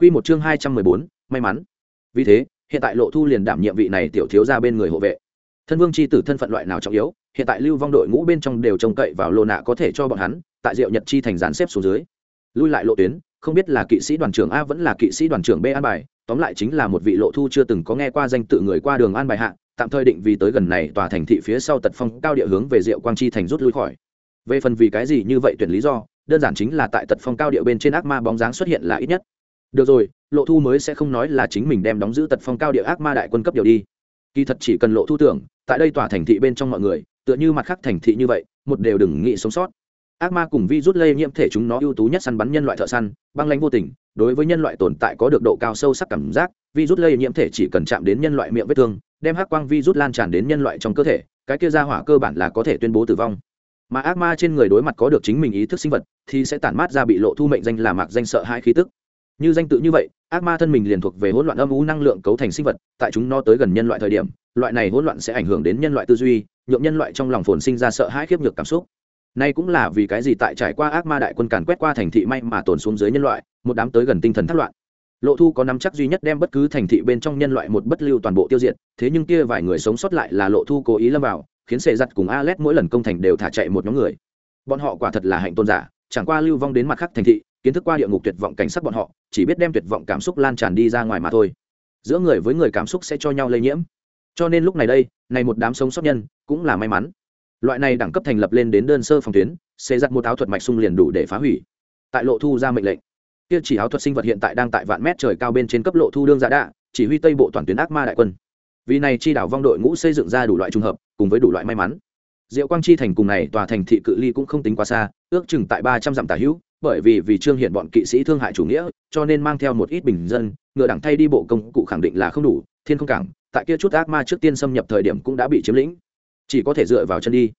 Quy một chương hai trăm mười bốn, may mắn. Vì thế, hiện tại Lộ Thu liền đảm nhiệm vị này tiểu thiếu gia bên người hộ vệ. Thân vương chi tử thân phận loại nào trọng yếu, hiện tại Lưu Vong đội ngũ bên trong đều trông cậy vào Lô Nạ có thể cho bọn hắn, tại Diệu Nhật chi thành dàn xếp xuống dưới. Lui lại lộ tuyến, không biết là kỵ sĩ đoàn trưởng A vẫn là kỵ sĩ đoàn trưởng B an bài, tóm lại chính là một vị Lộ Thu chưa từng có nghe qua danh tự người qua đường an bài hạ, tạm thời định vì tới gần này tòa thành thị phía sau tật phong cao địa hướng về Diệu Quang chi thành rút lui khỏi. Về phần vì cái gì như vậy tuyển lý do, đơn giản chính là tại tật phong cao địa bên trên ác ma bóng dáng xuất hiện là ít nhất được rồi, lộ thu mới sẽ không nói là chính mình đem đóng giữ tật phong cao địa ác ma đại quân cấp điều đi. Kỳ thật chỉ cần lộ thu tưởng, tại đây tòa thành thị bên trong mọi người, tựa như mặt khác thành thị như vậy, một đều đừng nghĩ sống sót. Ác ma cùng vi rút lây nhiễm thể chúng nó ưu tú nhất săn bắn nhân loại thợ săn, băng lãnh vô tình, đối với nhân loại tồn tại có được độ cao sâu sắc cảm giác, vi rút lây nhiễm thể chỉ cần chạm đến nhân loại miệng vết thương, đem hắc quang vi rút lan tràn đến nhân loại trong cơ thể, cái kia ra hỏa cơ bản là có thể tuyên bố tử vong. Mà ác ma trên người đối mặt có được chính mình ý thức sinh vật, thì sẽ tản mát ra bị lộ thu mệnh danh là mạc danh sợ hai khí tức như danh tự như vậy ác ma thân mình liền thuộc về hỗn loạn âm u năng lượng cấu thành sinh vật tại chúng nó tới gần nhân loại thời điểm loại này hỗn loạn sẽ ảnh hưởng đến nhân loại tư duy nhuộm nhân loại trong lòng phồn sinh ra sợ hãi khiếp nhược cảm xúc nay cũng là vì cái gì tại trải qua ác ma đại quân càn quét qua thành thị may mà tồn xuống dưới nhân loại một đám tới gần tinh thần thất loạn lộ thu có nắm chắc duy nhất đem bất cứ thành thị bên trong nhân loại một bất lưu toàn bộ tiêu diệt thế nhưng kia vài người sống sót lại là lộ thu cố ý lâm vào khiến sệ giặt cùng Alet mỗi lần công thành đều thả chạy một nhóm người. Bọn họ quả thật là hạnh tôn giả, chẳng qua lưu vong đến mặt khác thành thị, kiến thức qua địa ngục tuyệt vọng cảnh sắc bọn họ, chỉ biết đem tuyệt vọng cảm xúc lan tràn đi ra ngoài mà thôi. Giữa người với người cảm xúc sẽ cho nhau lây nhiễm. Cho nên lúc này đây, này một đám sống sót nhân, cũng là may mắn. Loại này đẳng cấp thành lập lên đến đơn sơ phòng tuyến, sẽ giặt một áo thuật mạch sung liền đủ để phá hủy. Tại lộ thu ra mệnh lệnh, kia chỉ áo thuật sinh vật hiện tại đang tại vạn mét trời cao bên trên cấp lộ thu đương giả đạ, chỉ huy tây bộ toàn tuyến ác ma đại quân vì này chi đảo vong đội ngũ xây dựng ra đủ loại trùng hợp cùng với đủ loại may mắn diệu quang chi thành cùng này tòa thành thị cự ly cũng không tính quá xa ước chừng tại ba trăm dặm tả hữu bởi vì vì trương hiện bọn kỵ sĩ thương hại chủ nghĩa, cho nên mang theo một ít bình dân, ngựa đẳng thay đi bộ công cụ khẳng định là không đủ, thiên không cảng, tại kia chút ác ma trước tiên xâm nhập thời điểm cũng đã bị chiếm lĩnh. Chỉ có thể dựa vào chân đi.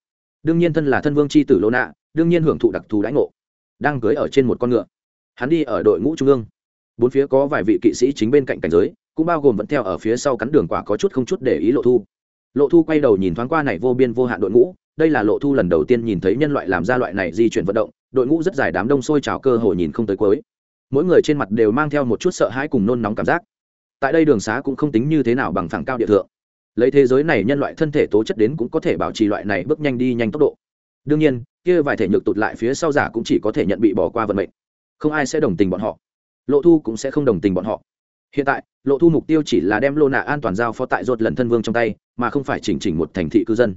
Đương nhiên thân là thân vương c h i tử lô nạ đương nhiên hưởng thụ đặc thù đãi ngộ. Đang cưới ở trên một con ngựa. Hắn đi ở đội ngũ trung ương. Bốn phía có vài vị kỵ sĩ chính bên cạnh cảnh giới, cũng bao gồm vẫn theo ở phía sau cắn đường quả có chút không chút để ý lộ thu. Lộ thu quay đầu nhìn thoáng qua này vô biên vô hạn đội ngũ, đây là lộ thu lần đầu tiên nhìn thấy nhân loại làm ra loại này di chuyển vận động đội ngũ rất dài đám đông sôi trào cơ hội nhìn không tới cuối. Mỗi người trên mặt đều mang theo một chút sợ hãi cùng nôn nóng cảm giác. Tại đây đường xá cũng không tính như thế nào bằng phẳng cao địa thượng. Lấy thế giới này nhân loại thân thể tố chất đến cũng có thể bảo trì loại này bước nhanh đi nhanh tốc độ. Đương nhiên, kia vài thể nhược tụt lại phía sau giả cũng chỉ có thể nhận bị bỏ qua vận mệnh. Không ai sẽ đồng tình bọn họ. Lộ thu cũng sẽ không đồng tình bọn họ. Hiện tại, lộ thu mục tiêu chỉ là đem lô nạ an toàn giao phó tại ruột lần thân vương trong tay, mà không phải chỉnh chỉnh một thành thị cư dân.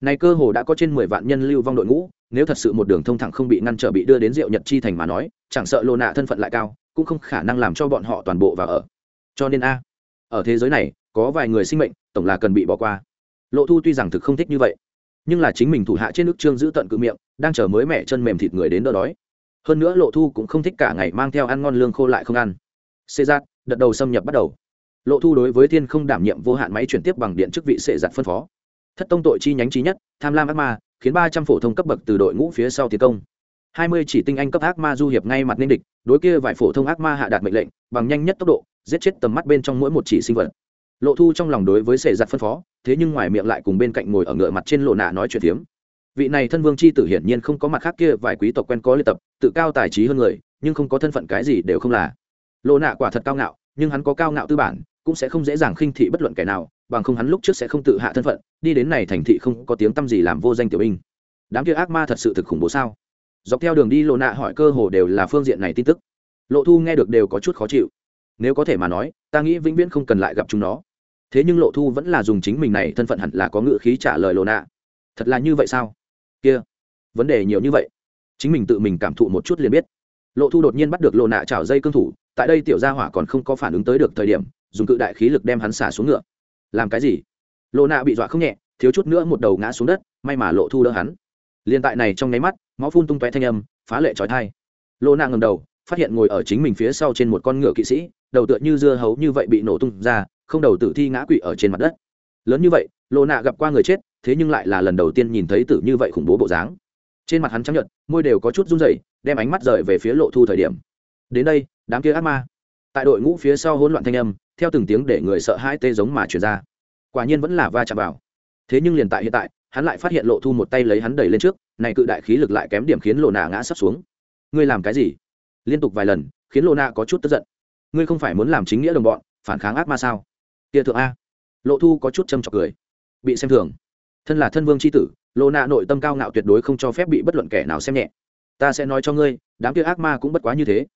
Này cơ hồ đã có trên mười vạn nhân lưu vong đội ngũ nếu thật sự một đường thông thẳng không bị ngăn trở bị đưa đến diệu nhật chi thành mà nói, chẳng sợ lô nạ thân phận lại cao, cũng không khả năng làm cho bọn họ toàn bộ vào ở. Cho nên a, ở thế giới này, có vài người sinh mệnh, tổng là cần bị bỏ qua. Lộ thu tuy rằng thực không thích như vậy, nhưng là chính mình thủ hạ trên nước trương giữ tận cự miệng, đang chờ mới mẹ chân mềm thịt người đến đỡ đói. Hơn nữa lộ thu cũng không thích cả ngày mang theo ăn ngon lương khô lại không ăn. Xê giác đợt đầu xâm nhập bắt đầu. Lộ thu đối với thiên không đảm nhiệm vô hạn máy chuyển tiếp bằng điện chức vị sệ giặt phân phó. Thất tông tội chi nhánh trí nhất, tham lam ác ma khiến ba trăm phổ thông cấp bậc từ đội ngũ phía sau tiến công. Hai mươi chỉ tinh anh cấp ác ma du hiệp ngay mặt nên địch, đối kia vài phổ thông ác ma hạ đạt mệnh lệnh, bằng nhanh nhất tốc độ, giết chết tầm mắt bên trong mỗi một chỉ sinh vật. Lộ thu trong lòng đối với sệ giặt phân phó, thế nhưng ngoài miệng lại cùng bên cạnh ngồi ở ngựa mặt trên lộ nạ nói chuyện tiếm. vị này thân vương c h i tử hiển nhiên không có mặt khác kia vài quý tộc quen có luyện tập, tự cao tài trí hơn người, nhưng không có thân phận cái gì đều không là. Lộ nạ quả thật cao ngạo, nhưng hắn có cao ngạo tư bản, cũng sẽ không dễ dàng khinh thị bất luận kẻ nào bằng không hắn lúc trước sẽ không tự hạ thân phận, đi đến này thành thị không có tiếng t â m gì làm vô danh tiểu binh. Đám kia ác ma thật sự thực khủng bố sao? Dọc theo đường đi lộ nạ hỏi cơ hồ đều là phương diện này tin tức. Lộ thu nghe được đều có chút khó chịu. Nếu có thể mà nói, ta nghĩ vĩnh viễn không cần lại gặp chúng nó. Thế nhưng lộ thu vẫn là dùng chính mình này thân phận hẳn là có ngự khí trả lời lộ nạ. Thật là như vậy sao? Kia, vấn đề nhiều như vậy. Chính mình tự mình cảm thụ một chút liền biết. Lộ thu đột nhiên bắt được lộ nạ chảo dây cương thủ, tại đây tiểu gia hỏa còn không có phản ứng tới được thời điểm, dùng cự đại khí lực đem hắn xả xuống ngựa làm cái gì? Lộ nạ bị dọa không nhẹ, thiếu chút nữa một đầu ngã xuống đất, may mà lộ thu đỡ hắn. Liên tại này trong nháy mắt, máu phun tung tóe thanh âm, phá lệ trói thai lộ nạ ngầm đầu, phát hiện ngồi ở chính mình phía sau trên một con ngựa kỵ sĩ, đầu tựa như dưa hấu như vậy bị nổ tung ra, không đầu tử thi ngã quỵ ở trên mặt đất. Lớn như vậy lộ nạ gặp qua người chết, thế nhưng lại là lần đầu tiên nhìn thấy tử như vậy khủng bố bộ dáng. Trên mặt hắn chấp nhận môi đều có chút run rẩy, đem ánh mắt rời về phía lộ thu thời điểm. Đến đây, đám kia ác ma tại đội ngũ phía sau hỗn loạn thanh âm, theo từng tiếng để người sợ hãi tê giống mà chuyển ra. Quả nhiên vẫn là va chạm vào. Thế nhưng liền tại hiện tại, hắn lại phát hiện lộ thu một tay lấy hắn đẩy lên trước, này cự đại khí lực lại kém điểm khiến lộ nạ ngã sắp xuống. Ngươi làm cái gì? Liên tục vài lần, khiến lộ nạ có chút tức giận. Ngươi không phải muốn làm chính nghĩa đồng bọn, phản kháng ác ma sao? Kia thượng a. Lộ thu có chút châm trọc cười. Bị xem thường. Thân là thân vương c h i tử, lộ nạ nội tâm cao ngạo tuyệt đối không cho phép bị bất luận kẻ nào xem nhẹ. Ta sẽ nói cho ngươi, đám kia ác ma cũng bất quá như thế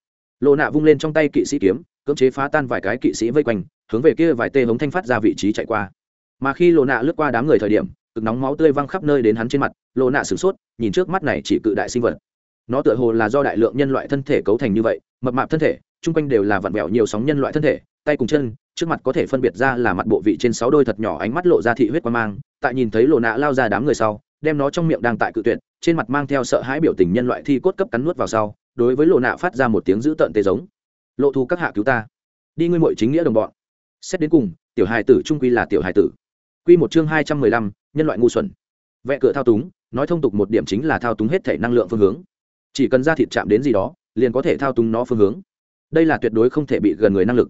lộ nạ vung lên trong tay kỵ sĩ kiếm, cưỡng chế phá tan vài cái kỵ sĩ vây quanh, hướng về kia vài tê hống thanh phát ra vị trí chạy qua. Mà khi lộ nạ lướt qua đám người thời điểm, cực nóng máu tươi văng khắp nơi đến hắn trên mặt lộ nạ sửng sốt, nhìn trước mắt này chỉ cự đại sinh vật. Nó tựa hồ là do đại lượng nhân loại thân thể cấu thành như vậy, mập mạp thân thể, chung quanh đều là vặn vẹo nhiều sóng nhân loại thân thể, tay cùng chân, trước mặt có thể phân biệt ra là mặt bộ vị trên sáu đôi thật nhỏ ánh mắt lộ ra thị huyết quan mang, tại nhìn thấy lộ nạ lao ra đám người sau đem nó trong miệng đang tại cự tuyệt, trên mặt mang theo sợ hãi biểu tình nhân loại thi cốt cấp cắn nuốt vào sau, đối với lộ nạ phát ra một tiếng dữ tợn tê giống. Lộ thu các hạ cứu ta. Đi ngươi mội chính nghĩa đồng bọn. Xét đến cùng, tiểu hài tử trung quy là tiểu hài tử. Quy một chương hai trăm mười lăm, nhân loại ngu xuẩn. Vẽ cửa thao túng, nói thông tục một điểm chính là thao túng hết thể năng lượng phương hướng. Chỉ cần ra thịt chạm đến gì đó, liền có thể thao túng nó phương hướng. Đây là tuyệt đối không thể bị gần người năng lực.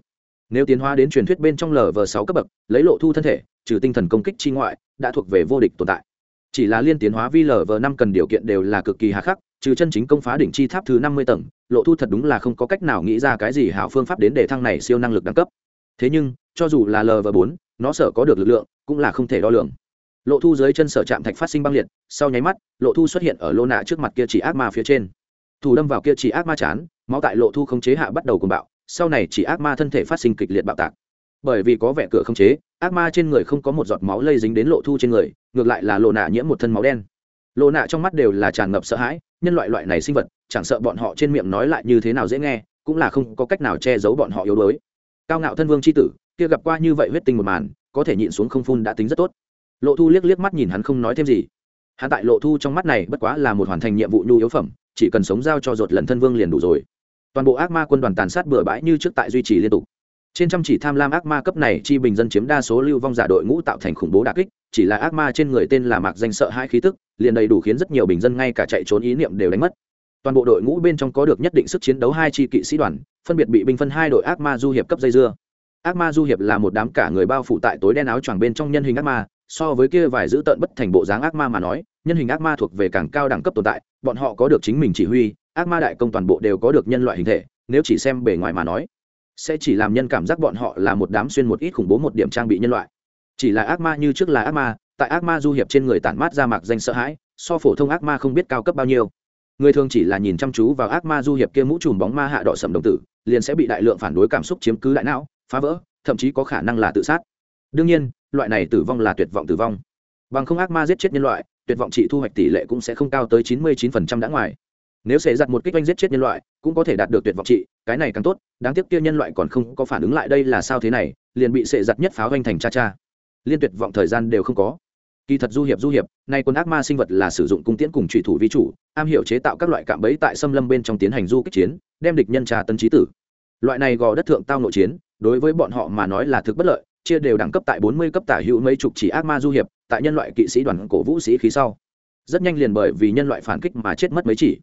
Nếu tiến hóa đến truyền thuyết bên trong lv sáu cấp bậc, lấy lộ thu thân thể, trừ tinh thần công kích chi ngoại, đã thuộc về vô địch tồn tại chỉ là liên tiến hóa vi lv năm cần điều kiện đều là cực kỳ hà khắc, trừ chân chính công phá đỉnh chi tháp thứ năm mươi tầng, lộ thu thật đúng là không có cách nào nghĩ ra cái gì hảo phương pháp đến để thăng này siêu năng lực đẳng cấp. Thế nhưng, cho dù là lờ vờ bốn, nó sợ có được lực lượng, cũng là không thể đo lường. Lộ thu dưới chân sở chạm thạch phát sinh băng liệt, sau nháy mắt, lộ thu xuất hiện ở lô nạ trước mặt kia chỉ ác ma phía trên. Thủ đâm vào kia chỉ ác ma chán, máu tại lộ thu không chế hạ bắt đầu cùng bạo, sau này chỉ ác ma thân thể phát sinh kịch liệt bạo tạc bởi vì có vẻ cửa không chế, ác ma trên người không có một giọt máu lây dính đến lộ thu trên người, ngược lại là lộ nạ nhiễm một thân máu đen. Lộ nạ trong mắt đều là tràn ngập sợ hãi, nhân loại loại này sinh vật, chẳng sợ bọn họ trên miệng nói lại như thế nào dễ nghe, cũng là không có cách nào che giấu bọn họ yếu đuối. Cao ngạo thân vương c h i tử, kia gặp qua như vậy huyết tinh một màn, có thể nhịn xuống không phun đã tính rất tốt. Lộ thu liếc liếc mắt nhìn hắn không nói thêm gì. Hắn tại lộ thu trong mắt này bất quá là một hoàn thành nhiệm vụ nhu yếu phẩm, chỉ cần sống giao cho ruột lần thân vương liền đủ rồi. Toàn bộ ác ma quân đoàn tàn sát bừa bãi như trước tại duy trì liên tục trên trăm chỉ tham lam ác ma cấp này, chi bình dân chiếm đa số lưu vong giả đội ngũ tạo thành khủng bố đà kích, chỉ là ác ma trên người tên là mạc danh sợ hai khí tức, liền đầy đủ khiến rất nhiều bình dân ngay cả chạy trốn ý niệm đều đánh mất. Toàn bộ đội ngũ bên trong có được nhất định sức chiến đấu hai chi kỵ sĩ đoàn, phân biệt bị binh phân hai đội ác ma du hiệp cấp dây dưa. Ác ma du hiệp là một đám cả người bao phủ tại tối đen áo choàng bên trong nhân hình ác ma, so với kia vài giữ tợn bất thành bộ dáng ác ma mà nói, nhân hình ác ma thuộc về càng cao đẳng cấp tồn tại, bọn họ có được chính mình chỉ huy, ác ma đại công toàn bộ đều có được nhân loại hình thể, nếu chỉ xem bề ngoài mà nói sẽ chỉ làm nhân cảm giác bọn họ là một đám xuyên một ít khủng bố một điểm trang bị nhân loại. Chỉ là ác ma như trước là ác ma, tại ác ma du hiệp trên người tản mát ra mạc danh sợ hãi, so phổ thông ác ma không biết cao cấp bao nhiêu. Người thường chỉ là nhìn chăm chú vào ác ma du hiệp kia mũ trùm bóng ma hạ đỏ sầm đồng tử, liền sẽ bị đại lượng phản đối cảm xúc chiếm cứ đại não, phá vỡ, thậm chí có khả năng là tự sát. Đương nhiên, loại này tử vong là tuyệt vọng tử vong. Bằng không ác ma giết chết nhân loại, tuyệt vọng trị thu hoạch tỷ lệ cũng sẽ không cao tới chín mươi chín đã ngoài. Nếu sẽ ra một kích oanh giết chết nhân loại cũng có thể đạt được tuyệt vọng trị, cái này càng tốt, đáng tiếc kia nhân loại còn không có phản ứng lại đây là sao thế này, liền bị sệ giặt nhất pháo hoành thành cha cha. Liên tuyệt vọng thời gian đều không có. Kỳ thật du hiệp du hiệp, nay quân ác ma sinh vật là sử dụng cung tiễn cùng trụy thủ vi chủ, am hiểu chế tạo các loại cạm bẫy tại xâm lâm bên trong tiến hành du kích chiến, đem địch nhân trà tân trí tử. Loại này gò đất thượng tao nội chiến, đối với bọn họ mà nói là thực bất lợi, chia đều đẳng cấp tại bốn mươi cấp tả hữu mấy chục chỉ ác ma du hiệp, tại nhân loại kỵ sĩ đoàn cổ vũ sĩ khí sau. Rất nhanh liền bởi vì nhân loại phản kích mà chết mất mấy chỉ.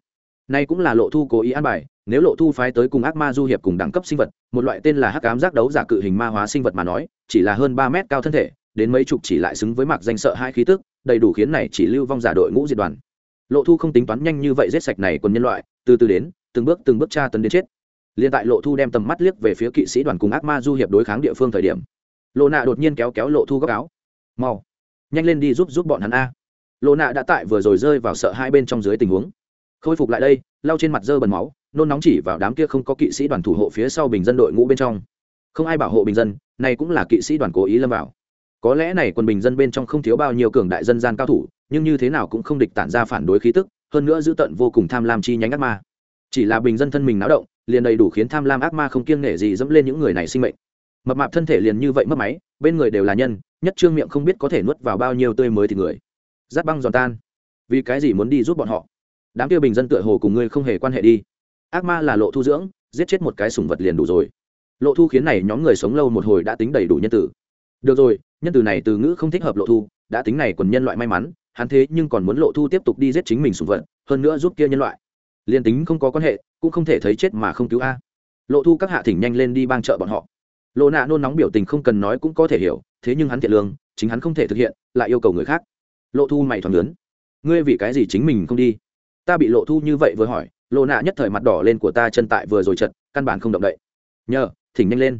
Nay cũng là lộ thu cố ý an bài nếu lộ thu phái tới cùng ác ma du hiệp cùng đẳng cấp sinh vật, một loại tên là hắc ám giác đấu giả cự hình ma hóa sinh vật mà nói, chỉ là hơn ba mét cao thân thể, đến mấy chục chỉ lại xứng với mặc danh sợ hai khí tức, đầy đủ khiến này chỉ lưu vong giả đội ngũ diệt đoàn. Lộ thu không tính toán nhanh như vậy giết sạch này còn nhân loại, từ từ đến, từng bước từng bước tra tấn đến chết. Liền tại lộ thu đem tầm mắt liếc về phía kỵ sĩ đoàn cùng ác ma du hiệp đối kháng địa phương thời điểm, lộ nạ đột nhiên kéo kéo lộ thu góc áo. Mau, nhanh lên đi giúp giúp bọn hắn a. Lộ nạ đã tại vừa rồi rơi vào sợ hai bên trong dưới tình huống. Khôi phục lại đây, lau trên mặt dơ bẩn máu nôn nóng chỉ vào đám kia không có kỵ sĩ đoàn thủ hộ phía sau bình dân đội ngũ bên trong. Không ai bảo hộ bình dân, này cũng là kỵ sĩ đoàn cố ý lâm vào. Có lẽ này quân bình dân bên trong không thiếu bao nhiêu cường đại dân gian cao thủ, nhưng như thế nào cũng không địch tản ra phản đối khí tức, hơn nữa giữ tận vô cùng tham lam chi nhánh ác ma. Chỉ là bình dân thân mình náo động, liền đầy đủ khiến tham lam ác ma không kiêng nể gì dẫm lên những người này sinh mệnh. Mập mạp thân thể liền như vậy mất máy, bên người đều là nhân, nhất trương miệng không biết có thể nuốt vào bao nhiêu tươi mới thì người. Giáp băng giòn tan. Vì cái gì muốn đi giúp bọn họ? Đám kia bình dân tựa hồ cùng ngươi không hề quan hệ đi ác ma là lộ thu dưỡng, giết chết một cái sùng vật liền đủ rồi. Lộ thu khiến này nhóm người sống lâu một hồi đã tính đầy đủ nhân tử. Được rồi, nhân từ này từ ngữ không thích hợp lộ thu, đã tính này còn nhân loại may mắn, hắn thế nhưng còn muốn lộ thu tiếp tục đi giết chính mình sùng vật, hơn nữa giúp kia nhân loại. Liền tính không có quan hệ, cũng không thể thấy chết mà không cứu a. Lộ thu các hạ thỉnh nhanh lên đi bang trợ bọn họ. Lộ nạ nôn nóng biểu tình không cần nói cũng có thể hiểu, thế nhưng hắn thiện lương, chính hắn không thể thực hiện, lại yêu cầu người khác. Lộ thu mày thoáng lớn. Ngươi vì cái gì chính mình không đi? Ta bị lộ thu như vậy vừa hỏi lộ nạ nhất thời mặt đỏ lên của ta chân tại vừa rồi chật, căn bản không động đậy. Nhờ, thỉnh nhanh lên.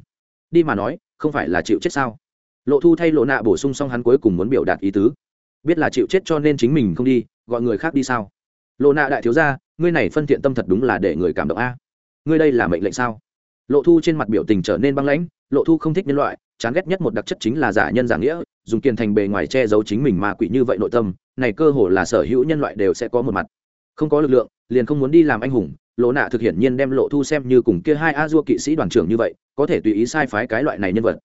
Đi mà nói, không phải là chịu chết sao? Lộ thu thay lộ nạ bổ sung xong hắn cuối cùng muốn biểu đạt ý tứ. Biết là chịu chết cho nên chính mình không đi, gọi người khác đi sao? Lộ nạ đại thiếu gia, ngươi này phân thiện tâm thật đúng là để người cảm động a. Ngươi đây là mệnh lệnh sao? Lộ thu trên mặt biểu tình trở nên băng lãnh, lộ thu không thích nhân loại, chán ghét nhất một đặc chất chính là giả nhân giả nghĩa, dùng kiền thành bề ngoài che giấu chính mình mà quỷ như vậy nội tâm, này cơ hồ là sở hữu nhân loại đều sẽ có một mặt. Không có lực lượng liền không muốn đi làm anh hùng lộ nạ thực hiện nhiên đem lộ thu xem như cùng kia hai a dua kỵ sĩ đoàn trưởng như vậy, có thể tùy ý sai phái cái loại này nhân vật.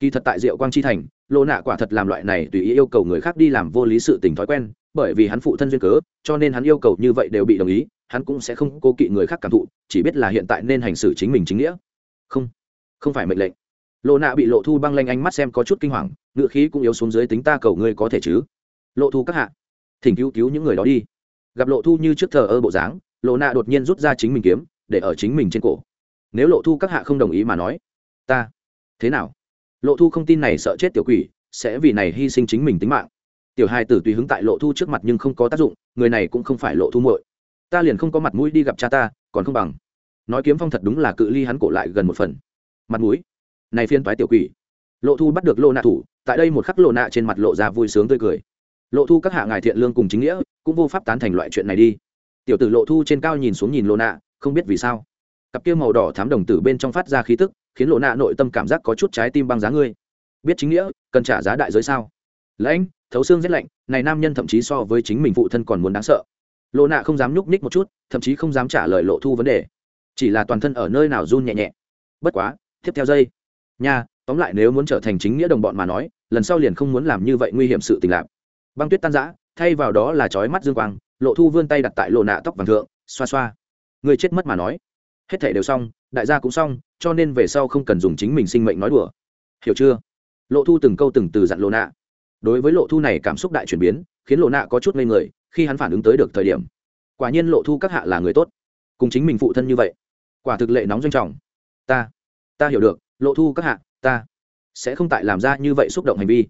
Kỳ thật tại diệu quang chi thành lộ nạ quả thật làm loại này tùy ý yêu cầu người khác đi làm vô lý sự tình thói quen, bởi vì hắn phụ thân duyên cớ, cho nên hắn yêu cầu như vậy đều bị đồng ý, hắn cũng sẽ không cố kỵ người khác cảm thụ, chỉ biết là hiện tại nên hành xử chính mình chính nghĩa. Không không phải mệnh lệnh. Lộ nạ bị lộ thu băng lanh ánh mắt xem có chút kinh hoàng ngựa khí cũng yếu xuống dưới tính ta cầu ngươi có thể chứ? Lộ thu các hạ, thỉnh cứu cứu những người đó đi gặp lộ thu như trước thờ ơ bộ dáng, lộ nạ đột nhiên rút ra chính mình kiếm, để ở chính mình trên cổ. Nếu lộ thu các hạ không đồng ý mà nói, ta, thế nào? Lộ thu không tin này sợ chết tiểu quỷ, sẽ vì này hy sinh chính mình tính mạng. Tiểu hai tử tùy hứng tại lộ thu trước mặt nhưng không có tác dụng, người này cũng không phải lộ thu muội. Ta liền không có mặt mũi đi gặp cha ta, còn không bằng. Nói kiếm phong thật đúng là cự ly hắn cổ lại gần một phần. Mặt mũi? Này phiên toái tiểu quỷ. Lộ thu bắt được lộ nạ thủ, tại đây một khắc lộ nạ trên mặt lộ ra vui sướng tươi cười. Lộ thu các hạ ngài thiện lương cùng chính nghĩa cũng vô pháp tán thành loại chuyện này đi. Tiểu tử lộ thu trên cao nhìn xuống nhìn lộ nạ, không biết vì sao. Cặp kia màu đỏ thám đồng tử bên trong phát ra khí tức, khiến lộ nạ nội tâm cảm giác có chút trái tim băng giá ngươi. Biết chính nghĩa, cần trả giá đại giới sao? Lãnh, thấu xương rét lạnh, này nam nhân thậm chí so với chính mình phụ thân còn muốn đáng sợ. Lộ nạ không dám nhúc ních một chút, thậm chí không dám trả lời lộ thu vấn đề. Chỉ là toàn thân ở nơi nào run nhẹ nhẹ. Bất quá, tiếp theo dây nha, tóm lại nếu muốn trở thành chính nghĩa đồng bọn mà nói, lần sau liền không muốn làm như vậy nguy hiểm sự tình lạc. Băng tuyết tan giã thay vào đó là trói mắt dương quang, lộ thu vươn tay đặt tại lộ nạ tóc vàng thượng, xoa xoa. Người chết mất mà nói. Hết thể đều xong, đại gia cũng xong, cho nên về sau không cần dùng chính mình sinh mệnh nói đùa. Hiểu chưa? Lộ thu từng câu từng từ dặn lộ nạ. Đối với lộ thu này cảm xúc đại chuyển biến, khiến lộ nạ có chút ngây người khi hắn phản ứng tới được thời điểm. Quả nhiên lộ thu các hạ là người tốt. Cùng chính mình phụ thân như vậy, quả thực lệ nóng doanh trọng. Ta ta hiểu được, lộ thu các hạ, ta sẽ không tại làm ra như vậy xúc động hành vi.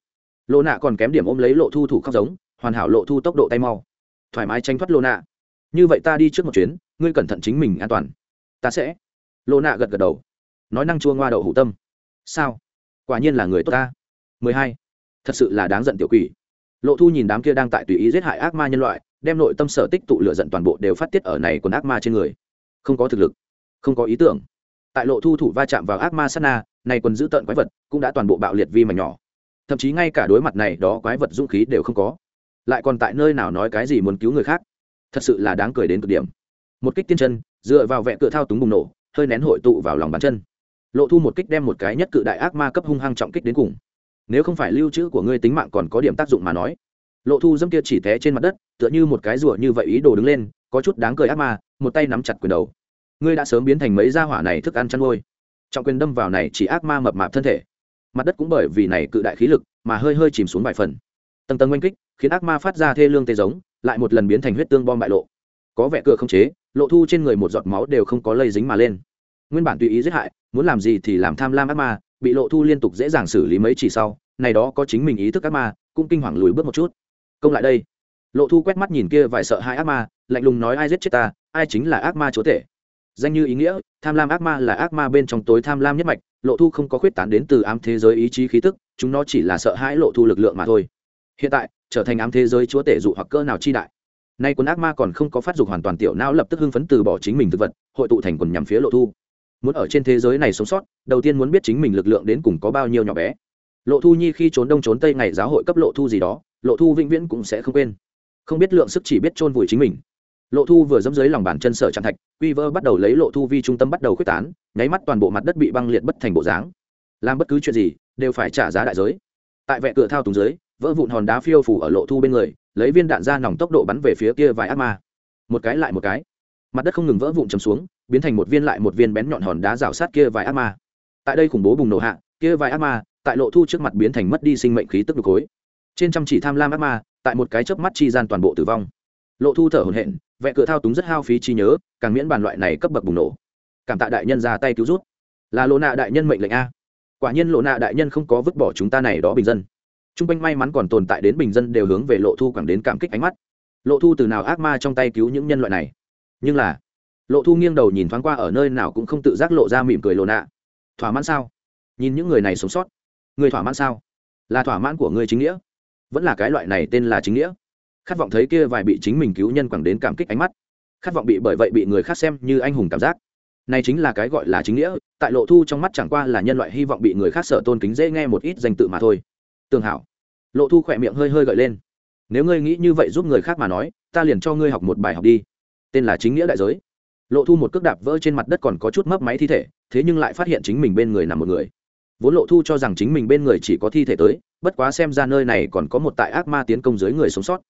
Lộ nạ còn kém điểm ôm lấy lộ thu thủ khóc giống hoàn hảo lộ thu tốc độ tay mau. Thoải mái tranh thoát Lô nạ. Như vậy ta đi trước một chuyến, ngươi cẩn thận chính mình an toàn. Ta sẽ. Lô nạ gật gật đầu. Nói năng chua ngoa đậu hủ tâm. Sao? Quả nhiên là người tốt ta. Mười hai. Thật sự là đáng giận tiểu quỷ. Lộ thu nhìn đám kia đang tại tùy ý giết hại ác ma nhân loại, đem nội tâm sở tích tụ lựa giận toàn bộ đều phát tiết ở này còn ác ma trên người. Không có thực lực. Không có ý tưởng. Tại lộ thu thủ va chạm vào ác ma sát na, này còn giữ tợn quái vật cũng đã toàn bộ bạo liệt vi mảnh nhỏ. Thậm chí ngay cả đối mặt này đó quái vật dũng khí đều không có lại còn tại nơi nào nói cái gì muốn cứu người khác. Thật sự là đáng cười đến cực điểm. Một kích tiên chân, dựa vào vẽ cựa thao túng bùng nổ, hơi nén hội tụ vào lòng bàn chân. Lộ thu một kích đem một cái nhất cự đại ác ma cấp hung hăng trọng kích đến cùng. Nếu không phải lưu trữ của ngươi tính mạng còn có điểm tác dụng mà nói. Lộ thu dâm kia chỉ té trên mặt đất, tựa như một cái rùa như vậy ý đồ đứng lên, có chút đáng cười ác ma, một tay nắm chặt quyền đầu. Ngươi đã sớm biến thành mấy gia hỏa này thức ăn chăn ngôi trọng quyền đâm vào này chỉ ác ma mập mạp thân thể. Mặt đất cũng bởi vì này cự đại khí lực mà hơi hơi chìm xuống vài phần. Tầng tầng oanh kích khiến ác ma phát ra thê lương tê giống, lại một lần biến thành huyết tương bom bại lộ. Có vẻ cửa không chế, lộ thu trên người một giọt máu đều không có lây dính mà lên. Nguyên bản tùy ý giết hại, muốn làm gì thì làm tham lam ác ma, bị lộ thu liên tục dễ dàng xử lý mấy chỉ sau, này đó có chính mình ý thức ác ma, cũng kinh hoàng lùi bước một chút. Công lại đây. Lộ thu quét mắt nhìn kia vài sợ hai ác ma, lạnh lùng nói ai giết chết ta, ai chính là ác ma chúa tể. Danh như ý nghĩa, tham lam ác ma là ác ma bên trong tối tham lam nhất mạch, lộ thu không có khuyết tán đến từ ám thế giới ý chí khí tức, chúng nó chỉ là sợ hãi lộ thu lực lượng mà thôi. Hiện tại trở thành ám thế giới chúa tể dụ hoặc cơ nào chi đại. Nay quân ác ma còn không có phát dục hoàn toàn tiểu não lập tức hưng phấn từ bỏ chính mình thực vật, hội tụ thành quần nhằm phía lộ thu. Muốn ở trên thế giới này sống sót, đầu tiên muốn biết chính mình lực lượng đến cùng có bao nhiêu nhỏ bé. Lộ thu nhi khi trốn đông trốn tây ngày giáo hội cấp lộ thu gì đó, lộ thu vĩnh viễn cũng sẽ không quên. Không biết lượng sức chỉ biết chôn vùi chính mình. Lộ thu vừa dẫm dưới lòng bàn chân sở tràn thạch, quy vơ bắt đầu lấy lộ thu vi trung tâm bắt đầu quyết tán, nháy mắt toàn bộ mặt đất bị băng liệt bất thành bộ dáng. Làm bất cứ chuyện gì, đều phải trả giá đại giới. Tại vệ cửa thao túng dưới vỡ vụn hòn đá phiêu phủ ở lộ thu bên người, lấy viên đạn ra nòng tốc độ bắn về phía kia vài ác ma. Một cái lại một cái. Mặt đất không ngừng vỡ vụn chầm xuống, biến thành một viên lại một viên bén nhọn hòn đá rào sát kia vài ác ma. Tại đây khủng bố bùng nổ hạ, kia vài ác ma, tại lộ thu trước mặt biến thành mất đi sinh mệnh khí tức đục khối. Trên chăm chỉ tham lam ác ma, tại một cái chớp mắt chi gian toàn bộ tử vong. Lộ thu thở hổn hển vẽ cửa thao túng rất hao phí trí nhớ, càng miễn bàn loại này cấp bậc bùng nổ. Cảm tạ đại nhân ra tay cứu rút là lộ nạ đại nhân mệnh lệnh a. Quả nhiên lộ nạ đại nhân không có vứt bỏ chúng ta này đó bình dân t r u n g quanh may mắn còn tồn tại đến bình dân đều hướng về lộ thu quẳng đến cảm kích ánh mắt. Lộ thu từ nào ác ma trong tay cứu những nhân loại này? Nhưng là, lộ thu nghiêng đầu nhìn thoáng qua ở nơi nào cũng không tự giác lộ ra mỉm cười lộ nạ. Thỏa mãn sao? Nhìn những người này sống sót. Người thỏa mãn sao? Là thỏa mãn của người chính nghĩa? Vẫn là cái loại này tên là chính nghĩa? Khát vọng thấy kia vài bị chính mình cứu nhân quẳng đến cảm kích ánh mắt. Khát vọng bị bởi vậy bị người khác xem như anh hùng cảm giác. Này chính là cái gọi là chính nghĩa, tại lộ thu trong mắt chẳng qua là nhân loại hy vọng bị người khác sợ tôn kính dễ nghe một ít danh tự mà thôi tương hảo. Lộ thu khỏe miệng hơi hơi gợi lên. Nếu ngươi nghĩ như vậy giúp người khác mà nói, ta liền cho ngươi học một bài học đi. Tên là chính nghĩa đại giới. Lộ thu một cước đạp vỡ trên mặt đất còn có chút mấp máy thi thể, thế nhưng lại phát hiện chính mình bên người nằm một người. Vốn lộ thu cho rằng chính mình bên người chỉ có thi thể tới, bất quá xem ra nơi này còn có một tại ác ma tiến công dưới người sống sót.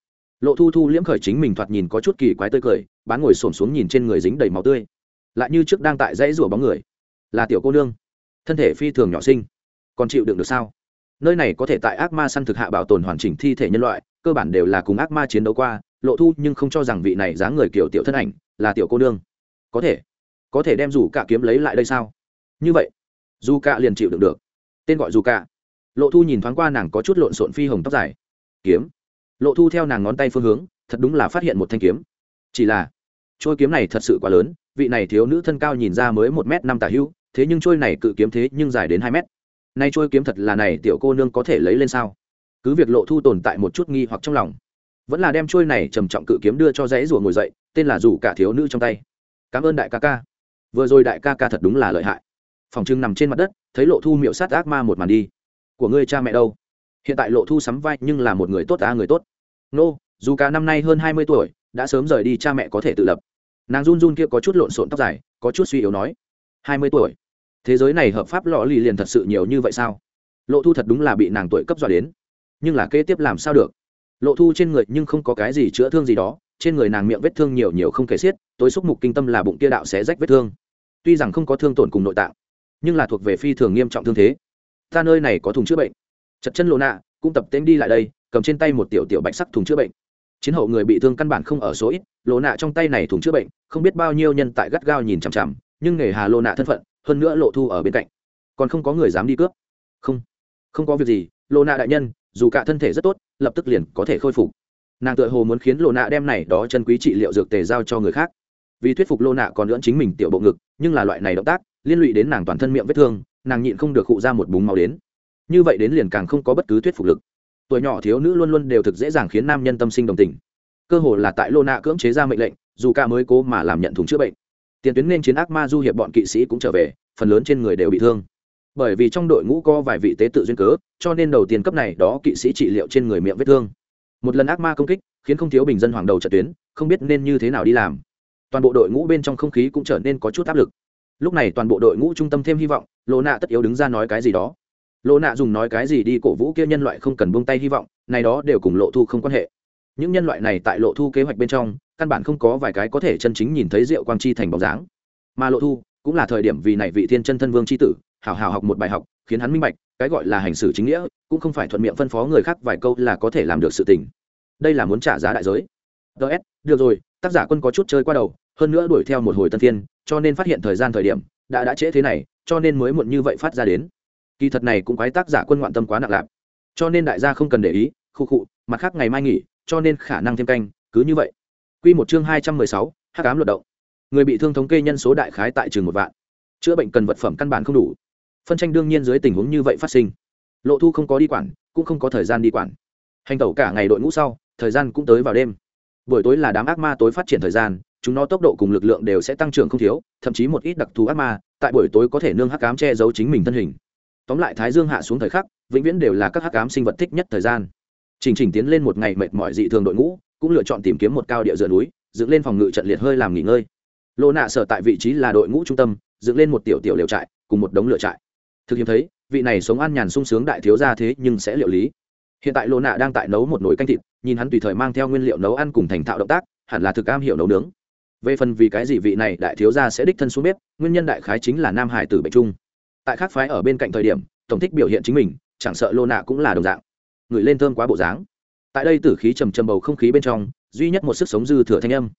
Lộ thu thu liễm khởi chính mình thoạt nhìn có chút kỳ quái tươi cười bán ngồi xổm xuống nhìn trên người dính đầy máu tươi. Lại như trước đang tại dãy rủa bóng người. Là tiểu cô nương. Thân thể phi thường nhỏ sinh còn chịu đựng được sao? Nơi này có thể tại ác ma săn thực hạ bảo tồn hoàn chỉnh thi thể nhân loại, cơ bản đều là cùng ác ma chiến đấu qua, lộ thu nhưng không cho rằng vị này dáng người kiểu tiểu thân ảnh là tiểu cô nương. Có thể. Có thể đem dù cả kiếm lấy lại đây sao? Như vậy, dù cả liền chịu đựng được. Tên gọi dù cả. Lộ thu nhìn thoáng qua nàng có chút lộn xộn phi hồng tóc dài. Kiếm. Lộ thu theo nàng ngón tay phương hướng, thật đúng là phát hiện một thanh kiếm. Chỉ là, trôi kiếm này thật sự quá lớn, vị này thiếu nữ thân cao nhìn ra mới một m năm tả hưu, thế nhưng trôi này cự kiếm thế nhưng dài đến hai mét nay trôi kiếm thật là này tiểu cô nương có thể lấy lên sao? Cứ việc lộ thu tồn tại một chút nghi hoặc trong lòng, vẫn là đem trôi này trầm trọng cự kiếm đưa cho dãy rùa ngồi dậy, tên là rủ cả thiếu nữ trong tay. Cảm ơn đại ca ca. Vừa rồi đại ca ca thật đúng là lợi hại. Phòng trưng nằm trên mặt đất, thấy lộ thu miệu sát ác ma một màn đi. Của ngươi cha mẹ đâu? Hiện tại lộ thu sắm vai nhưng là một người tốt á người tốt. Nô, dù cả năm nay hơn hai mươi tuổi, đã sớm rời đi cha mẹ có thể tự lập. Nàng run run kia có chút lộn xộn tóc dài, có chút suy yếu nói. Hai mươi tuổi? Thế giới này hợp pháp lọ lì liền thật sự nhiều như vậy sao? Lộ thu thật đúng là bị nàng tuổi cấp dọa đến. Nhưng là kế tiếp làm sao được? Lộ thu trên người nhưng không có cái gì chữa thương gì đó, trên người nàng miệng vết thương nhiều nhiều không kể xiết, tối xúc mục kinh tâm là bụng kia đạo sẽ rách vết thương. Tuy rằng không có thương tổn cùng nội tạng, nhưng là thuộc về phi thường nghiêm trọng thương thế. Ta nơi này có thùng chữa bệnh. Chật chân lộ nạ cũng tập tên đi lại đây, cầm trên tay một tiểu tiểu bạch sắc thùng chữa bệnh. Chiến hậu người bị thương căn bản không ở số ít, lộ nạ trong tay này thùng chữa bệnh, không biết bao nhiêu nhân tại gắt gao nhìn chằm chằm, nhưng nghề hà lộ nạ thân phận hơn nữa lộ thu ở bên cạnh. Còn không có người dám đi cướp. Không không có việc gì lộ nạ đại nhân, dù cả thân thể rất tốt, lập tức liền có thể khôi phục. Nàng tự hồ muốn khiến lộ nạ đem này đó chân quý trị liệu dược tề giao cho người khác. Vì thuyết phục lộ nạ còn lưỡn chính mình tiểu bộ ngực, nhưng là loại này động tác, liên lụy đến nàng toàn thân miệng vết thương, nàng nhịn không được hụ ra một búng máu đến. Như vậy đến liền càng không có bất cứ thuyết phục lực. Tuổi nhỏ thiếu nữ luôn luôn đều thực dễ dàng khiến nam nhân tâm sinh đồng tình. Cơ hồ là tại lô nạ cưỡng chế ra mệnh lệnh, dù ca mới cố mà làm nhận thùng chữa bệnh tiền tuyến nên chiến ác ma du hiệp bọn kỵ sĩ cũng trở về, phần lớn trên người đều bị thương. Bởi vì trong đội ngũ có vài vị tế tự duyên cớ, cho nên đầu tiên cấp này đó kỵ sĩ trị liệu trên người miệng vết thương. Một lần ác ma công kích, khiến không thiếu bình dân hoàng đầu trận tuyến, không biết nên như thế nào đi làm. Toàn bộ đội ngũ bên trong không khí cũng trở nên có chút áp lực. Lúc này toàn bộ đội ngũ trung tâm thêm hy vọng lộ nạ tất yếu đứng ra nói cái gì đó. Lộ nạ dùng nói cái gì đi, cổ vũ kia nhân loại không cần buông tay hy vọng, này đó đều cùng lộ thu không quan hệ những nhân loại này tại lộ thu kế hoạch bên trong, căn bản không có vài cái có thể chân chính nhìn thấy rượu quang chi thành bóng dáng. Mà lộ thu cũng là thời điểm vì này vị thiên chân thân vương c h i tử hào hào học một bài học, khiến hắn minh bạch, cái gọi là hành xử chính nghĩa, cũng không phải thuận miệng phân phó người khác vài câu là có thể làm được sự tình. Đây là muốn trả giá đại giới. Ts được rồi, tác giả quân có chút chơi qua đầu, hơn nữa đuổi theo một hồi tân thiên cho nên phát hiện thời gian thời điểm, đã đã trễ thế này, cho nên mới muộn như vậy phát ra đến. Kỳ thật này cũng quái tác giả quân ngoạn tâm quá nặng lạp. Cho nên đại gia không cần để ý, khu khụ mặt khác ngày mai nghỉ cho nên khả năng thêm canh cứ như vậy Quy một chương hai trăm mười sáu, hắc ám luật động. Người bị thương thống kê nhân số đại khái tại trường một vạn. Chữa bệnh cần vật phẩm căn bản không đủ. Phân tranh đương nhiên dưới tình huống như vậy phát sinh. Lộ Thu không có đi quản, cũng không có thời gian đi quản. Hành tẩu cả ngày đội ngũ sau, thời gian cũng tới vào đêm. Buổi tối là đám ác ma tối phát triển thời gian, chúng nó tốc độ cùng lực lượng đều sẽ tăng trưởng không thiếu, thậm chí một ít đặc thù ác ma, tại buổi tối có thể nương hắc ám che giấu chính mình thân hình. Tóm lại Thái Dương hạ xuống thời khắc, vĩnh viễn đều là các hắc ám sinh vật thích nhất thời gian. Trình Trình tiến lên một ngày mệt mỏi dị thường đội ngũ, cũng lựa chọn tìm kiếm một cao địa dựa núi dựng lên phòng ngự trận liệt hơi làm nghỉ ngơi. Lô nạ sở tại vị trí là đội ngũ trung tâm dựng lên một tiểu tiểu liều trại cùng một đống lửa trại. Thực hiếm thấy vị này sống an nhàn sung sướng đại thiếu ra thế nhưng sẽ liệu lý. Hiện tại lô nạ đang tại nấu một nồi canh thịt nhìn hắn tùy thời mang theo nguyên liệu nấu ăn cùng thành thạo động tác hẳn là thực am hiểu nấu nướng. Về phần vì cái gì vị này đại thiếu gia sẽ đích thân xuống bếp nguyên nhân đại khái chính là nam hải tử bệnh trung tại khác phái ở bên cạnh thời điểm tổng thích biểu hiện chính mình chẳng sợ lô nạ cũng là đồng dạng người lên thơm quá bộ dáng. Tại đây tử khí trầm trầm bầu không khí bên trong, duy nhất một sức sống dư thừa thanh âm.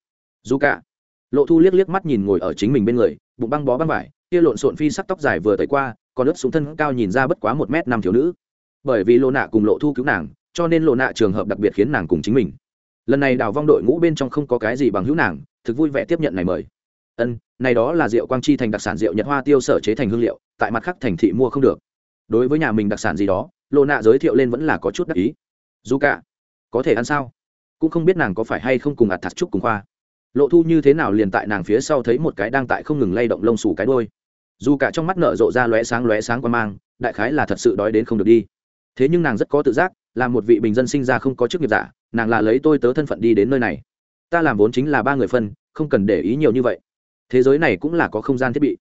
Dù cả, lộ thu liếc liếc mắt nhìn ngồi ở chính mình bên người, bụng băng bó băng vải, kia lộn xộn phi sắc tóc dài vừa tới qua, còn ướt xuống thân cao nhìn ra bất quá một m năm thiếu nữ. Bởi vì lộ nạ cùng lộ thu cứu nàng, cho nên lộ nạ trường hợp đặc biệt khiến nàng cùng chính mình. Lần này đào vong đội ngũ bên trong không có cái gì bằng hữu nàng, thực vui vẻ tiếp nhận này mời. Ân, này đó là rượu quang chi thành đặc sản rượu nhật hoa tiêu sở chế thành hương liệu, tại mặt khác thành thị mua không được. Đối với nhà mình đặc sản gì đó lộ nạ giới thiệu lên vẫn là có chút đắc ý. Dù cả, có thể ăn sao? Cũng không biết nàng có phải hay không cùng ạt thạt trúc cùng khoa. Lộ thu như thế nào liền tại nàng phía sau thấy một cái đang tại không ngừng lay động lông xù cái đôi dù cả trong mắt nở rộ ra lóe sáng lóe sáng qua mang, đại khái là thật sự đói đến không được đi. Thế nhưng nàng rất có tự giác, là một vị bình dân sinh ra không có chức nghiệp giả, nàng là lấy tôi tớ thân phận đi đến nơi này. Ta làm vốn chính là ba người phân, không cần để ý nhiều như vậy. Thế giới này cũng là có không gian thiết bị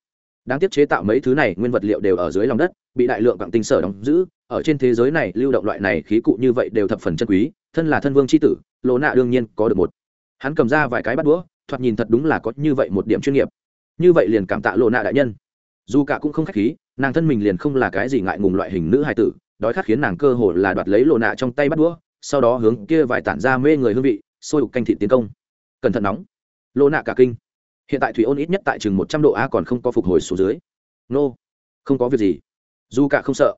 đáng tiếc chế tạo mấy thứ này nguyên vật liệu đều ở dưới lòng đất, bị đại lượng quặng tinh sở đóng giữ, ở trên thế giới này lưu động loại này khí cụ như vậy đều thập phần chân quý, thân là thân vương c h i tử lộ nạ đương nhiên có được một. Hắn cầm ra vài cái bắt đũa, thoạt nhìn thật đúng là có như vậy một điểm chuyên nghiệp. Như vậy liền cảm tạ lộ nạ đại nhân. Dù cả cũng không k h á c h khí, nàng thân mình liền không là cái gì ngại ngùng loại hình nữ hài tử, đói khát khiến nàng cơ hồ là đoạt lấy lộ nạ trong tay bắt đũa, sau đó hướng kia vài tản ra mê người hương vị, sôi ục canh thị tiến công. Cẩn thận nóng. Lộ nạ cả kinh hiện tại thủy ôn ít nhất tại chừng một trăm độ a còn không có phục hồi xuống dưới. Nô, không có việc gì. Dù cả không sợ.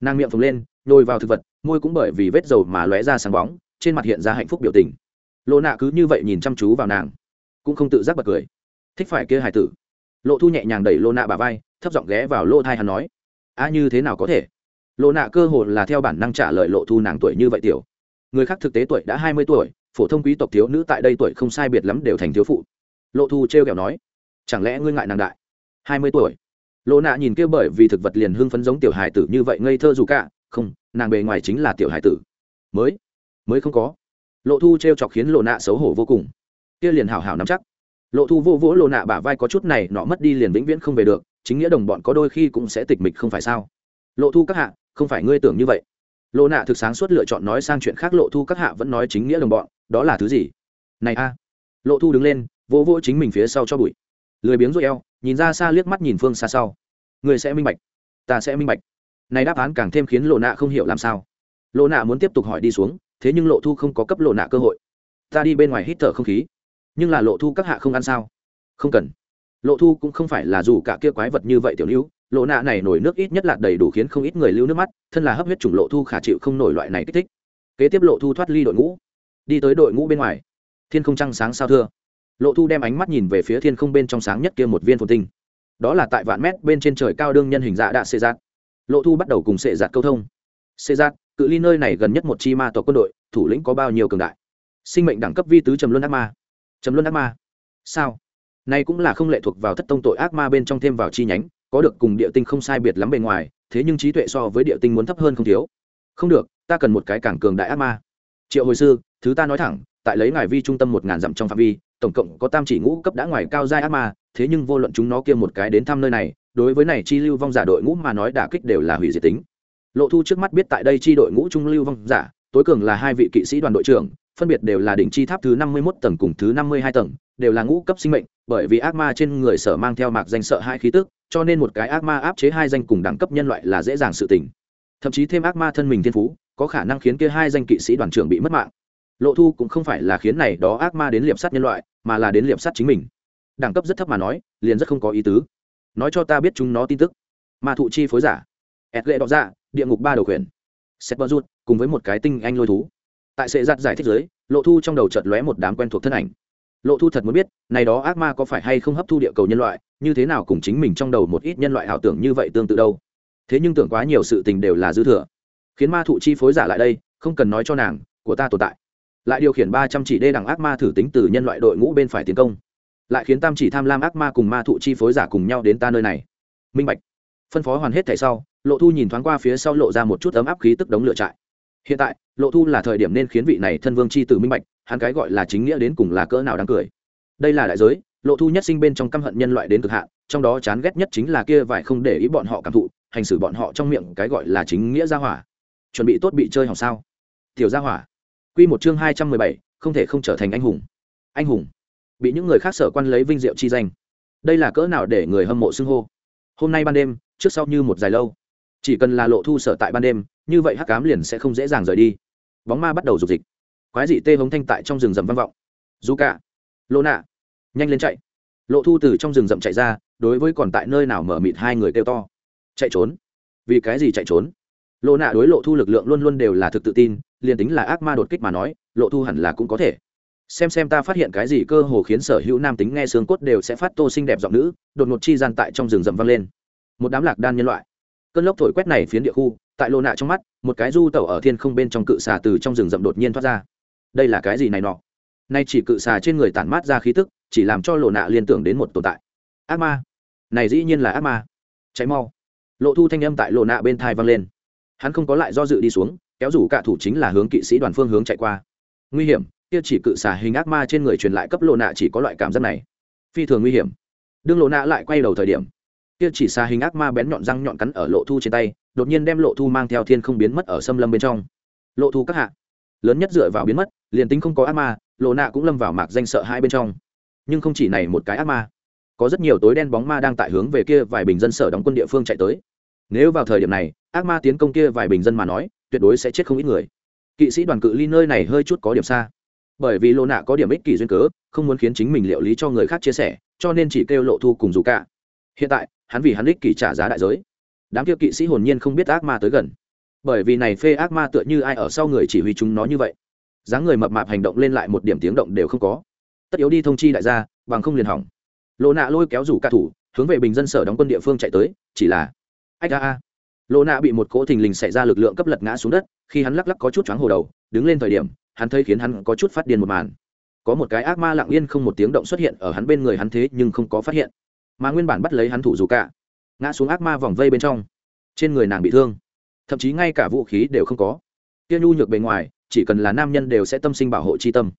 Nàng miệng phồng lên, nhồi vào thực vật, môi cũng bởi vì vết dầu mà lóe ra sáng bóng, trên mặt hiện ra hạnh phúc biểu tình. Lộ nạ cứ như vậy nhìn chăm chú vào nàng, cũng không tự giác bật cười. Thích phải kia hài tử. Lộ thu nhẹ nhàng đẩy lô nạ bà vai, thấp giọng ghé vào lô thai hắn nói, a như thế nào có thể? Lộ nạ cơ hồ là theo bản năng trả lời lộ thu nàng tuổi như vậy tiểu. Người khác thực tế tuổi đã hai mươi tuổi, phổ thông quý tộc thiếu nữ tại đây tuổi không sai biệt lắm đều thành thiếu phụ lộ thu t r e o kẹo nói, chẳng lẽ ngươi ngại nàng đại? Hai mươi tuổi. Lộ nạ nhìn kia bởi vì thực vật liền hưng phấn giống tiểu hài tử như vậy ngây thơ dù cả, không, nàng bề ngoài chính là tiểu hài tử. Mới mới không có. Lộ thu t r e o chọc khiến lộ nạ xấu hổ vô cùng. Kia liền hào hào nắm chắc. Lộ thu vô vỗ lộ nạ bả vai có chút này, nọ mất đi liền vĩnh viễn không về được, chính nghĩa đồng bọn có đôi khi cũng sẽ tịch mịch không phải sao? Lộ thu các hạ, không phải ngươi tưởng như vậy. Lộ nạ thực sáng suốt lựa chọn nói sang chuyện khác lộ thu các hạ vẫn nói chính nghĩa đồng bọn, đó là thứ gì? Này a. Lộ thu đứng lên vỗ vỗ chính mình phía sau cho bụi. Lười biếng rồi eo, nhìn ra xa liếc mắt nhìn phương xa sau. Người sẽ minh bạch, ta sẽ minh bạch. Này đáp án càng thêm khiến lộ nạ không hiểu làm sao. Lộ nạ muốn tiếp tục hỏi đi xuống, thế nhưng lộ thu không có cấp lộ nạ cơ hội. Ta đi bên ngoài hít thở không khí. Nhưng là lộ thu các hạ không ăn sao? Không cần. Lộ thu cũng không phải là dù cả kia quái vật như vậy tiểu lưu. Lộ nạ này nổi nước ít nhất là đầy đủ khiến không ít người lưu nước mắt, thân là hấp huyết chủng lộ thu khả chịu không nổi loại này kích thích. Kế tiếp lộ thu thoát ly đội ngũ. Đi tới đội ngũ bên ngoài. Thiên không trăng sáng sao thưa lộ thu đem ánh mắt nhìn về phía thiên không bên trong sáng nhất kia một viên phồn tinh. Đó là tại vạn mét bên trên trời cao đương nhân hình dạ đạ xê giác lộ thu bắt đầu cùng xê giạt câu thông. Xê giác cự ly nơi này gần nhất một chi ma tộc quân đội, thủ lĩnh có bao nhiêu cường đại? Sinh mệnh đẳng cấp vi tứ trầm luân ác ma. Trầm luân ác ma. Sao? Nay cũng là không lệ thuộc vào thất tông tội ác ma bên trong thêm vào chi nhánh, có được cùng địa tinh không sai biệt lắm bề ngoài, thế nhưng trí tuệ so với địa tinh muốn thấp hơn không thiếu. Không được, ta cần một cái càng cường đại ác ma. Triệu hồi sư, thứ ta nói thẳng, tại lấy ngài vi trung tâm một ngàn dặm trong phạm vi tổng cộng có tam chỉ ngũ cấp đã ngoài cao giai ác ma, thế nhưng vô luận chúng nó kia một cái đến thăm nơi này, đối với này chi lưu vong giả đội ngũ mà nói đả kích đều là hủy diệt tính. Lộ thu trước mắt biết tại đây chi đội ngũ trung lưu vong giả, tối cường là hai vị kỵ sĩ đoàn đội trưởng, phân biệt đều là đỉnh chi tháp thứ năm mươi 51 tầng cùng thứ năm mươi hai tầng, đều là ngũ cấp sinh mệnh, bởi vì ác ma trên người sở mang theo mạc danh sợ hai khí tức, cho nên một cái ác ma áp chế hai danh cùng đẳng cấp nhân loại là dễ dàng sự tình. Thậm chí thêm ác ma thân mình thiên phú, có khả năng khiến kia hai danh kỵ sĩ đoàn trưởng bị mất mạng lộ thu cũng không phải là khiến này đó ác ma đến liệp sát nhân loại, mà là đến liệp sát chính mình. Đẳng cấp rất thấp mà nói, liền rất không có ý tứ. Nói cho ta biết chúng nó tin tức. Ma thụ chi phối giả. Ẹt lệ đọ dạ địa ngục ba đầu khuyển. Sét bơ rút, cùng với một cái tinh anh lôi thú. Tại sệ giặt giải thích giới lộ thu trong đầu chợt lóe một đám quen thuộc thân ảnh. Lộ thu thật muốn biết, này đó ác ma có phải hay không hấp thu địa cầu nhân loại, như thế nào cùng chính mình trong đầu một ít nhân loại ảo tưởng như vậy tương tự đâu. Thế nhưng tưởng quá nhiều sự tình đều là dư thừa. Khiến ma thụ chi phối giả lại đây, không cần nói cho nàng, của ta tồn tại lại điều khiển ba trăm chỉ đê đẳng ác ma thử tính từ nhân loại đội ngũ bên phải tiến công. Lại khiến tam chỉ tham lam ác ma cùng ma thụ chi phối giả cùng nhau đến ta nơi này. Minh bạch. Phân phó hoàn hết thảy sau, lộ thu nhìn thoáng qua phía sau lộ ra một chút ấm áp khí tức đống lửa trại. Hiện tại, lộ thu là thời điểm nên khiến vị này thân vương c h i tử minh bạch, hắn cái gọi là chính nghĩa đến cùng là cỡ nào đáng cười. Đây là đại giới, lộ thu nhất sinh bên trong căm hận nhân loại đến cực hạn, trong đó chán ghét nhất chính là kia vải không để ý bọn họ cảm thụ, hành xử bọn họ trong miệng cái gọi là chính nghĩa gia hỏa. Chuẩn bị tốt bị chơi hỏng sao? Tiểu gia hỏa. Quy một chương hai trăm mười bảy, không thể không trở thành anh hùng. Anh hùng, bị những người khác sở quan lấy vinh diệu chi danh. Đây là cỡ nào để người hâm mộ xưng hô. Hôm nay ban đêm, trước sau như một dài lâu. Chỉ cần là lộ thu sở tại ban đêm, như vậy hắc ám liền sẽ không dễ dàng rời đi. Bóng ma bắt đầu dục dịch. Quái dị tê hống thanh tại trong rừng rậm vang vọng. Zuka, cả, Lô nhanh lên chạy. Lộ thu từ trong rừng rậm chạy ra, đối với còn tại nơi nào mở mịt hai người kêu to. Chạy trốn? Vì cái gì chạy trốn? Lô nạ đối lộ thu lực lượng luôn luôn đều là thực tự tin, liền tính là ác ma đột kích mà nói, lộ thu hẳn là cũng có thể. Xem xem ta phát hiện cái gì cơ hồ khiến sở hữu nam tính nghe xương cốt đều sẽ phát tô xinh đẹp giọng nữ, đột ngột chi gian tại trong rừng rậm vang lên. Một đám lạc đan nhân loại. Cơn lốc thổi quét này phiến địa khu, tại lô nạ trong mắt, một cái du tẩu ở thiên không bên trong cự xà từ trong rừng rậm đột nhiên thoát ra. Đây là cái gì này nọ? Nay chỉ cự xà trên người tản mát ra khí tức, chỉ làm cho lộ nạ liên tưởng đến một tồn tại. Ác ma. Này dĩ nhiên là ác ma. Cháy mau. Lộ thu thanh âm tại lộ nạ bên thai vang lên. Hắn không có lại do dự đi xuống kéo rủ cả thủ chính là hướng kỵ sĩ đoàn phương hướng chạy qua. Nguy hiểm, kia chỉ cự xà hình ác ma trên người truyền lại cấp lộ nạ chỉ có loại cảm giác này. Phi thường nguy hiểm. Đương lộ nạ lại quay đầu thời điểm, kia chỉ xà hình ác ma bén nhọn răng nhọn cắn ở lộ thu trên tay, đột nhiên đem lộ thu mang theo thiên không biến mất ở xâm lâm bên trong. Lộ thu các hạ, lớn nhất dựa vào biến mất, liền tính không có ác ma, lộ nạ cũng lâm vào mạc danh sợ hai bên trong. Nhưng không chỉ này một cái ác ma, có rất nhiều tối đen bóng ma đang tại hướng về kia vài bình dân sở đóng quân địa phương chạy tới. Nếu vào thời điểm này, ác ma tiến công kia vài bình dân mà nói tuyệt đối sẽ chết không ít người. Kỵ sĩ đoàn cự ly nơi này hơi chút có điểm xa. Bởi vì lộ nạ có điểm ích kỷ duyên cớ, không muốn khiến chính mình liệu lý cho người khác chia sẻ, cho nên chỉ kêu lộ thu cùng dù cả. Hiện tại, hắn vì hắn ích kỷ trả giá đại giới. Đám kia kỵ sĩ hồn nhiên không biết ác ma tới gần. Bởi vì này phê ác ma tựa như ai ở sau người chỉ huy chúng nó như vậy. Dáng người mập mạp hành động lên lại một điểm tiếng động đều không có. Tất yếu đi thông chi đại gia, bằng không liền hỏng. Lộ nạ lôi kéo rủ cả thủ, hướng về bình dân sở đóng quân địa phương chạy tới, chỉ là, ách a a lộ nạ bị một cỗ thình lình xảy ra lực lượng cấp lật ngã xuống đất, khi hắn lắc lắc có chút choáng hồ đầu, đứng lên thời điểm, hắn thấy khiến hắn có chút phát điên một màn. Có một cái ác ma lặng yên không một tiếng động xuất hiện ở hắn bên người hắn thế nhưng không có phát hiện. Mà nguyên bản bắt lấy hắn thủ dù cả, ngã xuống ác ma vòng vây bên trong. Trên người nàng bị thương. Thậm chí ngay cả vũ khí đều không có. Tiên nhu nhược bề ngoài, chỉ cần là nam nhân đều sẽ tâm sinh bảo hộ chi tâm.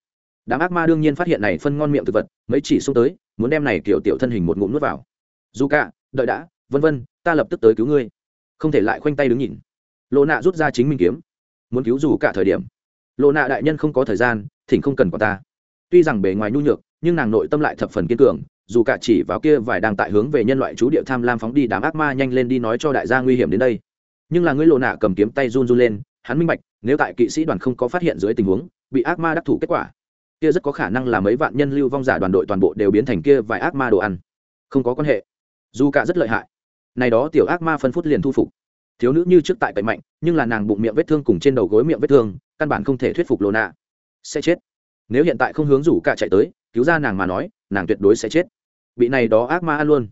Đám ác ma đương nhiên phát hiện này phân ngon miệng thực vật, mấy chỉ xông tới, muốn đem này kiểu tiểu thân hình một ngụm nuốt vào. Dù cả, đợi đã, vân vân, ta lập tức tới cứu ngươi không thể lại khoanh tay đứng nhìn. Lộ nạ rút ra chính mình kiếm, muốn cứu dù cả thời điểm. Lộ nạ đại nhân không có thời gian, thỉnh không cần có ta. Tuy rằng bề ngoài nhu nhược, nhưng nàng nội tâm lại thập phần kiên cường, dù cả chỉ vào kia vài đang tại hướng về nhân loại chú địa tham lam phóng đi đám ác ma nhanh lên đi nói cho đại gia nguy hiểm đến đây. Nhưng là ngươi lộ nạ cầm kiếm tay run run lên, hắn minh bạch, nếu tại kỵ sĩ đoàn không có phát hiện dưới tình huống, bị ác ma đắc thủ kết quả, kia rất có khả năng là mấy vạn nhân lưu vong giả đoàn đội toàn bộ đều biến thành kia vài ác ma đồ ăn. Không có quan hệ. Dù cả rất lợi hại này đó tiểu ác ma phân phút liền thu phục. Thiếu nữ như trước tại cậy mạnh, nhưng là nàng bụng miệng vết thương cùng trên đầu gối miệng vết thương, căn bản không thể thuyết phục lô nạ sẽ chết. Nếu hiện tại không hướng rủ cả chạy tới, cứu ra nàng mà nói, nàng tuyệt đối sẽ chết. Bị này đó ác ma ăn luôn.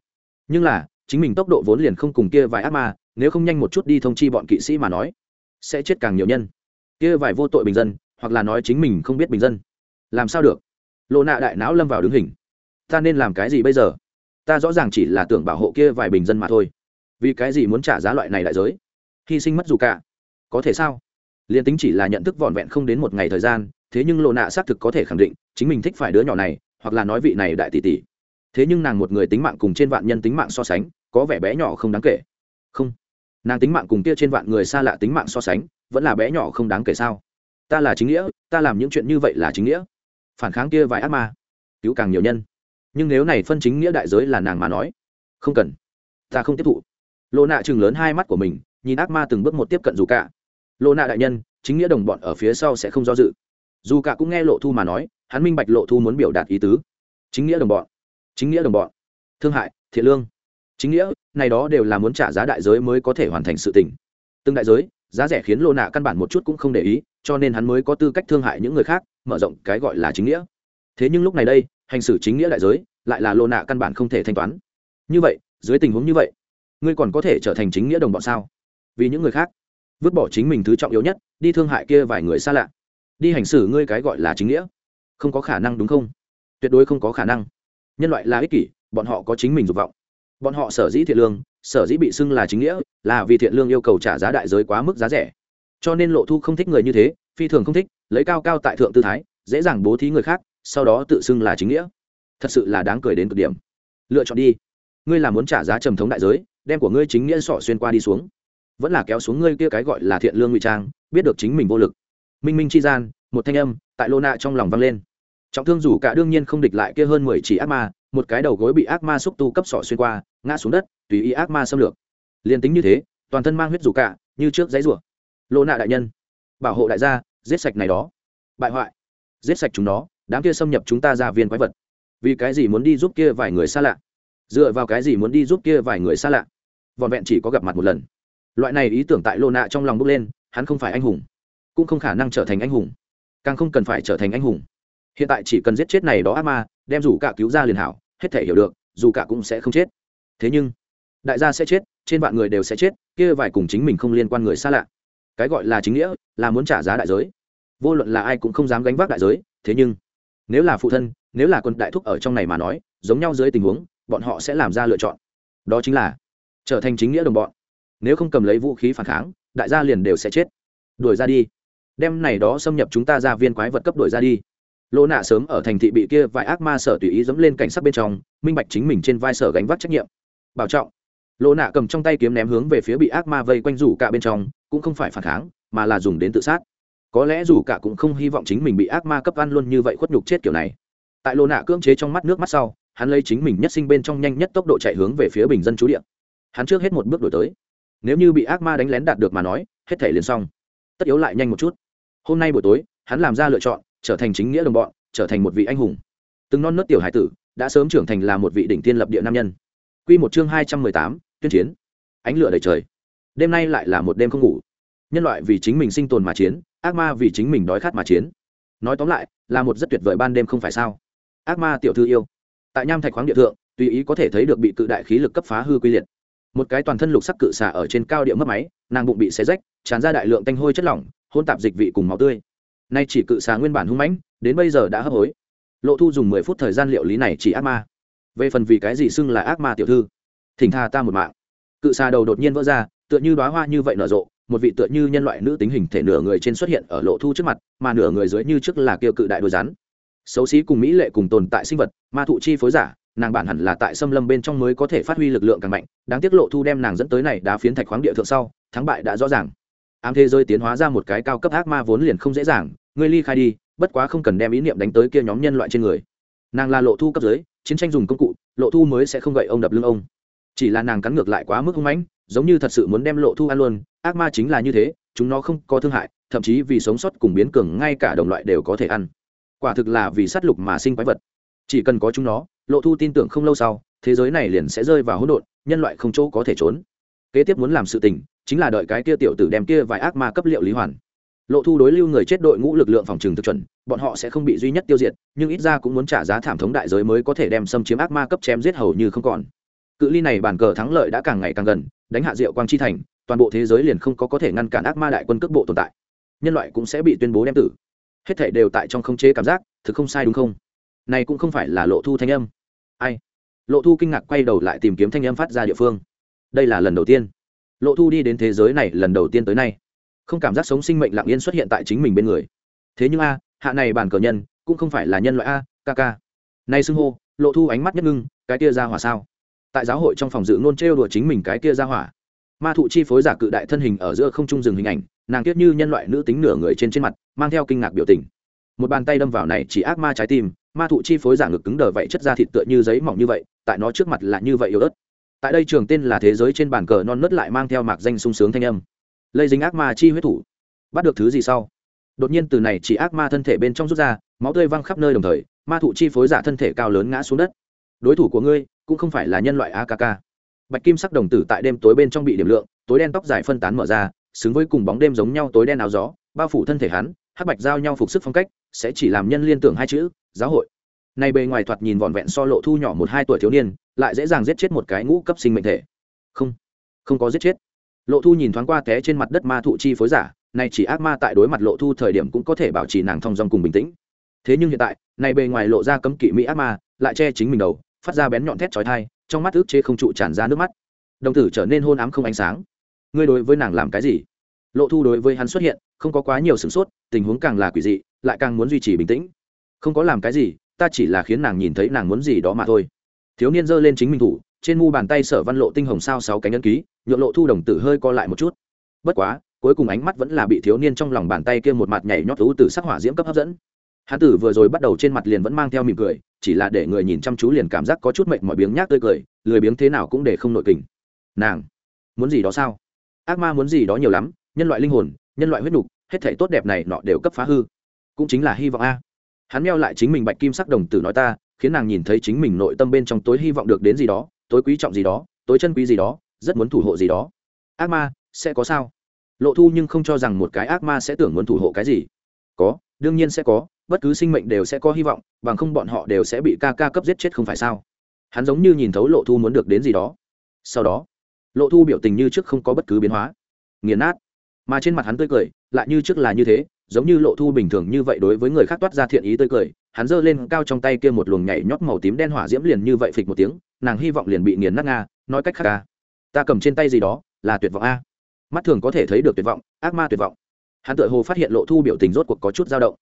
Nhưng là, chính mình tốc độ vốn liền không cùng kia vài ác ma, nếu không nhanh một chút đi thông chi bọn kỵ sĩ mà nói, sẽ chết càng nhiều nhân. Kia vài vô tội bình dân, hoặc là nói chính mình không biết bình dân. Làm sao được? Lộ nạ đại não lâm vào đứng hình. Ta nên làm cái gì bây giờ? Ta rõ ràng chỉ là tưởng bảo hộ kia vài bình dân mà thôi. Vì cái gì muốn trả giá loại này đại giới? Hy sinh mất dù cả. Có thể sao? Liền tính chỉ là nhận thức vỏn vẹn không đến một ngày thời gian, thế nhưng lộ nạ xác thực có thể khẳng định, chính mình thích phải đứa nhỏ này, hoặc là nói vị này đại tỷ tỷ. Thế nhưng nàng một người tính mạng cùng trên vạn nhân tính mạng so sánh, có vẻ bé nhỏ không đáng kể. Không. Nàng tính mạng cùng kia trên vạn người xa lạ tính mạng so sánh, vẫn là bé nhỏ không đáng kể sao? Ta là chính nghĩa, ta làm những chuyện như vậy là chính nghĩa. Phản kháng kia vài ác ma. Cứu càng nhiều nhân nhưng nếu này phân chính nghĩa đại giới là nàng mà nói, không cần. Ta không tiếp thụ. Lộ nạ chừng lớn hai mắt của mình, nhìn ác ma từng bước một tiếp cận dù cả. Lộ nạ đại nhân, chính nghĩa đồng bọn ở phía sau sẽ không do dự. Dù cả cũng nghe lộ thu mà nói, hắn minh bạch lộ thu muốn biểu đạt ý tứ. Chính nghĩa đồng bọn. Chính nghĩa đồng bọn. Thương hại, thiện lương. Chính nghĩa, này đó đều là muốn trả giá đại giới mới có thể hoàn thành sự tình. Từng đại giới, giá rẻ khiến lô nạ căn bản một chút cũng không để ý, cho nên hắn mới có tư cách thương hại những người khác, mở rộng cái gọi là chính nghĩa. Thế nhưng lúc này đây hành xử chính nghĩa đại giới, lại là lô nạ căn bản không thể thanh toán. Như vậy, dưới tình huống như vậy, ngươi còn có thể trở thành chính nghĩa đồng bọn sao? Vì những người khác, vứt bỏ chính mình thứ trọng yếu nhất, đi thương hại kia vài người xa lạ. Đi hành xử ngươi cái gọi là chính nghĩa. Không có khả năng đúng không? Tuyệt đối không có khả năng. Nhân loại là ích kỷ, bọn họ có chính mình dục vọng. Bọn họ sở dĩ thiện lương, sở dĩ bị xưng là chính nghĩa, là vì thiện lương yêu cầu trả giá đại giới quá mức giá rẻ. Cho nên lộ thu không thích người như thế, phi thường không thích, lấy cao cao tại thượng tư thái, dễ dàng bố thí người khác sau đó tự xưng là chính nghĩa. Thật sự là đáng cười đến cực điểm. Lựa chọn đi. Ngươi là muốn trả giá trầm thống đại giới, đem của ngươi chính nghĩa sọ xuyên qua đi xuống. Vẫn là kéo xuống ngươi kia cái gọi là thiện lương ngụy trang, biết được chính mình vô lực. Minh minh chi gian, một thanh âm tại lô nạ trong lòng vang lên. Trọng thương rủ cả đương nhiên không địch lại kia hơn mười chỉ ác ma, một cái đầu gối bị ác ma xúc tu cấp sọ xuyên qua, ngã xuống đất, tùy ý ác ma xâm lược. Liền tính như thế, toàn thân mang huyết rủ cả, như trước giấy rủa. Lô nạ đại nhân, bảo hộ đại gia, giết sạch này đó. Bại hoại, giết sạch chúng nó đám kia xâm nhập chúng ta ra viên quái vật. Vì cái gì muốn đi giúp kia vài người xa lạ? Dựa vào cái gì muốn đi giúp kia vài người xa lạ? Vòn vẹn chỉ có gặp mặt một lần. Loại này ý tưởng tại lô nạ trong lòng bốc lên, hắn không phải anh hùng, cũng không khả năng trở thành anh hùng. Càng không cần phải trở thành anh hùng. Hiện tại chỉ cần giết chết này đó ác ma, đem rủ cả cứu ra liền hảo, hết thể hiểu được, dù cả cũng sẽ không chết. Thế nhưng, đại gia sẽ chết, trên vạn người đều sẽ chết, kia vài cùng chính mình không liên quan người xa lạ. Cái gọi là chính nghĩa, là muốn trả giá đại giới. Vô luận là ai cũng không dám gánh vác đại giới, thế nhưng nếu là phụ thân, nếu là quân đại thúc ở trong này mà nói, giống nhau dưới tình huống, bọn họ sẽ làm ra lựa chọn. Đó chính là trở thành chính nghĩa đồng bọn. Nếu không cầm lấy vũ khí phản kháng, đại gia liền đều sẽ chết. Đuổi ra đi. Đem này đó xâm nhập chúng ta ra viên quái vật cấp đuổi ra đi. Lỗ nạ sớm ở thành thị bị kia vài ác ma sở tùy ý dẫm lên cảnh sát bên trong, minh bạch chính mình trên vai sở gánh vác trách nhiệm. Bảo trọng. Lỗ nạ cầm trong tay kiếm ném hướng về phía bị ác ma vây quanh rủ cả bên trong, cũng không phải phản kháng, mà là dùng đến tự sát có lẽ dù cả cũng không hy vọng chính mình bị ác ma cấp ăn luôn như vậy khuất nhục chết kiểu này. Tại lô nạ cưỡng chế trong mắt nước mắt sau, hắn lấy chính mình nhất sinh bên trong nhanh nhất tốc độ chạy hướng về phía bình dân chú điện hắn trước hết một bước đổi tới. Nếu như bị ác ma đánh lén đạt được mà nói, hết thể liền xong. Tất yếu lại nhanh một chút. Hôm nay buổi tối, hắn làm ra lựa chọn, trở thành chính nghĩa đồng bọn, trở thành một vị anh hùng. Từng non nớt tiểu hải tử, đã sớm trưởng thành là một vị đỉnh tiên lập địa nam nhân. Q một chương hai trăm mười tám, tuyên chiến. Ánh lửa đầy trời. Đêm nay lại là một đêm không ngủ nhân loại vì chính mình sinh tồn mà chiến, ác ma vì chính mình đói khát mà chiến. Nói tóm lại, là một rất tuyệt vời ban đêm không phải sao? Ác ma tiểu thư yêu. Tại nham thạch khoáng địa thượng, tùy ý có thể thấy được bị cự đại khí lực cấp phá hư quy liệt. Một cái toàn thân lục sắc cự xả ở trên cao địa mất máy, nàng bụng bị xé rách, tràn ra đại lượng tanh hôi chất lỏng, hôn tạp dịch vị cùng máu tươi. Nay chỉ cự xà nguyên bản hung mãnh, đến bây giờ đã hấp hối. Lộ thu dùng mười phút thời gian liệu lý này chỉ ác ma. Về phần vì cái gì xưng là ác ma tiểu thư, thỉnh tha ta một mạng. Cự xà đầu đột nhiên vỡ ra tựa như đoá hoa như vậy nở rộ, một vị tựa như nhân loại nữ tính hình thể nửa người trên xuất hiện ở lộ thu trước mặt, mà nửa người dưới như trước là kiêu cự đại đôi rắn. Xấu xí cùng mỹ lệ cùng tồn tại sinh vật, ma thụ chi phối giả, nàng bản hẳn là tại xâm lâm bên trong mới có thể phát huy lực lượng càng mạnh, đáng tiếc lộ thu đem nàng dẫn tới này đá phiến thạch khoáng địa thượng sau, thắng bại đã rõ ràng. Ám thế giới tiến hóa ra một cái cao cấp ác ma vốn liền không dễ dàng, ngươi ly khai đi, bất quá không cần đem ý niệm đánh tới kia nhóm nhân loại trên người. Nàng là lộ thu cấp dưới, chiến tranh dùng công cụ, lộ thu mới sẽ không gậy ông đập lưng ông. Chỉ là nàng cắn ngược lại quá mức hung mãnh giống như thật sự muốn đem lộ thu ăn luôn, ác ma chính là như thế, chúng nó không có thương hại, thậm chí vì sống sót cùng biến cường ngay cả đồng loại đều có thể ăn. Quả thực là vì sát lục mà sinh quái vật. Chỉ cần có chúng nó, lộ thu tin tưởng không lâu sau, thế giới này liền sẽ rơi vào hỗn độn, nhân loại không chỗ có thể trốn. Kế tiếp muốn làm sự tình, chính là đợi cái kia tiểu tử đem kia vài ác ma cấp liệu lý hoàn. Lộ thu đối lưu người chết đội ngũ lực lượng phòng trừng thực chuẩn, bọn họ sẽ không bị duy nhất tiêu diệt, nhưng ít ra cũng muốn trả giá thảm thống đại giới mới có thể đem xâm chiếm ác ma cấp chém giết hầu như không còn cự ly này bàn cờ thắng lợi đã càng ngày càng gần, đánh hạ diệu quang chi thành, toàn bộ thế giới liền không có có thể ngăn cản ác ma đại quân cước bộ tồn tại. Nhân loại cũng sẽ bị tuyên bố đem tử. Hết thể đều tại trong không chế cảm giác, thực không sai đúng không? Này cũng không phải là lộ thu thanh âm. Ai? Lộ thu kinh ngạc quay đầu lại tìm kiếm thanh âm phát ra địa phương. Đây là lần đầu tiên. Lộ thu đi đến thế giới này lần đầu tiên tới nay. Không cảm giác sống sinh mệnh lặng yên xuất hiện tại chính mình bên người. Thế nhưng a, hạ này bản cờ nhân, cũng không phải là nhân loại a, ca ca. Nay xưng hô, lộ thu ánh mắt nhất ngưng, cái tia ra hỏa sao? Tại giáo hội trong phòng dự ngôn trêu đùa chính mình cái kia ra hỏa. Ma thụ chi phối giả cự đại thân hình ở giữa không trung dừng hình ảnh, nàng kiết như nhân loại nữ tính nửa người trên trên mặt, mang theo kinh ngạc biểu tình. Một bàn tay đâm vào này chỉ ác ma trái tim, ma thụ chi phối giả ngực cứng đờ vậy chất da thịt tựa như giấy mỏng như vậy, tại nó trước mặt là như vậy yếu ớt. Tại đây trường tên là thế giới trên bàn cờ non nớt lại mang theo mạc danh sung sướng thanh âm. Lây dính ác ma chi huyết thủ. Bắt được thứ gì sau? Đột nhiên từ này chỉ ác ma thân thể bên trong rút ra, máu tươi văng khắp nơi đồng thời, ma thụ chi phối giả thân thể cao lớn ngã xuống đất. Đối thủ của ngươi cũng không phải là nhân loại akk bạch kim sắc đồng tử tại đêm tối bên trong bị điểm lượng, tối đen tóc dài phân tán mở ra, xứng với cùng bóng đêm giống nhau tối đen áo gió, bao phủ thân thể hắn, hắc bạch giao nhau phục sức phong cách, sẽ chỉ làm nhân liên tưởng hai chữ, giáo hội. Này bề ngoài thoạt nhìn vòn vẹn so lộ thu nhỏ một hai tuổi thiếu niên, lại dễ dàng giết chết một cái ngũ cấp sinh mệnh thể. Không không có giết chết. Lộ thu nhìn thoáng qua té trên mặt đất ma thụ chi phối giả này chỉ ác ma tại đối mặt lộ thu thời điểm cũng có thể bảo trì nàng thong dong cùng bình tĩnh. Thế nhưng hiện tại này bề ngoài lộ ra cấm kỵ mỹ ác ma, lại che chính mình đầu phát ra bén nhọn thét chói tai, trong mắt ức chế không trụ tràn ra nước mắt. Đồng tử trở nên hôn ám không ánh sáng. Ngươi đối với nàng làm cái gì? Lộ thu đối với hắn xuất hiện không có quá nhiều sửng sốt tình huống càng là quỷ dị lại càng muốn duy trì bình tĩnh. Không có làm cái gì ta chỉ là khiến nàng nhìn thấy nàng muốn gì đó mà thôi. Thiếu niên giơ lên chính mình thủ trên mu bàn tay sở văn lộ tinh hồng sao sáu cánh ấn ký nhượng lộ thu đồng tử hơi co lại một chút. Bất quá cuối cùng ánh mắt vẫn là bị thiếu niên trong lòng bàn tay kia một mặt nhảy nhót thú từ sắc hỏa diễm cấp hấp dẫn hán tử vừa rồi bắt đầu trên mặt liền vẫn mang theo mỉm cười, chỉ là để người nhìn chăm chú liền cảm giác có chút mệnh mọi biếng nhác tươi cười, lười biếng thế nào cũng để không nội kình. Nàng, muốn gì đó sao? Ác ma muốn gì đó nhiều lắm, nhân loại linh hồn, nhân loại huyết nục, hết thể tốt đẹp này nọ đều cấp phá hư. Cũng chính là hy vọng a. Hắn meo lại chính mình bạch kim sắc đồng tử nói ta, khiến nàng nhìn thấy chính mình nội tâm bên trong tối hy vọng được đến gì đó, tối quý trọng gì đó, tối chân quý gì đó, rất muốn thủ hộ gì đó. Ác ma, sẽ có sao? Lộ thu nhưng không cho rằng một cái ác ma sẽ tưởng muốn thủ hộ cái gì. Có, đương nhiên sẽ có bất cứ sinh mệnh đều sẽ có hy vọng, bằng không bọn họ đều sẽ bị ca ca cấp giết chết không phải sao? Hắn giống như nhìn thấu lộ thu muốn được đến gì đó. Sau đó, lộ thu biểu tình như trước không có bất cứ biến hóa. Nghiền nát. Mà trên mặt hắn tươi cười, lại như trước là như thế, giống như lộ thu bình thường như vậy đối với người khác toát ra thiện ý tươi cười, hắn giơ lên cao trong tay kia một luồng nhảy nhót màu tím đen hỏa diễm liền như vậy phịch một tiếng, nàng hy vọng liền bị nghiền nát nga, nói cách khác ca ta cầm trên tay gì đó, là tuyệt vọng a. Mắt thường có thể thấy được tuyệt vọng, ác ma tuyệt vọng. Hắn tự hồ phát hiện lộ thu biểu tình rốt cuộc có chút dao động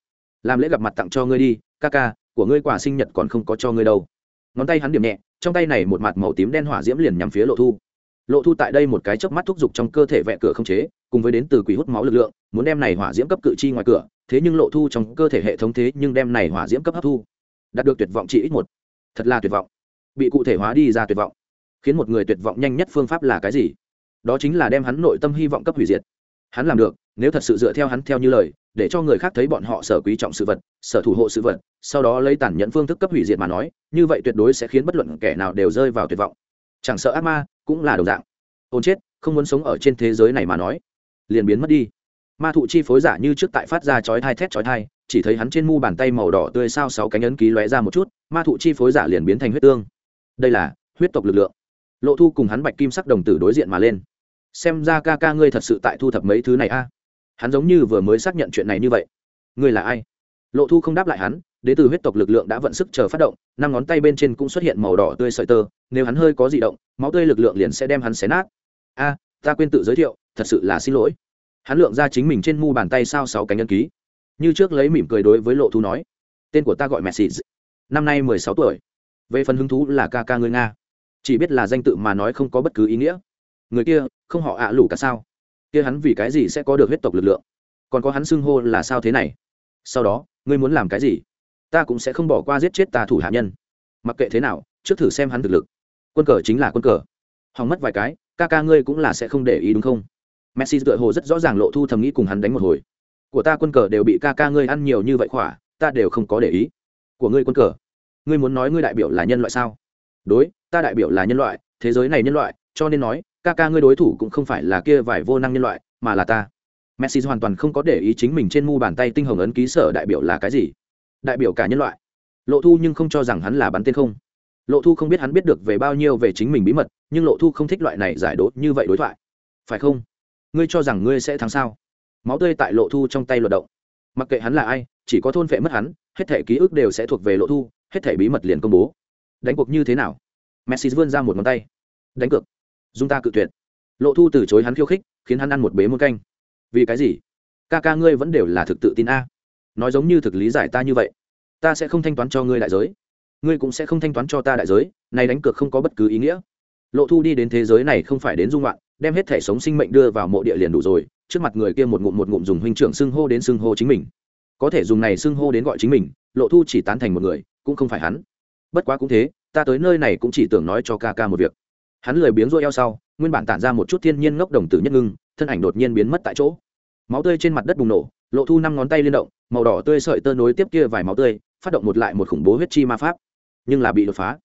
làm lễ gặp mặt tặng cho ngươi đi, ca ca, của ngươi quả sinh nhật còn không có cho ngươi đâu. Ngón tay hắn điểm nhẹ, trong tay này một mặt màu tím đen hỏa diễm liền nhằm phía lộ thu. Lộ thu tại đây một cái chớp mắt thúc giục trong cơ thể vẹ cửa không chế, cùng với đến từ quỷ hút máu lực lượng, muốn đem này hỏa diễm cấp cự chi ngoài cửa, thế nhưng lộ thu trong cơ thể hệ thống thế nhưng đem này hỏa diễm cấp hấp thu. Đạt được tuyệt vọng chỉ ít một. Thật là tuyệt vọng. Bị cụ thể hóa đi ra tuyệt vọng. Khiến một người tuyệt vọng nhanh nhất phương pháp là cái gì? Đó chính là đem hắn nội tâm hy vọng cấp hủy diệt. Hắn làm được, nếu thật sự dựa theo hắn theo như lời để cho người khác thấy bọn họ sở quý trọng sự vật, sở thủ hộ sự vật, sau đó lấy tản nhẫn phương thức cấp hủy diệt mà nói, như vậy tuyệt đối sẽ khiến bất luận kẻ nào đều rơi vào tuyệt vọng. Chẳng sợ ác ma cũng là đồng dạng. Ôn chết, không muốn sống ở trên thế giới này mà nói, liền biến mất đi. Ma thụ chi phối giả như trước tại phát ra chói thai thét chói thai chỉ thấy hắn trên mu bàn tay màu đỏ tươi sao sáu cánh ấn ký lóe ra một chút, ma thụ chi phối giả liền biến thành huyết tương. Đây là huyết tộc lực lượng. Lộ thu cùng hắn bạch kim sắc đồng tử đối diện mà lên. Xem ra ca ca ngươi thật sự tại thu thập mấy thứ này a hắn giống như vừa mới xác nhận chuyện này như vậy. Ngươi là ai? Lộ thu không đáp lại hắn, đến từ huyết tộc lực lượng đã vận sức chờ phát động, năm ngón tay bên trên cũng xuất hiện màu đỏ tươi sợi tơ, nếu hắn hơi có di động, máu tươi lực lượng liền sẽ đem hắn xé nát. A, ta quên tự giới thiệu, thật sự là xin lỗi. Hắn lượng ra chính mình trên mu bàn tay sao sáu cánh nhân ký. Như trước lấy mỉm cười đối với lộ thu nói, tên của ta gọi mẹ xì năm nay mười sáu tuổi. Về phần hứng thú là ca ca người nga. Chỉ biết là danh tự mà nói không có bất cứ ý nghĩa. Người kia, không họ ạ à lủ cả sao? Kia hắn vì cái gì sẽ có được huyết tộc lực lượng? Còn có hắn xưng hô là sao thế này? Sau đó, ngươi muốn làm cái gì? Ta cũng sẽ không bỏ qua giết chết tà thủ hạ nhân. Mặc kệ thế nào, trước thử xem hắn thực lực. Quân cờ chính là quân cờ. Hỏng mất vài cái, ca ca ngươi cũng là sẽ không để ý đúng không? Messi tựa hồ rất rõ ràng lộ thu thầm nghĩ cùng hắn đánh một hồi. Của ta quân cờ đều bị ca ca ngươi ăn nhiều như vậy khỏa, ta đều không có để ý. Của ngươi quân cờ. Ngươi muốn nói ngươi đại biểu là nhân loại sao? Đối, ta đại biểu là nhân loại, thế giới này nhân loại, cho nên nói ca ca ngươi đối thủ cũng không phải là kia vài vô năng nhân loại, mà là ta. Messi hoàn toàn không có để ý chính mình trên mu bàn tay tinh hồng ấn ký sở đại biểu là cái gì. Đại biểu cả nhân loại. Lộ thu nhưng không cho rằng hắn là bắn tên không. Lộ thu không biết hắn biết được về bao nhiêu về chính mình bí mật, nhưng lộ thu không thích loại này giải đố như vậy đối thoại. Phải không? Ngươi cho rằng ngươi sẽ thắng sao? Máu tươi tại lộ thu trong tay luận động. Mặc kệ hắn là ai, chỉ có thôn vệ mất hắn, hết thể ký ức đều sẽ thuộc về lộ thu, hết thể bí mật liền công bố. Đánh cuộc như thế nào? Messi vươn ra một ngón tay. Đánh cược dung ta cự tuyệt. Lộ thu từ chối hắn khiêu khích, khiến hắn ăn một bế muôn canh. Vì cái gì? Ca ca ngươi vẫn đều là thực tự tin a. Nói giống như thực lý giải ta như vậy. Ta sẽ không thanh toán cho ngươi đại giới. Ngươi cũng sẽ không thanh toán cho ta đại giới, này đánh cược không có bất cứ ý nghĩa. Lộ thu đi đến thế giới này không phải đến dung loạn, đem hết thể sống sinh mệnh đưa vào mộ địa liền đủ rồi, trước mặt người kia một ngụm một ngụm dùng huynh trưởng xưng hô đến xưng hô chính mình. Có thể dùng này xưng hô đến gọi chính mình, lộ thu chỉ tán thành một người, cũng không phải hắn. Bất quá cũng thế, ta tới nơi này cũng chỉ tưởng nói cho ca ca một việc hắn lười biếng rôi eo sau, nguyên bản tản ra một chút thiên nhiên ngốc đồng tử nhất ngưng, thân ảnh đột nhiên biến mất tại chỗ. Máu tươi trên mặt đất bùng nổ, lộ thu năm ngón tay liên động, màu đỏ tươi sợi tơ nối tiếp kia vài máu tươi, phát động một lại một khủng bố huyết chi ma pháp. Nhưng là bị đột phá.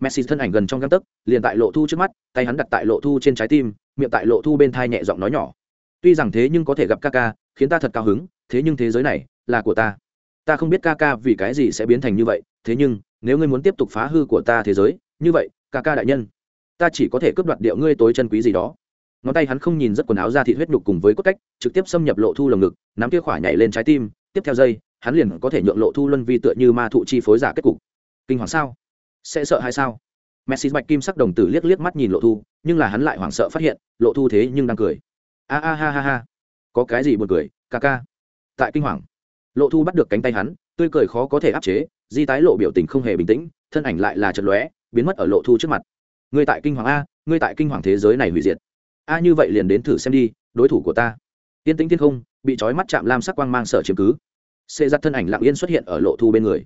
Messi thân ảnh gần trong găng tấc, liền tại lộ thu trước mắt, tay hắn đặt tại lộ thu trên trái tim, miệng tại lộ thu bên thai nhẹ giọng nói nhỏ. Tuy rằng thế nhưng có thể gặp ca ca khiến ta thật cao hứng, thế nhưng thế giới này là của ta. Ta không biết ca ca vì cái gì sẽ biến thành như vậy, thế nhưng, nếu ngươi muốn tiếp tục phá hư của ta thế giới, như vậy ca ca đại nhân ta chỉ có thể cướp đoạt điệu ngươi tối chân quý gì đó. Ngón tay hắn không nhìn rất quần áo ra thịt huyết nhục cùng với cốt cách, trực tiếp xâm nhập lộ thu lồng ngực, nắm kia khỏa nhảy lên trái tim, tiếp theo dây hắn liền có thể nhượng lộ thu luân vi tựa như ma thụ chi phối giả kết cục. Kinh hoàng sao? Sẽ sợ hay sao? Messi bạch kim sắc đồng tử liếc liếc mắt nhìn lộ thu, nhưng là hắn lại hoảng sợ phát hiện, lộ thu thế nhưng đang cười. A a ha ha ha. Có cái gì buồn cười, ca ca? Tại kinh hoàng. Lộ thu bắt được cánh tay hắn, tươi cười khó có thể áp chế, di tái lộ biểu tình không hề bình tĩnh, thân ảnh lại là chật lóe, biến mất ở lộ thu trước mặt ngươi tại kinh hoàng a, ngươi tại kinh hoàng thế giới này hủy diệt. A, như vậy liền đến thử xem đi, đối thủ của ta. Tiên tĩnh thiên không, bị trói mắt chạm lam sắc quang mang sở chiếm cứ. Xê giặt thân ảnh lặng yên xuất hiện ở lộ thu bên người.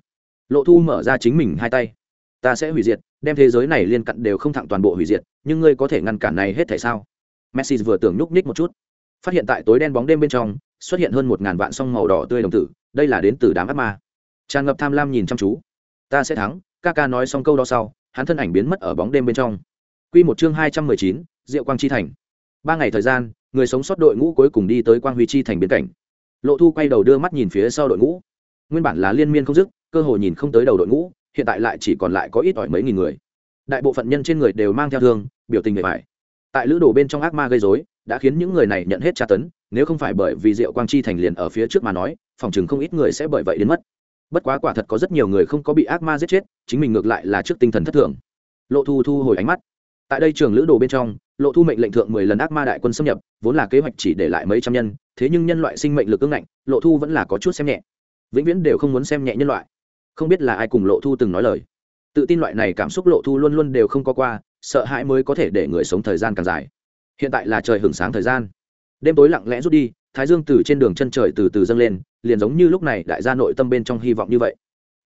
Lộ thu mở ra chính mình hai tay. Ta sẽ hủy diệt, đem thế giới này liên cận đều không thẳng toàn bộ hủy diệt, nhưng ngươi có thể ngăn cản này hết tại sao? Messi vừa tưởng nhúc nhích một chút. Phát hiện tại tối đen bóng đêm bên trong, xuất hiện hơn một ngàn vạn song màu đỏ tươi đồng tử, đây là đến từ đám ác ma. Tràn ngập tham lam nhìn chăm chú. Ta sẽ thắng ca ca nói xong câu đó sau hắn thân ảnh biến mất ở bóng đêm bên trong. Quy một chương hai trăm mười chín, diệu quang chi thành. Ba ngày thời gian, người sống sót đội ngũ cuối cùng đi tới quang huy chi thành biến cảnh. Lộ thu quay đầu đưa mắt nhìn phía sau đội ngũ. Nguyên bản là liên miên không dứt, cơ hội nhìn không tới đầu đội ngũ, hiện tại lại chỉ còn lại có ít ỏi mấy nghìn người. Đại bộ phận nhân trên người đều mang theo thương, biểu tình bề bài tại lữ đồ bên trong ác ma gây dối đã khiến những người này nhận hết tra tấn, nếu không phải bởi vì diệu quang chi thành liền ở phía trước mà nói, phòng chừng không ít người sẽ bởi vậy đến mất bất quá quả thật có rất nhiều người không có bị ác ma giết chết, chính mình ngược lại là trước tinh thần thất thường. Lộ thu thu hồi ánh mắt. Tại đây trường lữ đồ bên trong, lộ thu mệnh lệnh thượng mười lần ác ma đại quân xâm nhập, vốn là kế hoạch chỉ để lại mấy trăm nhân, thế nhưng nhân loại sinh mệnh lực ưng ngạnh, lộ thu vẫn là có chút xem nhẹ. Vĩnh viễn đều không muốn xem nhẹ nhân loại. Không biết là ai cùng lộ thu từng nói lời. Tự tin loại này cảm xúc lộ thu luôn luôn đều không có qua, sợ hãi mới có thể để người sống thời gian càng dài. Hiện tại là trời hưởng sáng thời gian. Đêm tối lặng lẽ rút đi thái dương từ trên đường chân trời từ từ dâng lên, liền giống như lúc này đại gia nội tâm bên trong hy vọng như vậy.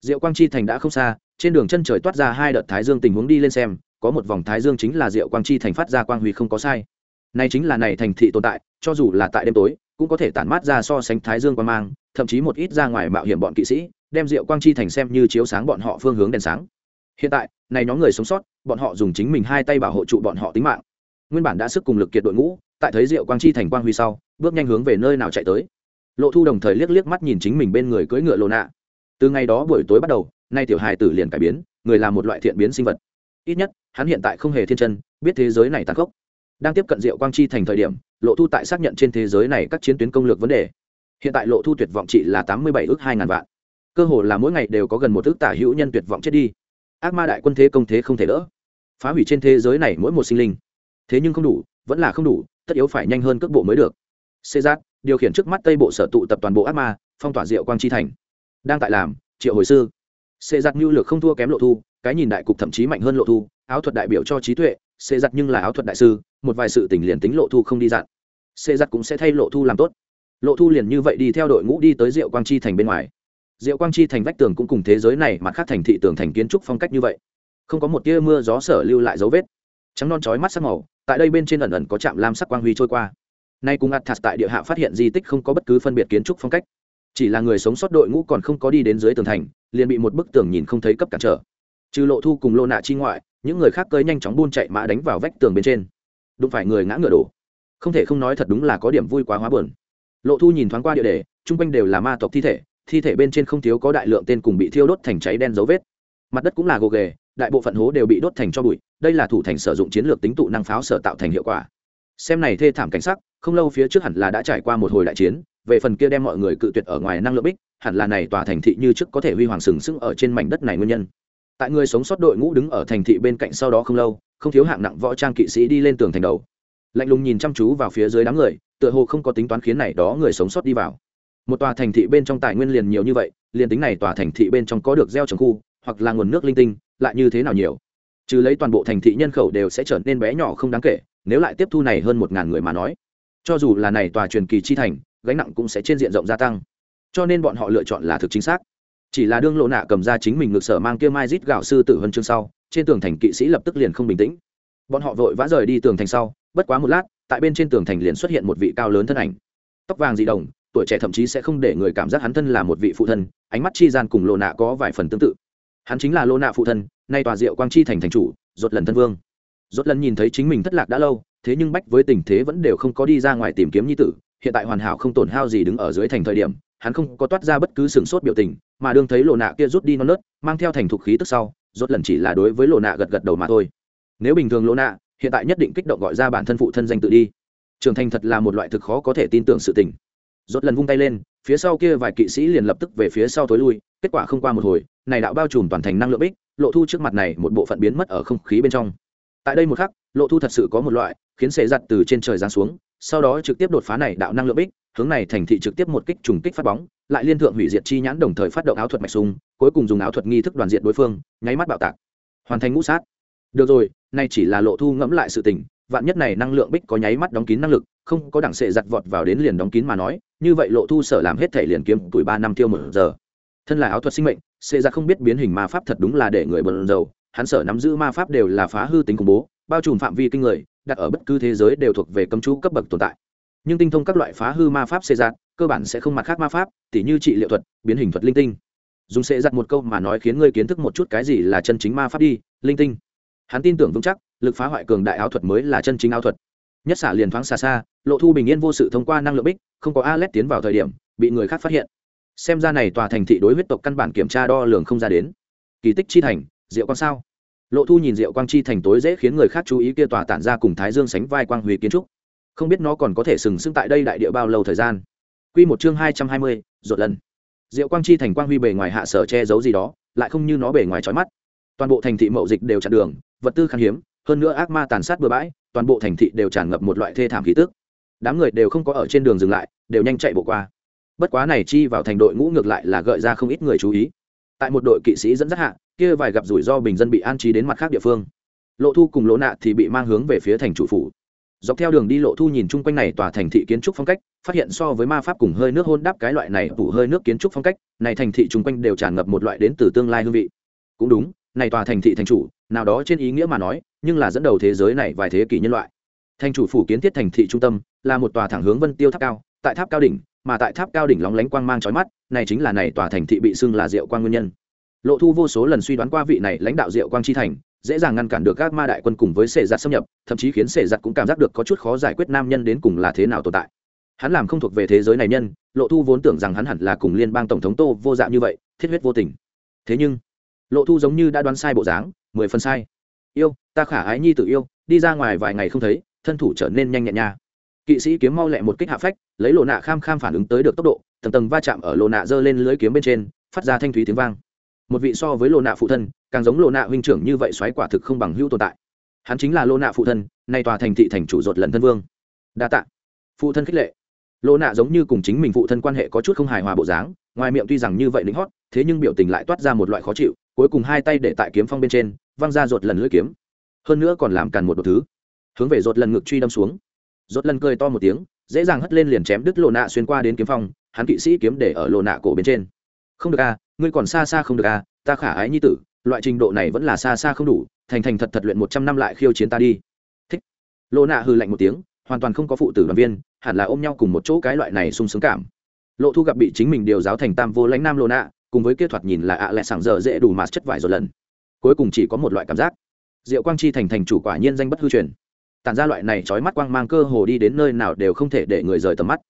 Diệu quang chi thành đã không xa, trên đường chân trời toát ra hai đợt thái dương tình huống đi lên xem, có một vòng thái dương chính là diệu quang chi thành phát ra quang huy không có sai. Này chính là này thành thị tồn tại, cho dù là tại đêm tối, cũng có thể tản mát ra so sánh thái dương quang mang, thậm chí một ít ra ngoài mạo hiểm bọn kỵ sĩ, đem diệu quang chi thành xem như chiếu sáng bọn họ phương hướng đèn sáng. Hiện tại, này nhóm người sống sót, bọn họ dùng chính mình hai tay bảo hộ trụ bọn họ tính mạng. Nguyên bản đã sức cùng lực kiệt đội ngũ, tại thấy diệu quang chi thành quang huy sau bước nhanh hướng về nơi nào chạy tới. Lộ thu đồng thời liếc liếc mắt nhìn chính mình bên người cưỡi ngựa lộ nạ từ ngày đó buổi tối bắt đầu, nay tiểu hài tử liền cải biến, người là một loại thiện biến sinh vật. Ít nhất, hắn hiện tại không hề thiên chân, biết thế giới này tàn khốc. Đang tiếp cận diệu quang chi thành thời điểm, lộ thu tại xác nhận trên thế giới này các chiến tuyến công lược vấn đề. Hiện tại lộ thu tuyệt vọng trị là tám mươi bảy ước hai ngàn vạn. Cơ hồ là mỗi ngày đều có gần một ước tả hữu nhân tuyệt vọng chết đi. Ác ma đại quân thế công thế không thể đỡ. Phá hủy trên thế giới này mỗi một sinh linh. Thế nhưng không đủ, vẫn là không đủ, tất yếu phải nhanh hơn cước bộ mới được xê giác, điều khiển trước mắt tây bộ sở tụ tập toàn bộ ác ma, phong tỏa diệu quang chi thành. Đang tại làm, triệu hồi sư. Xê Giác mưu lược không thua kém lộ thu, cái nhìn đại cục thậm chí mạnh hơn lộ thu, áo thuật đại biểu cho trí tuệ, xê Giác nhưng là áo thuật đại sư, một vài sự tình liền tính lộ thu không đi dặn. Xê Giác cũng sẽ thay lộ thu làm tốt. Lộ thu liền như vậy đi theo đội ngũ đi tới diệu quang chi thành bên ngoài. Diệu quang chi thành vách tường cũng cùng thế giới này mặt khác thành thị tường thành kiến trúc phong cách như vậy. Không có một tia mưa gió sở lưu lại dấu vết. Trắng non chói mắt sắc màu, tại đây bên trên ẩn ẩn có trạm lam sắc quang huy trôi qua nay cùng athas tại địa hạ phát hiện di tích không có bất cứ phân biệt kiến trúc phong cách. Chỉ là người sống sót đội ngũ còn không có đi đến dưới tường thành, liền bị một bức tường nhìn không thấy cấp cản trở. Trừ lộ thu cùng lô nạ chi ngoại, những người khác cơi nhanh chóng buôn chạy mã đánh vào vách tường bên trên. Đụng phải người ngã ngựa đổ. Không thể không nói thật đúng là có điểm vui quá hóa buồn. Lộ thu nhìn thoáng qua địa đề, chung quanh đều là ma tộc thi thể thi thể bên trên không thiếu có đại lượng tên cùng bị thiêu đốt thành cháy đen dấu vết. Mặt đất cũng là gồ ghề, đại bộ phận hố đều bị đốt thành cho bụi, đây là thủ thành sử dụng chiến lược tính tụ năng pháo sở tạo thành hiệu quả xem này thê thảm cảnh sắc, không lâu phía trước hẳn là đã trải qua một hồi đại chiến, về phần kia đem mọi người cự tuyệt ở ngoài năng lượng bích, hẳn là này tòa thành thị như trước có thể huy hoàng sừng sững ở trên mảnh đất này nguyên nhân. Tại người sống sót đội ngũ đứng ở thành thị bên cạnh sau đó không lâu, không thiếu hạng nặng võ trang kỵ sĩ đi lên tường thành đầu. Lạnh lùng nhìn chăm chú vào phía dưới đám người, tựa hồ không có tính toán khiến này đó người sống sót đi vào. Một tòa thành thị bên trong tài nguyên liền nhiều như vậy, liền tính này tòa thành thị bên trong có được gieo trồng khu, hoặc là nguồn nước linh tinh, lại như thế nào nhiều? Trừ lấy toàn bộ thành thị nhân khẩu đều sẽ trở nên bé nhỏ không đáng kể nếu lại tiếp thu này hơn một ngàn người mà nói, cho dù là này tòa truyền kỳ chi thành, gánh nặng cũng sẽ trên diện rộng gia tăng. Cho nên bọn họ lựa chọn là thực chính xác. Chỉ là đương lộ nạ cầm ra chính mình ngược sở mang kia mai rít gạo sư tử huân chương sau, trên tường thành kỵ sĩ lập tức liền không bình tĩnh. Bọn họ vội vã rời đi tường thành sau, bất quá một lát, tại bên trên tường thành liền xuất hiện một vị cao lớn thân ảnh. Tóc vàng dị đồng, tuổi trẻ thậm chí sẽ không để người cảm giác hắn thân là một vị phụ thân, ánh mắt chi gian cùng lộ nạ có vài phần tương tự. Hắn chính là lô nạ phụ thân, nay tòa diệu quang chi thành thành chủ, ruột lần thân vương rốt lần nhìn thấy chính mình thất lạc đã lâu, thế nhưng bách với tình thế vẫn đều không có đi ra ngoài tìm kiếm nhi tử, hiện tại hoàn hảo không tổn hao gì đứng ở dưới thành thời điểm, hắn không có toát ra bất cứ sừng sốt biểu tình, mà đương thấy lộ nạ kia rút đi non nớt, mang theo thành thục khí tức sau, rốt lần chỉ là đối với lộ nạ gật gật đầu mà thôi. Nếu bình thường lộ nạ, hiện tại nhất định kích động gọi ra bản thân phụ thân danh tự đi. Trưởng thành thật là một loại thực khó có thể tin tưởng sự tình. Rốt lần vung tay lên, phía sau kia vài kỵ sĩ liền lập tức về phía sau tối lui, kết quả không qua một hồi, này đạo bao trùm toàn thành năng lượng bích, lộ thu trước mặt này một bộ phận biến mất ở không khí bên trong tại đây một khắc, lộ thu thật sự có một loại, khiến xệ giặt từ trên trời giáng xuống, sau đó trực tiếp đột phá này đạo năng lượng bích, hướng này thành thị trực tiếp một kích trùng kích phát bóng, lại liên thượng hủy diệt chi nhãn đồng thời phát động áo thuật mạch sung cuối cùng dùng áo thuật nghi thức đoàn diện đối phương, nháy mắt bạo tạc. Hoàn thành ngũ sát. Được rồi, nay chỉ là lộ thu ngẫm lại sự tình, vạn nhất này năng lượng bích có nháy mắt đóng kín năng lực, không có đẳng sệ giặt vọt vào đến liền đóng kín mà nói, như vậy lộ thu sở làm hết thể liền kiếm tuổi ba năm tiêu một giờ. Thân là áo thuật sinh mệnh, sệ giặt không biết biến hình ma pháp thật đúng là để người bận dầu hắn sở nắm giữ ma pháp đều là phá hư tính khủng bố, bao trùm phạm vi kinh người, đặt ở bất cứ thế giới đều thuộc về cấm chú cấp bậc tồn tại. Nhưng tinh thông các loại phá hư ma pháp xê giạt, cơ bản sẽ không mặt khác ma pháp, tỉ như trị liệu thuật, biến hình thuật linh tinh. Dùng xê giặt một câu mà nói khiến ngươi kiến thức một chút cái gì là chân chính ma pháp đi, linh tinh. Hắn tin tưởng vững chắc, lực phá hoại cường đại áo thuật mới là chân chính áo thuật. Nhất xả liền thoáng xa xa, lộ thu bình yên vô sự thông qua năng lượng bích, không có a l tiến vào thời điểm, bị người khác phát hiện. Xem ra này tòa thành thị đối huyết tộc căn bản kiểm tra đo lường không ra đến. Kỳ tích chi thành diệu quang sao lộ thu nhìn diệu quang chi thành tối dễ khiến người khác chú ý kia tòa tản ra cùng thái dương sánh vai quang huy kiến trúc không biết nó còn có thể sừng sững tại đây đại địa bao lâu thời gian Quy một chương hai trăm hai mươi, rột lần. Diệu Quang Chi thành quang huy bề ngoài hạ sở che giấu gì đó, lại không như nó bề ngoài trói mắt. Toàn bộ thành thị mậu dịch đều chặn đường, vật tư khan hiếm, hơn nữa ác ma tàn sát bừa bãi, toàn bộ thành thị đều tràn ngập một loại thê thảm khí tức. Đám người đều không có ở trên đường dừng lại, đều nhanh chạy bộ qua. Bất quá này chi vào thành đội ngũ ngược lại là gợi ra không ít người chú ý. Tại một đội kỵ sĩ dẫn dắt hạ, kia vài gặp rủi ro bình dân bị an trí đến mặt khác địa phương. Lộ Thu cùng Lỗ Nạ thì bị mang hướng về phía thành chủ phủ. Dọc theo đường đi lộ thu nhìn chung quanh này tòa thành thị kiến trúc phong cách phát hiện so với ma pháp cùng hơi nước hôn đáp cái loại này phủ hơi nước kiến trúc phong cách này thành thị chung quanh đều tràn ngập một loại đến từ tương lai hương vị. Cũng đúng này tòa thành thị thành chủ nào đó trên ý nghĩa mà nói nhưng là dẫn đầu thế giới này vài thế kỷ nhân loại. Thành chủ phủ kiến thiết thành thị trung tâm là một tòa thẳng hướng vân tiêu tháp cao tại tháp cao đỉnh mà tại tháp cao đỉnh lóng lánh quang mang trói mắt này chính là này tòa thành thị bị xưng là diệu quang nguyên nhân. Lộ thu vô số lần suy đoán qua vị này lãnh đạo diệu quang chi thành, dễ dàng ngăn cản được các ma đại quân cùng với sệ giặt xâm nhập, thậm chí khiến sệ giặt cũng cảm giác được có chút khó giải quyết nam nhân đến cùng là thế nào tồn tại. Hắn làm không thuộc về thế giới này nhân, lộ thu vốn tưởng rằng hắn hẳn là cùng liên bang tổng thống tô vô dạng như vậy, thiết huyết vô tình. Thế nhưng, lộ thu giống như đã đoán sai bộ dáng, mười phần sai. Yêu, ta khả ái nhi tự yêu, đi ra ngoài vài ngày không thấy, thân thủ trở nên nhanh nhẹn nha kỵ sĩ kiếm mau lẹ một kích hạ phách, lấy lộ nạ kham kham phản ứng tới được tốc độ, tầng tầng va chạm ở lộ nạ giơ lên lưới kiếm bên trên, phát ra thanh thúy tiếng vang. Một vị so với lộ nạ phụ thân, càng giống lộ nạ huynh trưởng như vậy xoáy quả thực không bằng hữu tồn tại. Hắn chính là lộ nạ phụ thân, nay tòa thành thị thành chủ ruột lần thân vương. Đa tạ. Phụ thân khích lệ. Lộ nạ giống như cùng chính mình phụ thân quan hệ có chút không hài hòa bộ dáng, ngoài miệng tuy rằng như vậy lính hót, thế nhưng biểu tình lại toát ra một loại khó chịu, cuối cùng hai tay để tại kiếm phong bên trên, văng ra ruột lần lưỡi kiếm. Hơn nữa còn làm càn một đ thứ. Hướng về ruột lần ngực truy đâm xuống rốt lần cười to một tiếng, dễ dàng hất lên liền chém đứt lộ nạ xuyên qua đến kiếm phong, hắn kỵ sĩ kiếm để ở lộ nạ cổ bên trên. Không được a ngươi còn xa xa không được a ta khả ái nhi tử, loại trình độ này vẫn là xa xa không đủ, thành thành thật thật luyện một trăm năm lại khiêu chiến ta đi. Thích. Lộ nạ hư lạnh một tiếng, hoàn toàn không có phụ tử đoàn viên, hẳn là ôm nhau cùng một chỗ cái loại này sung sướng cảm. Lộ thu gặp bị chính mình điều giáo thành tam vô lãnh nam lộ nạ, cùng với kia thoạt nhìn là ạ lại sảng dở dễ đủ mà chất vải rồi lần. Cuối cùng chỉ có một loại cảm giác. Diệu quang chi thành thành chủ quả nhiên danh bất hư truyền tàn ra loại này trói mắt quang mang cơ hồ đi đến nơi nào đều không thể để người rời tầm mắt.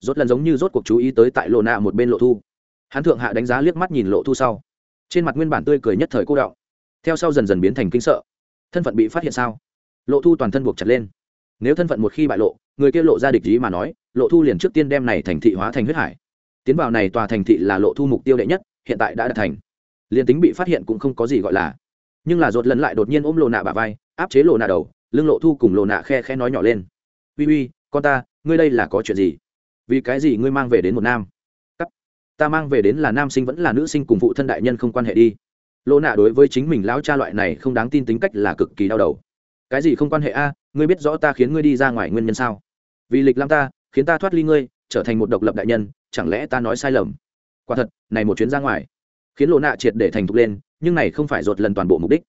Rốt lần giống như rốt cuộc chú ý tới tại lộ nạ một bên lộ thu. Hắn thượng hạ đánh giá liếc mắt nhìn lộ thu sau. Trên mặt nguyên bản tươi cười nhất thời cô đọng. Theo sau dần dần biến thành kinh sợ. Thân phận bị phát hiện sao? Lộ thu toàn thân buộc chặt lên. Nếu thân phận một khi bại lộ, người kia lộ ra địch ý mà nói, lộ thu liền trước tiên đem này thành thị hóa thành huyết hải. Tiến vào này tòa thành thị là lộ thu mục tiêu đệ nhất, hiện tại đã đạt thành. Liền tính bị phát hiện cũng không có gì gọi là. Nhưng là rốt lần lại đột nhiên ôm lộ nạ bà vai, áp chế lộ nạ đầu lưng lộ thu cùng lộ nạ khe khe nói nhỏ lên. Uy uy, con ta, ngươi đây là có chuyện gì? Vì cái gì ngươi mang về đến một nam? Ta mang về đến là nam sinh vẫn là nữ sinh cùng phụ thân đại nhân không quan hệ đi. Lộ nạ đối với chính mình lão cha loại này không đáng tin tính cách là cực kỳ đau đầu. Cái gì không quan hệ a? Ngươi biết rõ ta khiến ngươi đi ra ngoài nguyên nhân sao? Vì lịch lam ta, khiến ta thoát ly ngươi, trở thành một độc lập đại nhân, chẳng lẽ ta nói sai lầm? Quả thật, này một chuyến ra ngoài. Khiến lộ nạ triệt để thành thục lên, nhưng này không phải dột lần toàn bộ mục đích.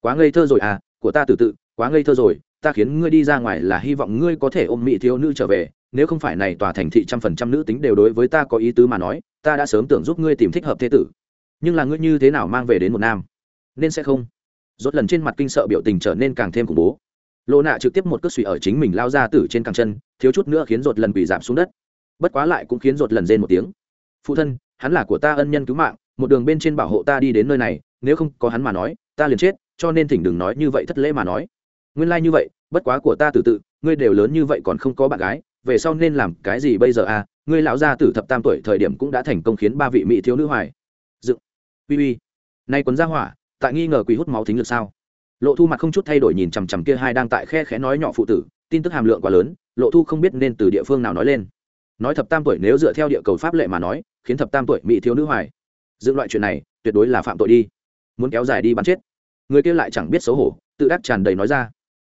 Quá ngây thơ rồi à của ta tự tự quá ngây thơ rồi, ta khiến ngươi đi ra ngoài là hy vọng ngươi có thể ôm mỹ thiếu nữ trở về, nếu không phải này tòa thành thị trăm phần trăm nữ tính đều đối với ta có ý tứ mà nói, ta đã sớm tưởng giúp ngươi tìm thích hợp thế tử. Nhưng là ngươi như thế nào mang về đến một nam? Nên sẽ không. Rốt lần trên mặt kinh sợ biểu tình trở nên càng thêm khủng bố. Lô nạ trực tiếp một cước suy ở chính mình lao ra tử trên cẳng chân, thiếu chút nữa khiến rột lần bị giảm xuống đất. Bất quá lại cũng khiến rột lần rên một tiếng. Phụ thân, hắn là của ta ân nhân cứu mạng, một đường bên trên bảo hộ ta đi đến nơi này, nếu không có hắn mà nói, ta liền chết, cho nên thỉnh đừng nói như vậy thất lễ mà nói nguyên lai như vậy, bất quá của ta tử tự, ngươi đều lớn như vậy còn không có bạn gái, về sau nên làm cái gì bây giờ à? Ngươi lão gia tử thập tam tuổi thời điểm cũng đã thành công khiến ba vị mỹ thiếu nữ hoài. Dựng. Uy uy. Nay quấn ra hỏa, tại nghi ngờ quỷ hút máu thính lực sao? Lộ thu mặt không chút thay đổi nhìn chằm chằm kia hai đang tại khe khẽ nói nhỏ phụ tử, tin tức hàm lượng quá lớn, lộ thu không biết nên từ địa phương nào nói lên. Nói thập tam tuổi nếu dựa theo địa cầu pháp lệ mà nói, khiến thập tam tuổi mỹ thiếu nữ hoài. Dựng loại chuyện này, tuyệt đối là phạm tội đi. Muốn kéo dài đi bắn chết. Người kia lại chẳng biết xấu hổ, tự đắc tràn đầy nói ra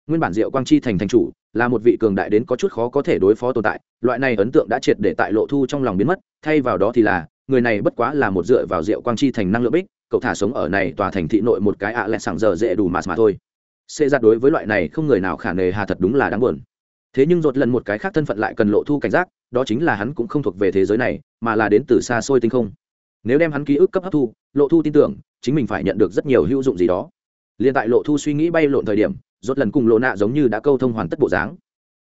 nguyên bản diệu quang chi thành thành chủ, là một vị cường đại đến có chút khó có thể đối phó tồn tại, loại này ấn tượng đã triệt để tại lộ thu trong lòng biến mất, thay vào đó thì là, người này bất quá là một dựa vào Diệu quang chi thành năng lượng bích, cậu thả sống ở này tòa thành thị nội một cái ạ à lẹ sảng giờ dễ đủ mà mà thôi. Xê ra đối với loại này không người nào khả nề hà thật đúng là đáng buồn. Thế nhưng dột lần một cái khác thân phận lại cần lộ thu cảnh giác, đó chính là hắn cũng không thuộc về thế giới này, mà là đến từ xa xôi tinh không. Nếu đem hắn ký ức cấp hấp thu, lộ thu tin tưởng, chính mình phải nhận được rất nhiều hữu dụng gì đó. Liền tại lộ thu suy nghĩ bay lộn thời điểm rốt lần cùng lộ nạ giống như đã câu thông hoàn tất bộ dáng.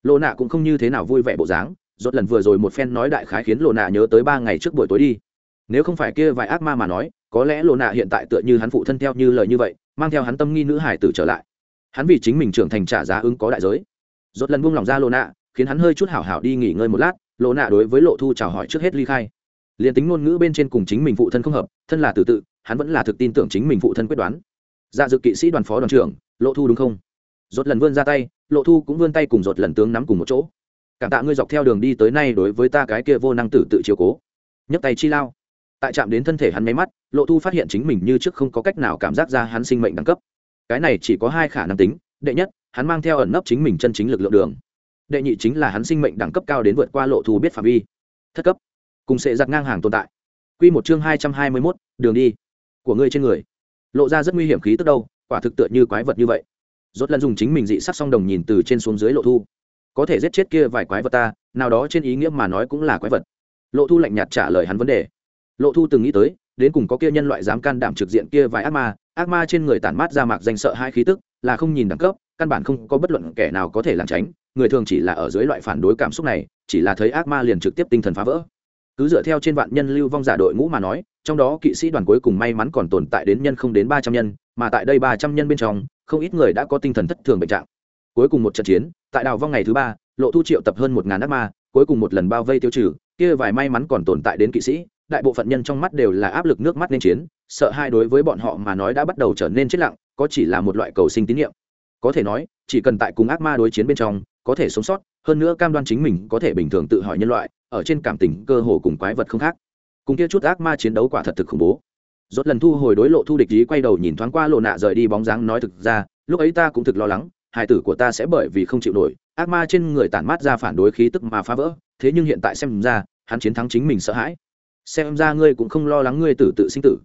Lộ nạ cũng không như thế nào vui vẻ bộ dáng, rốt lần vừa rồi một phen nói đại khái khiến lộ nạ nhớ tới ba ngày trước buổi tối đi. Nếu không phải kia vài ác ma mà nói, có lẽ lộ nạ hiện tại tựa như hắn phụ thân theo như lời như vậy, mang theo hắn tâm nghi nữ hải tử trở lại. Hắn vì chính mình trưởng thành trả giá ứng có đại giới. Rốt lần buông lòng ra lộ nạ khiến hắn hơi chút hảo hảo đi nghỉ ngơi một lát lộ nạ đối với lộ thu chào hỏi trước hết ly khai. Liền tính ngôn ngữ bên trên cùng chính mình phụ thân không hợp, thân là tự tự, hắn vẫn là thực tin tưởng chính mình phụ thân quyết đoán. Dạ dự kỵ sĩ đoàn phó đoàn trưởng, lộ thu đúng không? Rốt lần vươn ra tay, lộ thu cũng vươn tay cùng rốt lần tướng nắm cùng một chỗ. Cảm tạ ngươi dọc theo đường đi tới nay đối với ta cái kia vô năng tử tự chiều cố. Nhấc tay chi lao. Tại chạm đến thân thể hắn máy mắt, lộ thu phát hiện chính mình như trước không có cách nào cảm giác ra hắn sinh mệnh đẳng cấp. Cái này chỉ có hai khả năng tính, đệ nhất, hắn mang theo ẩn nấp chính mình chân chính lực lượng đường. Đệ nhị chính là hắn sinh mệnh đẳng cấp cao đến vượt qua lộ thu biết phạm vi. Thất cấp. Cùng sẽ giặt ngang hàng tồn tại. Q một chương hai trăm hai mươi mốt, đường đi. Của ngươi trên người. Lộ ra rất nguy hiểm khí tức đâu, quả thực tựa như quái vật như vậy rốt lần dùng chính mình dị sắc song đồng nhìn từ trên xuống dưới lộ thu. Có thể giết chết kia vài quái vật ta, nào đó trên ý nghĩa mà nói cũng là quái vật. Lộ thu lạnh nhạt trả lời hắn vấn đề. Lộ thu từng nghĩ tới, đến cùng có kia nhân loại dám can đảm trực diện kia vài ác ma ác ma trên người tản mát ra mạc danh sợ hai khí tức, là không nhìn đẳng cấp, căn bản không có bất luận kẻ nào có thể làm tránh, người thường chỉ là ở dưới loại phản đối cảm xúc này, chỉ là thấy ác ma liền trực tiếp tinh thần phá vỡ. Cứ dựa theo trên vạn nhân lưu vong giả đội ngũ mà nói, trong đó kỵ sĩ đoàn cuối cùng may mắn còn tồn tại đến nhân không đến ba trăm nhân mà tại đây ba trăm nhân bên trong, không ít người đã có tinh thần thất thường bệnh trạng. Cuối cùng một trận chiến, tại đào vong ngày thứ ba, lộ thu triệu tập hơn một ngàn ác ma, cuối cùng một lần bao vây tiêu trừ, kia vài may mắn còn tồn tại đến kỵ sĩ, đại bộ phận nhân trong mắt đều là áp lực nước mắt nên chiến, sợ hai đối với bọn họ mà nói đã bắt đầu trở nên chết lặng, có chỉ là một loại cầu sinh tín nhiệm có thể nói, chỉ cần tại cùng ác ma đối chiến bên trong, có thể sống sót, hơn nữa cam đoan chính mình có thể bình thường tự hỏi nhân loại, ở trên cảm tình cơ hồ cùng quái vật không khác. Cùng kia chút ác ma chiến đấu quả thật thực khủng bố rốt lần thu hồi đối lộ thu địch ý quay đầu nhìn thoáng qua lộ nạ rời đi bóng dáng nói thực ra, lúc ấy ta cũng thực lo lắng hải tử của ta sẽ bởi vì không chịu nổi, ác ma trên người tản mát ra phản đối khí tức mà phá vỡ, thế nhưng hiện tại xem ra, hắn chiến thắng chính mình sợ hãi. Xem ra ngươi cũng không lo lắng ngươi tử tự sinh tử.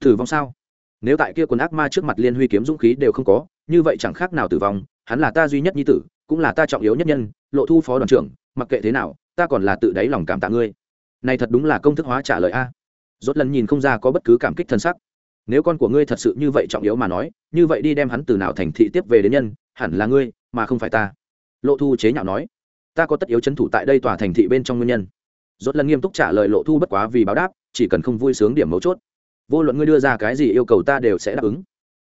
Tử vong sao? Nếu tại kia quần ác ma trước mặt liên huy kiếm dũng khí đều không có, như vậy chẳng khác nào tử vong, hắn là ta duy nhất nhi tử, cũng là ta trọng yếu nhất nhân, lộ thu phó đoàn trưởng, mặc kệ thế nào, ta còn là tự đáy lòng cảm tạ ngươi. Này thật đúng là công thức hóa trả lời a rốt lần nhìn không ra có bất cứ cảm kích thân sắc. Nếu con của ngươi thật sự như vậy trọng yếu mà nói, như vậy đi đem hắn từ nào thành thị tiếp về đến nhân, hẳn là ngươi, mà không phải ta. Lộ thu chế nhạo nói. Ta có tất yếu c h ấ n thủ tại đây tòa thành thị bên trong nguyên nhân. Rốt lần nghiêm túc trả lời lộ thu bất quá vì báo đáp, chỉ cần không vui sướng điểm mấu chốt. Vô luận ngươi đưa ra cái gì yêu cầu ta đều sẽ đáp ứng.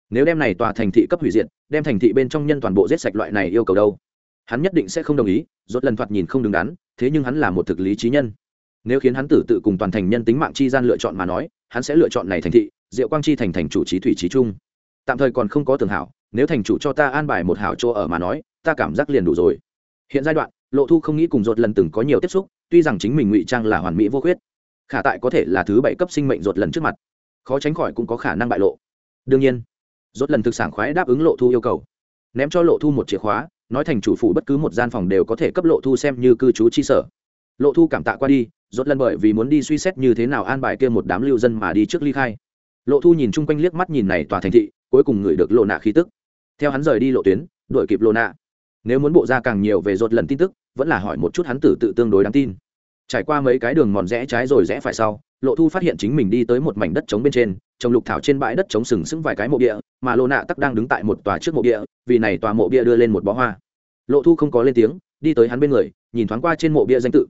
Nếu đem này tòa thành thị cấp hủy diệt, đem thành thị bên trong nhân toàn bộ giết sạch loại này yêu cầu đâu? Hắn nhất định sẽ không đồng ý, rốt lần thoạt nhìn không đứng đắn, thế nhưng hắn là một thực lý trí nhân nếu khiến hắn tử tự cùng toàn thành nhân tính mạng chi gian lựa chọn mà nói, hắn sẽ lựa chọn này thành thị, diệu quang chi thành thành chủ trí thủy trí trung. Tạm thời còn không có tường hảo, nếu thành chủ cho ta an bài một hảo chỗ ở mà nói, ta cảm giác liền đủ rồi. Hiện giai đoạn, lộ thu không nghĩ cùng ruột lần từng có nhiều tiếp xúc, tuy rằng chính mình ngụy trang là hoàn mỹ vô khuyết, khả tại có thể là thứ bảy cấp sinh mệnh ruột lần trước mặt. Khó tránh khỏi cũng có khả năng bại lộ. Đương nhiên, ruột lần thực sản khoái đáp ứng lộ thu yêu cầu. Ném cho lộ thu một chìa khóa, nói thành chủ phủ bất cứ một gian phòng đều có thể cấp lộ thu xem như cư trú chi sở lộ thu cảm tạ qua đi, rốt lần bởi vì muốn đi suy xét như thế nào an bài kia một đám lưu dân mà đi trước ly khai. Lộ thu nhìn chung quanh liếc mắt nhìn này tòa thành thị, cuối cùng ngửi được lộ nạ khí tức. Theo hắn rời đi lộ tuyến, đuổi kịp lộ nạ. Nếu muốn bộ ra càng nhiều về rốt lần tin tức, vẫn là hỏi một chút hắn tử tự tương đối đáng tin. Trải qua mấy cái đường mòn rẽ trái rồi rẽ phải sau, lộ thu phát hiện chính mình đi tới một mảnh đất trống bên trên trồng lục thảo trên bãi đất trống sừng sững vài cái mộ địa mà lộ nạ tắc đang đứng tại một tòa trước mộ địa vì này tòa mộ bia đưa lên một bó hoa. Lộ thu không có lên tiếng, đi tới hắn bên người, nhìn thoáng qua trên mộ bia danh tự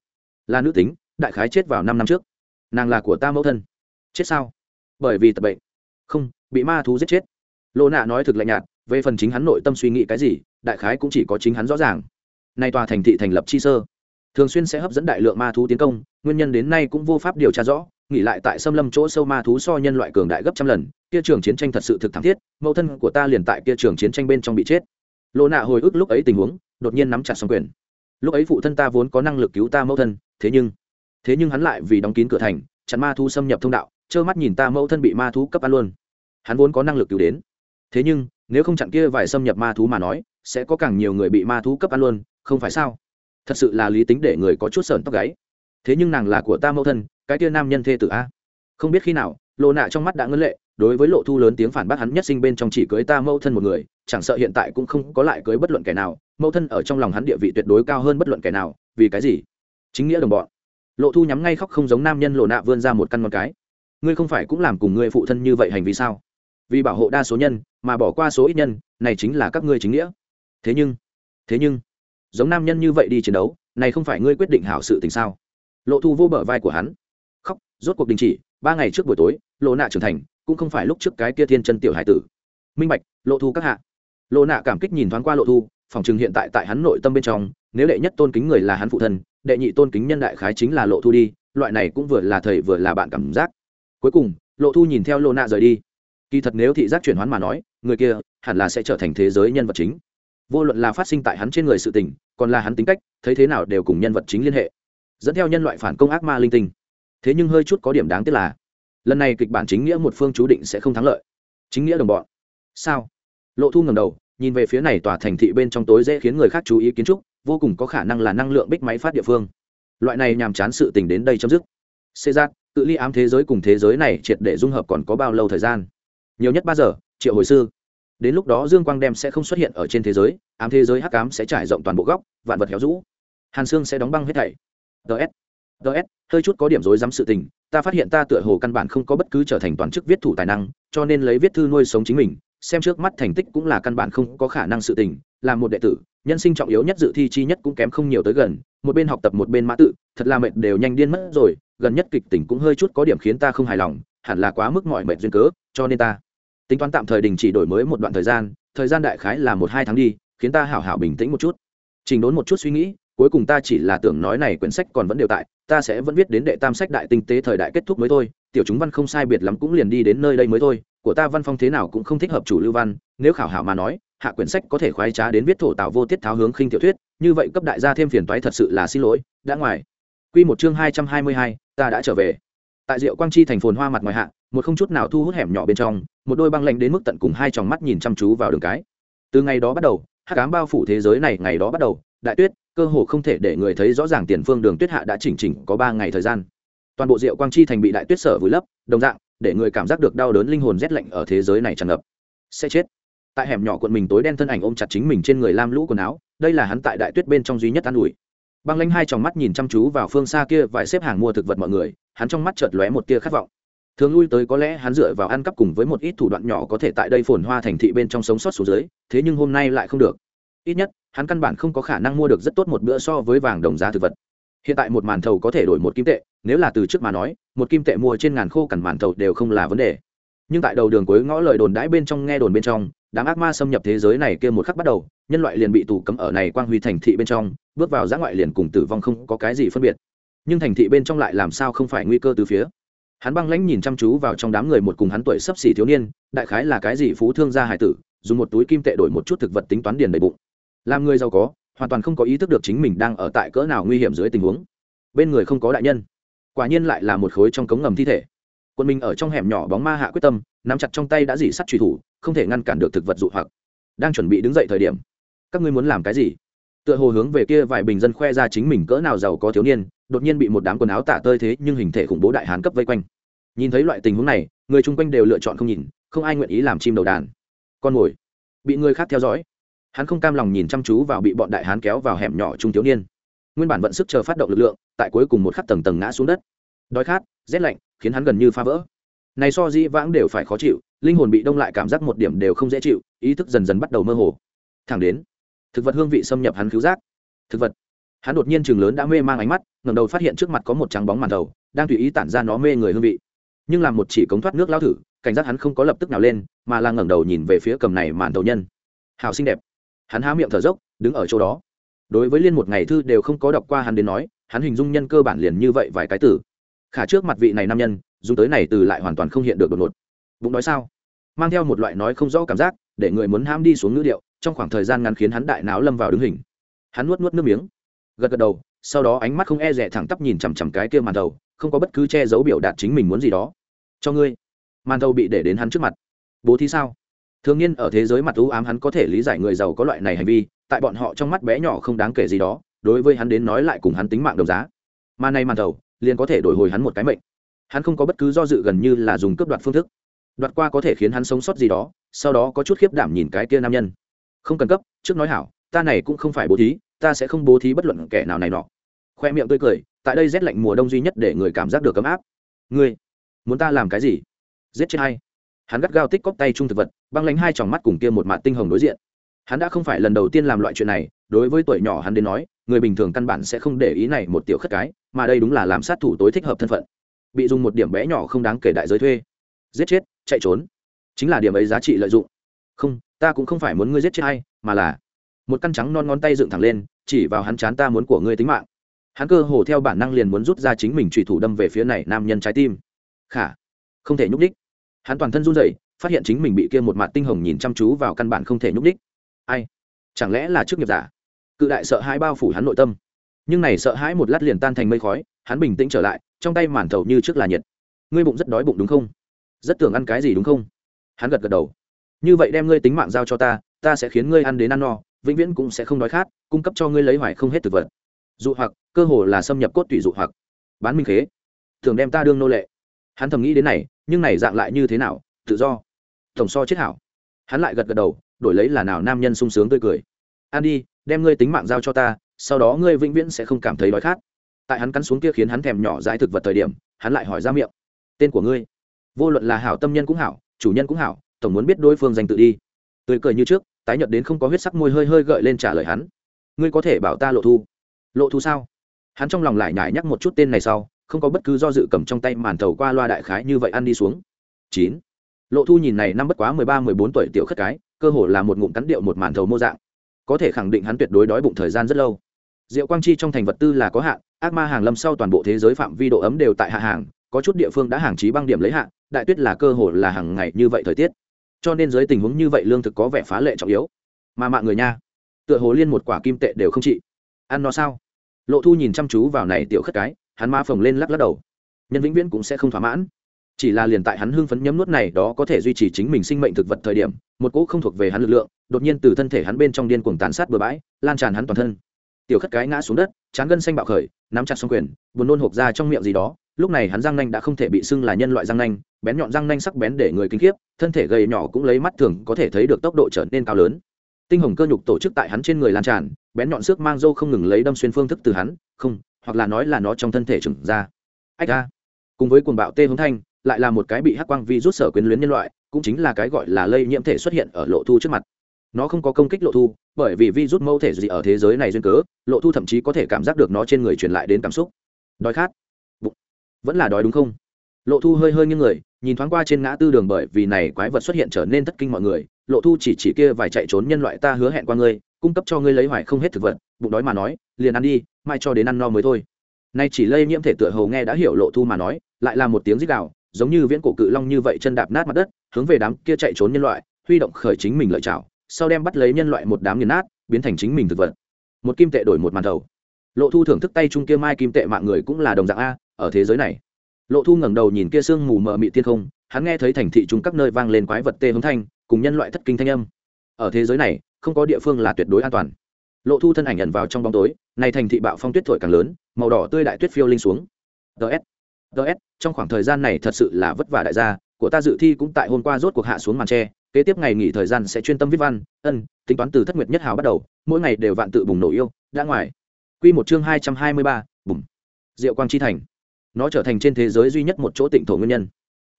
là nữ tính, đại khái chết vào năm năm trước. Nàng là của ta mẫu thân. Chết sao? Bởi vì tập bệnh. Không, bị ma thú giết chết. Lộ nạ nói thực lạnh nhạt, về phần chính hắn nội tâm suy nghĩ cái gì, đại khái cũng chỉ có chính hắn rõ ràng. Nay tòa thành thị thành lập chi sơ, thường xuyên sẽ hấp dẫn đại lượng ma thú tiến công, nguyên nhân đến nay cũng vô pháp điều tra rõ, nghỉ lại tại xâm lâm chỗ sâu ma thú so nhân loại cường đại gấp trăm lần, kia trường chiến tranh thật sự thực thảm thiết, mẫu thân của ta liền tại kia trường chiến tranh bên trong bị chết. Lộ nạ hồi ức lúc ấy tình huống, đột nhiên nắm chặt xong quyền. Lúc ấy phụ thân ta vốn có năng lực cứu ta mẫu thân thế nhưng thế nhưng hắn lại vì đóng kín cửa thành, chặn ma thú xâm nhập thông đạo, trơ mắt nhìn ta mẫu thân bị ma thú cấp ăn luôn. Hắn vốn có năng lực cứu đến. Thế nhưng, nếu không chặn kia vài xâm nhập ma thú mà nói, sẽ có càng nhiều người bị ma thú cấp ăn luôn, không phải sao? Thật sự là lý tính để người có chút sờn tóc gáy. Thế nhưng nàng là của ta mẫu thân, cái kia nam nhân thê tử a. Không biết khi nào lộ nạ trong mắt đã ngân lệ, đối với lộ thu lớn tiếng phản bác hắn nhất sinh bên trong chỉ cưới ta mẫu thân một người, chẳng sợ hiện tại cũng không có lại cưới bất luận kẻ nào, mẫu thân ở trong lòng hắn địa vị tuyệt đối cao hơn bất luận kẻ nào, vì cái gì? Chính nghĩa đồng bọn. Lộ thu nhắm ngay khóc không giống nam nhân lộ nạ vươn ra một căn con cái. Ngươi không phải cũng làm cùng ngươi phụ thân như vậy hành vi sao? Vì bảo hộ đa số nhân, mà bỏ qua số ít nhân, này chính là các ngươi chính nghĩa. Thế nhưng thế nhưng, giống nam nhân như vậy đi chiến đấu, này không phải ngươi quyết định hảo sự tình sao? Lộ thu vô bờ vai của hắn. Khóc, rốt cuộc đình chỉ, ba ngày trước buổi tối, lộ nạ trưởng thành, cũng không phải lúc trước cái kia thiên chân tiểu hải tử. Minh bạch, lộ thu các hạ. Lộ nạ cảm kích nhìn thoáng qua lộ thu, phòng chừng hiện tại tại hắn nội tâm bên trong, nếu đệ nhất tôn kính người là hắn phụ thân đệ nhị tôn kính nhân đại khái chính là lộ thu đi, loại này cũng vừa là thầy vừa là bạn cảm giác. Cuối cùng, lộ thu nhìn theo lộ nạ rời đi. Kỳ thật nếu thị giác chuyển hoán mà nói, người kia hẳn là sẽ trở thành thế giới nhân vật chính. Vô luận là phát sinh tại hắn trên người sự tình, còn là hắn tính cách, thấy thế nào đều cùng nhân vật chính liên hệ. Dẫn theo nhân loại phản công ác ma linh tinh. Thế nhưng hơi chút có điểm đáng tiếc là, lần này kịch bản chính nghĩa một phương chú định sẽ không thắng lợi. Chính nghĩa đồng bọn. Sao? Lộ thu ngầm đầu, nhìn về phía này tòa thành thị bên trong tối dễ khiến người khác chú ý kiến trúc vô cùng có khả năng là năng lượng bích máy phát địa phương. Loại này nhàm chán sự tình đến đây chấm dứt. Xê giác, tự ly ám thế giới cùng thế giới này triệt để dung hợp còn có bao lâu thời gian? Nhiều nhất ba giờ, triệu hồi sư. Đến lúc đó dương quang đem sẽ không xuất hiện ở trên thế giới, ám thế giới hắc ám sẽ trải rộng toàn bộ góc, vạn vật héo rũ. Hàn xương sẽ đóng băng hết thảy. Ts ts hơi chút có điểm rối rắm sự tình, ta phát hiện ta tựa hồ căn bản không có bất cứ trở thành toàn chức viết thủ tài năng, cho nên lấy viết thư nuôi sống chính mình xem trước mắt thành tích cũng là căn bản không có khả năng sự tình, là một đệ tử, nhân sinh trọng yếu nhất dự thi chi nhất cũng kém không nhiều tới gần, một bên học tập một bên mã tự, thật là mệt đều nhanh điên mất rồi, gần nhất kịch tỉnh cũng hơi chút có điểm khiến ta không hài lòng, hẳn là quá mức mọi mệt duyên cớ, cho nên ta tính toán tạm thời đình chỉ đổi mới một đoạn thời gian thời gian đại khái là một hai tháng đi, khiến ta hảo hảo bình tĩnh một chút. Trình đốn một chút suy nghĩ, cuối cùng ta chỉ là tưởng nói này quyển sách còn vẫn đều tại, ta sẽ vẫn viết đến đệ tam sách đại tinh tế thời đại kết thúc mới thôi, tiểu chúng văn không sai biệt lắm cũng liền đi đến nơi đây mới thôi của ta văn phong thế nào cũng không thích hợp chủ lưu văn, nếu khảo hảo mà nói, hạ quyển sách có thể khoái trá đến viết thổ tạo vô tiết tháo hướng khinh tiểu thuyết, như vậy cấp đại gia thêm phiền toái thật sự là xin lỗi, đã ngoài. Quy một chương hai trăm hai mươi hai, ta đã trở về. Tại diệu quang chi thành phồn hoa mặt ngoài hạ, một không chút nào thu hút hẻm nhỏ bên trong, một đôi băng lạnh đến mức tận cùng hai tròng mắt nhìn chăm chú vào đường cái. Từ ngày đó bắt đầu, hắc ám bao phủ thế giới này ngày đó bắt đầu, đại tuyết, cơ hồ không thể để người thấy rõ ràng tiền phương đường tuyết hạ đã chỉnh chỉnh có ba ngày thời gian. Toàn bộ diệu quang chi thành bị đại tuyết sở vùi lấp, đồng dạng để người cảm giác được đau đớn linh hồn rét lạnh ở thế giới này tràn ngập. Sẽ chết. Tại hẻm nhỏ quận mình tối đen thân ảnh ôm chặt chính mình trên người lam lũ quần áo, đây là hắn tại đại tuyết bên trong duy nhất an ủi. Băng lanh hai tròng mắt nhìn chăm chú vào phương xa kia vài xếp hàng mua thực vật mọi người, hắn trong mắt chợt lóe một tia khát vọng. Thường lui tới có lẽ hắn dựa vào ăn cắp cùng với một ít thủ đoạn nhỏ có thể tại đây phồn hoa thành thị bên trong sống sót xuống dưới, thế nhưng hôm nay lại không được. Ít nhất, hắn căn bản không có khả năng mua được rất tốt một bữa so với vàng đồng giá thực vật. Hiện tại một màn thầu có thể đổi một kim tệ nếu là từ trước mà nói, một kim tệ mua trên ngàn khô cằn màn thầu đều không là vấn đề. Nhưng tại đầu đường cuối ngõ lời đồn đãi bên trong nghe đồn bên trong, đám ác ma xâm nhập thế giới này kia một khắc bắt đầu, nhân loại liền bị tù cấm ở này quang huy thành thị bên trong, bước vào giã ngoại liền cùng tử vong không có cái gì phân biệt. Nhưng thành thị bên trong lại làm sao không phải nguy cơ từ phía? Hắn băng lãnh nhìn chăm chú vào trong đám người một cùng hắn tuổi sấp xỉ thiếu niên, đại khái là cái gì phú thương gia hải tử, dùng một túi kim tệ đổi một chút thực vật tính toán điền đầy bụng. Làm người giàu có, hoàn toàn không có ý thức được chính mình đang ở tại cỡ nào nguy hiểm dưới tình huống. Bên người không có đại nhân quả nhiên lại là một khối trong cống ngầm thi thể. Quân mình ở trong hẻm nhỏ bóng ma hạ quyết tâm, nắm chặt trong tay đã dỉ sắt truy thủ, không thể ngăn cản được thực vật dụ hoặc. Đang chuẩn bị đứng dậy thời điểm, các ngươi muốn làm cái gì? Tựa hồ hướng về kia vài bình dân khoe ra chính mình cỡ nào giàu có thiếu niên, đột nhiên bị một đám quần áo tả tơi thế nhưng hình thể khủng bố đại hán cấp vây quanh. Nhìn thấy loại tình huống này, người chung quanh đều lựa chọn không nhìn, không ai nguyện ý làm chim đầu đàn. Con mồi, bị người khác theo dõi. Hắn không cam lòng nhìn chăm chú vào bị bọn đại hán kéo vào hẻm nhỏ trung thiếu niên nguyên bản vận sức chờ phát động lực lượng, tại cuối cùng một khắc tầng tầng ngã xuống đất. Đói khát, rét lạnh, khiến hắn gần như phá vỡ. Này so dĩ vãng đều phải khó chịu, linh hồn bị đông lại cảm giác một điểm đều không dễ chịu, ý thức dần dần bắt đầu mơ hồ. Thẳng đến, thực vật hương vị xâm nhập hắn cứu giác. Thực vật. Hắn đột nhiên chừng lớn đã mê mang ánh mắt, ngẩng đầu phát hiện trước mặt có một trắng bóng màn đầu, đang tùy ý tản ra nó mê người hương vị. Nhưng làm một chỉ cống thoát nước lao thử, cảnh giác hắn không có lập tức nào lên, mà là ngẩng đầu nhìn về phía cầm này màn đầu nhân. Hào xinh đẹp. Hắn há miệng thở dốc, đứng ở chỗ đó đối với liên một ngày thư đều không có đọc qua hắn đến nói, hắn hình dung nhân cơ bản liền như vậy vài cái từ. Khả trước mặt vị này nam nhân, dùng tới này từ lại hoàn toàn không hiện được đột ngột. Bụng nói sao? Mang theo một loại nói không rõ cảm giác, để người muốn ham đi xuống ngữ điệu, trong khoảng thời gian ngắn khiến hắn đại não lâm vào đứng hình. Hắn nuốt nuốt nước miếng, gật gật đầu, sau đó ánh mắt không e rẻ thẳng tắp nhìn chằm chằm cái kia màn đầu không có bất cứ che giấu biểu đạt chính mình muốn gì đó. Cho ngươi. Màn đầu bị để đến hắn trước mặt. Bố thí sao? Thường niên ở thế giới mặt ưu ám hắn có thể lý giải người giàu có loại này hành vi tại bọn họ trong mắt bé nhỏ không đáng kể gì đó, đối với hắn đến nói lại cùng hắn tính mạng đồng giá. Mà nay màn đầu liền có thể đổi hồi hắn một cái mệnh. Hắn không có bất cứ do dự gần như là dùng cướp đoạt phương thức. Đoạt qua có thể khiến hắn sống sót gì đó, sau đó có chút khiếp đảm nhìn cái kia nam nhân. Không cần cấp, trước nói hảo, ta này cũng không phải bố thí, ta sẽ không bố thí bất luận kẻ nào này nọ. Khoe miệng tươi cười, tại đây rét lạnh mùa đông duy nhất để người cảm giác được ấm áp. Ngươi, muốn ta làm cái gì? Giết chết hay hắn gắt gao tích cóc tay trung thực vật, băng lánh hai tròng mắt cùng kia một mặt tinh hồng đối diện hắn đã không phải lần đầu tiên làm loại chuyện này, đối với tuổi nhỏ hắn đến nói, người bình thường căn bản sẽ không để ý này một tiểu khất cái, mà đây đúng là làm sát thủ tối thích hợp thân phận. Bị dùng một điểm bé nhỏ không đáng kể đại giới thuê. Giết chết, chạy trốn. Chính là điểm ấy giá trị lợi dụng. Không, ta cũng không phải muốn ngươi giết chết hay mà là một căn trắng non ngón tay dựng thẳng lên, chỉ vào hắn chán ta muốn của ngươi tính mạng. Hắn cơ hồ theo bản năng liền muốn rút ra chính mình trùy thủ đâm về phía này nam nhân trái tim. Khả, không thể nhúc đích hắn toàn thân run rẩy, phát hiện chính mình bị kia một mặt tinh hồng nhìn chăm chú vào căn bản không thể nhúc đích ai? Chẳng lẽ là chức nghiệp giả? Cự đại sợ hãi bao phủ hắn nội tâm. Nhưng này sợ hãi một lát liền tan thành mây khói, hắn bình tĩnh trở lại, trong tay màn thầu như trước là nhiệt. Ngươi bụng rất đói bụng đúng không? Rất tưởng ăn cái gì đúng không? Hắn gật gật đầu. Như vậy đem ngươi tính mạng giao cho ta ta sẽ khiến ngươi ăn đến ăn no, vĩnh viễn cũng sẽ không đói khát, cung cấp cho ngươi lấy hoài không hết thực vật. Dụ hoặc, cơ hồ là xâm nhập cốt tủy dụ hoặc. Bán minh khế. Thường đem ta đương nô lệ. Hắn thầm nghĩ đến này, nhưng này dạng lại như thế nào? Tự do. Tổng so chết hảo. Hắn lại gật gật đầu đổi lấy là nào nam nhân sung sướng tươi cười. An đi, đem ngươi tính mạng giao cho ta, sau đó ngươi vĩnh viễn sẽ không cảm thấy đói khát. Tại hắn cắn xuống kia khiến hắn thèm nhỏ dãi thực vật thời điểm, hắn lại hỏi ra miệng. Tên của ngươi? Vô luận là hảo tâm nhân cũng hảo, chủ nhân cũng hảo, tổng muốn biết đối phương danh tự đi. Tươi cười như trước, tái nhợt đến không có huyết sắc môi hơi hơi gợi lên trả lời hắn. Ngươi có thể bảo ta lộ thu. Lộ thu sao? Hắn trong lòng lại nhải nhắc một chút tên này sau, không có bất cứ do dự cầm trong tay màn thầu qua loa đại khái như vậy ăn đi xuống. Chín. Lộ thu nhìn này năm bất quá mười ba, mười bốn tuổi tiểu khất cái cơ hồ là một ngụm cắn điệu một màn thầu mô dạng có thể khẳng định hắn tuyệt đối đói bụng thời gian rất lâu Diệu Quang Chi trong thành vật tư là có hạn, ác ma hàng lâm sau toàn bộ thế giới phạm vi độ ấm đều tại hạ hàng, có chút địa phương đã hàng trí băng điểm lấy hạn, đại tuyết là cơ hội là hàng ngày như vậy thời tiết. Cho nên dưới tình huống như vậy lương thực có vẻ phá lệ trọng yếu. Mà mạng người nha, tựa hồ liên một quả kim tệ đều không trị. Ăn nó sao? Lộ Thu nhìn chăm chú vào này tiểu khất cái, hắn ma phồng lên lắc lắc đầu. Nhân vĩnh viễn cũng sẽ không thỏa mãn. Chỉ là liền tại hắn hưng phấn nhấm nuốt này đó có thể duy trì chính mình sinh mệnh thực vật thời điểm, một cỗ không thuộc về hắn lực lượng, đột nhiên từ thân thể hắn bên trong điên cuồng tàn sát bừa bãi, lan tràn hắn toàn thân. Tiểu khất cái ngã xuống đất chán gân xanh bạo khởi nắm chặt xong quyền buồn nôn hộp ra trong miệng gì đó. Lúc này hắn răng nanh đã không thể bị xưng là nhân loại răng nanh bén nhọn răng nanh sắc bén để người kinh khiếp thân thể gầy nhỏ cũng lấy mắt thường có thể thấy được tốc độ trở nên cao lớn. Tinh hồng cơ nhục tổ chức tại hắn trên người lan tràn bén nhọn xước mang dâu không ngừng lấy đâm xuyên phương thức từ hắn không hoặc là nói là nó trong thân thể trừng ra. Ách a. Cùng với cuồng bạo tê hướng thanh lại là một cái bị hắc quang vi rút sở quyến luyến nhân loại, cũng chính là cái gọi là lây nhiễm thể xuất hiện ở lộ thu trước mặt. Nó không có công kích lộ thu, bởi vì vi rút mẫu thể gì ở thế giới này duyên cớ, lộ thu thậm chí có thể cảm giác được nó trên người truyền lại đến cảm xúc. Đói khát. Bụng. Vẫn là đói đúng không? Lộ thu hơi hơi như người, nhìn thoáng qua trên ngã tư đường bởi vì này quái vật xuất hiện trở nên thất kinh mọi người. Lộ thu chỉ chỉ kia vài chạy trốn nhân loại ta hứa hẹn qua ngươi, cung cấp cho ngươi lấy hoài không hết thực vật, bụng đói mà nói, liền ăn đi, mai cho đến ăn no mới thôi. Nay chỉ lây nhiễm thể tựa hầu nghe đã hiểu lộ thu mà nói, lại là một tiếng rít gào giống như viễn cổ cự long như vậy chân đạp nát mặt đất, hướng về đám kia chạy trốn nhân loại, huy động khởi chính mình lợi chảo sau đem bắt lấy nhân loại một đám nghiền nát, biến thành chính mình thực vật. Một kim tệ đổi một màn đầu. Lộ thu thưởng thức tay trung kia mai kim tệ mạng người cũng là đồng dạng a, ở thế giới này. Lộ thu ngẩng đầu nhìn kia sương mù mờ mị tiên không, hắn nghe thấy thành thị chúng các nơi vang lên quái vật tê hướng thanh, cùng nhân loại thất kinh thanh âm. Ở thế giới này, không có địa phương là tuyệt đối an toàn. Lộ thu thân ảnh nhận vào trong bóng tối này thành thị bạo phong tuyết thổi càng lớn, màu đỏ tươi đại tuyết phiêu linh xuống. Ts ts trong khoảng thời gian này thật sự là vất vả đại gia, của ta dự thi cũng tại hôm qua rốt cuộc hạ xuống màn tre, kế tiếp ngày nghỉ thời gian sẽ chuyên tâm viết văn, ân, tính toán từ thất nguyệt nhất hào bắt đầu, mỗi ngày đều vạn tự bùng nổ yêu, đã ngoài. Q một chương hai trăm hai mươi ba, bùng. Diệu quang chi thành. Nó trở thành trên thế giới duy nhất một chỗ tịnh thổ nguyên nhân.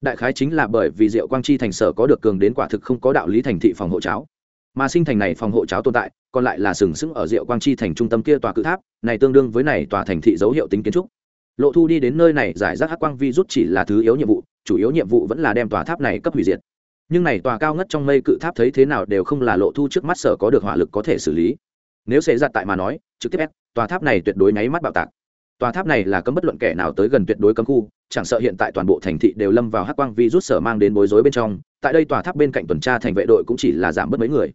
Đại khái chính là bởi vì diệu quang chi thành sở có được cường đến quả thực không có đạo lý thành thị phòng hộ cháo. Mà sinh thành này phòng hộ cháo tồn tại, còn lại là sừng sững ở diệu quang chi thành trung tâm kia tòa cự tháp, này tương đương với này tòa thành thị dấu hiệu tính kiến trúc lộ thu đi đến nơi này giải rác hắc quang vi rút chỉ là thứ yếu nhiệm vụ, chủ yếu nhiệm vụ vẫn là đem tòa tháp này cấp hủy diệt. Nhưng này tòa cao ngất trong mây cự tháp thấy thế nào đều không là lộ thu trước mắt sở có được hỏa lực có thể xử lý. Nếu xảy ra tại mà nói, trực tiếp ép, tòa tháp này tuyệt đối nháy mắt bạo tạc. Tòa tháp này là cấm bất luận kẻ nào tới gần tuyệt đối cấm khu, chẳng sợ hiện tại toàn bộ thành thị đều lâm vào hắc quang vi rút sở mang đến bối rối bên trong, tại đây tòa tháp bên cạnh tuần tra thành vệ đội cũng chỉ là giảm bớt mấy người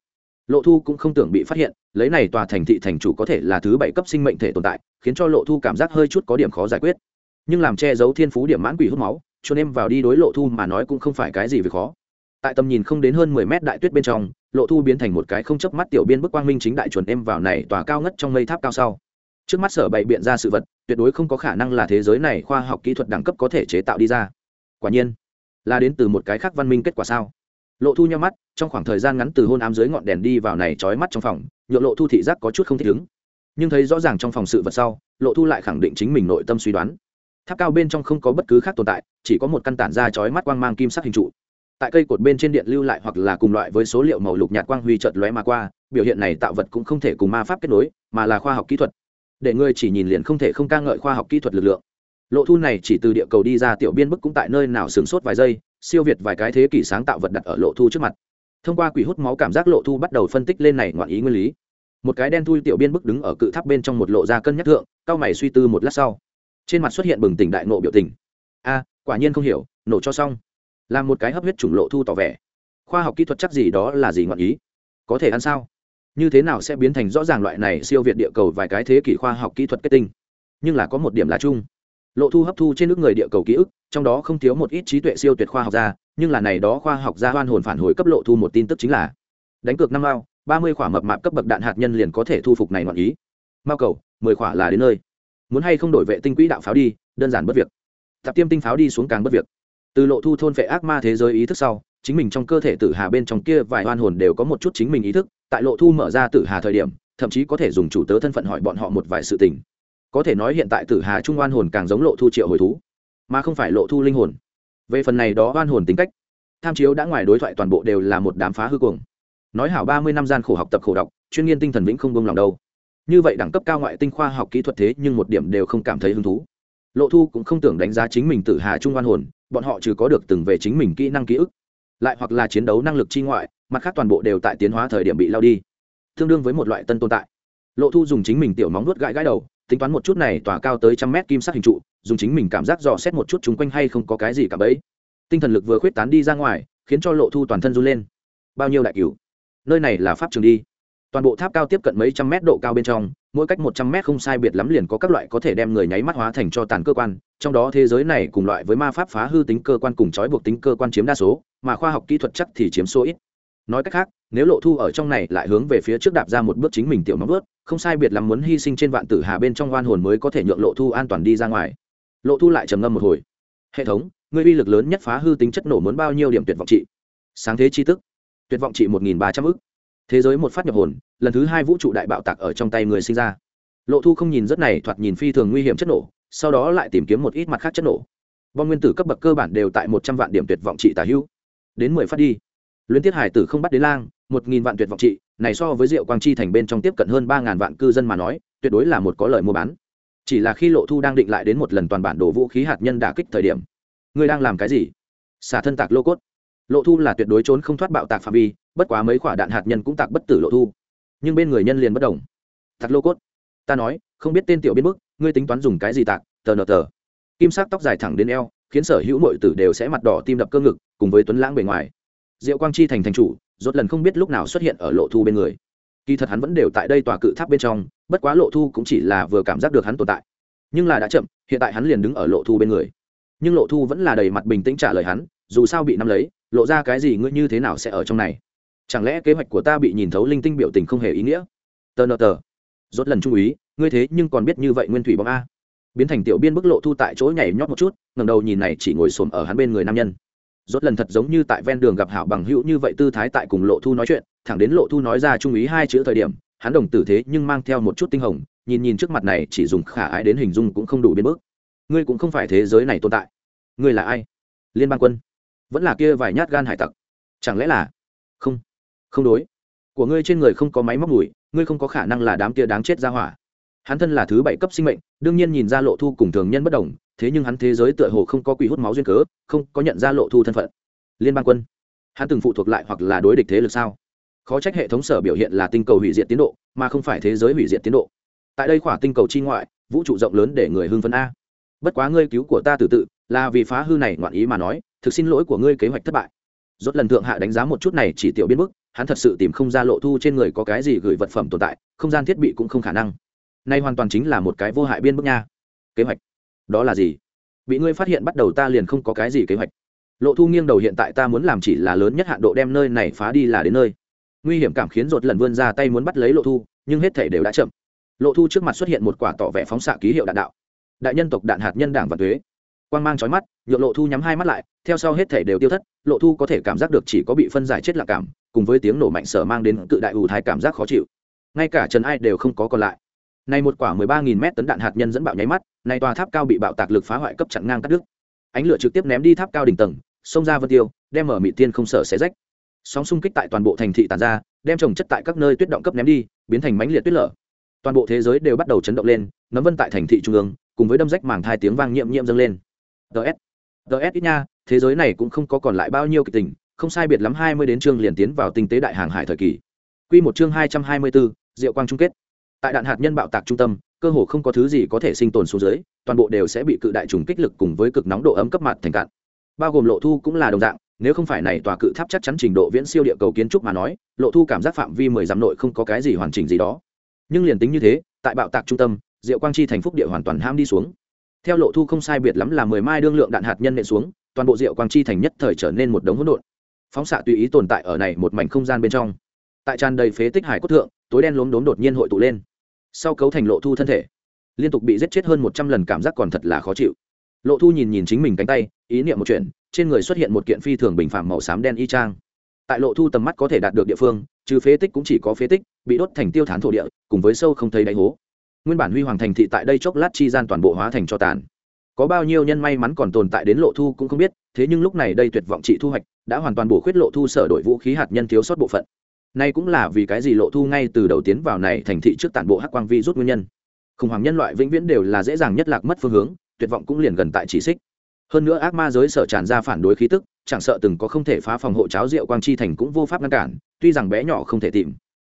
lộ thu cũng không tưởng bị phát hiện, lấy này tòa thành thị thành chủ có thể là thứ bảy cấp sinh mệnh thể tồn tại, khiến cho lộ thu cảm giác hơi chút có điểm khó giải quyết. Nhưng làm che giấu thiên phú điểm mãn quỷ hút máu, cho nên vào đi đối lộ thu mà nói cũng không phải cái gì về khó. Tại tầm nhìn không đến hơn mười mét đại tuyết bên trong, lộ thu biến thành một cái không chớp mắt tiểu biên bức quang minh chính đại chuẩn em vào này tòa cao ngất trong mây tháp cao sau. Trước mắt sở bày biện ra sự vật, tuyệt đối không có khả năng là thế giới này khoa học kỹ thuật đẳng cấp có thể chế tạo đi ra. Quả nhiên, là đến từ một cái khác văn minh kết quả sao? Lộ thu nhau mắt, trong khoảng thời gian ngắn từ hôn ám dưới ngọn đèn đi vào này trói mắt trong phòng nhựa lộ thu thị giác có chút không thích ứng. Nhưng thấy rõ ràng trong phòng sự vật sau, lộ thu lại khẳng định chính mình nội tâm suy đoán. Tháp cao bên trong không có bất cứ khác tồn tại, chỉ có một căn tản ra chói mắt quang mang kim sắc hình trụ. Tại cây cột bên trên điện lưu lại hoặc là cùng loại với số liệu màu lục nhạt quang huy chợt lóe mà qua, biểu hiện này tạo vật cũng không thể cùng ma pháp kết nối, mà là khoa học kỹ thuật. Để ngươi chỉ nhìn liền không thể không ca ngợi khoa học kỹ thuật lực lượng. Lộ thu này chỉ từ địa cầu đi ra tiểu biên bức cũng tại nơi nào sửng sốt vài giây siêu việt vài cái thế kỷ sáng tạo vật đặt ở lộ thu trước mặt. Thông qua quỷ hút máu cảm giác lộ thu bắt đầu phân tích lên này ngoạn ý nguyên lý. Một cái đen thui tiểu biên bức đứng ở cự tháp bên trong một lộ ra cân nhắc thượng, cao mày suy tư một lát sau. Trên mặt xuất hiện bừng tỉnh đại nộ biểu tình. A, quả nhiên không hiểu, nổ cho xong. Làm một cái hấp huyết chủng lộ thu tỏ vẻ. Khoa học kỹ thuật chắc gì đó là gì ngọn ý? Có thể ăn sao? Như thế nào sẽ biến thành rõ ràng loại này siêu việt địa cầu vài cái thế kỷ khoa học kỹ thuật kết tinh? Nhưng là có một điểm là chung lộ thu hấp thu trên nước người địa cầu ký ức, trong đó không thiếu một ít trí tuệ siêu tuyệt khoa học gia, nhưng là này đó khoa học gia hoan hồn phản hồi cấp lộ thu một tin tức chính là, đánh cược năm mao, ba mươi khỏa mập mạp cấp bậc đạn hạt nhân liền có thể thu phục này ngọn ý. Mao cầu, mười khỏa là đến nơi. Muốn hay không đổi vệ tinh quỹ đạo pháo đi, đơn giản bất việc. Tạp tiêm tinh pháo đi xuống càng bất việc. Từ lộ thu thôn vệ ác ma thế giới ý thức sau, chính mình trong cơ thể tử hà bên trong kia vài oan hồn đều có một chút chính mình ý thức, tại lộ thu mở ra tử hà thời điểm, thậm chí có thể dùng chủ tớ thân phận hỏi bọn họ một vài sự tình có thể nói hiện tại tử hà trung oan hồn càng giống lộ thu triệu hồi thú, mà không phải lộ thu linh hồn. Về phần này đó oan hồn tính cách, tham chiếu đã ngoài đối thoại toàn bộ đều là một đám phá hư cuồng. Nói hảo ba mươi năm gian khổ học tập khổ đọc, chuyên nghiên tinh thần vĩnh không bông lòng đâu. Như vậy đẳng cấp cao ngoại tinh khoa học kỹ thuật thế nhưng một điểm đều không cảm thấy hứng thú. Lộ thu cũng không tưởng đánh giá chính mình tử hà trung oan hồn, bọn họ trừ có được từng về chính mình kỹ năng ký ức, lại hoặc là chiến đấu năng lực chi ngoại, mặt khác toàn bộ đều tại tiến hóa thời điểm bị lao đi. Tương đương với một loại tân tồn tại. Lộ thu dùng chính mình tiểu móng nuốt gãi gãi đầu tính toán một chút này tỏa cao tới trăm mét kim sắc hình trụ, dùng chính mình cảm giác dò xét một chút chung quanh hay không có cái gì cả bấy tinh thần lực vừa khuyết tán đi ra ngoài, khiến cho lộ thu toàn thân run lên. Bao nhiêu đại cửu? Nơi này là pháp trường đi. Toàn bộ tháp cao tiếp cận mấy trăm mét độ cao bên trong, mỗi cách một trăm mét không sai biệt lắm liền có các loại có thể đem người nháy mắt hóa thành cho tàn cơ quan, trong đó thế giới này cùng loại với ma pháp phá hư tính cơ quan cùng trói buộc tính cơ quan chiếm đa số, mà khoa học kỹ thuật chắc thì chiếm số ít. Nói cách khác nếu lộ thu ở trong này lại hướng về phía trước đạp ra một bước chính mình tiểu móng vớt không sai biệt lắm muốn hy sinh trên vạn tử hà bên trong oan hồn mới có thể nhượng lộ thu an toàn đi ra ngoài. Lộ thu lại trầm ngâm một hồi. Hệ thống người uy lực lớn nhất phá hư tính chất nổ muốn bao nhiêu điểm tuyệt vọng trị? Sáng thế chi tức. Tuyệt vọng trị một nghìn ba trăm ức. Thế giới một phát nhập hồn, lần thứ hai vũ trụ đại bạo tạc ở trong tay người sinh ra. Lộ thu không nhìn rất này, thoạt nhìn phi thường nguy hiểm chất nổ, sau đó lại tìm kiếm một ít mặt khác chất nổ. Bom nguyên tử cấp bậc cơ bản đều tại một trăm vạn điểm tuyệt vọng trị tả hữu. Đến mười phát đi. Luyến tiết hải tử không bắt đến lang một nghìn vạn tuyệt vọng trị, này so với rượu quang chi thành bên trong tiếp cận hơn ba ngàn vạn cư dân mà nói, tuyệt đối là một có lời mua bán. Chỉ là khi lộ thu đang định lại đến một lần toàn bản đồ vũ khí hạt nhân đả kích thời điểm, ngươi đang làm cái gì? Xả thân tạc lô cốt. Lộ thu là tuyệt đối trốn không thoát bạo tạc phạm vi, bất quá mấy quả đạn hạt nhân cũng tạc bất tử lộ thu. Nhưng bên người nhân liền bất đồng tạc lô cốt. Ta nói, không biết tên tiểu biến mức ngươi tính toán dùng cái gì tạc? Tờ nờ tờ. Kim sắc tóc dài thẳng đến eo, khiến sở hữu mọi tử đều sẽ mặt đỏ tim đập cơ ngực, cùng với tuấn lãng bề ngoài. Diệu quang chi thành thành chủ rốt lần không biết lúc nào xuất hiện ở lộ thu bên người. Kỳ thật hắn vẫn đều tại đây tòa cự tháp bên trong, bất quá lộ thu cũng chỉ là vừa cảm giác được hắn tồn tại. Nhưng là đã chậm, hiện tại hắn liền đứng ở lộ thu bên người. Nhưng lộ thu vẫn là đầy mặt bình tĩnh trả lời hắn, dù sao bị nắm lấy, lộ ra cái gì ngươi như thế nào sẽ ở trong này? Chẳng lẽ kế hoạch của ta bị nhìn thấu linh tinh biểu tình không hề ý nghĩa? Tờ nờ tờ. Rốt lần trung úy ngươi thế nhưng còn biết như vậy nguyên thủy bóng a. Biến thành tiểu biên bức lộ thu tại chỗ nhảy nhót một chút ngầm đầu nhìn này chỉ ngồi xổm ở hắn bên người nam nhân rốt lần thật giống như tại ven đường gặp hảo bằng hữu như vậy tư thái tại cùng lộ thu nói chuyện, thẳng đến lộ thu nói ra trung ý hai chữ thời điểm, hắn đồng tử thế nhưng mang theo một chút tinh hồng, nhìn nhìn trước mặt này chỉ dùng khả ái đến hình dung cũng không đủ biến bước. Ngươi cũng không phải thế giới này tồn tại. Ngươi là ai? Liên bang quân. Vẫn là kia vài nhát gan hải tặc. Chẳng lẽ là? Không. Không đối. Của ngươi trên người không có máy móc mùi, ngươi không có khả năng là đám kia đáng chết ra hỏa. Hắn thân là thứ bảy cấp sinh mệnh, đương nhiên nhìn ra lộ thu cùng thường nhân bất đồng thế nhưng hắn thế giới tựa hồ không có quỷ hút máu duyên cớ, không có nhận ra lộ thu thân phận. Liên bang quân. Hắn từng phụ thuộc lại hoặc là đối địch thế lực sao? Khó trách hệ thống sở biểu hiện là tinh cầu hủy diệt tiến độ, mà không phải thế giới hủy diệt tiến độ. Tại đây khỏa tinh cầu chi ngoại, vũ trụ rộng lớn để người hưng phấn a. Bất quá ngươi cứu của ta từ tự, là vì phá hư này ngoạn ý mà nói, thực xin lỗi của ngươi kế hoạch thất bại. Rốt lần thượng hạ đánh giá một chút này chỉ tiểu biến bức, hắn thật sự tìm không ra lộ thu trên người có cái gì gửi vật phẩm tồn tại, không gian thiết bị cũng không khả năng. Nay hoàn toàn chính là một cái vô hại biên bức nha. Kế hoạch đó là gì? Bị ngươi phát hiện bắt đầu ta liền không có cái gì kế hoạch. Lộ thu nghiêng đầu hiện tại ta muốn làm chỉ là lớn nhất hạn độ đem nơi này phá đi là đến nơi. Nguy hiểm cảm khiến rột lần vươn ra tay muốn bắt lấy lộ thu, nhưng hết thể đều đã chậm. Lộ thu trước mặt xuất hiện một quả tỏ vẻ phóng xạ ký hiệu đạn đạo. Đại nhân tộc đạn hạt nhân đảng và thuế quan g mang trói mắt, nhượng lộ thu nhắm hai mắt lại, theo sau hết thể đều tiêu thất, lộ thu có thể cảm giác được chỉ có bị phân giải chết lạc cảm, cùng với tiếng nổ mạnh sở mang đến cự đại ù thai cảm giác khó chịu. Ngay cả trần ai đều không có còn lại này một quả 13.000 mét tấn đạn hạt nhân dẫn bạo nháy mắt, này tòa tháp cao bị bạo tạc lực phá hoại cấp chặn ngang cắt đứt. Ánh lửa trực tiếp ném đi tháp cao đỉnh tầng, xông ra vân tiêu, đem mở mị tiên không sợ xé rách. Sóng xung kích tại toàn bộ thành thị tàn ra, đem trồng chất tại các nơi tuyết động cấp ném đi, biến thành mảnh liệt tuyết lở. Toàn bộ thế giới đều bắt đầu chấn động lên, nấm vân tại thành thị trung ương, cùng với đâm rách màng thai tiếng vang nhiệm nhiệm dâng lên. Ts ts ít nha, thế giới này cũng không có còn lại bao nhiêu kịch tình, không sai biệt lắm hai mươi đến chương liền tiến vào tinh tế đại hàng hải thời kỳ. Quy một chương hai trăm hai mươi bốn diệu quang chung kết tại đạn hạt nhân bạo tạc trung tâm, cơ hồ không có thứ gì có thể sinh tồn xuống dưới, toàn bộ đều sẽ bị cự đại trùng kích lực cùng với cực nóng độ ấm cấp mặt thành cạn. Bao gồm lộ thu cũng là đồng dạng, nếu không phải này tòa cự tháp chắc chắn trình độ viễn siêu địa cầu kiến trúc mà nói, lộ thu cảm giác phạm vi mười dặm nội không có cái gì hoàn chỉnh gì đó. Nhưng liền tính như thế, tại bạo tạc trung tâm, diệu quang chi thành phúc địa hoàn toàn ham đi xuống. Theo lộ thu không sai biệt lắm là mười mai đương lượng đạn hạt nhân nện xuống, toàn bộ diệu quang chi thành nhất thời trở nên một đống hỗn độn. Phóng xạ tùy ý tồn tại ở này một mảnh không gian bên trong tại tràn đầy phế tích hải cốt thượng, tối đen lốm đốm đột nhiên hội tụ lên. Sau cấu thành lộ thu thân thể, liên tục bị giết chết hơn một trăm lần cảm giác còn thật là khó chịu. Lộ thu nhìn nhìn chính mình cánh tay, ý niệm một chuyện, trên người xuất hiện một kiện phi thường bình phạm màu xám đen y trang. Tại lộ thu tầm mắt có thể đạt được địa phương, trừ phế tích cũng chỉ có phế tích, bị đốt thành tiêu thán thổ địa, cùng với sâu không thấy đáy hố. Nguyên bản huy hoàng thành thị tại đây chốc lát chi gian toàn bộ hóa thành cho tàn. Có bao nhiêu nhân may mắn còn tồn tại đến lộ thu cũng không biết, thế nhưng lúc này đây tuyệt vọng trị thu hoạch, đã hoàn toàn bổ khuyết lộ thu sở đội vũ khí hạt nhân thiếu sót bộ phận nay cũng là vì cái gì lộ thu ngay từ đầu tiến vào này thành thị trước tản bộ hắc quang vi rút nguyên nhân. Khủng hoảng nhân loại vĩnh viễn đều là dễ dàng nhất lạc mất phương hướng, tuyệt vọng cũng liền gần tại chỉ xích. Hơn nữa ác ma giới sở tràn ra phản đối khí tức, chẳng sợ từng có không thể phá phòng hộ cháo rượu quang chi thành cũng vô pháp ngăn cản, tuy rằng bé nhỏ không thể tìm,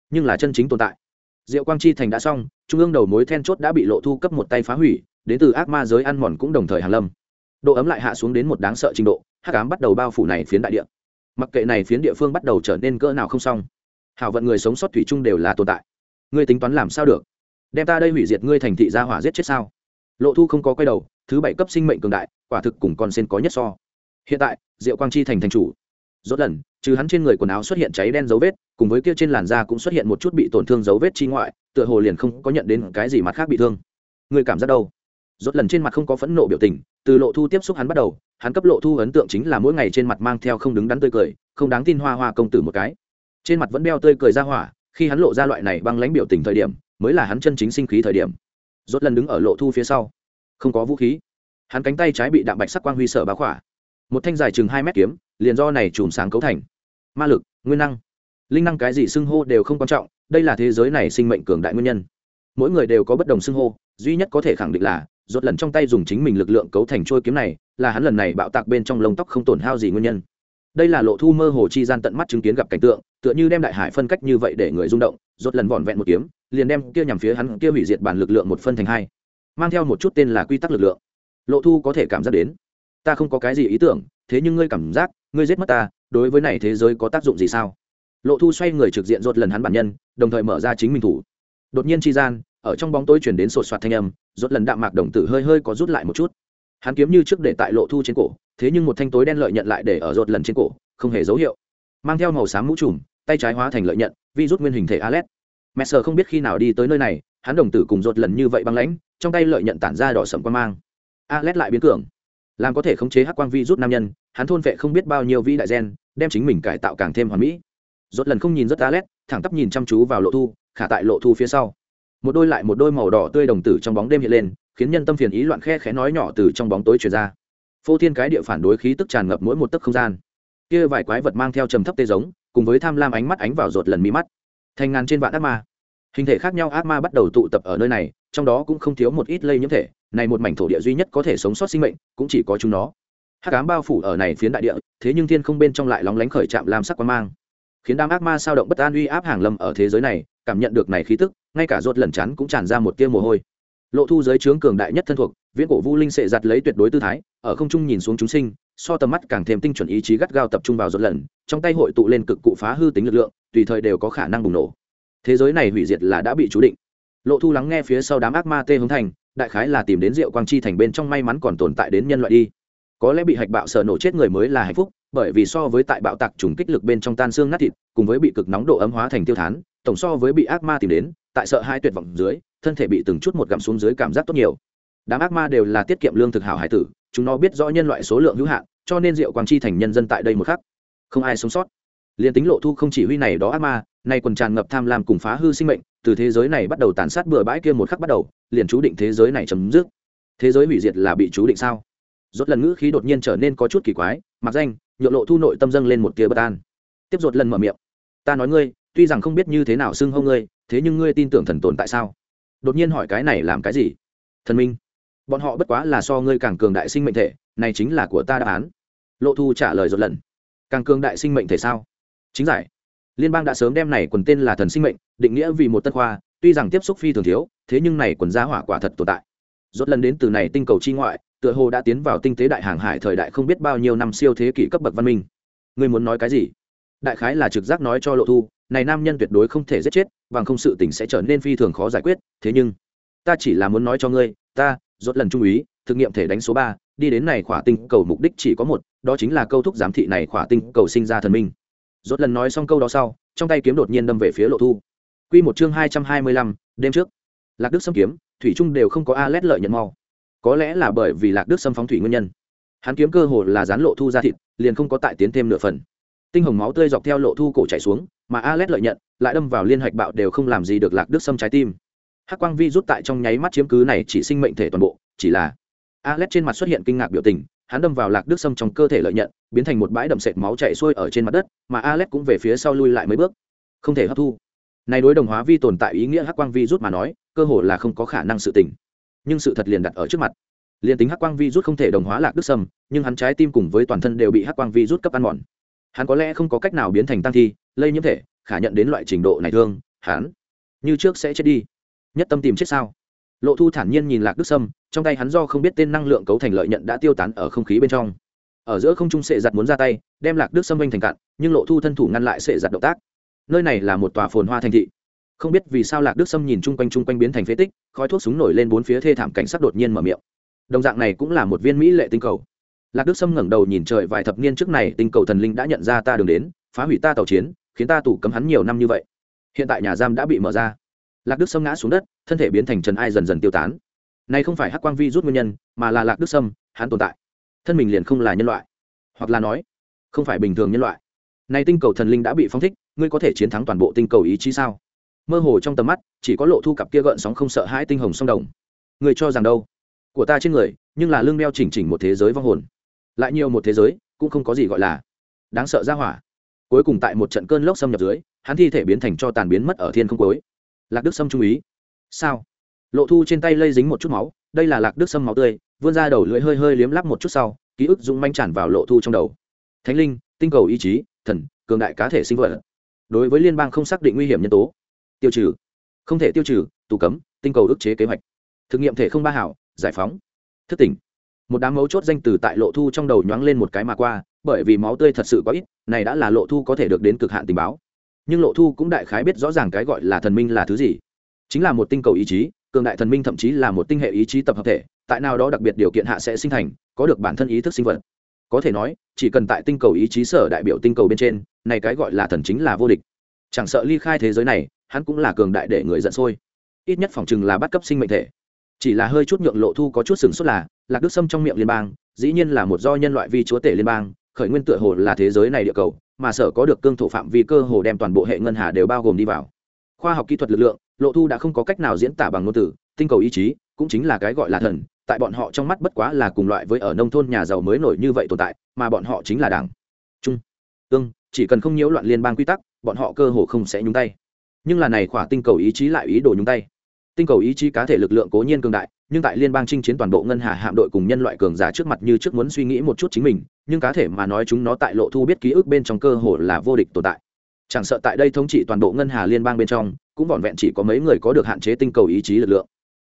nhưng là chân chính tồn tại. Rượu quang chi thành đã xong, trung ương đầu mối then chốt đã bị lộ thu cấp một tay phá hủy, đến từ ác ma giới ăn mòn cũng đồng thời hàn lâm. Độ ấm lại hạ xuống đến một đáng sợ trình độ, hắc ám bắt đầu bao phủ này phiến đại địa. Mặc kệ này phiến địa phương bắt đầu trở nên cỡ nào không xong hảo vận người sống sót thủy chung đều là tồn tại. Ngươi tính toán làm sao được? Đem ta đây hủy diệt ngươi thành thị gia hỏa giết chết sao? Lộ thu không có quay đầu, thứ bảy cấp sinh mệnh cường đại, quả thực cùng con sen có nhất so. Hiện tại, diệu quang chi thành thành chủ. Rốt lần, trừ hắn trên người quần áo xuất hiện cháy đen dấu vết, cùng với kia trên làn da cũng xuất hiện một chút bị tổn thương dấu vết chi ngoại, tựa hồ liền không có nhận đến cái gì mặt khác bị thương. Người cảm giác đâu? Rốt lần trên mặt không có phẫn nộ biểu tình, từ lộ thu tiếp xúc hắn bắt đầu, hắn cấp lộ thu ấn tượng chính là mỗi ngày trên mặt mang theo không đứng đắn tươi cười, không đáng tin hoa hoa công tử một cái trên mặt vẫn đeo tươi cười ra hỏa, khi hắn lộ ra loại này băng lãnh biểu tình thời điểm, mới là hắn chân chính sinh khí thời điểm. Rốt lần đứng ở lộ thu phía sau. Không có vũ khí. Hắn cánh tay trái bị đạm bạch sắc quang huy sở bá khỏa. Một thanh dài chừng hai mét kiếm, liền do này chùm sáng cấu thành. Ma lực, nguyên năng. Linh năng cái gì xưng hô đều không quan trọng, đây là thế giới này sinh mệnh cường đại nguyên nhân. Mỗi người đều có bất đồng xưng hô, duy nhất có thể khẳng định là, rốt lần trong tay dùng chính mình lực lượng cấu thành trôi kiếm này, là hắn lần này bạo tạc bên trong lông tóc không tổn hao gì nguyên nhân đây là lộ thu mơ hồ chi gian tận mắt chứng kiến gặp cảnh tượng, tựa như đem đại hải phân cách như vậy để người rung động, rốt lần vỏn vẹn một kiếm, liền đem kia nhằm phía hắn kia hủy diệt bản lực lượng một phân thành hai. Mang theo một chút tên là quy tắc lực lượng. Lộ thu có thể cảm giác đến. Ta không có cái gì ý tưởng, thế nhưng ngươi cảm giác, ngươi giết mất ta, đối với này thế giới có tác dụng gì sao? Lộ thu xoay người trực diện rốt lần hắn bản nhân, đồng thời mở ra chính mình thủ. Đột nhiên chi gian, ở trong bóng tối chuyển đến sột soạt thanh âm, rốt lần đạm mạc đồng tử hơi hơi có rút lại một chút. Hắn kiếm như trước để tại lộ thu trên cổ thế nhưng một thanh tối đen lợi nhận lại để ở rột lần trên cổ, không hề dấu hiệu. Mang theo màu xám mũ trùm, tay trái hóa thành lợi nhận, vi rút nguyên hình thể alet mẹ sợ không biết khi nào đi tới nơi này, hắn đồng tử cùng rột lần như vậy băng lãnh, trong tay lợi nhận tản ra đỏ sầm quan mang. Alet lại biến cường. Làm có thể khống chế hắc quang vi rút nam nhân, hắn thôn vệ không biết bao nhiêu vĩ đại gen, đem chính mình cải tạo càng thêm hoàn mỹ. Rốt lần không nhìn rất alet thẳng tắp nhìn chăm chú vào lộ thu, khả tại lộ thu phía sau. Một đôi lại một đôi màu đỏ tươi đồng tử trong bóng đêm hiện lên, khiến nhân tâm phiền ý loạn khe khẽ nói nhỏ từ trong bóng tối truyền ra phô thiên cái địa phản đối khí tức tràn ngập mỗi một tấc không gian. Kia vài quái vật mang theo trầm thấp tê giống, cùng với tham lam ánh mắt ánh vào rột lần mí mắt. Thành ngàn trên vạn ác ma. Hình thể khác nhau ác ma bắt đầu tụ tập ở nơi này, trong đó cũng không thiếu một ít lây nhiễm thể. Này một mảnh thổ địa duy nhất có thể sống sót sinh mệnh, cũng chỉ có chúng nó. Hát cám bao phủ ở này phiến đại địa, thế nhưng thiên không bên trong lại lóng lánh khởi chạm làm sắc quan mang. Khiến đám ác ma sao động bất an uy áp hàng lâm ở thế giới này, cảm nhận được này khí tức, ngay cả ruột lần chắn cũng tràn ra một tia mồ hôi. Lộ thu giới trướng cường đại nhất thân thuộc, viễn cổ vu linh sệ giặt lấy tuyệt đối tư thái ở không trung nhìn xuống chúng sinh, so tầm mắt càng thêm tinh chuẩn ý chí gắt gao tập trung vào rốt lần, trong tay hội tụ lên cực cụ phá hư tính lực lượng, tùy thời đều có khả năng bùng nổ. Thế giới này hủy diệt là đã bị chú định. Lộ thu lắng nghe phía sau đám ác ma tê hướng thành, đại khái là tìm đến rượu quang chi thành bên trong may mắn còn tồn tại đến nhân loại đi. Có lẽ bị hạch bạo sợ nổ chết người mới là hạnh phúc, bởi vì so với tại bạo tạc trùng kích lực bên trong tan xương nát thịt, cùng với bị cực nóng độ ấm hóa thành tiêu thán, tổng so với bị ác ma tìm đến, tại sợ hai tuyệt vọng dưới, thân thể bị từng chút một gặm xuống dưới cảm giác tốt nhiều đám ác ma đều là tiết kiệm lương thực hảo hải tử, chúng nó biết rõ nhân loại số lượng hữu hạn, cho nên rượu quang chi thành nhân dân tại đây một khắc. Không ai sống sót. Liền tính lộ thu không chỉ huy này đó ác ma, nay còn tràn ngập tham lam cùng phá hư sinh mệnh, từ thế giới này bắt đầu tàn sát bừa bãi kia một khắc bắt đầu, liền chú định thế giới này chấm dứt. Thế giới hủy diệt là bị chú định sao? Rốt lần ngữ khí đột nhiên trở nên có chút kỳ quái, mặc danh nhựa lộ thu nội tâm dâng lên một tia bất an. Tiếp rột lần mở miệng, ta nói ngươi, tuy rằng không biết như thế nào xưng hô ngươi, thế nhưng ngươi tin tưởng thần tồn tại sao? Đột nhiên hỏi cái này làm cái gì? Thần minh bọn họ bất quá là so ngươi càng cường đại sinh mệnh thể, này chính là của ta đáp án. Lộ thu trả lời dột lần. Càng cường đại sinh mệnh thể sao? Chính giải. Liên bang đã sớm đem này quần tên là thần sinh mệnh, định nghĩa vì một tân khoa, tuy rằng tiếp xúc phi thường thiếu, thế nhưng này quần giá hỏa quả thật tồn tại. Dột lần đến từ này tinh cầu chi ngoại, tựa hồ đã tiến vào tinh tế đại hàng hải thời đại không biết bao nhiêu năm siêu thế kỷ cấp bậc văn minh. Ngươi muốn nói cái gì? Đại khái là trực giác nói cho lộ thu, này nam nhân tuyệt đối không thể giết chết, bằng không sự tình sẽ trở nên phi thường khó giải quyết, thế nhưng, ta chỉ là muốn nói cho ngươi, ta rốt lần trung úy, thực nghiệm thể đánh số ba, đi đến này khỏa tinh cầu mục đích chỉ có một, đó chính là câu thúc giám thị này khỏa tinh cầu sinh ra thần minh. Rốt lần nói xong câu đó sau, trong tay kiếm đột nhiên đâm về phía lộ thu. Quy một chương hai trăm hai mươi lăm, đêm trước. Lạc đức xâm kiếm, thủy trung đều không có a lét lợi nhận mau. Có lẽ là bởi vì lạc đức xâm phóng thủy nguyên nhân. Hắn kiếm cơ hồ là dán lộ thu ra thịt, liền không có tại tiến thêm nửa phần. Tinh hồng máu tươi dọc theo lộ thu cổ chảy xuống, mà a lét lợi nhận lại đâm vào liên hoạch bạo đều không làm gì được lạc đức xâm trái tim hắc quang vi rút tại trong nháy mắt chiếm cứ này chỉ sinh mệnh thể toàn bộ, chỉ là Alex trên mặt xuất hiện kinh ngạc biểu tình, hắn đâm vào lạc đức sâm trong cơ thể lợi nhận, biến thành một bãi đậm sệt máu chảy xuôi ở trên mặt đất, mà Alex cũng về phía sau lui lại mấy bước. Không thể hấp thu. Này đối đồng hóa vi tồn tại ý nghĩa hắc quang vi rút mà nói, cơ hồ là không có khả năng sự tình. Nhưng sự thật liền đặt ở trước mặt. Liền tính hắc quang vi rút không thể đồng hóa lạc đức sâm, nhưng hắn trái tim cùng với toàn thân đều bị hắc quang vi rút cấp ăn mòn. Hắn có lẽ không có cách nào biến thành tăng thi, lây nhiễm thể, khả nhận đến loại trình độ này thương, hắn như trước sẽ chết đi nhất tâm tìm chết sao? Lộ thu thản nhiên nhìn lạc đức sâm, trong tay hắn do không biết tên năng lượng cấu thành lợi nhận đã tiêu tán ở không khí bên trong. Ở giữa không trung sệ giặt muốn ra tay, đem lạc đức sâm vanh thành cạn, nhưng lộ thu thân thủ ngăn lại sệ giặt động tác. Nơi này là một tòa phồn hoa thành thị. Không biết vì sao lạc đức sâm nhìn chung quanh chung quanh biến thành phế tích, khói thuốc súng nổi lên bốn phía thê thảm cảnh sắc đột nhiên mở miệng. Đồng dạng này cũng là một viên mỹ lệ tinh cầu. Lạc đức sâm ngẩng đầu nhìn trời vài thập niên trước này, tinh cầu thần linh đã nhận ra ta đường đến, phá hủy ta tàu chiến, khiến ta tủ cấm hắn nhiều năm như vậy. Hiện tại nhà giam đã bị mở ra lạc đức sâm ngã xuống đất, thân thể biến thành trần ai dần dần tiêu tán. Này không phải hắc quang vi rút nguyên nhân, mà là lạc đức sâm, hắn tồn tại. Thân mình liền không là nhân loại. Hoặc là nói, không phải bình thường nhân loại. Này tinh cầu thần linh đã bị phong thích, ngươi có thể chiến thắng toàn bộ tinh cầu ý chí sao? Mơ hồ trong tầm mắt, chỉ có lộ thu cặp kia gợn sóng không sợ hãi tinh hồng song đồng. Người cho rằng đâu? Của ta trên người, nhưng là lương đeo chỉnh chỉnh một thế giới vong hồn. Lại nhiều một thế giới, cũng không có gì gọi là đáng sợ ra hỏa. Cuối cùng tại một trận cơn lốc xâm nhập dưới, hắn thi thể biến thành cho tàn biến mất ở thiên không cuối lạc đức sâm trung ý. Sao? Lộ thu trên tay lây dính một chút máu, đây là lạc đức sâm máu tươi, vươn ra đầu lưỡi hơi hơi liếm lắp một chút sau, ký ức dũng manh tràn vào lộ thu trong đầu. Thánh linh, tinh cầu ý chí, thần, cường đại cá thể sinh vật. Đối với liên bang không xác định nguy hiểm nhân tố. Tiêu trừ. Không thể tiêu trừ, tù cấm, tinh cầu ức chế kế hoạch. Thực nghiệm thể không ba hảo, giải phóng. Thức tỉnh. Một đám mấu chốt danh từ tại lộ thu trong đầu nhoáng lên một cái mà qua, bởi vì máu tươi thật sự quá ít, này đã là lộ thu có thể được đến cực hạn tình báo nhưng lộ thu cũng đại khái biết rõ ràng cái gọi là thần minh là thứ gì. Chính là một tinh cầu ý chí, cường đại thần minh thậm chí là một tinh hệ ý chí tập hợp thể, tại nào đó đặc biệt điều kiện hạ sẽ sinh thành, có được bản thân ý thức sinh vật. Có thể nói, chỉ cần tại tinh cầu ý chí sở đại biểu tinh cầu bên trên, này cái gọi là thần chính là vô địch. Chẳng sợ ly khai thế giới này, hắn cũng là cường đại để người giận sôi. Ít nhất phòng chừng là bắt cấp sinh mệnh thể. Chỉ là hơi chút nhượng lộ thu có chút sừng sốt là, lạc đức sâm trong miệng liên bang, dĩ nhiên là một do nhân loại vi chúa tể liên bang, khởi nguyên tựa hồ là thế giới này địa cầu mà sở có được cương thổ phạm vi cơ hồ đem toàn bộ hệ ngân hà đều bao gồm đi vào. Khoa học kỹ thuật lực lượng, lộ thu đã không có cách nào diễn tả bằng ngôn từ, tinh cầu ý chí cũng chính là cái gọi là thần, tại bọn họ trong mắt bất quá là cùng loại với ở nông thôn nhà giàu mới nổi như vậy tồn tại, mà bọn họ chính là đảng. Trung ương chỉ cần không nhiễu loạn liên bang quy tắc, bọn họ cơ hồ không sẽ nhúng tay. Nhưng là này khỏa tinh cầu ý chí lại ý đồ nhúng tay. Tinh cầu ý chí cá thể lực lượng cố nhiên cường đại nhưng tại liên bang chinh chiến toàn bộ ngân hà hạm đội cùng nhân loại cường giả trước mặt như trước muốn suy nghĩ một chút chính mình, nhưng cá thể mà nói chúng nó tại lộ thu biết ký ức bên trong cơ hồ là vô địch tồn tại. Chẳng sợ tại đây thống trị toàn bộ ngân hà liên bang bên trong, cũng vỏn vẹn chỉ có mấy người có được hạn chế tinh cầu ý chí lực lượng.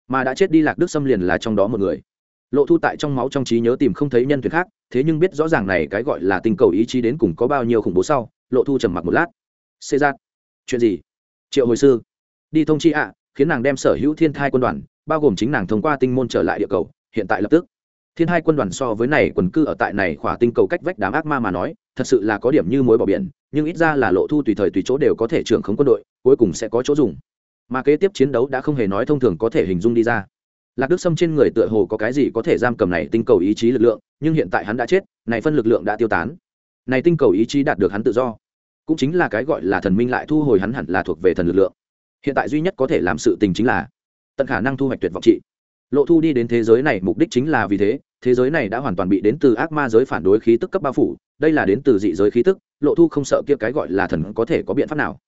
Mà đã chết đi lạc đức xâm liền là trong đó một người. Lộ thu tại trong máu trong trí nhớ tìm không thấy nhân thuyền khác, thế nhưng biết rõ ràng này cái gọi là tinh cầu ý chí đến cùng có bao nhiêu khủng bố sau, lộ thu trầm mặc một lát. Xê giác, chuyện gì? Triệu hồi sư, đi thông chi ạ, khiến nàng đem sở hữu thiên thai quân đoàn bao gồm chính nàng thông qua tinh môn trở lại địa cầu, hiện tại lập tức. Thiên hai quân đoàn so với này quần cư ở tại này khỏa tinh cầu cách vách đám ác ma mà nói, thật sự là có điểm như mối bỏ biển, nhưng ít ra là lộ thu tùy thời tùy chỗ đều có thể trưởng khống quân đội, cuối cùng sẽ có chỗ dùng. Mà kế tiếp chiến đấu đã không hề nói thông thường có thể hình dung đi ra. Lạc đức sâm trên người tựa hồ có cái gì có thể giam cầm này tinh cầu ý chí lực lượng, nhưng hiện tại hắn đã chết, này phân lực lượng đã tiêu tán. Này tinh cầu ý chí đạt được hắn tự do. Cũng chính là cái gọi là thần minh lại thu hồi hắn hẳn là thuộc về thần lực lượng. Hiện tại duy nhất có thể làm sự tình chính là tận khả năng thu hoạch tuyệt vọng trị lộ thu đi đến thế giới này, mục đích chính là vì thế. Thế giới này đã hoàn toàn bị đến từ ác ma giới phản đối khí tức cấp bao phủ. Đây là đến từ dị giới khí tức. Lộ thu không sợ kia cái gọi là thần có thể có biện pháp nào.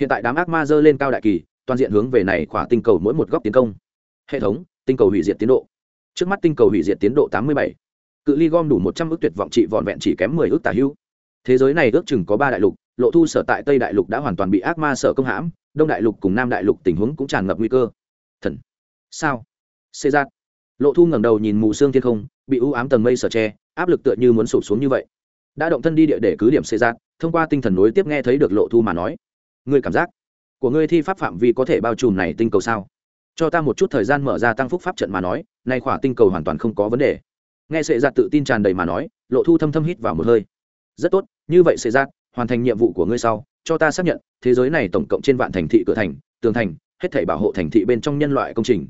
Hiện tại đám ác ma dơ lên cao đại kỳ, toàn diện hướng về này khỏa tinh cầu mỗi một góc tiến công. Hệ thống, tinh cầu hủy diệt tiến độ. Trước mắt tinh cầu hủy diệt tiến độ tám mươi bảy. Cự ly gom đủ một trăm ước tuyệt vọng trị vọn vẹn chỉ kém mười ước tả hữu thế giới này ước chừng có ba đại lục. Lộ thu sở tại tây đại lục đã hoàn toàn bị ác ma sở công hãm. Đông đại lục cùng nam đại lục tình huống cũng tràn ngập nguy cơ sao? Xê giác. Lộ thu ngẩng đầu nhìn mù sương thiên không, bị u ám tầng mây sở tre áp lực tựa như muốn sụp xuống như vậy. Đã động thân đi địa để cứ điểm xê giác, thông qua tinh thần nối tiếp nghe thấy được lộ thu mà nói. Người cảm giác của ngươi thi pháp phạm vi có thể bao trùm này tinh cầu sao? Cho ta một chút thời gian mở ra tăng phúc pháp trận mà nói, nay khỏa tinh cầu hoàn toàn không có vấn đề. Nghe sệ giạt tự tin tràn đầy mà nói, lộ thu thâm thâm hít vào một hơi. Rất tốt, như vậy sệ giạt hoàn thành nhiệm vụ của ngươi sau, cho ta xác nhận, thế giới này tổng cộng trên vạn thành thị cửa thành, tường thành, hết thảy bảo hộ thành thị bên trong nhân loại công trình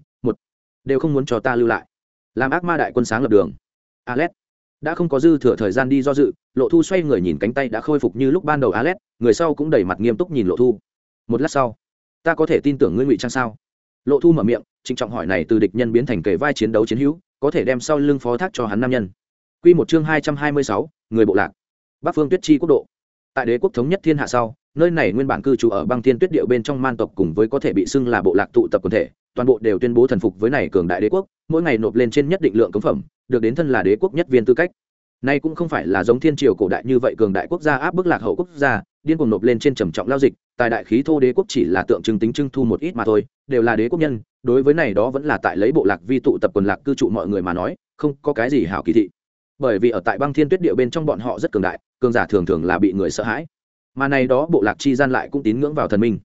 đều không muốn cho ta lưu lại. Làm ác ma đại quân sáng lập đường. Alex đã không có dư thừa thời gian đi do dự, lộ thu xoay người nhìn cánh tay đã khôi phục như lúc ban đầu Alex. người sau cũng đầy mặt nghiêm túc nhìn lộ thu. Một lát sau, ta có thể tin tưởng ngươi ngụy trang sao? Lộ thu mở miệng, trịnh trọng hỏi này từ địch nhân biến thành kề vai chiến đấu chiến hữu, có thể đem sau lưng phó thác cho hắn nam nhân. Quy một chương hai trăm hai mươi sáu, người bộ lạc. Bắc phương tuyết chi quốc độ. Tại đế quốc thống nhất thiên hạ sau, nơi này nguyên bản cư trú ở băng thiên tuyết điệu bên trong man tộc cùng với có thể bị xưng là bộ lạc tụ tập quần thể toàn bộ đều tuyên bố thần phục với này cường đại đế quốc, mỗi ngày nộp lên trên nhất định lượng cống phẩm, được đến thân là đế quốc nhất viên tư cách. Nay cũng không phải là giống thiên triều cổ đại như vậy cường đại quốc gia áp bức lạc hậu quốc gia, điên cuồng nộp lên trên trầm trọng lao dịch, tài đại khí thô đế quốc chỉ là tượng trưng tính trưng thu một ít mà thôi, đều là đế quốc nhân, đối với này đó vẫn là tại lấy bộ lạc vi tụ tập quần lạc cư trụ mọi người mà nói, không có cái gì hảo kỳ thị. Bởi vì ở tại băng thiên tuyết địa bên trong bọn họ rất cường đại, cường giả thường thường là bị người sợ hãi. Mà này đó bộ lạc chi gian lại cũng tín ngưỡng vào thần minh.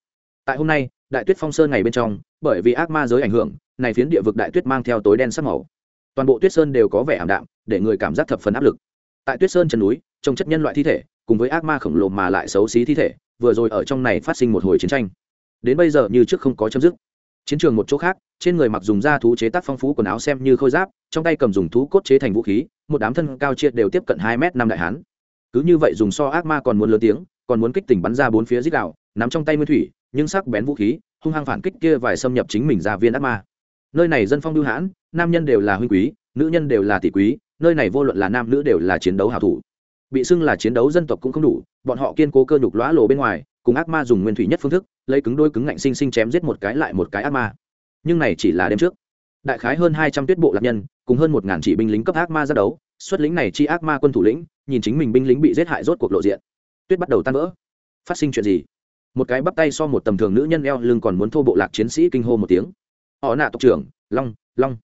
Tại hôm nay đại tuyết phong sơn ngày bên trong, bởi vì ác ma giới ảnh hưởng, này phiến địa vực đại tuyết mang theo tối đen sắc màu. Toàn bộ tuyết sơn đều có vẻ ảm đạm, để người cảm giác thập phần áp lực. Tại tuyết sơn chân núi, trông chất nhân loại thi thể, cùng với ác ma khổng lồ mà lại xấu xí thi thể, vừa rồi ở trong này phát sinh một hồi chiến tranh. Đến bây giờ như trước không có chấm dứt. Chiến trường một chỗ khác, trên người mặc dùng da thú chế tác phong phú quần áo xem như khôi giáp, trong tay cầm dùng thú cốt chế thành vũ khí, một đám thân cao chia đều tiếp cận hai m năm đại hán. Cứ như vậy dùng so ác ma còn muốn lớn tiếng, còn muốn kích tỉnh bắn ra bốn phía dích đạo nắm trong tay nguyên thủy nhưng sắc bén vũ khí, hung hăng phản kích kia vài xâm nhập chính mình ra viên ác ma. Nơi này dân phong lưu hãn, nam nhân đều là huynh quý, nữ nhân đều là tỷ quý, nơi này vô luận là nam nữ đều là chiến đấu hảo thủ. Bị xưng là chiến đấu dân tộc cũng không đủ, bọn họ kiên cố cơ nhục lõa lồ bên ngoài, cùng ác ma dùng nguyên thủy nhất phương thức, lấy cứng đôi cứng ngạnh sinh sinh chém giết một cái lại một cái ác ma. Nhưng này chỉ là đêm trước. Đại khái hơn hai trăm tuyết bộ lạc nhân, cùng hơn một ngàn chỉ binh lính cấp ác ma ra đấu, xuất lính này chi ác ma quân thủ lĩnh, nhìn chính mình binh lính bị giết hại rốt cuộc lộ diện. Tuyết bắt đầu tan vỡ. Phát sinh chuyện gì? Một cái bắp tay so một tầm thường nữ nhân eo lưng còn muốn thô bộ lạc chiến sĩ kinh hô một tiếng. Họ nạ tộc trưởng, long long.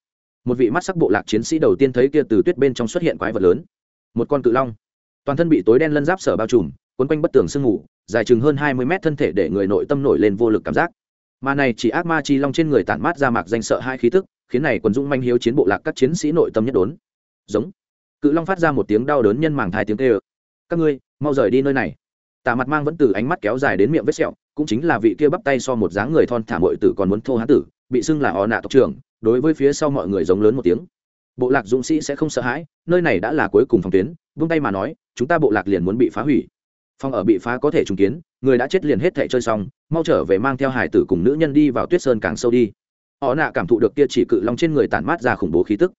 Một vị mắt sắc bộ lạc chiến sĩ đầu tiên thấy kia từ tuyết bên trong xuất hiện quái vật lớn. Một con cự long. Toàn thân bị tối đen lân giáp sở bao trùm, quấn quanh bất tường sương ngủ dài chừng hơn hai mươi mét thân thể để người nội tâm nổi lên vô lực cảm giác. Mà này chỉ ác ma chi long trên người tản mát ra mạc danh sợ hai khí tức, khiến này quần dũng manh hiếu chiến bộ lạc các chiến sĩ nội tâm nhất đốn. Giống. Cự long phát ra một tiếng đau đớn nhân màng thai tiếng kêu. ơ các ngươi, mau rời đi nơi này tà mặt mang vẫn từ ánh mắt kéo dài đến miệng vết sẹo, cũng chính là vị kia bắp tay so một dáng người thon thả mội tử còn muốn thô hán tử, bị xưng là họ nạ tộc trưởng, đối với phía sau mọi người giống lớn một tiếng. Bộ lạc dũng sĩ sẽ không sợ hãi, nơi này đã là cuối cùng phòng tuyến, vung tay mà nói, chúng ta bộ lạc liền muốn bị phá hủy. Phòng ở bị phá có thể trùng kiến, người đã chết liền hết thệ chơi xong, mau trở về mang theo hải tử cùng nữ nhân đi vào tuyết sơn càng sâu đi. Họ nạ cảm thụ được kia chỉ cự long trên người tản mát ra khủng bố khí tức.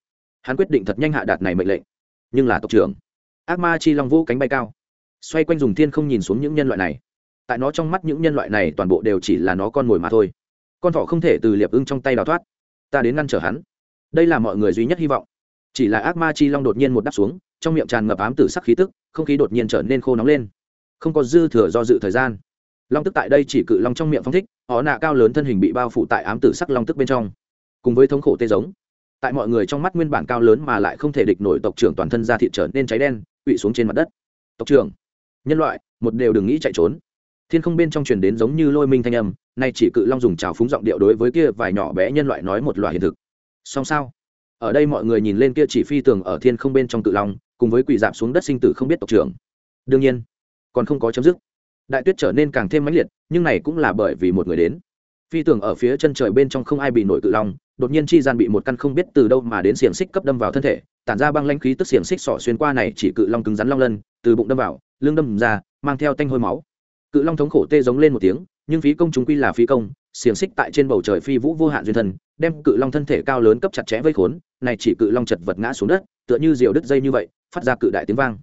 Hắn quyết định thật nhanh hạ đạt này mệnh lệnh. Nhưng là tộc trưởng. Ác ma chi long vũ cánh bay cao xoay quanh dùng thiên không nhìn xuống những nhân loại này. Tại nó trong mắt những nhân loại này toàn bộ đều chỉ là nó con mồi mà thôi. Con thỏ không thể từ liệp ưng trong tay đào thoát. Ta đến ngăn trở hắn. Đây là mọi người duy nhất hy vọng. Chỉ là ác ma chi long đột nhiên một đắp xuống, trong miệng tràn ngập ám tử sắc khí tức, không khí đột nhiên trở nên khô nóng lên. Không có dư thừa do dự thời gian, long tức tại đây chỉ cự long trong miệng phong thích họ nạ cao lớn thân hình bị bao phủ tại ám tử sắc long tức bên trong. Cùng với thống khổ tê giống, tại mọi người trong mắt nguyên bản cao lớn mà lại không thể địch nổi tộc trưởng toàn thân ra thị trở nên cháy đen, quỵ xuống trên mặt đất. Tộc trưởng nhân loại, một đều đừng nghĩ chạy trốn. Thiên không bên trong truyền đến giống như lôi minh thanh âm, nay chỉ cự long dùng trào phúng giọng điệu đối với kia vài nhỏ bé nhân loại nói một loại hiện thực. Song sao? Ở đây mọi người nhìn lên kia chỉ phi tường ở thiên không bên trong cự long, cùng với quỷ dạp xuống đất sinh tử không biết tộc trưởng. Đương nhiên, còn không có chấm dứt. Đại tuyết trở nên càng thêm mãnh liệt, nhưng này cũng là bởi vì một người đến. Phi tường ở phía chân trời bên trong không ai bị nổi cự long, đột nhiên chi gian bị một căn không biết từ đâu mà đến xiềng xích cấp đâm vào thân thể, tản ra băng lanh khí tức xiềng xích sỏ xuyên qua này chỉ cự long cứng rắn long lân, từ bụng đâm vào lưng đâm ra, mang theo tanh hôi máu. Cự long thống khổ tê giống lên một tiếng, nhưng phí công chúng quy là phí công, xiềng xích tại trên bầu trời phi vũ vô hạn duyên thân, đem cự long thân thể cao lớn cấp chặt chẽ vây khốn, này chỉ cự long chật vật ngã xuống đất, tựa như diều đứt dây như vậy, phát ra cự đại tiếng vang.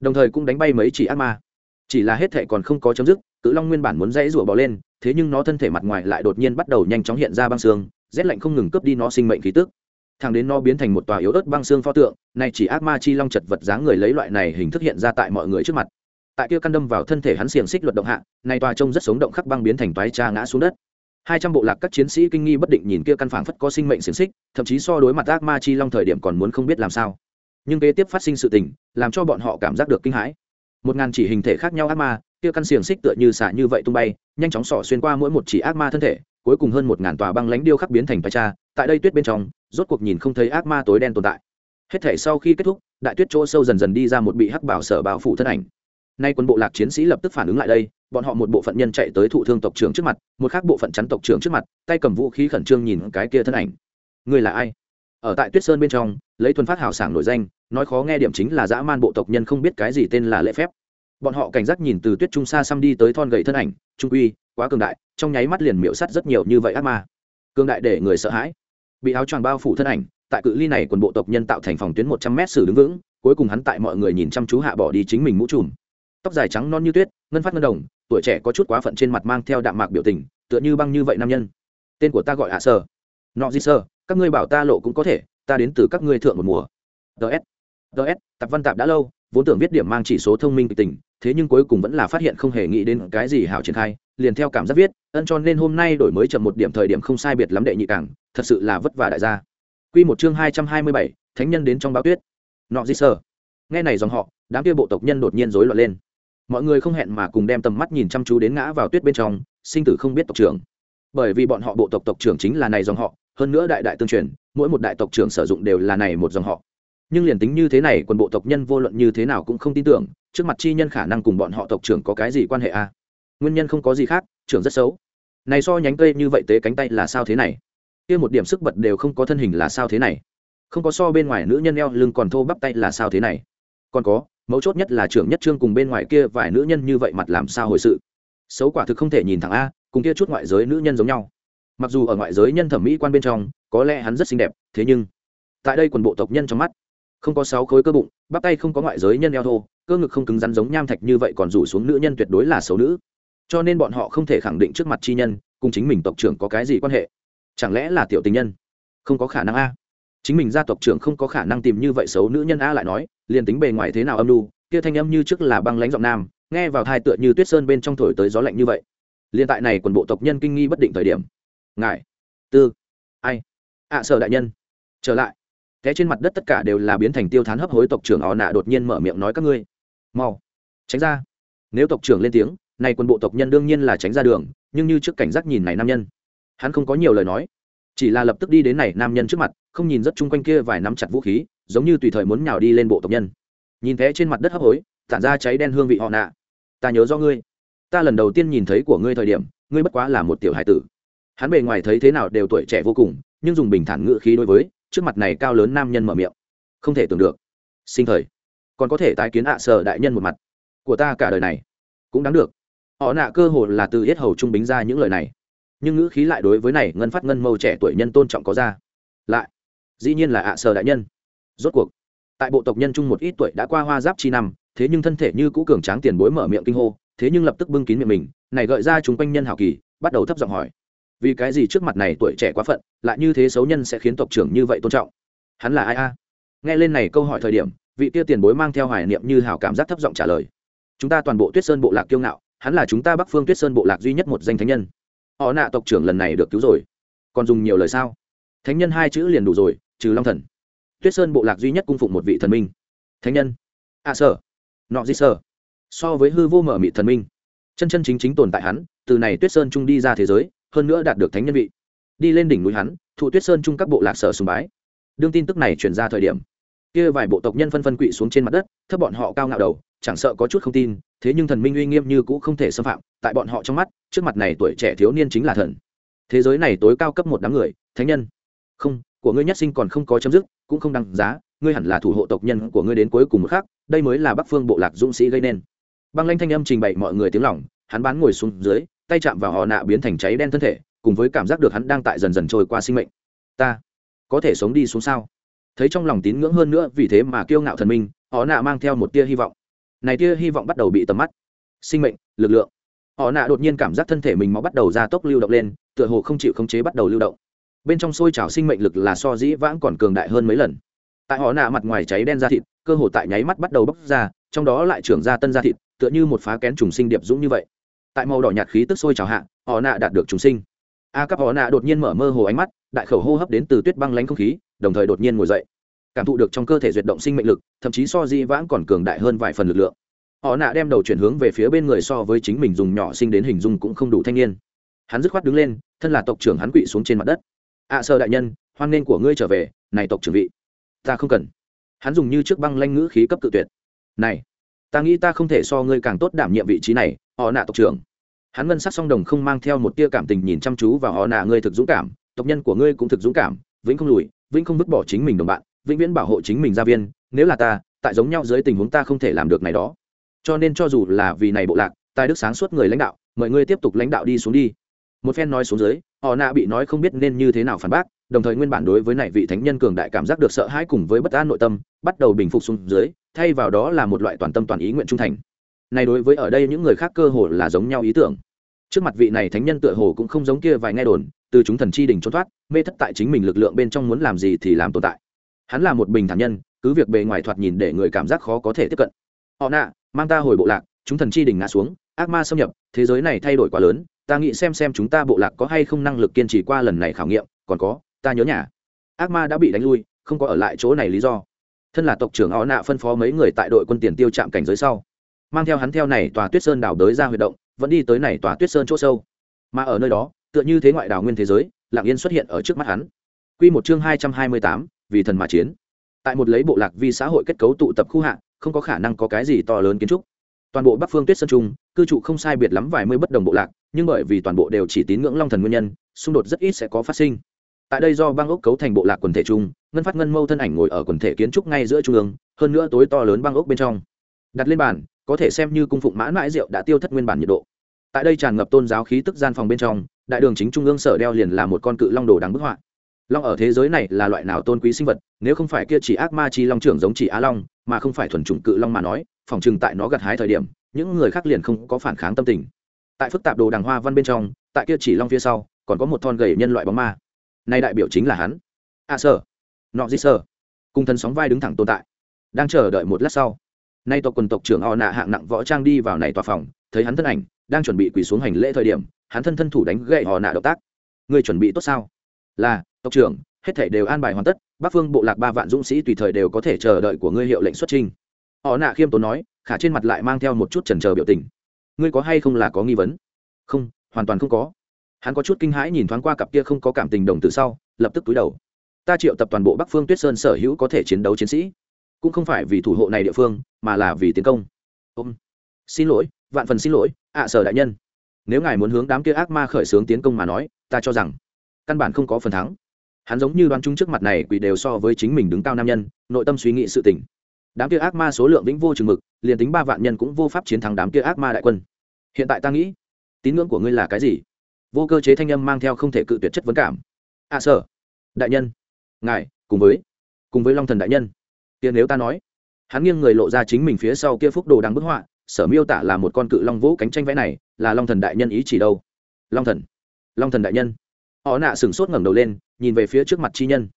Đồng thời cũng đánh bay mấy chỉ ác ma. Chỉ là hết thể còn không có chấm dứt, cự long nguyên bản muốn dãy rủa bỏ lên, thế nhưng nó thân thể mặt ngoài lại đột nhiên bắt đầu nhanh chóng hiện ra băng xương, rét lạnh không ngừng cướp đi nó sinh mệnh khí tức thằng đến nó biến thành một tòa yếu ớt băng xương pho tượng, nay chỉ ác ma chi long chật vật dáng người lấy loại này hình thức hiện ra tại mọi người trước mặt. Tại kia căn đâm vào thân thể hắn xiềng xích luật động hạ, nay tòa trông rất sống động khắc băng biến thành toái cha ngã xuống đất. Hai trăm bộ lạc các chiến sĩ kinh nghi bất định nhìn kia căn phảng phất có sinh mệnh xiềng xích, thậm chí so đối mặt ác ma chi long thời điểm còn muốn không biết làm sao. Nhưng kế tiếp phát sinh sự tình, làm cho bọn họ cảm giác được kinh hãi. Một ngàn chỉ hình thể khác nhau ác ma, kia căn xiềng xích tựa như xả như vậy tung bay, nhanh chóng xỏ xuyên qua mỗi một chỉ ác ma thân thể cuối cùng hơn một ngàn tòa băng lãnh điêu khắc biến thành toái cha, tại đây tuyết bên trong, rốt cuộc nhìn không thấy ác ma tối đen tồn tại. Hết thể sau khi kết thúc, đại tuyết chỗ sâu dần dần đi ra một bị hắc bảo sở bảo phụ thân ảnh. Nay quân bộ lạc chiến sĩ lập tức phản ứng lại đây, bọn họ một bộ phận nhân chạy tới thụ thương tộc trưởng trước mặt, một khác bộ phận chắn tộc trưởng trước mặt, tay cầm vũ khí khẩn trương nhìn cái kia thân ảnh. Người là ai? Ở tại tuyết sơn bên trong, lấy thuần phát hào sảng nổi danh, nói khó nghe điểm chính là dã man bộ tộc nhân không biết cái gì tên là lễ phép. Bọn họ cảnh giác nhìn từ tuyết trung xa xăm đi tới thon gậy thân ảnh, trung uy, quá cường đại trong nháy mắt liền miễu sắt rất nhiều như vậy ác ma. Cường đại để người sợ hãi. Bị áo choàng bao phủ thân ảnh, tại cự ly này quần bộ tộc nhân tạo thành phòng tuyến một trăm mét xử đứng vững, cuối cùng hắn tại mọi người nhìn chăm chú hạ bỏ đi chính mình mũ trùm. Tóc dài trắng non như tuyết, ngân phát ngân đồng, tuổi trẻ có chút quá phận trên mặt mang theo đạm mạc biểu tình, tựa như băng như vậy nam nhân. Tên của ta gọi hạ sơ. Nọ di sơ, các ngươi bảo ta lộ cũng có thể, ta đến từ các ngươi thượng một mùa. Ts ts tập văn tạp đã lâu, vốn tưởng viết điểm mang chỉ số thông minh kịch tình, thế nhưng cuối cùng vẫn là phát hiện không hề nghĩ đến cái gì hảo triển khai liền theo cảm giác viết, ân cho nên hôm nay đổi mới chậm một điểm, thời điểm không sai biệt lắm đệ nhị cảng, thật sự là vất vả đại gia. Quy một chương hai trăm hai mươi bảy, thánh nhân đến trong báo tuyết. Nọ di sơ. Nghe này dòng họ, đám kia bộ tộc nhân đột nhiên rối loạn lên. Mọi người không hẹn mà cùng đem tầm mắt nhìn chăm chú đến ngã vào tuyết bên trong, sinh tử không biết tộc trưởng. Bởi vì bọn họ bộ tộc tộc trưởng chính là này dòng họ, hơn nữa đại đại tương truyền, mỗi một đại tộc trưởng sử dụng đều là này một dòng họ. Nhưng liền tính như thế này quân bộ tộc nhân vô luận như thế nào cũng không tin tưởng, trước mặt chi nhân khả năng cùng bọn họ tộc trưởng có cái gì quan hệ a? à? Nguyên nhân không có gì khác, trưởng rất xấu. Này so nhánh cây như vậy tế cánh tay là sao thế này? Kia một điểm sức bật đều không có thân hình là sao thế này? Không có so bên ngoài nữ nhân eo lưng còn thô bắp tay là sao thế này? Còn có, mấu chốt nhất là trưởng nhất trương cùng bên ngoài kia vài nữ nhân như vậy mặt làm sao hồi sự? Xấu quả thực không thể nhìn thẳng a, cùng kia chút ngoại giới nữ nhân giống nhau. Mặc dù ở ngoại giới nhân thẩm mỹ quan bên trong, có lẽ hắn rất xinh đẹp, thế nhưng tại đây quần bộ tộc nhân trong mắt, không có sáu khối cơ bụng, bắp tay không có ngoại giới nhân eo thô, cơ ngực không cứng rắn giống nham thạch như vậy còn rủ xuống nữ nhân tuyệt đối là xấu nữ cho nên bọn họ không thể khẳng định trước mặt chi nhân cùng chính mình tộc trưởng có cái gì quan hệ. Chẳng lẽ là tiểu tình nhân? Không có khả năng a. Chính mình gia tộc trưởng không có khả năng tìm như vậy xấu nữ nhân a lại nói liền tính bề ngoài thế nào âm lưu kia thanh âm như trước là băng lãnh giọng nam nghe vào thai tựa như tuyết sơn bên trong thổi tới gió lạnh như vậy. Liên tại này quần bộ tộc nhân kinh nghi bất định thời điểm. Ngài tư ai? Ạ à, sở đại nhân trở lại. Thế trên mặt đất tất cả đều là biến thành tiêu thán hấp hối tộc trưởng ò nạ đột nhiên mở miệng nói các ngươi. Mau tránh ra. Nếu tộc trưởng lên tiếng này quân bộ tộc nhân đương nhiên là tránh ra đường, nhưng như trước cảnh giác nhìn này nam nhân. Hắn không có nhiều lời nói, chỉ là lập tức đi đến này nam nhân trước mặt, không nhìn rất chung quanh kia vài nắm chặt vũ khí, giống như tùy thời muốn nhào đi lên bộ tộc nhân. Nhìn thế trên mặt đất hấp hối, tản ra cháy đen hương vị họ nạ. Ta nhớ do ngươi. Ta lần đầu tiên nhìn thấy của ngươi thời điểm, ngươi bất quá là một tiểu hải tử. Hắn bề ngoài thấy thế nào đều tuổi trẻ vô cùng, nhưng dùng bình thản ngự khí đối với, trước mặt này cao lớn nam nhân mở miệng. Không thể tưởng được. Sinh thời, còn có thể tái kiến ạ à sở đại nhân một mặt. Của ta cả đời này, cũng đáng được họ nạ cơ hồ là từ yết hầu trung bính ra những lời này. Nhưng ngữ khí lại đối với này ngân phát ngân mâu trẻ tuổi nhân tôn trọng có ra. Lại, dĩ nhiên là ạ à sở đại nhân. Rốt cuộc, tại bộ tộc nhân trung một ít tuổi đã qua hoa giáp chi năm, thế nhưng thân thể như cũ cường tráng tiền bối mở miệng kinh hô, thế nhưng lập tức bưng kín miệng mình, này gợi ra chúng quanh nhân hào kỳ, bắt đầu thấp giọng hỏi. Vì cái gì trước mặt này tuổi trẻ quá phận, lại như thế xấu nhân sẽ khiến tộc trưởng như vậy tôn trọng? Hắn là ai a? Nghe lên này câu hỏi thời điểm, vị kia tiền bối mang theo hoài niệm như hào cảm giác thấp giọng trả lời. Chúng ta toàn bộ tuyết sơn bộ lạc kiêu ngạo hắn là chúng ta bắc phương tuyết sơn bộ lạc duy nhất một danh thánh nhân họ nạ tộc trưởng lần này được cứu rồi còn dùng nhiều lời sao thánh nhân hai chữ liền đủ rồi trừ long thần tuyết sơn bộ lạc duy nhất cung phụng một vị thần minh thánh nhân a à, sở nọ di sở so với hư vô mở mị thần minh chân chân chính chính tồn tại hắn từ này tuyết sơn trung đi ra thế giới hơn nữa đạt được thánh nhân vị đi lên đỉnh núi hắn thụ tuyết sơn trung các bộ lạc sở sùng bái đương tin tức này chuyển ra thời điểm kia vài bộ tộc nhân phân phân quỵ xuống trên mặt đất thấp bọn họ cao ngạo đầu chẳng sợ có chút không tin, thế nhưng thần minh uy nghiêm như cũ không thể xâm phạm, tại bọn họ trong mắt, trước mặt này tuổi trẻ thiếu niên chính là thần. Thế giới này tối cao cấp một đám người, thánh nhân. Không, của ngươi nhất sinh còn không có chấm dứt, cũng không đăng giá, ngươi hẳn là thủ hộ tộc nhân của ngươi đến cuối cùng một khác đây mới là bắc phương bộ lạc dũng sĩ gây nên. Băng lanh thanh âm trình bày mọi người tiếng lỏng hắn bán ngồi xuống dưới, tay chạm vào họ nạ biến thành cháy đen thân thể, cùng với cảm giác được hắn đang tại dần dần trôi qua sinh mệnh. Ta có thể sống đi xuống sao? Thấy trong lòng tín ngưỡng hơn nữa vì thế mà kiêu ngạo thần minh, họ nạ mang theo một tia hy vọng này tia hy vọng bắt đầu bị tầm mắt. Sinh mệnh, lực lượng. Họ nạ đột nhiên cảm giác thân thể mình máu bắt đầu ra tốc lưu động lên, tựa hồ không chịu khống chế bắt đầu lưu động. Bên trong sôi trào sinh mệnh lực là so dĩ vãng còn cường đại hơn mấy lần. Tại họ nạ mặt ngoài cháy đen da thịt, cơ hồ tại nháy mắt bắt đầu bốc ra, trong đó lại trưởng ra tân da thịt, tựa như một phá kén trùng sinh điệp dũng như vậy. Tại màu đỏ nhạt khí tức sôi trào hạ, họ nạ đạt được trùng sinh. A cấp họ nạ đột nhiên mở mơ hồ ánh mắt, đại khẩu hô hấp đến từ tuyết băng lánh không khí, đồng thời đột nhiên ngồi dậy cảm thụ được trong cơ thể duyệt động sinh mệnh lực thậm chí so di vãng còn cường đại hơn vài phần lực lượng. Họ nạ đem đầu chuyển hướng về phía bên người so với chính mình dùng nhỏ sinh đến hình dung cũng không đủ thanh niên. Hắn dứt khoát đứng lên thân là tộc trưởng hắn quỵ xuống trên mặt đất. Ạ à, sơ đại nhân hoan nghênh của ngươi trở về này tộc trưởng vị ta không cần. Hắn dùng như trước băng lanh ngữ khí cấp tự tuyệt. Này ta nghĩ ta không thể so ngươi càng tốt đảm nhiệm vị trí này họ nạ tộc trưởng. Hắn ngân sắc song đồng không mang theo một tia cảm tình nhìn chăm chú vào họ nạ ngươi thực dũng cảm tộc nhân của ngươi cũng thực dũng cảm vĩnh không lùi vĩnh không vứt bỏ chính mình đồng bạn vĩnh viễn bảo hộ chính mình gia viên, nếu là ta, tại giống nhau dưới tình huống ta không thể làm được này đó. Cho nên cho dù là vì này bộ lạc, tài đức sáng suốt người lãnh đạo, mời ngươi tiếp tục lãnh đạo đi xuống đi. Một phen nói xuống dưới, họ nạ bị nói không biết nên như thế nào phản bác, đồng thời nguyên bản đối với này vị thánh nhân cường đại cảm giác được sợ hãi cùng với bất an nội tâm, bắt đầu bình phục xuống dưới, thay vào đó là một loại toàn tâm toàn ý nguyện trung thành. Này đối với ở đây những người khác cơ hồ là giống nhau ý tưởng. Trước mặt vị này thánh nhân tựa hồ cũng không giống kia vài nghe đồn, từ chúng thần chi đỉnh trốn thoát, mê thất tại chính mình lực lượng bên trong muốn làm gì thì làm tồn tại hắn là một bình thản nhân, cứ việc bề ngoài thoạt nhìn để người cảm giác khó có thể tiếp cận. Họ nạ, mang ta hồi bộ lạc, chúng thần chi đỉnh ngã xuống, ác ma xâm nhập, thế giới này thay đổi quá lớn, ta nghĩ xem xem chúng ta bộ lạc có hay không năng lực kiên trì qua lần này khảo nghiệm, còn có, ta nhớ nhà. Ác ma đã bị đánh lui, không có ở lại chỗ này lý do. Thân là tộc trưởng họ nạ phân phó mấy người tại đội quân tiền tiêu chạm cảnh giới sau. Mang theo hắn theo này tòa tuyết sơn đảo đới ra huy động, vẫn đi tới này tòa tuyết sơn chỗ sâu. Mà ở nơi đó, tựa như thế ngoại đảo nguyên thế giới lạng yên xuất hiện ở trước mắt hắn. Quy một chương hai trăm hai mươi tám vì thần mà chiến. Tại một lấy bộ lạc vi xã hội kết cấu tụ tập khu hạ, không có khả năng có cái gì to lớn kiến trúc. Toàn bộ bắc phương tuyết sơn trung, cư trụ không sai biệt lắm vài mươi bất đồng bộ lạc, nhưng bởi vì toàn bộ đều chỉ tín ngưỡng long thần nguyên nhân, xung đột rất ít sẽ có phát sinh. Tại đây do băng ốc cấu thành bộ lạc quần thể chung ngân phát ngân mâu thân ảnh ngồi ở quần thể kiến trúc ngay giữa trung ương, hơn nữa tối to lớn băng ốc bên trong. Đặt lên bàn, có thể xem như cung phụng mãn mãi rượu đã tiêu thất nguyên bản nhiệt độ. Tại đây tràn ngập tôn giáo khí tức gian phòng bên trong, đại đường chính trung ương sở đeo liền là một con cự long đồ đáng bức họa long ở thế giới này là loại nào tôn quý sinh vật nếu không phải kia chỉ ác ma chi long trưởng giống chỉ á long mà không phải thuần chủng cự long mà nói phòng chừng tại nó gặt hái thời điểm những người khác liền không có phản kháng tâm tình. Tại phức tạp đồ đằng hoa văn bên trong tại kia chỉ long phía sau còn có một thon gầy nhân loại bóng ma. Nay đại biểu chính là hắn. A à, sơ. Nọ di sơ. Cùng thân sóng vai đứng thẳng tồn tại. Đang chờ đợi một lát sau nay tộc quần tộc trưởng o nạ hạng nặng võ trang đi vào này tòa phòng thấy hắn thân ảnh đang chuẩn bị quỳ xuống hành lễ thời điểm hắn thân thân thủ đánh gậy họ nạ động tác. Người chuẩn bị tốt sao? Là, tộc trưởng, hết thể đều an bài hoàn tất, bắc phương bộ lạc ba vạn dũng sĩ tùy thời đều có thể chờ đợi của ngươi hiệu lệnh xuất trình. Họ nạ khiêm tốn nói, khả trên mặt lại mang theo một chút trần trờ biểu tình. Ngươi có hay không là có nghi vấn? Không, hoàn toàn không có. Hắn có chút kinh hãi nhìn thoáng qua cặp kia không có cảm tình đồng từ sau, lập tức túi đầu. Ta triệu tập toàn bộ bắc phương tuyết sơn sở hữu có thể chiến đấu chiến sĩ. Cũng không phải vì thủ hộ này địa phương, mà là vì tiến công. Ôm. Xin lỗi, vạn phần xin lỗi, ạ sở đại nhân. Nếu ngài muốn hướng đám kia ác ma khởi xướng tiến công mà nói, ta cho rằng căn bản không có phần thắng. Hắn giống như đoán chung trước mặt này quỷ đều so với chính mình đứng cao nam nhân nội tâm suy nghĩ sự tỉnh đám kia ác ma số lượng vĩnh vô chừng mực liền tính ba vạn nhân cũng vô pháp chiến thắng đám kia ác ma đại quân. Hiện tại ta nghĩ tín ngưỡng của ngươi là cái gì? Vô cơ chế thanh âm mang theo không thể cự tuyệt chất vấn cảm. A à, sở đại nhân. Ngài cùng với cùng với long thần đại nhân. Tiền nếu ta nói hắn nghiêng người lộ ra chính mình phía sau kia phúc đồ đang bức họa sở miêu tả là một con cự long vũ cánh tranh vẽ này là long thần đại nhân ý chỉ đâu? Long thần. Long thần đại nhân họ nạ sửng sốt ngẩng đầu lên, nhìn về phía trước mặt chi nhân.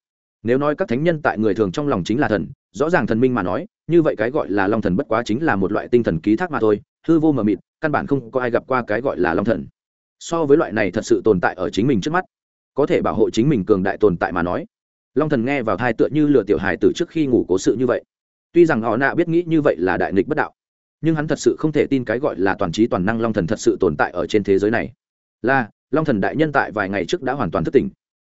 Nếu nói các thánh nhân tại người thường trong lòng chính là thần, rõ ràng thần minh mà nói, như vậy cái gọi là long thần bất quá chính là một loại tinh thần ký thác mà thôi, hư vô mờ mịt, căn bản không có ai gặp qua cái gọi là long thần. So với loại này thật sự tồn tại ở chính mình trước mắt, có thể bảo hộ chính mình cường đại tồn tại mà nói, long thần nghe vào thai tựa như lừa tiểu hài từ trước khi ngủ cố sự như vậy. Tuy rằng họ nạ biết nghĩ như vậy là đại nghịch bất đạo, nhưng hắn thật sự không thể tin cái gọi là toàn trí toàn năng long thần thật sự tồn tại ở trên thế giới này. Là long thần đại nhân tại vài ngày trước đã hoàn toàn thất tỉnh.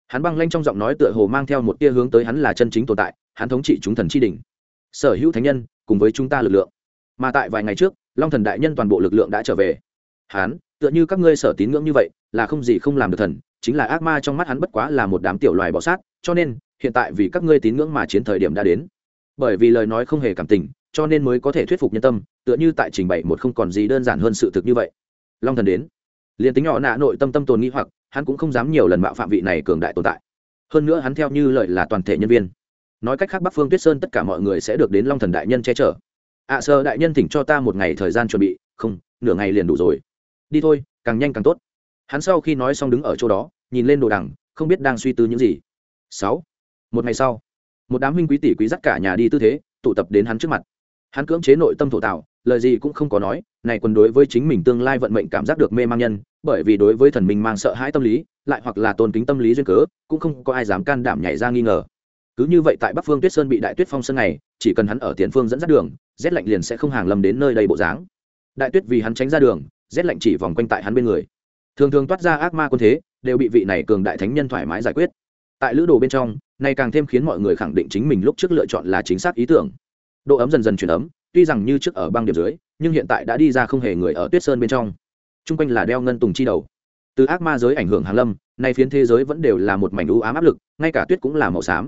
Hắn băng lanh trong giọng nói tựa hồ mang theo một tia hướng tới hắn là chân chính tồn tại, hắn thống trị chúng thần chi đình sở hữu thánh nhân, cùng với chúng ta lực lượng. Mà tại vài ngày trước, long thần đại nhân toàn bộ lực lượng đã trở về. Hắn, tựa như các ngươi sở tín ngưỡng như vậy, là không gì không làm được thần, chính là ác ma trong mắt hắn bất quá là một đám tiểu loài bọ sát, cho nên, hiện tại vì các ngươi tín ngưỡng mà chiến thời điểm đã đến. Bởi vì lời nói không hề cảm tình, cho nên mới có thể thuyết phục nhân tâm, tựa như tại trình bày một không còn gì đơn giản hơn sự thực như vậy. Long thần đến liền tính nhỏ nạ nội tâm tâm tồn nghĩ hoặc hắn cũng không dám nhiều lần mạo phạm vị này cường đại tồn tại. Hơn nữa hắn theo như lời là toàn thể nhân viên. Nói cách khác bắc phương tuyết sơn tất cả mọi người sẽ được đến long thần đại nhân che chở. Ạ à, sơ đại nhân thỉnh cho ta một ngày thời gian chuẩn bị không nửa ngày liền đủ rồi. Đi thôi càng nhanh càng tốt. Hắn sau khi nói xong đứng ở chỗ đó nhìn lên đồ đằng không biết đang suy tư những gì. Sáu. Một ngày sau một đám huynh quý tỷ quý dắt cả nhà đi tư thế tụ tập đến hắn trước mặt. Hắn cưỡng chế nội tâm thổ tạo lời gì cũng không có nói này quân đối với chính mình tương lai vận mệnh cảm giác được mê mang nhân, bởi vì đối với thần minh mang sợ hãi tâm lý, lại hoặc là tôn kính tâm lý duyên cớ, cũng không có ai dám can đảm nhảy ra nghi ngờ. Cứ như vậy tại bắc phương tuyết sơn bị đại tuyết phong sơn này, chỉ cần hắn ở tiền phương dẫn dắt đường, rét lạnh liền sẽ không hàng lầm đến nơi đây bộ dáng. Đại tuyết vì hắn tránh ra đường, rét lạnh chỉ vòng quanh tại hắn bên người. Thường thường toát ra ác ma quân thế, đều bị vị này cường đại thánh nhân thoải mái giải quyết. Tại lữ đồ bên trong này càng thêm khiến mọi người khẳng định chính mình lúc trước lựa chọn là chính xác ý tưởng. Độ ấm dần dần chuyển ấm, tuy rằng như trước ở băng điểm dưới nhưng hiện tại đã đi ra không hề người ở tuyết sơn bên trong. T r u n g quanh là đeo ngân tùng chi đầu. Từ ác ma giới ảnh hưởng hàn lâm, nay phiến thế giới vẫn đều là một mảnh ưu ám áp lực, ngay cả tuyết cũng là màu xám.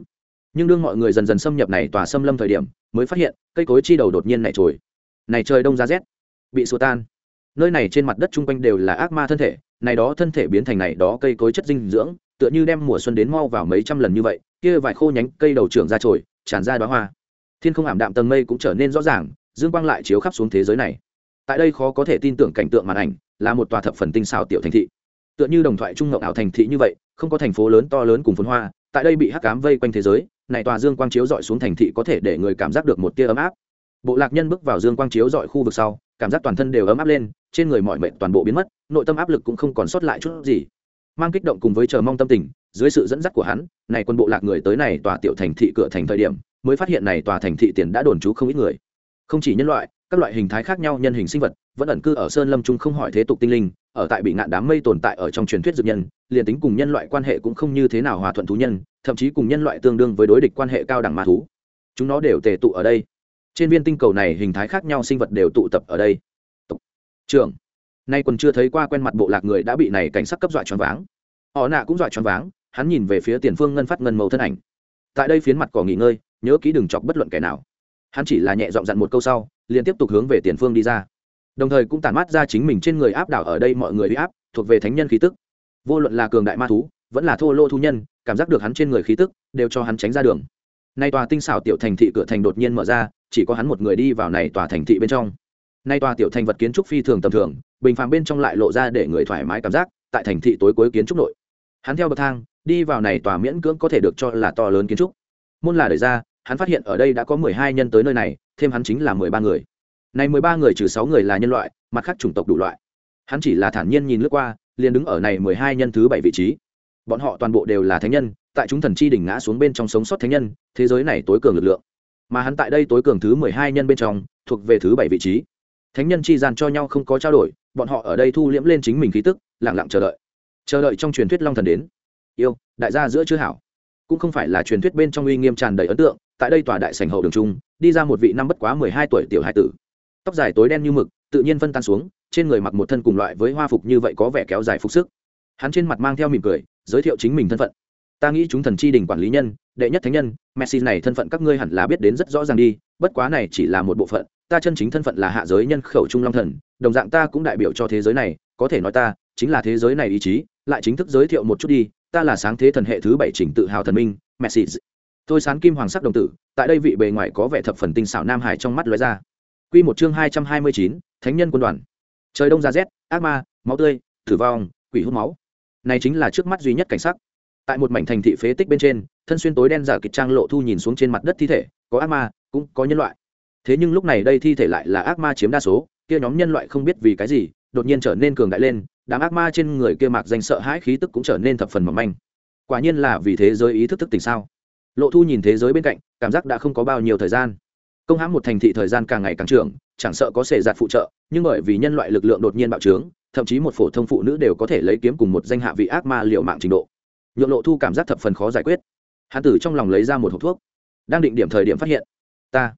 Nhưng đương mọi người dần dần xâm nhập này tòa xâm lâm thời điểm, mới phát hiện, cây cối chi đầu đột nhiên nảy trồi. Này trời đông giá rét, bị xua tan. Nơi này trên mặt đất chung quanh đều là ác ma thân thể, này đó thân thể biến thành này đó cây cối chất dinh dưỡng, tựa như đem mùa xuân đến mau vào mấy trăm lần như vậy, kia vài khô nhánh cây đầu trưởng ra trồi, tràn ra bá hoa. Thiên không ảm đạm tầng mây cũng trở nên rõ ràng dương quang lại chiếu khắp xuống thế giới này. Tại đây khó có thể tin tưởng cảnh tượng màn ảnh, là một tòa thập phần tinh xào tiểu thành thị. Tựa như đồng thoại trung ngộng ảo thành thị như vậy, không có thành phố lớn to lớn cùng phồn hoa, tại đây bị hắc cám vây quanh thế giới, này tòa dương quang chiếu dọi xuống thành thị có thể để người cảm giác được một tia ấm áp. Bộ lạc nhân bước vào dương quang chiếu dọi khu vực sau, cảm giác toàn thân đều ấm áp lên, trên người mọi mệnh toàn bộ biến mất, nội tâm áp lực cũng không còn sót lại chút gì. Mang kích động cùng với chờ mong tâm tình, dưới sự dẫn dắt của hắn, này quân bộ lạc người tới này tòa tiểu thành thị cửa thành thời điểm, mới phát hiện này tòa thành thị tiền đã đồn trú không ít người không chỉ nhân loại, các loại hình thái khác nhau nhân hình sinh vật vẫn ẩn cư ở sơn lâm trung không hỏi thế tục tinh linh, ở tại bị ngạn đám mây tồn tại ở trong truyền thuyết dược nhân, liền tính cùng nhân loại quan hệ cũng không như thế nào hòa thuận thú nhân, thậm chí cùng nhân loại tương đương với đối địch quan hệ cao đẳng ma thú. Chúng nó đều tề tụ ở đây. Trên viên tinh cầu này hình thái khác nhau sinh vật đều tụ tập ở đây. Trưởng nay còn chưa thấy qua quen mặt bộ lạc người đã bị này cảnh sát cấp dọa choáng váng. Họ nạ cũng dọa choáng váng, hắn nhìn về phía tiền phương ngân phát ngân màu thân ảnh. Tại đây phiến mặt cỏ nghỉ ngơi, nhớ kỹ đừng chọc bất luận kẻ nào hắn chỉ là nhẹ dọn dặn một câu sau, liền tiếp tục hướng về tiền phương đi ra. Đồng thời cũng tản mát ra chính mình trên người áp đảo ở đây mọi người bị áp, thuộc về thánh nhân khí tức. Vô luận là cường đại ma thú, vẫn là thô lô thú nhân, cảm giác được hắn trên người khí tức, đều cho hắn tránh ra đường. Nay tòa tinh xảo tiểu thành thị cửa thành đột nhiên mở ra, chỉ có hắn một người đi vào này tòa thành thị bên trong. Nay tòa tiểu thành vật kiến trúc phi thường tầm thường, bình phàm bên trong lại lộ ra để người thoải mái cảm giác, tại thành thị tối cuối kiến trúc nội. Hắn theo bậc thang, đi vào này tòa miễn cưỡng có thể được cho là to lớn kiến trúc. Môn là đẩy ra hắn phát hiện ở đây đã có mười hai nhân tới nơi này, thêm hắn chính là mười ba người. Này mười ba người trừ sáu người là nhân loại, mặt khác chủng tộc đủ loại. Hắn chỉ là thản nhiên nhìn lướt qua, liền đứng ở này mười hai nhân thứ bảy vị trí. Bọn họ toàn bộ đều là thánh nhân, tại chúng thần chi đỉnh ngã xuống bên trong sống sót thánh nhân, thế giới này tối cường lực lượng. Mà hắn tại đây tối cường thứ mười hai nhân bên trong, thuộc về thứ bảy vị trí. Thánh nhân chi gian cho nhau không có trao đổi, bọn họ ở đây thu liễm lên chính mình khí tức lẳng lặng chờ đợi. Chờ đợi trong truyền thuyết long thần đến. Yêu, đại gia giữa chưa hảo. Cũng không phải là truyền thuyết bên trong uy nghiêm tràn đầy ấn tượng tại đây tòa đại sảnh hậu đường trung đi ra một vị năm bất quá mười hai tuổi tiểu hai tử. Tóc dài tối đen như mực, tự nhiên phân tan xuống, trên người mặc một thân cùng loại với hoa phục như vậy có vẻ kéo dài phục sức. Hắn trên mặt mang theo mỉm cười, giới thiệu chính mình thân phận. Ta nghĩ chúng thần chi đình quản lý nhân, đệ nhất thánh nhân, messi này thân phận các ngươi hẳn là biết đến rất rõ ràng đi, bất quá này chỉ là một bộ phận, ta chân chính thân phận là hạ giới nhân khẩu trung long thần, đồng dạng ta cũng đại biểu cho thế giới này, có thể nói ta chính là thế giới này ý chí, lại chính thức giới thiệu một chút đi, ta là sáng thế thần hệ thứ bảy chỉnh tự hào thần minh, messi tôi sán kim hoàng sắc đồng tử, tại đây vị bề ngoài có vẻ thập phần tinh xảo nam hải trong mắt lóe ra. Quy một chương hai trăm hai mươi chín, thánh nhân quân đoàn. Trời đông ra rét, ác ma, máu tươi, tử vong, quỷ hút máu. Này chính là trước mắt duy nhất cảnh sắc. Tại một mảnh thành thị phế tích bên trên, thân xuyên tối đen giả kịch trang lộ thu nhìn xuống trên mặt đất thi thể, có ác ma, cũng có nhân loại. Thế nhưng lúc này đây thi thể lại là ác ma chiếm đa số, kia nhóm nhân loại không biết vì cái gì, đột nhiên trở nên cường đại lên, đám ác ma trên người kia mạc danh sợ hãi khí tức cũng trở nên thập phần mỏng manh. Quả nhiên là vì thế giới ý thức thức tỉnh sao? Lộ thu nhìn thế giới bên cạnh, cảm giác đã không có bao nhiêu thời gian. Công hãm một thành thị thời gian càng ngày càng trưởng, chẳng sợ có sể giạt phụ trợ, nhưng bởi vì nhân loại lực lượng đột nhiên bạo trướng, thậm chí một phổ thông phụ nữ đều có thể lấy kiếm cùng một danh hạ vị ác ma liệu mạng trình độ. Nhượng lộ thu cảm giác thập phần khó giải quyết. Hạ tử trong lòng lấy ra một hộp thuốc, đang định điểm thời điểm phát hiện, ta,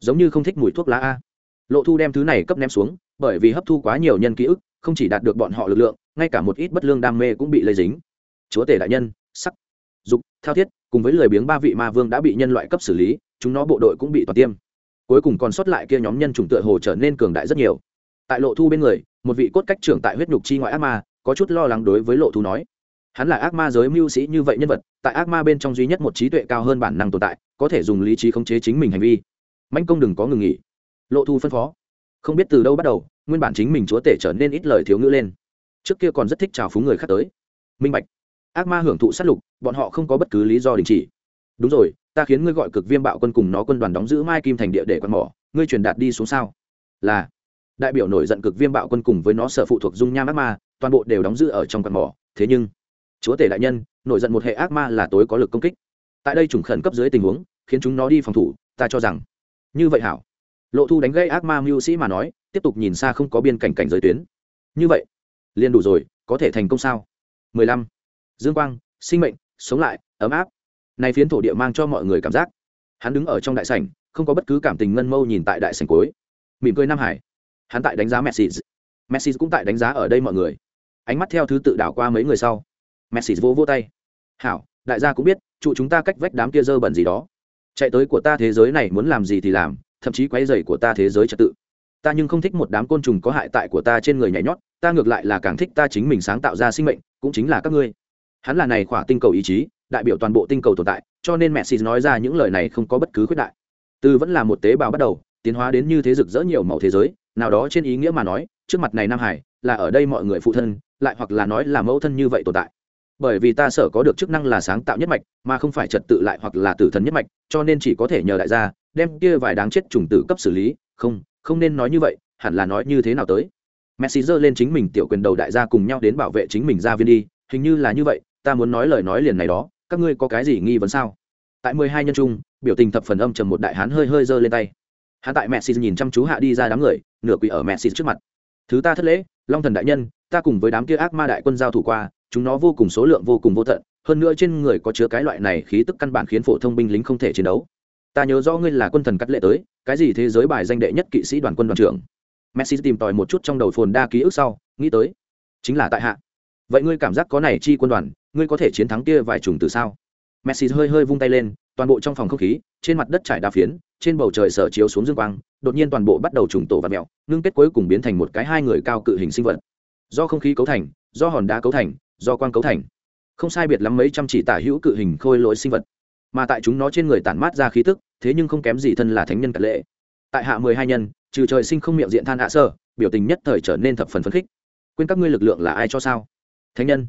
giống như không thích mùi thuốc lá a. Lộ thu đem thứ này cấp ném xuống, bởi vì hấp thu quá nhiều nhân ký ức, không chỉ đạt được bọn họ lực lượng, ngay cả một ít bất lương đam mê cũng bị lây dính. Chúa tể đại nhân, sắc, dục, thao thiết cùng với lười biếng ba vị ma vương đã bị nhân loại cấp xử lý, chúng nó bộ đội cũng bị toàn tiêm. Cuối cùng còn sót lại kia nhóm nhân chủng tựa hồ trở nên cường đại rất nhiều. Tại lộ thu bên người, một vị cốt cách trưởng tại huyết nhục chi ngoại ác ma, có chút lo lắng đối với lộ thu nói. Hắn là ác ma giới mưu sĩ như vậy nhân vật, tại ác ma bên trong duy nhất một trí tuệ cao hơn bản năng tồn tại, có thể dùng lý trí khống chế chính mình hành vi. Manh công đừng có ngừng nghỉ. Lộ thu phân phó. Không biết từ đâu bắt đầu, nguyên bản chính mình chúa tể trở nên ít lời thiếu ngữ lên. Trước kia còn rất thích chào phúng người khác tới. Minh bạch ác ma hưởng thụ sát lục, bọn họ không có bất cứ lý do đình chỉ. Đúng rồi, ta khiến ngươi gọi cực viêm bạo quân cùng nó quân đoàn đóng giữ mai kim thành địa để quạt mỏ, ngươi truyền đạt đi xuống sao? Là, đại biểu nổi giận cực viêm bạo quân cùng với nó sở phụ thuộc dung nham ác ma, toàn bộ đều đóng giữ ở trong quạt mỏ. Thế nhưng, chúa tể đại nhân, nổi giận một hệ ác ma là tối có lực công kích. Tại đây chủng khẩn cấp dưới tình huống, khiến chúng nó đi phòng thủ, ta cho rằng, như vậy hảo. Lộ thu đánh gây ác ma mưu sĩ mà nói, tiếp tục nhìn xa không có biên cảnh cảnh giới tuyến. Như vậy, liền đủ rồi, có thể thành công sao? 15 dương quang, sinh mệnh, sống lại, ấm áp. Này phiến thổ địa mang cho mọi người cảm giác. Hắn đứng ở trong đại sảnh, không có bất cứ cảm tình ngân mâu nhìn tại đại sảnh cuối. Mỉm cười nam hải. Hắn tại đánh giá messi messi cũng tại đánh giá ở đây mọi người. Ánh mắt theo thứ tự đảo qua mấy người sau. Messi vô vô tay. Hảo, đại gia cũng biết, trụ chúng ta cách vách đám kia dơ bẩn gì đó. Chạy tới của ta thế giới này muốn làm gì thì làm, thậm chí quấy rầy của ta thế giới trật tự. Ta nhưng không thích một đám côn trùng có hại tại của ta trên người nhảy nhót, ta ngược lại là càng thích ta chính mình sáng tạo ra sinh mệnh, cũng chính là các ngươi hắn là này khỏa tinh cầu ý chí, đại biểu toàn bộ tinh cầu tồn tại, cho nên mẹ xì nói ra những lời này không có bất cứ khuyết đại. Từ vẫn là một tế bào bắt đầu, tiến hóa đến như thế rực rỡ nhiều màu thế giới, nào đó trên ý nghĩa mà nói, trước mặt này nam hải, là ở đây mọi người phụ thân, lại hoặc là nói là mẫu thân như vậy tồn tại. Bởi vì ta sở có được chức năng là sáng tạo nhất mạch, mà không phải trật tự lại hoặc là tử thần nhất mạch, cho nên chỉ có thể nhờ đại gia, đem kia vài đáng chết trùng tử cấp xử lý. Không không nên nói như vậy, hẳn là nói như thế nào tới? Messi giơ lên chính mình tiểu quyền đầu đại gia cùng nhau đến bảo vệ chính mình ra viên đi hình như là như vậy, ta muốn nói lời nói liền này đó, các ngươi có cái gì nghi vấn sao? Tại mười hai nhân trung, biểu tình thập phần âm trầm một đại hán hơi hơi giơ lên tay. Hắn tại messi nhìn chăm chú hạ đi ra đám người, nửa quỳ ở messi trước mặt. Thứ ta thất lễ, long thần đại nhân, ta cùng với đám kia ác ma đại quân giao thủ qua, chúng nó vô cùng số lượng, vô cùng vô tận, hơn nữa trên người có chứa cái loại này khí tức căn bản khiến phổ thông binh lính không thể chiến đấu. Ta nhớ rõ ngươi là quân thần cắt lệ tới, cái gì thế giới bài danh đệ nhất kỵ sĩ đoàn quân đoàn trưởng. Messi tìm tòi một chút trong đầu phồn đa ký ức sau, nghĩ tới, chính là tại hạ vậy ngươi cảm giác có này chi quân đoàn, ngươi có thể chiến thắng kia vài trùng từ sao? Messi hơi hơi vung tay lên, toàn bộ trong phòng không khí, trên mặt đất trải đa phiến, trên bầu trời sở chiếu xuống dương quang, đột nhiên toàn bộ bắt đầu trùng tổ và mẹo ngưng kết cuối cùng biến thành một cái hai người cao cự hình sinh vật. Do không khí cấu thành, do hòn đá cấu thành, do quang cấu thành. Không sai biệt lắm mấy trăm chỉ tả hữu cự hình khôi lỗi sinh vật. Mà tại chúng nó trên người tản mát ra khí tức, thế nhưng không kém gì thân là thánh nhân cật lệ. Tại hạ mười hai nhân, trừ trời sinh không miệng diện than hạ sơ, biểu tình nhất thời trở nên thập phần phấn khích. Quên các ngươi lực lượng là ai cho sao? Thánh nhân.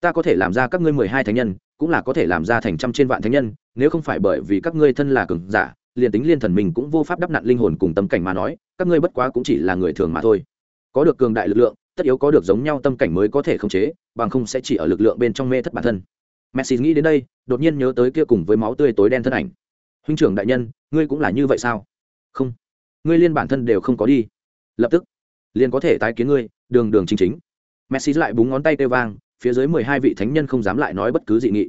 Ta có thể làm ra các ngươi mười hai thánh nhân, cũng là có thể làm ra thành trăm trên vạn thánh nhân, nếu không phải bởi vì các ngươi thân là cường giả, liền tính liên thần mình cũng vô pháp đắp nặn linh hồn cùng tâm cảnh mà nói, các ngươi bất quá cũng chỉ là người thường mà thôi. Có được cường đại lực lượng, tất yếu có được giống nhau tâm cảnh mới có thể khống chế, bằng không sẽ chỉ ở lực lượng bên trong mê thất bản thân. Messi nghĩ đến đây, đột nhiên nhớ tới kia cùng với máu tươi tối đen thân ảnh. Huynh trưởng đại nhân, ngươi cũng là như vậy sao? Không. Ngươi liên bản thân đều không có đi. Lập tức, liền có thể tái kiến ngươi, đường đường chính chính messi lại búng ngón tay kêu vang, phía dưới mười hai vị thánh nhân không dám lại nói bất cứ dị nghị.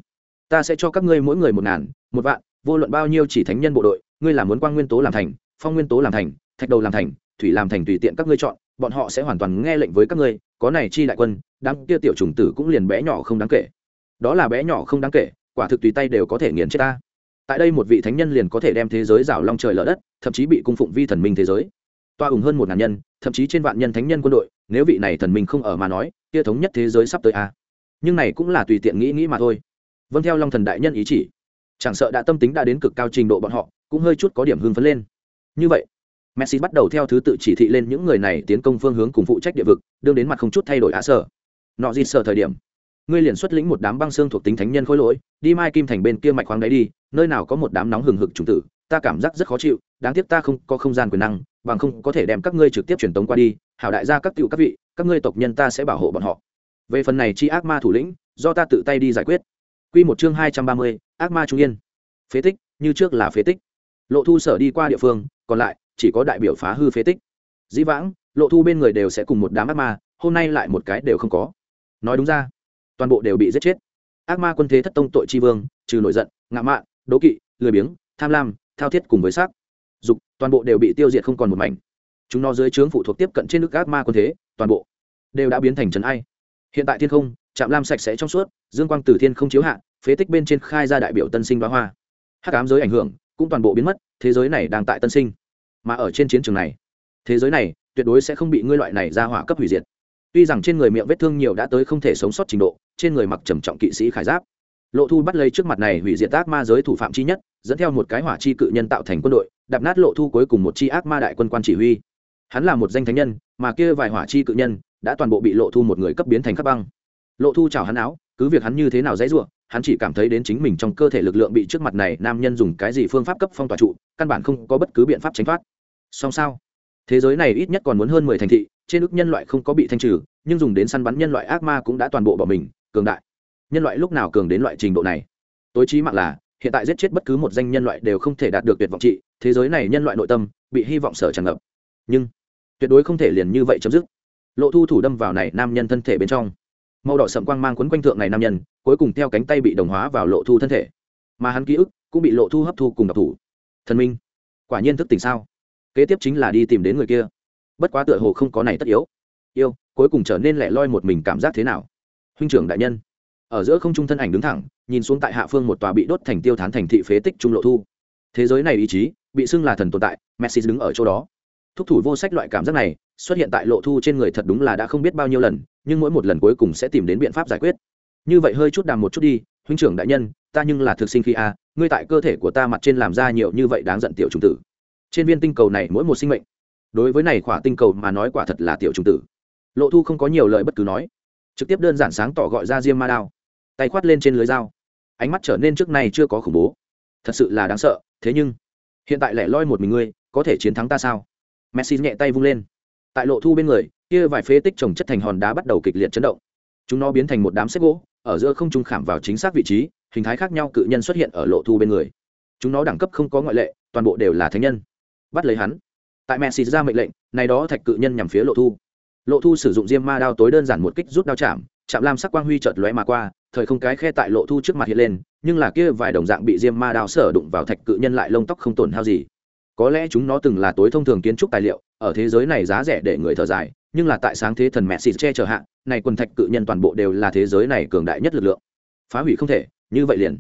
Ta sẽ cho các ngươi mỗi người một ngàn, một vạn, vô luận bao nhiêu chỉ thánh nhân bộ đội, ngươi là muốn quang nguyên tố làm thành, phong nguyên tố làm thành, thạch đầu làm thành, thủy làm thành tùy tiện các ngươi chọn, bọn họ sẽ hoàn toàn nghe lệnh với các ngươi, có này chi đại quân, đám kia tiểu trùng tử cũng liền bé nhỏ không đáng kể. Đó là bé nhỏ không đáng kể, quả thực tùy tay đều có thể nghiền chết ta. Tại đây một vị thánh nhân liền có thể đem thế giới rảo long trời lở đất, thậm chí bị cung phụng vi thần minh thế giới toa ủng hơn một ngàn nhân, thậm chí trên vạn nhân thánh nhân quân đội, nếu vị này thần minh không ở mà nói, kia thống nhất thế giới sắp tới a nhưng này cũng là tùy tiện nghĩ nghĩ mà thôi. Vâng theo long thần đại nhân ý chỉ, chẳng sợ đã tâm tính đã đến cực cao trình độ bọn họ, cũng hơi chút có điểm hưng phấn lên. Như vậy, messi bắt đầu theo thứ tự chỉ thị lên những người này tiến công phương hướng cùng phụ trách địa vực, đương đến mặt không chút thay đổi á sở nọ di sở thời điểm, ngươi liền xuất lĩnh một đám băng xương thuộc tính thánh nhân khối lỗi, đi mai kim thành bên kia mạch khoáng đáy đi, nơi nào có một đám nóng hừng hực trùng tử, ta cảm giác rất khó chịu, đáng tiếc ta không có không gian quyền năng bằng không có thể đem các ngươi trực tiếp truyền tống qua đi hảo đại gia các cựu các vị các ngươi tộc nhân ta sẽ bảo hộ bọn họ về phần này chi ác ma thủ lĩnh do ta tự tay đi giải quyết Quy một chương hai trăm ba mươi, ác ma trung yên. Phế tích, như trước là phế tích. Lộ Thu sở đi qua địa phương, còn lại chỉ có đại biểu phá hư phế tích. Dĩ vãng, Lộ Thu bên người đều sẽ cùng một đám ác ma, hôm nay lại một cái đều không có. Nói đúng ra, toàn bộ đều bị giết chết. Ác ma quân thế thất tông tội chi vương, trừ nổi giận, ngạ mạn, đố kỵ, lười biếng, tham lam, thao thiết cùng với sắc, dục, toàn bộ đều bị tiêu diệt không còn một mảnh. Chúng nó dưới trướng phụ thuộc tiếp cận trên nước ác ma quân thế, toàn bộ đều đã biến thành trấn ai. Hiện tại thiên không, trạm lam sạch sẽ trong suốt, dương quang từ thiên không chiếu hạ, phế tích bên trên khai ra đại biểu tân sinh bá hoa hắc ám giới ảnh hưởng cũng toàn bộ biến mất thế giới này đang tại tân sinh mà ở trên chiến trường này thế giới này tuyệt đối sẽ không bị ngươi loại này ra hỏa cấp hủy diệt tuy rằng trên người miệng vết thương nhiều đã tới không thể sống sót trình độ trên người mặc trầm trọng kỵ sĩ khải giáp lộ thu bắt lấy trước mặt này hủy diệt ác ma giới thủ phạm chi nhất dẫn theo một cái hỏa chi cự nhân tạo thành quân đội, đạp nát lộ thu cuối cùng một chi ác ma đại quân quan chỉ huy. Hắn là một danh thánh nhân, mà kia vài hỏa chi cự nhân đã toàn bộ bị lộ thu một người cấp biến thành khắp băng. Lộ thu chào hắn áo, cứ việc hắn như thế nào dãy ruộng hắn chỉ cảm thấy đến chính mình trong cơ thể lực lượng bị trước mặt này nam nhân dùng cái gì phương pháp cấp phong tỏa trụ, căn bản không có bất cứ biện pháp tránh thoát. Song sao? Thế giới này ít nhất còn muốn hơn mười thành thị, trên ức nhân loại không có bị thanh trừ, nhưng dùng đến săn bắn nhân loại ác ma cũng đã toàn bộ bỏ mình, cường đại. Nhân loại lúc nào cường đến loại trình độ này? Tối trí mạng là hiện tại giết chết bất cứ một danh nhân loại đều không thể đạt được tuyệt vọng trị, thế giới này nhân loại nội tâm bị hy vọng sở tràn ngập. Nhưng, tuyệt đối không thể liền như vậy chấm dứt. Lộ thu thủ đâm vào này nam nhân thân thể bên trong. Màu đỏ sậm quang mang quấn quanh thượng này nam nhân, cuối cùng theo cánh tay bị đồng hóa vào lộ thu thân thể. Mà hắn ký ức cũng bị lộ thu hấp thu cùng đọc thủ. Thần minh, quả nhiên thức tỉnh sao? Kế tiếp chính là đi tìm đến người kia. Bất quá tựa hồ không có này tất yếu. Yêu, cuối cùng trở nên lẻ loi một mình cảm giác thế nào? Huynh trưởng đại nhân, ở giữa không trung thân ảnh đứng thẳng nhìn xuống tại hạ phương một tòa bị đốt thành tiêu thán thành thị phế tích trung lộ thu. Thế giới này ý chí, bị xưng là thần tồn tại, messi đứng ở chỗ đó. Thúc thủ vô sách loại cảm giác này, xuất hiện tại lộ thu trên người thật đúng là đã không biết bao nhiêu lần, nhưng mỗi một lần cuối cùng sẽ tìm đến biện pháp giải quyết. Như vậy hơi chút đàm một chút đi, huynh trưởng đại nhân, ta nhưng là thực sinh khi a, ngươi tại cơ thể của ta mặt trên làm ra nhiều như vậy đáng giận tiểu trùng tử. Trên viên tinh cầu này mỗi một sinh mệnh, đối với này khỏa tinh cầu mà nói quả thật là tiểu trùng tử. Lộ thu không có nhiều lời bất cứ nói, trực tiếp đơn giản sáng tỏ gọi ra diêm ma đao. Tay khoát lên trên lưới dao ánh mắt trở nên trước nay chưa có khủng bố. Thật sự là đáng sợ, thế nhưng, hiện tại lẻ loi một mình ngươi, có thể chiến thắng ta sao? Messi nhẹ tay vung lên. Tại lộ thu bên người, kia vài phế tích trồng chất thành hòn đá bắt đầu kịch liệt chấn động. Chúng nó biến thành một đám xếp gỗ, ở giữa không trung khảm vào chính xác vị trí, hình thái khác nhau cự nhân xuất hiện ở lộ thu bên người. Chúng nó đẳng cấp không có ngoại lệ, toàn bộ đều là thánh nhân. Bắt lấy hắn. Tại messi ra mệnh lệnh, này đó thạch cự nhân nhằm phía lộ thu. Lộ thu sử dụng diêm ma đao tối đơn giản một kích rút đao chạm chạm lam sắc quang huy chợt lóe mà qua thời không cái khe tại lộ thu trước mặt hiện lên nhưng là kia vài đồng dạng bị diêm ma đao sở đụng vào thạch cự nhân lại lông tóc không tổn hao gì. Có lẽ chúng nó từng là tối thông thường kiến trúc tài liệu ở thế giới này giá rẻ để người thở dài nhưng là tại sáng thế thần mẹ xịt che chở hạn, này quần thạch cự nhân toàn bộ đều là thế giới này cường đại nhất lực lượng. Phá hủy không thể như vậy liền.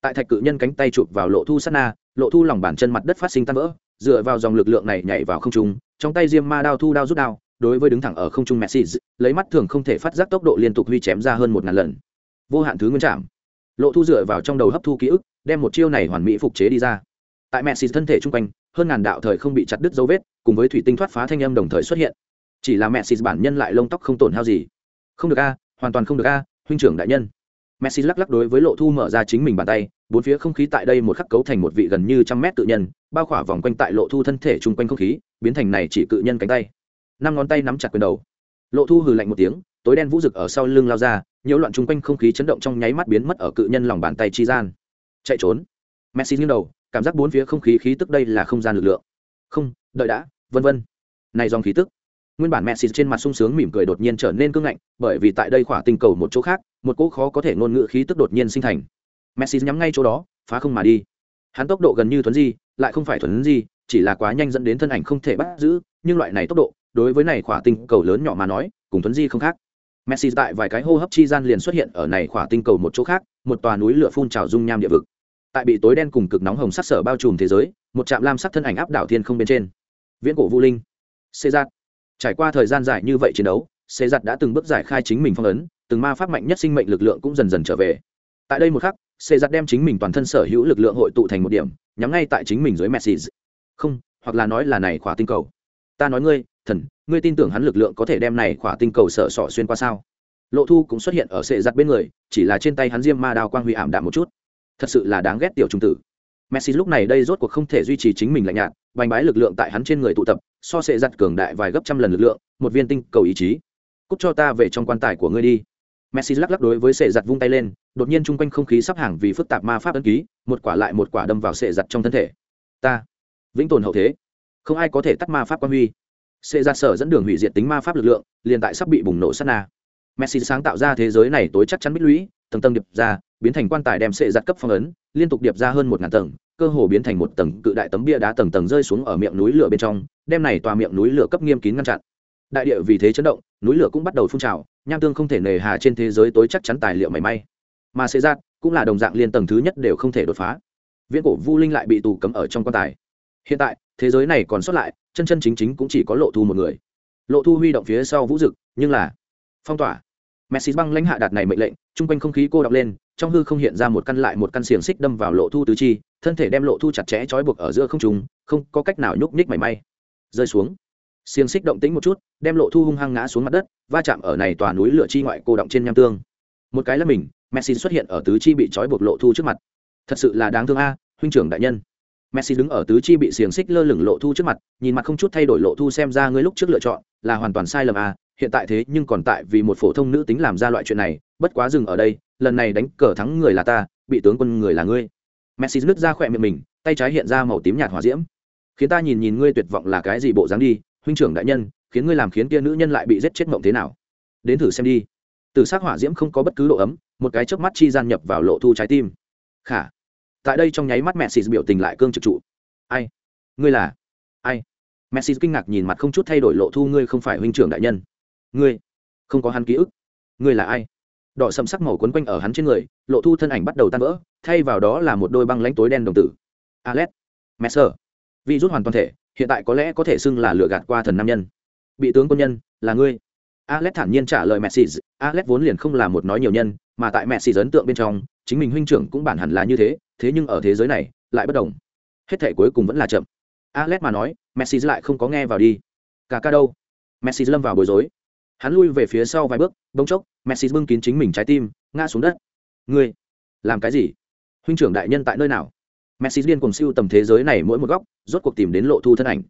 Tại thạch cự nhân cánh tay chụp vào lộ thu sát na lộ thu lòng bàn chân mặt đất phát sinh tan vỡ dựa vào dòng lực lượng này nhảy vào không trung trong tay diêm ma đao thu đao rút đao đối với đứng thẳng ở không trung messi, lấy mắt thường không thể phát giác tốc độ liên tục huy chém ra hơn một ngàn lần. Vô hạn thứ nguyên chạm lộ thu dựa vào trong đầu hấp thu ký ức, đem một chiêu này hoàn mỹ phục chế đi ra. Tại messi thân thể chung quanh, hơn ngàn đạo thời không bị chặt đứt dấu vết, cùng với thủy tinh thoát phá thanh âm đồng thời xuất hiện. Chỉ là messi bản nhân lại lông tóc không tổn hao gì. Không được a, hoàn toàn không được a, huynh trưởng đại nhân. Messi lắc lắc đối với lộ thu mở ra chính mình bàn tay, bốn phía không khí tại đây một khắc cấu thành một vị gần như trăm mét tự nhân, bao khỏa vòng quanh tại lộ thu thân thể chung quanh không khí, biến thành này chỉ cự nhân cánh tay năm ngón tay nắm chặt quyền đầu. Lộ thu hừ lạnh một tiếng, tối đen vũ rực ở sau lưng lao ra, nhiễu loạn chung quanh không khí chấn động trong nháy mắt biến mất ở cự nhân lòng bàn tay chi gian. Chạy trốn. Messi nghiêng đầu, cảm giác bốn phía không khí khí tức đây là không gian lực lượng. Không, đợi đã, vân vân. Này dòng khí tức. Nguyên bản messi trên mặt sung sướng mỉm cười đột nhiên trở nên cương ngạnh, bởi vì tại đây khỏa tinh cầu một chỗ khác, một cỗ khó có thể ngôn ngữ khí tức đột nhiên sinh thành. Messi nhắm ngay chỗ đó, phá không mà đi. Hắn tốc độ gần như thuấn di, lại không phải thuấn di, chỉ là quá nhanh dẫn đến thân ảnh không thể bắt giữ, nhưng loại này tốc độ đối với này khỏa tinh cầu lớn nhỏ mà nói, cùng thuấn di không khác. Messi tại vài cái hô hấp chi gian liền xuất hiện ở này khỏa tinh cầu một chỗ khác, một tòa núi lửa phun trào dung nham địa vực. Tại bị tối đen cùng cực nóng hồng sắc sở bao trùm thế giới, một trạm lam sắc thân ảnh áp đảo thiên không bên trên. Viễn cổ vũ linh. Xê giặt trải qua thời gian dài như vậy chiến đấu, xê giặt đã từng bước giải khai chính mình phong ấn, từng ma pháp mạnh nhất sinh mệnh lực lượng cũng dần dần trở về. Tại đây một khắc, xê giặt đem chính mình toàn thân sở hữu lực lượng hội tụ thành một điểm, nhắm ngay tại chính mình dưới messi. Không, hoặc là nói là này khỏa tinh cầu ta nói ngươi, thần, ngươi tin tưởng hắn lực lượng có thể đem này khỏa tinh cầu sở sọ xuyên qua sao? Lộ thu cũng xuất hiện ở sệ giặt bên người, chỉ là trên tay hắn diêm ma đao quang huy ảm đạm một chút. Thật sự là đáng ghét tiểu trung tử. Messi lúc này đây rốt cuộc không thể duy trì chính mình lạnh nhạt, bành bái lực lượng tại hắn trên người tụ tập, so sệ giặt cường đại vài gấp trăm lần lực lượng, một viên tinh cầu ý chí. Cúc cho ta về trong quan tài của ngươi đi. Messi lắc lắc đối với sệ giặt vung tay lên, đột nhiên chung quanh không khí sắp hàng vì phức tạp ma pháp ấn ký, một quả lại một quả đâm vào sệ giặt trong thân thể. Ta, vĩnh tồn hậu thế không ai có thể tắt ma pháp quan huy. Sẽ ra dạ sở dẫn đường hủy diệt tính ma pháp lực lượng, liền tại sắp bị bùng nổ sát na. Messi sáng tạo ra thế giới này tối chắc chắn bích lũy, tầng tầng điệp ra, biến thành quan tài đem sệ giặt dạ cấp phong ấn, liên tục điệp ra hơn một ngàn tầng, cơ hồ biến thành một tầng cự đại tấm bia đá tầng tầng rơi xuống ở miệng núi lửa bên trong, đem này tòa miệng núi lửa cấp nghiêm kín ngăn chặn. Đại địa vì thế chấn động, núi lửa cũng bắt đầu phun trào, nham tương không thể nề hà trên thế giới tối chắc chắn tài liệu mảy may. Mà sệ giặt dạ cũng là đồng dạng liên tầng thứ nhất đều không thể đột phá. Viễn cổ vu linh lại bị tù cấm ở trong quan tài. Hiện tại thế giới này còn sót lại, chân chân chính chính cũng chỉ có lộ thu một người. Lộ thu huy động phía sau vũ dực, nhưng là phong tỏa. Messi băng lãnh hạ đạt này mệnh lệnh, chung quanh không khí cô đọc lên, trong hư không hiện ra một căn lại một căn xiềng xích đâm vào lộ thu tứ chi, thân thể đem lộ thu chặt chẽ trói buộc ở giữa không trùng không có cách nào nhúc nhích mảy may. Rơi xuống. Xiềng xích động tĩnh một chút, đem lộ thu hung hăng ngã xuống mặt đất, va chạm ở này tòa núi lửa chi ngoại cô động trên nham tương. Một cái là mình, messi xuất hiện ở tứ chi bị trói buộc lộ thu trước mặt. Thật sự là đáng thương a, huynh trưởng đại nhân messi đứng ở tứ chi bị xiềng xích lơ lửng lộ thu trước mặt, nhìn mặt không chút thay đổi lộ thu xem ra ngươi lúc trước lựa chọn là hoàn toàn sai lầm à? hiện tại thế nhưng còn tại vì một phổ thông nữ tính làm ra loại chuyện này, bất quá dừng ở đây, lần này đánh cờ thắng người là ta, bị tướng quân người là ngươi. Messi nứt ra khỏe miệng mình, tay trái hiện ra màu tím nhạt hỏa diễm. Khiến ta nhìn nhìn ngươi tuyệt vọng là cái gì bộ dáng đi, huynh trưởng đại nhân, khiến ngươi làm khiến kia nữ nhân lại bị giết chết mộng thế nào? Đến thử xem đi. Từ s ắ c hỏa diễm không có bất cứ độ ấm, một cái chớp mắt chi gian nhập vào lộ thu trái tim. Khả tại đây trong nháy mắt mẹ xì biểu tình lại cương trực trụ. Ai? Ngươi là? Ai? Mẹ xì kinh ngạc nhìn mặt không chút thay đổi lộ thu ngươi không phải huynh trưởng đại nhân. Ngươi? Không có hắn ký ức. Ngươi là ai? Đỏ sầm sắc màu quấn quanh ở hắn trên người, lộ thu thân ảnh bắt đầu tan vỡ, thay vào đó là một đôi băng lãnh tối đen đồng tử. Alex? Messer vi rút hoàn toàn thể, hiện tại có lẽ có thể xưng là lựa gạt qua thần nam nhân. Bị tướng quân nhân, là ngươi. Alex thản nhiên trả lời messi alex vốn liền không là một nói nhiều nhân, mà tại messi ấn tượng bên trong, chính mình huynh trưởng cũng bản hẳn là như thế thế nhưng ở thế giới này, lại bất đồng. Hết thể cuối cùng vẫn là chậm. Alex mà nói, messi lại không có nghe vào đi. Cả ca đâu? Messi lâm vào bối rối. Hắn lui về phía sau vài bước, bỗng chốc, messi bưng kín chính mình trái tim, ngã xuống đất. Ngươi, làm cái gì? Huynh trưởng đại nhân tại nơi nào? Messi điên cùng siêu tầm thế giới này mỗi một góc, rốt cuộc tìm đến lộ thu thân ảnh.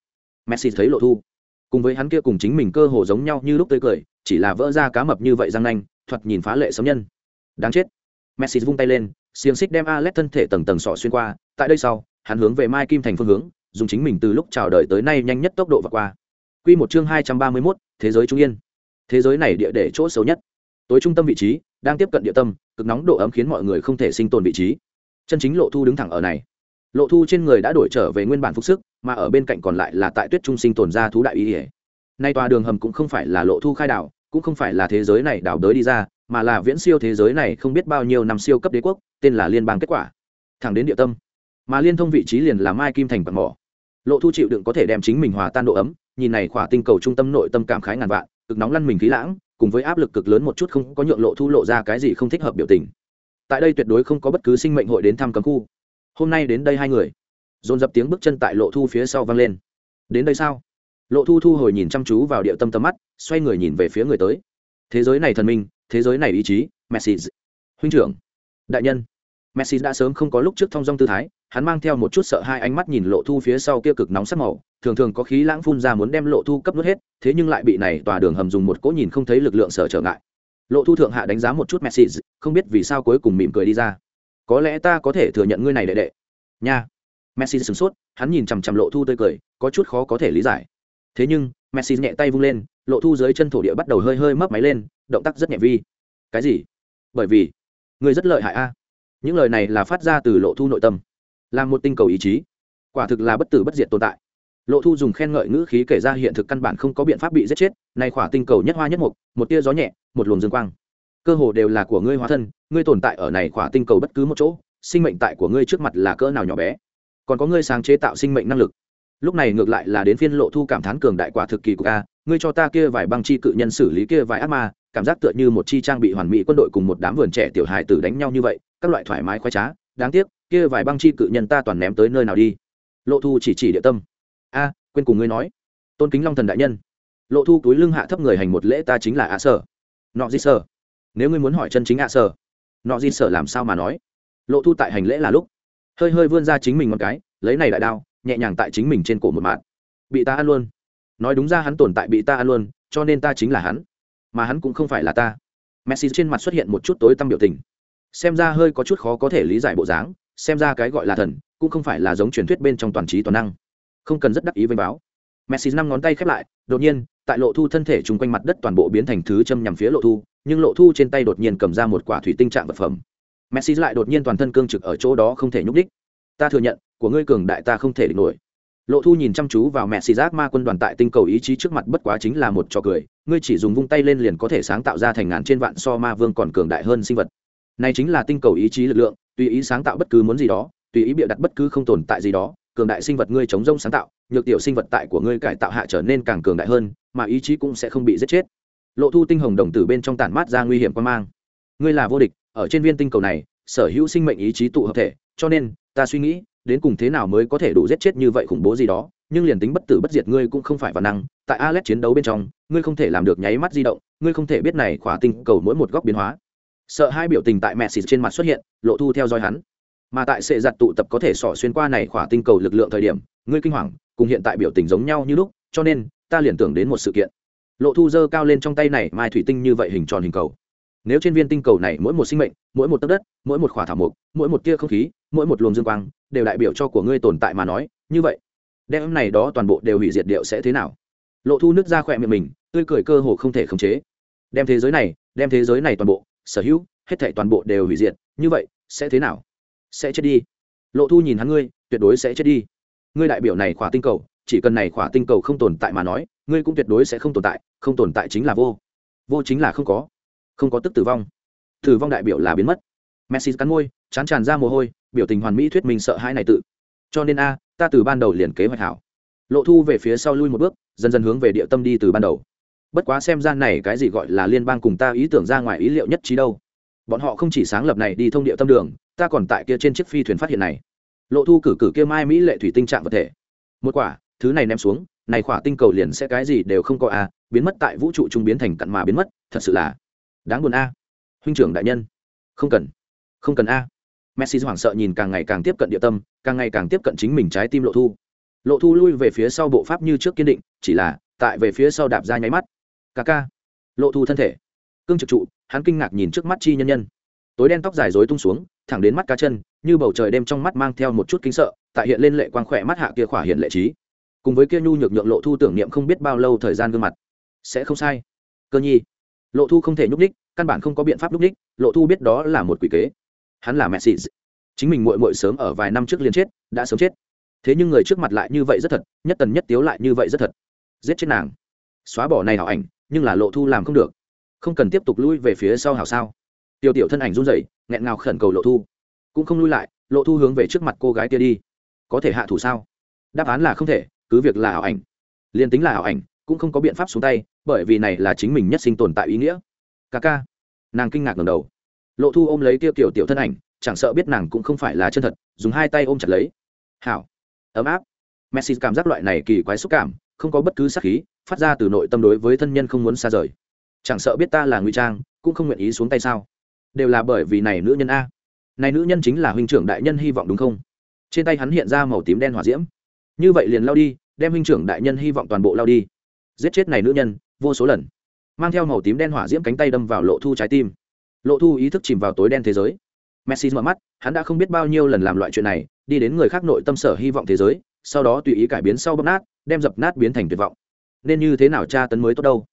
Messi thấy lộ thu. Cùng với hắn kia cùng chính mình cơ hồ giống nhau như lúc tươi cười, chỉ là vỡ ra cá mập như vậy răng nanh, thoạt nhìn phá lệ sấm nhân. Đáng chết. Messi vung tay lên xiềng xích đem Alex thân thể tầng tầng sọ xuyên qua tại đây sau hắn hướng về mai kim thành phương hướng dùng chính mình từ lúc chào đời tới nay nhanh nhất tốc độ và qua. Quy một chương hai trăm ba mươi 231, thế giới trung yên. Thế giới này địa để chỗ xấu nhất. Tối trung tâm vị trí đang tiếp cận địa tâm cực nóng độ ấm khiến mọi người không thể sinh tồn vị trí. Chân chính lộ thu đứng thẳng ở này. Lộ thu trên người đã đổi trở về nguyên bản phục sức mà ở bên cạnh còn lại là tại tuyết trung sinh tồn ra thú đại ý ỉa nay tòa đường hầm cũng không phải là lộ thu khai đảo cũng không phải là thế giới này đảo đới đi ra mà là viễn siêu thế giới này không biết bao nhiêu năm siêu cấp đế quốc, tên là liên bang kết quả. Thẳng đến địa tâm, mà liên thông vị trí liền là mai kim thành quạt mỏ. Lộ thu chịu đựng có thể đem chính mình hòa tan độ ấm, nhìn này khỏa tinh cầu trung tâm nội tâm cảm khái ngàn vạn, cực nóng lăn mình khí lãng, cùng với áp lực cực lớn một chút không có nhượng lộ thu lộ ra cái gì không thích hợp biểu tình. Tại đây tuyệt đối không có bất cứ sinh mệnh hội đến thăm cấm khu. Hôm nay đến đây hai người. Dồn dập tiếng bước chân tại lộ thu phía sau vang lên. Đến đây sao? Lộ thu thu hồi nhìn chăm chú vào địa tâm tầm mắt, xoay người nhìn về phía người tới. Thế giới này thần minh thế giới này ý chí, messi. Huynh trưởng, đại nhân. Messi đã sớm không có lúc trước thong dong tư thái, hắn mang theo một chút sợ hai ánh mắt nhìn lộ thu phía sau kia cực nóng sắc màu, thường thường có khí lãng phun ra muốn đem lộ thu cấp nuốt hết, thế nhưng lại bị này tòa đường hầm dùng một cỗ nhìn không thấy lực lượng sở trở ngại. Lộ thu thượng hạ đánh giá một chút messi, không biết vì sao cuối cùng mỉm cười đi ra. Có lẽ ta có thể thừa nhận ngươi này đệ đệ. Nha. Messi sửng sốt, hắn nhìn chằm chằm lộ thu tươi cười, có chút khó có thể lý giải. Thế nhưng, messi nhẹ tay vung lên, lộ thu dưới chân thổ địa bắt đầu hơi hơi mấp máy lên động tác rất nhẹ vi. Cái gì? Bởi vì ngươi rất lợi hại a. Những lời này là phát ra từ lộ thu nội tâm. Là một tinh cầu ý chí. Quả thực là bất tử bất diệt tồn tại. Lộ thu dùng khen ngợi ngữ khí kể ra hiện thực căn bản không có biện pháp bị giết chết. Nay khỏa tinh cầu nhất hoa nhất mục một tia gió nhẹ, một luồng dương quang. Cơ hồ đều là của ngươi hóa thân, ngươi tồn tại ở này khỏa tinh cầu bất cứ một chỗ, sinh mệnh tại của ngươi trước mặt là cỡ nào nhỏ bé. Còn có ngươi sáng chế tạo sinh mệnh năng lực. Lúc này ngược lại là đến phiên lộ thu cảm thán cường đại quả thực kỳ của ca ngươi cho ta kia vài băng chi cự nhân xử lý kia vài ác ma, cảm giác tựa như một chi trang bị hoàn mỹ quân đội cùng một đám vườn trẻ tiểu hài tử đánh nhau như vậy, các loại thoải mái khoái trá, đáng tiếc, kia vài băng chi cự nhân ta toàn ném tới nơi nào đi? Lộ thu chỉ chỉ địa tâm. A, quên cùng ngươi nói. Tôn kính long thần đại nhân. Lộ thu túi lưng hạ thấp người hành một lễ ta chính là ạ sở. Nọ di sở. Nếu ngươi muốn hỏi chân chính ạ sở, nọ di sở làm sao mà nói? Lộ thu tại hành lễ là lúc. Hơi hơi vươn ra chính mình một cái, lấy này đại đao, nhẹ nhàng tại chính mình trên cổ một mạng. Bị ta ăn luôn nói đúng ra hắn tồn tại bị ta ăn luôn, cho nên ta chính là hắn. Mà hắn cũng không phải là ta. Messi trên mặt xuất hiện một chút tối tăm biểu tình. Xem ra hơi có chút khó có thể lý giải bộ dáng, xem ra cái gọi là thần, cũng không phải là giống truyền thuyết bên trong toàn trí toàn năng. Không cần rất đắc ý với báo. Messi năm ngón tay khép lại, đột nhiên, tại lộ thu thân thể chung quanh mặt đất toàn bộ biến thành thứ châm nhằm phía lộ thu, nhưng lộ thu trên tay đột nhiên cầm ra một quả thủy tinh trạng vật phẩm. Messi lại đột nhiên toàn thân cương trực ở chỗ đó không thể nhúc đích ta thừa nhận, của ngươi cường đại ta không thể địch nổi lộ thu nhìn chăm chú vào mẹ xì giác ma quân đoàn tại tinh cầu ý chí trước mặt bất quá chính là một trò cười, ngươi chỉ dùng vung tay lên liền có thể sáng tạo ra thành ngàn trên vạn so ma vương còn cường đại hơn sinh vật. Này chính là tinh cầu ý chí lực lượng, tùy ý sáng tạo bất cứ muốn gì đó, tùy ý bịa đặt bất cứ không tồn tại gì đó, cường đại sinh vật ngươi chống rông sáng tạo, nhược tiểu sinh vật tại của ngươi cải tạo hạ trở nên càng cường đại hơn, mà ý chí cũng sẽ không bị giết chết. Lộ thu tinh hồng đồng tử bên trong tản mát ra nguy hiểm quan mang. Ngươi là vô địch, ở trên viên tinh cầu này, sở hữu sinh mệnh ý chí tụ hợp thể, cho nên, ta suy nghĩ đến cùng thế nào mới có thể đủ giết chết như vậy khủng bố gì đó, nhưng liền tính bất tử bất diệt ngươi cũng không phải văn năng. Tại Alex chiến đấu bên trong, ngươi không thể làm được nháy mắt di động, ngươi không thể biết này khỏa tinh cầu mỗi một góc biến hóa. Sợ hai biểu tình tại mẹ xịt trên mặt xuất hiện, lộ thu theo dõi hắn. Mà tại sệ giặt tụ tập có thể xỏ xuyên qua này khỏa tinh cầu lực lượng thời điểm, ngươi kinh hoàng, cùng hiện tại biểu tình giống nhau như lúc, cho nên ta liền tưởng đến một sự kiện. Lộ thu dơ cao lên trong tay này mai thủy tinh như vậy hình tròn hình cầu nếu trên viên tinh cầu này mỗi một sinh mệnh, mỗi một tấc đất, mỗi một khỏa thảo mục mỗi một tia không khí, mỗi một luồng dương quang, đều đại biểu cho của ngươi tồn tại mà nói, như vậy, đem này đó toàn bộ đều hủy diệt điệu sẽ thế nào? Lộ thu nước ra khỏe miệng mình, tươi cười cơ hồ không thể khống chế. Đem thế giới này, đem thế giới này toàn bộ, sở hữu, hết thảy toàn bộ đều hủy diệt, như vậy, sẽ thế nào? Sẽ chết đi. Lộ thu nhìn hắn ngươi, tuyệt đối sẽ chết đi. Ngươi đại biểu này khỏa tinh cầu, chỉ cần này khỏa tinh cầu không tồn tại mà nói, ngươi cũng tuyệt đối sẽ không tồn tại, không tồn tại chính là vô. Vô chính là không có không có tức tử vong. Tử vong đại biểu là biến mất. Messi cắn môi, chán tràn ra mồ hôi, biểu tình hoàn mỹ thuyết minh sợ hãi này tự. Cho nên a, ta từ ban đầu liền kế hoạch hảo. Lộ thu về phía sau lui một bước, dần dần hướng về địa tâm đi từ ban đầu. Bất quá xem ra này cái gì gọi là liên bang cùng ta ý tưởng ra ngoài ý liệu nhất trí đâu. Bọn họ không chỉ sáng lập này đi thông địa tâm đường, ta còn tại kia trên chiếc phi thuyền phát hiện này. Lộ thu cử cử kia mai mỹ lệ thủy tinh trạng vật thể. Một quả, thứ này ném xuống, này khỏa tinh cầu liền sẽ cái gì đều không có a, biến mất tại vũ trụ trung biến thành cặn mà biến mất, thật sự là đáng buồn a. Huynh trưởng đại nhân. Không cần. Không cần a. Messi hoảng sợ nhìn càng ngày càng tiếp cận địa tâm, càng ngày càng tiếp cận chính mình trái tim lộ thu. Lộ thu lui về phía sau bộ pháp như trước kiên định, chỉ là tại về phía sau đạp ra nháy mắt. Ca ca. Lộ thu thân thể. Cương trực trụ, hắn kinh ngạc nhìn trước mắt chi nhân nhân. Tối đen tóc dài dối tung xuống, thẳng đến mắt cá chân, như bầu trời đêm trong mắt mang theo một chút kính sợ, tại hiện lên lệ quang khỏe mắt hạ kia khỏa hiện lệ trí. Cùng với kia nhu nhược nhượng lộ thu tưởng niệm không biết bao lâu thời gian gương mặt. Sẽ không sai. Cơ nhi lộ thu không thể nhúc ních căn bản không có biện pháp nhúc ních lộ thu biết đó là một quỷ kế. Hắn là mẹ xị chính mình mội mội sớm ở vài năm trước liền chết, đã sớm chết. Thế nhưng người trước mặt lại như vậy rất thật, nhất tần nhất tiếu lại như vậy rất thật. Giết chết nàng. Xóa bỏ này hảo ảnh, nhưng là lộ thu làm không được. Không cần tiếp tục lui về phía sau hảo sao. Tiểu tiểu thân ảnh run rẩy, nghẹn ngào khẩn cầu lộ thu. Cũng không lui lại, lộ thu hướng về trước mặt cô gái kia đi. Có thể hạ thủ sao? Đáp án là không thể, cứ việc là ảo ảnh. Liền tính là ảo ảnh cũng không có biện pháp xuống tay, bởi vì này là chính mình nhất sinh tồn tại ý nghĩa. Ca ca. Nàng kinh ngạc ngầm đầu. Lộ thu ôm lấy tiêu tiểu tiểu thân ảnh, chẳng sợ biết nàng cũng không phải là chân thật, dùng hai tay ôm chặt lấy. Hảo. Ấm áp. Messi cảm giác loại này kỳ quái xúc cảm, không có bất cứ sắc khí, phát ra từ nội tâm đối với thân nhân không muốn xa rời. Chẳng sợ biết ta là ngụy trang, cũng không nguyện ý xuống tay sao? Đều là bởi vì này nữ nhân a. Này nữ nhân chính là huynh trưởng đại nhân hy vọng đúng không? Trên tay hắn hiện ra màu tím đen hỏa diễm. Như vậy liền lao đi, đem huynh trưởng đại nhân hy vọng toàn bộ lao đi giết chết này nữ nhân, vô số lần. Mang theo màu tím đen hỏa diễm cánh tay đâm vào lộ thu trái tim. Lộ thu ý thức chìm vào tối đen thế giới. Messi mở mắt, hắn đã không biết bao nhiêu lần làm loại chuyện này, đi đến người khác nội tâm sở hy vọng thế giới, sau đó tùy ý cải biến sau bóp nát, đem dập nát biến thành tuyệt vọng. Nên như thế nào tra tấn mới tốt đâu?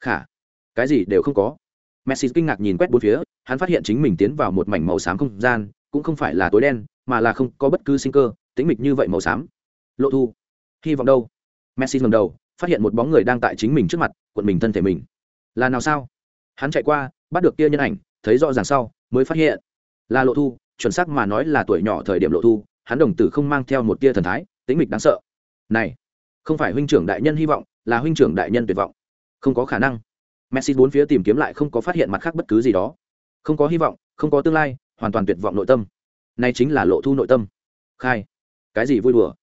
Khả, cái gì đều không có. Messi kinh ngạc nhìn quét bốn phía, hắn phát hiện chính mình tiến vào một mảnh màu xám không gian, cũng không phải là tối đen, mà là không có bất cứ sinh cơ tính mịch như vậy màu xám. Lộ thu, hy vọng đâu? Messi ngầm đầu phát hiện một bóng người đang tại chính mình trước mặt quận mình thân thể mình. Là nào sao? Hắn chạy qua, bắt được kia nhân ảnh, thấy rõ ràng sau, mới phát hiện. Là lộ thu, chuẩn xác mà nói là tuổi nhỏ thời điểm lộ thu, hắn đồng tử không mang theo một tia thần thái, tính mịch đáng sợ. Này, không phải huynh trưởng đại nhân hy vọng, là huynh trưởng đại nhân tuyệt vọng. Không có khả năng. Messi bốn phía tìm kiếm lại không có phát hiện mặt khác bất cứ gì đó. Không có hy vọng, không có tương lai, hoàn toàn tuyệt vọng nội tâm. Này chính là lộ thu nội tâm. Khai, cái gì vui đùa?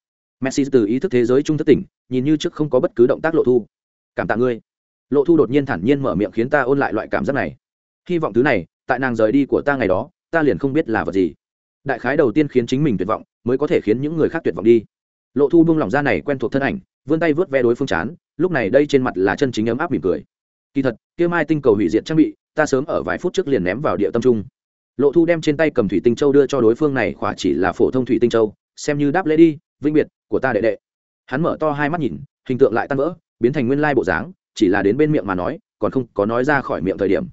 Messi từ ý thức thế giới trung thất tỉnh, nhìn như trước không có bất cứ động tác lộ thu. Cảm tạ ngươi. Lộ thu đột nhiên thản nhiên mở miệng khiến ta ôn lại loại cảm giác này. Hy vọng thứ này, tại nàng rời đi của ta ngày đó, ta liền không biết là vật gì. Đại khái đầu tiên khiến chính mình tuyệt vọng, mới có thể khiến những người khác tuyệt vọng đi. Lộ thu buông lỏng ra này quen thuộc thân ảnh, vươn tay vớt ve đối phương chán, lúc này đây trên mặt là chân chính ấm áp mỉm cười. Kỳ thật, kia mai tinh cầu hủy diệt trang bị, ta sớm ở vài phút trước liền ném vào địa tâm trung. Lộ thu đem trên tay cầm thủy tinh châu đưa cho đối phương này khỏa chỉ là phổ thông thủy tinh châu, xem như đáp lễ đi vinh biệt của ta đệ đệ. Hắn mở to hai mắt nhìn, hình tượng lại tan vỡ, biến thành nguyên lai bộ dáng, chỉ là đến bên miệng mà nói, còn không có nói ra khỏi miệng thời điểm.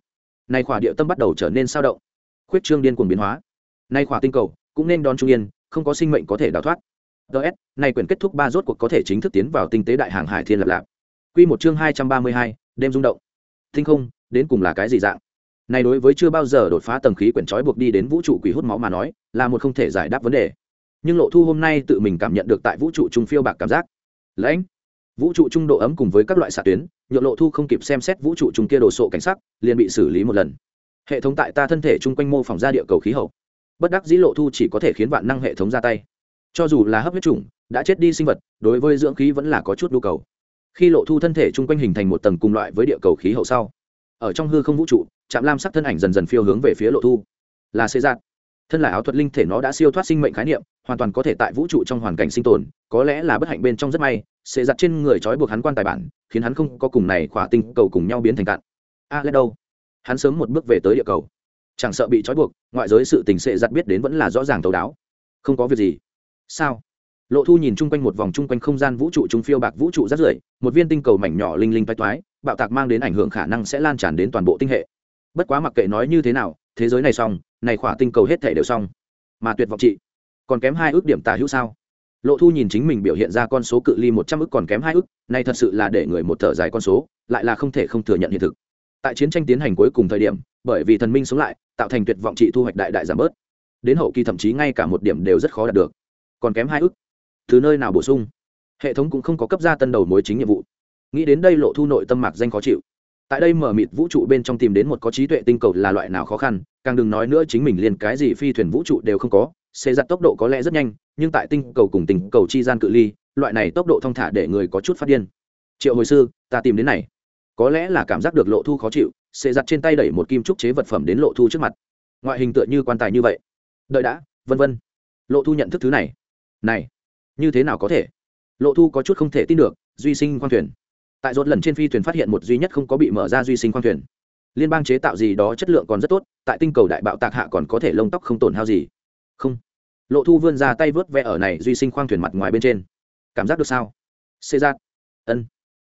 Nay khỏa địa tâm bắt đầu trở nên sao động. Khuyết trương điên cuồng biến hóa. Nay khỏa tinh cầu cũng nên đón trung yên, không có sinh mệnh có thể đào thoát. Ts nay quyển kết thúc ba rốt cuộc có thể chính thức tiến vào tinh tế đại hàng hải thiên lập lạc quy một chương hai trăm ba mươi hai, đêm rung động. Thinh không, đến cùng là cái gì dạng? Này đối với chưa bao giờ đột phá tầng khí quyển trói buộc đi đến vũ trụ quỷ hút máu mà nói, là một không thể giải đáp vấn đề nhưng lộ thu hôm nay tự mình cảm nhận được tại vũ trụ trung phiêu bạc cảm giác. Lãnh, vũ trụ trung độ ấm cùng với các loại xạ tuyến nhựa lộ thu không kịp xem xét vũ trụ trung kia đồ sộ cảnh sắc, liền bị xử lý một lần. Hệ thống tại ta thân thể chung quanh mô phỏng ra địa cầu khí hậu. Bất đắc dĩ lộ thu chỉ có thể khiến vạn năng hệ thống ra tay. Cho dù là hấp huyết chủng, đã chết đi sinh vật, đối với dưỡng khí vẫn là có chút nhu cầu. Khi lộ thu thân thể chung quanh hình thành một tầng cùng loại với địa cầu khí hậu sau, ở trong hư không vũ trụ, trạm lam sắc thân ảnh dần dần phiêu hướng về phía lộ thu. Là xê giạt thân là áo thuật linh thể nó đã siêu thoát sinh mệnh khái niệm hoàn toàn có thể tại vũ trụ trong hoàn cảnh sinh tồn có lẽ là bất hạnh bên trong rất may sẽ giặt trên người trói buộc hắn quan tài bản khiến hắn không có cùng này khỏa tinh cầu cùng nhau biến thành cạn. A à, lẽ đâu? Hắn sớm một bước về tới địa cầu. Chẳng sợ bị trói buộc ngoại giới sự tình sệ giặt biết đến vẫn là rõ ràng thấu đáo. Không có việc gì. Sao? Lộ thu nhìn chung quanh một vòng chung quanh không gian vũ trụ trung phiêu bạc vũ trụ rất rưởi một viên tinh cầu mảnh nhỏ linh linh toái toái bạo tạc mang đến ảnh hưởng khả năng sẽ lan tràn đến toàn bộ tinh hệ. Bất quá mặc kệ nói như thế nào thế giới này xong này khỏa tinh cầu hết thể đều xong. Mà tuyệt vọng trị còn kém hai ước điểm tả hữu sao? Lộ thu nhìn chính mình biểu hiện ra con số cự ly một trăm ước còn kém hai ước này thật sự là để người một thở dài con số, lại là không thể không thừa nhận hiện thực. Tại chiến tranh tiến hành cuối cùng thời điểm, bởi vì thần minh sống lại, tạo thành tuyệt vọng trị thu hoạch đại đại giảm bớt. Đến hậu kỳ thậm chí ngay cả một điểm đều rất khó đạt được. Còn kém hai ước. Từ nơi nào bổ sung? Hệ thống cũng không có cấp ra tân đầu mối chính nhiệm vụ. Nghĩ đến đây lộ thu nội tâm mạc danh khó chịu tại đây mở mịt vũ trụ bên trong tìm đến một có trí tuệ tinh cầu là loại nào khó khăn, càng đừng nói nữa chính mình liền cái gì phi thuyền vũ trụ đều không có, xê giặt tốc độ có lẽ rất nhanh, nhưng tại tinh cầu cùng tinh cầu chi gian cự ly, loại này tốc độ thong thả để người có chút phát điên. Triệu hồi sư, ta tìm đến này. Có lẽ là cảm giác được lộ thu khó chịu, xê giặt trên tay đẩy một kim trúc chế vật phẩm đến lộ thu trước mặt. Ngoại hình tựa như quan tài như vậy. Đợi đã, vân vân. Lộ thu nhận thức thứ này. Này, như thế nào có thể? Lộ thu có chút không thể tin được, duy sinh quan thuyền tại rốt lần trên phi thuyền phát hiện một duy nhất không có bị mở ra duy sinh khoang thuyền. Liên bang chế tạo gì đó chất lượng còn rất tốt, tại tinh cầu đại bạo tạc hạ còn có thể lông tóc không tổn hao gì. Không. Lộ thu vươn ra tay vớt vẽ ở này duy sinh khoang thuyền mặt ngoài bên trên. Cảm giác được sao? Xê giác ân.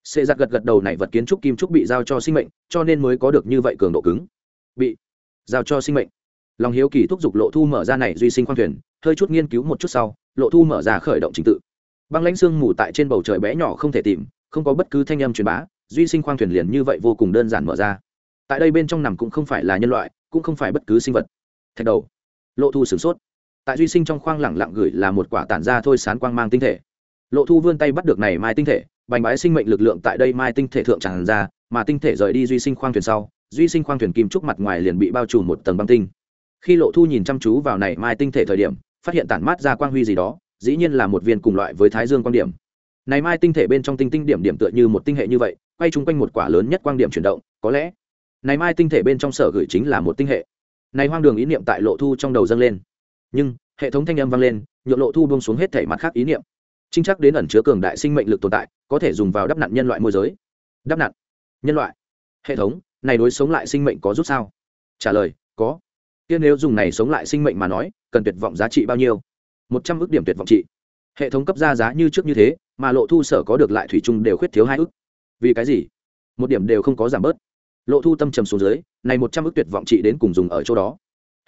Xê giác gật gật đầu này vật kiến trúc kim trúc bị giao cho sinh mệnh, cho nên mới có được như vậy cường độ cứng. Bị giao cho sinh mệnh. Lòng hiếu kỳ thúc giục lộ thu mở ra này duy sinh khoang thuyền, hơi chút nghiên cứu một chút sau, lộ thu mở ra khởi động trình tự. Băng lãnh sương mù tại trên bầu trời bé nhỏ không thể tìm không có bất cứ thanh âm truyền bá, duy sinh khoang thuyền liền như vậy vô cùng đơn giản mở ra. Tại đây bên trong nằm cũng không phải là nhân loại, cũng không phải bất cứ sinh vật. Thạch đầu. Lộ thu sửng sốt. Tại duy sinh trong khoang lẳng lặng gửi là một quả tản ra thôi sán quang mang tinh thể. Lộ thu vươn tay bắt được này mai tinh thể, bành bái sinh mệnh lực lượng tại đây mai tinh thể thượng tràn ra, mà tinh thể rời đi duy sinh khoang thuyền sau, duy sinh khoang thuyền kim trúc mặt ngoài liền bị bao trùm một tầng băng tinh. Khi lộ thu nhìn chăm chú vào này mai tinh thể thời điểm, phát hiện tản mát ra quang huy gì đó, dĩ nhiên là một viên cùng loại với thái dương quan điểm này mai tinh thể bên trong tinh tinh điểm điểm tựa như một tinh hệ như vậy, quay chung quanh một quả lớn nhất quang điểm chuyển động, có lẽ này mai tinh thể bên trong sở gửi chính là một tinh hệ. Này hoang đường ý niệm tại lộ thu trong đầu dâng lên. Nhưng, hệ thống thanh âm vang lên, nhượng lộ thu buông xuống hết thể mặt khác ý niệm. Trinh chắc đến ẩn chứa cường đại sinh mệnh lực tồn tại, có thể dùng vào đắp nặn nhân loại môi giới. Đắp nặn nhân loại. Hệ thống, này đối sống lại sinh mệnh có giúp sao? Trả lời, có. Tiên nếu dùng này sống lại sinh mệnh mà nói, cần tuyệt vọng giá trị bao nhiêu? Một trăm ước điểm tuyệt vọng trị hệ thống cấp ra giá như trước như thế, mà lộ thu sở có được lại thủy chung đều khuyết thiếu hai ước vì cái gì? Một điểm đều không có giảm bớt. Lộ thu tâm trầm xuống dưới, này một trăm ước tuyệt vọng trị đến cùng dùng ở chỗ đó.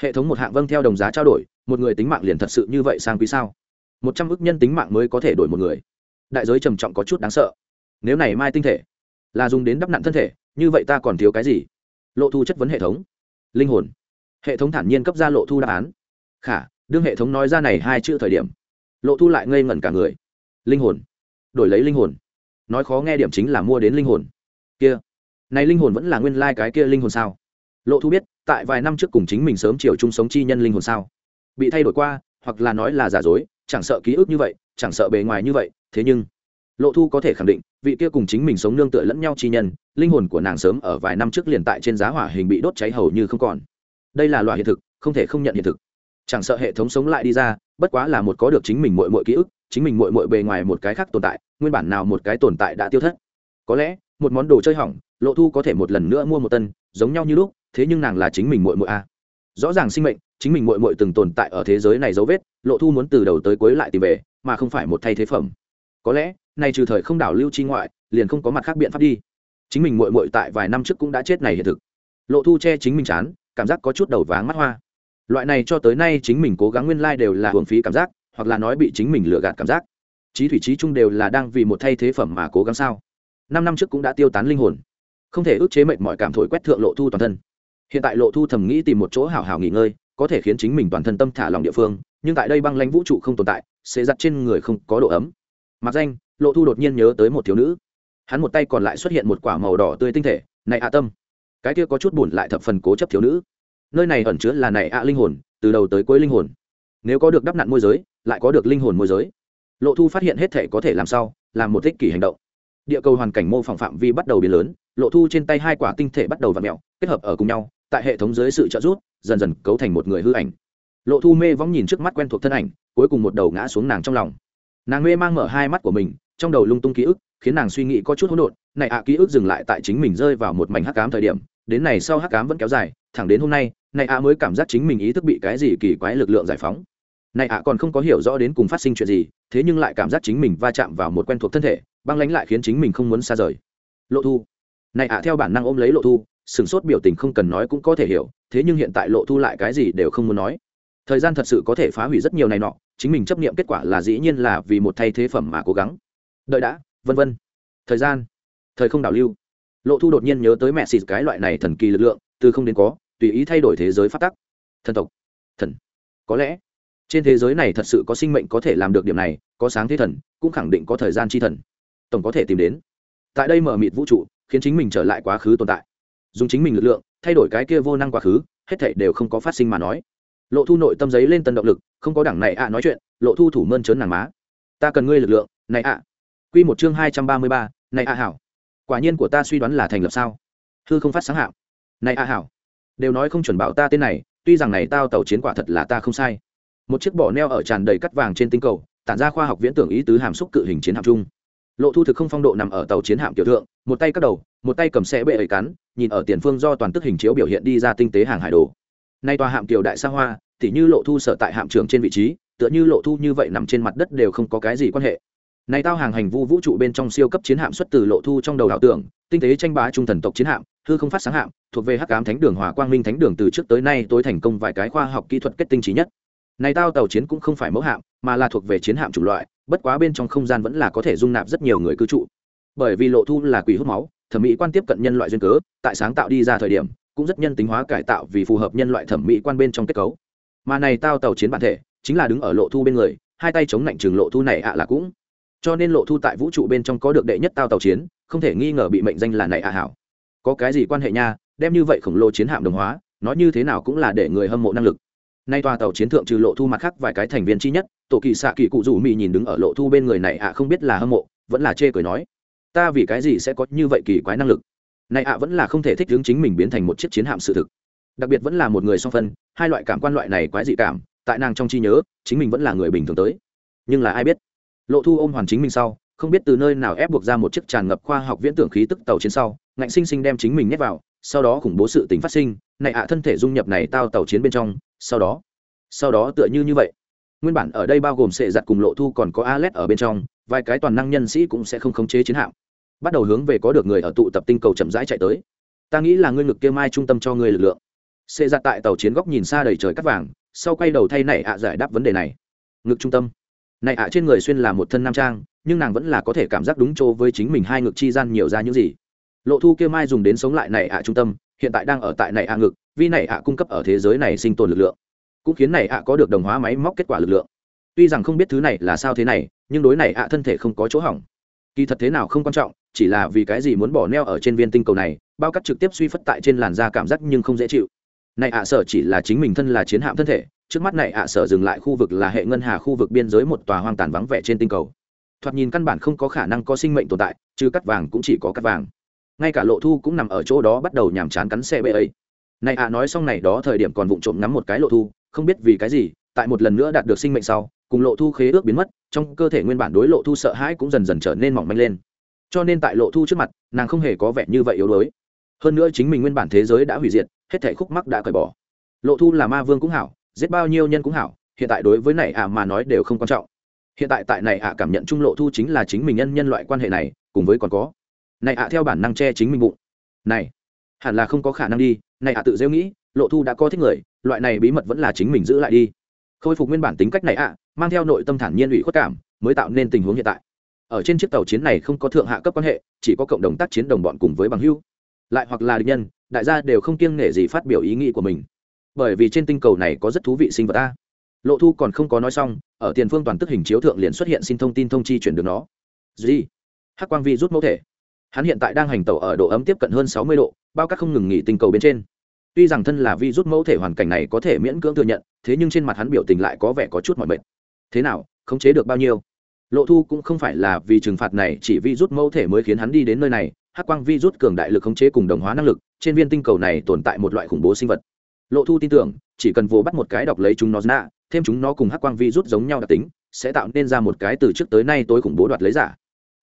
Hệ thống một hạng vâng theo đồng giá trao đổi, một người tính mạng liền thật sự như vậy sang quý sao? Một trăm ước nhân tính mạng mới có thể đổi một người. Đại giới trầm trọng có chút đáng sợ. Nếu này mai tinh thể là dùng đến đắp nặn thân thể, như vậy ta còn thiếu cái gì? Lộ thu chất vấn hệ thống. Linh hồn. Hệ thống thản nhiên cấp ra lộ thu đáp án. Khả, đương hệ thống nói ra này hai chữ thời điểm lộ thu lại ngây ngẩn cả người. Linh hồn. Đổi lấy linh hồn. Nói khó nghe điểm chính là mua đến linh hồn. Kia. Này linh hồn vẫn là nguyên lai、like、cái kia linh hồn sao? Lộ thu biết, tại vài năm trước cùng chính mình sớm chiều chung sống chi nhân linh hồn sao? Bị thay đổi qua, hoặc là nói là giả dối, chẳng sợ ký ức như vậy, chẳng sợ bề ngoài như vậy, thế nhưng, lộ thu có thể khẳng định, vị kia cùng chính mình sống nương tựa lẫn nhau chi nhân, linh hồn của nàng sớm ở vài năm trước liền tại trên giá hỏa hình bị đốt cháy hầu như không còn. Đây là loại hiện thực, không thể không nhận hiện thực chẳng sợ hệ thống sống lại đi ra, bất quá là một có được chính mình mội mội ký ức, chính mình mội mội bề ngoài một cái khác tồn tại, nguyên bản nào một cái tồn tại đã tiêu thất. Có lẽ, một món đồ chơi hỏng, lộ thu có thể một lần nữa mua một tân, giống nhau như lúc, thế nhưng nàng là chính mình mội mội a. Rõ ràng sinh mệnh, chính mình mội mội từng tồn tại ở thế giới này dấu vết, lộ thu muốn từ đầu tới cuối lại tìm về, mà không phải một thay thế phẩm. Có lẽ nay trừ thời không đảo lưu chi ngoại, liền không có mặt khác biện pháp đi. Chính mình mội mội tại vài năm trước cũng đã chết này hiện thực. Lộ thu che chính mình chán, cảm giác có chút đầu váng mắt hoa loại này cho tới nay chính mình cố gắng nguyên lai、like、đều là hưởng phí cảm giác, hoặc là nói bị chính mình lừa gạt cảm giác. Trí thủy trí chung đều là đang vì một thay thế phẩm mà cố gắng sao? Năm năm trước cũng đã tiêu tán linh hồn. Không thể ức chế mệt mọi cảm thổi quét thượng lộ thu toàn thân. Hiện tại lộ thu thầm nghĩ tìm một chỗ hảo hảo nghỉ ngơi, có thể khiến chính mình toàn thân tâm thả lòng địa phương, nhưng tại đây băng lãnh vũ trụ không tồn tại sẽ giặt trên người không có độ ấm. Mặc danh, lộ thu đột nhiên nhớ tới một thiếu nữ. Hắn một tay còn lại xuất hiện một quả màu đỏ tươi tinh thể, này ạ tâm. Cái kia có chút buồn lại thập phần cố chấp thiếu nữ nơi này ẩn chứa là này ạ linh hồn, từ đầu tới cuối linh hồn. Nếu có được đắp nặn môi giới, lại có được linh hồn môi giới. Lộ thu phát hiện hết thể có thể làm sao, làm một thích kỷ hành động. Địa cầu hoàn cảnh mô phỏng phạm vi bắt đầu biến lớn, lộ thu trên tay hai quả tinh thể bắt đầu v ặ mẹo kết hợp ở cùng nhau, tại hệ thống dưới sự trợ giúp, dần dần cấu thành một người hư ảnh. Lộ thu mê vóng nhìn trước mắt quen thuộc thân ảnh, cuối cùng một đầu ngã xuống nàng trong lòng. Nàng mê mang mở hai mắt của mình, trong đầu lung tung ký ức, khiến nàng suy nghĩ có chút hỗn độn, này ạ ký ức dừng lại tại chính mình rơi vào một mảnh hắc cám thời điểm, đến này sau hắc cám vẫn kéo dài thẳng đến hôm nay này ạ mới cảm giác chính mình ý thức bị cái gì kỳ quái lực lượng giải phóng. Này ạ còn không có hiểu rõ đến cùng phát sinh chuyện gì, thế nhưng lại cảm giác chính mình va chạm vào một quen thuộc thân thể, băng lánh lại khiến chính mình không muốn xa rời. Lộ thu. Này ạ theo bản năng ôm lấy lộ thu, sửng sốt biểu tình không cần nói cũng có thể hiểu, thế nhưng hiện tại lộ thu lại cái gì đều không muốn nói. Thời gian thật sự có thể phá hủy rất nhiều này nọ, chính mình chấp nghiệm kết quả là dĩ nhiên là vì một thay thế phẩm mà cố gắng. Đợi đã, vân vân. Thời gian. Thời không đảo lưu. Lộ thu đột nhiên nhớ tới mẹ xịt cái loại này thần kỳ lực lượng, từ không đến có tùy ý thay đổi thế giới phát tắc. Thần tộc, thần. Có lẽ, trên thế giới này thật sự có sinh mệnh có thể làm được điểm này, có sáng thế thần, cũng khẳng định có thời gian chi thần. Tổng có thể tìm đến. Tại đây mở mịt vũ trụ, khiến chính mình trở lại quá khứ tồn tại. Dùng chính mình lực lượng, thay đổi cái kia vô năng quá khứ, hết thảy đều không có phát sinh mà nói. Lộ thu nội tâm giấy lên tân động lực, không có đảng này ạ nói chuyện, lộ thu thủ mơn trớn nàng má. Ta cần ngươi lực lượng, này ạ. Quy một chương hai trăm ba mươi ba, này ạ hảo. Quả nhiên của ta suy đoán là thành lập sao? Hư không phát sáng hạo này ạ hảo đều nói không chuẩn bảo ta tên này, tuy rằng này tao tàu chiến quả thật là ta không sai. Một chiếc bỏ neo ở tràn đầy cắt vàng trên tinh cầu, tản ra khoa học viễn tưởng ý tứ hàm xúc cự hình chiến hạm chung. Lộ thu thực không phong độ nằm ở tàu chiến hạm tiểu thượng, một tay cắt đầu, một tay cầm xe bệ ấy cắn, nhìn ở tiền phương do toàn tức hình chiếu biểu hiện đi ra tinh tế hàng hải đồ. Nay tòa hạm tiểu đại xa hoa thì như lộ thu sở tại hạm trường trên vị trí, tựa như lộ thu như vậy nằm trên mặt đất đều không có cái gì quan hệ. Này tao hàng hành vu vũ trụ bên trong siêu cấp chiến hạm xuất từ lộ thu trong đầu ảo tưởng, tinh tế tranh bá trung thần tộc chiến hạm hư không phát sáng hạm, thuộc về hắc ám thánh đường hòa quang minh thánh đường từ trước tới nay tối thành công vài cái khoa học kỹ thuật kết tinh trí nhất. Này tao tàu chiến cũng không phải mẫu hạm, mà là thuộc về chiến hạm chủng loại, bất quá bên trong không gian vẫn là có thể dung nạp rất nhiều người cư trụ. Bởi vì lộ thu là quỷ hút máu, thẩm mỹ quan tiếp cận nhân loại duyên cớ, tại sáng tạo đi ra thời điểm, cũng rất nhân tính hóa cải tạo vì phù hợp nhân loại thẩm mỹ quan bên trong kết cấu. Mà này tao tàu chiến bản thể, chính là đứng ở lộ thu bên người, hai tay chống lạnh trường lộ thu này ạ là cũng. Cho nên lộ thu tại vũ trụ bên trong có được đệ nhất tao tàu chiến, không thể nghi ngờ bị mệnh danh là này ạ hảo có cái gì quan hệ nha, đem như vậy khổng lồ chiến hạm đồng hóa, nói như thế nào cũng là để người hâm mộ năng lực. Nay tòa tàu chiến thượng trừ lộ thu mặt khác vài cái thành viên chi nhất, tổ kỳ xạ kỳ cụ rủ mị nhìn đứng ở lộ thu bên người này ạ không biết là hâm mộ, vẫn là chê cười nói, ta vì cái gì sẽ có như vậy kỳ quái năng lực? Này ạ vẫn là không thể thích hướng chính mình biến thành một chiếc chiến hạm sự thực. Đặc biệt vẫn là một người song phân, hai loại cảm quan loại này quái dị cảm, tại nàng trong trí nhớ, chính mình vẫn là người bình thường tới. Nhưng là ai biết? Lộ thu ôm hoàn chính mình sau, không biết từ nơi nào ép buộc ra một chiếc tràn ngập khoa học viễn tưởng khí tức tàu chiến sau ngạnh sinh sinh đem chính mình nhét vào, sau đó khủng bố sự tình phát sinh, này ạ, thân thể dung nhập này tao tàu chiến bên trong, sau đó sau đó tựa như như vậy. Nguyên bản ở đây bao gồm sệ giặt cùng lộ thu còn có alet ở bên trong, vài cái toàn năng nhân sĩ cũng sẽ không khống chế chiến hạm. Bắt đầu hướng về có được người ở tụ tập tinh cầu chậm rãi chạy tới. Ta nghĩ là ngươi ngực kia mai trung tâm cho ngươi lực lượng. Sệ giặt tại tàu chiến góc nhìn xa đầy trời cắt vàng, sau quay đầu thay này ạ giải đáp vấn đề này. Ngực trung tâm. Này ạ trên người xuyên là một thân nam trang, nhưng nàng vẫn là có thể cảm giác đúng chỗ với chính mình hai ngực chi gian nhiều ra những gì lộ thu kia mai dùng đến sống lại này ạ trung tâm, hiện tại đang ở tại này ạ ngực, vì này ạ cung cấp ở thế giới này sinh tồn lực lượng. Cũng khiến này ạ có được đồng hóa máy móc kết quả lực lượng. Tuy rằng không biết thứ này là sao thế này, nhưng đối này ạ thân thể không có chỗ hỏng. Kỳ thật thế nào không quan trọng, chỉ là vì cái gì muốn bỏ neo ở trên viên tinh cầu này, bao cắt trực tiếp suy phất tại trên làn da cảm giác nhưng không dễ chịu. Này ạ sở chỉ là chính mình thân là chiến hạm thân thể, trước mắt này ạ sở dừng lại khu vực là hệ ngân hà khu vực biên giới một tòa hoang tàn vắng vẻ trên tinh cầu. Thoạt nhìn căn bản không có khả năng có sinh mệnh tồn tại chứ cắt vàng cũng chỉ có cắt vàng ngay cả lộ thu cũng nằm ở chỗ đó bắt đầu nhàm chán cắn xe bê ấy. Này ạ, nói xong này đó thời điểm còn vụng trộm ngắm một cái lộ thu, không biết vì cái gì, tại một lần nữa đạt được sinh mệnh sau, cùng lộ thu khế ước biến mất, trong cơ thể nguyên bản đối lộ thu sợ hãi cũng dần dần trở nên mỏng manh lên. Cho nên tại lộ thu trước mặt, nàng không hề có vẻ như vậy yếu đuối. Hơn nữa chính mình nguyên bản thế giới đã hủy diệt, hết thể khúc mắc đã cởi bỏ. Lộ thu là ma vương cũng hảo, giết bao nhiêu nhân cũng hảo, hiện tại đối với này ạ mà nói đều không quan trọng. Hiện tại tại này ạ cảm nhận trung lộ thu chính là chính mình nhân nhân loại quan hệ này, cùng với còn có này ạ, theo bản năng che chính mình bụng. Này, hẳn là không có khả năng đi, này ạ tự rêu nghĩ, lộ thu đã có thích người, loại này bí mật vẫn là chính mình giữ lại đi. Khôi phục nguyên bản tính cách này ạ, mang theo nội tâm thản nhiên ủy khuất cảm, mới tạo nên tình huống hiện tại. Ở trên chiếc tàu chiến này không có thượng hạ cấp quan hệ, chỉ có cộng đồng tác chiến đồng bọn cùng với bằng hưu lại hoặc là địch nhân, đại gia đều không kiêng nể gì phát biểu ý nghĩ của mình. Bởi vì trên tinh cầu này có rất thú vị sinh vật ta lộ thu còn không có nói xong, ở tiền phương toàn tức hình chiếu thượng liền xuất hiện xin thông tin thông chi chuyển được nó. Gì? Hắc quang vi rút mẫu thể hắn hiện tại đang hành tẩu ở độ ấm tiếp cận hơn sáu mươi độ, bao các không ngừng nghỉ tinh cầu bên trên. Tuy rằng thân là vi rút mẫu thể hoàn cảnh này có thể miễn cưỡng thừa nhận, thế nhưng trên mặt hắn biểu tình lại có vẻ có chút mọi mệt. Thế nào, khống chế được bao nhiêu? Lộ thu cũng không phải là vì trừng phạt này, chỉ vi rút mẫu thể mới khiến hắn đi đến nơi này. Hắc quang vi rút cường đại lực khống chế cùng đồng hóa năng lực, trên viên tinh cầu này tồn tại một loại khủng bố sinh vật. Lộ thu tin tưởng, chỉ cần vô bắt một cái đọc lấy chúng nó ra, thêm chúng nó cùng hắc quang vi rút giống nhau đặc tính, sẽ tạo nên ra một cái từ trước tới nay tối khủng bố đoạt lấy giả.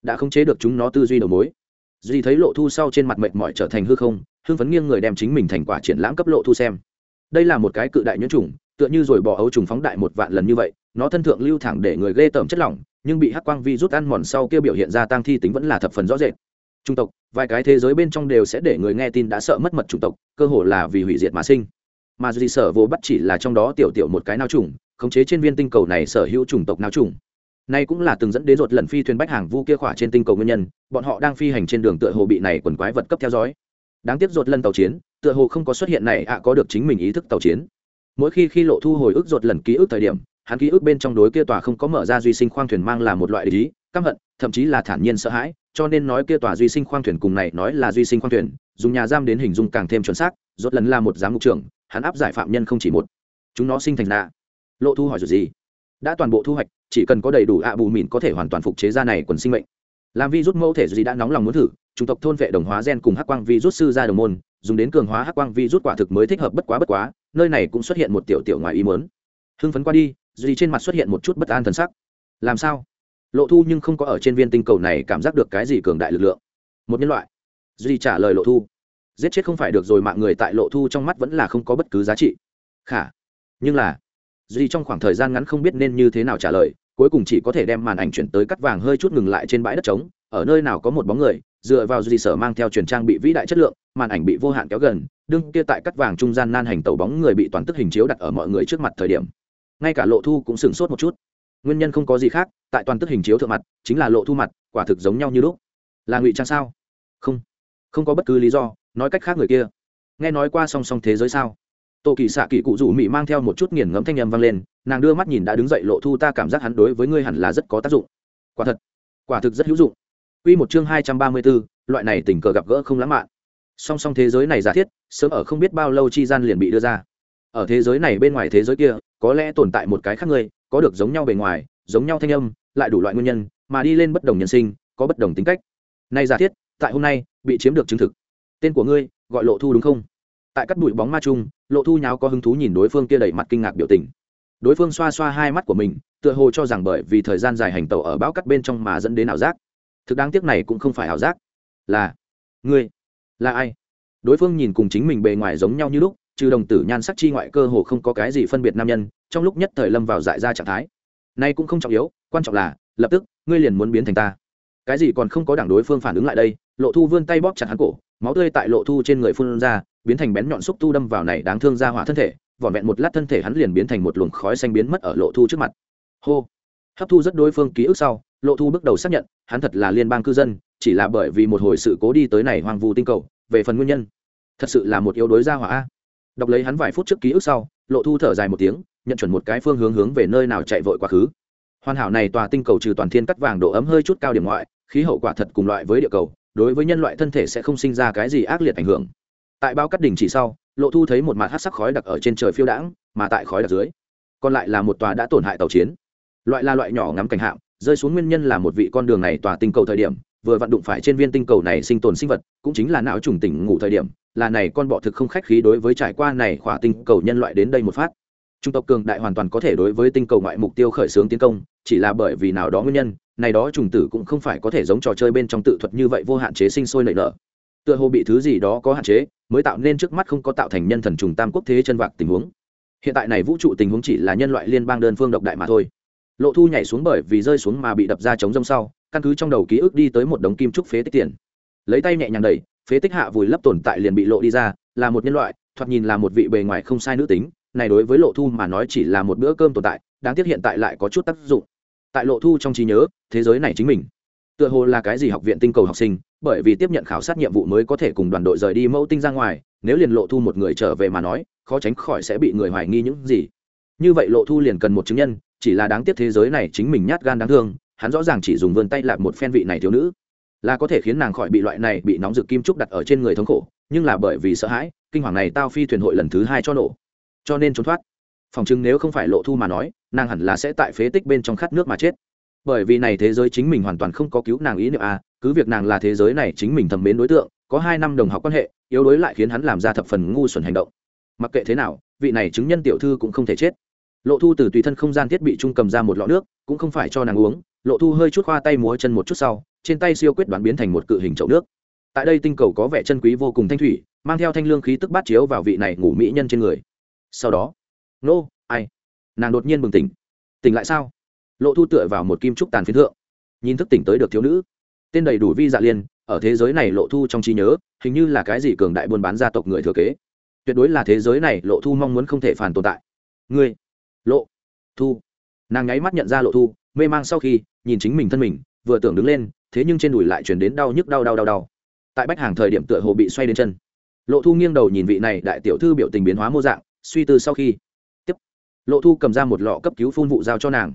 Đã khống chế được chúng nó tư duy đầu mối duy thấy lộ thu sau trên mặt mệt mỏi trở thành hư không, hưng phấn nghiêng người đem chính mình thành quả triển lãm cấp lộ thu xem. Đây là một cái cự đại nhuyễn trùng, tựa như rồi bỏ ấu trùng phóng đại một vạn lần như vậy, nó thân thượng lưu thẳng để người ghê tởm chất lỏng, nhưng bị hắc quang vi rút ăn mòn sau kia biểu hiện ra tăng thi tính vẫn là thập phần rõ rệt. Trung tộc, vài cái thế giới bên trong đều sẽ để người nghe tin đã sợ mất mật chủng tộc, cơ hồ là vì hủy diệt mà sinh. Mà duy sở vô bắt chỉ là trong đó tiểu tiểu một cái nao trùng, khống chế trên viên tinh cầu này sở hữu chủng tộc nao trùng nay cũng là từng dẫn đến rột lần phi thuyền bách hàng vu kia khỏa trên tinh cầu nguyên nhân, bọn họ đang phi hành trên đường tựa hồ bị này quần quái vật cấp theo dõi. Đáng tiếc rột lần tàu chiến, tựa hồ không có xuất hiện này ạ à, có được chính mình ý thức tàu chiến. Mỗi khi khi lộ thu hồi ức rột lần ký ức thời điểm, hắn ký ức bên trong đối kia tòa không có mở ra duy sinh khoang thuyền mang là một loại ý, căm hận, thậm chí là thản nhiên sợ hãi, cho nên nói kia tòa duy sinh khoang thuyền cùng này nói là duy sinh khoang thuyền, dùng nhà giam đến hình dung càng thêm chuẩn xác rốt lần là một giám mục trưởng, hắn áp giải phạm nhân không chỉ một. Chúng nó sinh thành nạ. Lộ thu hỏi rồi gì? Đã toàn bộ thu hoạch chỉ cần có đầy đủ ạ bù mìn có thể hoàn toàn phục chế ra này quần sinh mệnh. Làm vi rút mẫu thể gì đã nóng lòng muốn thử, chủng tộc thôn vệ đồng hóa gen cùng hắc quang vi rút sư ra đồng môn, dùng đến cường hóa hắc quang vi rút quả thực mới thích hợp bất quá bất quá, nơi này cũng xuất hiện một tiểu tiểu ngoài ý muốn. Hưng phấn qua đi, duy trên mặt xuất hiện một chút bất an thần sắc. Làm sao? Lộ thu nhưng không có ở trên viên tinh cầu này cảm giác được cái gì cường đại lực lượng. Một nhân loại. Duy trả lời lộ thu. Giết chết không phải được rồi, mạng người tại lộ thu trong mắt vẫn là không có bất cứ giá trị. Khả. Nhưng là duy trong khoảng thời gian ngắn không biết nên như thế nào trả lời, cuối cùng chỉ có thể đem màn ảnh chuyển tới cắt vàng hơi chút ngừng lại trên bãi đất trống. Ở nơi nào có một bóng người, dựa vào duy sở mang theo truyền trang bị vĩ đại chất lượng, màn ảnh bị vô hạn kéo gần, đương kia tại cắt vàng trung gian nan hành tàu bóng người bị toàn tức hình chiếu đặt ở mọi người trước mặt thời điểm. Ngay cả lộ thu cũng sửng sốt một chút. Nguyên nhân không có gì khác, tại toàn tức hình chiếu thượng mặt, chính là lộ thu mặt, quả thực giống nhau như lúc. Là ngụy trang sao? Không. Không có bất cứ lý do, nói cách khác người kia. Nghe nói qua song song thế giới sao? Tô kỳ xạ kỳ cụ rủ mỹ mang theo một chút nghiền ngẫm thanh âm vang lên nàng đưa mắt nhìn đã đứng dậy lộ thu ta cảm giác hắn đối với ngươi hẳn là rất có tác dụng quả thật quả thực rất hữu dụng Quy một chương hai trăm ba mươi 234, loại này tình cờ gặp gỡ không lãng mạn. Song song thế giới này giả thiết, sớm ở không biết bao lâu chi gian liền bị đưa ra. Ở thế giới này bên ngoài thế giới kia, có lẽ tồn tại một cái khác ngươi, có được giống nhau bề ngoài, giống nhau thanh âm, lại đủ loại nguyên nhân, mà đi lên bất đồng nhân sinh, có bất đồng tính cách. Nay giả thiết, tại hôm nay, bị chiếm được chứng thực. Tên của ngươi, gọi Lộ Thu đúng không? Tại các bụi bóng ma chung, Lộ Thu nháo có hứng thú nhìn đối phương kia đầy mặt kinh ngạc biểu tình. Đối phương xoa xoa hai mắt của mình, tựa hồ cho rằng bởi vì thời gian dài hành tẩu ở bão cắt bên trong mà dẫn đến ảo giác. Thực đáng tiếc này cũng không phải ảo giác. Là ngươi là ai? Đối phương nhìn cùng chính mình bề ngoài giống nhau như lúc trừ đồng tử nhan sắc chi ngoại cơ hồ không có cái gì phân biệt nam nhân trong lúc nhất thời lâm vào dại ra trạng thái. Nay cũng không trọng yếu quan trọng là lập tức ngươi liền muốn biến thành ta. Cái gì còn không có đảng đối phương phản ứng lại đây lộ thu vươn tay bóp chặt hắn cổ máu tươi tại lộ thu trên người phun ra biến thành bén nhọn xúc tu đâm vào này đáng thương ra hỏa thân thể, vỏn vẹn một lát thân thể hắn liền biến thành một luồng khói xanh biến mất ở lộ thu trước mặt. Hô! Hấp thu rất đối phương ký ức sau, lộ thu bước đầu xác nhận, hắn thật là liên bang cư dân, chỉ là bởi vì một hồi sự cố đi tới này hoang vu tinh cầu, về phần nguyên nhân. Thật sự là một yếu đối gia hỏa a. Đọc lấy hắn vài phút trước ký ức sau, lộ thu thở dài một tiếng, nhận chuẩn một cái phương hướng hướng về nơi nào chạy vội quá khứ. Hoàn hảo này tòa tinh cầu trừ toàn thiên cắt vàng độ ấm hơi chút cao điểm ngoại, khí hậu quả thật cùng loại với địa cầu, đối với nhân loại thân thể sẽ không sinh ra cái gì ác liệt ảnh hưởng tại bao cắt đỉnh chỉ sau, lộ thu thấy một mặt hát sắc khói đặc ở trên trời phiêu đãng, mà tại khói đặc dưới, còn lại là một tòa đã tổn hại tàu chiến. Loại là loại nhỏ ngắm cảnh hạm, rơi xuống nguyên nhân là một vị con đường này tòa tinh cầu thời điểm, vừa vặn đụng phải trên viên tinh cầu này sinh tồn sinh vật, cũng chính là não trùng tỉnh ngủ thời điểm, là này con bọ thực không khách khí đối với trải qua này khỏa tinh cầu nhân loại đến đây một phát. Trung tộc cường đại hoàn toàn có thể đối với tinh cầu ngoại mục tiêu khởi xướng tiến công, chỉ là bởi vì nào đó nguyên nhân, này đó trùng tử cũng không phải có thể giống trò chơi bên trong tự thuật như vậy vô hạn chế sinh sôi nảy nở tựa hồ bị thứ gì đó có hạn chế, mới tạo nên trước mắt không có tạo thành nhân thần trùng tam quốc thế chân vạc tình huống. Hiện tại này vũ trụ tình huống chỉ là nhân loại liên bang đơn phương độc đại mà thôi. Lộ thu nhảy xuống bởi vì rơi xuống mà bị đập ra chống rông sau, căn cứ trong đầu ký ức đi tới một đống kim trúc phế tích tiền. Lấy tay nhẹ nhàng đẩy, phế tích hạ vùi lấp tồn tại liền bị lộ đi ra, là một nhân loại, thoạt nhìn là một vị bề ngoài không sai nữ tính, này đối với lộ thu mà nói chỉ là một bữa cơm tồn tại, đáng tiếc hiện tại lại có chút tác dụng. Tại lộ thu trong trí nhớ, thế giới này chính mình, tựa hồ là cái gì học viện tinh cầu học sinh bởi vì tiếp nhận khảo sát nhiệm vụ mới có thể cùng đoàn đội rời đi mẫu tinh ra ngoài, nếu liền lộ thu một người trở về mà nói, khó tránh khỏi sẽ bị người hoài nghi những gì. Như vậy lộ thu liền cần một chứng nhân, chỉ là đáng tiếc thế giới này chính mình nhát gan đáng thương, hắn rõ ràng chỉ dùng vươn tay lạp một phen vị này thiếu nữ. Là có thể khiến nàng khỏi bị loại này bị nóng rực kim trúc đặt ở trên người thống khổ, nhưng là bởi vì sợ hãi, kinh hoàng này tao phi thuyền hội lần thứ hai cho nổ. Cho nên trốn thoát. Phòng chứng nếu không phải lộ thu mà nói, nàng hẳn là sẽ tại phế tích bên trong khát nước mà chết bởi vì này thế giới chính mình hoàn toàn không có cứu nàng ý niệm a cứ việc nàng là thế giới này chính mình thầm mến đối tượng có hai năm đồng học quan hệ yếu đối lại khiến hắn làm ra thập phần ngu xuẩn hành động. Mặc kệ thế nào vị này chứng nhân tiểu thư cũng không thể chết. Lộ thu từ tùy thân không gian thiết bị trung cầm ra một lọ nước cũng không phải cho nàng uống. Lộ thu hơi chút khoa tay múa chân một chút sau trên tay siêu quyết đoán biến thành một cự hình chậu nước. Tại đây tinh cầu có vẻ chân quý vô cùng thanh thủy mang theo thanh lương khí tức bát chiếu vào vị này ngủ mỹ nhân trên người. Sau đó nô、no, ai? Nàng đột nhiên bừng tỉnh. Tỉnh lại sao? Lộ thu tựa vào một kim trúc tàn phiến thượng, nhìn thức tỉnh tới được thiếu nữ. Tên đầy đủ vi dạ liên, ở thế giới này lộ thu trong trí nhớ, hình như là cái gì cường đại buôn bán gia tộc người thừa kế. Tuyệt đối là thế giới này lộ thu mong muốn không thể phản tồn tại. Ngươi, lộ thu. Nàng nháy mắt nhận ra lộ thu, mê mang sau khi, nhìn chính mình thân mình, vừa tưởng đứng lên, thế nhưng trên đùi lại chuyển đến đau nhức đau đau đau đau. Tại bách hàng thời điểm tựa hồ bị xoay đến chân. Lộ thu nghiêng đầu nhìn vị này đại tiểu thư biểu tình biến hóa mô dạng, suy tư sau khi. Tiếp. Lộ thu cầm ra một lọ cấp cứu phun vụ giao cho nàng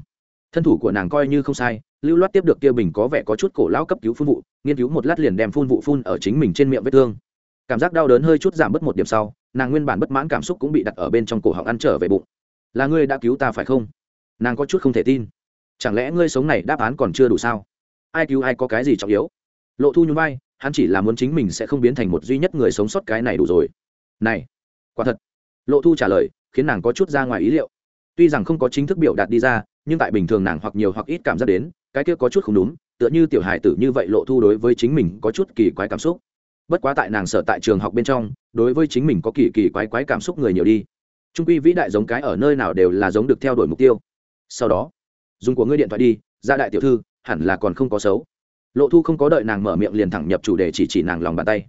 thân thủ của nàng coi như không sai lưu loát tiếp được kia bình có vẻ có chút cổ lão cấp cứu phun vụ nghiên cứu một lát liền đem phun vụ phun ở chính mình trên miệng vết thương cảm giác đau đớn hơi chút giảm bớt một điểm sau nàng nguyên bản bất mãn cảm xúc cũng bị đặt ở bên trong cổ họng ăn trở về bụng là ngươi đã cứu ta phải không nàng có chút không thể tin chẳng lẽ ngươi sống này đáp án còn chưa đủ sao ai cứu ai có cái gì trọng yếu lộ thu nhún vai, hắn chỉ là muốn chính mình sẽ không biến thành một duy nhất người sống sót cái này đủ rồi này quả thật lộ thu trả lời khiến nàng có chút ra ngoài ý liệu tuy rằng không có chính thức biểu đạt đi ra nhưng tại bình thường nàng hoặc nhiều hoặc ít cảm giác đến, cái kia có chút không đúng, tựa như tiểu hài tử như vậy lộ thu đối với chính mình có chút kỳ quái cảm xúc. Bất quá tại nàng sở tại trường học bên trong, đối với chính mình có kỳ kỳ quái quái cảm xúc người nhiều đi. Trung quy vĩ đại giống cái ở nơi nào đều là giống được theo đuổi mục tiêu. Sau đó, dùng của ngươi điện thoại đi, ra đại tiểu thư, hẳn là còn không có xấu. Lộ thu không có đợi nàng mở miệng liền thẳng nhập chủ đề chỉ chỉ nàng lòng bàn tay.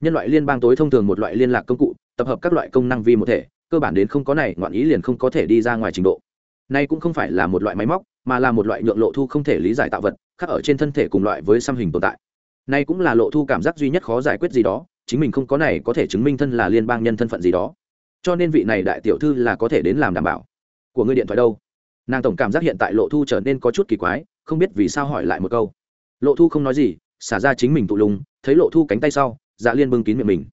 Nhân loại liên bang tối thông thường một loại liên lạc công cụ, tập hợp các loại công năng vi một thể, cơ bản đến không có này, ngoạn ý liền không có thể đi ra ngoài trình độ nay cũng không phải là một loại máy móc, mà là một loại nhượng lộ thu không thể lý giải tạo vật khác ở trên thân thể cùng loại với xăm hình tồn tại. Nay cũng là lộ thu cảm giác duy nhất khó giải quyết gì đó, chính mình không có này có thể chứng minh thân là liên bang nhân thân phận gì đó. Cho nên vị này đại tiểu thư là có thể đến làm đảm bảo. Của người điện thoại đâu? Nàng tổng cảm giác hiện tại lộ thu trở nên có chút kỳ quái, không biết vì sao hỏi lại một câu. Lộ thu không nói gì, xả ra chính mình tụ lùng thấy lộ thu cánh tay sau dạ liên bưng kín miệng mình.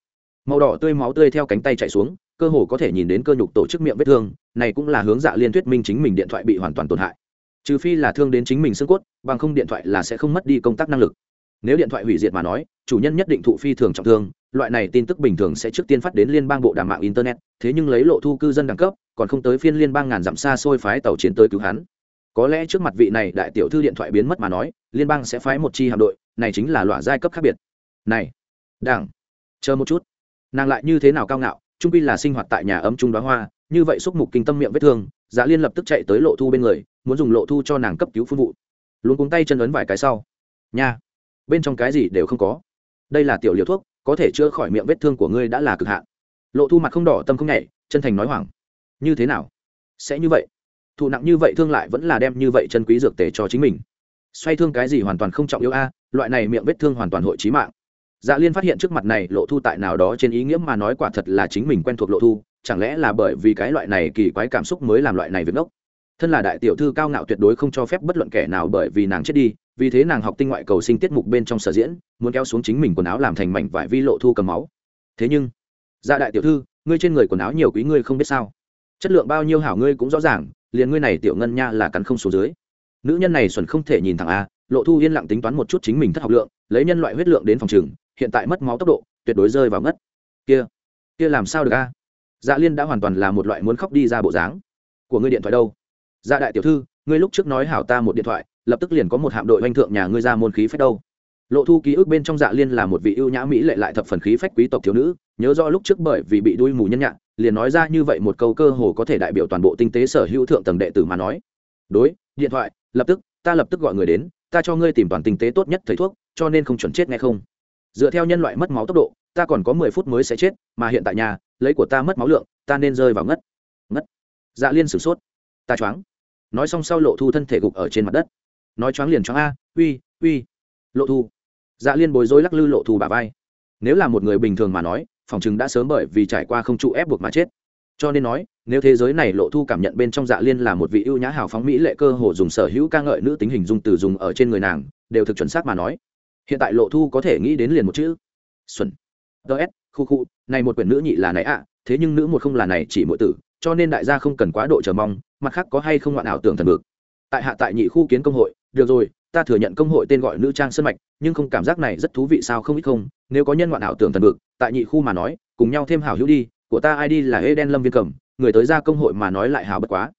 Màu đỏ tươi máu tươi theo cánh tay chạy xuống cơ hồ có thể nhìn đến cơ nhục tổ chức miệng vết thương, này cũng là hướng dạ liên thuyết minh chính mình điện thoại bị hoàn toàn tổn hại. Trừ phi là thương đến chính mình xương cốt, bằng không điện thoại là sẽ không mất đi công tác năng lực. Nếu điện thoại hủy diệt mà nói, chủ nhân nhất định thụ phi thường trọng thương, loại này tin tức bình thường sẽ trước tiên phát đến liên bang bộ đàm mạng internet, thế nhưng lấy lộ thu cư dân đẳng cấp, còn không tới phiên liên bang ngàn dặm xa xôi phái tàu chiến tới cứu hắn. Có lẽ trước mặt vị này đại tiểu thư điện thoại biến mất mà nói, liên bang sẽ phái một chi hạm đội, này chính là loại giai cấp khác biệt. Này, đảng, chờ một chút. Nàng lại như thế nào cao ngạo trung quy là sinh hoạt tại nhà ấm trung đoá hoa, như vậy xúc mục kinh tâm miệng vết thương dạ liên lập tức chạy tới lộ thu bên người, muốn dùng lộ thu cho nàng cấp cứu phun vụ. Luôn cuống tay chân ấn vài cái sau. Nha, bên trong cái gì đều không có. Đây là tiểu liều thuốc, có thể chữa khỏi miệng vết thương của ngươi đã là cực hạn. Lộ thu mặt không đỏ, tâm không nhảy, chân thành nói hoảng. Như thế nào? Sẽ như vậy? Thụ nặng như vậy thương lại vẫn là đem như vậy chân quý dược tề cho chính mình. Xoay thương cái gì hoàn toàn không trọng yếu a, loại này miệng vết thương hoàn toàn hội trí mạng dạ liên phát hiện trước mặt này lộ thu tại nào đó trên ý nghĩa mà nói quả thật là chính mình quen thuộc lộ thu, chẳng lẽ là bởi vì cái loại này kỳ quái cảm xúc mới làm loại này việc ngốc? Thân là đại tiểu thư cao ngạo tuyệt đối không cho phép bất luận kẻ nào bởi vì nàng chết đi, vì thế nàng học tinh ngoại cầu sinh tiết mục bên trong sở diễn, muốn kéo xuống chính mình quần áo làm thành mảnh vải vi lộ thu cầm máu. Thế nhưng dạ đại tiểu thư, ngươi trên người quần áo nhiều quý ngươi không biết sao? Chất lượng bao nhiêu hảo ngươi cũng rõ ràng, liền ngươi này tiểu ngân nha là cắn không số dưới. Nữ nhân này xuẩn không thể nhìn thẳng a, lộ thu yên lặng tính toán một chút chính mình thất học lượng, lấy nhân loại huyết lượng đến phòng trường hiện tại mất máu tốc độ, tuyệt đối rơi vào ngất. Kia kia làm sao được a? Dạ liên đã hoàn toàn là một loại muốn khóc đi ra bộ dáng. Của ngươi điện thoại đâu? Dạ đại tiểu thư, ngươi lúc trước nói hảo ta một điện thoại, lập tức liền có một hạm đội oanh thượng nhà ngươi ra môn khí phách đâu. Lộ thu ký ức bên trong dạ liên là một vị ưu nhã mỹ lệ lại thập phần khí phách quý tộc thiếu nữ, nhớ rõ lúc trước bởi vì bị đuôi mù nhân nhạn, liền nói ra như vậy một câu cơ hồ có thể đại biểu toàn bộ tinh tế sở hữu thượng tầng đệ tử mà nói. Đối, điện thoại, lập tức, ta lập tức gọi người đến, ta cho ngươi tìm toàn tinh tế tốt nhất thầy thuốc, cho nên không chuẩn chết nghe không? Dựa theo nhân loại mất máu tốc độ, ta còn có mười phút mới sẽ chết, mà hiện tại nhà, lấy của ta mất máu lượng, ta nên rơi vào ngất. Ngất. Dạ liên sửng sốt. Ta choáng. Nói xong sau lộ thu thân thể gục ở trên mặt đất. Nói choáng liền choáng a, uy uy. Lộ thu. Dạ liên bối rối lắc lư lộ thu bà vai. Nếu là một người bình thường mà nói, phòng chừng đã sớm bởi vì trải qua không trụ ép buộc mà chết. Cho nên nói, nếu thế giới này lộ thu cảm nhận bên trong dạ liên là một vị ưu nhã hào phóng mỹ lệ cơ hồ dùng sở hữu ca ngợi nữ tính hình dung từ dùng ở trên người nàng, đều thực chuẩn xác mà nói hiện tại lộ thu có thể nghĩ đến liền một chữ. Xuân. Ts khu khu, này một quyển nữ nhị là này ạ, thế nhưng nữ một không là này, chỉ mỗi tử, cho nên đại gia không cần quá độ chờ mong, mặt khác có hay không ngoạn ảo tưởng thần vực tại hạ tại nhị khu kiến công hội, được rồi, ta thừa nhận công hội tên gọi nữ trang sân mạch, nhưng không cảm giác này rất thú vị sao không ít không, nếu có nhân ngoạn ảo tưởng thần vực tại nhị khu mà nói, cùng nhau thêm hảo hữu đi, của ta id là eden lâm viên cẩm người tới ra công hội mà nói lại hảo bất quá.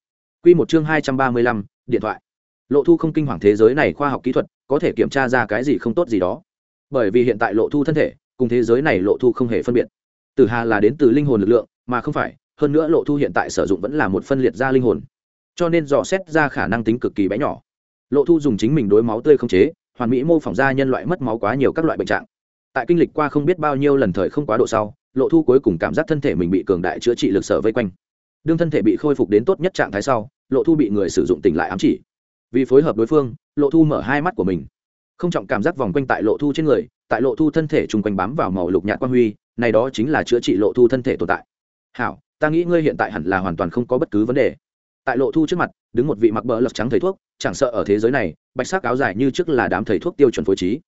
Q một chương hai trăm ba mươi lăm, điện thoại. Lộ thu không kinh hoàng thế giới này khoa học kỹ thuật có thể kiểm tra ra cái gì không tốt gì đó. Bởi vì hiện tại lộ thu thân thể, cùng thế giới này lộ thu không hề phân biệt. Tử hà là đến từ linh hồn lực lượng, mà không phải, hơn nữa lộ thu hiện tại sử dụng vẫn là một phân liệt ra linh hồn. Cho nên dò xét ra khả năng tính cực kỳ bé nhỏ. Lộ thu dùng chính mình đối máu tươi không chế, hoàn mỹ mô phỏng ra nhân loại mất máu quá nhiều các loại bệnh trạng. Tại kinh lịch qua không biết bao nhiêu lần thời không quá độ sau, lộ thu cuối cùng cảm giác thân thể mình bị cường đại chữa trị lực sở vây quanh. Đương thân thể bị khôi phục đến tốt nhất trạng thái sau, lộ thu bị người sử dụng tỉnh lại ám chỉ. Vì phối hợp đối phương lộ thu mở hai mắt của mình. Không trọng cảm giác vòng quanh tại lộ thu trên người, tại lộ thu thân thể chung quanh bám vào màu lục nhạt quan huy, này đó chính là chữa trị lộ thu thân thể tồn tại. Hảo, ta nghĩ ngươi hiện tại hẳn là hoàn toàn không có bất cứ vấn đề. Tại lộ thu trước mặt, đứng một vị mặc bờ lật trắng thầy thuốc, chẳng sợ ở thế giới này, bạch sắc áo dài như trước là đám thầy thuốc tiêu chuẩn phối trí.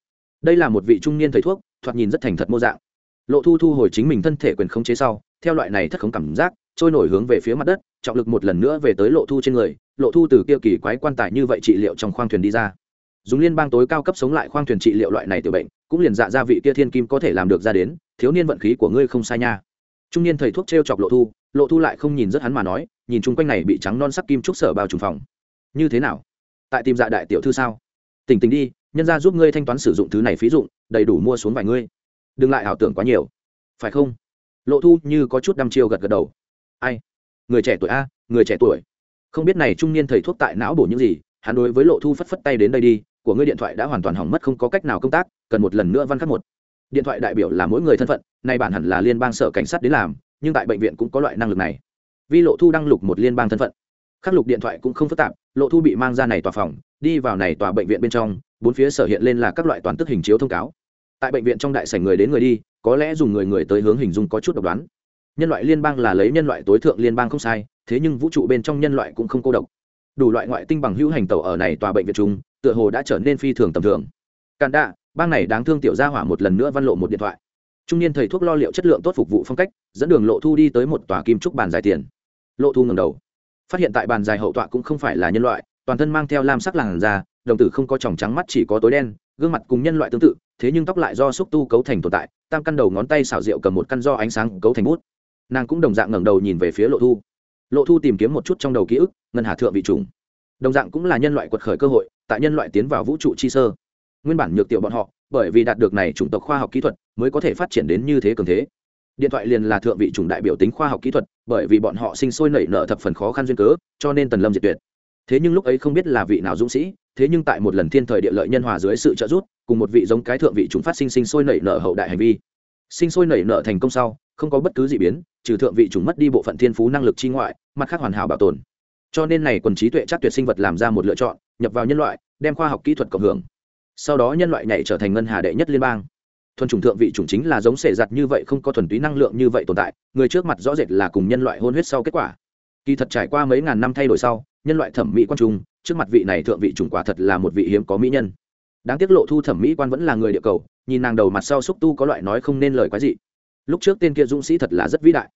Đây là một vị trung niên thầy thuốc, thoạt nhìn rất thành thật mô dạng. Lộ thu thu hồi chính mình thân thể quyền khống chế sau, theo loại này thất khống cảm giác, trôi nổi hướng về phía mặt đất, trọng lực một lần nữa về tới lộ thu trên người lộ thu từ kia kỳ quái quan tài như vậy trị liệu trong khoang thuyền đi ra. Dùng liên bang tối cao cấp sống lại khoang thuyền trị liệu loại này tiểu bệnh, cũng liền dạ ra vị kia thiên kim có thể làm được ra đến, thiếu niên vận khí của ngươi không sai nha. Trung niên thầy thuốc t r e o chọc lộ thu lộ thu lại không nhìn rất hắn mà nói, nhìn chung quanh này bị trắng non sắc kim trúc sở bao trùng phòng. Như thế nào? Tại tìm dạ đại tiểu thư sao? Tỉnh tỉnh đi, nhân ra giúp ngươi thanh toán sử dụng thứ này phí dụng, đầy đủ mua xuống vài ngươi. Đừng lại ảo tưởng quá nhiều. Phải không? Lộ thu như có chút đăm chiêu gật gật đầu. Ai? Người trẻ tuổi a, người trẻ tuổi không biết này trung niên thầy thuốc tại não bổ những gì, hắn đối với lộ thu phất phất tay đến đây đi, của ngươi điện thoại đã hoàn toàn hỏng mất không có cách nào công tác, cần một lần nữa văn khắc một. Điện thoại đại biểu là mỗi người thân phận, nay bản hẳn là liên bang sở cảnh sát đến làm, nhưng tại bệnh viện cũng có loại năng lực này. Vì lộ thu đăng lục một liên bang thân phận. Khắc lục điện thoại cũng không phức tạp, lộ thu bị mang ra này tòa phòng, đi vào này tòa bệnh viện bên trong, bốn phía sở hiện lên là các loại toàn tức hình chiếu thông cáo. Tại bệnh viện trong đại sảnh người đến người đi, có lẽ dùng người người tới hướng hình dung có chút độc đoán. Nhân loại liên bang là lấy nhân loại tối thượng liên bang không sai thế nhưng vũ trụ bên trong nhân loại cũng không cô độc. Đủ loại ngoại tinh bằng hữu hành tẩu ở này tòa bệnh viện chung, tựa hồ đã trở nên phi thường tầm thường. Càn đạ, bang này đáng thương tiểu gia hỏa một lần nữa văn lộ một điện thoại. Trung niên thầy thuốc lo liệu chất lượng tốt phục vụ phong cách, dẫn đường lộ thu đi tới một tòa kim trúc bàn dài tiền. Lộ thu ngầm đầu. Phát hiện tại bàn dài hậu tọa cũng không phải là nhân loại, toàn thân mang theo lam sắc làn da, đồng tử không có tròng trắng mắt chỉ có tối đen, gương mặt cùng nhân loại tương tự, thế nhưng tóc lại do xúc tu cấu thành tồn tại, tam căn đầu ngón tay xảo rượu cầm một căn do ánh sáng cấu thành bút. Nàng cũng đồng dạng ngẩng đầu nhìn về phía lộ thu lộ thu tìm kiếm một chút trong đầu ký ức, ngân hà thượng vị trùng. Đồng dạng cũng là nhân loại quật khởi cơ hội, tại nhân loại tiến vào vũ trụ chi sơ. Nguyên bản nhược tiểu bọn họ, bởi vì đạt được này chủng tộc khoa học kỹ thuật, mới có thể phát triển đến như thế cường thế. Điện thoại liền là thượng vị chủng đại biểu tính khoa học kỹ thuật, bởi vì bọn họ sinh sôi nảy nở thập phần khó khăn duyên cớ, cho nên tần lâm diệt tuyệt. Thế nhưng lúc ấy không biết là vị nào dũng sĩ, thế nhưng tại một lần thiên thời địa lợi nhân hòa dưới sự trợ giúp, cùng một vị giống cái thượng vị chúng phát sinh sinh sôi nảy nở hậu đại hành vi. Sinh sôi nảy nở thành công sau không có bất cứ gì biến, trừ thượng vị chủng mất đi bộ phận thiên phú năng lực chi ngoại, mặt khác hoàn hảo bảo tồn. Cho nên này quần trí tuệ chắc tuyệt sinh vật làm ra một lựa chọn, nhập vào nhân loại, đem khoa học kỹ thuật cộng hưởng. Sau đó nhân loại nhảy trở thành ngân hà đệ nhất liên bang. Thuần chủng thượng vị chủng chính là giống sể giặt như vậy không có thuần túy năng lượng như vậy tồn tại, người trước mặt rõ rệt là cùng nhân loại hôn huyết sau kết quả. Kỳ thật trải qua mấy ngàn năm thay đổi sau, nhân loại thẩm mỹ quan trung, trước mặt vị này thượng vị chủng quả thật là một vị hiếm có mỹ nhân. Đáng tiếc lộ thu thẩm mỹ quan vẫn là người địa cầu, nhìn nàng đầu mặt sau xúc tu có loại nói không nên lời quái gì lúc trước tên kia dũng sĩ thật là rất vĩ đại.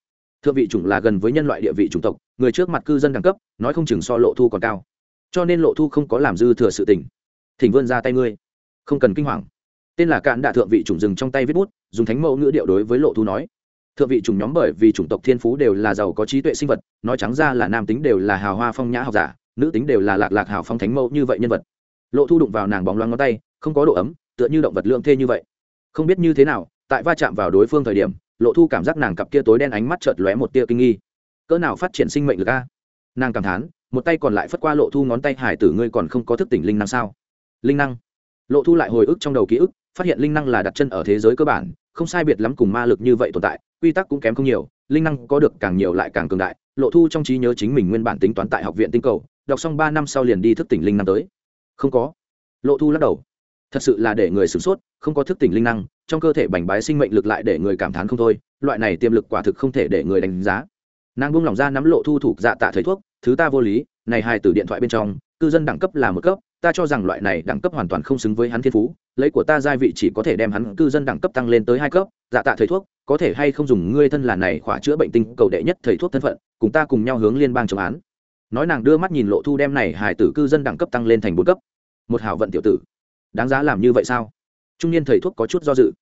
Thượng vị chủng là gần với nhân loại địa vị chủng tộc, người trước mặt cư dân đẳng cấp, nói không chừng so lộ thu còn cao. Cho nên lộ thu không có làm dư thừa sự tình. Thỉnh vươn ra tay ngươi. Không cần kinh hoàng. Tên là cạn đạ thượng vị chủng dừng trong tay viết bút, dùng thánh mẫu ngữ điệu đối với lộ thu nói. Thượng vị chủng nhóm bởi vì chủng tộc thiên phú đều là giàu có trí tuệ sinh vật, nói trắng ra là nam tính đều là hào hoa phong nhã học giả, nữ tính đều là lạc lạc hào phong thánh mẫu như vậy nhân vật. Lộ thu đụng vào nàng bóng loáng ngón tay, không có độ ấm, tựa như động vật lượng thê như vậy. Không biết như thế nào tại va chạm vào đối phương thời điểm, lộ thu cảm giác nàng cặp kia tối đen ánh mắt chợt lóe một tia kinh nghi. Cỡ nào phát triển sinh mệnh lực a? Nàng cảm thán, một tay còn lại phất qua lộ thu ngón tay, hải tử ngươi còn không có thức tỉnh linh năng sao? Linh năng? Lộ thu lại hồi ức trong đầu ký ức, phát hiện linh năng là đặt chân ở thế giới cơ bản, không sai biệt lắm cùng ma lực như vậy tồn tại, quy tắc cũng kém không nhiều, linh năng có được càng nhiều lại càng cường đại. Lộ thu trong trí nhớ chính mình nguyên bản tính toán tại học viện tinh cầu, đọc xong ba năm sau liền đi thức tỉnh linh năng tới. Không có. Lộ thu lắc đầu thật sự là để người sửng sốt, không có thức tỉnh linh năng, trong cơ thể bành bái sinh mệnh lực lại để người cảm thán không thôi, loại này tiềm lực quả thực không thể để người đánh giá. Nàng buông lỏng ra nắm lộ thu thủ dạ tạ thầy thuốc, thứ ta vô lý, này hai từ điện thoại bên trong, cư dân đẳng cấp là một cấp, ta cho rằng loại này đẳng cấp hoàn toàn không xứng với hắn thiên phú, lấy của ta giai vị chỉ có thể đem hắn cư dân đẳng cấp tăng lên tới hai cấp dạ tạ thầy thuốc, có thể hay không dùng ngươi thân là này khỏa chữa bệnh tinh cầu đệ nhất thầy thuốc thân phận, cùng ta cùng nhau hướng liên bang chống án. Nói nàng đưa mắt nhìn lộ thu đem này hải tử cư dân đẳng cấp tăng lên thành bốn cấp. Một hảo vận tiểu tử đáng giá làm như vậy sao? Trung niên thầy thuốc có chút do dự.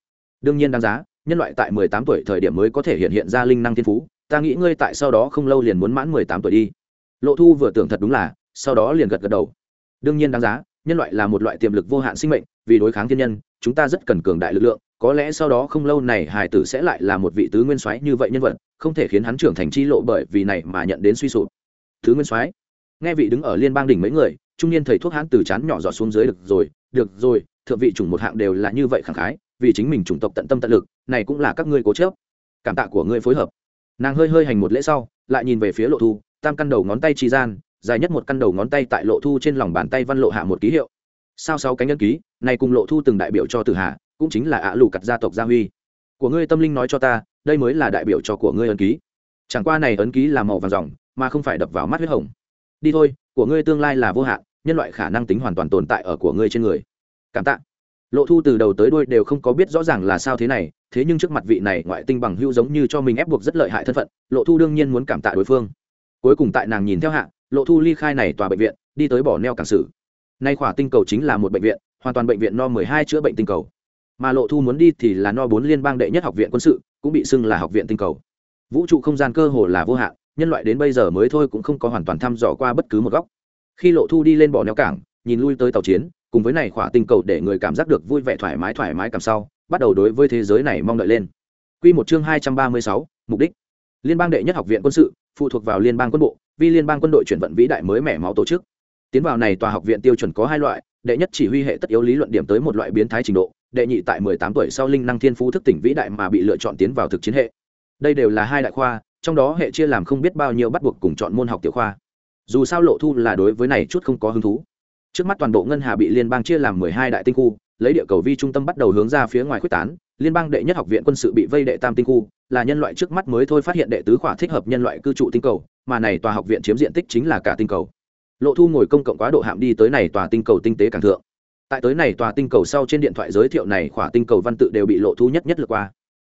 Đương nhiên đáng giá, nhân loại tại mười tám tuổi thời điểm mới có thể hiện hiện ra linh năng thiên phú. Ta nghĩ ngươi tại sau đó không lâu liền muốn mãn mười tám tuổi đi. Lộ thu vừa tưởng thật đúng là, sau đó liền gật gật đầu. Đương nhiên đáng giá, nhân loại là một loại tiềm lực vô hạn sinh mệnh, vì đối kháng thiên nhân, chúng ta rất cần cường đại lực lượng. Có lẽ sau đó không lâu này hải tử sẽ lại là một vị tứ nguyên soái như vậy nhân vật, không thể khiến hắn trưởng thành chi lộ bởi vì này mà nhận đến suy sụp. Tứ nguyên soái? Nghe vị đứng ở liên bang đỉnh mấy người, trung niên thầy thuốc hãn từ chán nhỏ giọt xuống dưới được rồi được rồi, thượng vị chủng một hạng đều là như vậy khẳng khái, vì chính mình chủng tộc tận tâm tận lực, này cũng là các ngươi cố chớp cảm tạ của ngươi phối hợp. Nàng hơi hơi hành một lễ sau, lại nhìn về phía lộ thu, tam căn đầu ngón tay tri gian, dài nhất một căn đầu ngón tay tại lộ thu trên lòng bàn tay văn lộ hạ một ký hiệu. Sao sáu cánh ấn ký, này cùng lộ thu từng đại biểu cho tử hạ cũng chính là ạ lù cặt gia tộc gia huy. Của ngươi tâm linh nói cho ta, đây mới là đại biểu cho của ngươi ấn ký. Chẳng qua này ấn ký là màu vàng ròng, mà không phải đập vào mắt huyết hồng. Đi thôi, của ngươi tương lai là vô hạn nhân loại khả năng tính hoàn toàn tồn tại ở của ngươi trên người. Cảm tạ. Lộ thu từ đầu tới đuôi đều không có biết rõ ràng là sao thế này, thế nhưng trước mặt vị này ngoại tinh bằng hưu giống như cho mình ép buộc rất lợi hại thân phận, lộ thu đương nhiên muốn cảm tạ đối phương. Cuối cùng tại nàng nhìn theo hạ, lộ thu ly khai này tòa bệnh viện, đi tới bỏ neo cảng sử. Nay khỏa tinh cầu chính là một bệnh viện, hoàn toàn bệnh viện no mười hai chữa bệnh tinh cầu. Mà lộ thu muốn đi thì là no bốn liên bang đệ nhất học viện quân sự, cũng bị xưng là học viện tinh cầu. Vũ trụ không gian cơ hồ là vô hạn, nhân loại đến bây giờ mới thôi cũng không có hoàn toàn thăm dò qua bất cứ một góc khi lộ thu đi lên bỏ neo cảng nhìn lui tới tàu chiến cùng với này khỏa tinh cầu để người cảm giác được vui vẻ thoải mái thoải mái cảm sau bắt đầu đối với thế giới này mong đợi lên Quy một chương hai trăm ba mươi sáu, mục đích. Liên bang đệ nhất học viện quân sự, phụ thuộc vào liên bang quân bộ, vì liên bang quân đội chuyển vận vĩ đại mới mẻ máu tổ chức. Tiến vào này tòa học viện tiêu chuẩn có hai loại, đệ nhất chỉ huy hệ tất yếu lý luận điểm tới một loại biến thái trình độ, đệ nhị tại mười tám tuổi sau linh năng thiên phú thức tỉnh vĩ đại mà bị lựa chọn tiến vào thực chiến hệ. Đây đều là hai đại khoa, trong đó hệ chia làm không biết bao nhiêu bắt buộc cùng chọn môn học tiểu khoa. Dù sao Lộ Thu là đối với này chút không có hứng thú. Trước mắt toàn bộ ngân hà bị liên bang chia làm mười hai đại tinh khu, lấy địa cầu vi trung tâm bắt đầu hướng ra phía ngoài quyết tán, liên bang đệ nhất học viện quân sự bị vây đệ tam tinh khu, là nhân loại trước mắt mới thôi phát hiện đệ tứ khỏa thích hợp nhân loại cư trụ tinh cầu, mà này tòa học viện chiếm diện tích chính là cả tinh cầu. Lộ thu ngồi công cộng quá độ hạm đi tới này tòa tinh cầu tinh tế càng thượng. Tại tới này tòa tinh cầu sau trên điện thoại giới thiệu này khỏa tinh cầu văn tự đều bị lộ thu nhất nhất lượt qua.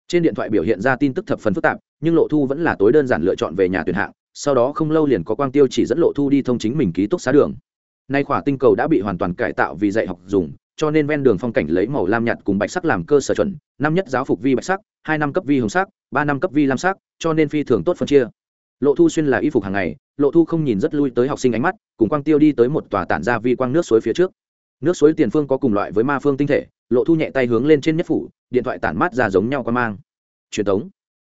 Trên điện thoại biểu hiện ra tin tức thập phần phức tạp, nhưng lộ thu vẫn là tối đơn giản lựa chọn về nhà tuyển hạng sau đó không lâu liền có quang tiêu chỉ dẫn lộ thu đi thông chính mình ký túc xá đường. Nay khỏa tinh cầu đã bị hoàn toàn cải tạo vì dạy học dùng, cho nên ven đường phong cảnh lấy màu lam nhạt cùng bạch sắc làm cơ sở chuẩn, năm nhất giáo phục vi bạch sắc, hai năm cấp vi hồng sắc, ba năm cấp vi lam sắc, cho nên phi thường tốt phân chia. Lộ thu xuyên là y phục hàng ngày, lộ thu không nhìn rất lui tới học sinh ánh mắt, cùng quang tiêu đi tới một tòa tản ra vi quang nước suối phía trước. Nước suối tiền phương có cùng loại với ma phương tinh thể, lộ thu nhẹ tay hướng lên trên nhất phủ, điện thoại tản mát ra giống nhau quan mang. Truyền thống.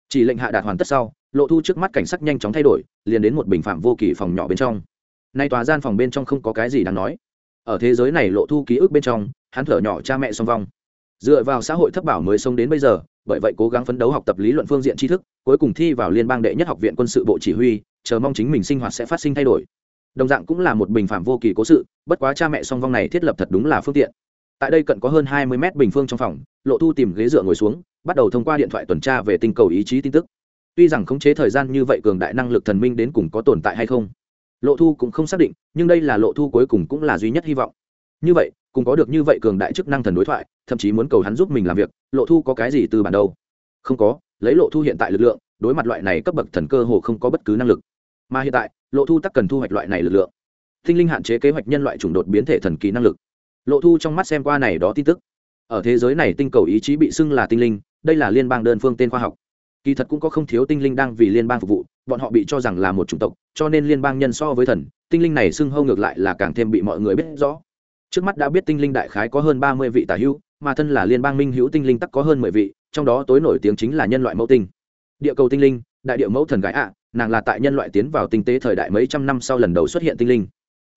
Chỉ lệnh hạ đạt hoàn tất sau lộ thu trước mắt cảnh sắc nhanh chóng thay đổi, liền đến một bình phạm vô kỳ phòng nhỏ bên trong. Nay tòa gian phòng bên trong không có cái gì đáng nói. Ở thế giới này lộ thu ký ức bên trong, hắn thở nhỏ cha mẹ song vong. Dựa vào xã hội thất bảo mới sống đến bây giờ, bởi vậy cố gắng phấn đấu học tập lý luận phương diện tri thức, cuối cùng thi vào liên bang đệ nhất học viện quân sự bộ chỉ huy, chờ mong chính mình sinh hoạt sẽ phát sinh thay đổi. Đồng dạng cũng là một bình phạm vô kỳ cố sự, bất quá cha mẹ song vong này thiết lập thật đúng là phương tiện. Tại đây cận có hơn hai mươi mét bình phương trong phòng, lộ thu tìm ghế dựa ngồi xuống, bắt đầu thông qua điện thoại tuần tra về tinh cầu ý chí tin tức tuy rằng khống chế thời gian như vậy cường đại năng lực thần minh đến cùng có tồn tại hay không, lộ thu cũng không xác định, nhưng đây là lộ thu cuối cùng cũng là duy nhất hy vọng. Như vậy cùng có được như vậy cường đại chức năng thần đối thoại, thậm chí muốn cầu hắn giúp mình làm việc, lộ thu có cái gì từ bản đâu? Không có, lấy lộ thu hiện tại lực lượng, đối mặt loại này cấp bậc thần cơ hồ không có bất cứ năng lực. Mà hiện tại, lộ thu tắc cần thu hoạch loại này lực lượng. Thinh linh hạn chế kế hoạch nhân loại chủng đột biến thể thần kỳ năng lực. Lộ thu trong mắt xem qua này đó tin tức. Ở thế giới này tinh cầu ý chí bị xưng là tinh linh, đây là liên bang đơn phương tên khoa học kỳ thật cũng có không thiếu tinh linh đang vì liên bang phục vụ, bọn họ bị cho rằng là một chủng tộc, cho nên liên bang nhân so với thần, tinh linh này xưng hâu ngược lại là càng thêm bị mọi người biết rõ. Trước mắt đã biết tinh linh đại khái có hơn ba mươi vị tả hữu, mà thân là liên bang minh hữu tinh linh tắc có hơn mười vị, trong đó tối nổi tiếng chính là nhân loại mẫu tinh. Địa cầu tinh linh, đại địa mẫu thần gái ạ, nàng là tại nhân loại tiến vào tinh tế thời đại mấy trăm năm sau lần đầu xuất hiện tinh linh.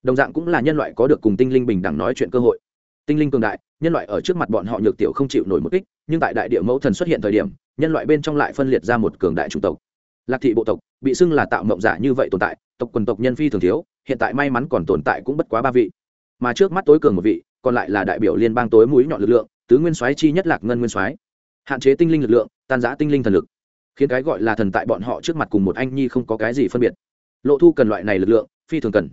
Đồng dạng cũng là nhân loại có được cùng tinh linh bình đẳng nói chuyện cơ hội. Tinh linh cường đại, nhân loại ở trước mặt bọn họ nhược tiểu không chịu nổi một kích, nhưng tại đại địa mẫu thần xuất hiện thời điểm nhân loại bên trong lại phân liệt ra một cường đại chủng tộc. Lạc thị bộ tộc, bị xưng là tạo mộng giả như vậy tồn tại, tộc quần tộc nhân phi thường thiếu, hiện tại may mắn còn tồn tại cũng bất quá ba vị. Mà trước mắt tối cường một vị, còn lại là đại biểu liên bang tối mũi nhọn lực lượng, tứ nguyên soái chi nhất lạc ngân nguyên soái. Hạn chế tinh linh lực lượng, tan giã tinh linh thần lực. Khiến cái gọi là thần tại bọn họ trước mặt cùng một anh nhi không có cái gì phân biệt. Lộ thu cần loại này lực lượng, phi thường cần.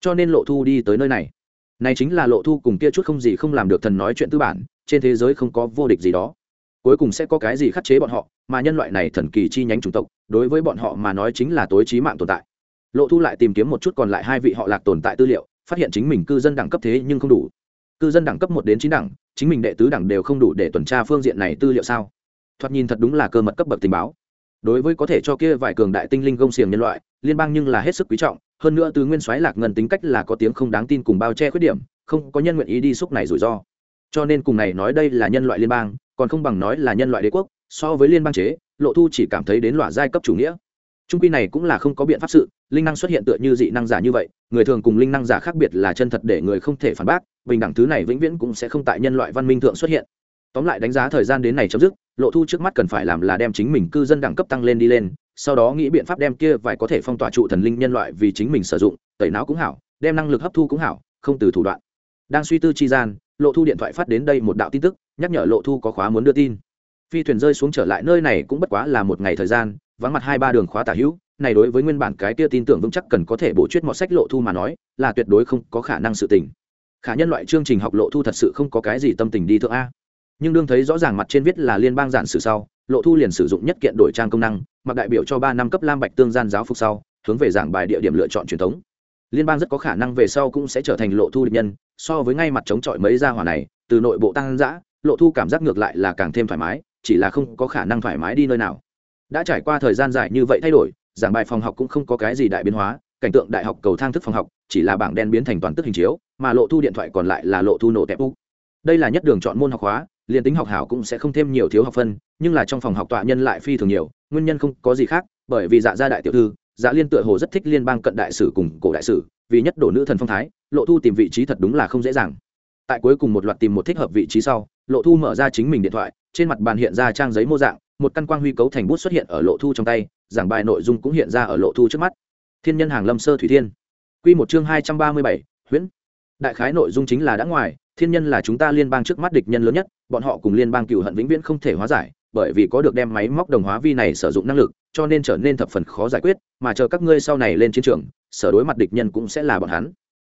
Cho nên lộ thu đi tới nơi này. Này chính là lộ thu cùng kia chút không gì không làm được thần nói chuyện tư bản, trên thế giới không có vô địch gì đó cuối cùng sẽ có cái gì khắc chế bọn họ, mà nhân loại này thần kỳ chi nhánh chủng tộc, đối với bọn họ mà nói chính là tối trí mạng tồn tại. Lộ thu lại tìm kiếm một chút còn lại hai vị họ lạc tồn tại tư liệu, phát hiện chính mình cư dân đẳng cấp thế nhưng không đủ. Cư dân đẳng cấp một đến chín đẳng, chính mình đệ tứ đẳng đều không đủ để tuần tra phương diện này tư liệu sao? Thoạt nhìn thật đúng là cơ mật cấp bậc tình báo. Đối với có thể cho kia vài cường đại tinh linh gông xiềng nhân loại, liên bang nhưng là hết sức quý trọng, hơn nữa từ nguyên soái lạc ngân tính cách là có tiếng không đáng tin cùng bao che khuyết điểm, không có nhân nguyện ý đi xúc này rủi ro cho nên cùng này nói đây là nhân loại liên bang, còn không bằng nói là nhân loại đế quốc, so với liên bang chế, lộ thu chỉ cảm thấy đến loại giai cấp chủ nghĩa. Trung quy này cũng là không có biện pháp sự, linh năng xuất hiện tựa như dị năng giả như vậy, người thường cùng linh năng giả khác biệt là chân thật để người không thể phản bác, bình đẳng thứ này vĩnh viễn cũng sẽ không tại nhân loại văn minh thượng xuất hiện. Tóm lại đánh giá thời gian đến này chấm dứt, lộ thu trước mắt cần phải làm là đem chính mình cư dân đẳng cấp tăng lên đi lên, sau đó nghĩ biện pháp đem kia vài có thể phong tỏa trụ thần linh nhân loại vì chính mình sử dụng, tẩy não cũng hảo, đem năng lực hấp thu cũng hảo, không từ thủ đoạn. Đang suy tư chi gian lộ thu điện thoại phát đến đây một đạo tin tức, nhắc nhở lộ thu có khóa muốn đưa tin. Phi thuyền rơi xuống trở lại nơi này cũng bất quá là một ngày thời gian, vắng mặt hai ba đường khóa tả hữu, này đối với nguyên bản cái kia tin tưởng vững chắc cần có thể bổ chuyết mọi sách lộ thu mà nói, là tuyệt đối không có khả năng sự tình. Khả nhân loại chương trình học lộ thu thật sự không có cái gì tâm tình đi thượng a. Nhưng đương thấy rõ ràng mặt trên viết là liên bang giản sử sau, lộ thu liền sử dụng nhất kiện đổi trang công năng, mặc đại biểu cho ba năm cấp lam bạch tương gian giáo phục sau, hướng về giảng bài địa điểm lựa chọn truyền thống liên bang rất có khả năng về sau cũng sẽ trở thành lộ thu địch nhân, so với ngay mặt chống chọi mấy gia hỏa này, từ nội bộ tăng giã lộ thu cảm giác ngược lại là càng thêm thoải mái, chỉ là không có khả năng thoải mái đi nơi nào. Đã trải qua thời gian dài như vậy thay đổi, giảng bài phòng học cũng không có cái gì đại biến hóa, cảnh tượng đại học cầu thang thức phòng học, chỉ là bảng đen biến thành toàn tức hình chiếu, mà lộ thu điện thoại còn lại là lộ thu nổ tẹp u đây là nhất đường chọn môn học hóa, liền tính học hảo cũng sẽ không thêm nhiều thiếu học phân, nhưng là trong phòng học tọa nhân lại phi thường nhiều, nguyên nhân không có gì khác, bởi vì dạ gia đại tiểu thư dạ liên tựa hồ rất thích liên bang cận đại sử cùng cổ đại sử, vì nhất đổ nữ thần phong thái, lộ thu tìm vị trí thật đúng là không dễ dàng. Tại cuối cùng một loạt tìm một thích hợp vị trí sau, lộ thu mở ra chính mình điện thoại, trên mặt bàn hiện ra trang giấy mô dạng, một căn quang huy cấu thành bút xuất hiện ở lộ thu trong tay, giảng bài nội dung cũng hiện ra ở lộ thu trước mắt. Thiên nhân hàng lâm sơ thủy thiên. Q một chương hai trăm ba mươi bảy, huyễn. Đại khái nội dung chính là đã ngoài, thiên nhân là chúng ta liên bang trước mắt địch nhân lớn nhất, bọn họ cùng liên bang cựu hận vĩnh viễn không thể hóa giải bởi vì có được đem máy móc đồng hóa vi này sử dụng năng lực, cho nên trở nên thập phần khó giải quyết, mà chờ các ngươi sau này lên chiến trường, sở đối mặt địch nhân cũng sẽ là bọn hắn.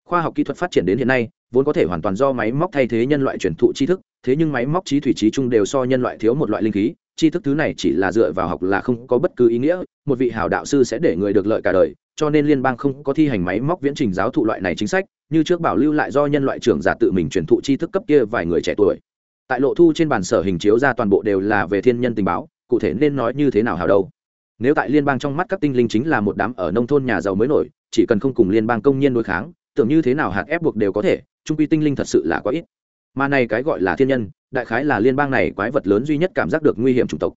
Khoa học kỹ thuật phát triển đến hiện nay, vốn có thể hoàn toàn do máy móc thay thế nhân loại truyền thụ tri thức, thế nhưng máy móc trí thủy trí chung đều so nhân loại thiếu một loại linh khí, tri thức thứ này chỉ là dựa vào học là không có bất cứ ý nghĩa, một vị hảo đạo sư sẽ để người được lợi cả đời, cho nên liên bang không có thi hành máy móc viễn trình giáo thụ loại này chính sách, như trước bảo lưu lại do nhân loại trưởng giả tự mình truyền thụ tri thức cấp kia vài người trẻ tuổi tại lộ thu trên bản sở hình chiếu ra toàn bộ đều là về thiên nhân tình báo, cụ thể nên nói như thế nào hào đâu. Nếu tại liên bang trong mắt các tinh linh chính là một đám ở nông thôn nhà giàu mới nổi, chỉ cần không cùng liên bang công nhân đối kháng, tưởng như thế nào hạt ép buộc đều có thể, trung quy tinh linh thật sự là quá ít. Mà này cái gọi là thiên nhân, đại khái là liên bang này quái vật lớn duy nhất cảm giác được nguy hiểm chủng tộc.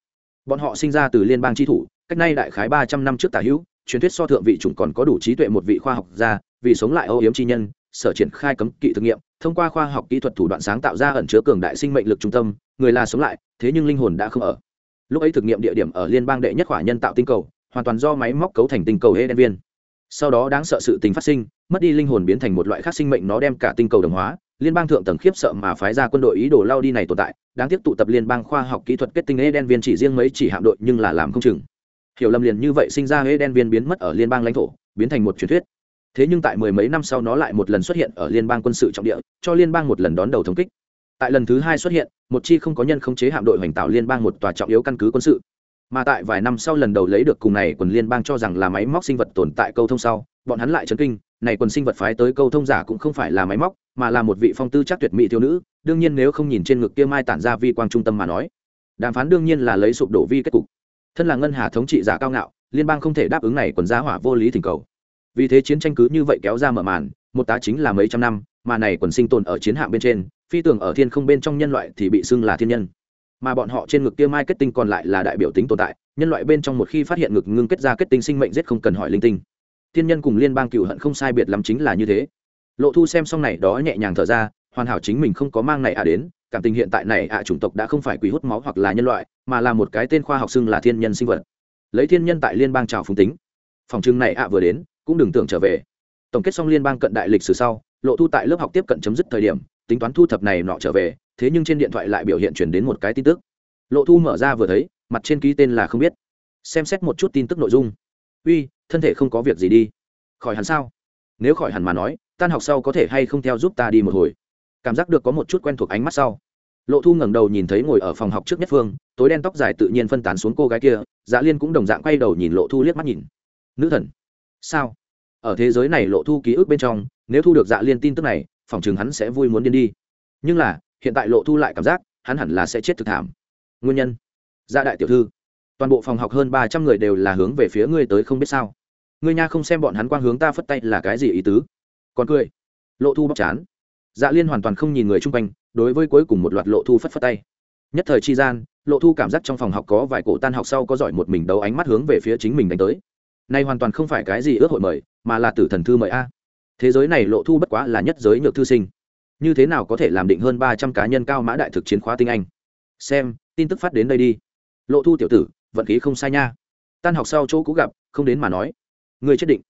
Bọn họ sinh ra từ liên bang tri thủ, cách nay đại khái ba trăm năm trước tả hữu, truyền thuyết so thượng vị chủng còn có đủ trí tuệ một vị khoa học gia, vì sống lại âu yếm chi nhân sở triển khai cấm kỵ thực nghiệm, thông qua khoa học kỹ thuật thủ đoạn sáng tạo ra ẩn chứa cường đại sinh mệnh lực trung tâm, người là sống lại, thế nhưng linh hồn đã không ở. Lúc ấy thực nghiệm địa điểm ở liên bang đệ nhất hỏa nhân tạo tinh cầu, hoàn toàn do máy móc cấu thành tinh cầu hệ đen viên sau đó đáng sợ sự tình phát sinh, mất đi linh hồn biến thành một loại khác sinh mệnh nó đem cả tinh cầu đồng hóa. Liên bang thượng tầng khiếp sợ mà phái ra quân đội ý đồ lao đi này tồn tại, đáng tiếc tụ tập liên bang khoa học kỹ thuật kết tinh hệ đen viên chỉ riêng mấy chỉ hạm đội nhưng là làm không chừng. Hiểu lầm liền như vậy sinh ra hệ đen viên biến mất ở liên bang lãnh thổ, biến thành một truyền thuyết thế nhưng tại mười mấy năm sau nó lại một lần xuất hiện ở liên bang quân sự trọng địa, cho liên bang một lần đón đầu thống kích. Tại lần thứ hai xuất hiện, một chi không có nhân khống chế hạm đội hoành tạo liên bang một tòa trọng yếu căn cứ quân sự. Mà tại vài năm sau lần đầu lấy được cùng này, quần liên bang cho rằng là máy móc sinh vật tồn tại câu thông sau, bọn hắn lại chấn kinh, này quần sinh vật phái tới câu thông giả cũng không phải là máy móc, mà là một vị phong tư chắc tuyệt mỹ thiếu nữ, đương nhiên nếu không nhìn trên ngực kia mai tản ra vi quang trung tâm mà nói. Đàm phán đương nhiên là lấy sụp đổ vi kết cục. Thân là ngân hà thống trị giả cao ngạo, liên bang không thể đáp ứng này quần giá hỏa vô lý thỉnh cầu vì thế chiến tranh cứ như vậy kéo ra mở màn, một tá chính là mấy trăm năm, mà này quần sinh tồn ở chiến hạm bên trên, phi tường ở thiên không bên trong nhân loại thì bị xưng là thiên nhân. Mà bọn họ trên ngực kia mai kết tinh còn lại là đại biểu tính tồn tại, nhân loại bên trong một khi phát hiện ngực ngưng kết ra kết tinh sinh mệnh giết không cần hỏi linh tinh. Thiên nhân cùng liên bang cựu hận không sai biệt lắm chính là như thế. Lộ thu xem xong này đó nhẹ nhàng thở ra, hoàn hảo chính mình không có mang này à đến, cảm tình hiện tại này ạ chủng tộc đã không phải quỷ hút máu hoặc là nhân loại, mà là một cái tên khoa học xưng là thiên nhân sinh vật. Lấy thiên nhân tại liên bang trào phúng tính. Phòng trưng này ạ vừa đến cũng đừng tưởng trở về. Tổng kết xong liên bang cận đại lịch sử sau, lộ thu tại lớp học tiếp cận chấm dứt thời điểm, tính toán thu thập này nọ trở về, thế nhưng trên điện thoại lại biểu hiện chuyển đến một cái tin tức. Lộ thu mở ra vừa thấy, mặt trên ký tên là không biết. Xem xét một chút tin tức nội dung. Uy, thân thể không có việc gì đi. Khỏi hẳn sao? Nếu khỏi hẳn mà nói, tan học sau có thể hay không theo giúp ta đi một hồi? Cảm giác được có một chút quen thuộc ánh mắt sau. Lộ thu ngẩng đầu nhìn thấy ngồi ở phòng học trước nhất phương, tối đen tóc dài tự nhiên phân tán xuống cô gái kia dạ liên cũng đồng dạng quay đầu nhìn lộ thu liếc mắt nhìn. Nữ thần sao? Ở thế giới này lộ thu ký ức bên trong, nếu thu được dạ liên tin tức này phòng chừng hắn sẽ vui muốn điên đi. Nhưng là, hiện tại lộ thu lại cảm giác, hắn hẳn là sẽ chết thực thảm. Nguyên nhân? Dạ đại tiểu thư. Toàn bộ phòng học hơn ba trăm người đều là hướng về phía ngươi tới không biết sao. Ngươi nha không xem bọn hắn quang hướng ta phất tay là cái gì ý tứ? Còn cười. Lộ thu bóc chán. Dạ liên hoàn toàn không nhìn người chung quanh, đối với cuối cùng một loạt lộ thu phất phất tay. Nhất thời chi gian, lộ thu cảm giác trong phòng học có vài cổ tan học sau có giỏi một mình đấu ánh mắt hướng về phía chính mình đánh tới nay hoàn toàn không phải cái gì ước hội mời, mà là tử thần thư mời a. Thế giới này lộ thu bất quá là nhất giới nhược thư sinh. Như thế nào có thể làm định hơn ba trăm cá nhân cao mã đại thực chiến khóa tinh anh? Xem, tin tức phát đến đây đi. Lộ thu tiểu tử, vận khí không sai nha. Tan học sau chỗ cũ gặp, không đến mà nói. Người chết định.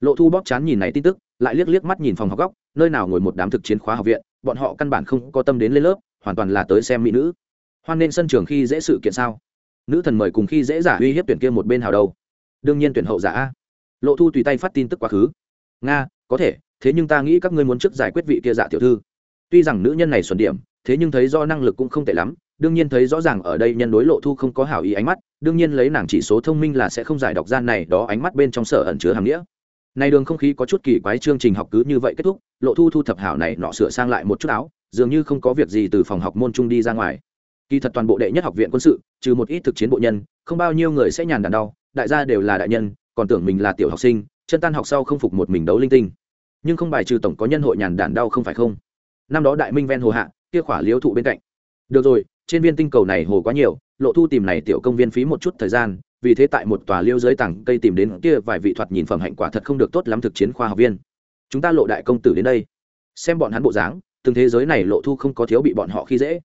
Lộ thu bóp chán nhìn này tin tức, lại liếc liếc mắt nhìn phòng học góc, nơi nào ngồi một đám thực chiến khóa học viện, bọn họ căn bản không có tâm đến lên lớp, hoàn toàn là tới xem mỹ nữ. Hoan nên sân trường khi dễ sự kiện sao? Nữ thần mời cùng khi dễ giả uy hiếp tuyển kia một bên hào đầu đương nhiên tuyển hậu giả a. Lộ thu tùy tay phát tin tức quá khứ. Nga, có thể, thế nhưng ta nghĩ các ngươi muốn trước giải quyết vị kia giả tiểu thư. Tuy rằng nữ nhân này xuẩn điểm, thế nhưng thấy do năng lực cũng không tệ lắm, đương nhiên thấy rõ ràng ở đây nhân đối lộ thu không có hảo ý ánh mắt, đương nhiên lấy nàng chỉ số thông minh là sẽ không giải đọc gian này, đó ánh mắt bên trong sở ẩn chứa hàm nghĩa. Này đường không khí có chút kỳ quái chương trình học cứ như vậy kết thúc, lộ thu thu thập hảo này nọ sửa sang lại một chút áo, dường như không có việc gì từ phòng học môn trung đi ra ngoài. Kỳ thật toàn bộ đệ nhất học viện quân sự, trừ một ít thực chiến bộ nhân, không bao nhiêu người sẽ nhàn đàn đau đại gia đều là đại nhân, còn tưởng mình là tiểu học sinh, chân tan học sau không phục một mình đấu linh tinh. Nhưng không bài trừ tổng có nhân hội nhàn đản đau không phải không? Năm đó đại minh ven hồ hạ, kia khỏa liếu thụ bên cạnh. Được rồi, trên viên tinh cầu này hồ quá nhiều, lộ thu tìm này tiểu công viên phí một chút thời gian, vì thế tại một tòa liêu dưới tảng cây tìm đến kia vài vị thoạt nhìn phẩm hạnh quả thật không được tốt lắm thực chiến khoa học viên. Chúng ta lộ đại công tử đến đây. Xem bọn hắn bộ dáng, từng thế giới này lộ thu không có thiếu bị bọn họ khi dễ.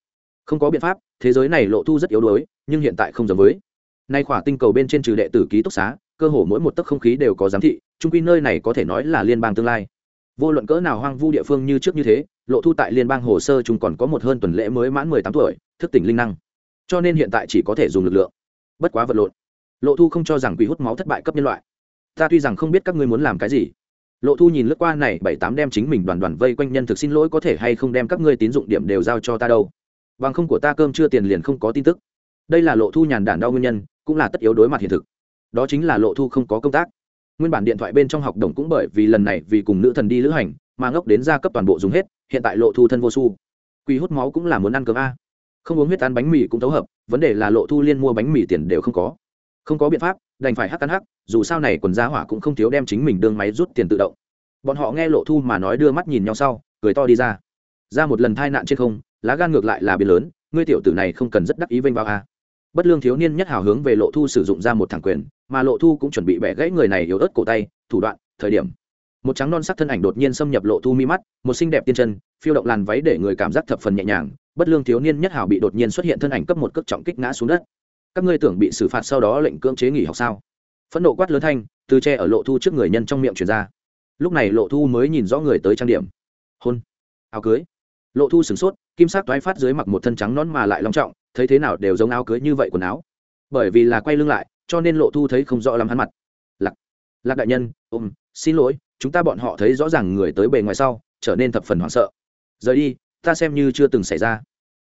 Không có biện pháp, thế giới này lộ thu rất yếu đuối, nhưng hiện tại không giống với nay khỏa tinh cầu bên trên trừ đệ tử ký túc xá, cơ hồ mỗi một tấc không khí đều có giám thị trung quy nơi này có thể nói là liên bang tương lai. Vô luận cỡ nào hoang vu địa phương như trước như thế, lộ thu tại liên bang hồ sơ chúng còn có một hơn tuần lễ mới mãn mười tám tuổi, thức tỉnh linh năng. Cho nên hiện tại chỉ có thể dùng lực lượng. Bất quá vật lộn. Lộ thu không cho rằng quỷ hút máu thất bại cấp nhân loại. Ta tuy rằng không biết các ngươi muốn làm cái gì. Lộ thu nhìn lướt qua này bảy tám đem chính mình đoàn đoàn vây quanh nhân thực xin lỗi có thể hay không đem các ngươi tín dụng điểm đều giao cho ta đâu. Bằng không của ta cơm chưa tiền liền không có tin tức. Đây là lộ thu nhàn đản đau nguyên nhân cũng là tất yếu đối mặt hiện thực. Đó chính là lộ thu không có công tác. Nguyên bản điện thoại bên trong học đồng cũng bởi vì lần này vì cùng nữ thần đi lữ hành mà ngốc đến gia cấp toàn bộ dùng hết, hiện tại lộ thu thân vô su. Quỳ hút máu cũng là muốn ăn cơm a. Không uống huyết ăn bánh mì cũng thấu hợp, vấn đề là lộ thu liên mua bánh mì tiền đều không có. Không có biện pháp, đành phải hắc ăn hắc, dù sao này quần giá hỏa cũng không thiếu đem chính mình đương máy rút tiền tự động. Bọn họ nghe lộ thu mà nói đưa mắt nhìn nhau sau, cười to đi ra. Ra một lần thai nạn trên không, lá gan ngược lại là biến lớn, ngươi tiểu tử này không cần rất đắc ý vênh vào a bất lương thiếu niên nhất hào hướng về lộ thu sử dụng ra một thẳng quyền, mà lộ thu cũng chuẩn bị bẻ gãy người này yếu ớt cổ tay, thủ đoạn, thời điểm. Một trắng non sắc thân ảnh đột nhiên xâm nhập lộ thu mi mắt, một xinh đẹp tiên chân, phiêu động làn váy để người cảm giác thập phần nhẹ nhàng, bất lương thiếu niên nhất hào bị đột nhiên xuất hiện thân ảnh cấp một cước trọng kích ngã xuống đất. Các ngươi tưởng bị xử phạt sau đó lệnh cưỡng chế nghỉ học sao? Phẫn nộ quát lớn thanh, từ tre ở lộ thu trước người nhân trong miệng truyền ra. Lúc này lộ thu mới nhìn rõ người tới trang điểm. Hôn. Áo cưới. Lộ thu sửng sốt, kim sắc toái phát dưới mặc một thân trắng nón mà lại long trọng thấy thế nào đều giống áo cưới như vậy quần áo. Bởi vì là quay lưng lại, cho nên lộ thu thấy không rõ lắm hắn mặt. Lạc lạc đại nhân, ôm, xin lỗi, chúng ta bọn họ thấy rõ ràng người tới bề ngoài sau, trở nên thập phần hoảng sợ. Rời đi, ta xem như chưa từng xảy ra.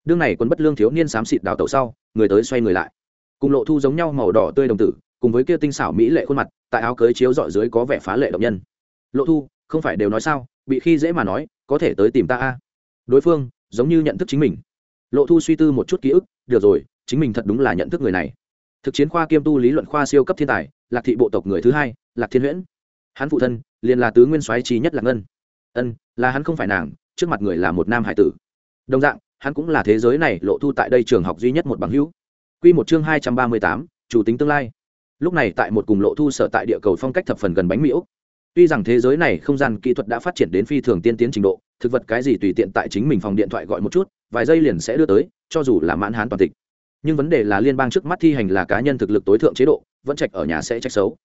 Đương này quân bất lương thiếu niên xám xịt đào tẩu sau, người tới xoay người lại. Cùng lộ thu giống nhau màu đỏ tươi đồng tử, cùng với kia tinh xảo mỹ lệ khuôn mặt, tại áo cưới chiếu dọi dưới có vẻ phá lệ động nhân. Lộ thu, không phải đều nói sao, bị khi dễ mà nói, có thể tới tìm ta a. Đối phương, giống như nhận thức chính mình. Lộ thu suy tư một chút ký ức được rồi, chính mình thật đúng là nhận thức người này. Thực chiến khoa kiêm tu lý luận khoa siêu cấp thiên tài, lạc thị bộ tộc người thứ hai, lạc thiên huyễn. Hắn phụ thân, liền là tứ nguyên soái trí nhất lạc ngân. Ân, là hắn không phải nàng, trước mặt người là một nam hải tử. Đồng dạng, hắn cũng là thế giới này lộ thu tại đây trường học duy nhất một bằng hữu. Q một chương hai trăm ba mươi tám, chủ tính tương lai. Lúc này tại một cùng lộ thu sở tại địa cầu phong cách thập phần gần bánh miễu tuy rằng thế giới này không gian kỹ thuật đã phát triển đến phi thường tiên tiến trình độ, thực vật cái gì tùy tiện tại chính mình phòng điện thoại gọi một chút, vài giây liền sẽ đưa tới cho dù là mãn hán toàn tịch. Nhưng vấn đề là liên bang trước mắt thi hành là cá nhân thực lực tối thượng chế độ, vẫn trạch ở nhà sẽ trách xấu.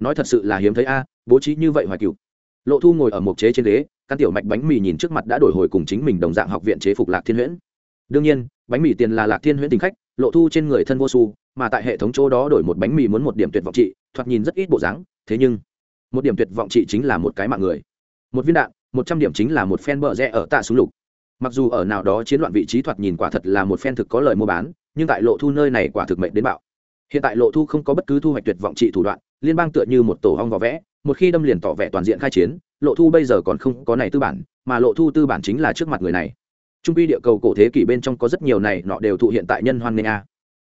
Nói thật sự là hiếm thấy a, bố trí như vậy hoài cựu lộ thu ngồi ở một chế trên ghế, căn tiểu mạch bánh mì nhìn trước mặt đã đổi hồi cùng chính mình đồng dạng học viện chế phục lạc thiên huyễn. Đương nhiên, bánh mì tiền là lạc thiên huyễn tình khách, lộ thu trên người thân vô su, mà tại hệ thống chỗ đó đổi một bánh mì muốn một điểm tuyệt vọng trị thoạt nhìn rất ít bộ dáng, thế nhưng, một điểm tuyệt vọng trị chính là một cái mạng người. Một viên đạn, một trăm điểm chính là một phen bờ rẽ ở tạ súng lục mặc dù ở nào đó chiến loạn vị trí thoạt nhìn quả thật là một phen thực có lời mua bán, nhưng tại lộ thu nơi này quả thực mệnh đến bạo. Hiện tại lộ thu không có bất cứ thu hoạch tuyệt vọng trị thủ đoạn, liên bang tựa như một tổ hong vỏ vẽ, một khi đâm liền tỏ vẻ toàn diện khai chiến, lộ thu bây giờ còn không có này tư bản, mà lộ thu tư bản chính là trước mặt người này. Trung quy địa cầu cổ thế kỷ bên trong có rất nhiều này nọ đều thụ hiện tại nhân hoan nghênh a.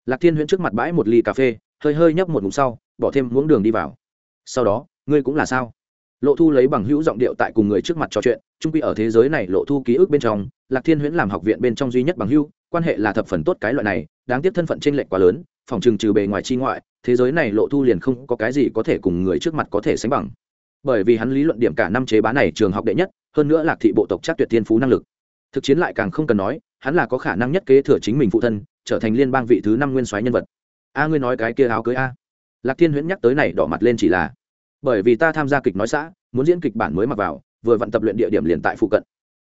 Lạc thiên huyễn trước mặt bãi một ly cà phê, hơi hơi nhấp một ngụm sau, bỏ thêm muỗng đường đi vào. Sau đó, ngươi cũng là sao? Lộ thu lấy bằng hữu giọng điệu tại cùng người trước mặt trò chuyện, trung quy ở thế giới này lộ thu ký ức bên trong lạc thiên huyễn làm học viện bên trong duy nhất bằng hữu, quan hệ là thập phần tốt cái loại này, đáng tiếc thân phận t r ê n lệch quá lớn, phòng trừng trừ bề ngoài chi ngoại, thế giới này lộ thu liền không có cái gì có thể cùng người trước mặt có thể sánh bằng. Bởi vì hắn lý luận điểm cả năm chế bá này trường học đệ nhất, hơn nữa lạc thị bộ tộc chắc tuyệt thiên phú năng lực. Thực chiến lại càng không cần nói, hắn là có khả năng nhất kế thừa chính mình phụ thân, trở thành liên bang vị thứ năm nguyên soái nhân vật. A, ngươi nói cái kia áo cưới a. Lạc thiên huyễn nhắc tới này đỏ mặt lên chỉ là, bởi vì ta tham gia kịch nói xã, muốn diễn kịch bản mới mặc vào, vừa vận tập luyện địa điểm liền tại phụ cận.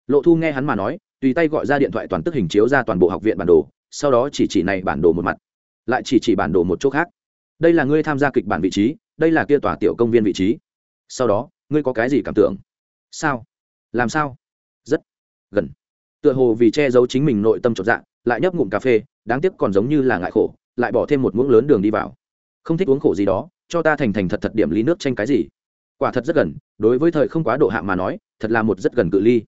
Lộ thu nghe hắn mà nói tùy tay gọi ra điện thoại toàn tức hình chiếu ra toàn bộ học viện bản đồ, sau đó chỉ chỉ này bản đồ một mặt, lại chỉ chỉ bản đồ một chỗ khác. Đây là ngươi tham gia kịch bản vị trí, đây là kia tòa tiểu công viên vị trí. Sau đó, ngươi có cái gì cảm tưởng? Sao? Làm sao? Rất gần. Tựa hồ vì che giấu chính mình nội tâm trọn dạng lại nhấp ngụm cà phê, đáng tiếc còn giống như là ngại khổ, lại bỏ thêm một muỗng lớn đường đi vào. Không thích uống khổ gì đó, cho ta thành thành thật thật điểm ly nước tranh cái gì? Quả thật rất gần, đối với thời không quá độ hạ mà nói, thật là một rất gần cự ly.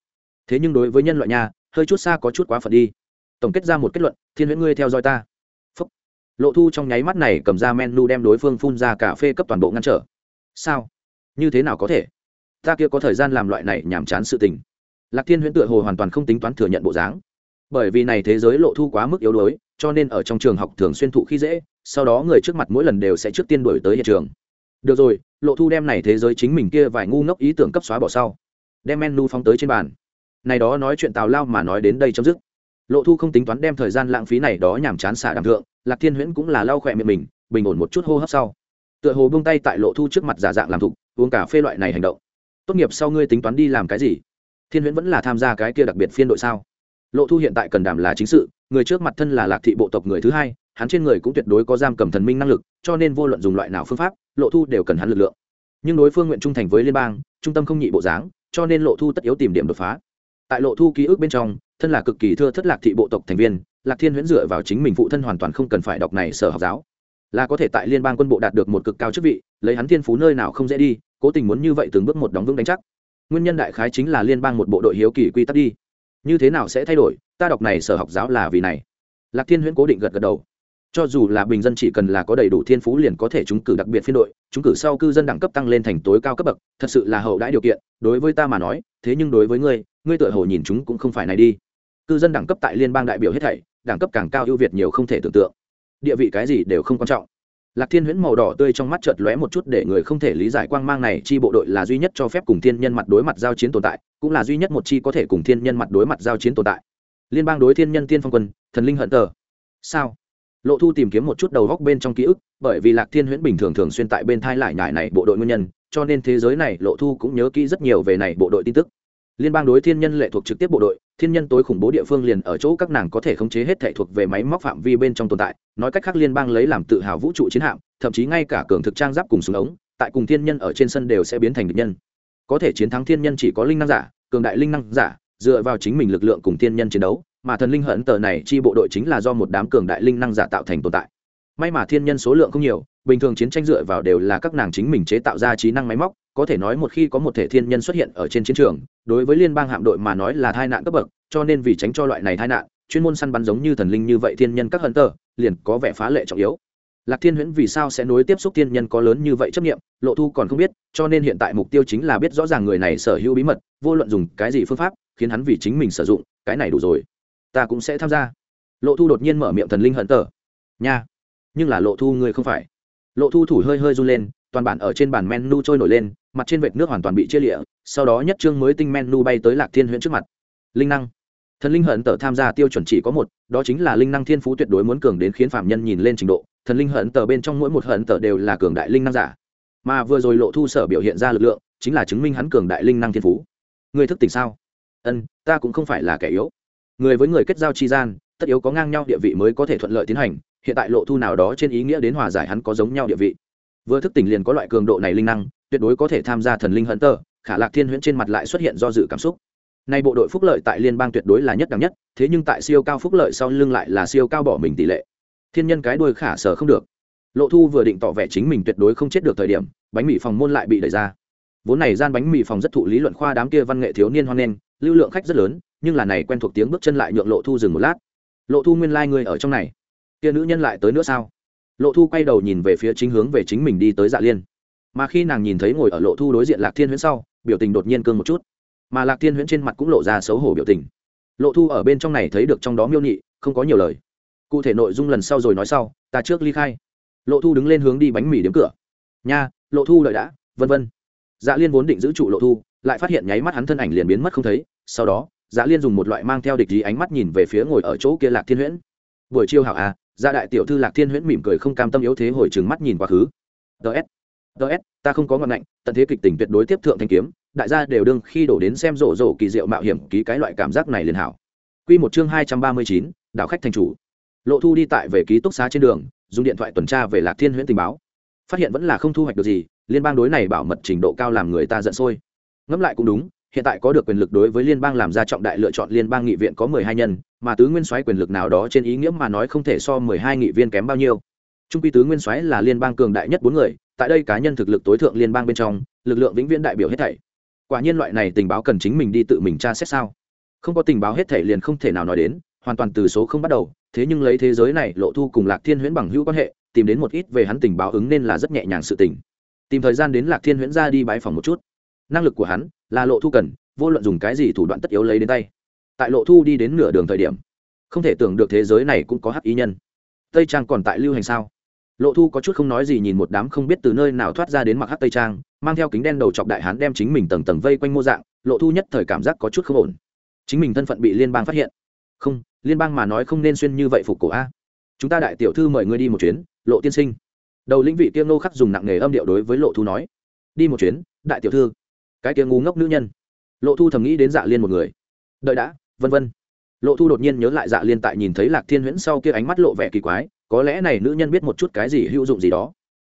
Thế nhưng đối với nhân loại nha hơi chút xa có chút quá phận đi. Tổng kết ra một kết luận, thiên huyễn ngươi theo dõi ta. Phúc. lộ thu trong nháy mắt này cầm ra menu đem đối phương phun ra cà phê cấp toàn bộ ngăn trở. Sao? Như thế nào có thể? Ta kia có thời gian làm loại này nhàm chán sự tình. Lạc thiên huyễn tựa hồ hoàn toàn không tính toán thừa nhận bộ dáng. Bởi vì này thế giới lộ thu quá mức yếu đuối, cho nên ở trong trường học thường xuyên thụ khi dễ, sau đó người trước mặt mỗi lần đều sẽ trước tiên đổi tới hiện trường. Được rồi, lộ thu đem này thế giới chính mình kia vài ngu ngốc ý tưởng cấp xóa bỏ sau. Đem menu phóng tới trên bàn này đó nói chuyện tào lao mà nói đến đây chấm dứt. Lộ thu không tính toán đem thời gian lãng phí này đó nhảm chán xả đàm thượng, lạc thiên huyễn cũng là lau khỏe miệng mình, bình ổn một chút hô hấp sau. Tựa hồ buông tay tại lộ thu trước mặt giả dạng làm thục, uống cà phê loại này hành động. Tốt nghiệp sau ngươi tính toán đi làm cái gì? Thiên huyễn vẫn là tham gia cái kia đặc biệt phiên đội sao? Lộ thu hiện tại cần đảm là chính sự, người trước mặt thân là lạc thị bộ tộc người thứ hai, hắn trên người cũng tuyệt đối có giam cầm thần minh năng lực, cho nên vô luận dùng loại nào phương pháp, lộ thu đều cần hắn lực lượng. Nhưng đối phương nguyện trung thành với liên bang, trung tâm không nhị bộ dáng, cho nên lộ thu tất yếu tìm điểm đột phá tại lộ thu ký ức bên trong, thân là cực kỳ thưa thất lạc thị bộ tộc thành viên, lạc thiên huyễn dựa vào chính mình phụ thân hoàn toàn không cần phải đọc này sở học giáo. Là có thể tại liên bang quân bộ đạt được một cực cao chức vị, lấy hắn thiên phú nơi nào không dễ đi, cố tình muốn như vậy từng bước một đóng vững đánh chắc. Nguyên nhân đại khái chính là liên bang một bộ đội hiếu kỳ quy tắc đi. Như thế nào sẽ thay đổi, ta đọc này sở học giáo là vì này. Lạc thiên huyễn cố định gật gật đầu cho dù là bình dân chỉ cần là có đầy đủ thiên phú liền có thể trúng cử đặc biệt phiên đội, trúng cử sau cư dân đẳng cấp tăng lên thành tối cao cấp bậc, thật sự là hậu đãi điều kiện, đối với ta mà nói, thế nhưng đối với ngươi ngươi tự hồ nhìn chúng cũng không phải này đi. Cư dân đẳng cấp tại liên bang đại biểu hết thảy, đẳng cấp càng cao ưu việt nhiều không thể tưởng tượng. Địa vị cái gì đều không quan trọng. Lạc thiên huyễn màu đỏ tươi trong mắt chợt lóe một chút để người không thể lý giải quang mang này, chi bộ đội là duy nhất cho phép cùng thiên nhân mặt đối mặt giao chiến tồn tại, cũng là duy nhất một chi có thể cùng thiên nhân mặt đối mặt giao chiến tồn tại. Liên bang đối thiên nhân tiên phong quân, thần linh hận tờ. Sao? Lộ thu tìm kiếm một chút đầu góc bên trong ký ức, bởi vì lạc thiên huyễn bình thường thường xuyên tại bên thai lại nhải này bộ đội nguyên nhân, cho nên thế giới này lộ thu cũng nhớ kỹ rất nhiều về này bộ đội tin tức. Liên bang đối thiên nhân lệ thuộc trực tiếp bộ đội, thiên nhân tối khủng bố địa phương liền ở chỗ các nàng có thể khống chế hết thể thuộc về máy móc phạm vi bên trong tồn tại, nói cách khác liên bang lấy làm tự hào vũ trụ chiến hạm, thậm chí ngay cả cường thực trang giáp cùng súng ống, tại cùng thiên nhân ở trên sân đều sẽ biến thành địch nhân. Có thể chiến thắng thiên nhân chỉ có linh năng giả, cường đại linh năng giả, dựa vào chính mình lực lượng cùng thiên nhân chiến đấu mà thần linh hận tờ này chi bộ đội chính là do một đám cường đại linh năng giả tạo thành tồn tại. May mà thiên nhân số lượng không nhiều, bình thường chiến tranh dựa vào đều là các nàng chính mình chế tạo ra trí năng máy móc, có thể nói một khi có một thể thiên nhân xuất hiện ở trên chiến trường, đối với liên bang hạm đội mà nói là tai nạn cấp bậc, cho nên vì tránh cho loại này tai nạn, chuyên môn săn bắn giống như thần linh như vậy thiên nhân các hận tờ, liền có vẻ phá lệ trọng yếu. Lạc thiên huyễn vì sao sẽ nối tiếp xúc thiên nhân có lớn như vậy chấp nghiệm lộ thu còn không biết, cho nên hiện tại mục tiêu chính là biết rõ ràng người này sở hữu bí mật, vô luận dùng cái gì phương pháp, khiến hắn vì chính mình sử dụng, cái này đủ rồi ta cũng sẽ tham gia. Lộ thu đột nhiên mở miệng thần linh hận tờ. Nha. Nhưng là lộ thu người không phải. Lộ thu thủ hơi hơi run lên, toàn bản ở trên bản menu trôi nổi lên, mặt trên vệt nước hoàn toàn bị chia lịa, sau đó nhất trương mới tinh menu bay tới lạc thiên huyễn trước mặt. Linh năng. Thần linh hận tờ tham gia tiêu chuẩn chỉ có một, đó chính là linh năng thiên phú tuyệt đối muốn cường đến khiến phạm nhân nhìn lên trình độ. Thần linh hận tờ bên trong mỗi một hận tờ đều là cường đại linh năng giả. Mà vừa rồi lộ thu sở biểu hiện ra lực lượng, chính là chứng minh hắn cường đại linh năng thiên phú. Người thức tỉnh sao? Ân, ta cũng không phải là kẻ yếu người với người kết giao tri gian, tất yếu có ngang nhau địa vị mới có thể thuận lợi tiến hành, hiện tại lộ thu nào đó trên ý nghĩa đến hòa giải hắn có giống nhau địa vị. Vừa thức tỉnh liền có loại cường độ này linh năng, tuyệt đối có thể tham gia thần linh hận tơ khả lạc thiên huyễn trên mặt lại xuất hiện do dự cảm xúc. Nay bộ đội phúc lợi tại liên bang tuyệt đối là nhất đẳng nhất, thế nhưng tại siêu cao phúc lợi sau lưng lại là siêu cao bỏ mình tỷ lệ. Thiên nhân cái đuôi khả sở không được. Lộ thu vừa định tỏ vẻ chính mình tuyệt đối không chết được thời điểm, bánh mì phòng môn lại bị đẩy ra. Vốn này gian bánh mì phòng rất thụ lý luận khoa đám kia văn nghệ thiếu niên hoan nghênh, lưu lượng khách rất lớn nhưng là này quen thuộc tiếng bước chân lại nhượng lộ thu dừng một lát. Lộ thu nguyên lai、like、ngươi ở trong này. Kia nữ nhân lại tới nữa sao? Lộ thu quay đầu nhìn về phía chính hướng về chính mình đi tới dạ liên. Mà khi nàng nhìn thấy ngồi ở lộ thu đối diện lạc thiên huyễn sau, biểu tình đột nhiên cương một chút. Mà lạc thiên huyễn trên mặt cũng lộ ra xấu hổ biểu tình. Lộ thu ở bên trong này thấy được trong đó miêu nhị, không có nhiều lời. Cụ thể nội dung lần sau rồi nói sau, ta trước ly khai. Lộ thu đứng lên hướng đi bánh mì đếm cửa. Nha, lộ thu đợi đã, vân vân. Dạ liên vốn định giữ trụ lộ thu, lại phát hiện nháy mắt hắn thân ảnh liền biến mất không thấy, sau đó dạ liên dùng một loại mang theo địch ý ánh mắt nhìn về phía ngồi ở chỗ kia lạc thiên huyễn buổi chiều hảo à dạ đại tiểu thư lạc thiên huyễn mỉm cười không cam tâm yếu thế hồi trừng mắt nhìn quá khứ ts ts ta không có ngọn ngạnh tận thế kịch tình tuyệt đối tiếp thượng thanh kiếm đại gia đều đương khi đổ đến xem rổ rổ kỳ diệu mạo hiểm ký cái loại cảm giác này liền hảo Quy một chương hai trăm ba mươi chín, đảo khách thành chủ. Lộ Thu đi tại về ký túc xá trên đường, dùng điện thoại tuần tra về Lạc Thiên Huyễn tình báo. Phát hiện vẫn là không thu hoạch được gì, liên bang đối này bảo mật trình độ cao làm người ta giận sôi. Ngẫm lại cũng đúng, hiện tại có được quyền lực đối với liên bang làm ra trọng đại lựa chọn liên bang nghị viện có mười hai nhân, mà tứ nguyên soái quyền lực nào đó trên ý nghĩa mà nói không thể so mười hai nghị viên kém bao nhiêu. Trung quy tứ nguyên soái là liên bang cường đại nhất bốn người, tại đây cá nhân thực lực tối thượng liên bang bên trong, lực lượng vĩnh viễn đại biểu hết thảy. Quả nhiên loại này tình báo cần chính mình đi tự mình tra xét sao? Không có tình báo hết thảy liền không thể nào nói đến, hoàn toàn từ số không bắt đầu, thế nhưng lấy thế giới này lộ thu cùng Lạc Thiên Huyễn bằng hữu quan hệ, tìm đến một ít về hắn tình báo ứng nên là rất nhẹ nhàng sự tình. Tìm thời gian đến Lạc Thiên Huyễn ra đi bái phòng một chút. Năng lực của hắn là lộ thu cần, vô luận dùng cái gì thủ đoạn tất yếu lấy đến tay. Tại lộ thu đi đến nửa đường thời điểm, không thể tưởng được thế giới này cũng có hắc ý nhân. Tây Trang còn tại lưu hành sao? lộ thu có chút không nói gì nhìn một đám không biết từ nơi nào thoát ra đến mặc hắc tây trang mang theo kính đen đầu chọc đại hán đem chính mình tầng tầng vây quanh mô dạng lộ thu nhất thời cảm giác có chút không ổn chính mình thân phận bị liên bang phát hiện không liên bang mà nói không nên xuyên như vậy phục cổ a chúng ta đại tiểu thư mời ngươi đi một chuyến lộ tiên sinh đầu lĩnh vị tiêm nô khắc dùng nặng nghề âm điệu đối với lộ thu nói đi một chuyến đại tiểu thư cái kia ngu ngốc nữ nhân. Lộ thu thầm nghĩ đến dạ liên một người. Đợi đã, vân vân. Lộ thu đột nhiên nhớ lại dạ liên tại nhìn thấy lạc thiên huyễn sau kia ánh mắt lộ vẻ kỳ quái, có lẽ này nữ nhân biết một chút cái gì hữu dụng gì đó.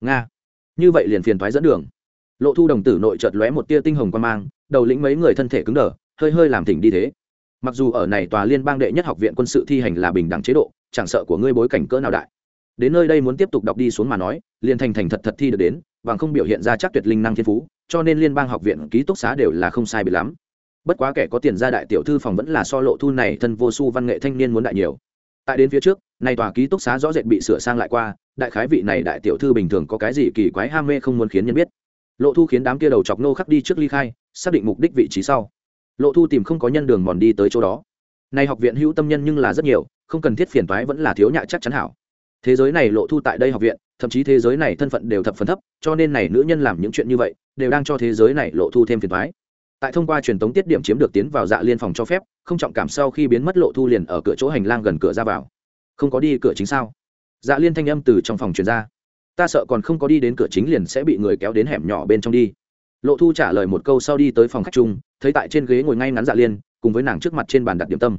Nga. Như vậy liền phiền thoái dẫn đường. Lộ thu đồng tử nội chợt lóe một tia tinh hồng quan mang, đầu lĩnh mấy người thân thể cứng đờ, hơi hơi làm thỉnh đi thế. Mặc dù ở này tòa liên bang đệ nhất học viện quân sự thi hành là bình đẳng chế độ, chẳng sợ của ngươi bối cảnh cỡ nào đại. Đến nơi đây muốn tiếp tục đọc đi xuống mà nói, liền thành thành thật thật thi được đến và không biểu hiện ra chắc tuyệt linh năng thiên phú cho nên liên bang học viện ký túc xá đều là không sai bị lắm. Bất quá kẻ có tiền ra đại tiểu thư phòng vẫn là so lộ thu này thân vô su văn nghệ thanh niên muốn đại nhiều. Tại đến phía trước, nay tòa ký túc xá rõ rệt bị sửa sang lại qua, đại khái vị này đại tiểu thư bình thường có cái gì kỳ quái ham mê không muốn khiến nhân biết. Lộ thu khiến đám kia đầu chọc nô khắc đi trước ly khai, xác định mục đích vị trí sau. Lộ thu tìm không có nhân đường mòn đi tới chỗ đó. Nay học viện hữu tâm nhân nhưng là rất nhiều, không cần thiết phiền toái vẫn là thiếu nhạ chắc chắn hảo. Thế giới này lộ thu tại đây học viện thậm chí thế giới này thân phận đều thập phần thấp, cho nên này nữ nhân làm những chuyện như vậy, đều đang cho thế giới này lộ thu thêm phiền toái. Tại thông qua truyền tống tiết điểm chiếm được tiến vào dạ liên phòng cho phép, không trọng cảm sau khi biến mất lộ thu liền ở cửa chỗ hành lang gần cửa ra vào. Không có đi cửa chính sao? Dạ liên thanh âm từ trong phòng truyền ra. Ta sợ còn không có đi đến cửa chính liền sẽ bị người kéo đến hẻm nhỏ bên trong đi. Lộ thu trả lời một câu sau đi tới phòng khách chung, thấy tại trên ghế ngồi ngay ngắn dạ liên, cùng với nàng trước mặt trên bàn đặt điểm tâm.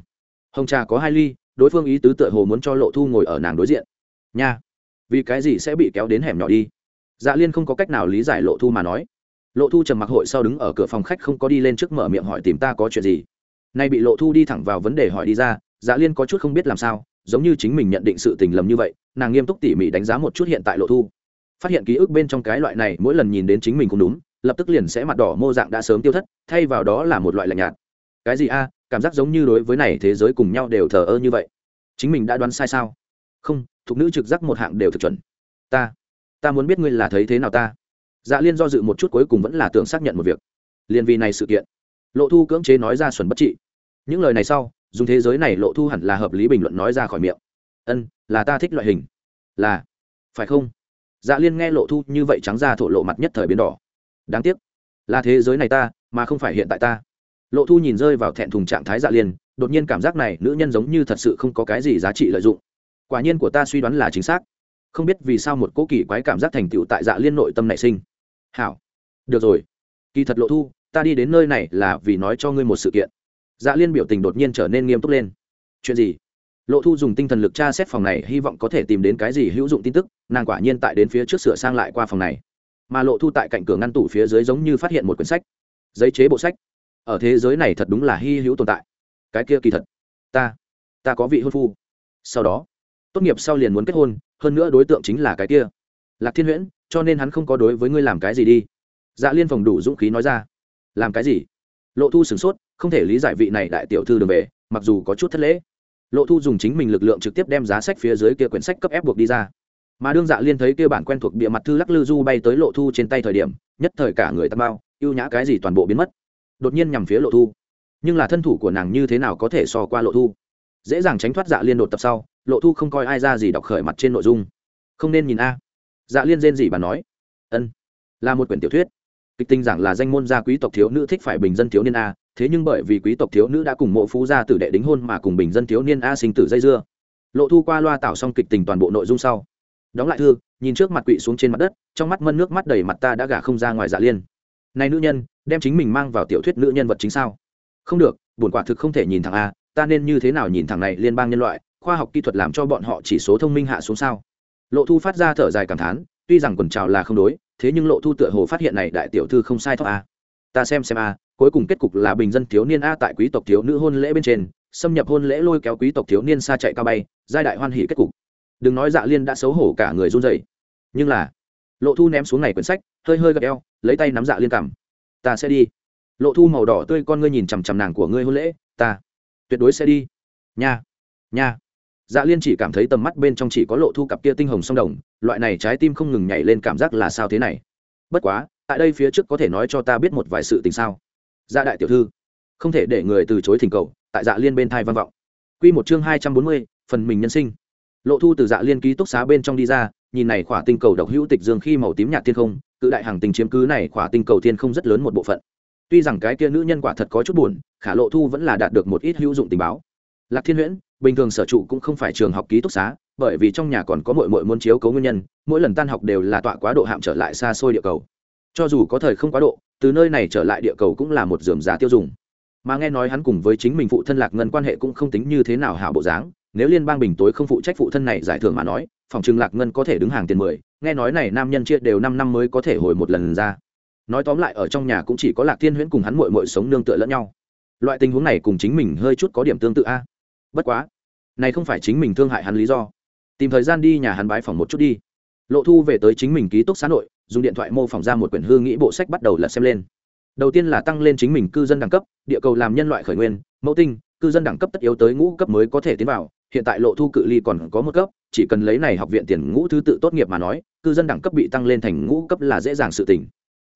Hồng trà có hai ly, đối phương ý tứ tựa hồ muốn cho lộ thu ngồi ở nàng đối diện. Nha vì cái gì sẽ bị kéo đến hẻm nhỏ đi? Dạ liên không có cách nào lý giải lộ thu mà nói. Lộ thu trầm mặc hội sau đứng ở cửa phòng khách không có đi lên trước mở miệng hỏi tìm ta có chuyện gì. Nay bị lộ thu đi thẳng vào vấn đề hỏi đi ra dạ liên có chút không biết làm sao, giống như chính mình nhận định sự tình lầm như vậy, nàng nghiêm túc tỉ mỉ đánh giá một chút hiện tại lộ thu. Phát hiện ký ức bên trong cái loại này, mỗi lần nhìn đến chính mình cũng đúng, lập tức liền sẽ mặt đỏ mô dạng đã sớm tiêu thất, thay vào đó là một loại lạnh nhạt. Cái gì a, cảm giác giống như đối với này thế giới cùng nhau đều thờ ơ như vậy. Chính mình đã đoán sai sao? Không thục nữ trực giác một hạng đều thực chuẩn. Ta ta muốn biết ngươi là thấy thế nào ta. Dạ liên do dự một chút cuối cùng vẫn là tưởng xác nhận một việc. Liền vì này sự kiện, lộ thu cưỡng chế nói ra xuẩn bất trị. Những lời này sau, dùng thế giới này lộ thu hẳn là hợp lý bình luận nói ra khỏi miệng. Ân, là ta thích loại hình. Là, phải không? Dạ liên nghe lộ thu như vậy trắng ra thổ lộ mặt nhất thời biến đỏ. Đáng tiếc, là thế giới này ta, mà không phải hiện tại ta. Lộ thu nhìn rơi vào thẹn thùng trạng thái dạ liên, đột nhiên cảm giác này nữ nhân giống như thật sự không có cái gì giá trị lợi dụng quả nhiên của ta suy đoán là chính xác. Không biết vì sao một cố kỳ quái cảm giác thành tựu tại dạ liên nội tâm nảy sinh. Hảo. Được rồi. Kỳ thật lộ thu, ta đi đến nơi này là vì nói cho ngươi một sự kiện. Dạ liên biểu tình đột nhiên trở nên nghiêm túc lên. Chuyện gì? Lộ thu dùng tinh thần lực tra xét phòng này, hy vọng có thể tìm đến cái gì hữu dụng tin tức, nàng quả nhiên tại đến phía trước sửa sang lại qua phòng này. Mà lộ thu tại cạnh cửa ngăn tủ phía dưới giống như phát hiện một quyển sách. Giấy chế bộ sách. Ở thế giới này thật đúng là hy hữu tồn tại. Cái kia kỳ thật. Ta. Ta có vị hôn phu. Sau đó tốt nghiệp sau liền muốn kết hôn, hơn nữa đối tượng chính là cái kia. Lạc thiên huyễn, cho nên hắn không có đối với ngươi làm cái gì đi. Dạ liên phòng đủ dũng khí nói ra. Làm cái gì? Lộ thu sửng sốt, không thể lý giải vị này đại tiểu thư đường về, mặc dù có chút thất lễ. Lộ thu dùng chính mình lực lượng trực tiếp đem giá sách phía dưới kia quyển sách cấp ép buộc đi ra. Mà đương dạ liên thấy kia bản quen thuộc bịa mặt thư lắc lư du bay tới lộ thu trên tay thời điểm, nhất thời cả người tăm bao, ưu nhã cái gì toàn bộ biến mất. Đột nhiên nhằm phía lộ thu. Nhưng là thân thủ của nàng như thế nào có thể so qua lộ thu? Dễ dàng tránh thoát dạ liên đột tập sau lộ thu không coi ai ra gì đọc khởi mặt trên nội dung. Không nên nhìn a. Dạ liên rên gì bà nói. Ân, là một quyển tiểu thuyết. Kịch tinh giảng là danh môn gia quý tộc thiếu nữ thích phải bình dân thiếu niên a, thế nhưng bởi vì quý tộc thiếu nữ đã cùng mộ phú gia tử đệ đính hôn mà cùng bình dân thiếu niên a sinh tử dây dưa. Lộ thu qua loa tạo xong kịch tình toàn bộ nội dung sau. Đóng lại thư, nhìn trước mặt quỵ xuống trên mặt đất, trong mắt mân nước mắt đầy mặt ta đã gả không ra ngoài dạ liên. Này nữ nhân, đem chính mình mang vào tiểu thuyết nữ nhân vật chính sao? Không được bổn quả thực không thể nhìn thẳng a, ta nên như thế nào nhìn thẳng này liên bang nhân loại? Khoa học kỹ thuật làm cho bọn họ chỉ số thông minh hạ xuống sao? Lộ thu phát ra thở dài cảm thán, tuy rằng quần trào là không đối, thế nhưng lộ thu tựa hồ phát hiện này đại tiểu thư không sai thóc a à. ta xem xem a cuối cùng kết cục là bình dân thiếu niên a tại quý tộc thiếu nữ hôn lễ bên trên, xâm nhập hôn lễ lôi kéo quý tộc thiếu niên xa chạy cao bay, giai đại hoan hỉ kết cục. Đừng nói dạ liên đã xấu hổ cả người run rẩy. Nhưng là, lộ thu ném xuống này quyển sách, hơi hơi gật eo, lấy tay nắm dạ liên cảm. Ta sẽ đi. Lộ thu màu đỏ tươi con ngươi nhìn chằm chằm nàng của ngươi hôn lễ, ta tuyệt đối sẽ đi. Nha nha dạ liên chỉ cảm thấy tầm mắt bên trong chỉ có lộ thu cặp kia tinh hồng song đồng, loại này trái tim không ngừng nhảy lên cảm giác là sao thế này? Bất quá, tại đây phía trước có thể nói cho ta biết một vài sự tình sao? Dạ đại tiểu thư, không thể để người từ chối thỉnh cầu, tại dạ liên bên thai văn vọng. Q một chương hai trăm bốn mươi, phần mình nhân sinh. Lộ thu từ dạ liên ký túc xá bên trong đi ra, nhìn này khỏa tinh cầu độc hữu tịch dương khi màu tím nhạt thiên không, cự đại hàng tình chiếm cứ này khỏa tinh cầu thiên không rất lớn một bộ phận. Tuy rằng cái kia nữ nhân quả thật có chút buồn, khả lộ thu vẫn là đạt được một ít hữu dụng tình báo. Lạc thiên huyễn bình thường sở trụ cũng không phải trường học ký túc xá, bởi vì trong nhà còn có mội mội muốn chiếu cấu nguyên nhân, mỗi lần tan học đều là tọa quá độ hạm trở lại xa xôi địa cầu. Cho dù có thời không quá độ, từ nơi này trở lại địa cầu cũng là một dườm giá tiêu dùng. Mà nghe nói hắn cùng với chính mình phụ thân lạc ngân quan hệ cũng không tính như thế nào hảo bộ dáng, nếu liên bang bình tối không phụ trách phụ thân này giải thưởng mà nói, phòng trừng lạc ngân có thể đứng hàng tiền mười, nghe nói này nam nhân chia đều năm năm mới có thể hồi một lần ra. Nói tóm lại, ở trong nhà cũng chỉ có lạc thiên huyễn cùng hắn mội mội sống nương tựa lẫn nhau. Loại tình huống này cùng chính mình hơi chút có điểm tương tự a bất quá, này không phải chính mình thương hại hắn lý do. Tìm thời gian đi nhà hắn bái phòng một chút đi. Lộ thu về tới chính mình ký túc xá nội, dùng điện thoại mô phỏng ra một quyển hương nghĩ bộ sách bắt đầu lật xem lên. Đầu tiên là tăng lên chính mình cư dân đẳng cấp, địa cầu làm nhân loại khởi nguyên, mẫu tinh, cư dân đẳng cấp tất yếu tới ngũ cấp mới có thể tiến vào. Hiện tại lộ thu cự ly còn có một cấp, chỉ cần lấy này học viện tiền ngũ thứ tự tốt nghiệp mà nói, cư dân đẳng cấp bị tăng lên thành ngũ cấp là dễ dàng sự tỉnh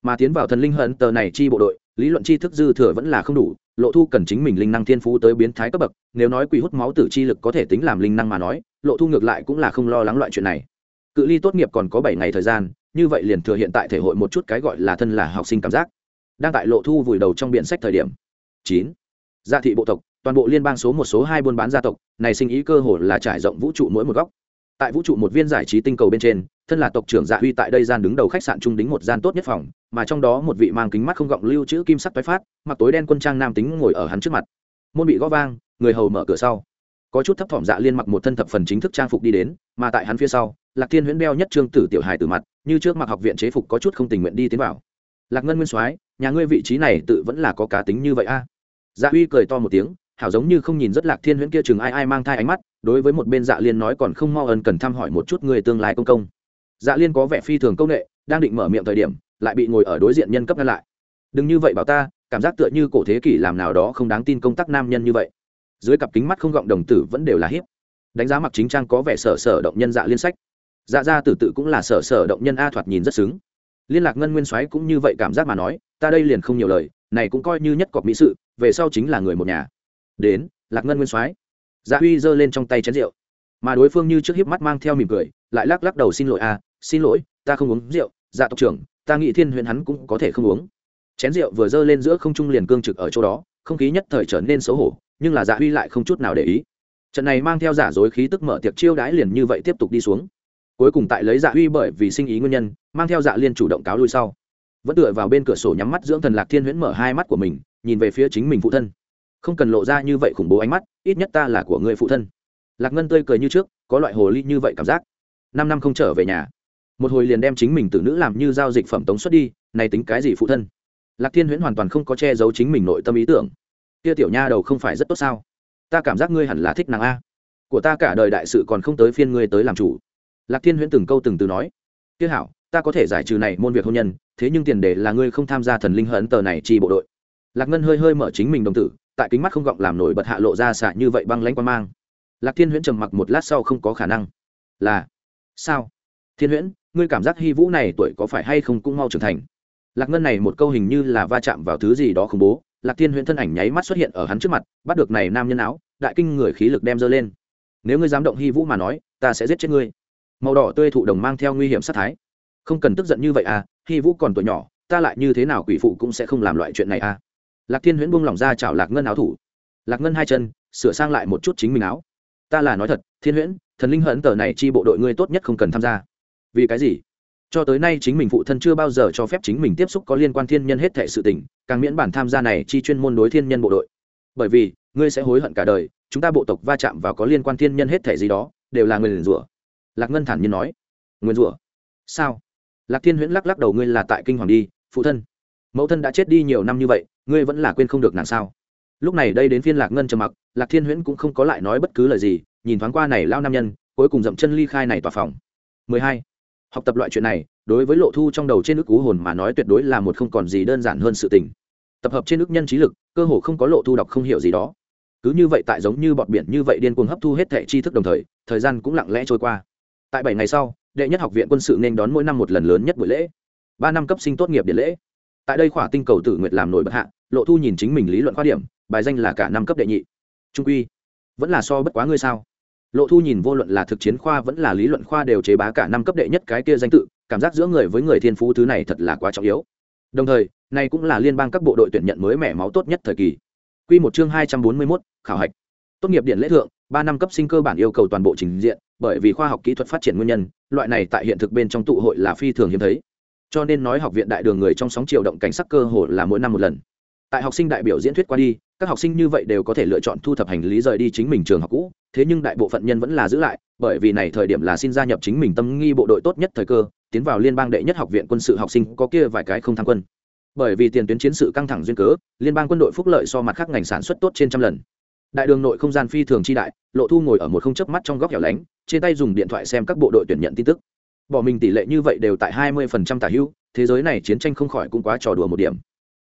mà tiến vào thần linh hận tờ này chi bộ đội lý luận tri thức dư thừa vẫn là không đủ, lộ thu cần chính mình linh năng thiên phú tới biến thái cấp bậc, nếu nói quỷ hút máu tử chi lực có thể tính làm linh năng mà nói, lộ thu ngược lại cũng là không lo lắng loại chuyện này. Cự ly tốt nghiệp còn có bảy ngày thời gian, như vậy liền thừa hiện tại thể hội một chút cái gọi là thân là học sinh cảm giác. Đang tại lộ thu vùi đầu trong biện sách thời điểm. Chín. Gia thị bộ tộc, toàn bộ liên bang số một số hai buôn bán gia tộc, này sinh ý cơ hồ là trải rộng vũ trụ mỗi một góc tại vũ trụ một viên giải trí tinh cầu bên trên, thân là tộc trưởng dạ huy tại đây gian đứng đầu khách sạn trung đính một gian tốt nhất phòng, mà trong đó một vị mang kính mắt không gọng lưu chữ kim sắc tái phát, mặc tối đen quân trang nam tính ngồi ở hắn trước mặt. Môn bị gõ vang, người hầu mở cửa sau. Có chút thấp thỏm dạ liên mặc một thân thập phần chính thức trang phục đi đến, mà tại hắn phía sau, lạc thiên huyễn đeo nhất trương tử tiểu hài từ mặt, như trước mặc học viện chế phục có chút không tình nguyện đi tiến vào. Lạc ngân nguyên soái, nhà ngươi vị trí này tự vẫn là có cá tính như vậy a? Dạ huy cười to một tiếng hảo giống như không nhìn rất lạc thiên huyễn kia chừng ai ai mang thai ánh mắt, đối với một bên dạ liên nói còn không mau ân cần thăm hỏi một chút người tương lai công công. Dạ liên có vẻ phi thường công nghệ, đang định mở miệng thời điểm, lại bị ngồi ở đối diện nhân cấp ngăn lại. Đừng như vậy bảo ta, cảm giác tựa như cổ thế kỷ làm nào đó không đáng tin công tác nam nhân như vậy. Dưới cặp kính mắt không gọng đồng tử vẫn đều là hiếp. Đánh giá mặc chính trang có vẻ sở sở động nhân dạ liên sách. Dạ gia tử tự cũng là sở sở động nhân a thoạt nhìn rất xứng. Liên lạc ngân nguyên soái cũng như vậy cảm giác mà nói, ta đây liền không nhiều lời, này cũng coi như nhất cọc mỹ sự, về sau chính là người một nhà đến lạc ngân nguyên soái. Dạ huy giơ lên trong tay chén rượu. Mà đối phương như trước hiếp mắt mang theo mỉm cười lại lắc lắc đầu xin lỗi à, xin lỗi ta không uống rượu dạ tộc trưởng ta nghĩ thiên huyện hắn cũng có thể không uống. Chén rượu vừa giơ lên giữa không trung liền cương trực ở chỗ đó không khí nhất thời trở nên xấu hổ nhưng là dạ huy lại không chút nào để ý. Trận này mang theo giả dối khí tức mở tiệc chiêu đãi liền như vậy tiếp tục đi xuống. Cuối cùng tại lấy dạ huy bởi vì sinh ý nguyên nhân mang theo dạ liên chủ động cáo lui sau. Vẫn tựa vào bên cửa sổ nhắm mắt dưỡng thần lạc thiên huyễn mở hai mắt của mình nhìn về phía chính mình phụ thân không cần lộ ra như vậy khủng bố ánh mắt, ít nhất ta là của người phụ thân. Lạc ngân tươi cười như trước, có loại hồ ly như vậy cảm giác. Năm năm không trở về nhà, một hồi liền đem chính mình từ nữ làm như giao dịch phẩm tống xuất đi, này tính cái gì phụ thân? Lạc thiên huyễn hoàn toàn không có che giấu chính mình nội tâm ý tưởng. Kia tiểu nha đầu không phải rất tốt sao? Ta cảm giác ngươi hẳn là thích nàng a. Của ta cả đời đại sự còn không tới phiên ngươi tới làm chủ. Lạc thiên huyễn từng câu từng từ nói. Kia hảo, ta có thể giải trừ này môn việc hôn nhân, thế nhưng tiền đề là ngươi không tham gia thần linh hận tờ này chi bộ đội lạc ngân hơi hơi mở chính mình đồng tử, tại kính mắt không gọng làm nổi bật hạ lộ ra xạ như vậy băng lãnh quan mang. Lạc thiên huyễn trầm mặc một lát sau không có khả năng. Là, sao? Thiên huyễn, ngươi cảm giác hy vũ này tuổi có phải hay không cũng mau trưởng thành? Lạc ngân này một câu hình như là va chạm vào thứ gì đó khủng bố, lạc thiên huyễn thân ảnh nháy mắt xuất hiện ở hắn trước mặt, bắt được này nam nhân áo, đại kinh người khí lực đem dơ lên. Nếu ngươi dám động hy vũ mà nói, ta sẽ giết chết ngươi. Màu đỏ tươi thụ đồng mang theo nguy hiểm sát thái. Không cần tức giận như vậy à hy vũ còn tuổi nhỏ, ta lại như thế nào quỷ phụ cũng sẽ không làm loại chuyện này à lạc thiên huyễn buông lỏng ra chảo lạc ngân áo thủ. Lạc ngân hai chân, sửa sang lại một chút chính mình áo. Ta là nói thật, thiên huyễn, thần linh hận tờ này chi bộ đội ngươi tốt nhất không cần tham gia. Vì cái gì? Cho tới nay chính mình phụ thân chưa bao giờ cho phép chính mình tiếp xúc có liên quan thiên nhân hết thệ sự tình, càng miễn bản tham gia này chi chuyên môn đối thiên nhân bộ đội. Bởi vì, ngươi sẽ hối hận cả đời, chúng ta bộ tộc va chạm vào có liên quan thiên nhân hết thệ gì đó, đều là người liền rủa. Lạc ngân thản nhiên nói. Nguyên rủa? Sao? Lạc thiên huyễn lắc lắc đầu, ngươi là tại kinh hoàng đi, phụ thân. Mẫu thân đã chết đi nhiều năm như vậy ngươi vẫn là quên không được nàng sao? Lúc này đây đến phiên lạc ngân trầm mặc, lạc thiên huyễn cũng không có lại nói bất cứ lời gì, nhìn thoáng qua này lao nam nhân, cuối cùng dậm chân ly khai này tòa phòng. 12. học tập loại chuyện này, đối với lộ thu trong đầu trên ức cú hồn mà nói tuyệt đối là một không còn gì đơn giản hơn sự tình. Tập hợp trên ức nhân trí lực, cơ hồ không có lộ thu đọc không hiểu gì đó. Cứ như vậy tại giống như bọt biển như vậy điên cuồng hấp thu hết thẻ tri thức đồng thời thời gian cũng lặng lẽ trôi qua. Tại bảy ngày sau, đệ nhất học viện quân sự nên đón mỗi năm một lần lớn nhất buổi lễ. Ba năm cấp sinh tốt nghiệp điện lễ. Tại đây khỏa tinh cầu tử nguyệt làm nổi bật hạ lộ thu nhìn chính mình lý luận khoa điểm bài danh là cả năm cấp đệ nhị trung quy vẫn là so bất quá ngươi sao lộ thu nhìn vô luận là thực chiến khoa vẫn là lý luận khoa đều chế bá cả năm cấp đệ nhất cái kia danh tự cảm giác giữa người với người thiên phú thứ này thật là quá trọng yếu đồng thời này cũng là liên bang các bộ đội tuyển nhận mới mẻ máu tốt nhất thời kỳ Quy một chương hai trăm bốn mươi mốt khảo hạch. Tốt nghiệp điện lễ thượng, ba năm cấp sinh cơ bản yêu cầu toàn bộ trình diện, bởi vì khoa học kỹ thuật phát triển nguyên nhân, loại này tại hiện thực bên trong tụ hội là phi thường hiếm thấy. Cho nên nói học viện đại đường người trong sóng triệu động cảnh sắc cơ hồ là mỗi năm một lần. Tại học sinh đại biểu diễn thuyết qua đi, các học sinh như vậy đều có thể lựa chọn thu thập hành lý rời đi chính mình trường học cũ, thế nhưng đại bộ phận nhân vẫn là giữ lại, bởi vì này thời điểm là xin gia nhập chính mình tâm nghi bộ đội tốt nhất thời cơ, tiến vào liên bang đệ nhất học viện quân sự học sinh có kia vài cái không tham quân. Bởi vì tiền tuyến chiến sự căng thẳng duyên cớ liên bang quân đội phúc lợi so mặt khác ngành sản xuất tốt trên trăm lần. Đại đường nội không gian phi thường chi đại lộ thu ngồi ở một không chớp mắt trong góc hẻo lánh trên tay dùng điện thoại xem các bộ đội tuyển nhận tin tức. Bỏ mình tỷ lệ như vậy đều tại hai mươi phần trăm tả hữu thế giới này chiến tranh không khỏi cũng quá trò đùa một điểm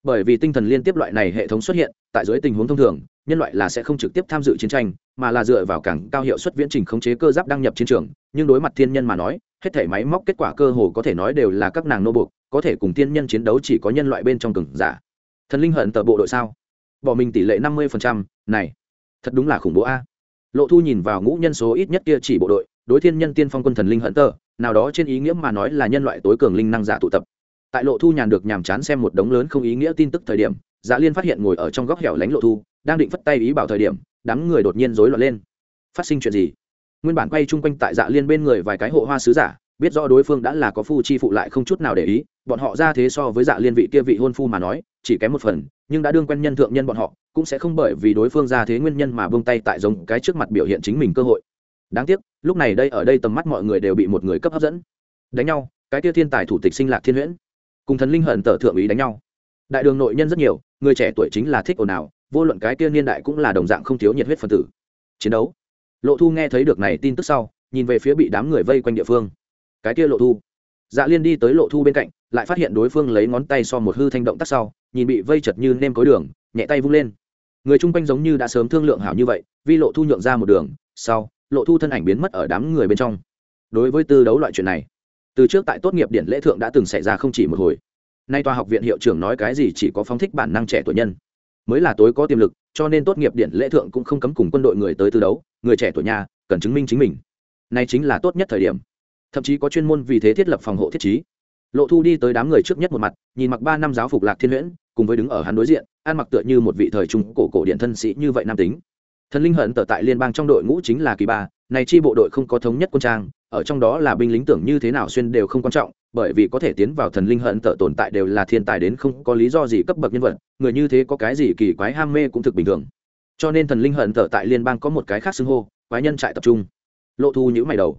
bởi vì tinh thần liên tiếp loại này hệ thống xuất hiện, tại dưới tình huống thông thường, nhân loại là sẽ không trực tiếp tham dự chiến tranh, mà là dựa vào cảng cao hiệu suất viễn trình khống chế cơ giáp đăng nhập chiến trường. Nhưng đối mặt thiên nhân mà nói, hết thể máy móc kết quả cơ hồ có thể nói đều là các nàng nô buộc, có thể cùng thiên nhân chiến đấu chỉ có nhân loại bên trong cừng giả. Thần linh hận tờ bộ đội sao? Bỏ mình tỷ lệ năm mươi này, thật đúng là khủng bố a. Lộ thu nhìn vào ngũ nhân số ít nhất kia chỉ bộ đội, đối thiên nhân tiên phong quân thần linh hận tờ, nào đó trên ý nghĩa mà nói là nhân loại tối cường linh năng giả tụ tập tại lộ thu nhàn được nhàm chán xem một đống lớn không ý nghĩa tin tức thời điểm dạ liên phát hiện ngồi ở trong góc hẻo lánh lộ thu, đang định phất tay ý bảo thời điểm, đám người đột nhiên rối loạn lên. Phát sinh chuyện gì? Nguyên bản quay chung quanh tại dạ liên bên người vài cái hộ hoa sứ giả, biết rõ đối phương đã là có phu chi phụ lại không chút nào để ý, bọn họ ra thế so với dạ liên vị kia vị hôn phu mà nói, chỉ kém một phần, nhưng đã đương quen nhân thượng nhân bọn họ, cũng sẽ không bởi vì đối phương ra thế nguyên nhân mà bông tay tại giống cái trước mặt biểu hiện chính mình cơ hội. Đáng tiếc, lúc này đây ở đây tầm mắt mọi người đều bị một người cấp hấp dẫn. Đánh nhau, cái kia thiên tài thủ tịch sinh lạc thiên huyễn cùng thần linh hận tở thượng ý đánh nhau. Đại đường nội nhân rất nhiều, người trẻ tuổi chính là thích ồn ào, vô luận cái kia niên đại cũng là đồng dạng không thiếu nhiệt huyết phân tử. Chiến đấu. Lộ thu nghe thấy được này tin tức sau, nhìn về phía bị đám người vây quanh địa phương. Cái kia lộ thu. Dạ liên đi tới lộ thu bên cạnh, lại phát hiện đối phương lấy ngón tay so một hư thanh động tác sau, nhìn bị vây chật như nêm cối đường, nhẹ tay vung lên. Người chung quanh giống như đã sớm thương lượng hảo như vậy, vì lộ thu nhượng ra một đường, sau, lộ thu thân ảnh biến mất ở đám người bên trong. Đối với tư đấu loại chuyện này từ trước tại tốt nghiệp điện lễ thượng đã từng xảy ra không chỉ một hồi. Nay tòa học viện hiệu trưởng nói cái gì chỉ có phóng thích bản năng trẻ tuổi nhân. Mới là tối có tiềm lực, cho nên tốt nghiệp điện lễ thượng cũng không cấm cùng quân đội người tới tư đấu, người trẻ tuổi nhà, cần chứng minh chính mình. Nay chính là tốt nhất thời điểm. Thậm chí có chuyên môn vì thế thiết lập phòng hộ thiết trí. Lộ thu đi tới đám người trước nhất một mặt, nhìn mặc ba năm giáo phục lạc thiên huyễn, cùng với đứng ở hắn đối diện, ăn mặc tựa như một vị thời trung cổ cổ điện thân sĩ như vậy nam tính. Thần linh hận tở tại liên bang trong đội ngũ chính là kỳ ba, này chi bộ đội không có thống nhất quân trang ở trong đó là binh lính tưởng như thế nào xuyên đều không quan trọng, bởi vì có thể tiến vào thần linh hận tở tồn tại đều là thiên tài đến không có lý do gì cấp bậc nhân vật, người như thế có cái gì kỳ quái ham mê cũng thực bình thường. Cho nên thần linh hận tở tại liên bang có một cái khác xưng hô, quái nhân trại tập trung. Lộ thu nhữ mày đầu.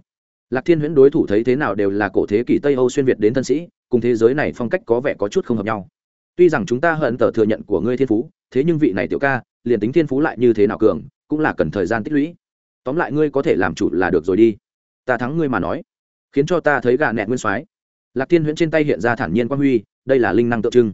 Lạc thiên huyễn đối thủ thấy thế nào đều là cổ thế kỷ tây âu xuyên việt đến thân sĩ, cùng thế giới này phong cách có vẻ có chút không hợp nhau. Tuy rằng chúng ta hận tờ thừa nhận của ngươi thiên phú, thế nhưng vị này tiểu ca, liền tính thiên phú lại như thế nào cường, cũng là cần thời gian tích lũy. Tóm lại ngươi có thể làm chủ là được rồi đi ta thắng ngươi mà nói, khiến cho ta thấy gà nẹt nguyên soái. Lạc thiên huyễn trên tay hiện ra thản nhiên quang huy, đây là linh năng tượng trưng.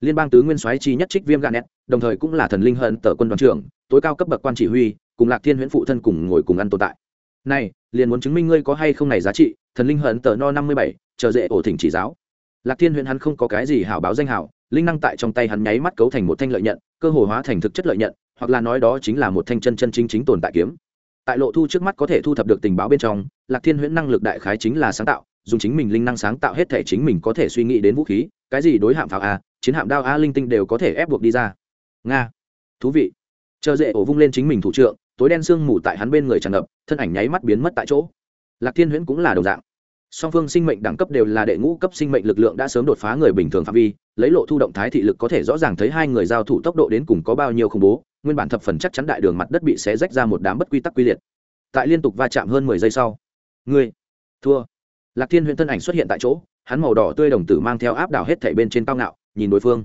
Liên bang tứ nguyên soái chi nhất trích viêm gà nẹt, đồng thời cũng là thần linh hận tờ quân đoàn trưởng, tối cao cấp bậc quan chỉ huy, cùng lạc thiên huyễn phụ thân cùng ngồi cùng ăn tồn tại. Này, liền muốn chứng minh ngươi có hay không này giá trị, thần linh hận tờ no năm mươi bảy, chờ dễ ổ thỉnh chỉ giáo. Lạc thiên huyễn hắn không có cái gì hảo báo danh hảo, linh năng tại trong tay hắn nháy mắt cấu thành một thanh lợi nhận, cơ hồ hóa thành thực chất lợi nhận, hoặc là nói đó chính là một thanh chân chân chính chính tồn tại kiếm tại lộ thu trước mắt có thể thu thập được tình báo bên trong, lạc thiên huyễn năng lực đại khái chính là sáng tạo, dùng chính mình linh năng sáng tạo hết thể chính mình có thể suy nghĩ đến vũ khí, cái gì đối hạm pháo a, chiến hạm đao a linh tinh đều có thể ép buộc đi ra. Nga. Thú vị. Chờ dễ ổ vung lên chính mình thủ trượng, tối đen sương mù tại hắn bên người tràn ngập, thân ảnh nháy mắt biến mất tại chỗ. Lạc thiên huyễn cũng là đồng dạng. Song phương sinh mệnh đẳng cấp đều là đệ ngũ cấp sinh mệnh lực lượng đã sớm đột phá người bình thường phạm vi, lấy lộ thu động thái thị lực có thể rõ ràng thấy hai người giao thủ tốc độ đến cùng có bao nhiêu khủng bố nguyên bản thập phần chắc chắn đại đường mặt đất bị xé rách ra một đám bất quy tắc quy liệt. Tại liên tục va chạm hơn mười giây sau, ngươi, thua. Lạc thiên huyễn thân ảnh xuất hiện tại chỗ, hắn màu đỏ tươi đồng tử mang theo áp đảo hết thảy bên trên cao ngạo, nhìn đối phương.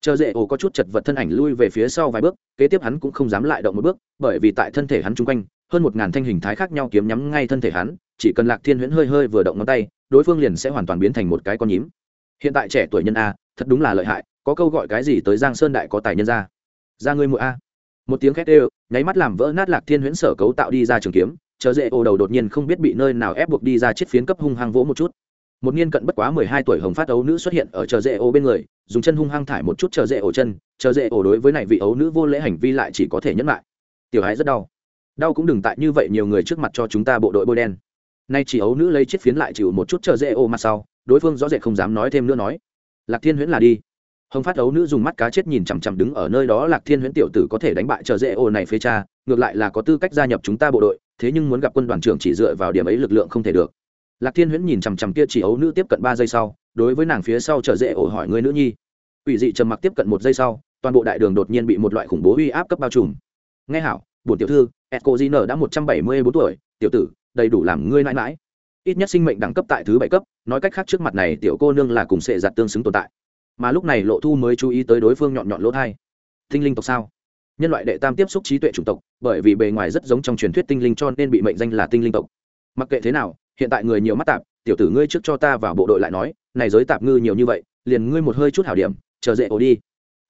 Chờ dễ ổ có chút chật vật thân ảnh lui về phía sau vài bước, kế tiếp hắn cũng không dám lại động một bước, bởi vì tại thân thể hắn chung quanh, hơn một ngàn thanh hình thái khác nhau kiếm nhắm ngay thân thể hắn, chỉ cần lạc thiên huyễn hơi hơi vừa động ngón tay, đối phương liền sẽ hoàn toàn biến thành một cái con nhím. Hiện tại trẻ tuổi nhân a, thật đúng là lợi hại, có câu gọi cái gì tới giang sơn đại có tài nhân ra. Ra ngươi mụa a một tiếng khét ê nháy mắt làm vỡ nát lạc thiên huyễn sở cấu tạo đi ra trường kiếm, chờ dễ ô đầu đột nhiên không biết bị nơi nào ép buộc đi ra chiếc phiến cấp hung hăng vỗ một chút. Một niên cận bất quá mười hai tuổi hồng phát ấu nữ xuất hiện ở chờ dễ ô bên người, dùng chân hung hăng thải một chút chờ dễ ổ chân, chờ dễ ổ đối với này vị ấu nữ vô lễ hành vi lại chỉ có thể nhẫn lại. Tiểu hãi rất đau. Đau cũng đừng tại như vậy nhiều người trước mặt cho chúng ta bộ đội bôi đen. Nay chỉ ấu nữ lấy chiếc phiến lại chịu một chút chờ dễ ô mặt sau, đối phương rõ rệt không dám nói thêm nữa nói. Lạc thiên huyễn là đi hồng phát ấu nữ dùng mắt cá chết nhìn chằm chằm đứng ở nơi đó lạc thiên huyễn tiểu tử có thể đánh bại chờ dễ ô này phế cha, ngược lại là có tư cách gia nhập chúng ta bộ đội, thế nhưng muốn gặp quân đoàn trưởng chỉ dựa vào điểm ấy lực lượng không thể được. Lạc thiên huyễn nhìn chằm chằm kia chỉ ấu nữ tiếp cận ba giây sau, đối với nàng phía sau chờ dễ ổ hỏi người nữ nhi. Ủy dị trầm mặc tiếp cận một giây sau, toàn bộ đại đường đột nhiên bị một loại khủng bố uy áp cấp bao trùm. Nghe hảo, bổn tiểu thư eco di đã một trăm bảy mươi bốn tuổi, tiểu tử, đầy đủ làm ngươi mãi mãi. Ít nhất sinh mệnh đẳng cấp tại thứ bảy cấp, nói cách khác trước mặt này tiểu cô nương là cùng sệ giặt tương xứng tồn tại mà lúc này lộ thu mới chú ý tới đối phương nhọn nhọn lỗ thai. Tinh linh tộc sao? Nhân loại đệ tam tiếp xúc trí tuệ chủng tộc, bởi vì bề ngoài rất giống trong truyền thuyết tinh linh cho nên bị mệnh danh là tinh linh tộc. Mặc kệ thế nào, hiện tại người nhiều mắt tạp, tiểu tử ngươi trước cho ta vào bộ đội lại nói, này giới tạp ngư nhiều như vậy, liền ngươi một hơi chút hảo điểm, chờ dễ ổ đi.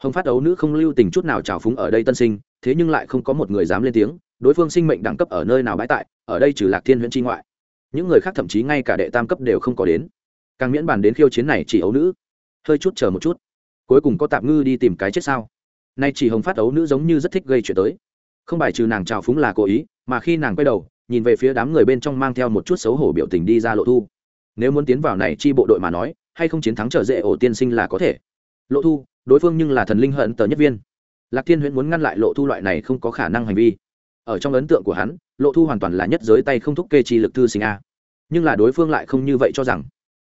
Hồng phát ấu nữ không lưu tình chút nào trào phúng ở đây tân sinh, thế nhưng lại không có một người dám lên tiếng, đối phương sinh mệnh đẳng cấp ở nơi nào bãi tại, ở đây trừ lạc thiên huyễn tri ngoại. Những người khác thậm chí ngay cả đệ tam cấp đều không có đến. Càng miễn bàn đến khiêu chiến này chỉ ấu nữ hơi chút chờ một chút. Cuối cùng có tạm ngư đi tìm cái chết sao? Nay chỉ hồng phát ấu nữ giống như rất thích gây chuyện tới. Không bài trừ nàng trào phúng là cố ý, mà khi nàng quay đầu, nhìn về phía đám người bên trong mang theo một chút xấu hổ biểu tình đi ra lộ thu. Nếu muốn tiến vào này chi bộ đội mà nói, hay không chiến thắng trở dễ ổ tiên sinh là có thể. Lộ thu, đối phương nhưng là thần linh hận tờ nhất viên. Lạc thiên huyễn muốn ngăn lại lộ thu loại này không có khả năng hành vi. Ở trong ấn tượng của hắn, lộ thu hoàn toàn là nhất giới tay không thúc kê chi lực thư sinh a. Nhưng là đối phương lại không như vậy cho rằng.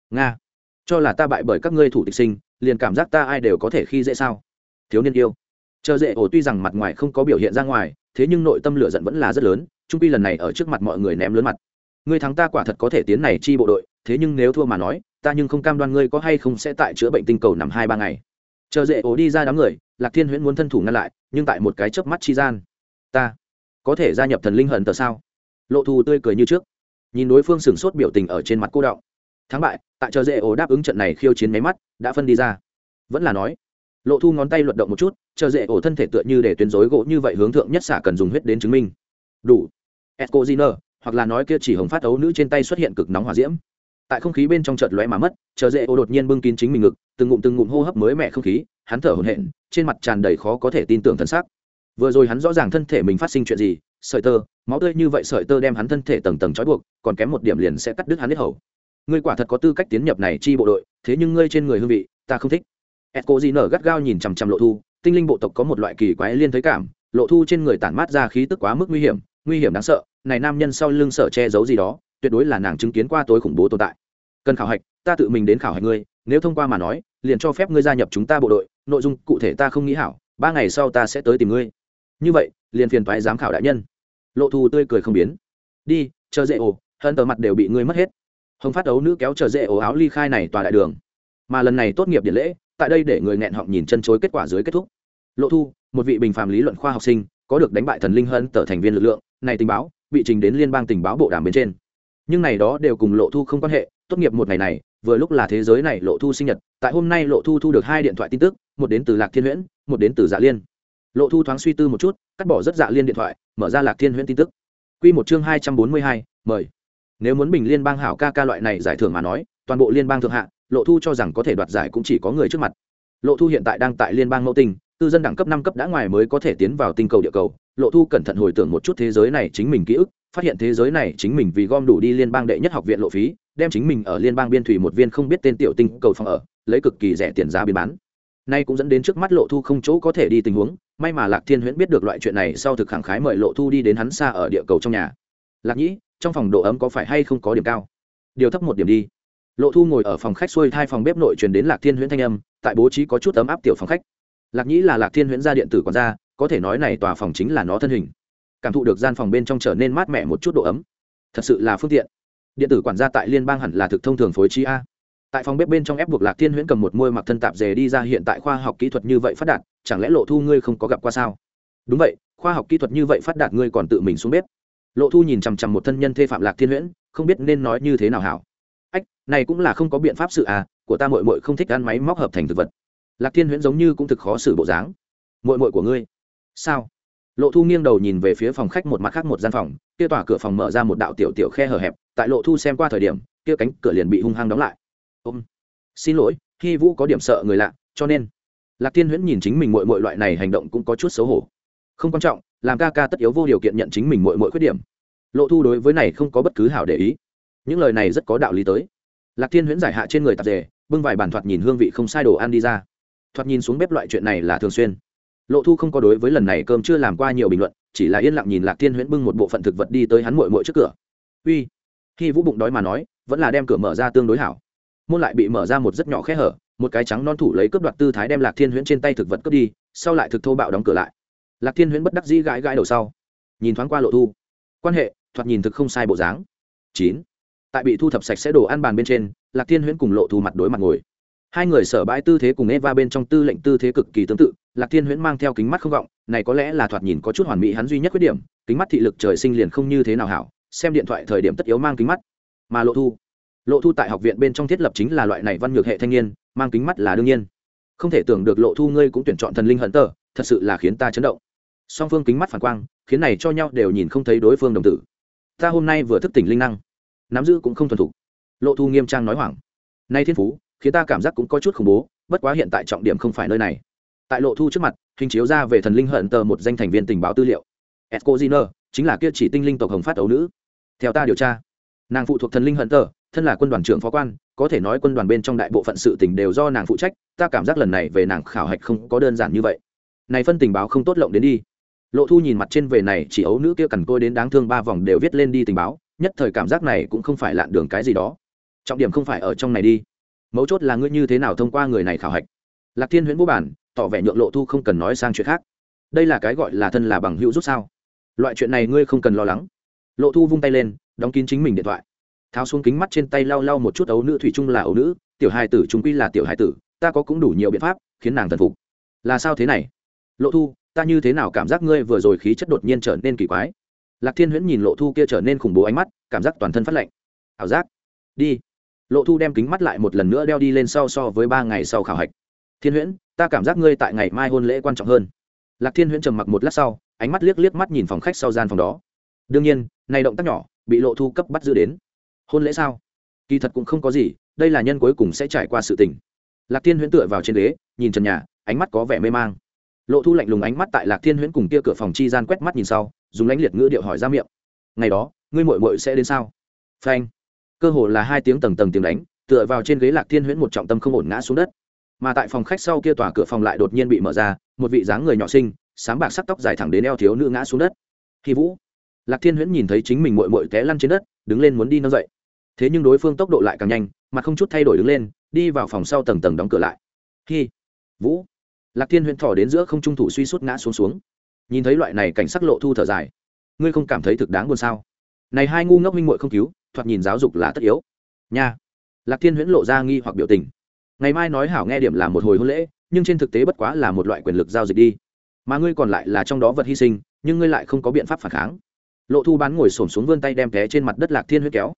Nga cho là ta bại bởi các ngươi thủ tịch sinh, liền cảm giác ta ai đều có thể khi dễ sao? Thiếu niên yêu. Chờ dễ ổ tuy rằng mặt ngoài không có biểu hiện ra ngoài, thế nhưng nội tâm lửa giận vẫn là rất lớn, trung pi lần này ở trước mặt mọi người ném lớn mặt. Ngươi thắng ta quả thật có thể tiến này chi bộ đội, thế nhưng nếu thua mà nói, ta nhưng không cam đoan ngươi có hay không sẽ tại chữa bệnh tinh cầu nằm hai ba ngày. Chờ dễ ổ đi ra đám người, lạc thiên huyễn muốn thân thủ ngăn lại, nhưng tại một cái chớp mắt chi gian. Ta có thể gia nhập thần linh hận tờ sao? Lộ thù tươi cười như trước. Nhìn đối phương sửng sốt biểu tình ở trên mặt cô động thắng bại, tại chờ dễ ổ đáp ứng trận này khiêu chiến máy mắt, đã phân đi ra. Vẫn là nói, lộ thu ngón tay luận động một chút, chờ dễ ổ thân thể tựa như để tuyến rối gỗ như vậy hướng thượng nhất xả cần dùng huyết đến chứng minh. Đủ. Esco ziner hoặc là nói kia chỉ hồng phát ấu nữ trên tay xuất hiện cực nóng hỏa diễm. Tại không khí bên trong chợt lóe mà mất, chờ dễ ổ đột nhiên bưng kín chính mình ngực, từng ngụm từng ngụm hô hấp mới mẻ không khí, hắn thở hổn hển, trên mặt tràn đầy khó có thể tin tưởng thân xác vừa rồi hắn rõ ràng thân thể mình phát sinh chuyện gì, sợi tơ, máu tươi như vậy sợi tơ đem hắn thân thể tầng tầng trói buộc, còn kém một điểm liền sẽ cắt đứt hắn hết hầu ngươi quả thật có tư cách tiến nhập này chi bộ đội thế nhưng ngươi trên người hương vị ta không thích Echo di nở gắt gao nhìn chằm chằm Lộ Thu, tinh linh bộ tộc có một loại kỳ quái liên thấy cảm, Lộ Thu trên người tản mát ra khí tức quá mức nguy hiểm, nguy hiểm đáng sợ, này nam nhân sau lưng sợ che giấu gì đó, tuyệt đối là nàng chứng kiến qua tối khủng bố tồn tại. Cần khảo hạch, ta tự mình đến khảo hạch ngươi, nếu thông qua mà nói, liền cho phép ngươi gia nhập chúng ta bộ đội, nội dung cụ thể ta không nghĩ hảo, ba ngày sau ta sẽ tới tìm ngươi. Như vậy, liền phiền thoái giám khảo đại nhân. Lộ Thu tươi cười không biến. Đi, chờ dễ ồ, hơn tờ mặt đều bị ngươi mất hết. Hồng phát đấu nữ kéo chờ dễ ồ áo ly khai này tòa đại đường. Mà lần này tốt nghiệp điện lễ, tại đây để người nghẹn họng nhìn chân chối kết quả dưới kết thúc. Lộ thu một vị bình phàm lý luận khoa học sinh có được đánh bại thần linh hơn tờ thành viên lực lượng này tình báo bị trình đến liên bang tình báo bộ đàm bên trên. Nhưng này đó đều cùng lộ thu không quan hệ tốt nghiệp một ngày này vừa lúc là thế giới này lộ thu sinh nhật tại hôm nay lộ thu thu được hai điện thoại tin tức một đến từ lạc thiên huyễn một đến từ dạ liên. Lộ thu thoáng suy tư một chút cắt bỏ rất dạ liên điện thoại mở ra lạc thiên huyễn tin tức. Q một chương hai trăm bốn mươi hai mời nếu muốn bình liên bang hảo ca ca loại này giải thưởng mà nói, toàn bộ liên bang thượng hạ, lộ thu cho rằng có thể đoạt giải cũng chỉ có người trước mặt. Lộ thu hiện tại đang tại liên bang mẫu tinh, tư dân đẳng cấp năm cấp đã ngoài mới có thể tiến vào tinh cầu địa cầu. Lộ thu cẩn thận hồi tưởng một chút thế giới này chính mình ký ức, phát hiện thế giới này chính mình vì gom đủ đi liên bang đệ nhất học viện lộ phí, đem chính mình ở liên bang biên thủy một viên không biết tên tiểu tinh cầu phòng ở, lấy cực kỳ rẻ tiền giá biến bán. Nay cũng dẫn đến trước mắt lộ thu không chỗ có thể đi tình huống, may mà lạc thiên huyễn biết được loại chuyện này sau thực khẳng khái mời lộ thu đi đến hắn xa ở địa cầu trong nhà. Lạc nhĩ trong phòng độ ấm có phải hay không có điểm cao? Điều thấp một điểm đi. Lộ thu ngồi ở phòng khách xuôi thai phòng bếp nội truyền đến lạc thiên huyễn thanh âm, tại bố trí có chút ấm áp tiểu phòng khách. Lạc nhĩ là lạc thiên huyễn gia điện tử còn ra có thể nói này tòa phòng chính là nó thân hình. Cảm thụ được gian phòng bên trong trở nên mát mẻ một chút độ ấm. Thật sự là phương tiện. Điện tử quản gia tại liên bang hẳn là thực thông thường phối trí a. Tại phòng bếp bên trong ép buộc lạc thiên huyễn cầm một môi mặc thân tạp dề đi ra hiện tại khoa học kỹ thuật như vậy phát đạt, chẳng lẽ lộ thu ngươi không có gặp qua sao? Đúng vậy, khoa học kỹ thuật như vậy phát đạt ngươi còn tự mình xuống bếp lộ thu nhìn chằm chằm một thân nhân thê phạm lạc thiên huyễn, không biết nên nói như thế nào hảo. Ách, này cũng là không có biện pháp sự à của ta mội mội không thích ăn máy móc hợp thành thực vật. Lạc thiên huyễn giống như cũng thực khó xử bộ dáng. Mội mội của ngươi? Sao? Lộ thu nghiêng đầu nhìn về phía phòng khách một mặt khác một gian phòng, kia tỏa cửa phòng mở ra một đạo tiểu tiểu khe hở hẹp, tại lộ thu xem qua thời điểm, kia cánh cửa liền bị hung hăng đóng lại. Ôm. Xin lỗi khi vũ có điểm sợ người lạ, cho nên. Lạc thiên huyễn nhìn chính mình mội mội loại này hành động cũng có chút xấu hổ không quan trọng, làm ca ca tất yếu vô điều kiện nhận chính mình mỗi mỗi khuyết điểm. Lộ thu đối với này không có bất cứ hảo để ý. Những lời này rất có đạo lý tới. Lạc thiên huyễn giải hạ trên người tạp dề, bưng vài bản thoạt nhìn hương vị không sai đồ ăn đi ra. Thoạt nhìn xuống bếp loại chuyện này là thường xuyên. Lộ thu không có đối với lần này cơm chưa làm qua nhiều bình luận, chỉ là yên lặng nhìn lạc thiên huyễn bưng một bộ phận thực vật đi tới hắn mội mội trước cửa. Uy. Khi vũ bụng đói mà nói, vẫn là đem cửa mở ra tương đối hảo. Môn lại bị mở ra một rất nhỏ khe hở, một cái trắng non thủ lấy cướp đoạt tư thái đem lạc thiên huyễn trên tay thực vật cướp đi, sau lại thực thô bạo đóng cửa lại lạc thiên huyễn bất đắc dĩ gãi gãi đầu sau, nhìn thoáng qua lộ thu. Quan hệ, thoạt nhìn thực không sai bộ dáng. Chín. Tại bị thu thập sạch sẽ đồ ăn bàn bên trên, lạc thiên huyễn cùng lộ thu mặt đối mặt ngồi. Hai người sở bãi tư thế cùng eva bên trong tư lệnh tư thế cực kỳ tương tự, lạc thiên huyễn mang theo kính mắt không vọng, này có lẽ là thoạt nhìn có chút hoàn mỹ hắn duy nhất khuyết điểm, kính mắt thị lực trời sinh liền không như thế nào hảo, xem điện thoại thời điểm tất yếu mang kính mắt. Mà lộ thu lộ thu tại học viện bên trong thiết lập chính là loại này văn nhược hệ thanh niên, mang kính mắt là đương nhiên. Không thể tưởng được lộ thu ngươi cũng tuyển chọn thần linh hận tờ, thật sự là khiến ta chấn động song phương kính mắt phản quang, khiến này cho nhau đều nhìn không thấy đối phương đồng tử. Ta hôm nay vừa thức tỉnh linh năng, nắm giữ cũng không thuần thục. Lộ thu nghiêm trang nói hoảng. Nay thiên phú, khiến ta cảm giác cũng có chút khủng bố, bất quá hiện tại trọng điểm không phải nơi này. Tại lộ thu trước mặt, hình chiếu ra về thần linh hận tờ một danh thành viên tình báo tư liệu. Esco ziner chính là kia chỉ tinh linh tộc hồng phát ấu nữ. Theo ta điều tra, nàng phụ thuộc thần linh hận tờ, thân là quân đoàn trưởng phó quan, có thể nói quân đoàn bên trong đại bộ phận sự tình đều do nàng phụ trách, ta cảm giác lần này về nàng khảo hạch không có đơn giản như vậy. Này phân tình báo không tốt lộng đến đi lộ thu nhìn mặt trên về này chỉ ấu nữ kia cằn côi đến đáng thương ba vòng đều viết lên đi tình báo, nhất thời cảm giác này cũng không phải lạn đường cái gì đó. Trọng điểm không phải ở trong này đi. Mấu chốt là ngươi như thế nào thông qua người này khảo hạch. Lạc thiên huyễn vô bản, tỏ vẻ nhượng lộ thu không cần nói sang chuyện khác. Đây là cái gọi là thân là bằng hữu rút sao? Loại chuyện này ngươi không cần lo lắng. Lộ thu vung tay lên, đóng kín chính mình điện thoại. Tháo xuống kính mắt trên tay lau lau một chút ấu nữ thủy chung là ấu nữ, tiểu hai tử chúng quy là tiểu hai tử, ta có cũng đủ nhiều biện pháp, khiến nàng thần phục. Là sao thế này? Lộ thu ta như thế nào cảm giác ngươi vừa rồi khí chất đột nhiên trở nên kỳ quái? Lạc thiên huyễn nhìn lộ thu kia trở nên khủng bố ánh mắt, cảm giác toàn thân phát lạnh. Ảo giác. Đi. Lộ thu đem kính mắt lại một lần nữa đeo đi lên sau so với ba ngày sau khảo hạch. Thiên huyễn, ta cảm giác ngươi tại ngày mai hôn lễ quan trọng hơn. Lạc thiên huyễn trầm mặc một lát sau, ánh mắt liếc liếc mắt nhìn phòng khách sau gian phòng đó. Đương nhiên, này động tác nhỏ bị lộ thu cấp bắt giữ đến. Hôn lễ sao? Kỳ thật cũng không có gì, đây là nhân cuối cùng sẽ trải qua sự tình. Lạc thiên huyễn tựa vào trên ghế, nhìn trần nhà, ánh mắt có vẻ mê mang lộ thu lạnh lùng ánh mắt tại lạc thiên huyễn cùng kia cửa phòng chi gian quét mắt nhìn sau, dùng lãnh liệt ngữ điệu hỏi ra miệng. Ngày đó, ngươi mội mội sẽ đến sao? Phanh. Cơ hồ là hai tiếng tầng tầng tiếng đánh, tựa vào trên ghế lạc thiên huyễn một trọng tâm không ổn ngã xuống đất. Mà tại phòng khách sau kia tòa cửa phòng lại đột nhiên bị mở ra, một vị dáng người nhỏ sinh sáng bạc sắc tóc dài thẳng đến eo thiếu nữ ngã xuống đất. Khi vũ. Lạc thiên huyễn nhìn thấy chính mình mội mội té lăn trên đất, đứng lên muốn đi nâng dậy. Thế nhưng đối phương tốc độ lại càng nhanh mà không chút thay đổi đứng lên, đi vào phòng sau tầng tầng đóng cửa lại. Khi vũ lạc thiên huyễn thỏ đến giữa không trung thủ suy suốt ngã xuống xuống. Nhìn thấy loại này cảnh sắc lộ thu thở dài. Ngươi không cảm thấy thực đáng buồn sao? Này hai ngu ngốc minh muội không cứu, thoạt nhìn giáo dục là tất yếu. Nha. Lạc thiên huyễn lộ ra nghi hoặc biểu tình. Ngày mai nói hảo nghe điểm là một hồi hôn lễ, nhưng trên thực tế bất quá là một loại quyền lực giao dịch đi. Mà ngươi còn lại là trong đó vật hy sinh, nhưng ngươi lại không có biện pháp phản kháng. Lộ thu bán ngồi xổm xuống vươn tay đem té trên mặt đất lạc thiên huyễn kéo.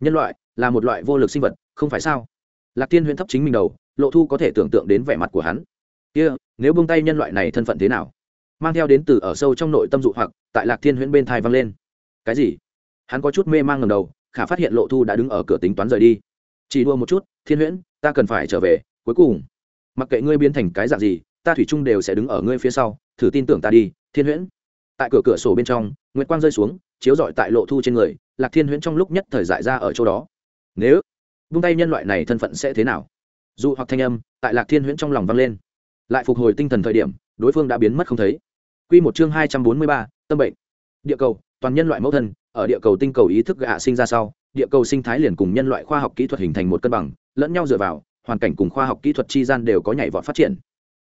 Nhân loại, là một loại vô lực sinh vật, không phải sao? Lạc thiên huyễn thấp chính mình đầu, lộ thu có thể tưởng tượng đến vẻ mặt của hắn kia、yeah, nếu bông tay nhân loại này thân phận thế nào? Mang theo đến từ ở sâu trong nội tâm dụ hoặc tại lạc thiên huyễn bên thai vang lên. Cái gì? Hắn có chút mê mang ngầm đầu khả phát hiện lộ thu đã đứng ở cửa tính toán rời đi. Chỉ đua một chút thiên huyễn ta cần phải trở về cuối cùng. Mặc kệ ngươi biến thành cái dạng gì ta thủy chung đều sẽ đứng ở ngươi phía sau thử tin tưởng ta đi thiên huyễn. Tại cửa cửa sổ bên trong nguyệt quang rơi xuống chiếu rọi tại lộ thu trên người lạc thiên huyễn trong lúc nhất thời dại ra ở chỗ đó. Nếu vung tay nhân loại này thân phận sẽ thế nào? Dù hoặc thanh âm tại lạc thiên huyễn trong lòng vang lên lại phục hồi tinh thần thời điểm, đối phương đã biến mất không thấy. Q một chương hai trăm bốn mươi ba, tâm bệnh. Địa cầu, toàn nhân loại mẫu thân, ở địa cầu tinh cầu ý thức gạ sinh ra sau, địa cầu sinh thái liền cùng nhân loại khoa học kỹ thuật hình thành một cân bằng, lẫn nhau dựa vào, hoàn cảnh cùng khoa học kỹ thuật chi gian đều có nhảy vọt phát triển.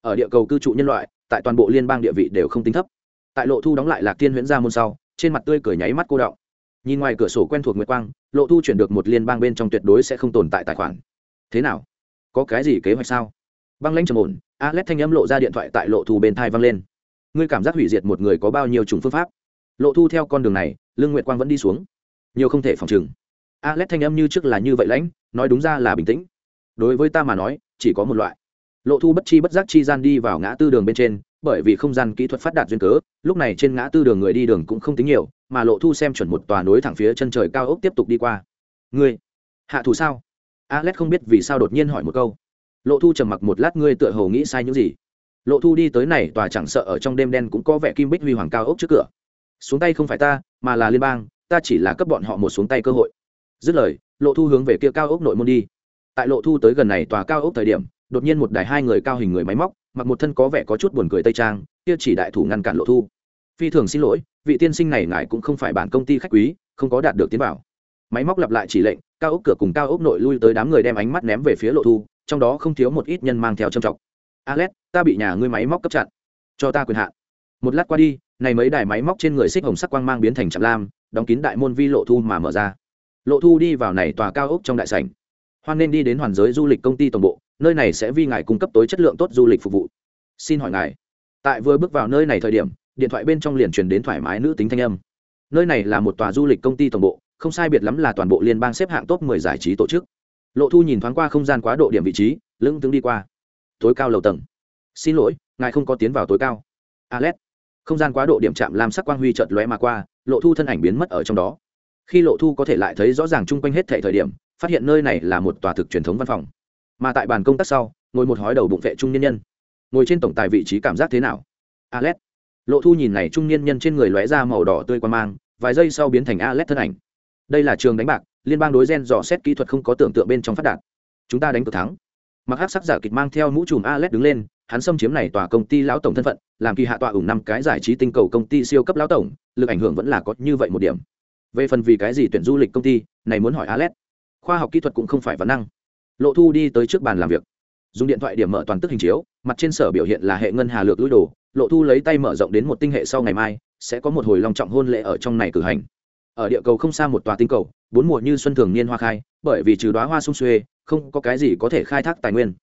Ở địa cầu cư trụ nhân loại, tại toàn bộ liên bang địa vị đều không tính thấp. Tại lộ thu đóng lại lạc thiên huyễn ra môn sau, trên mặt tươi cười nháy mắt cô đọng. Nhìn ngoài cửa sổ quen thuộc nguyệt quang, lộ thu chuyển được một liên bang bên trong tuyệt đối sẽ không tồn tại tài khoản. Thế nào? Có cái gì kế hoạch sao? Băng lãnh trầm ổn alex thanh âm lộ ra điện thoại tại lộ thu bên thai văng lên. Ngươi cảm giác hủy diệt một người có bao nhiêu chủng phương pháp? Lộ thu theo con đường này, lương nguyệt quang vẫn đi xuống. Nhiều không thể phòng chừng alex thanh âm như trước là như vậy lãnh, nói đúng ra là bình tĩnh. Đối với ta mà nói, chỉ có một loại. Lộ thu bất chi bất giác chi gian đi vào ngã tư đường bên trên, bởi vì không gian kỹ thuật phát đạt duyên cớ, lúc này trên ngã tư đường người đi đường cũng không tính nhiều, mà lộ thu xem chuẩn một tòa nối thẳng phía chân trời cao ốc tiếp tục đi qua. Ngươi, hạ thủ sao? Alex không biết vì sao đột nhiên hỏi một câu lộ thu trầm mặc một lát, ngươi tựa hồ nghĩ sai những gì? Lộ thu đi tới này, tòa chẳng sợ ở trong đêm đen cũng có vẻ kim bích huy hoàng cao ốc trước cửa. Xuống tay không phải ta, mà là liên bang, ta chỉ là cấp bọn họ một xuống tay cơ hội. Dứt lời, lộ thu hướng về kia cao ốc nội môn đi. Tại lộ thu tới gần này tòa cao ốc thời điểm, đột nhiên một đài hai người cao hình người máy móc, mặc một thân có vẻ có chút buồn cười tây trang, kia chỉ đại thủ ngăn cản lộ thu. Phi thường xin lỗi, vị tiên sinh này ngài cũng không phải bản công ty khách quý, không có đạt được tiến bảo. máy móc lặp lại chỉ lệnh, cao ốc cửa cùng cao ốc nội lui tới đám người đem ánh mắt ném về phía lộ thu trong đó không thiếu một ít nhân mang theo trầm trọng alex, ta bị nhà ngươi máy móc cấp chặn. Cho ta quyền hạn. Một lát qua đi, này mấy đài máy móc trên người xích hồng sắc quang mang biến thành chạm lam, đóng kín đại môn vi lộ thu mà mở ra. Lộ thu đi vào này tòa cao ốc trong đại sảnh. Hoan nên đi đến hoàn giới du lịch công ty tổng bộ, nơi này sẽ vì ngài cung cấp tối chất lượng tốt du lịch phục vụ. Xin hỏi ngài, tại vừa bước vào nơi này thời điểm, điện thoại bên trong liền truyền đến thoải mái nữ tính thanh âm. Nơi này là một tòa du lịch công ty tổng bộ, không sai biệt lắm là toàn bộ liên bang xếp hạng top 10 giải trí tổ chức lộ thu nhìn thoáng qua không gian quá độ điểm vị trí lưng tướng đi qua. Tối cao lầu tầng. Xin lỗi, ngài không có tiến vào tối cao. Alex. Không gian quá độ điểm chạm làm sắc quang huy chợt lóe mà qua, lộ thu thân ảnh biến mất ở trong đó. Khi lộ thu có thể lại thấy rõ ràng chung quanh hết thể thời điểm, phát hiện nơi này là một tòa thực truyền thống văn phòng. Mà tại bàn công tác sau, ngồi một hói đầu bụng vệ trung nhân nhân. Ngồi trên tổng tài vị trí cảm giác thế nào? Alex. Lộ thu nhìn này trung niên nhân trên người lóe ra màu đỏ tươi quan mang, vài giây sau biến thành alex thân ảnh đây là trường đánh bạc, liên bang đối gen dò xét kỹ thuật không có tưởng tượng bên trong phát đạt. Chúng ta đánh cược thắng. Mặc hát sắc giả kịch mang theo mũ trùm alex đứng lên, hắn xâm chiếm này tòa công ty lão tổng thân phận, làm kỳ hạ tọa ủng năm cái giải trí tinh cầu công ty siêu cấp lão tổng, lực ảnh hưởng vẫn là có như vậy một điểm. Về phần vì cái gì tuyển du lịch công ty, này muốn hỏi alex khoa học kỹ thuật cũng không phải vấn năng. Lộ thu đi tới trước bàn làm việc. Dùng điện thoại điểm mở toàn tức hình chiếu, mặt trên sở biểu hiện là hệ ngân hà lược lũi đồ. Lộ thu lấy tay mở rộng đến một tinh hệ sau ngày mai, sẽ có một hồi long trọng hôn lễ ở trong này cử hành ở địa cầu không xa một tòa tinh cầu, bốn mùa như xuân thường niên hoa khai, bởi vì trừ đoá hoa sung xuê, không có cái gì có thể khai thác tài nguyên.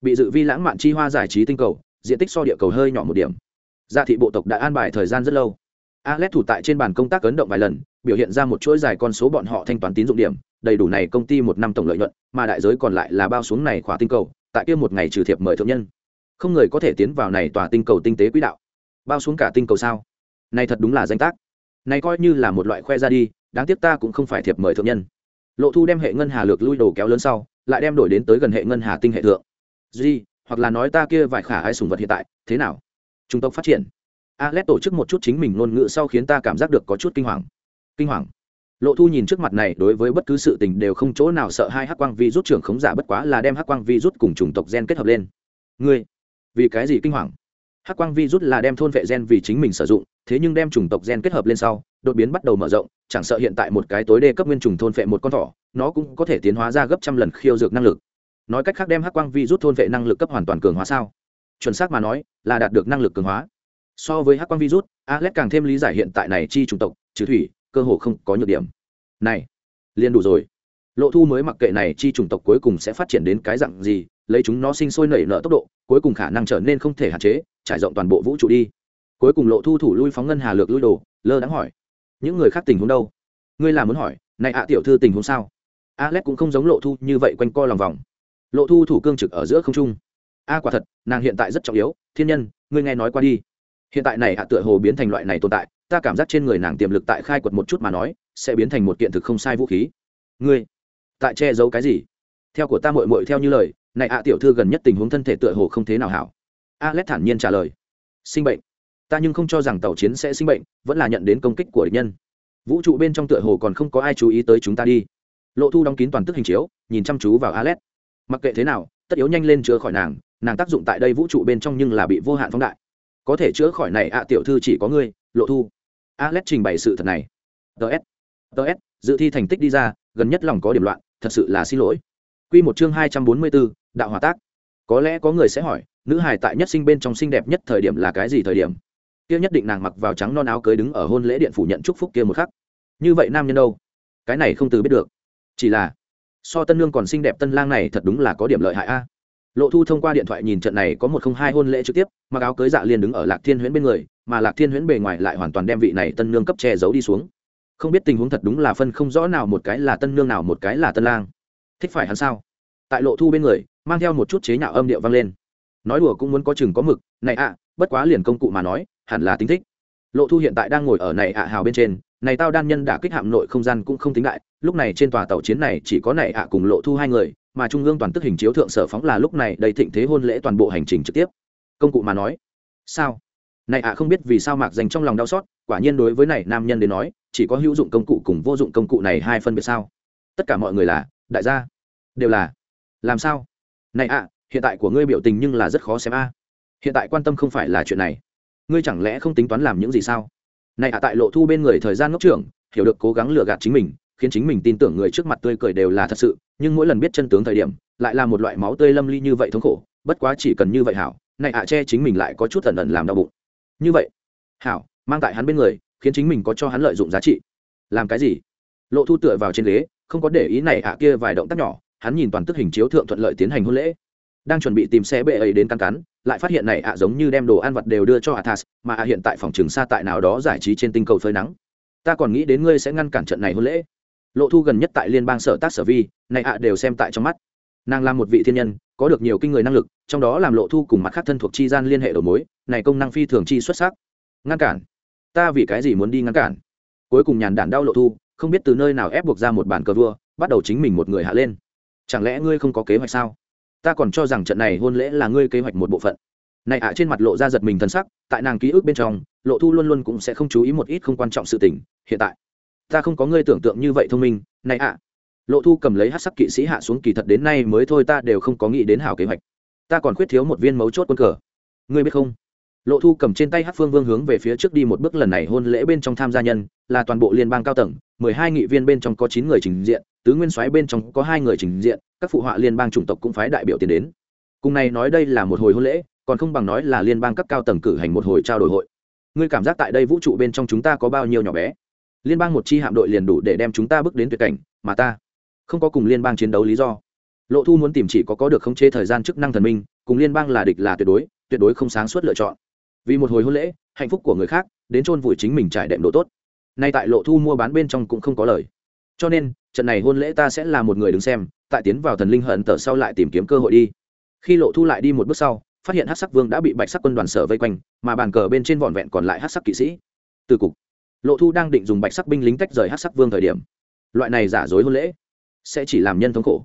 Bị dự vi lãng mạn chi hoa giải trí tinh cầu, diện tích so địa cầu hơi nhỏ một điểm. Gia thị bộ tộc đã an bài thời gian rất lâu. Alex thủ tại trên bàn công tác ấn động vài lần, biểu hiện ra một chuỗi dài con số bọn họ thanh toán tín dụng điểm, đầy đủ này công ty một năm tổng lợi nhuận, mà đại giới còn lại là bao xuống này khỏa tinh cầu, tại kia một ngày trừ thiệp mời thượng nhân. Không người có thể tiến vào này tòa tinh cầu tinh tế quỹ đạo. Bao xuống cả tinh cầu sao? Này thật đúng là danh tác này coi như là một loại khoe ra đi, đáng tiếc ta cũng không phải thiệp mời thượng nhân. Lộ thu đem hệ ngân hà lược lui đồ kéo lớn sau, lại đem đổi đến tới gần hệ ngân hà tinh hệ thượng. Duy, hoặc là nói ta kia vài khả ai sùng vật hiện tại, thế nào? Trung tộc phát triển. Alex tổ chức một chút chính mình ngôn ngữ sau khiến ta cảm giác được có chút kinh hoàng. Kinh hoàng. Lộ thu nhìn trước mặt này, đối với bất cứ sự tình đều không chỗ nào sợ hai hắc quang vi rút trưởng khống giả bất quá là đem hắc quang vi rút cùng chủng tộc gen kết hợp lên. Ngươi, vì cái gì kinh hoàng? Hắc quang vi rút là đem thôn vệ gen vì chính mình sử dụng, thế nhưng đem chủng tộc gen kết hợp lên sau, đột biến bắt đầu mở rộng, chẳng sợ hiện tại một cái tối đê cấp nguyên trùng thôn vệ một con thỏ, nó cũng có thể tiến hóa ra gấp trăm lần khiêu dược năng lực. Nói cách khác đem hắc quang vi rút thôn vệ năng lực cấp hoàn toàn cường hóa sao? Chuẩn xác mà nói, là đạt được năng lực cường hóa. So với hắc quang virus, alex càng thêm lý giải hiện tại này chi chủng tộc, trừ thủy, cơ hồ không có nhược điểm. Này, liền đủ rồi. Lộ thu mới mặc kệ này chi chủng tộc cuối cùng sẽ phát triển đến cái dạng gì, lấy chúng nó sinh sôi nảy nở tốc độ, cuối cùng khả năng trở nên không thể hạn chế trải rộng toàn bộ vũ trụ đi. Cuối cùng lộ thu thủ lui phóng ngân hà lược lui đồ, lơ đáng hỏi, những người khác tình huống đâu? Ngươi là muốn hỏi, này ạ, tiểu thư tình huống sao? Alex cũng không giống lộ thu như vậy quanh co lòng vòng. Lộ thu thủ cương trực ở giữa không trung. A, quả thật, nàng hiện tại rất trọng yếu, thiên nhân, ngươi nghe nói qua đi. Hiện tại này ạ, tựa hồ biến thành loại này tồn tại, ta cảm giác trên người nàng tiềm lực tại khai quật một chút mà nói, sẽ biến thành một kiện thực không sai vũ khí. Ngươi, tại che giấu cái gì? Theo của ta mội mội theo như lời, này ạ, tiểu thư gần nhất tình huống thân thể tựa hồ không thế nào hảo alex thản nhiên trả lời. Sinh bệnh. Ta nhưng không cho rằng tàu chiến sẽ sinh bệnh, vẫn là nhận đến công kích của địch nhân. Vũ trụ bên trong tựa hồ còn không có ai chú ý tới chúng ta đi. Lộ thu đóng kín toàn tức hình chiếu, nhìn chăm chú vào alex. Mặc kệ thế nào, tất yếu nhanh lên chữa khỏi nàng nàng tác dụng tại đây vũ trụ bên trong nhưng là bị vô hạn phóng đại. Có thể chữa khỏi này ạ, tiểu thư chỉ có ngươi, lộ thu. Alex trình bày sự thật này. Ts ts dự thi thành tích đi ra, gần nhất lòng có điểm loạn, thật sự là xin lỗi. Q một chương hai trăm bốn mươi bốn, đạo hòa tác có lẽ có người sẽ hỏi, nữ hài tại nhất sinh bên trong xinh đẹp nhất thời điểm là cái gì thời điểm? Kia nhất định nàng mặc vào trắng non áo cưới đứng ở hôn lễ điện phủ nhận chúc phúc kia một khắc. Như vậy nam nhân đâu? Cái này không từ biết được. Chỉ là, so tân lương còn xinh đẹp tân lang này thật đúng là có điểm lợi hại a. Lộ thu thông qua điện thoại nhìn trận này có một không hai hôn lễ trực tiếp, mặc áo cưới dạ liền đứng ở lạc thiên huyễn bên người, mà lạc thiên huyễn bề ngoài lại hoàn toàn đem vị này tân lương cấp che giấu đi xuống. Không biết tình huống thật đúng là phân không rõ nào một cái là tân lương nào một cái là tân lang. Thích phải hắn sao? Tại lộ thu bên người, mang theo một chút chế nhạo âm điệu vang lên. Nói đùa cũng muốn có chừng có mực, này ạ, bất quá liền công cụ mà nói, hẳn là tính thích. Lộ thu hiện tại đang ngồi ở này ạ hào bên trên, này tao đan nhân đã kích hạm nội không gian cũng không tính đại, lúc này trên tòa tàu chiến này chỉ có này ạ cùng lộ thu hai người, mà trung ương toàn tức hình chiếu thượng sở phóng là lúc này đầy thịnh thế hôn lễ toàn bộ hành trình trực tiếp. Công cụ mà nói, sao? Này ạ không biết vì sao mạc dành trong lòng đau xót, quả nhiên đối với này nam nhân đến nói, chỉ có hữu dụng công cụ cùng vô dụng công cụ này hai phân biệt sao? Tất cả mọi người là, đại gia, đều là làm sao? Này ạ, hiện tại của ngươi biểu tình nhưng là rất khó xem a. Hiện tại quan tâm không phải là chuyện này. Ngươi chẳng lẽ không tính toán làm những gì sao? Này ạ, tại lộ thu bên người thời gian ngốc trưởng, hiểu được cố gắng lừa gạt chính mình, khiến chính mình tin tưởng người trước mặt tươi cười đều là thật sự, nhưng mỗi lần biết chân tướng thời điểm, lại là một loại máu tươi lâm ly như vậy thống khổ, bất quá chỉ cần như vậy hảo, này ạ che chính mình lại có chút ẩn ẩn làm đau bụng. Như vậy, hảo, mang tại hắn bên người, khiến chính mình có cho hắn lợi dụng giá trị. Làm cái gì? Lộ thu tựa vào trên ghế, không có để ý này ạ kia vài động tác nhỏ hắn nhìn toàn tức hình chiếu thượng thuận lợi tiến hành hôn lễ. Đang chuẩn bị tìm xe bệ ấy đến căn cắn, lại phát hiện này ạ giống như đem đồ ăn vặt đều đưa cho athas, mà ạ hiện tại phòng trường xa tại nào đó giải trí trên tinh cầu phơi nắng. Ta còn nghĩ đến ngươi sẽ ngăn cản trận này hôn lễ. Lộ thu gần nhất tại liên bang sở tác sở vi, này ạ đều xem tại trong mắt. Nàng là một vị thiên nhân, có được nhiều kinh người năng lực, trong đó làm lộ thu cùng mặt khác thân thuộc chi gian liên hệ đầu mối, này công năng phi thường chi xuất sắc. Ngăn cản? Ta vì cái gì muốn đi ngăn cản? Cuối cùng nhàn đản đau lộ thu, không biết từ nơi nào ép buộc ra một bản cờ vua, bắt đầu chính mình một người hạ lên chẳng lẽ ngươi không có kế hoạch sao? Ta còn cho rằng trận này hôn lễ là ngươi kế hoạch một bộ phận. Này ạ, trên mặt lộ ra giật mình thân sắc, tại nàng ký ức bên trong, lộ thu luôn luôn cũng sẽ không chú ý một ít không quan trọng sự tình. Hiện tại, ta không có ngươi tưởng tượng như vậy thông minh. Này ạ. Lộ thu cầm lấy hát sắc kỵ sĩ hạ xuống kỳ thật đến nay mới thôi ta đều không có nghĩ đến hảo kế hoạch. Ta còn khuyết thiếu một viên mấu chốt quân cờ. Ngươi biết không? Lộ thu cầm trên tay hát phương vương hướng về phía trước đi một bước, lần này hôn lễ bên trong tham gia nhân là toàn bộ liên bang cao tầng, mười hai nghị viên bên trong có chín người trình diện, tứ nguyên soái bên trong có hai người trình diện, các phụ họa liên bang chủng tộc cũng phái đại biểu tiến đến. Cùng này nói đây là một hồi hôn lễ, còn không bằng nói là liên bang cấp cao tầng cử hành một hồi trao đổi hội. Ngươi cảm giác tại đây vũ trụ bên trong chúng ta có bao nhiêu nhỏ bé? Liên bang một chi hạm đội liền đủ để đem chúng ta bước đến tuyệt cảnh, mà ta không có cùng liên bang chiến đấu lý do. Lộ thu muốn tìm chỉ có có được khống chế thời gian chức năng thần minh, cùng liên bang là địch là tuyệt đối tuyệt đối không sáng suốt lựa chọn vì một hồi hôn lễ, hạnh phúc của người khác, đến chôn vùi chính mình trải đệm độ tốt. Nay tại lộ thu mua bán bên trong cũng không có lời. Cho nên, trận này hôn lễ ta sẽ là một người đứng xem, tại tiến vào thần linh hận tờ sau lại tìm kiếm cơ hội đi. Khi lộ thu lại đi một bước sau, phát hiện hát sắc vương đã bị bạch sắc quân đoàn sở vây quanh, mà bàn cờ bên trên vỏn vẹn còn lại hát sắc kỵ sĩ. Từ cục, lộ thu đang định dùng bạch sắc binh lính tách rời hát sắc vương thời điểm. Loại này giả dối hôn lễ sẽ chỉ làm nhân thống khổ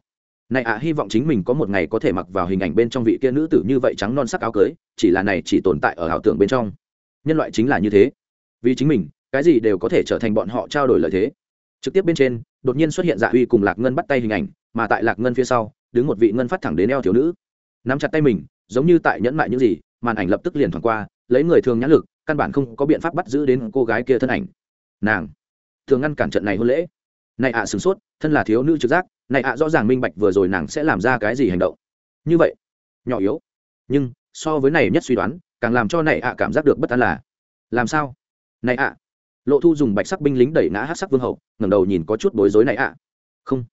này ạ, hy vọng chính mình có một ngày có thể mặc vào hình ảnh bên trong vị kia nữ tử như vậy trắng non sắc áo cưới, chỉ là này chỉ tồn tại ở ảo tưởng bên trong. Nhân loại chính là như thế. Vì chính mình, cái gì đều có thể trở thành bọn họ trao đổi lợi thế. Trực tiếp bên trên, đột nhiên xuất hiện dạ uy cùng lạc ngân bắt tay hình ảnh, mà tại lạc ngân phía sau, đứng một vị ngân phát thẳng đến eo thiếu nữ. Nắm chặt tay mình, giống như tại nhẫn mại những gì, màn ảnh lập tức liền thoảng qua, lấy người thường nhãn lực, căn bản không có biện pháp bắt giữ đến cô gái kia thân ảnh. Nàng, thường ngăn cản trận này hôn lễ. Này ạ à sửng sốt, thân là thiếu nữ trực giác này ạ, rõ ràng minh bạch vừa rồi nàng sẽ làm ra cái gì hành động. Như vậy, nhỏ yếu. Nhưng, so với này nhất suy đoán, càng làm cho này ạ cảm giác được bất an là, làm sao? Này ạ, lộ thu dùng bạch sắc binh lính đẩy ngã hát sắc vương hậu, ngẩng đầu nhìn có chút bối rối này ạ. Không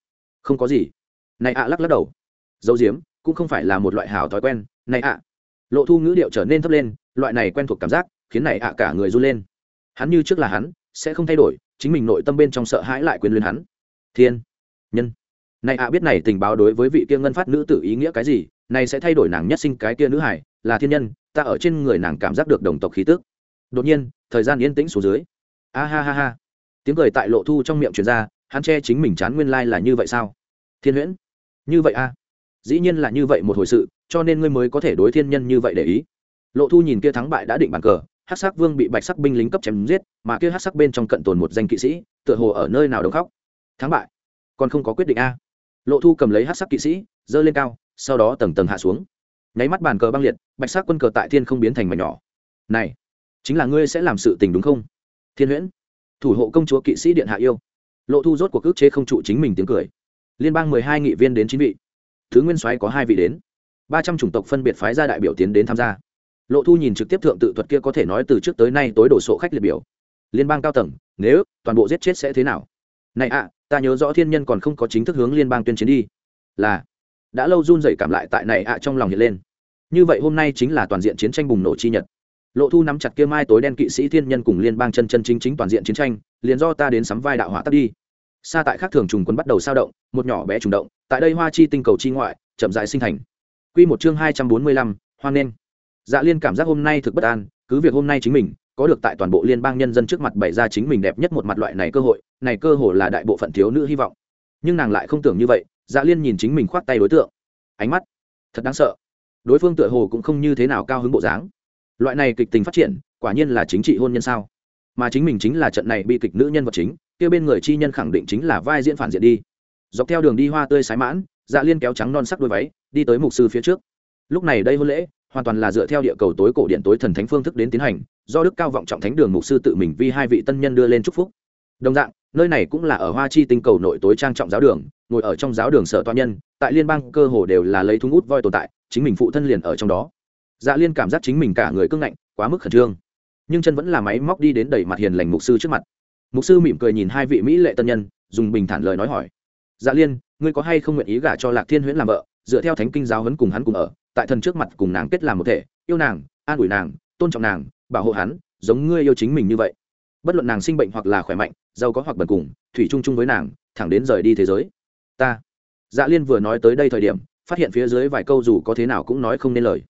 không có gì. Này ạ lắc lắc đầu. Dấu diếm, cũng không phải là một loại hảo thói quen. Này ạ, lộ thu ngữ điệu trở nên thấp lên, loại này quen thuộc cảm giác, khiến này ạ cả người run lên. Hắn như trước là hắn, sẽ không thay đổi, chính mình nội tâm bên trong sợ hãi lại quyền luyến hắn. Thiên, nhân này ạ, biết này tình báo đối với vị kia ngân phát nữ tử ý nghĩa cái gì, này sẽ thay đổi nàng nhất sinh cái kia nữ hải là thiên nhân, ta ở trên người nàng cảm giác được đồng tộc khí tức. Đột nhiên, thời gian yên tĩnh xuống dưới. A ha ha ha. Tiếng cười tại lộ thu trong miệng truyền ra, hắn che chính mình chán nguyên lai là như vậy sao? Thiên huyễn? Như vậy a dĩ nhiên là như vậy một hồi sự, cho nên ngươi mới có thể đối thiên nhân như vậy để ý. Lộ thu nhìn kia thắng bại đã định bàn cờ hát sắc vương bị bạch sắc binh lính cấp chém giết, mà kia hát sắc bên trong cận tồn một danh kỵ sĩ, tựa hồ ở nơi nào đồng khóc. Thắng bại. Còn không có quyết định a lộ thu cầm lấy hát sắc kỵ sĩ, giơ lên cao, sau đó tầng tầng hạ xuống. Nháy mắt bàn cờ băng liệt, bạch sắc quân cờ tại thiên không biến thành mảnh nhỏ. Này, chính là ngươi sẽ làm sự tình đúng không? Thiên huyễn, thủ hộ công chúa kỵ sĩ điện hạ yêu. Lộ thu rốt cuộc ước chế không trụ chính mình tiếng cười. Liên bang mười hai nghị viên đến chín vị. Thứ nguyên soái có hai vị đến. Ba trăm chủng tộc phân biệt phái ra đại biểu tiến đến tham gia. Lộ thu nhìn trực tiếp thượng tự thuật kia có thể nói từ trước tới nay tối đổ sộ khách liệt biểu. Liên bang cao tầng, nếu toàn bộ giết chết sẽ thế nào? Này ạ ta nhớ rõ thiên nhân còn không có chính thức hướng liên bang tuyên chiến đi. Là đã lâu run dậy cảm lại tại này ạ trong lòng hiện lên. Như vậy hôm nay chính là toàn diện chiến tranh bùng nổ chi nhật. Lộ thu nắm chặt kia mai tối đen kỵ sĩ thiên nhân cùng liên bang chân chân chính chính toàn diện chiến tranh liền do ta đến sắm vai đạo hỏa tắt đi. Xa tại khác thường trùng quân bắt đầu sao động một nhỏ bé trùng động tại đây hoa chi tinh cầu chi ngoại chậm dại sinh thành. Quy một chương hai trăm bốn mươi lăm, hoan nên. Dạ Liên cảm giác hôm nay thực bất an, cứ việc hôm nay chính mình có được tại toàn bộ liên bang nhân dân trước mặt bày ra chính mình đẹp nhất một mặt loại này cơ hội, này cơ hội là đại bộ phận thiếu nữ hy vọng. Nhưng nàng lại không tưởng như vậy, Dạ Liên nhìn chính mình khoát tay đối tượng, ánh mắt thật đáng sợ. Đối phương tựa hồ cũng không như thế nào cao hứng bộ dáng. Loại này kịch tình phát triển, quả nhiên là chính trị hôn nhân sao? Mà chính mình chính là trận này bị kịch nữ nhân vật chính, kia bên người chi nhân khẳng định chính là vai diễn phản diện đi. Dọc theo đường đi hoa tươi sái mãn, Dạ Liên kéo trắng non sắc đôi váy, đi tới mục sư phía trước lúc này đây hôn lễ hoàn toàn là dựa theo địa cầu tối cổ điện tối thần thánh phương thức đến tiến hành, do đức cao vọng trọng thánh đường mục sư tự mình vi hai vị tân nhân đưa lên chúc phúc. Đồng dạng, nơi này cũng là ở hoa chi tinh cầu nội tối trang trọng giáo đường, ngồi ở trong giáo đường sở toa nhân, tại liên bang cơ hồ đều là lấy thu út voi tồn tại, chính mình phụ thân liền ở trong đó. Dạ liên cảm giác chính mình cả người cưng ngạnh, quá mức khẩn trương. Nhưng chân vẫn là máy móc đi đến đẩy mặt hiền lành mục sư trước mặt. Mục sư mỉm cười nhìn hai vị mỹ lệ tân nhân, dùng bình thản lời nói hỏi. Dạ liên, ngươi có hay không nguyện ý gả cho lạc thiên huyễn làm vợ? Dựa theo thánh kinh giáo huấn cùng hắn cùng ở, tại thần trước mặt cùng nàng kết làm một thể, yêu nàng, an ủi nàng, tôn trọng nàng, bảo hộ hắn, giống ngươi yêu chính mình như vậy. Bất luận nàng sinh bệnh hoặc là khỏe mạnh, giàu có hoặc bần cùng, thủy chung chung với nàng, thẳng đến rời đi thế giới. Ta. Dạ liên vừa nói tới đây thời điểm, phát hiện phía dưới vài câu dù có thế nào cũng nói không nên lời.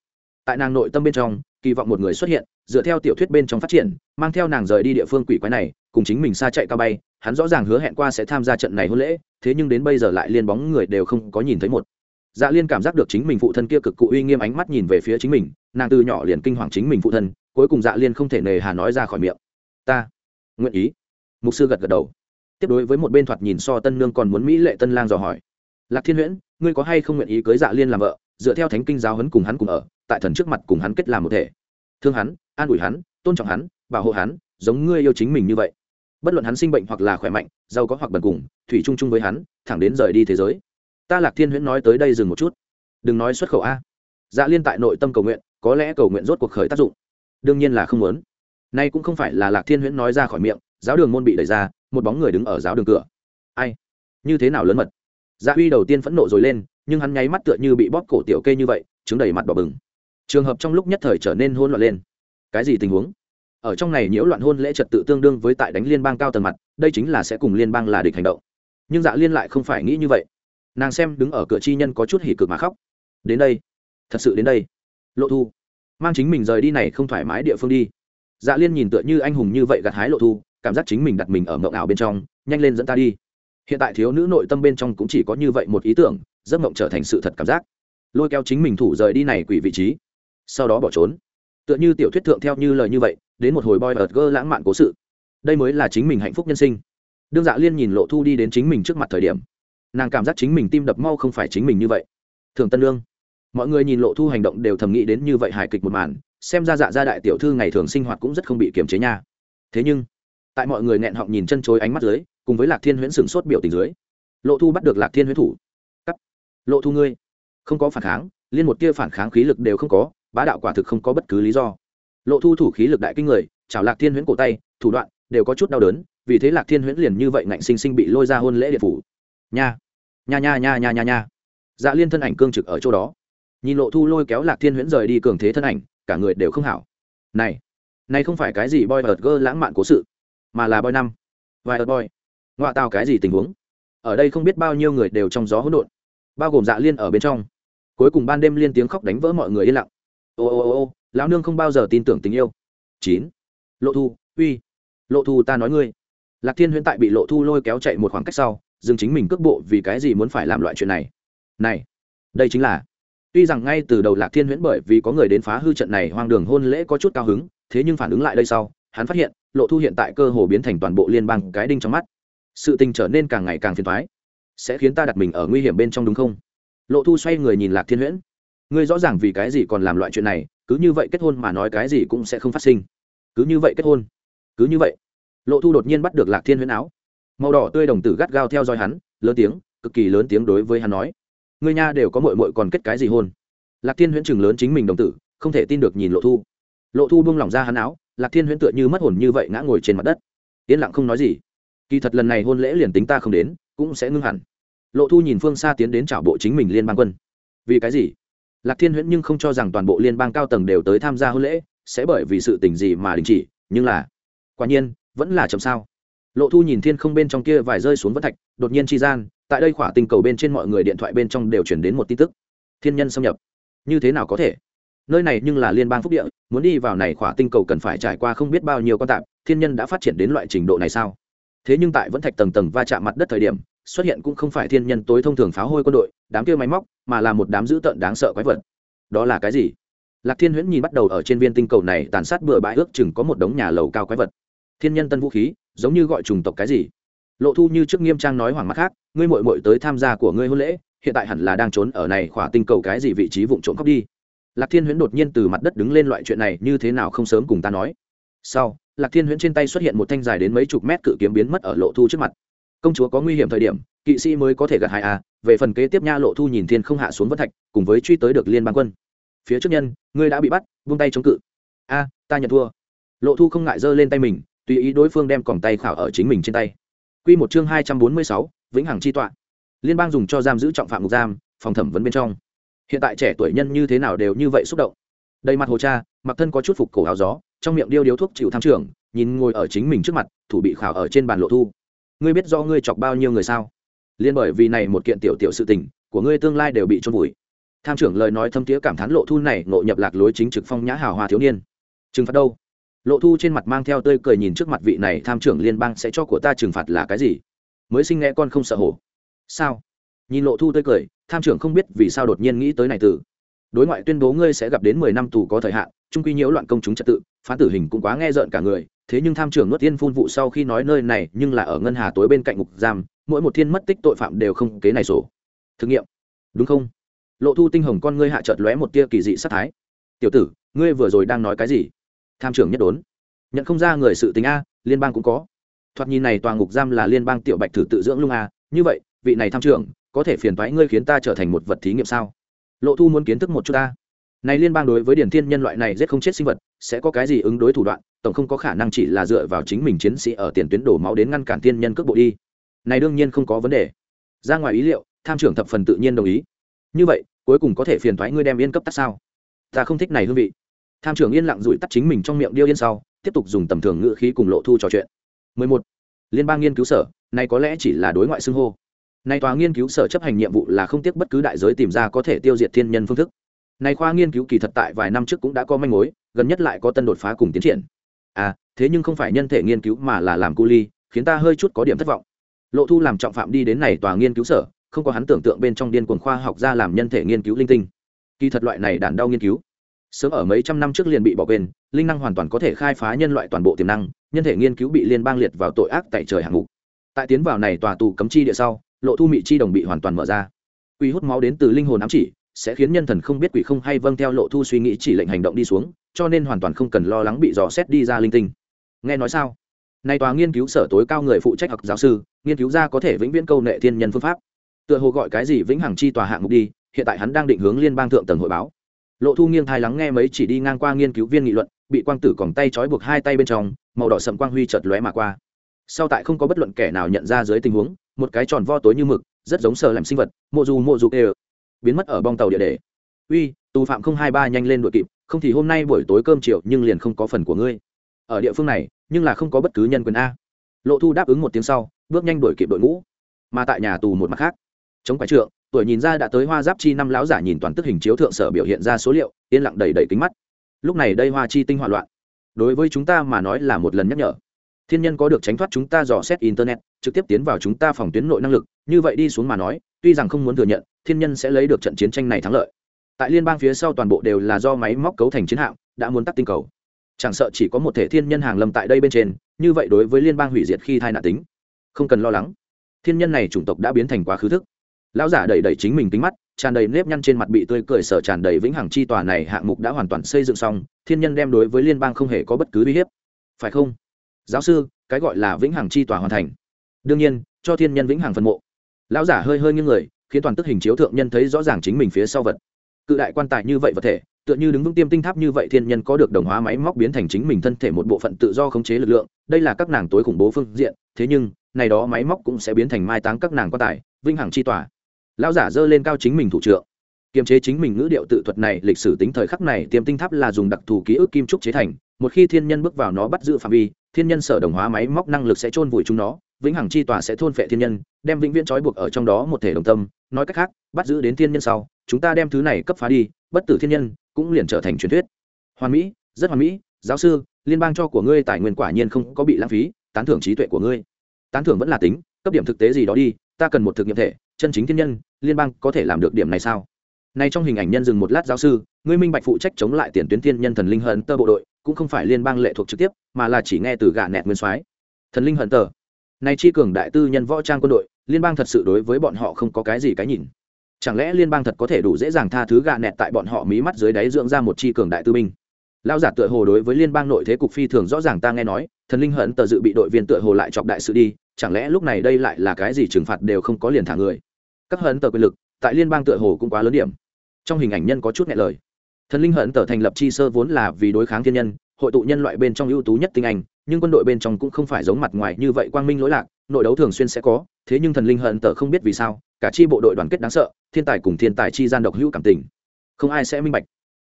Tại nàng nội tâm bên trong, kỳ vọng một người xuất hiện, dựa theo tiểu thuyết bên trong phát triển, mang theo nàng rời đi địa phương quỷ quái này, cùng chính mình xa chạy cao bay, hắn rõ ràng hứa hẹn qua sẽ tham gia trận này hôn lễ, thế nhưng đến bây giờ lại liên bóng người đều không có nhìn thấy một dạ liên cảm giác được chính mình phụ thân kia cực cụ uy nghiêm ánh mắt nhìn về phía chính mình, nàng từ nhỏ liền kinh hoàng chính mình phụ thân, cuối cùng dạ liên không thể nề hà nói ra khỏi miệng. Ta nguyện ý. Mục sư gật gật đầu. Tiếp đối với một bên thoạt nhìn so tân nương còn muốn mỹ lệ tân lang dò hỏi. Lạc thiên huyễn, ngươi có hay không nguyện ý cưới dạ liên làm vợ, dựa theo thánh kinh giáo hấn cùng hắn cùng ở, tại thần trước mặt cùng hắn kết làm một thể? Thương hắn, an ủi hắn, tôn trọng hắn, bảo hộ hắn, giống ngươi yêu chính mình như vậy. Bất luận hắn sinh bệnh hoặc là khỏe mạnh, giàu có hoặc bần cùng, thủy chung chung với hắn, thẳng đến rời đi thế giới ta lạc thiên huyễn nói tới đây dừng một chút. Đừng nói xuất khẩu a. Dạ liên tại nội tâm cầu nguyện, có lẽ cầu nguyện rốt cuộc khởi tác dụng. Đương nhiên là không muốn. Nay cũng không phải là lạc thiên huyễn nói ra khỏi miệng, giáo đường môn bị đẩy ra, một bóng người đứng ở giáo đường cửa. Ai? Như thế nào lớn mật? Dạ uy đầu tiên phẫn nộ rồi lên, nhưng hắn nháy mắt tựa như bị bóp cổ tiểu kê như vậy chứng đầy mặt bỏ bừng. Trường hợp trong lúc nhất thời trở nên hôn loạn lên. Cái gì tình huống? Ở trong này nhiễu loạn hôn lễ trật tự tương đương với tại đánh liên bang cao tầng mặt, đây chính là sẽ cùng liên bang là địch hành động. Nhưng dạ liên lại không phải nghĩ như vậy nàng xem đứng ở cửa chi nhân có chút hỉ cực mà khóc. Đến đây. Thật sự đến đây. Lộ thu. Mang chính mình rời đi này không thoải mái địa phương đi. Dạ liên nhìn tựa như anh hùng như vậy gặt hái lộ thu, cảm giác chính mình đặt mình ở mộng ảo bên trong, nhanh lên dẫn ta đi. Hiện tại thiếu nữ nội tâm bên trong cũng chỉ có như vậy một ý tưởng, giấc mộng trở thành sự thật cảm giác. Lôi kéo chính mình thủ rời đi này quỷ vị trí. Sau đó bỏ trốn. Tựa như tiểu thuyết thượng theo như lời như vậy, đến một hồi boy ợt gơ lãng mạn cố sự. Đây mới là chính mình hạnh phúc nhân sinh. Đương dạ liên nhìn lộ thu đi đến chính mình trước mặt thời điểm nàng cảm giác chính mình tim đập mau không phải chính mình như vậy. Thường tân lương, mọi người nhìn lộ thu hành động đều thầm nghĩ đến như vậy hài kịch một màn, xem ra dạ gia đại tiểu thư ngày thường sinh hoạt cũng rất không bị kiềm chế nha. Thế nhưng, tại mọi người nghẹn họng nhìn chân chối ánh mắt dưới, cùng với lạc thiên huyễn sửng sốt biểu tình dưới, lộ thu bắt được lạc thiên huyễn thủ. Cắt. Lộ thu ngươi, không có phản kháng, liên một tia phản kháng khí lực đều không có, bá đạo quả thực không có bất cứ lý do. Lộ thu thủ khí lực đại kinh người chào lạc thiên huyễn cổ tay, thủ đoạn đều có chút đau đớn, vì thế lạc thiên huyễn liền như vậy ngạnh sinh sinh bị lôi ra hôn lễ địa phủ. Nha nha nha nha nha nha nha. Dạ liên thân ảnh cương trực ở chỗ đó. Nhìn lộ thu lôi kéo lạc thiên huyễn rời đi cường thế thân ảnh, cả người đều không hảo. Này này không phải cái gì boy ợt gơ lãng mạn cố sự, mà là boy năm. Vài ợt boy ngoại tao cái gì tình huống? Ở đây không biết bao nhiêu người đều trong gió hỗn độn, bao gồm dạ liên ở bên trong. Cuối cùng ban đêm liên tiếng khóc đánh vỡ mọi người yên lặng. Ô ô ô ô, lão nương không bao giờ tin tưởng tình yêu. Chín. Lộ thu, uy. Lộ thu ta nói ngươi. Lạc thiên huyễn tại bị lộ thu lôi kéo chạy một khoảng cách sau dừng chính mình cước bộ vì cái gì muốn phải làm loại chuyện này. Này, đây chính là, tuy rằng ngay từ đầu lạc thiên huyễn bởi vì có người đến phá hư trận này hoang đường hôn lễ có chút cao hứng, thế nhưng phản ứng lại đây sau, hắn phát hiện, lộ thu hiện tại cơ hồ biến thành toàn bộ liên bang cái đinh trong mắt. Sự tình trở nên càng ngày càng phiền thoái sẽ khiến ta đặt mình ở nguy hiểm bên trong đúng không? Lộ thu xoay người nhìn lạc thiên huyễn. Ngươi rõ ràng vì cái gì còn làm loại chuyện này, cứ như vậy kết hôn mà nói cái gì cũng sẽ không phát sinh. Cứ như vậy kết hôn, cứ như vậy. Lộ thu đột nhiên bắt được lạc thiên huyễn áo màu đỏ tươi đồng tử gắt gao theo dõi hắn, lớn tiếng, cực kỳ lớn tiếng đối với hắn nói. Người nha đều có mội mội còn kết cái gì hôn? Lạc thiên huyễn chừng lớn chính mình đồng tử, không thể tin được nhìn lộ thu. Lộ thu buông lỏng ra hắn áo, lạc thiên huyễn tựa như mất hồn như vậy ngã ngồi trên mặt đất. Yên lặng không nói gì. Kỳ thật lần này hôn lễ liền tính ta không đến, cũng sẽ ngưng hẳn. Lộ thu nhìn phương xa tiến đến trả bộ chính mình liên bang quân. Vì cái gì? Lạc thiên huyễn nhưng không cho rằng toàn bộ liên bang cao tầng đều tới tham gia hôn lễ, sẽ bởi vì sự tình gì mà đình chỉ, nhưng là, quả nhiên, vẫn là chậm sao lộ thu nhìn thiên không bên trong kia vài rơi xuống vân thạch, đột nhiên chi gian, tại đây khỏa tinh cầu bên trên mọi người điện thoại bên trong đều chuyển đến một tin tức. Thiên nhân xâm nhập. Như thế nào có thể? Nơi này nhưng là liên bang phúc địa, muốn đi vào này khỏa tinh cầu cần phải trải qua không biết bao nhiêu con tạp, thiên nhân đã phát triển đến loại trình độ này sao? Thế nhưng tại vẫn thạch tầng tầng va chạm mặt đất thời điểm, xuất hiện cũng không phải thiên nhân tối thông thường pháo hôi quân đội, đám kia máy móc, mà là một đám dữ tợn đáng sợ quái vật. Đó là cái gì? Lạc thiên huyễn nhìn bắt đầu ở trên viên tinh cầu này tàn sát bừa bãi, ước chừng có một đống nhà lầu cao quái vật. Thiên nhân tân vũ khí giống như gọi trùng tộc cái gì. Lộ thu như trước nghiêm trang nói hoảng mắt khác, ngươi mội mội tới tham gia của ngươi hôn lễ, hiện tại hẳn là đang trốn ở này khỏa tinh cầu cái gì vị trí vụn trộm khóc đi. Lạc thiên huyễn đột nhiên từ mặt đất đứng lên loại chuyện này, như thế nào không sớm cùng ta nói? Sau, lạc thiên huyễn trên tay xuất hiện một thanh dài đến mấy chục mét cự kiếm biến mất ở lộ thu trước mặt. Công chúa có nguy hiểm thời điểm, kỵ sĩ mới có thể gặt hai a à, về phần kế tiếp nha. Lộ thu nhìn thiên không hạ xuống vân thạch, cùng với truy tới được liên bang quân. Phía trước nhân, ngươi đã bị bắt vung tay chống cự. A, ta nhận thua. Lộ thu không ngại giơ lên tay mình tùy ý đối phương đem còng tay khảo ở chính mình trên tay. Q một chương hai trăm bốn mươi sáu, vĩnh hằng chi tọa. Liên bang dùng cho giam giữ trọng phạm ngục giam, phòng thẩm vấn bên trong. Hiện tại trẻ tuổi nhân như thế nào đều như vậy xúc động. Đầy mặt hồ cha, mặc thân có chút phục cổ áo gió, trong miệng điêu điếu thuốc chịu tham trưởng nhìn ngồi ở chính mình trước mặt, thủ bị khảo ở trên bàn lộ thu. Ngươi biết do ngươi chọc bao nhiêu người sao? Liên bởi vì này một kiện tiểu tiểu sự tình, của ngươi tương lai đều bị trôn vùi. Tham trưởng lời nói thâm tía cảm thán lộ thu này ngộ nhập lạc lối chính trực phong nhã hào hoa thiếu niên. Trừng phạt đâu? Lộ thu trên mặt mang theo tơi cười nhìn trước mặt vị này tham trưởng liên bang sẽ cho của ta trừng phạt là cái gì? Mới sinh nghe con không sợ hổ. Sao? Nhìn lộ thu tơi cười, tham trưởng không biết vì sao đột nhiên nghĩ tới này từ. Đối ngoại tuyên bố ngươi sẽ gặp đến mười năm tù có thời hạn, trung quy nhiễu loạn công chúng trật tự, phán tử hình cũng quá nghe rợn cả người. Thế nhưng tham trưởng nuốt tiên phun vụ sau khi nói nơi này, nhưng là ở ngân hà tối bên cạnh ngục giam, mỗi một thiên mất tích tội phạm đều không kế này sổ. Thực nghiệm. Đúng không? Lộ thu tinh hồng con ngươi hạ chợt lóe một tia kỳ dị sát thái. Tiểu tử, ngươi vừa rồi đang nói cái gì? Tham trưởng nhất đốn. Nhận không ra người sự tính a, liên bang cũng có. Thoạt nhìn này toàn ngục giam là liên bang tiểu bạch thử tự dưỡng lung a, như vậy, vị này tham trưởng, có thể phiền thoái ngươi khiến ta trở thành một vật thí nghiệm sao? Lộ thu muốn kiến thức một chút ta này liên bang đối với điển thiên nhân loại này rất không chết sinh vật, sẽ có cái gì ứng đối thủ đoạn, tổng không có khả năng chỉ là dựa vào chính mình chiến sĩ ở tiền tuyến đổ máu đến ngăn cản thiên nhân cước bộ đi. Này đương nhiên không có vấn đề. Ra ngoài ý liệu, tham trưởng thập phần tự nhiên đồng ý. Như vậy, cuối cùng có thể phiền thoái ngươi đem yên cấp tắt sao? Ta không thích này hương vị tham trưởng yên lặng rủi tắt chính mình trong miệng điêu yên sau, tiếp tục dùng tầm thường ngữ khí cùng lộ thu trò chuyện. 11. liên bang nghiên cứu sở, này có lẽ chỉ là đối ngoại xưng hô. Này tòa nghiên cứu sở chấp hành nhiệm vụ là không tiếc bất cứ đại giới tìm ra có thể tiêu diệt thiên nhân phương thức. Này khoa nghiên cứu kỳ thật tại vài năm trước cũng đã có manh mối, gần nhất lại có tân đột phá cùng tiến triển. À thế nhưng không phải nhân thể nghiên cứu mà là làm cu ly, khiến ta hơi chút có điểm thất vọng. Lộ thu làm trọng phạm đi đến này tòa nghiên cứu sở, không có hắn tưởng tượng bên trong điên cuồng khoa học ra làm nhân thể nghiên cứu linh tinh. Kỳ thật loại này đản đau nghiên cứu sớm ở mấy trăm năm trước liền bị bỏ quên, linh năng hoàn toàn có thể khai phá nhân loại toàn bộ tiềm năng, nhân thể nghiên cứu bị liên bang liệt vào tội ác tại trời hạng mục. Tại tiến vào này tòa tù cấm chi địa sau, lộ thu mị chi đồng bị hoàn toàn mở ra. Quy hút máu đến từ linh hồn ám chỉ, sẽ khiến nhân thần không biết quỷ không hay vâng theo lộ thu suy nghĩ chỉ lệnh hành động đi xuống, cho nên hoàn toàn không cần lo lắng bị dò xét đi ra linh tinh. Nghe nói sao? Nay tòa nghiên cứu sở tối cao người phụ trách học giáo sư, nghiên cứu ra có thể vĩnh viễn câu nệ thiên nhân phương pháp. Tựa hồ gọi cái gì vĩnh hằng chi tòa hạng mục đi, hiện tại hắn đang định hướng liên bang thượng tầng hội báo lộ thu nghiêng thai lắng nghe mấy chỉ đi ngang qua nghiên cứu viên nghị luận, bị quang tử còng tay trói buộc hai tay bên trong, màu đỏ sậm quang huy chợt lóe mà qua. Sau tại không có bất luận kẻ nào nhận ra dưới tình huống, một cái tròn vo tối như mực, rất giống sờ làm sinh vật, mộ dù mộ dù kê biến mất ở bong tàu địa đề. Uy, tù phạm không hai ba nhanh lên đội kịp, không thì hôm nay buổi tối cơm chiều nhưng liền không có phần của ngươi. Ở địa phương này, nhưng là không có bất cứ nhân quyền a. Lộ thu đáp ứng một tiếng sau, bước nhanh đuổi kịp đội ngũ. Mà tại nhà tù một mặt khác, chống quái trượng tuổi nhìn ra đã tới hoa giáp chi năm lão giả nhìn toàn tức hình chiếu thượng sở biểu hiện ra số liệu, yên lặng đầy đầy kính mắt. Lúc này đây hoa chi tinh hoạn loạn. Đối với chúng ta mà nói là một lần nhắc nhở. Thiên nhân có được tránh thoát chúng ta dò xét internet, trực tiếp tiến vào chúng ta phòng tuyến nội năng lực. Như vậy đi xuống mà nói, tuy rằng không muốn thừa nhận, thiên nhân sẽ lấy được trận chiến tranh này thắng lợi. Tại liên bang phía sau toàn bộ đều là do máy móc cấu thành chiến hạm, đã muốn tắt tinh cầu. Chẳng sợ chỉ có một thể thiên nhân hàng lâm tại đây bên trên, như vậy đối với liên bang hủy diệt khi thai nạn tính, không cần lo lắng. Thiên nhân này chủng tộc đã biến thành quá khứ thức lão giả đẩy đẩy chính mình tính mắt, tràn đầy nếp nhăn trên mặt bị tươi cười sở tràn đầy vĩnh hằng chi tòa này hạng mục đã hoàn toàn xây dựng xong, thiên nhân đem đối với liên bang không hề có bất cứ uy hiếp. Phải không? Giáo sư, cái gọi là vĩnh hằng chi tòa hoàn thành. Đương nhiên, cho thiên nhân vĩnh hằng phân mộ. Lão giả hơi hơi như người, khiến toàn tức hình chiếu thượng nhân thấy rõ ràng chính mình phía sau vật. Cự đại quan tài như vậy vật thể, tựa như đứng vững tiêm tinh tháp như vậy thiên nhân có được đồng hóa máy móc biến thành chính mình thân thể một bộ phận tự do khống chế lực lượng, đây là các nàng tối khủng bố phương diện, thế nhưng, này đó máy móc cũng sẽ biến thành mai táng các nàng quan tài vinh hằng chi tòa lão giả dơ lên cao chính mình thủ trượng. Kiềm chế chính mình ngữ điệu tự thuật này, lịch sử tính thời khắc này tiềm tinh tháp là dùng đặc thù ký ức kim trúc chế thành. Một khi thiên nhân bước vào nó bắt giữ phạm vi, thiên nhân sở đồng hóa máy móc năng lực sẽ chôn vùi chúng nó, vĩnh hằng chi tòa sẽ thôn phệ thiên nhân, đem vĩnh viễn trói buộc ở trong đó một thể đồng tâm. Nói cách khác, bắt giữ đến thiên nhân sau, chúng ta đem thứ này cấp phá đi, bất tử thiên nhân cũng liền trở thành truyền thuyết. Hoàn mỹ, rất hoàn mỹ, giáo sư, liên bang cho của ngươi tài nguyên quả nhiên không có bị lãng phí, tán thưởng trí tuệ của ngươi. Tán thưởng vẫn là tính, cấp điểm thực tế gì đó đi, ta cần một thực nghiệm thể chân chính thiên nhân liên bang có thể làm được điểm này sao? Nay trong hình ảnh nhân dừng một lát giáo sư ngươi minh bạch phụ trách chống lại tiền tuyến thiên nhân thần linh hận tơ bộ đội cũng không phải liên bang lệ thuộc trực tiếp mà là chỉ nghe từ gà nẹt nguyên soái. Thần linh hận tơ, này chi cường đại tư nhân võ trang quân đội liên bang thật sự đối với bọn họ không có cái gì cái nhìn. Chẳng lẽ liên bang thật có thể đủ dễ dàng tha thứ gà nẹt tại bọn họ mí mắt dưới đáy dưỡng ra một chi cường đại tư binh? Lao giả tựa hồ đối với liên bang nội thế cục phi thường rõ ràng ta nghe nói thần linh hận tờ dự bị đội viên tựa hồ lại chọc đại sự đi chẳng lẽ lúc này đây lại là cái gì trừng phạt đều không có liền thả người? Các hận tờ quyền lực, tại liên bang tựa hồ cũng quá lớn điểm. Trong hình ảnh nhân có chút nghe lời. Thần linh hận tờ thành lập chi sơ vốn là vì đối kháng thiên nhân, hội tụ nhân loại bên trong ưu tú nhất tinh anh, nhưng quân đội bên trong cũng không phải giống mặt ngoài như vậy quang minh lỗi lạc, nội đấu thường xuyên sẽ có, thế nhưng thần linh hận tờ không biết vì sao, cả chi bộ đội đoàn kết đáng sợ, thiên tài cùng thiên tài chi gian độc hữu cảm tình. Không ai sẽ minh bạch.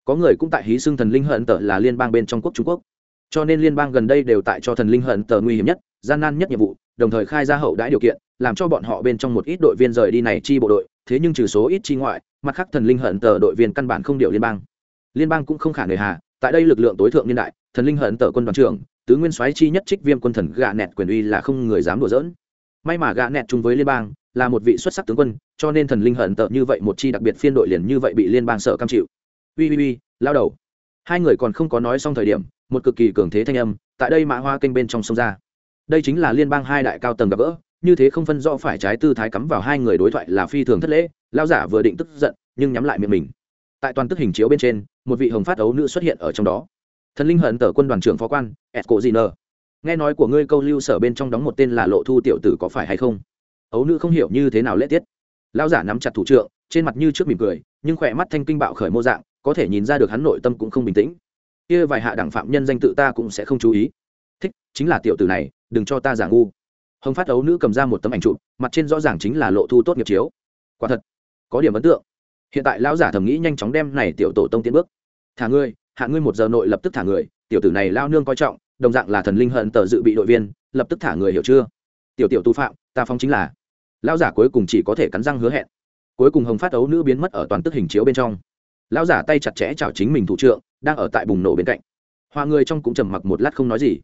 Có người cũng tại hí xưng thần linh hận tờ là liên bang bên trong quốc trung quốc. Cho nên liên bang gần đây đều tại cho thần linh hận tờ nguy hiểm nhất, gian nan nhất nhiệm vụ đồng thời khai ra hậu đãi điều kiện, làm cho bọn họ bên trong một ít đội viên rời đi này chi bộ đội, thế nhưng trừ số ít chi ngoại, mặt khác thần linh hận tờ đội viên căn bản không điều liên bang. Liên bang cũng không khả nề hà, tại đây lực lượng tối thượng niên đại, thần linh hận tờ quân đoàn trưởng, tứ nguyên soái chi nhất trích viêm quân thần gạ nẹt quyền uy là không người dám đùa dỡn may mà gạ nẹt chung với liên bang, là một vị xuất sắc tướng quân, cho nên thần linh hận tợ như vậy một chi đặc biệt phiên đội liền như vậy bị liên bang sợ cam chịu. Ui ui ui, lao đầu. Hai người còn không có nói xong thời điểm, một cực kỳ cường thế thanh âm, tại đây mã hoa kênh bên trong sông ra đây chính là liên bang hai đại cao tầng gặp gỡ, như thế không phân rõ phải trái tư thái cắm vào hai người đối thoại là phi thường thất lễ lao giả vừa định tức giận, nhưng nhắm lại miệng mình. Tại toàn tức hình chiếu bên trên, một vị hồng phát ấu nữ xuất hiện ở trong đó. Thần linh hận tờ quân đoàn trưởng phó quan esco gì nơ nghe nói của ngươi câu lưu sở bên trong đóng một tên là lộ thu tiểu tử có phải hay không? Ấu nữ không hiểu như thế nào lễ tiết. Lão giả nắm chặt thủ trượng, trên mặt như trước mỉm cười, nhưng khỏe mắt thanh kinh bạo khởi mô dạng, có thể nhìn ra được hắn nội tâm cũng không bình tĩnh. Kia vài hạ đẳng phạm nhân danh tự ta cũng sẽ không chú ý. Thích, chính là tiểu tử này đừng cho ta giả ngu. Hồng phát ấu nữ cầm ra một tấm ảnh chụp, mặt trên rõ ràng chính là lộ thu tốt nghiệp chiếu. Quả thật, có điểm ấn tượng. Hiện tại lão giả thầm nghĩ nhanh chóng đem này tiểu tổ tông tiến bước. Thả ngươi, hạ ngươi một giờ nội lập tức thả người, tiểu tử này lao nương coi trọng, đồng dạng là thần linh hận tờ dự bị đội viên, lập tức thả người hiểu chưa? Tiểu tiểu tu phạm, ta phong chính là. Lão giả cuối cùng chỉ có thể cắn răng hứa hẹn. Cuối cùng hồng phát ấu nữ biến mất ở toàn tức hình chiếu bên trong. Lão giả tay chặt chẽ chào chính mình thủ trượng, đang ở tại bùng nổ bên cạnh. Hoa người trong cũng trầm mặc một lát không nói gì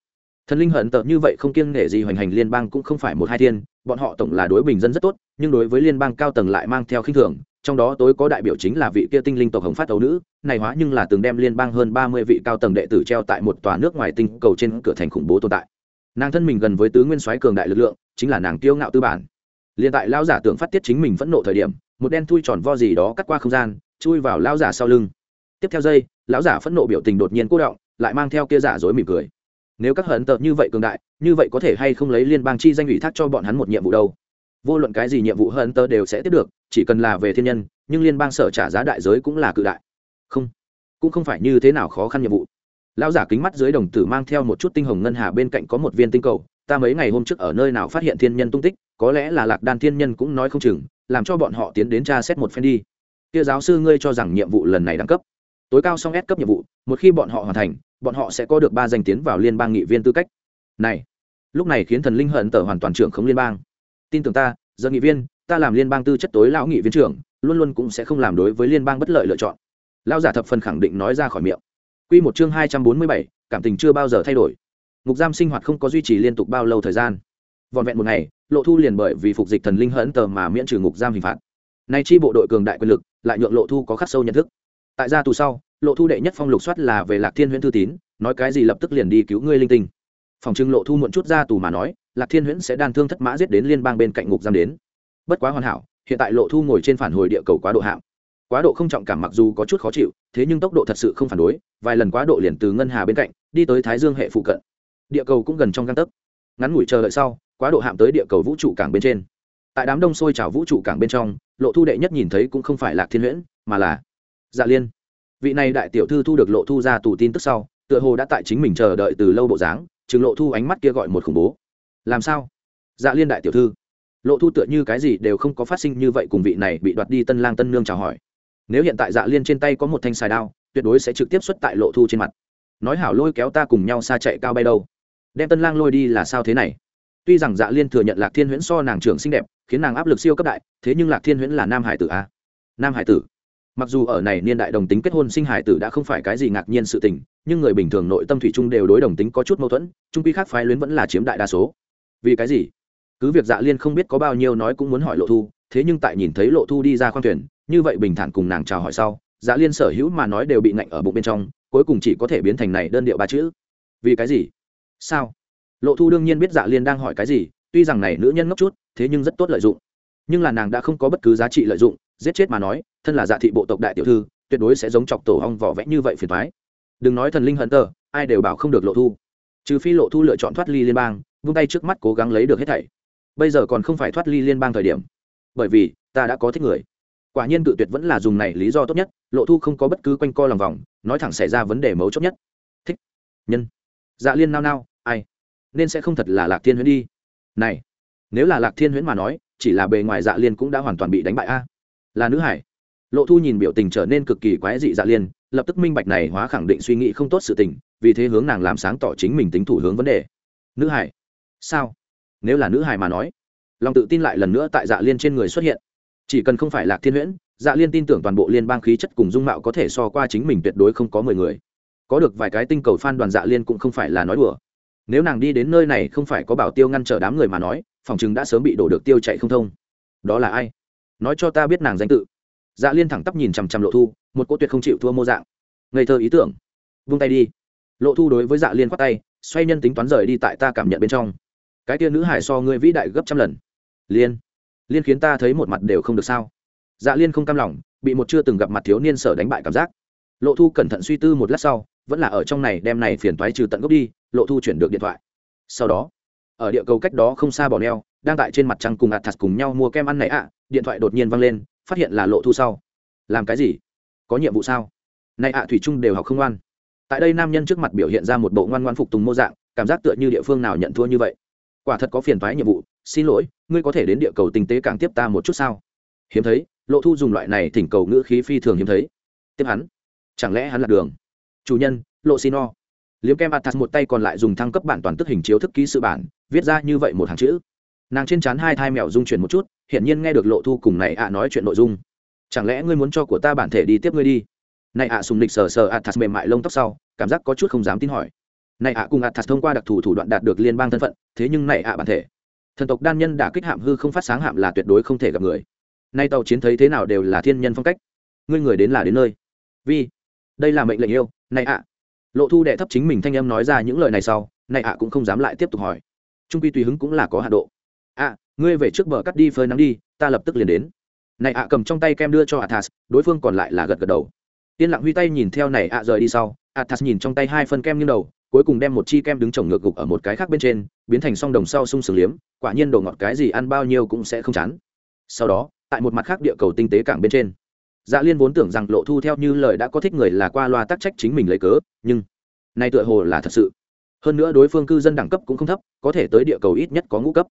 thần linh hận tợ như vậy không kiêng nể gì hoành hành liên bang cũng không phải một hai thiên, bọn họ tổng là đối bình dân rất tốt, nhưng đối với liên bang cao tầng lại mang theo khinh thường, trong đó tối có đại biểu chính là vị kia tinh linh tộc hồng phát ấu nữ, này hóa nhưng là từng đem liên bang hơn ba mươi vị cao tầng đệ tử treo tại một tòa nước ngoài tinh cầu trên cửa thành khủng bố tồn tại. Nàng thân mình gần với tứ nguyên soái cường đại lực lượng, chính là nàng tiêu ngạo tư bản. Liền tại lão giả tưởng phát tiết chính mình phẫn nộ thời điểm, một đen thui tròn vo gì đó cắt qua không gian, chui vào lão giả sau lưng. Tiếp theo giây, lão giả phẫn nộ biểu tình đột nhiên cố động, lại mang theo kia giả dối mỉm cười nếu các hận tợ như vậy cường đại, như vậy có thể hay không lấy liên bang chi danh ủy thác cho bọn hắn một nhiệm vụ đâu? Vô luận cái gì nhiệm vụ hận tơ đều sẽ tiếp được, chỉ cần là về thiên nhân, nhưng liên bang sở trả giá đại giới cũng là cự đại. Không, cũng không phải như thế nào khó khăn nhiệm vụ. Lão giả kính mắt dưới đồng tử mang theo một chút tinh hồng ngân hà bên cạnh có một viên tinh cầu, ta mấy ngày hôm trước ở nơi nào phát hiện thiên nhân tung tích, có lẽ là lạc đan thiên nhân cũng nói không chừng, làm cho bọn họ tiến đến tra xét một phen đi. Kia giáo sư ngươi cho rằng nhiệm vụ lần này đẳng cấp? Tối cao song S cấp nhiệm vụ một khi bọn họ hoàn thành bọn họ sẽ có được ba danh tiến vào liên bang nghị viên tư cách. Này lúc này khiến thần linh hận tở hoàn toàn trưởng không liên bang. Tin tưởng ta giờ nghị viên ta làm liên bang tư chất tối lão nghị viên trưởng luôn luôn cũng sẽ không làm đối với liên bang bất lợi lựa chọn. Lão giả thập phần khẳng định nói ra khỏi miệng. Quy một chương hai trăm bốn mươi bảy, cảm tình chưa bao giờ thay đổi. Ngục giam sinh hoạt không có duy trì liên tục bao lâu thời gian. Vòn vẹn một ngày lộ thu liền bởi vì phục dịch thần linh hận tờ mà miễn trừ ngục giam hình phạt. Nay chi bộ đội cường đại quyền lực lại nhượng lộ thu có khắc sâu nhận thức tại gia tù sau, lộ thu đệ nhất phong lục soát là về lạc thiên huyễn thư tín, nói cái gì lập tức liền đi cứu ngươi linh tinh. Phòng trưng lộ thu muộn chút ra tù mà nói, lạc thiên huyễn sẽ đan thương thất mã giết đến liên bang bên cạnh ngục giam đến. Bất quá hoàn hảo, hiện tại lộ thu ngồi trên phản hồi địa cầu quá độ hạng. Quá độ không trọng cảm mặc dù có chút khó chịu, thế nhưng tốc độ thật sự không phản đối, vài lần quá độ liền từ ngân hà bên cạnh, đi tới thái dương hệ phụ cận. Địa cầu cũng gần trong găng tấc. Ngắn ngủi chờ đợi sau, quá độ hạm tới địa cầu vũ trụ cảng bên trên. Tại đám đông sôi trào vũ trụ cảng bên trong, lộ thu đệ nhất nhìn thấy cũng không phải lạc thiên huyễn, mà là dạ liên. Vị này đại tiểu thư thu được lộ thu ra tù tin tức sau, tựa hồ đã tại chính mình chờ đợi từ lâu bộ dáng, chừng lộ thu ánh mắt kia gọi một khủng bố. Làm sao? Dạ liên đại tiểu thư. Lộ thu tựa như cái gì đều không có phát sinh như vậy cùng vị này bị đoạt đi tân lang tân nương chào hỏi. Nếu hiện tại dạ liên trên tay có một thanh xài đao, tuyệt đối sẽ trực tiếp xuất tại lộ thu trên mặt. Nói hảo lôi kéo ta cùng nhau xa chạy cao bay đâu. Đem tân lang lôi đi là sao thế này? Tuy rằng dạ liên thừa nhận lạc thiên huyễn so nàng trưởng xinh đẹp, khiến nàng áp lực siêu cấp đại, thế nhưng lạc thiên huyễn là nam hải tử a. Nam hải tử mặc dù ở này niên đại đồng tính kết hôn sinh hải tử đã không phải cái gì ngạc nhiên sự tình, nhưng người bình thường nội tâm thủy chung đều đối đồng tính có chút mâu thuẫn trung quy khác phái luyến vẫn là chiếm đại đa số. Vì cái gì? Cứ việc dạ liên không biết có bao nhiêu nói cũng muốn hỏi lộ thu, thế nhưng tại nhìn thấy lộ thu đi ra khoang thuyền, như vậy bình thản cùng nàng chào hỏi sau dạ liên sở hữu mà nói đều bị ngạnh ở bụng bên trong, cuối cùng chỉ có thể biến thành này đơn điệu ba chữ. Vì cái gì? Sao? Lộ thu đương nhiên biết dạ liên đang hỏi cái gì, tuy rằng này nữ nhân ngốc chút, thế nhưng rất tốt lợi dụng. Nhưng là nàng đã không có bất cứ giá trị lợi dụng, giết chết mà nói thân là dạ thị bộ tộc đại tiểu thư, tuyệt đối sẽ giống chọc tổ hong vỏ vẽ như vậy phiền thoái đừng nói thần linh hận tờ, ai đều bảo không được lộ thu. Trừ phi lộ thu lựa chọn thoát ly liên bang, vung tay trước mắt cố gắng lấy được hết thảy. Bây giờ còn không phải thoát ly liên bang thời điểm. Bởi vì, ta đã có thích người. Quả nhiên cự tuyệt vẫn là dùng này lý do tốt nhất, lộ thu không có bất cứ quanh co lòng vòng, nói thẳng xảy ra vấn đề mấu chốt nhất. Thích. Nhân. Dạ liên nao nao, ai? Nên sẽ không thật là lạc thiên huyễn đi. Này, nếu là lạc thiên huyễn mà nói, chỉ là bề ngoài dạ liên cũng đã hoàn toàn bị đánh bại a. Là nữ hải lộ thu nhìn biểu tình trở nên cực kỳ quái dị dạ liên, lập tức minh bạch này hóa khẳng định suy nghĩ không tốt sự tình, vì thế hướng nàng làm sáng tỏ chính mình tính thủ hướng vấn đề. Nữ hải. Sao? Nếu là nữ hải mà nói, lòng tự tin lại lần nữa tại dạ liên trên người xuất hiện. Chỉ cần không phải lạc thiên huyễn dạ liên tin tưởng toàn bộ liên bang khí chất cùng dung mạo có thể so qua chính mình tuyệt đối không có mười người. Có được vài cái tinh cầu phan đoàn dạ liên cũng không phải là nói đùa. Nếu nàng đi đến nơi này không phải có bảo tiêu ngăn trở đám người mà nói, phòng chừng đã sớm bị đổ được tiêu chạy không thông. Đó là ai? Nói cho ta biết nàng danh tự dạ liên thẳng tắp nhìn chằm chằm lộ thu, một cô tuyệt không chịu thua mô dạng. Ngây thơ ý tưởng. Vung tay đi. Lộ thu đối với dạ liên khoát tay, xoay nhân tính toán rời đi tại ta cảm nhận bên trong. Cái tia nữ hải so ngươi vĩ đại gấp trăm lần. Liên. Liên khiến ta thấy một mặt đều không được sao. Dạ liên không cam lòng, bị một chưa từng gặp mặt thiếu niên sở đánh bại cảm giác. Lộ thu cẩn thận suy tư một lát sau, vẫn là ở trong này đem này phiền toái trừ tận gốc đi, lộ thu chuyển được điện thoại. Sau đó, ở địa cầu cách đó không xa bỏ neo đang tại trên mặt trăng cùng athas cùng nhau mua kem ăn này ạ, điện thoại đột nhiên văng lên phát hiện là lộ thu sau. Làm cái gì? Có nhiệm vụ sao? Nay ạ thủy trung đều học không ngoan. Tại đây nam nhân trước mặt biểu hiện ra một bộ ngoan ngoan phục tùng mô dạng, cảm giác tựa như địa phương nào nhận thua như vậy. Quả thật có phiền toái nhiệm vụ, xin lỗi, ngươi có thể đến địa cầu tinh tế càng tiếp ta một chút sao? Hiếm thấy, lộ thu dùng loại này thỉnh cầu ngữ khí phi thường hiếm thấy. Tiếp hắn. Chẳng lẽ hắn là đường? Chủ nhân, lộ xin o. Liếm kem atas một tay còn lại dùng thăng cấp bản toàn tức hình chiếu thức ký sự bản, viết ra như vậy một hàng chữ nàng trên trán hai thai mèo dung chuyển một chút, hiển nhiên nghe được lộ thu cùng này ạ nói chuyện nội dung. Chẳng lẽ ngươi muốn cho của ta bản thể đi tiếp ngươi đi? Này ạ sùng lịch sờ sờ atas mềm mại lông tóc sau, cảm giác có chút không dám tin hỏi. Này ạ cùng atas thông qua đặc thù thủ đoạn đạt được liên bang thân phận, thế nhưng này ạ bản thể. Thần tộc đan nhân đã kích hạm hư không phát sáng hạm là tuyệt đối không thể gặp người. Nay tàu chiến thấy thế nào đều là thiên nhân phong cách. Ngươi người đến là đến nơi. Vì đây là mệnh lệnh yêu, này ạ. Lộ thu đệ thấp chính mình thanh âm nói ra những lời này sau, này ạ cũng không dám lại tiếp tục hỏi. Trung quy tùy hứng cũng là có hạ độ ạ ngươi về trước bờ cắt đi phơi nắng đi, ta lập tức liền đến. Này ạ cầm trong tay kem đưa cho athas, đối phương còn lại là gật gật đầu. Yên lặng huy tay nhìn theo này ạ rời đi sau, athas nhìn trong tay hai phân kem như đầu, cuối cùng đem một chi kem đứng trồng ngược gục ở một cái khác bên trên, biến thành song đồng sau sung sướng liếm, quả nhiên đồ ngọt cái gì ăn bao nhiêu cũng sẽ không chán. Sau đó, tại một mặt khác địa cầu tinh tế cảng bên trên dạ liên vốn tưởng rằng lộ thu theo như lời đã có thích người là qua loa tác trách chính mình lấy cớ, nhưng nay tựa hồ là thật sự. Hơn nữa đối phương cư dân đẳng cấp cũng không thấp, có thể tới địa cầu ít nhất có ngũ cấp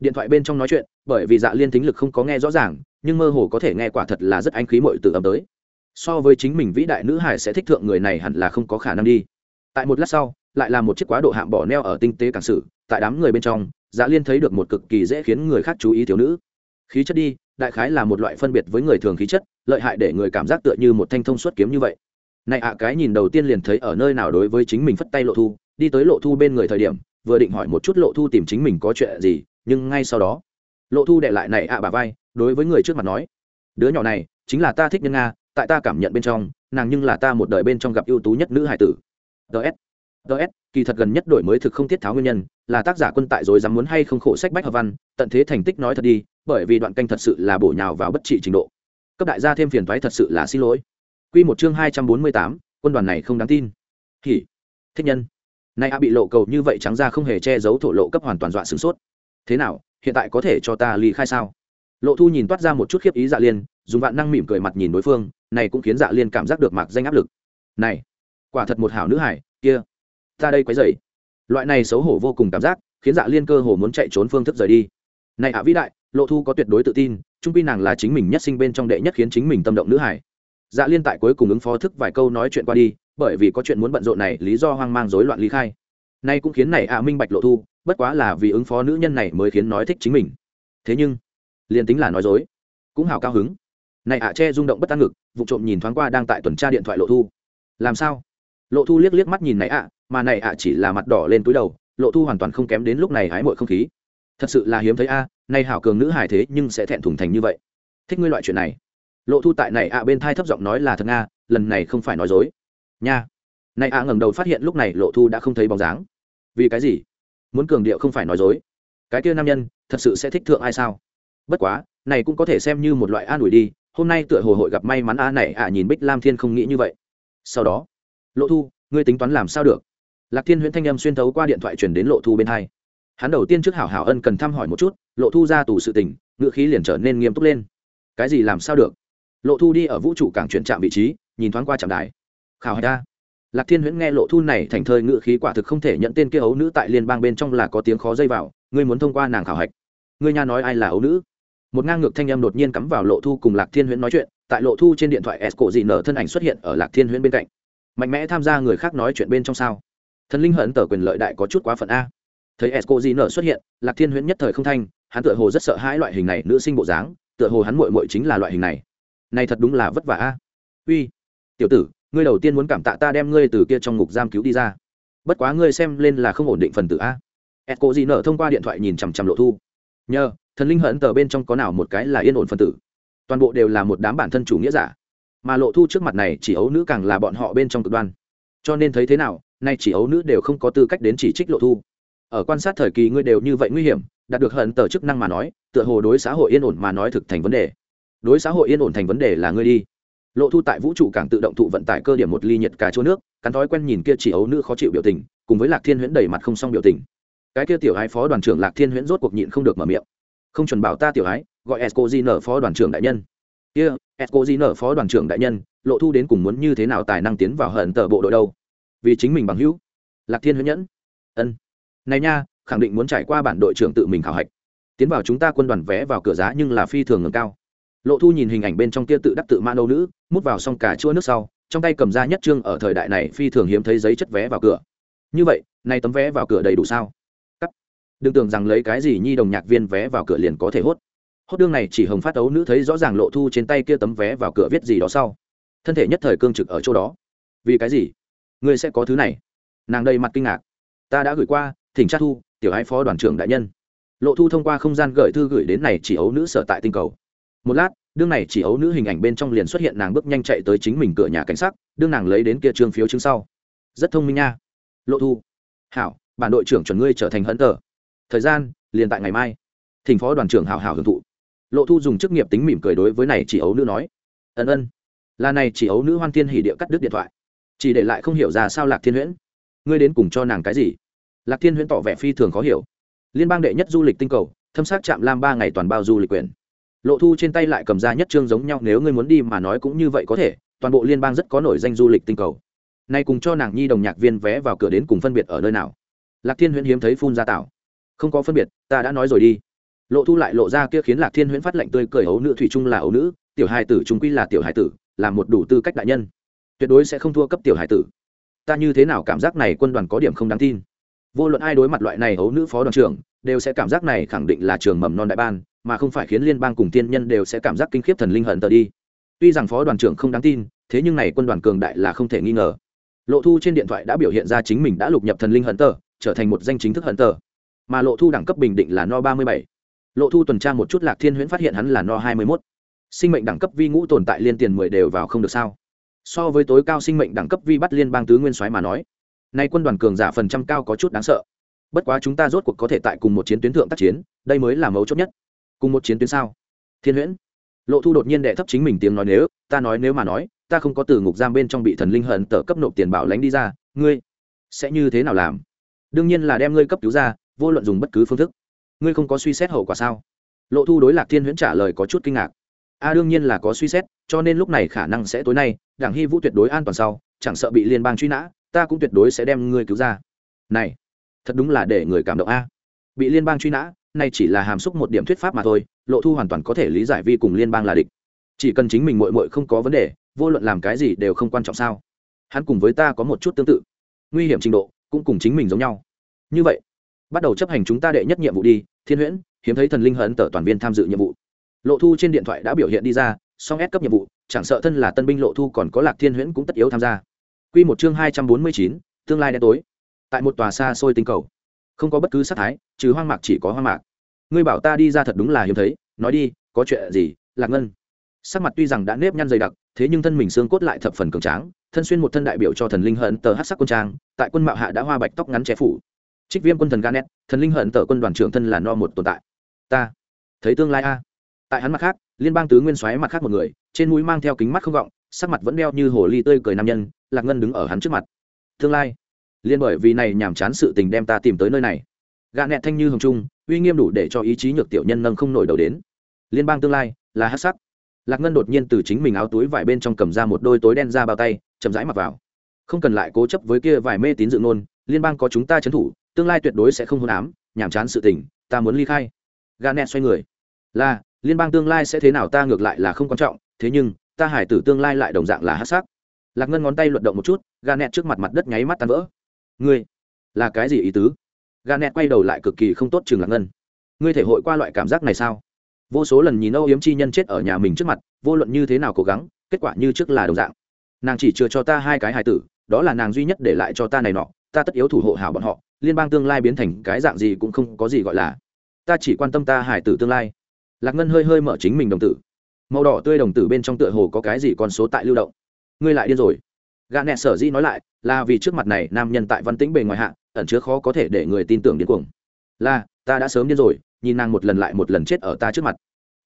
điện thoại bên trong nói chuyện, bởi vì dạ liên Thính lực không có nghe rõ ràng, nhưng mơ hồ có thể nghe quả thật là rất anh khí mội từ âm tới. So với chính mình vĩ đại nữ hải sẽ thích thượng người này hẳn là không có khả năng đi. Tại một lát sau, lại là một chiếc quá độ hạm bỏ neo ở tinh tế cảng sử, tại đám người bên trong dạ liên thấy được một cực kỳ dễ khiến người khác chú ý thiếu nữ. Khí chất đi, đại khái là một loại phân biệt với người thường khí chất, lợi hại để người cảm giác tựa như một thanh thông suất kiếm như vậy. Này ạ à, cái nhìn đầu tiên liền thấy ở nơi nào đối với chính mình phất tay lộ thu, đi tới lộ thu bên người thời điểm, vừa định hỏi một chút lộ thu tìm chính mình có chuyện gì nhưng ngay sau đó, lộ thu đệ lại này ạ bà vai, đối với người trước mặt nói, đứa nhỏ này, chính là ta thích nhân nga, tại ta cảm nhận bên trong, nàng nhưng là ta một đời bên trong gặp ưu tú nhất nữ hải tử. Ts ts kỳ thật gần nhất đổi mới thực không thiết tháo nguyên nhân, là tác giả quân tại rồi dám muốn hay không khổ sách bách hợp văn, tận thế thành tích nói thật đi, bởi vì đoạn canh thật sự là bổ nhào vào bất trị trình độ. Cấp đại gia thêm phiền thoái thật sự là xin lỗi. Q một chương hai trăm bốn mươi tám, quân đoàn này không đáng tin. Hỉ, thích nhân. Nay a bị lộ cầu như vậy trắng ra không hề che giấu thổ lộ cấp hoàn toàn dọa sửng sốt thế nào, hiện tại có thể cho ta ly khai sao? Lộ thu nhìn toát ra một chút khiếp ý dạ liên, dùng vạn năng mỉm cười mặt nhìn đối phương, này cũng khiến dạ liên cảm giác được mạc danh áp lực. Này, quả thật một hảo nữ hải kia, ta đây quấy dày loại này xấu hổ vô cùng cảm giác, khiến dạ liên cơ hồ muốn chạy trốn phương thức rời đi. Này ạ vĩ đại, lộ thu có tuyệt đối tự tin, trung pi nàng là chính mình nhất sinh bên trong đệ nhất khiến chính mình tâm động nữ hải dạ liên tại cuối cùng ứng phó thức vài câu nói chuyện qua đi, bởi vì có chuyện muốn bận rộn này, lý do hoang mang rối loạn lý khai. Nay cũng khiến này ạ minh bạch lộ thu bất quá là vì ứng phó nữ nhân này mới khiến nói thích chính mình. Thế nhưng, liền tính là nói dối, cũng hào cao hứng. Này ạ, che rung động bất an ngực, vụ trộm nhìn thoáng qua đang tại tuần tra điện thoại lộ thu. Làm sao? Lộ thu liếc liếc mắt nhìn này ạ, mà này ạ chỉ là mặt đỏ lên túi đầu, lộ thu hoàn toàn không kém đến lúc này hái mội không khí. Thật sự là hiếm thấy a nay hảo cường nữ hài thế nhưng sẽ thẹn thùng thành như vậy. Thích ngươi loại chuyện này. Lộ thu tại này ạ bên thai thấp giọng nói là thật nga, lần này không phải nói dối. Nha. Này ạ ngẩng đầu phát hiện lúc này lộ thu đã không thấy bóng dáng. Vì cái gì? Muốn cường điệu không phải nói dối. Cái kia nam nhân, thật sự sẽ thích thượng ai sao? Bất quá, này cũng có thể xem như một loại an ủi đi, hôm nay tựa hồ hội gặp may mắn a này ạ, nhìn bích lam thiên không nghĩ như vậy. Sau đó, lộ thu, ngươi tính toán làm sao được? Lạc thiên huyễn thanh âm xuyên thấu qua điện thoại truyền đến lộ thu bên hai. Hắn đầu tiên trước hảo hảo ân cần thăm hỏi một chút, lộ thu ra tù sự tình ngựa khí liền trở nên nghiêm túc lên. Cái gì làm sao được? Lộ thu đi ở vũ trụ cảng chuyển trạm vị trí, nhìn thoáng qua trạm đài. Khảo hạch ta lạc thiên huyễn nghe lộ thu này thành thơi ngự khí quả thực không thể nhận tên kia ấu nữ tại liên bang bên trong là có tiếng khó dây vào, ngươi muốn thông qua nàng khảo hạch. Ngươi nha nói ai là ấu nữ? Một ngang ngược thanh âm đột nhiên cắm vào lộ thu cùng lạc thiên huyễn nói chuyện, tại lộ thu trên điện thoại s cổ dị nở thân ảnh xuất hiện ở lạc thiên huyễn bên cạnh. Mạnh mẽ tham gia người khác nói chuyện bên trong sao? Thần linh hận tờ quyền lợi đại có chút quá phận a. Thấy s cổ dị nở xuất hiện, lạc thiên huyễn nhất thời không thanh, hắn tựa hồ rất sợ hãi loại hình này nữ sinh bộ dáng, tựa hồ hắn mội mội chính là loại hình này. Này thật đúng là vất vả a. Uy, tiểu tử ngươi đầu tiên muốn cảm tạ ta đem ngươi từ kia trong ngục giam cứu đi ra. Bất quá ngươi xem lên là không ổn định phần tử a. E c o gì nở thông qua điện thoại nhìn chằm chằm lộ thu. Nhờ, thần linh hận tờ bên trong có nào một cái là yên ổn phần tử. Toàn bộ đều là một đám bản thân chủ nghĩa giả. Mà lộ thu trước mặt này chỉ ấu nữ càng là bọn họ bên trong cực đoan. Cho nên thấy thế nào, nay chỉ ấu nữ đều không có tư cách đến chỉ trích lộ thu. Ở quan sát thời kỳ ngươi đều như vậy nguy hiểm, đạt được hận tờ chức năng mà nói, tựa hồ đối xã hội yên ổn mà nói thực thành vấn đề. Đối xã hội yên ổn thành vấn đề là ngươi đi lộ thu tại vũ trụ càng tự động thụ vận tải cơ điểm một ly nhiệt cà chua nước, cắn thói quen nhìn kia chỉ ấu nữ khó chịu biểu tình, cùng với lạc thiên huyễn đầy mặt không xong biểu tình. Cái kia tiểu ái phó đoàn trưởng lạc thiên huyễn rốt cuộc nhịn không được mở miệng. Không chuẩn bảo ta tiểu ái gọi esco di nở phó đoàn trưởng đại nhân. Kia esco di nở phó đoàn trưởng đại nhân, lộ thu đến cùng muốn như thế nào tài năng tiến vào hận tờ bộ đội đâu? Vì chính mình bằng hữu. Lạc thiên huyễn nhẫn. Ân. Này nha, khẳng định muốn trải qua bản đội trưởng tự mình khảo hạch. Tiến vào chúng ta quân đoàn vé vào cửa giá nhưng là phi thường ngầm cao lộ thu nhìn hình ảnh bên trong kia tự đắc tự man âu nữ, mút vào xong cả chua nước sau, trong tay cầm ra nhất trương ở thời đại này phi thường hiếm thấy giấy chất vé vào cửa. Như vậy, nay tấm vé vào cửa đầy đủ sao? Đừng tưởng rằng lấy cái gì nhi đồng nhạc viên vé vào cửa liền có thể hốt. Hốt đương này chỉ hồng phát ấu nữ thấy rõ ràng lộ thu trên tay kia tấm vé vào cửa viết gì đó sau. Thân thể nhất thời cương trực ở chỗ đó. Vì cái gì? Ngươi sẽ có thứ này. Nàng đầy mặt kinh ngạc. Ta đã gửi qua, thỉnh tra thu, tiểu hai phó đoàn trưởng đại nhân. Lộ thu thông qua không gian gửi thư gửi đến này chỉ ấu nữ sở tại tinh cầu một lát, đương này chỉ ấu nữ hình ảnh bên trong liền xuất hiện nàng bước nhanh chạy tới chính mình cửa nhà cảnh sát, đương nàng lấy đến kia trương phiếu chứng sau. Rất thông minh nha. Lộ thu. Hảo, bản đội trưởng chuẩn ngươi trở thành hận tờ thời gian, liền tại ngày mai. Thỉnh phó đoàn trưởng hảo hảo hưởng thụ. Lộ thu dùng chức nghiệp tính mỉm cười đối với này chỉ ấu nữ nói. Ân ân. Là này chỉ ấu nữ hoan thiên hỉ địa cắt đứt điện thoại. Chỉ để lại không hiểu ra sao lạc thiên huyễn. Ngươi đến cùng cho nàng cái gì? Lạc thiên huyễn tỏ vẻ phi thường khó hiểu. Liên bang đệ nhất du lịch tinh cầu, thâm sát chạm lam ba ngày toàn bao du lịch quyền lộ thu trên tay lại cầm ra nhất trương giống nhau, nếu ngươi muốn đi mà nói cũng như vậy có thể, toàn bộ liên bang rất có nổi danh du lịch tinh cầu. Nay cùng cho nàng nhi đồng nhạc viên vé vào cửa đến cùng phân biệt ở nơi nào? Lạc thiên huyễn hiếm thấy phun ra tảo. không có phân biệt, ta đã nói rồi đi. Lộ thu lại lộ ra kia khiến lạc thiên huyễn phát lệnh tươi cười ấu nữ thủy chung là ấu nữ, tiểu hài tử trung quy là tiểu hài tử, là một đủ tư cách đại nhân. Tuyệt đối sẽ không thua cấp tiểu hài tử. Ta như thế nào cảm giác này quân đoàn có điểm không đáng tin. Vô luận ai đối mặt loại này ấu nữ phó đoàn trưởng, đều sẽ cảm giác này khẳng định là trường mầm non đại ban mà không phải khiến liên bang cùng tiên nhân đều sẽ cảm giác kinh khiếp thần linh hận tờ đi. Tuy rằng phó đoàn trưởng không đáng tin, thế nhưng này quân đoàn cường đại là không thể nghi ngờ. Lộ thu trên điện thoại đã biểu hiện ra chính mình đã lục nhập thần linh hận tờ, trở thành một danh chính thức hận tờ. Mà lộ thu đẳng cấp bình định là no ba mươi bảy. Lộ thu tuần tra một chút lạc thiên huyễn phát hiện hắn là no hai mươi mốt. Sinh mệnh đẳng cấp vi ngũ tồn tại liên tiền mười đều vào không được sao? So với tối cao sinh mệnh đẳng cấp vi bắt liên bang tứ nguyên soái mà nói, nay quân đoàn cường giả phần trăm cao có chút đáng sợ. Bất quá chúng ta rốt cuộc có thể tại cùng một chiến tuyến thượng tác chiến, đây mới là mấu chốt nhất cùng một chiến tuyến sao? Thiên huyễn. Lộ thu đột nhiên đệ thấp chính mình tiếng nói nếu, ta nói nếu mà nói, ta không có từ ngục giam bên trong bị thần linh hận tờ cấp nộp tiền bảo lánh đi ra, ngươi sẽ như thế nào làm? Đương nhiên là đem ngươi cấp cứu ra, vô luận dùng bất cứ phương thức. Ngươi không có suy xét hậu quả sao? Lộ thu đối lạc thiên huyễn trả lời có chút kinh ngạc. A, đương nhiên là có suy xét, cho nên lúc này khả năng sẽ tối nay, đảng hy vũ tuyệt đối an toàn sau, chẳng sợ bị liên bang truy nã, ta cũng tuyệt đối sẽ đem ngươi cứu ra. Này, thật đúng là để người cảm động a. Bị liên bang truy nã nay chỉ là hàm xúc một điểm thuyết pháp mà thôi, lộ thu hoàn toàn có thể lý giải vi cùng liên bang là địch. Chỉ cần chính mình mội mội không có vấn đề, vô luận làm cái gì đều không quan trọng sao. Hắn cùng với ta có một chút tương tự. Nguy hiểm trình độ, cũng cùng chính mình giống nhau. Như vậy, bắt đầu chấp hành chúng ta đệ nhất nhiệm vụ đi, thiên huyễn, hiếm thấy thần linh hấn tở toàn viên tham dự nhiệm vụ. Lộ thu trên điện thoại đã biểu hiện đi ra, song ép cấp nhiệm vụ, chẳng sợ thân là tân binh lộ thu còn có lạc thiên huyễn cũng tất yếu tham gia. Q một chương hai trăm bốn mươi chín, tương lai đen tối. Tại một tòa xa xôi tinh cầu không có bất cứ sát thái, trừ hoang mạc chỉ có hoang mạc. Ngươi bảo ta đi ra thật đúng là hiếm thấy, nói đi, có chuyện gì, lạc ngân? Sắc mặt tuy rằng đã nếp nhăn dày đặc, thế nhưng thân mình xương cốt lại thập phần cường tráng, thân xuyên một thân đại biểu cho thần linh hận tờ hát sắc quân trang, tại quân mạo hạ đã hoa bạch tóc ngắn che phủ. Trích viêm quân thần ganet thần linh hận tờ quân đoàn trưởng thân là no một tồn tại. Ta, thấy tương lai a. Tại hắn mặt khác, liên bang tứ nguyên xoáy mặt khác một người, trên mũi mang theo kính mắt không vọng, sắc mặt vẫn đeo như hồ ly tươi cười nam nhân, lạc ngân đứng ở hắn trước mặt. Tương lai liên bởi vì này nhàm chán sự tình đem ta tìm tới nơi này. Gạ nẹt thanh như hồng trung, uy nghiêm đủ để cho ý chí nhược tiểu nhân nâng không nổi đầu đến. Liên bang tương lai, là hát sắc. Lạc ngân đột nhiên từ chính mình áo túi vải bên trong cầm ra một đôi tối đen ra bao tay, chậm rãi mặc vào. Không cần lại cố chấp với kia vài mê tín dự ngôn, liên bang có chúng ta trấn thủ, tương lai tuyệt đối sẽ không hôn ám, nhàm chán sự tình, ta muốn ly khai. Gà nẹt xoay người. Là, liên bang tương lai sẽ thế nào ta ngược lại là không quan trọng, thế nhưng, ta hải tử tương lai lại đồng dạng là hát sắc. Lạc ngân ngón tay luận động một chút gà nẹt trước mặt mặt đất nháy mắt tan vỡ ngươi, là cái gì ý tứ? Gà nẹt quay đầu lại cực kỳ không tốt chừng lạc ngân. Ngươi thể hội qua loại cảm giác này sao? Vô số lần nhìn âu yếm chi nhân chết ở nhà mình trước mặt, vô luận như thế nào cố gắng, kết quả như trước là đồng dạng. Nàng chỉ chưa cho ta hai cái hài tử, đó là nàng duy nhất để lại cho ta này nọ, ta tất yếu thủ hộ hảo bọn họ, liên bang tương lai biến thành cái dạng gì cũng không có gì gọi là. Ta chỉ quan tâm ta hài tử tương lai. Lạc ngân hơi hơi mở chính mình đồng tử. Màu đỏ tươi đồng tử bên trong tựa hồ có cái gì con số tại lưu động. Ngươi lại điên rồi gã nẹ sở dĩ nói lại là vì trước mặt này nam nhân tại văn tĩnh bề ngoài hạ, ẩn chứa khó có thể để người tin tưởng điên cuồng. Là, ta đã sớm điên rồi, nhìn nàng một lần lại một lần chết ở ta trước mặt.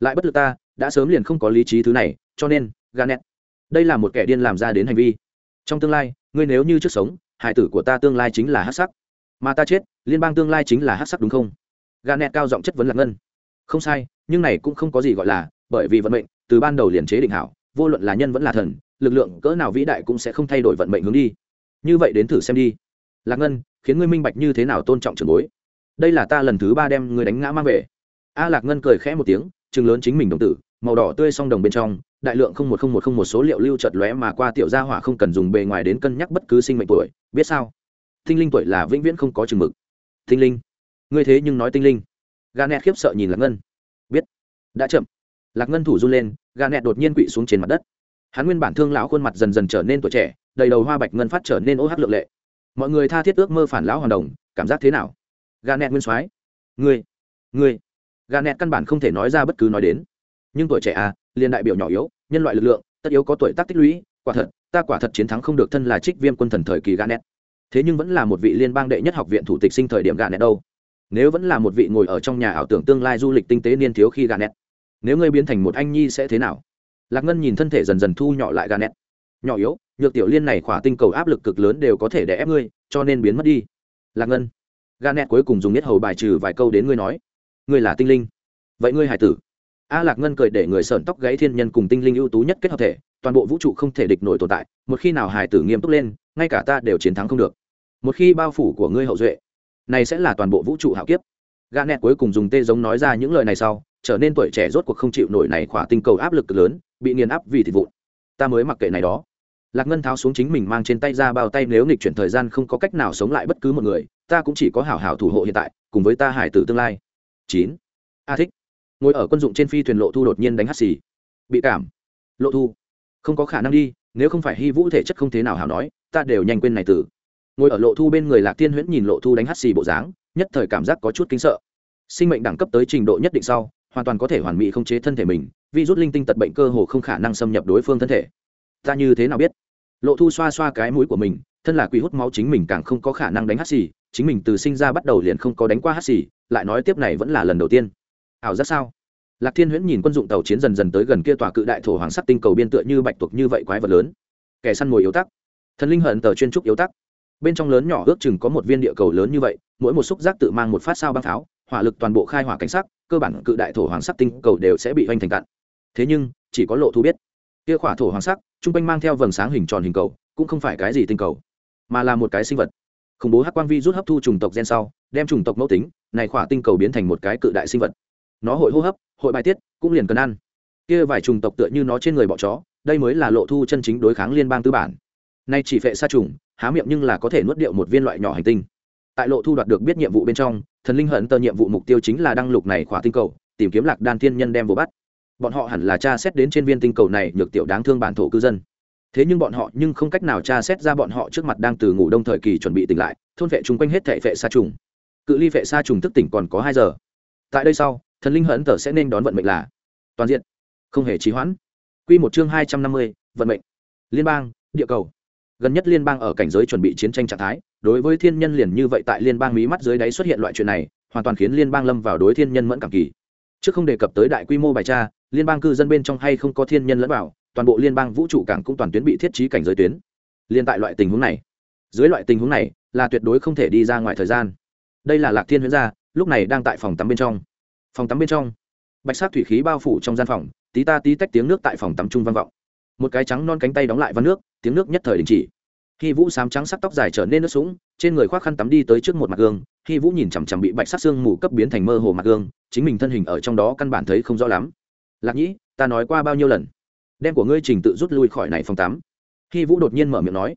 Lại bất lực ta, đã sớm liền không có lý trí thứ này, cho nên ganet đây là một kẻ điên làm ra đến hành vi. Trong tương lai, ngươi nếu như trước sống, hải tử của ta tương lai chính là hát sắc. Mà ta chết, liên bang tương lai chính là hát sắc đúng không? Ganet cao giọng chất vấn lạc ngân. Không sai, nhưng này cũng không có gì gọi là, bởi vì vận mệnh, từ ban đầu liền chế định hảo, vô luận là nhân vẫn là thần lực lượng cỡ nào vĩ đại cũng sẽ không thay đổi vận mệnh hướng đi. Như vậy đến thử xem đi. Lạc ngân, khiến ngươi minh bạch như thế nào tôn trọng trường bối. Đây là ta lần thứ ba đem ngươi đánh ngã mang về. A lạc ngân cười khẽ một tiếng chừng lớn chính mình đồng tử, màu đỏ tươi song đồng bên trong, đại lượng không một không một không một số liệu lưu chợt lóe mà qua tiểu gia hỏa không cần dùng bề ngoài đến cân nhắc bất cứ sinh mệnh tuổi, biết sao? Tinh linh tuổi là vĩnh viễn không có chừng mực. Tinh linh. Ngươi thế nhưng nói tinh linh. Gà nẹt khiếp sợ nhìn lạc ngân. Biết. Đã chậm. Lạc ngân thủ run lên gà nẹt đột nhiên quỵ xuống trên mặt đất hắn nguyên bản thương lão khuôn mặt dần dần trở nên tuổi trẻ đầy đầu hoa bạch ngân phát trở nên ô hát lượng lệ. Mọi người tha thiết ước mơ phản lão hoàn đồng cảm giác thế nào? Gà nẹt nguyên soái người, người, gà nẹt căn bản không thể nói ra bất cứ nói đến. Nhưng tuổi trẻ à liền đại biểu nhỏ yếu nhân loại lực lượng tất yếu có tuổi tác tích lũy quả thật ta quả thật chiến thắng không được thân là trích viêm quân thần thời kỳ gà nẹt thế nhưng vẫn là một vị liên bang đệ nhất học viện thủ tịch sinh thời điểm gà nẹt đâu. Nếu vẫn là một vị ngồi ở trong nhà ảo tưởng tương lai du lịch tinh tế niên thiếu khi gà nẹt nếu ngươi biến thành một anh nhi sẽ thế nào? Lạc ngân nhìn thân thể dần dần thu nhỏ lại gà nẹt. Nhỏ yếu, nhược tiểu liên này khỏa tinh cầu áp lực cực lớn đều có thể đè ép ngươi, cho nên biến mất đi. Lạc ngân. Gà nẹt cuối cùng dùng nhất hầu bài trừ vài câu đến ngươi nói. Ngươi là tinh linh. Vậy ngươi hải tử. A lạc ngân cười để người sởn tóc gáy thiên nhân cùng tinh linh ưu tú nhất kết hợp thể, toàn bộ vũ trụ không thể địch nổi tồn tại, một khi nào hải tử nghiêm túc lên, ngay cả ta đều chiến thắng không được. Một khi bao phủ của ngươi hậu duệ, này sẽ là toàn bộ vũ trụ hạo kiếp. Gã nẹt cuối cùng dùng tê giống nói ra những lời này sau, trở nên tuổi trẻ rốt cuộc không chịu nổi này khỏa tinh cầu áp lực lớn bị nghiền áp vì thịt vụn. Ta mới mặc kệ này đó. Lạc ngân tháo xuống chính mình mang trên tay ra bao tay nếu nghịch chuyển thời gian không có cách nào sống lại bất cứ một người, ta cũng chỉ có hảo hảo thủ hộ hiện tại, cùng với ta hải tử tương lai. Chín. A thích. Ngồi ở quân dụng trên phi thuyền lộ thu đột nhiên đánh hắt xì. Bị cảm. Lộ thu. Không có khả năng đi, nếu không phải hy vũ thể chất không thế nào hảo nói, ta đều nhanh quên này tử. ngồi ở lộ thu bên người lạc tiên huyễn nhìn lộ thu đánh hắt xì bộ dáng, nhất thời cảm giác có chút kính sợ. Sinh mệnh đẳng cấp tới trình độ nhất định sau, hoàn toàn có thể hoàn mỹ không chế thân thể mình virus rút linh tinh tật bệnh cơ hồ không khả năng xâm nhập đối phương thân thể. Ta như thế nào biết? Lộ thu xoa xoa cái mũi của mình, thân là quỷ hút máu chính mình càng không có khả năng đánh hắt xì, chính mình từ sinh ra bắt đầu liền không có đánh qua hắt xì, lại nói tiếp này vẫn là lần đầu tiên. Ảo giác sao? Lạc thiên huyễn nhìn quân dụng tàu chiến dần dần tới gần kia tòa cự đại thổ hoàng sắc tinh cầu biên tựa như bạch tuộc như vậy quái vật lớn. Kẻ săn mồi yếu tắc. Thần linh hận tờ chuyên trúc yếu tắc. Bên trong lớn nhỏ ước chừng có một viên địa cầu lớn như vậy, mỗi một xúc giác tự mang một phát sao băng tháo hỏa lực toàn bộ khai hỏa cảnh sắc, cơ bản cự đại thổ hoàng sắc tinh cầu đều sẽ bị hoành thành cạn thế nhưng, chỉ có lộ thu biết. Kia khỏa thổ hoàng sắc, trung quanh mang theo vầng sáng hình tròn hình cầu, cũng không phải cái gì tinh cầu, mà là một cái sinh vật. Khủng bố hắc quang vi rút hấp thu chủng tộc gen sau, đem chủng tộc mẫu tính, này khỏa tinh cầu biến thành một cái cự đại sinh vật. Nó hội hô hấp, hội bài tiết, cũng liền cần ăn. Kia vài chủng tộc tựa như nó trên người bọ chó, đây mới là lộ thu chân chính đối kháng liên bang tư bản. Nay chỉ phệ sa trùng, há miệng nhưng là có thể nuốt điệu một viên loại nhỏ hành tinh. Tại lộ thu đoạt được biết nhiệm vụ bên trong, thần linh hận tờ nhiệm vụ mục tiêu chính là đăng lục này khỏa tinh cầu, tìm kiếm lạc đan thiên nhân đem vô bắt bọn họ hẳn là tra xét đến trên viên tinh cầu này nhược tiểu đáng thương bản thổ cư dân. Thế nhưng bọn họ nhưng không cách nào tra xét ra bọn họ trước mặt đang từ ngủ đông thời kỳ chuẩn bị tỉnh lại, thôn vệ chung quanh hết thể vệ sa trùng. Cự ly vệ sa trùng thức tỉnh còn có hai giờ. Tại đây sau, thần linh hận tờ sẽ nên đón vận mệnh là toàn diện, không hề trì hoãn. Q một chương hai trăm năm mươi, vận mệnh. Liên bang, địa cầu. Gần nhất liên bang ở cảnh giới chuẩn bị chiến tranh trạng thái, đối với thiên nhân liền như vậy tại liên bang mí mắt dưới đáy xuất hiện loại chuyện này, hoàn toàn khiến liên bang lâm vào đối thiên nhân mẫn cảm kỳ. Trước không đề cập tới đại quy mô bài tra liên bang cư dân bên trong hay không có thiên nhân lẫn vào, toàn bộ liên bang vũ trụ cảng cũng toàn tuyến bị thiết trí cảnh giới tuyến. Liên tại loại tình huống này, dưới loại tình huống này, là tuyệt đối không thể đi ra ngoài thời gian. Đây là lạc thiên huyễn gia, lúc này đang tại phòng tắm bên trong. Phòng tắm bên trong, bạch sắc thủy khí bao phủ trong gian phòng, tí ta tí tách tiếng nước tại phòng tắm trung vang vọng. Một cái trắng non cánh tay đóng lại văn nước, tiếng nước nhất thời đình chỉ. Khi vũ sám trắng sắc tóc dài trở nên nước sũng, trên người khoác khăn tắm đi tới trước một mặt gương, khi vũ nhìn chằm chằm bị bạch sắc xương mù cấp biến thành mơ hồ mặt gương, chính mình thân hình ở trong đó căn bản thấy không rõ lắm lạc nhĩ, ta nói qua bao nhiêu lần? Đem của ngươi trình tự rút lui khỏi này phòng tắm. Khi vũ đột nhiên mở miệng nói.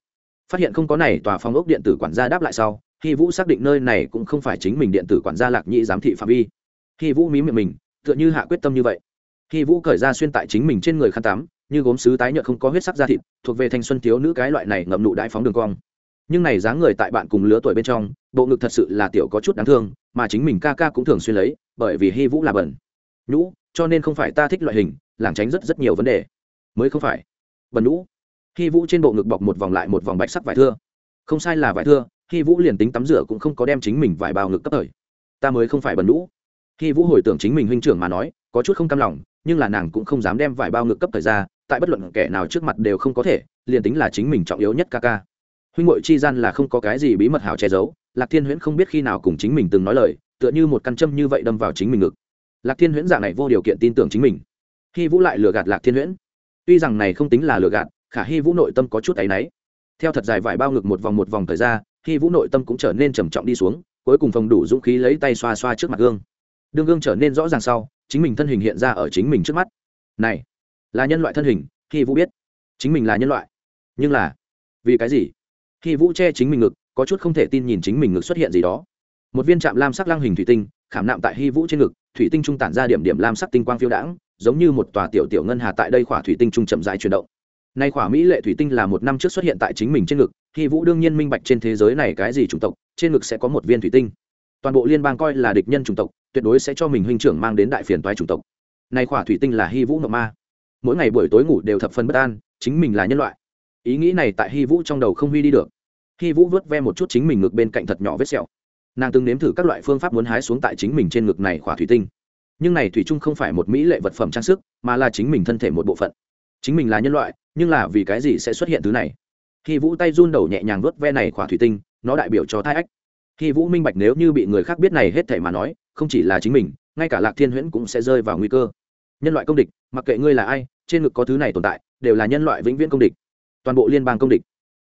Phát hiện không có này, tòa phòng ốc điện tử quản gia đáp lại sau khi vũ xác định nơi này cũng không phải chính mình điện tử quản gia lạc nhĩ giám thị phạm vi. Khi vũ mí miệng mình, tựa như hạ quyết tâm như vậy. Khi vũ cởi ra xuyên tại chính mình trên người khăn tắm, như gốm sứ tái nhợt không có huyết sắc da thịt, thuộc về thanh xuân thiếu nữ cái loại này ngậm nụ đại phóng đường cong. Nhưng này dáng người tại bạn cùng lứa tuổi bên trong, bộ ngực thật sự là tiểu có chút đáng thương, mà chính mình ca ca cũng thường xuyên lấy, bởi vì hy vũ là bẩn. Nhũ cho nên không phải ta thích loại hình làng tránh rất rất nhiều vấn đề. Mới không phải. Bần lũ hy vũ trên bộ ngực bọc một vòng lại một vòng bạch sắc vải thưa. Không sai là vải thưa hy vũ liền tính tắm rửa cũng không có đem chính mình vải bao ngực cấp thời. Ta mới không phải bần lũ hy vũ hồi tưởng chính mình huynh trưởng mà nói, có chút không cam lòng, nhưng là nàng cũng không dám đem vải bao ngực cấp thời ra, tại bất luận kẻ nào trước mặt đều không có thể, liền tính là chính mình trọng yếu nhất ca ca. Huynh hội chi gian là không có cái gì bí mật hảo che giấu, lạc thiên huyễn không biết khi nào cùng chính mình từng nói lời, tựa như một căn châm như vậy đâm vào chính mình ngực lạc thiên huyễn dạng này vô điều kiện tin tưởng chính mình. Hy vũ lại lừa gạt lạc thiên huyễn. Tuy rằng này không tính là lừa gạt, khả hy vũ nội tâm có chút áy náy. Theo thật dài vải bao ngực một vòng một vòng thời ra, hy vũ nội tâm cũng trở nên trầm trọng đi xuống, cuối cùng phòng đủ dũng khí lấy tay xoa xoa trước mặt gương. Đương gương trở nên rõ ràng sau, chính mình thân hình hiện ra ở chính mình trước mắt. Này, là nhân loại thân hình khi vũ biết. Chính mình là nhân loại. Nhưng là, vì cái gì? Khi vũ che chính mình ngực, có chút không thể tin nhìn chính mình ngực xuất hiện gì đó. Một viên trạm lam sắc lăng hình thủy tinh, khảm nạm tại hy vũ trên ngực thủy tinh trung tản ra điểm điểm lam sắc tinh quang phiêu đãng, giống như một tòa tiểu tiểu ngân hà tại đây khỏa thủy tinh trung chậm rãi chuyển động. Nay khỏa mỹ lệ thủy tinh là một năm trước xuất hiện tại chính mình trên ngực khi vũ đương nhiên minh bạch trên thế giới này cái gì chủng tộc, trên ngực sẽ có một viên thủy tinh. Toàn bộ liên bang coi là địch nhân chủng tộc, tuyệt đối sẽ cho mình huynh trưởng mang đến đại phiền toái chủng tộc. Nay khỏa thủy tinh là hy vũ ngọc ma. Mỗi ngày buổi tối ngủ đều thập phần bất an, chính mình là nhân loại. Ý nghĩ này tại hy vũ trong đầu không huy đi được. Hy vũ vớt ve một chút chính mình ngực bên cạnh thật nhỏ vết sẹo nàng từng nếm thử các loại phương pháp muốn hái xuống tại chính mình trên ngực này khỏa thủy tinh. Nhưng này thủy chung không phải một mỹ lệ vật phẩm trang sức, mà là chính mình thân thể một bộ phận. Chính mình là nhân loại, nhưng là vì cái gì sẽ xuất hiện thứ này? Khi vũ tay run đầu nhẹ nhàng vớt ve này khỏa thủy tinh, nó đại biểu cho thai ách. Khi vũ minh bạch nếu như bị người khác biết này hết thể mà nói, không chỉ là chính mình, ngay cả lạc thiên huyễn cũng sẽ rơi vào nguy cơ. Nhân loại công địch, mặc kệ ngươi là ai, trên ngực có thứ này tồn tại, đều là nhân loại vĩnh viễn công địch. Toàn bộ liên bang công địch.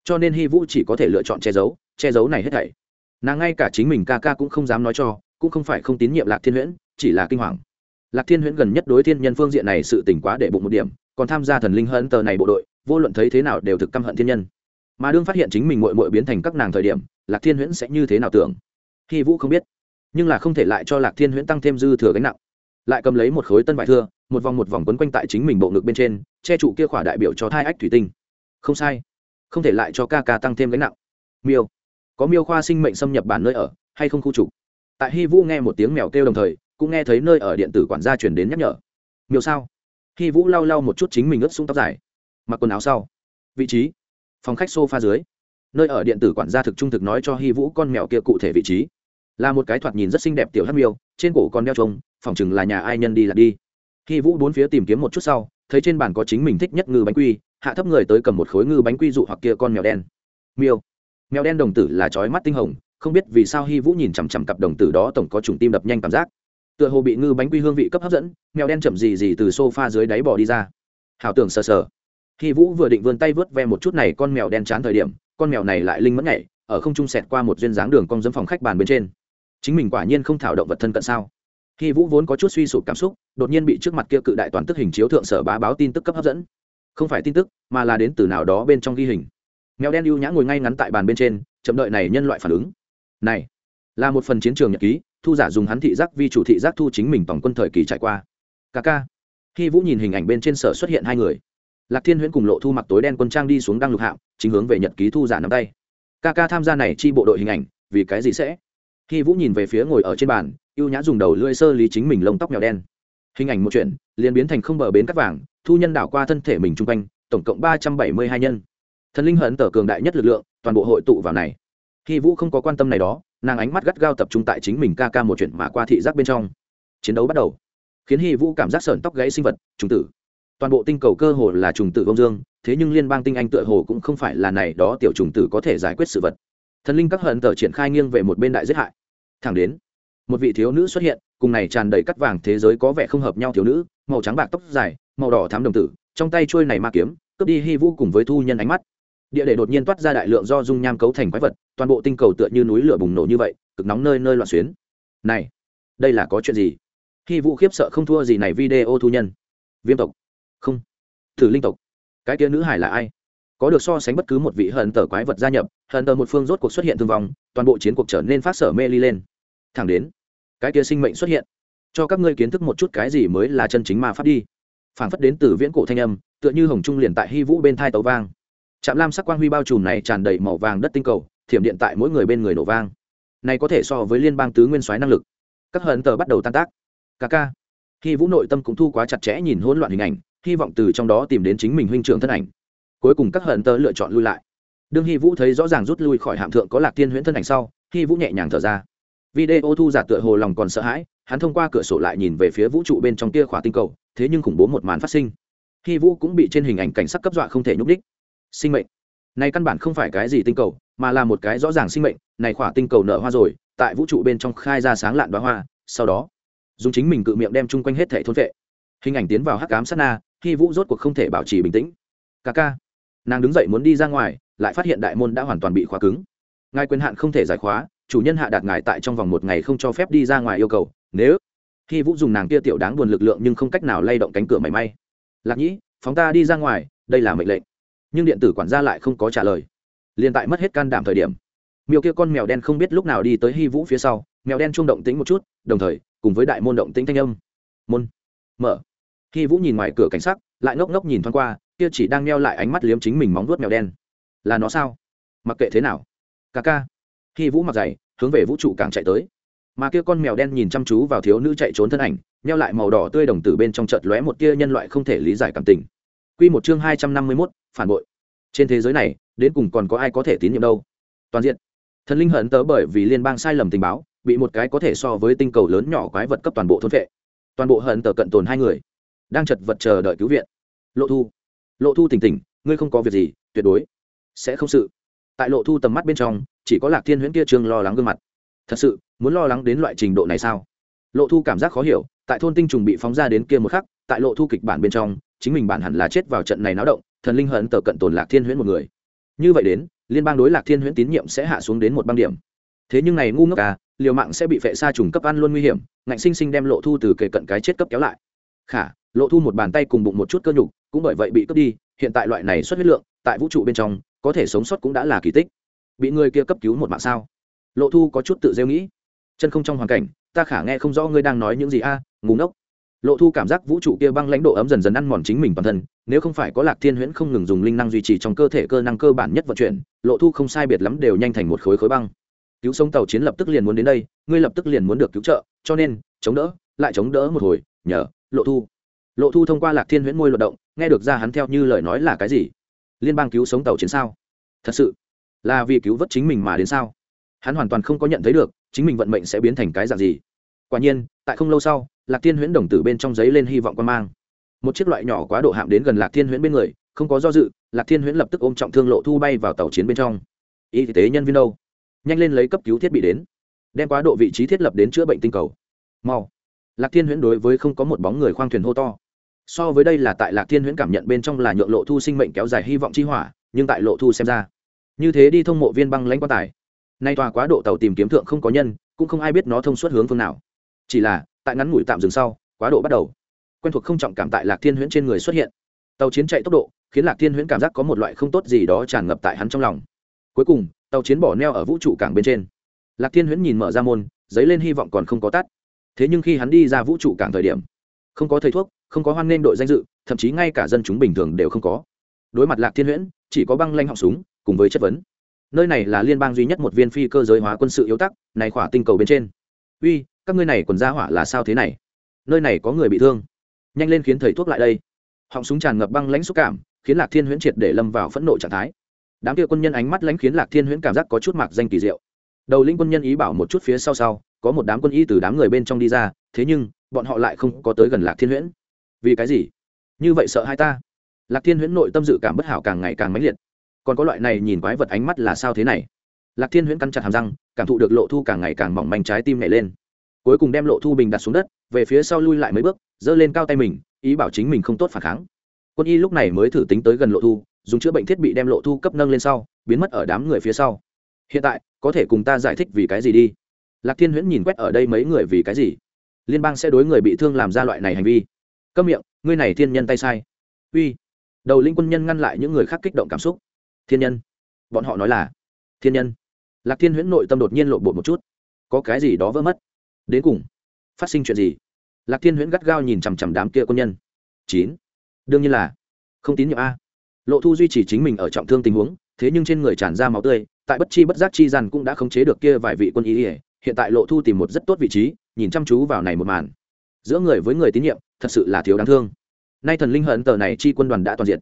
Cho nên hy vũ chỉ có thể lựa chọn che giấu che giấu này hết thảy nàng ngay cả chính mình ca ca cũng không dám nói cho, cũng không phải không tín nhiệm lạc thiên huyễn, chỉ là kinh hoàng. Lạc thiên huyễn gần nhất đối thiên nhân phương diện này sự tỉnh quá để bụng một điểm, còn tham gia thần linh hận tờ này bộ đội, vô luận thấy thế nào đều thực căm hận thiên nhân. Mà đương phát hiện chính mình mội mội biến thành các nàng thời điểm, lạc thiên huyễn sẽ như thế nào tưởng? Hy vũ không biết, nhưng là không thể lại cho lạc thiên huyễn tăng thêm dư thừa gánh nặng. Lại cầm lấy một khối tân vải thưa, một vòng một vòng quấn quanh tại chính mình bộ ngực bên trên, che trụ kia khỏa đại biểu cho thai ách thủy tinh. Không sai, không thể lại cho ca ca tăng thêm gánh nặng. Miêu có miêu khoa sinh mệnh xâm nhập bản nơi ở, hay không khu trục? Tại hy vũ nghe một tiếng mèo kêu đồng thời, cũng nghe thấy nơi ở điện tử quản gia chuyển đến nhắc nhở. Miêu sao? Hy vũ lau lau một chút chính mình ướt sung tóc dài. Mặc quần áo sau. Vị trí. Phòng khách sofa dưới. Nơi ở điện tử quản gia thực trung thực nói cho hy vũ con mèo kia cụ thể vị trí. Là một cái thoạt nhìn rất xinh đẹp tiểu hát miêu, trên cổ con đeo trông phòng chừng là nhà ai nhân đi là đi. Hy vũ bốn phía tìm kiếm một chút sau, thấy trên bàn có chính mình thích nhất ngư bánh quy, hạ thấp người tới cầm một khối ngư bánh quy dụ hoặc kia con mèo đen. Miêu mèo đen đồng tử là trói mắt tinh hồng, không biết vì sao hy vũ nhìn chằm chằm cặp đồng tử đó tổng có trùng tim đập nhanh cảm giác. Tựa hồ bị ngư bánh quy hương vị cấp hấp dẫn, mèo đen chậm gì gì từ s o f a dưới đáy bò đi ra. Hảo tưởng sờ sờ. Hy vũ vừa định vươn tay vớt ve một chút này con mèo đen chán thời điểm, con mèo này lại linh mất nhảy, ở không trung sẹt qua một duyên dáng đường cong dấm phòng khách bàn bên trên. Chính mình quả nhiên không thảo động vật thân cận sao? Hy vũ vốn có chút suy sụp cảm xúc, đột nhiên bị trước mặt kia cự đại toàn tức hình chiếu thượng sở bá báo tin tức cấp hấp dẫn. Không phải tin tức, mà là đến từ nào đó bên trong ghi hình mèo đen ưu nhã ngồi ngay ngắn tại bàn bên trên, chậm đợi này nhân loại phản ứng. Này, là một phần chiến trường nhật ký, thu giả dùng hắn thị giác vi chủ thị giác thu chính mình tổng quân thời kỳ trải qua. Ca ca. Khi vũ nhìn hình ảnh bên trên sở xuất hiện hai người, lạc thiên huyễn cùng lộ thu mặc tối đen quân trang đi xuống đăng lục hạm chính hướng về nhật ký thu giả nắm tay. Ca ca tham gia này chi bộ đội hình ảnh, vì cái gì sẽ? Khi vũ nhìn về phía ngồi ở trên bàn, ưu nhã dùng đầu lưỡi sơ lý chính mình lông tóc mèo đen. Hình ảnh một chuyện, liền biến thành không bờ bến cắt vàng, thu nhân đảo qua thân thể mình chung quanh, tổng cộng ba trăm bảy mươi hai nhân thần linh hận tờ cường đại nhất lực lượng, toàn bộ hội tụ vào này. Khi vũ không có quan tâm này đó, nàng ánh mắt gắt gao tập trung tại chính mình ca ca một chuyện mà qua thị giác bên trong. Chiến đấu bắt đầu, khiến hy vũ cảm giác sởn tóc gãy sinh vật, trùng tử. Toàn bộ tinh cầu cơ hồ là trùng tử công dương, thế nhưng liên bang tinh anh tựa hồ cũng không phải là này đó tiểu trùng tử có thể giải quyết sự vật. Thần linh các hận tờ triển khai nghiêng về một bên đại giết hại. Thẳng đến, một vị thiếu nữ xuất hiện, cùng này tràn đầy cắt vàng thế giới có vẻ không hợp nhau thiếu nữ, màu trắng bạc tóc dài, màu đỏ thám đồng tử, trong tay trôi này ma kiếm, cướp đi hy vũ cùng với thu nhân ánh mắt địa để đột nhiên toát ra đại lượng do dung nham cấu thành quái vật, toàn bộ tinh cầu tựa như núi lửa bùng nổ như vậy, cực nóng nơi nơi loạn xuyến. Này, đây là có chuyện gì? Khi vũ khiếp sợ không thua gì này video thu nhân. Viêm tộc. Không. Thử linh tộc. Cái kia nữ hải là ai? Có được so sánh bất cứ một vị hận tờ quái vật gia nhập, hận tờ một phương rốt cuộc xuất hiện thương vong, toàn bộ chiến cuộc trở nên phát sở mê ly lên. Thẳng đến, cái kia sinh mệnh xuất hiện. Cho các ngươi kiến thức một chút cái gì mới là chân chính ma pháp đi. Phảng phất đến từ viễn cổ thanh âm, tựa như hồng trung liền tại hy vũ bên thai tàu vang trạm lam sắc quang huy bao trùm này tràn đầy màu vàng đất tinh cầu, thiểm điện tại mỗi người bên người nổ vang. Này có thể so với liên bang tứ nguyên soái năng lực. Các hận tờ bắt đầu tan tác. Ca ca. Khi vũ nội tâm cũng thu quá chặt chẽ nhìn hỗn loạn hình ảnh, hy vọng từ trong đó tìm đến chính mình huynh trưởng thân ảnh. Cuối cùng các hận tờ lựa chọn lui lại. Đương hy vũ thấy rõ ràng rút lui khỏi hạm thượng có lạc tiên huyễn thân ảnh sau, hy vũ nhẹ nhàng thở ra. Video thu giả tựa hồ lòng còn sợ hãi, hắn thông qua cửa sổ lại nhìn về phía vũ trụ bên trong kia khỏa tinh cầu, thế nhưng khủng bố một màn phát sinh. Hy vũ cũng bị trên hình ảnh cảnh sắc cấp dọa không thể nhúc đích sinh mệnh. Này căn bản không phải cái gì tinh cầu, mà là một cái rõ ràng sinh mệnh. Này khỏa tinh cầu nở hoa rồi, tại vũ trụ bên trong khai ra sáng lạn đoá hoa, sau đó, dùng chính mình cự miệng đem chung quanh hết thể thôn vệ. Hình ảnh tiến vào hắc cám sát na khi vũ rốt cuộc không thể bảo trì bình tĩnh. Ca ca, nàng đứng dậy muốn đi ra ngoài, lại phát hiện đại môn đã hoàn toàn bị khóa cứng. Ngài quyền hạn không thể giải khóa, chủ nhân hạ đạt ngài tại trong vòng một ngày không cho phép đi ra ngoài yêu cầu. Nếu khi vũ dùng nàng kia tiểu đáng buồn lực lượng nhưng không cách nào lay động cánh cửa mảy may. Lạc nhĩ, phóng ta đi ra ngoài, đây là mệnh lệnh nhưng điện tử quản gia lại không có trả lời. Liền tại mất hết can đảm thời điểm, miêu kia con mèo đen không biết lúc nào đi tới hy vũ phía sau, mèo đen trung động tính một chút, đồng thời, cùng với đại môn động tính thanh âm. Môn, mở. Hy vũ nhìn ngoài cửa cảnh sắc, lại ngốc ngốc nhìn thoáng qua, kia chỉ đang neo lại ánh mắt liếm chính mình móng vuốt mèo đen. Là nó sao? Mặc kệ thế nào. Ca ca. Hy vũ mặc dày, hướng về vũ trụ càng chạy tới. Mà kia con mèo đen nhìn chăm chú vào thiếu nữ chạy trốn thân ảnh neo lại màu đỏ tươi đồng tử bên trong chợt lóe một tia nhân loại không thể lý giải cảm tình. Quy một chương hai trăm năm mươi 251, phản bội. Trên thế giới này, đến cùng còn có ai có thể tín nhiệm đâu? Toàn diện. Thần linh hận tớ bởi vì liên bang sai lầm tình báo, bị một cái có thể so với tinh cầu lớn nhỏ quái vật cấp toàn bộ thôn vệ. Toàn bộ hận tớ cận tồn hai người, đang chật vật chờ đợi cứu viện. Lộ Thu, Lộ Thu tỉnh tỉnh, ngươi không có việc gì, tuyệt đối sẽ không sự. Tại Lộ Thu tầm mắt bên trong, chỉ có Lạc Thiên Huyễn kia trương lo lắng gương mặt. Thật sự, muốn lo lắng đến loại trình độ này sao? Lộ Thu cảm giác khó hiểu, tại thôn tinh trùng bị phóng ra đến kia một khắc, tại Lộ Thu kịch bản bên trong, chính mình bản hẳn là chết vào trận này náo động thần linh hận tờ cận tồn lạc thiên huyễn một người. Như vậy đến liên bang đối lạc thiên huyễn tín nhiệm sẽ hạ xuống đến một băng điểm. Thế nhưng này ngu ngốc à liều mạng sẽ bị phệ xa trùng cấp ăn luôn nguy hiểm ngạnh sinh sinh đem lộ thu từ kề cận cái chết cấp kéo lại. Khả lộ thu một bàn tay cùng bụng một chút cơ nhục cũng bởi vậy bị cướp đi hiện tại loại này xuất huyết lượng tại vũ trụ bên trong có thể sống sót cũng đã là kỳ tích. Bị người kia cấp cứu một mạng sao? Lộ thu có chút tự rêu nghĩ. Chân không trong hoàn cảnh ta khả nghe không rõ ngươi đang nói những gì a à, ngủ ngốc lộ thu cảm giác vũ trụ kia băng lãnh độ ấm dần dần ăn mòn chính mình toàn thân, nếu không phải có lạc thiên huyễn không ngừng dùng linh năng duy trì trong cơ thể cơ năng cơ bản nhất vận chuyển, lộ thu không sai biệt lắm đều nhanh thành một khối khối băng. Cứu sống tàu chiến lập tức liền muốn đến đây, ngươi lập tức liền muốn được cứu trợ, cho nên, chống đỡ, lại chống đỡ một hồi, nhờ, lộ thu. Lộ thu thông qua lạc thiên huyễn môi luận động, nghe được ra hắn theo như lời nói là cái gì? Liên bang cứu sống tàu chiến sao? Thật sự, là vì cứu vớt chính mình mà đến sao? Hắn hoàn toàn không có nhận thấy được, chính mình vận mệnh sẽ biến thành cái dạng gì. Quả nhiên, tại không lâu sau lạc thiên huyễn đồng tử bên trong giấy lên hy vọng quan mang. Một chiếc loại nhỏ quá độ hạm đến gần lạc thiên huyễn bên người, không có do dự, lạc thiên huyễn lập tức ôm trọng thương lộ thu bay vào tàu chiến bên trong. Y tế nhân viên đâu? Nhanh lên lấy cấp cứu thiết bị đến. Đem quá độ vị trí thiết lập đến chữa bệnh tinh cầu. Mau. Lạc thiên huyễn đối với không có một bóng người khoang thuyền hô to. So với đây là tại lạc thiên huyễn cảm nhận bên trong là nhượng lộ thu sinh mệnh kéo dài hy vọng chi hỏa, nhưng tại lộ thu xem ra, như thế đi thông mộ viên băng lãnh quan tài. Nay tòa quá độ tàu tìm kiếm thượng không có nhân, cũng không ai biết nó thông suốt hướng phương nào. Chỉ là tại ngắn ngủi tạm dừng sau, quá độ bắt đầu. Quen thuộc không trọng cảm tại lạc thiên huyễn trên người xuất hiện. Tàu chiến chạy tốc độ, khiến lạc thiên huyễn cảm giác có một loại không tốt gì đó tràn ngập tại hắn trong lòng. Cuối cùng, tàu chiến bỏ neo ở vũ trụ cảng bên trên. Lạc thiên huyễn nhìn mở ra môn, dấy lên hy vọng còn không có tắt. Thế nhưng khi hắn đi ra vũ trụ cảng thời điểm, không có thầy thuốc, không có hoan nghênh đội danh dự, thậm chí ngay cả dân chúng bình thường đều không có. Đối mặt lạc thiên huyễn, chỉ có băng lanh họng súng, cùng với chất vấn. Nơi này là liên bang duy nhất một viên phi cơ giới hóa quân sự yếu tắc, này khỏa tinh cầu bên trên. Uy các ngươi này còn ra hỏa là sao thế này? Nơi này có người bị thương. Nhanh lên khiến thầy thuốc lại đây. Họng súng tràn ngập băng lãnh xúc cảm, khiến lạc thiên huyễn triệt để lâm vào phẫn nộ trạng thái. Đám kia quân nhân ánh mắt lãnh khiến lạc thiên huyễn cảm giác có chút mạc danh kỳ diệu. Đầu linh quân nhân ý bảo một chút phía sau sau, có một đám quân y từ đám người bên trong đi ra, thế nhưng, bọn họ lại không có tới gần lạc thiên huyễn. Vì cái gì? Như vậy sợ hai ta? Lạc thiên huyễn nội tâm dự cảm bất hảo càng ngày càng mãnh liệt. Còn có loại này nhìn quái vật ánh mắt là sao thế này? Lạc thiên huyễn cắn chặt hàm răng, cảm thụ được lộ thu càng ngày càng mỏng manh trái tim nhảy lên cuối cùng đem lộ thu bình đặt xuống đất, về phía sau lui lại mấy bước, giơ lên cao tay mình, ý bảo chính mình không tốt phản kháng. Quân y lúc này mới thử tính tới gần lộ thu, dùng chữa bệnh thiết bị đem lộ thu cấp nâng lên sau, biến mất ở đám người phía sau. Hiện tại, có thể cùng ta giải thích vì cái gì đi? Lạc thiên huyễn nhìn quét ở đây mấy người vì cái gì? Liên bang sẽ đối người bị thương làm ra loại này hành vi. Câm miệng, ngươi này thiên nhân tay sai. Uy. Đầu linh quân nhân ngăn lại những người khác kích động cảm xúc. Thiên nhân. Bọn họ nói là thiên nhân. Lạc thiên huyễn nội tâm đột nhiên lộ bột một chút. Có cái gì đó vỡ mất? Đến cùng phát sinh chuyện gì? Lạc thiên huyễn gắt gao nhìn chằm chằm đám kia quân nhân. Chín. Đương nhiên là, không tín nhiệm a. Lộ thu duy trì chính mình ở trọng thương tình huống, thế nhưng trên người tràn ra máu tươi, tại bất chi bất giác chi rằng cũng đã khống chế được kia vài vị quân ý ỉa hiện tại lộ thu tìm một rất tốt vị trí, nhìn chăm chú vào này một màn. Giữa người với người tín nhiệm, thật sự là thiếu đáng thương. Nay thần linh hận tờ này chi quân đoàn đã toàn diện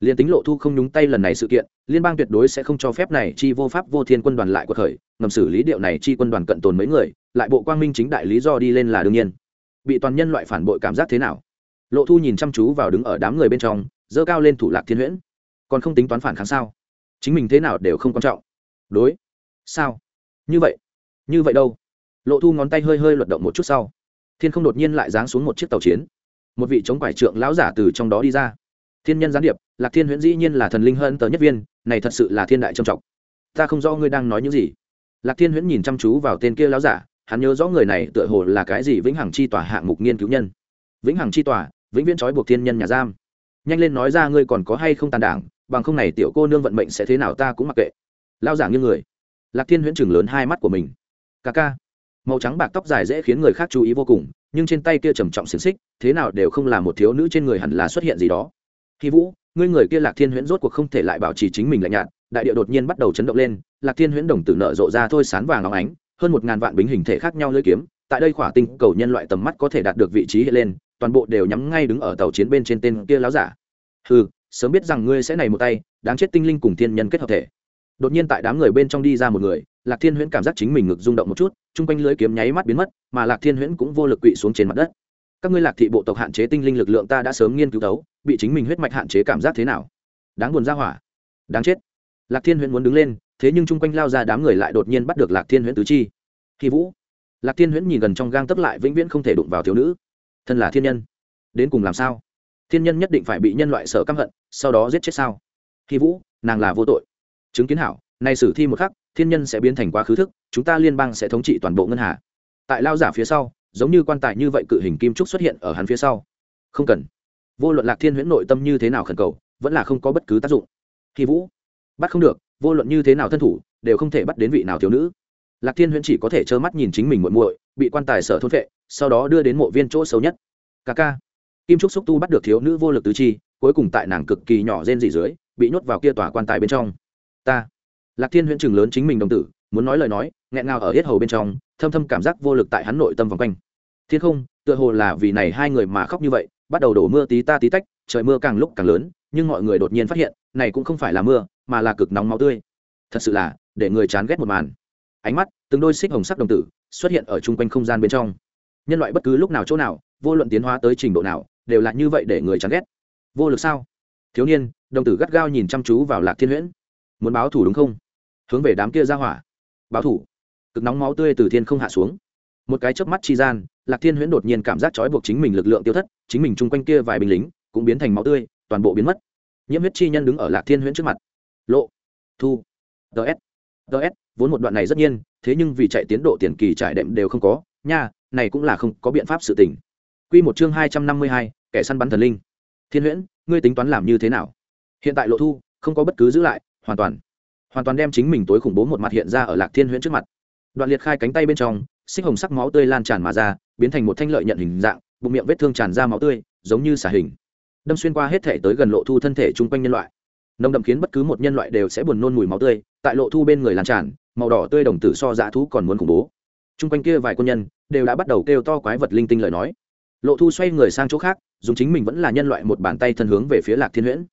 liên tính lộ thu không nhúng tay lần này sự kiện, liên bang tuyệt đối sẽ không cho phép này chi vô pháp vô thiên quân đoàn lại cuộc khởi, ngầm xử lý điệu này chi quân đoàn cận tồn mấy người, lại bộ quang minh chính đại lý do đi lên là đương nhiên. Bị toàn nhân loại phản bội cảm giác thế nào? Lộ thu nhìn chăm chú vào đứng ở đám người bên trong, dơ cao lên thủ lạc thiên huyễn. Còn không tính toán phản kháng sao? Chính mình thế nào đều không quan trọng. Đối. Sao? Như vậy. Như vậy đâu? Lộ thu ngón tay hơi hơi luận động một chút sau. Thiên không đột nhiên lại giáng xuống một chiếc tàu chiến. Một vị chống quải trượng lão giả từ trong đó đi ra thiên nhân gián điệp, lạc thiên huyễn dĩ nhiên là thần linh hơn tờ nhất viên, này thật sự là thiên đại trầm trọng. Ta không rõ ngươi đang nói những gì. Lạc thiên huyễn nhìn chăm chú vào tên kia láo giả, hắn nhớ rõ người này tựa hồ là cái gì vĩnh hằng chi tòa hạng mục nghiên cứu nhân. Vĩnh hằng chi tòa, vĩnh viễn trói buộc thiên nhân nhà giam. Nhanh lên nói ra ngươi còn có hay không tàn đảng, bằng không này tiểu cô nương vận mệnh sẽ thế nào ta cũng mặc kệ. Lao giả như người. Lạc thiên huyễn chừng lớn hai mắt của mình. Ca ca. Màu trắng bạc tóc dài dễ khiến người khác chú ý vô cùng, nhưng trên tay kia trầm trọng xiềng xích, thế nào đều không là một thiếu nữ trên người hẳn là xuất hiện gì đó khi vũ, ngươi người kia lạc thiên huyễn rốt cuộc không thể lại bảo trì chính mình lạnh nhạt, đại địa đột nhiên bắt đầu chấn động lên, lạc thiên huyễn đồng tử nợ rộ ra thôi sán vàng óng ánh, hơn một ngàn vạn bính hình thể khác nhau lưỡi kiếm, tại đây khỏa tinh cầu nhân loại tầm mắt có thể đạt được vị trí hiện lên, toàn bộ đều nhắm ngay đứng ở tàu chiến bên trên tên kia láo giả. Ừ sớm biết rằng ngươi sẽ này một tay, đáng chết tinh linh cùng thiên nhân kết hợp thể. Đột nhiên tại đám người bên trong đi ra một người, lạc thiên huyễn cảm giác chính mình ngực rung động một chút, chung quanh lưới kiếm nháy mắt biến mất, mà lạc thiên huyễn cũng vô lực quỵ xuống trên mặt đất. Các ngươi lạc thị bộ tộc hạn chế tinh linh lực lượng ta đã sớm nghiên cứu thấu bị chính mình huyết mạch hạn chế cảm giác thế nào? Đáng buồn ra hỏa. Đáng chết. Lạc thiên huyễn muốn đứng lên, thế nhưng chung quanh lao ra đám người lại đột nhiên bắt được lạc thiên huyễn tứ chi. Khi vũ. Lạc thiên huyễn nhìn gần trong gang tấp lại vĩnh viễn không thể đụng vào thiếu nữ. Thân là thiên nhân, đến cùng làm sao? Thiên nhân nhất định phải bị nhân loại sợ căm hận, sau đó giết chết sao? Khi vũ, nàng là vô tội. Chứng kiến hảo, nay sử thi một khắc, thiên nhân sẽ biến thành quá khứ thức, chúng ta liên bang sẽ thống trị toàn bộ ngân hà. Tại lao giả phía sau, giống như quan tài như vậy cự hình kim trúc xuất hiện ở hắn phía sau. Không cần vô luận lạc thiên huyễn nội tâm như thế nào khẩn cầu, vẫn là không có bất cứ tác dụng. Khi vũ, bắt không được, vô luận như thế nào thân thủ, đều không thể bắt đến vị nào thiếu nữ. Lạc thiên huyễn chỉ có thể trơ mắt nhìn chính mình muội muội, bị quan tài sở thôn vệ sau đó đưa đến mộ viên chỗ xấu nhất. Ca ca, kim trúc xúc tu bắt được thiếu nữ vô lực tứ chi, cuối cùng tại nàng cực kỳ nhỏ rên dị dưới, bị nhốt vào kia tòa quan tài bên trong. Ta, lạc thiên huyễn chừng lớn chính mình đồng tử, muốn nói lời nói, nghẹn ngào ở hết hầu bên trong, thâm thâm cảm giác vô lực tại hắn nội tâm vòng quanh. Thiên không, tựa hồ là vì này hai người mà khóc như vậy bắt đầu đổ mưa tí ta tí tách, trời mưa càng lúc càng lớn, nhưng mọi người đột nhiên phát hiện, này cũng không phải là mưa, mà là cực nóng máu tươi. Thật sự là, để người chán ghét một màn. Ánh mắt, từng đôi xích hồng sắc đồng tử, xuất hiện ở chung quanh không gian bên trong. Nhân loại bất cứ lúc nào chỗ nào, vô luận tiến hóa tới trình độ nào, đều là như vậy để người chán ghét. Vô lực sao? Thiếu niên, đồng tử gắt gao nhìn chăm chú vào lạc thiên huyễn. Muốn báo thủ đúng không? Hướng về đám kia ra hỏa. Báo thủ. Cực nóng máu tươi từ thiên không hạ xuống một cái chớp mắt chi gian, lạc thiên huyễn đột nhiên cảm giác trói buộc chính mình lực lượng tiêu thất, chính mình chung quanh kia vài binh lính cũng biến thành máu tươi, toàn bộ biến mất. Nhiễm huyết chi nhân đứng ở lạc thiên huyễn trước mặt. Lộ, thu, ts ts, vốn một đoạn này rất nhiên, thế nhưng vì chạy tiến độ tiền kỳ trải đệm đều không có, nha, này cũng là không có biện pháp sự tình. Quy một chương hai trăm năm mươi hai, kẻ săn bắn thần linh. Thiên huyễn, ngươi tính toán làm như thế nào? Hiện tại lộ thu, không có bất cứ giữ lại, hoàn toàn hoàn toàn đem chính mình tối khủng bố một mặt hiện ra ở lạc thiên huyễn trước mặt. Đoạn liệt khai cánh tay bên trong xích hồng sắc máu tươi lan tràn mà ra, biến thành một thanh lợi nhận hình dạng, bụng miệng vết thương tràn ra máu tươi, giống như xả hình. Đâm xuyên qua hết thể tới gần lộ thu thân thể chung quanh nhân loại. Nồng đậm khiến bất cứ một nhân loại đều sẽ buồn nôn mùi máu tươi, tại lộ thu bên người lan tràn, màu đỏ tươi đồng tử so dã thú còn muốn khủng bố. Chung quanh kia vài quân nhân đều đã bắt đầu kêu to quái vật linh tinh lời nói. Lộ thu xoay người sang chỗ khác, dùng chính mình vẫn là nhân loại một bàn tay thân hướng về phía lạc thiên huyễn.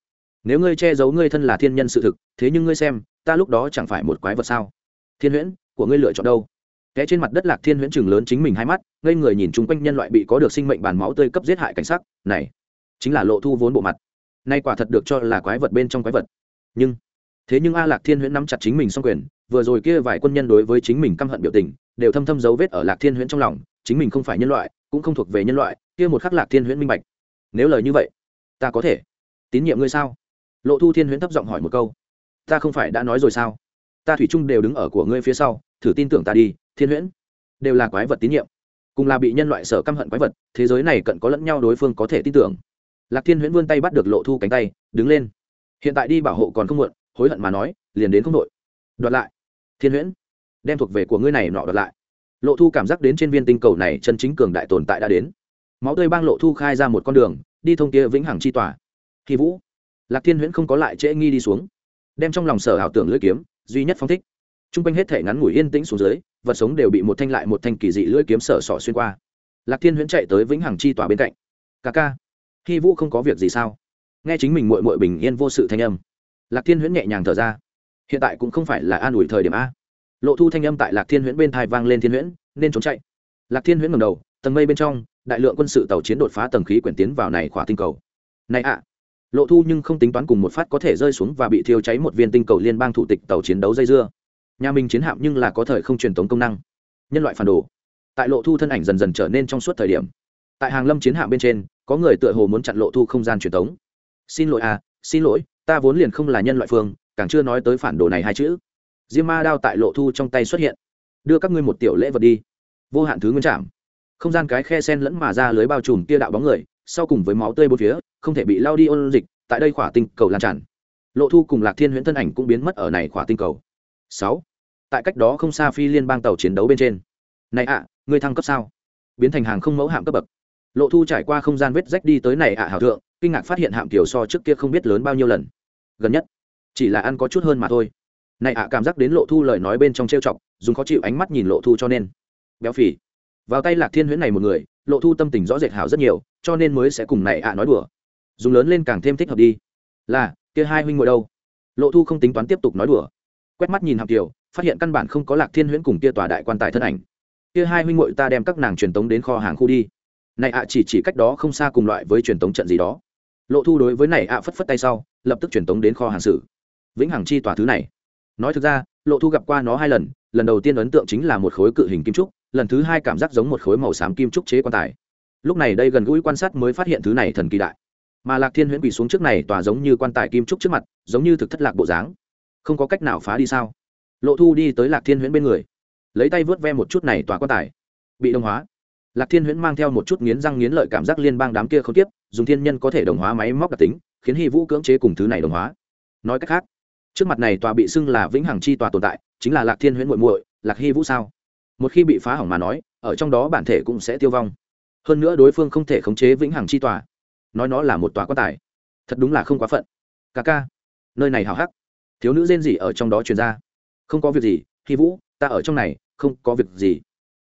Nếu ngươi che giấu ngươi thân là thiên nhân sự thực, thế nhưng ngươi xem, ta lúc đó chẳng phải một quái vật sao? Thiên huyễn, của ngươi lựa chọn đâu? Té trên mặt đất lạc thiên huyễn chừng lớn chính mình hai mắt, ngây người nhìn chung quanh nhân loại bị có được sinh mệnh bàn máu tươi cấp giết hại cảnh sắc. Này, chính là lộ thu vốn bộ mặt. Nay quả thật được cho là quái vật bên trong quái vật. Nhưng, thế nhưng a lạc thiên huyễn nắm chặt chính mình xong quyền, vừa rồi kia vài quân nhân đối với chính mình căm hận biểu tình, đều thâm thâm dấu vết ở lạc thiên huyễn trong lòng, chính mình không phải nhân loại, cũng không thuộc về nhân loại, kia một khắc lạc thiên huyễn minh bạch. Nếu lời như vậy, ta có thể tín nhiệm ngươi sao? Lộ thu thiên huyễn thấp giọng hỏi một câu. Ta không phải đã nói rồi sao? Ta thủy chung đều đứng ở của ngươi phía sau thử tin tưởng ta đi, thiên huyễn. Đều là quái vật tín nhiệm. Cùng là bị nhân loại sở căm hận quái vật, thế giới này cận có lẫn nhau đối phương có thể tin tưởng. Lạc thiên huyễn vươn tay bắt được lộ thu cánh tay, đứng lên. Hiện tại đi bảo hộ còn không muộn, hối hận mà nói, liền đến không đội đoạt lại. Thiên huyễn. Đem thuộc về của ngươi này nọ đoạt lại. Lộ thu cảm giác đến trên viên tinh cầu này chân chính cường đại tồn tại đã đến. Máu tươi bang lộ thu khai ra một con đường, đi thông kia vĩnh hằng chi tòa. Khi vũ. Lạc thiên huyễn không có lại trễ nghi đi xuống. Đem trong lòng sở ảo tưởng lưỡi kiếm, duy nhất phong thích t r u n g quanh hết thể ngắn ngủi yên tĩnh xuống dưới, vật sống đều bị một thanh lại một thanh kỳ dị lưỡi kiếm sở sỏ xuyên qua. Lạc thiên huyễn chạy tới vĩnh hằng chi tòa bên cạnh. Ca ca khi vũ không có việc gì sao? Nghe chính mình mội mội bình yên vô sự thanh âm. Lạc thiên huyễn nhẹ nhàng thở ra. Hiện tại cũng không phải là an ủi thời điểm a. Lộ thu thanh âm tại lạc thiên huyễn bên thai vang lên thiên huyễn, nên trốn chạy. Lạc thiên huyễn ngầm đầu, tầng mây bên trong, đại lượng quân sự tàu chiến đột phá tầng khí quyển tiến vào này khỏa tinh cầu. Này ạ. Lộ thu nhưng không tính toán cùng một phát có thể rơi xuống và bị thiêu cháy một viên tinh cầu liên bang thủ tịch tàu chiến đấu dây dưa nhà mình chiến hạm nhưng là có thời không truyền tống công năng. Nhân loại phản đồ. Tại lộ thu thân ảnh dần dần trở nên trong suốt thời điểm. Tại hàng lâm chiến hạm bên trên, có người tựa hồ muốn chặn lộ thu không gian truyền tống. Xin lỗi à xin lỗi, ta vốn liền không là nhân loại phương, càng chưa nói tới phản đồ này hai chữ. Diêm ma đao tại lộ thu trong tay xuất hiện. Đưa các ngươi một tiểu lễ vật đi. Vô hạn thứ nguyên trạm không gian cái khe sen lẫn mà ra lưới bao trùm kia đạo bóng người, sau cùng với máu tươi bốn phía, không thể bị lao đi ôn dịch, tại đây khỏa tinh cầu lan tràn. Lộ thu cùng lạc thiên huyễn thân ảnh cũng biến mất ở này khỏa tinh cầu sáu. Tại cách đó không xa phi liên bang tàu chiến đấu bên trên. Này ạ, ngươi thăng cấp sao? Biến thành hàng không mẫu hạm cấp bậc. Lộ thu trải qua không gian vết rách đi tới này ạ hảo thượng, kinh ngạc phát hiện hạm kiểu so trước kia không biết lớn bao nhiêu lần. Gần nhất, chỉ là ăn có chút hơn mà thôi. Này ạ cảm giác đến lộ thu lời nói bên trong trêu chọc, dùng khó chịu ánh mắt nhìn lộ thu cho nên. Béo phì. Vào tay lạc thiên huyễn này một người, lộ thu tâm tình rõ rệt hảo rất nhiều, cho nên mới sẽ cùng này ạ nói đùa. Dùng lớn lên càng thêm thích hợp đi. Là, kia hai huynh ngồi đâu? Lộ thu không tính toán tiếp tục nói đùa quét mắt nhìn hàm kiều phát hiện căn bản không có lạc thiên huyễn cùng kia tòa đại quan tài thân ảnh. Kia hai huynh ngội ta đem các nàng truyền tống đến kho hàng khu đi. Này ạ, chỉ chỉ cách đó không xa cùng loại với truyền tống trận gì đó. Lộ thu đối với này ạ phất phất tay sau, lập tức truyền tống đến kho hàng sử vĩnh hằng chi tòa thứ này. Nói thực ra, lộ thu gặp qua nó hai lần lần đầu tiên ấn tượng chính là một khối cự hình kim trúc, lần thứ hai cảm giác giống một khối màu xám kim trúc chế quan tài. Lúc này đây gần gũi quan sát mới phát hiện thứ này thần kỳ đại. Mà lạc thiên huyễn quỳ xuống trước này tòa giống như quan tài kim trúc trước mặt, giống như thực thất lạc bộ dáng không có cách nào phá đi sao? Lộ thu đi tới lạc thiên huyễn bên người, lấy tay vớt ve một chút này tòa quan tài. Bị đồng hóa. Lạc thiên huyễn mang theo một chút nghiến răng nghiến lợi cảm giác liên bang đám kia không tiếp, dùng thiên nhân có thể đồng hóa máy móc đặc tính, khiến hy vũ cưỡng chế cùng thứ này đồng hóa. Nói cách khác, trước mặt này tòa bị xưng là vĩnh hằng chi tòa tồn tại, chính là lạc thiên huyễn muội muội, lạc hy vũ sao? Một khi bị phá hỏng mà nói, ở trong đó bản thể cũng sẽ tiêu vong. Hơn nữa đối phương không thể khống chế vĩnh hằng chi tòa. Nói nó là một tòa quan tài. Thật đúng là không quá phận. Ca ca, nơi này hào hắc thiếu nữ rên rỉ ở trong đó truyền ra. Không có việc gì khi vũ, ta ở trong này, không có việc gì.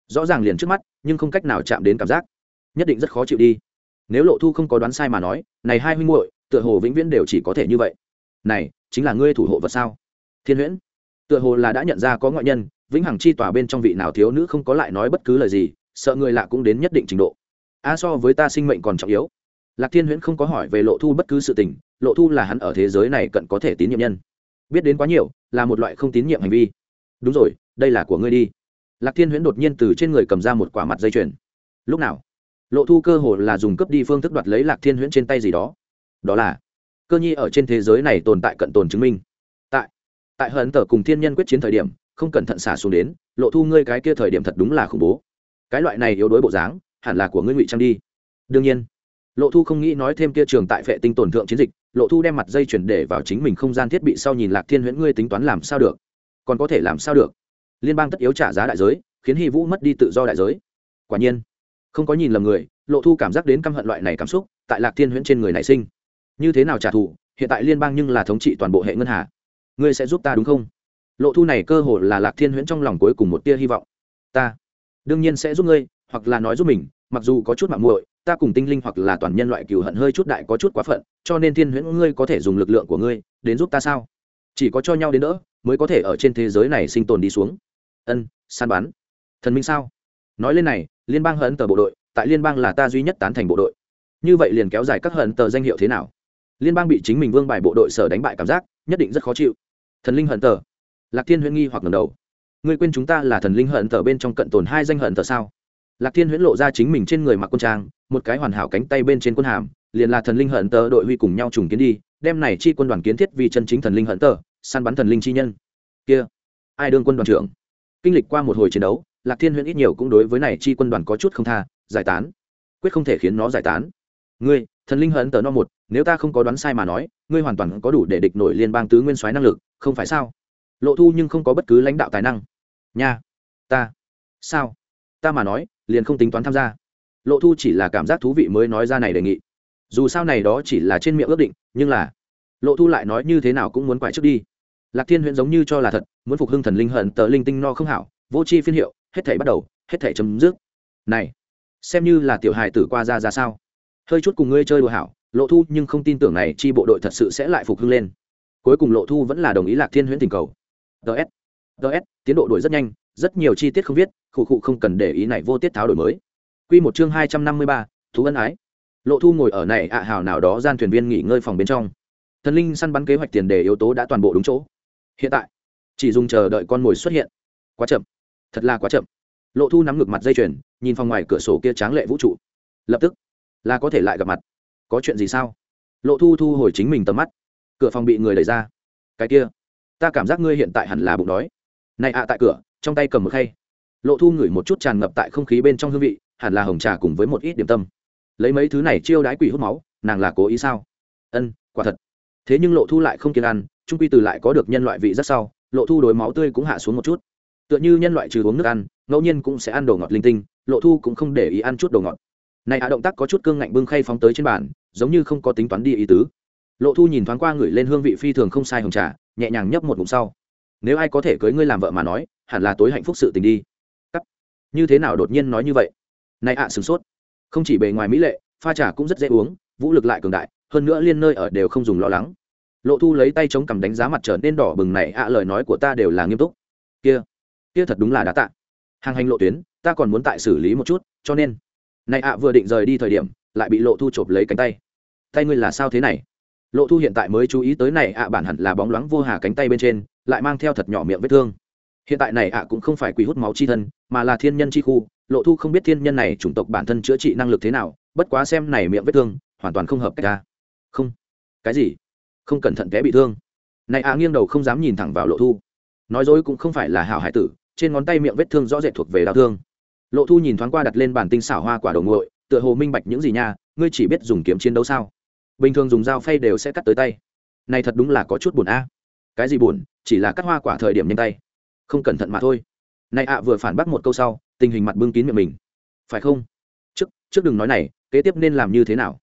Rõ ràng liền trước mắt, nhưng không cách nào chạm đến cảm giác. Nhất định rất khó chịu đi. Nếu lộ thu không có đoán sai mà nói, này hai huynh muội, tựa hồ vĩnh viễn đều chỉ có thể như vậy. Này, chính là ngươi thủ hộ vật sao? Thiên huyễn, tựa hồ là đã nhận ra có ngoại nhân, vĩnh hằng chi tỏa bên trong vị nào thiếu nữ không có lại nói bất cứ lời gì, sợ người lạ cũng đến nhất định trình độ. A so với ta sinh mệnh còn trọng yếu. Lạc thiên huyễn không có hỏi về lộ thu bất cứ sự tình, lộ thu là hắn ở thế giới này cận có thể tín nhiệm nhân biết đến quá nhiều, là một loại không tín nhiệm hành vi. Đúng rồi, đây là của ngươi đi. Lạc thiên huyễn đột nhiên từ trên người cầm ra một quả mặt dây chuyền. Lúc nào? Lộ thu cơ hồ là dùng cấp đi phương thức đoạt lấy lạc thiên huyễn trên tay gì đó. Đó là, cơ nhi ở trên thế giới này tồn tại cận tồn chứng minh. Tại tại hận tờ cùng thiên nhân quyết chiến thời điểm, không cẩn thận xả xuống đến, lộ thu ngươi cái kia thời điểm thật đúng là khủng bố. Cái loại này yếu đuối bộ dáng, hẳn là của ngươi ngụy trang đi. Đương nhiên lộ thu không nghĩ nói thêm kia trường tại vệ tinh tổn thượng chiến dịch, lộ thu đem mặt dây chuyển để vào chính mình không gian thiết bị sau nhìn lạc thiên huyễn ngươi tính toán làm sao được? Còn có thể làm sao được? Liên bang tất yếu trả giá đại giới, khiến hy vũ mất đi tự do đại giới. Quả nhiên, không có nhìn lầm người, lộ thu cảm giác đến căm hận loại này cảm xúc tại lạc thiên huyễn trên người nảy sinh. Như thế nào trả thù, hiện tại liên bang nhưng là thống trị toàn bộ hệ ngân hà. Ngươi sẽ giúp ta đúng không? Lộ thu này cơ hội là lạc thiên huyễn trong lòng cuối cùng một tia hy vọng. Ta đương nhiên sẽ giúp ngươi, hoặc là nói giúp mình, mặc dù có chút mạng muội ta cùng tinh linh hoặc là toàn nhân loại cừu hận hơi chút đại có chút quá phận, cho nên thiên huyễn ngươi có thể dùng lực lượng của ngươi đến giúp ta sao? Chỉ có cho nhau đến đỡ, mới có thể ở trên thế giới này sinh tồn đi xuống. Ân, săn bắn. Thần minh sao? Nói lên này, liên bang hận tờ bộ đội, tại liên bang là ta duy nhất tán thành bộ đội. Như vậy liền kéo dài các hận tờ danh hiệu thế nào? Liên bang bị chính mình vương bài bộ đội sở đánh bại cảm giác, nhất định rất khó chịu. Thần linh hận tờ. Lạc thiên huyễn nghi hoặc ngầm đầu. Ngươi quên chúng ta là thần linh hận tờ bên trong cận tồn hai danh hận tờ sao? Lạc thiên huyễn lộ ra chính mình trên người mặc quân trang, một cái hoàn hảo cánh tay bên trên quân hàm, liền là thần linh hận tờ đội huy cùng nhau trùng kiến đi, đem này chi quân đoàn kiến thiết vì chân chính thần linh hận tờ, săn bắn thần linh chi nhân. Kia, ai đương quân đoàn trưởng? Kinh lịch qua một hồi chiến đấu, lạc thiên huyễn ít nhiều cũng đối với này chi quân đoàn có chút không tha, giải tán. Quyết không thể khiến nó giải tán. Ngươi, thần linh hận tờ no một, nếu ta không có đoán sai mà nói, ngươi hoàn toàn có đủ để địch nổi liên bang tứ nguyên soái năng lực, không phải sao? Lộ thu nhưng không có bất cứ lãnh đạo tài năng. Nha, ta, sao? Ta mà nói, liền không tính toán tham gia. Lộ thu chỉ là cảm giác thú vị mới nói ra này đề nghị. Dù sao này đó chỉ là trên miệng ước định, nhưng là, lộ thu lại nói như thế nào cũng muốn quải trước đi. Lạc thiên huyện giống như cho là thật, muốn phục hưng thần linh hận tờ linh tinh no không hảo, vô c h i phiên hiệu, hết thể bắt đầu, hết thể chấm dứt. Này, xem như là tiểu hài tử qua ra ra sao? Hơi chút cùng ngươi chơi đùa hảo, lộ thu nhưng không tin tưởng này chi bộ đội thật sự sẽ lại phục hưng lên. Cuối cùng lộ thu vẫn là đồng ý lạc thiên huyễn tình cầu. Ts ts tiến độ đổi rất nhanh rất nhiều chi tiết không viết, khụ khụ không cần để ý này vô tiết tháo đổi mới. Q một chương hai trăm năm mươi ba, thú ân ái. Lộ thu ngồi ở này ạ à hào nào đó gian thuyền viên nghỉ ngơi phòng bên trong. Thần linh săn bắn kế hoạch tiền đề yếu tố đã toàn bộ đúng chỗ. Hiện tại, chỉ dùng chờ đợi con mồi xuất hiện. Quá chậm. Thật là quá chậm. Lộ thu nắm ngực mặt dây chuyền, nhìn phòng ngoài cửa sổ kia tráng lệ vũ trụ. Lập tức, là có thể lại gặp mặt. Có chuyện gì sao? Lộ thu thu hồi chính mình tầm mắt. Cửa phòng bị người đẩy ra. Cái kia, ta cảm giác ngươi hiện tại hẳn là bụng đói. Này ạ, tại cửa trong tay cầm một khay. Lộ thu ngửi một chút tràn ngập tại không khí bên trong hương vị, hẳn là hồng trà cùng với một ít điểm tâm. Lấy mấy thứ này chiêu đái quỷ hút máu, nàng là cố ý sao? Ân, quả thật. Thế nhưng lộ thu lại không kiên ăn trung quy từ lại có được nhân loại vị rất sau, lộ thu đối máu tươi cũng hạ xuống một chút. Tựa như nhân loại trừ uống nước ăn, ngẫu nhiên cũng sẽ ăn đồ ngọt linh tinh, lộ thu cũng không để ý ăn chút đồ ngọt. Này hạ động tác có chút cương ngạnh bưng khay phóng tới trên bàn, giống như không có tính toán đi ý tứ. Lộ thu nhìn thoáng qua ngửi lên hương vị phi thường không sai hồng trà, nhẹ nhàng nhấp một ngụm sau. Nếu ai có thể cưới ngươi làm vợ mà nói hẳn là tối hạnh phúc sự tình đi. Cắt. Như thế nào đột nhiên nói như vậy? Này ạ à, sửng sốt. Không chỉ bề ngoài mỹ lệ pha trà cũng rất dễ uống vũ lực lại cường đại hơn nữa liên nơi ở đều không dùng lo lắng. Lộ thu lấy tay chống cằm đánh giá mặt trở nên đỏ bừng này ạ lời nói của ta đều là nghiêm túc. Kia kia thật đúng là đã tạ. Hàng hành lộ tuyến ta còn muốn tại xử lý một chút cho nên. Này ạ vừa định rời đi thời điểm lại bị lộ thu chộp lấy cánh tay. Tay ngươi là sao thế này? Lộ thu hiện tại mới chú ý tới này ạ bản hẳn là bóng loáng vô hà cánh tay bên trên lại mang theo thật nhỏ miệng vết thương hiện tại này ạ cũng không phải quỷ hút máu chi thân, mà là thiên nhân chi khu, lộ thu không biết thiên nhân này chủng tộc bản thân chữa trị năng lực thế nào, bất quá xem này miệng vết thương, hoàn toàn không hợp cách ta. Không. Cái gì? Không cẩn thận té bị thương. Này ạ nghiêng đầu không dám nhìn thẳng vào lộ thu. Nói dối cũng không phải là hảo hải tử, trên ngón tay miệng vết thương rõ rệt thuộc về đau thương. Lộ thu nhìn thoáng qua đặt lên bản tinh xảo hoa quả đầu nguội, tựa hồ minh bạch những gì nha, ngươi chỉ biết dùng kiếm chiến đấu sao? Bình thường dùng dao phay đều sẽ cắt tới tay. Này thật đúng là có chút buồn a. Cái gì buồn? Chỉ là cắt hoa quả thời điểm nhanh tay không cẩn thận mà thôi. Này ạ vừa phản bác một câu sau, tình hình mặt bưng kín miệng mình. Phải không? Trước trước đừng nói này, kế tiếp nên làm như thế nào?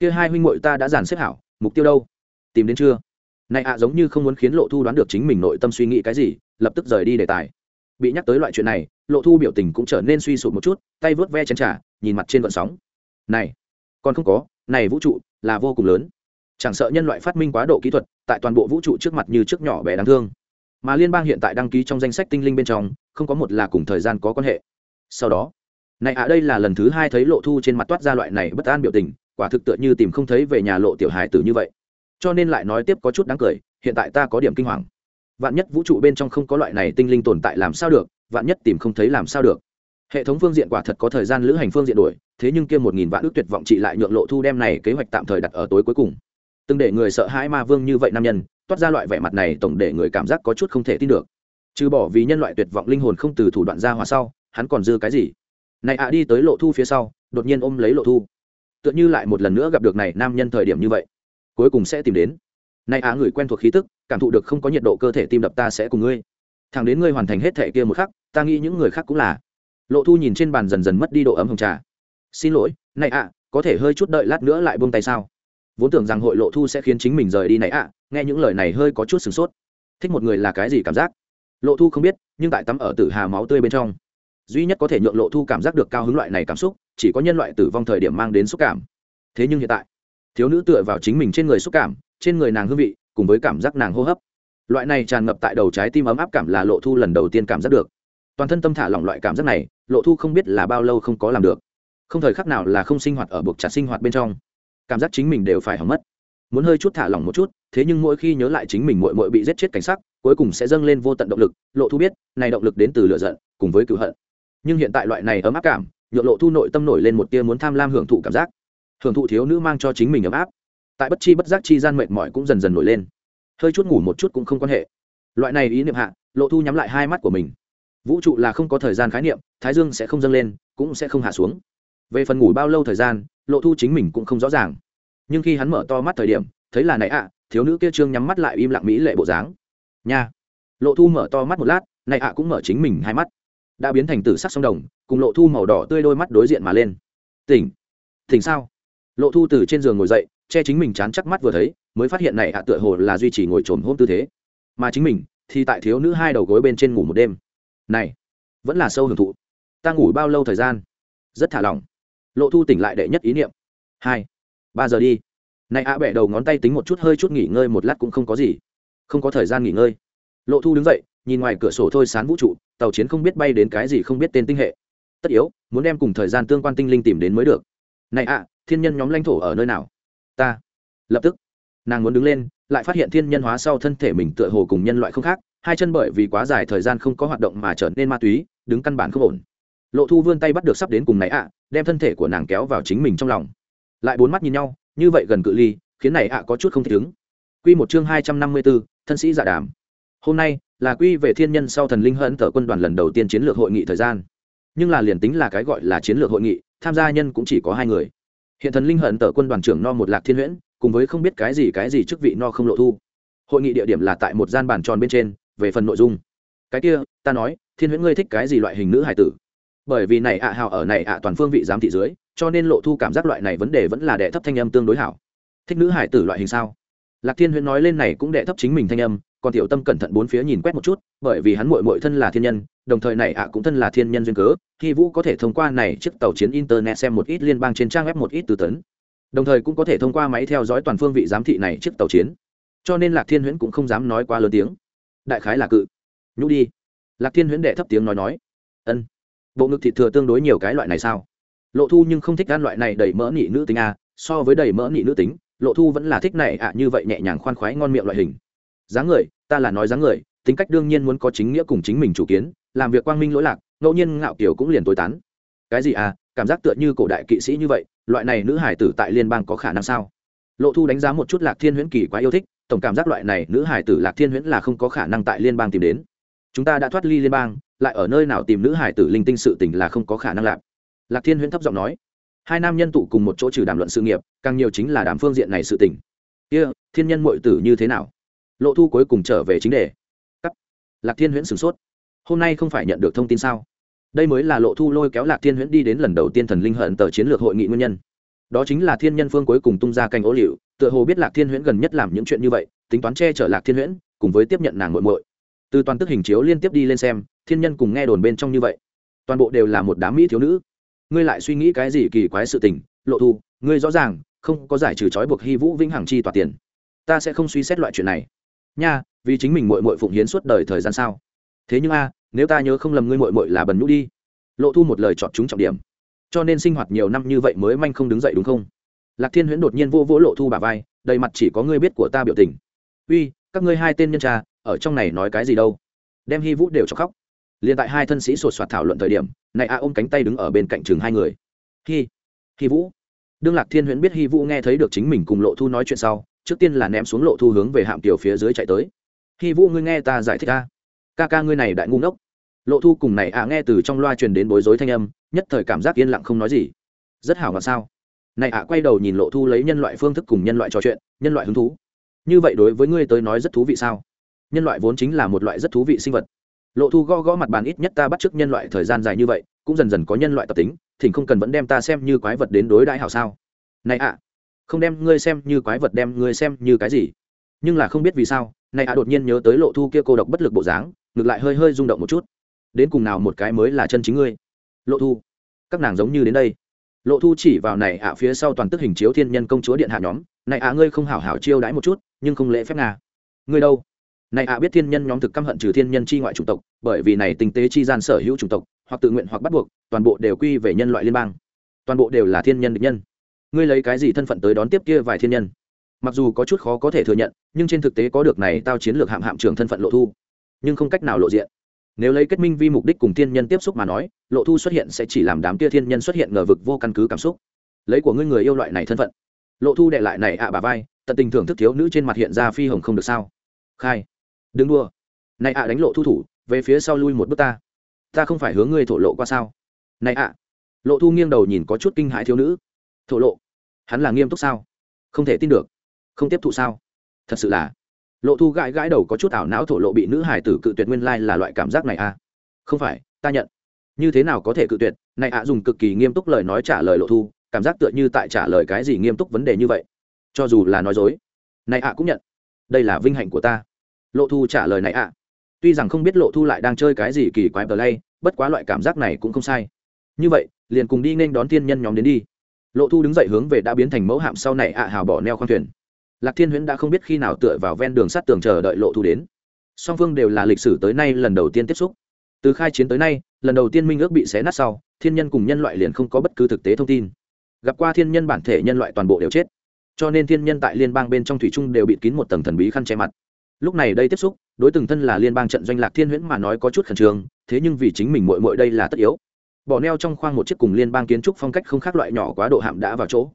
Kia hai huynh muội ta đã dàn xếp hảo, mục tiêu đâu? Tìm đến chưa? Này ạ giống như không muốn khiến lộ thu đoán được chính mình nội tâm suy nghĩ cái gì, lập tức rời đi đề tài. Bị nhắc tới loại chuyện này, lộ thu biểu tình cũng trở nên suy sụp một chút, tay vớt ve chân trả nhìn mặt trên vận sóng. Này, còn không có, này vũ trụ là vô cùng lớn. Chẳng sợ nhân loại phát minh quá độ kỹ thuật, tại toàn bộ vũ trụ trước mặt như trước nhỏ bé đáng thương mà liên bang hiện tại đăng ký trong danh sách tinh linh bên trong, không có một là cùng thời gian có quan hệ. Sau đó, này ạ, đây là lần thứ hai thấy lộ thu trên mặt toát ra loại này bất an biểu tình, quả thực tựa như tìm không thấy về nhà lộ tiểu hài tử như vậy. Cho nên lại nói tiếp có chút đáng cười, hiện tại ta có điểm kinh hoàng. Vạn nhất vũ trụ bên trong không có loại này tinh linh tồn tại làm sao được, vạn nhất tìm không thấy làm sao được. Hệ thống phương diện quả thật có thời gian lữ hành phương diện đổi thế nhưng kia một nghìn vạn ước tuyệt vọng chị lại nhượng lộ thu đem này kế hoạch tạm thời đặt ở tối cuối cùng từng để người sợ hãi ma vương như vậy nam nhân, toát ra loại vẻ mặt này tổng để người cảm giác có chút không thể tin được. Trừ bỏ vì nhân loại tuyệt vọng linh hồn không từ thủ đoạn ra hòa sau, hắn còn dư cái gì? Này ạ, đi tới lộ thu phía sau, đột nhiên ôm lấy lộ thu. Tựa như lại một lần nữa gặp được này nam nhân thời điểm như vậy. Cuối cùng sẽ tìm đến. Này ạ, người quen thuộc khí tức, cảm thụ được không có nhiệt độ cơ thể tim đập ta sẽ cùng ngươi. Thằng đến ngươi hoàn thành hết thể kia một khắc, ta nghĩ những người khác cũng là. Lộ thu nhìn trên bàn dần dần mất đi độ ấm hồng trà. Xin lỗi, này ạ, có thể hơi chút đợi lát nữa lại buông tay sao? Vốn tưởng rằng hội lộ thu sẽ khiến chính mình rời đi này ạ, nghe những lời này hơi có chút sửng sốt. Thích một người là cái gì cảm giác? Lộ thu không biết, nhưng tại tắm ở tử hà máu tươi bên trong, duy nhất có thể nhượng lộ thu cảm giác được cao hứng loại này cảm xúc, chỉ có nhân loại tử vong thời điểm mang đến xúc cảm. Thế nhưng hiện tại, thiếu nữ tựa vào chính mình trên người xúc cảm, trên người nàng hương vị, cùng với cảm giác nàng hô hấp. Loại này tràn ngập tại đầu trái tim ấm áp cảm là lộ thu lần đầu tiên cảm giác được. Toàn thân tâm thả lỏng loại cảm giác này, lộ thu không biết là bao lâu không có làm được. Không thời khắc nào là không sinh hoạt ở buộc chặt sinh hoạt bên trong cảm giác chính mình đều phải hỏng mất. Muốn hơi chút thả lỏng một chút, thế nhưng mỗi khi nhớ lại chính mình mội mội bị giết chết cảnh sắc, cuối cùng sẽ dâng lên vô tận động lực, lộ thu biết, này động lực đến từ lựa giận, cùng với cựu hận. Nhưng hiện tại loại này ấm áp cảm, nhượng lộ thu nội tâm nổi lên một tia muốn tham lam hưởng thụ cảm giác. Hưởng thụ thiếu nữ mang cho chính mình ấm áp. Tại bất chi bất giác chi gian mệt mỏi cũng dần dần nổi lên. Hơi chút ngủ một chút cũng không quan hệ. Loại này ý niệm hạ, lộ thu nhắm lại hai mắt của mình. Vũ trụ là không có thời gian khái niệm, thái dương sẽ không dâng lên, cũng sẽ không hạ xuống. Về phần ngủ bao lâu thời gian lộ thu chính mình cũng không rõ ràng. Nhưng khi hắn mở to mắt thời điểm, thấy là này ạ, thiếu nữ kia trương nhắm mắt lại im lặng mỹ lệ bộ dáng. Nha. Lộ thu mở to mắt một lát, này ạ cũng mở chính mình hai mắt. Đã biến thành tử sắc sông đồng, cùng lộ thu màu đỏ tươi đôi mắt đối diện mà lên. Tỉnh. Tỉnh sao? Lộ thu từ trên giường ngồi dậy, che chính mình chán chắc mắt vừa thấy, mới phát hiện này ạ tựa hồ là duy trì ngồi trồm hôm tư thế. Mà chính mình, thì tại thiếu nữ hai đầu gối bên trên ngủ một đêm. Này, vẫn là sâu hưởng thụ. Ta ngủ bao lâu thời gian? Rất thả lỏng lộ thu tỉnh lại đệ nhất ý niệm. Hai. Ba giờ đi. Này ạ bẹ đầu ngón tay tính một chút hơi chút nghỉ ngơi một lát cũng không có gì. Không có thời gian nghỉ ngơi. Lộ thu đứng dậy, nhìn ngoài cửa sổ thôi sán vũ trụ, tàu chiến không biết bay đến cái gì không biết tên tinh hệ. Tất yếu, muốn đem cùng thời gian tương quan tinh linh tìm đến mới được. Này ạ, thiên nhân nhóm lãnh thổ ở nơi nào? Ta. Lập tức. Nàng muốn đứng lên, lại phát hiện thiên nhân hóa sau thân thể mình tựa hồ cùng nhân loại không khác, hai chân bởi vì quá dài thời gian không có hoạt động mà trở nên ma túy, đứng căn bản không ổn lộ thu vươn tay bắt được sắp đến cùng này ạ đem thân thể của nàng kéo vào chính mình trong lòng. Lại bốn mắt nhìn nhau như vậy gần cự ly khiến này ạ có chút không thể ứng. Quy một chương hai trăm năm mươi 254, thân sĩ giả đàm. Hôm nay là quy về thiên nhân sau thần linh hận tở quân đoàn lần đầu tiên chiến lược hội nghị thời gian. Nhưng là liền tính là cái gọi là chiến lược hội nghị tham gia nhân cũng chỉ có hai người. Hiện thần linh hận tở quân đoàn trưởng no một lạc thiên huyễn cùng với không biết cái gì cái gì chức vị no không lộ thu. Hội nghị địa điểm là tại một gian bàn tròn bên trên về phần nội dung. Cái kia ta nói thiên huyễn ngươi thích cái gì loại hình nữ hải tử? Bởi vì này ạ hào ở này ạ toàn phương vị giám thị dưới, cho nên lộ thu cảm giác loại này vấn đề vẫn là đệ thấp thanh âm tương đối hảo. Thích nữ hải tử loại hình sao? Lạc thiên huyễn nói lên này cũng đệ thấp chính mình thanh âm, còn tiểu tâm cẩn thận bốn phía nhìn quét một chút, bởi vì hắn mội mội thân là thiên nhân, đồng thời này ạ cũng thân là thiên nhân duyên cớ khi vũ có thể thông qua này chiếc tàu chiến internet xem một ít liên bang trên trang web một ít từ tấn. Đồng thời cũng có thể thông qua máy theo dõi toàn phương vị giám thị này chiếc tàu chiến. Cho nên lạc thiên huyễn cũng không dám nói quá lớn tiếng. Đại khái là cự. Nhũ đi. Lạc thiên huyễn đệ thấp tiếng nói nói. Ân bộ ngực thịt thừa tương đối nhiều cái loại này sao? Lộ thu nhưng không thích ăn loại này đầy mỡ nị nữ tính a à, so với đầy mỡ nị nữ tính lộ thu vẫn là thích này ạ như vậy nhẹ nhàng khoan khoái ngon miệng loại hình. Dáng người ta là nói dáng người tính cách đương nhiên muốn có chính nghĩa cùng chính mình chủ kiến làm việc quang minh lỗi lạc ngẫu nhiên ngạo kiểu cũng liền tối tán. Cái gì à cảm giác tựa như cổ đại kỵ sĩ như vậy loại này nữ hải tử tại liên bang có khả năng sao? Lộ thu đánh giá một chút lạc thiên huyễn kỳ quá yêu thích tổng cảm giác loại này nữ hải tử lạc thiên huyễn là không có khả năng tại liên bang tìm đến. Chúng ta đã thoát ly liên bang lại ở nơi nào tìm nữ hải tử linh tinh sự tình là không có khả năng làm. lạc thiên huyễn thấp giọng nói hai nam nhân tụ cùng một chỗ trừ đàm luận sự nghiệp càng nhiều chính là đàm phương diện này sự tình. Kia、yeah, thiên nhân mội tử như thế nào? Lộ thu cuối cùng trở về chính đề. Cắt. Lạc thiên huyễn sửng sốt. Hôm nay không phải nhận được thông tin sao? Đây mới là lộ thu lôi kéo lạc thiên huyễn đi đến lần đầu tiên thần linh hận tờ chiến lược hội nghị nguyên nhân. Đó chính là thiên nhân phương cuối cùng tung ra canh ố liệu tựa hồ biết lạc thiên huyễn gần nhất làm những chuyện như vậy tính toán che chở lạc thiên huyễn cùng với tiếp nhận nàng muội muội. Từ toàn tức hình chiếu liên tiếp đi lên xem thiên nhân cùng nghe đồn bên trong như vậy. Toàn bộ đều là một đám mỹ thiếu nữ. Ngươi lại suy nghĩ cái gì kỳ quái sự tình, lộ thu, ngươi rõ ràng không có giải trừ trói buộc hy vũ vĩnh hằng chi tỏa tiền. Ta sẽ không suy xét loại chuyện này. Nha, vì chính mình mội mội phụng hiến suốt đời thời gian sao? Thế nhưng a, nếu ta nhớ không lầm ngươi mội mội là bần nhũ đi. Lộ thu một lời chọn chúng trọng điểm. Cho nên sinh hoạt nhiều năm như vậy mới manh không đứng dậy đúng không? Lạc thiên huyễn đột nhiên vô vỗ lộ thu bà vai, đầy mặt chỉ có ngươi biết của ta biểu tình. Uy, các ngươi hai tên nhân trà ở trong này nói cái gì đâu? Đem hy vũ đều cho khóc liền tại hai thân sĩ sột soạt thảo luận thời điểm này a ôm cánh tay đứng ở bên cạnh chừng hai người. Hi, Hi vũ. Đương lạc thiên huyễn biết Hi vũ nghe thấy được chính mình cùng lộ thu nói chuyện sau trước tiên là ném xuống lộ thu hướng về hạm tiểu phía dưới chạy tới. Hi vũ ngươi nghe ta giải thích ca ca ca ngươi này đại ngu ngốc. Lộ thu cùng này a nghe từ trong loa truyền đến bối rối thanh âm nhất thời cảm giác yên lặng không nói gì. Rất hảo mà sao? Này ạ quay đầu nhìn lộ thu lấy nhân loại phương thức cùng nhân loại trò chuyện nhân loại hứng thú. Như vậy đối với ngươi tới nói rất thú vị sao? Nhân loại vốn chính là một loại rất thú vị sinh vật lộ thu gõ gõ mặt bàn ít nhất ta bắt chước nhân loại thời gian dài như vậy, cũng dần dần có nhân loại tập tính, thỉnh không cần vẫn đem ta xem như quái vật đến đối đãi hảo sao? Này ạ, không đem ngươi xem như quái vật đem ngươi xem như cái gì? Nhưng là không biết vì sao, này ạ đột nhiên nhớ tới lộ thu kia cô độc bất lực bộ dáng, ngược lại hơi hơi rung động một chút. Đến cùng nào một cái mới là chân chính ngươi? Lộ thu, các nàng giống như đến đây. Lộ thu chỉ vào này ạ phía sau toàn tức hình chiếu thiên nhân công chúa điện hạ nhóm, này ạ ngươi không hảo hảo chiêu đãi một chút, nhưng không lễ phép nga. Ngươi đâu? Này ạ biết thiên nhân nhóm thực căm hận trừ thiên nhân chi ngoại chủng tộc, bởi vì này tinh tế chi gian sở hữu chủng tộc, hoặc tự nguyện hoặc bắt buộc, toàn bộ đều quy về nhân loại liên bang. Toàn bộ đều là thiên nhân địch nhân. Ngươi lấy cái gì thân phận tới đón tiếp kia vài thiên nhân? Mặc dù có chút khó có thể thừa nhận, nhưng trên thực tế có được này tao chiến lược hạm hạm trưởng thân phận lộ thu. Nhưng không cách nào lộ diện. Nếu lấy kết minh vi mục đích cùng thiên nhân tiếp xúc mà nói, lộ thu xuất hiện sẽ chỉ làm đám kia thiên nhân xuất hiện ngờ vực vô căn cứ cảm xúc. Lấy của ngươi người yêu loại này thân phận. Lộ thu đệ lại này ạ bà vai, tận tình thưởng thức thiếu nữ trên mặt hiện ra phi hồng không được sao? Khai đừng đua này ạ, đánh lộ thu thủ, về phía sau lui một bước ta. Ta không phải hướng ngươi thổ lộ qua sao? Này ạ. Lộ thu nghiêng đầu nhìn có chút kinh hãi thiếu nữ. Thổ lộ? Hắn là nghiêm túc sao? Không thể tin được. Không tiếp thụ sao? Thật sự là. Lộ thu gãi gãi đầu có chút ảo não thổ lộ bị nữ hải tử cự tuyệt nguyên lai là loại cảm giác này à? Không phải, ta nhận. Như thế nào có thể cự tuyệt? Này ạ dùng cực kỳ nghiêm túc lời nói trả lời lộ thu, cảm giác tựa như tại trả lời cái gì nghiêm túc vấn đề như vậy. Cho dù là nói dối, này ạ cũng nhận. Đây là vinh hạnh của ta lộ thu trả lời này ạ. Tuy rằng không biết lộ thu lại đang chơi cái gì kỳ quái bờ lay bất quá loại cảm giác này cũng không sai. Như vậy, liền cùng đi nên đón tiên nhân nhóm đến đi. Lộ thu đứng dậy hướng về đã biến thành mẫu hạm sau này ạ, hào bỏ neo khoang thuyền. Lạc thiên huyễn đã không biết khi nào tựa vào ven đường sắt tường chờ đợi lộ thu đến. Song phương đều là lịch sử tới nay lần đầu tiên tiếp xúc. Từ khai chiến tới nay, lần đầu tiên minh ước bị xé nát sau, thiên nhân cùng nhân loại liền không có bất cứ thực tế thông tin. Gặp qua thiên nhân bản thể nhân loại toàn bộ đều chết. Cho nên thiên nhân tại liên bang bên trong thủy trung đều bị kín một tầng thần bí khăn che mặt lúc này đây tiếp xúc, đối từng thân là liên bang trận doanh lạc thiên huyễn mà nói có chút khẩn trương, thế nhưng vì chính mình mội mội đây là tất yếu. Bỏ neo trong khoang một chiếc cùng liên bang kiến trúc phong cách không khác loại nhỏ quá độ hạm đã vào chỗ.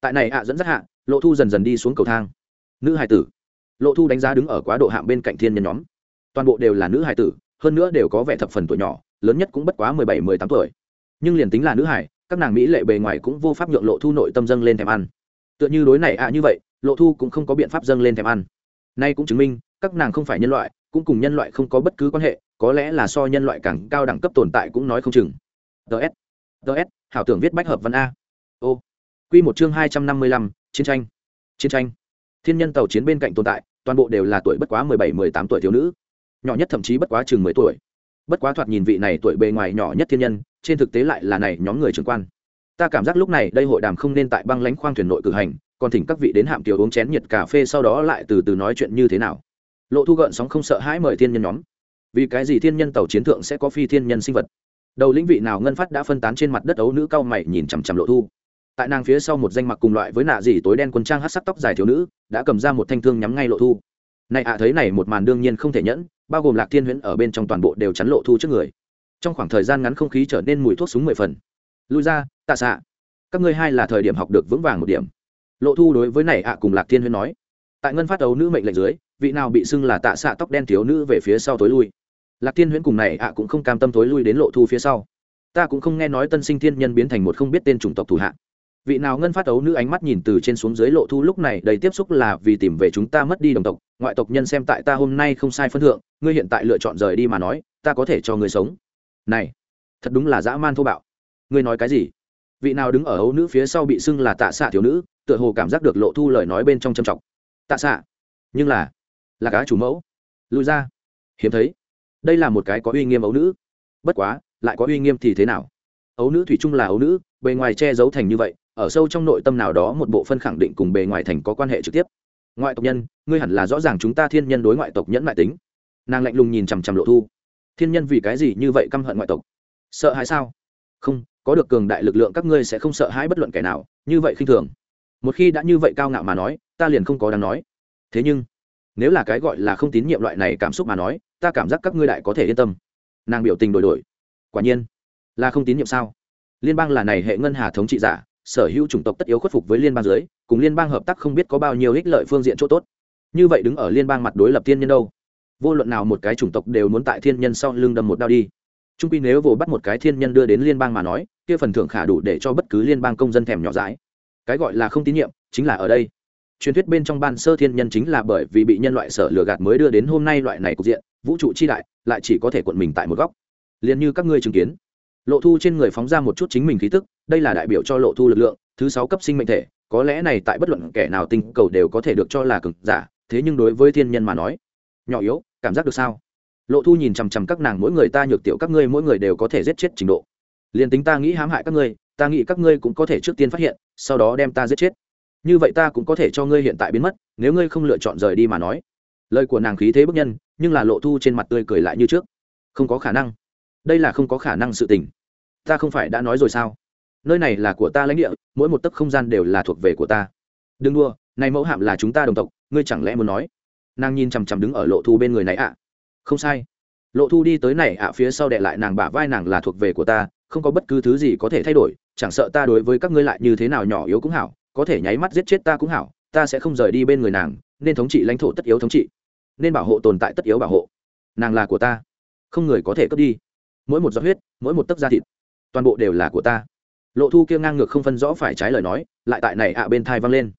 Tại này ạ, dẫn dắt hạ, lộ thu dần dần đi xuống cầu thang. Nữ hải tử. Lộ thu đánh giá đứng ở quá độ hạm bên cạnh thiên nhân nhóm. Toàn bộ đều là nữ hải tử, hơn nữa đều có vẻ thập phần tuổi nhỏ, lớn nhất cũng bất quá mười bảy, mười tám tuổi. Nhưng liền tính là nữ hải các nàng mỹ lệ bề ngoài cũng vô pháp nhượng lộ thu nội tâm dâng lên thèm ăn. Tựa như đối này ạ như vậy, lộ thu cũng không có biện pháp dâng lên thèm ăn. Nay cũng chứng minh các nàng không phải nhân loại, cũng cùng nhân loại không có bất cứ quan hệ, có lẽ là so nhân loại càng cao đẳng cấp tồn tại cũng nói không chừng. Ts ts hảo tưởng viết bách hợp văn a. Ô q một chương hai trăm năm mươi lăm, chiến tranh. Chiến tranh. Thiên nhân tàu chiến bên cạnh tồn tại, toàn bộ đều là tuổi bất quá mười bảy, mười tám tuổi thiếu nữ. Nhỏ nhất thậm chí bất quá chừng mười tuổi. Bất quá thoạt nhìn vị này tuổi bề ngoài nhỏ nhất thiên nhân, trên thực tế lại là này nhóm người trưởng quan. Ta cảm giác lúc này đây hội đàm không nên tại băng lãnh khoang thuyền nội cử hành, còn thỉnh các vị đến hạm tiểu uống chén nhiệt cà phê sau đó lại từ từ nói chuyện như thế nào lộ thu gợn sóng không sợ hãi mời thiên nhân nhóm. Vì cái gì thiên nhân tàu chiến thượng sẽ có phi thiên nhân sinh vật? Đầu lĩnh vị nào ngân phát đã phân tán trên mặt đất ấu nữ cao mày nhìn chằm chằm lộ thu. Tại nàng phía sau một danh mặc cùng loại với nạ dỉ tối đen quần trang hát sắc tóc dài thiếu nữ, đã cầm ra một thanh thương nhắm ngay lộ thu. Này ạ, thấy này một màn đương nhiên không thể nhẫn, bao gồm lạc thiên huyễn ở bên trong toàn bộ đều chắn lộ thu trước người. Trong khoảng thời gian ngắn không khí trở nên mùi thuốc súng mười phần. Lui ra, tạ xạ. Các ngươi hai là thời điểm học được vững vàng một điểm. Lộ thu đối với này ạ cùng lạc thiên huyễn nói. Tại ngân phát ấu nữ mệnh lệnh dưới vị nào bị xưng là tạ xạ tóc đen thiếu nữ về phía sau tối lui. Lạc thiên huyễn cùng này ạ cũng không cam tâm tối lui đến lộ thu phía sau. Ta cũng không nghe nói tân sinh thiên nhân biến thành một không biết tên chủng tộc thủ hạ. Vị nào ngân phát ấu nữ ánh mắt nhìn từ trên xuống dưới lộ thu lúc này đầy tiếp xúc là vì tìm về chúng ta mất đi đồng tộc, ngoại tộc nhân xem tại ta hôm nay không sai phân thượng, ngươi hiện tại lựa chọn rời đi mà nói, ta có thể cho ngươi sống. Này, thật đúng là dã man thô bạo. Ngươi nói cái gì? Vị nào đứng ở ấu nữ phía sau bị xưng là tạ xạ thiếu nữ, tựa hồ cảm giác được lộ thu lời nói bên trong châm trọng. Tạ xạ, nhưng là là cá chủ mẫu. Lùi ra. Hiếm thấy. Đây là một cái có uy nghiêm ấu nữ. Bất quá, lại có uy nghiêm thì thế nào? Ấu nữ thủy chung là ấu nữ, bề ngoài che giấu thành như vậy, ở sâu trong nội tâm nào đó một bộ phân khẳng định cùng bề ngoài thành có quan hệ trực tiếp. Ngoại tộc nhân, ngươi hẳn là rõ ràng chúng ta thiên nhân đối ngoại tộc nhẫn mại tính. Nàng lạnh lùng nhìn chằm chằm lộ thu. Thiên nhân vì cái gì như vậy căm hận ngoại tộc? Sợ hãi sao? Không, có được cường đại lực lượng các ngươi sẽ không sợ hãi bất luận kẻ nào, như vậy khinh thường. Một khi đã như vậy cao ngạo mà nói, ta liền không có đáng nói. Thế nhưng nếu là cái gọi là không tín nhiệm loại này cảm xúc mà nói, ta cảm giác các ngươi đại có thể yên tâm. Nàng biểu tình đổi đổi. Quả nhiên, là không tín nhiệm sao? Liên bang là này hệ ngân hà thống trị giả, sở hữu chủng tộc tất yếu khuất phục với liên bang dưới, cùng liên bang hợp tác không biết có bao nhiêu ích lợi phương diện chỗ tốt. Như vậy đứng ở liên bang mặt đối lập thiên nhân đâu? Vô luận nào một cái chủng tộc đều muốn tại thiên nhân sau lưng đâm một đao đi. Trung quy nếu vồ bắt một cái thiên nhân đưa đến liên bang mà nói, kia phần thưởng khả đủ để cho bất cứ liên bang công dân thèm nhỏ dãi. Cái gọi là không tín nhiệm, chính là ở đây truyền thuyết bên trong ban sơ thiên nhân chính là bởi vì bị nhân loại sở lừa gạt mới đưa đến hôm nay loại này cục diện, vũ trụ chi đại, lại chỉ có thể cuộn mình tại một góc. Liền như các ngươi chứng kiến, lộ thu trên người phóng ra một chút chính mình khí tức, đây là đại biểu cho lộ thu lực lượng, thứ sáu cấp sinh mệnh thể, có lẽ này tại bất luận kẻ nào tinh cầu đều có thể được cho là cực giả, thế nhưng đối với thiên nhân mà nói, nhỏ yếu, cảm giác được sao? Lộ thu nhìn chằm chằm các nàng, mỗi người ta nhược tiểu các ngươi mỗi người đều có thể giết chết trình độ. Liền tính ta nghĩ hãm hại các ngươi, ta nghĩ các ngươi cũng có thể trước tiên phát hiện, sau đó đem ta giết chết như vậy ta cũng có thể cho ngươi hiện tại biến mất, nếu ngươi không lựa chọn rời đi mà nói. Lời của nàng khí thế bức nhân, nhưng là lộ thu trên mặt tươi cười lại như trước. Không có khả năng. Đây là không có khả năng sự tình. Ta không phải đã nói rồi sao? Nơi này là của ta lãnh địa, mỗi một tấc không gian đều là thuộc về của ta. Đừng đua này mẫu hạm là chúng ta đồng tộc, ngươi chẳng lẽ muốn nói? Nàng nhìn chằm chằm đứng ở lộ thu bên người này ạ. Không sai. Lộ thu đi tới này ạ phía sau đệ lại nàng bả vai nàng là thuộc về của ta, không có bất cứ thứ gì có thể thay đổi, chẳng sợ ta đối với các ngươi lại như thế nào nhỏ yếu cũng hảo có thể nháy mắt giết chết ta cũng hảo, ta sẽ không rời đi bên người nàng, nên thống trị lãnh thổ tất yếu thống trị, nên bảo hộ tồn tại tất yếu bảo hộ. Nàng là của ta, không người có thể cướp đi. Mỗi một giọt huyết, mỗi một tấc da thịt, toàn bộ đều là của ta. Lộ thu kia ngang ngược không phân rõ phải trái lời nói, lại tại này ạ bên thai vang lên.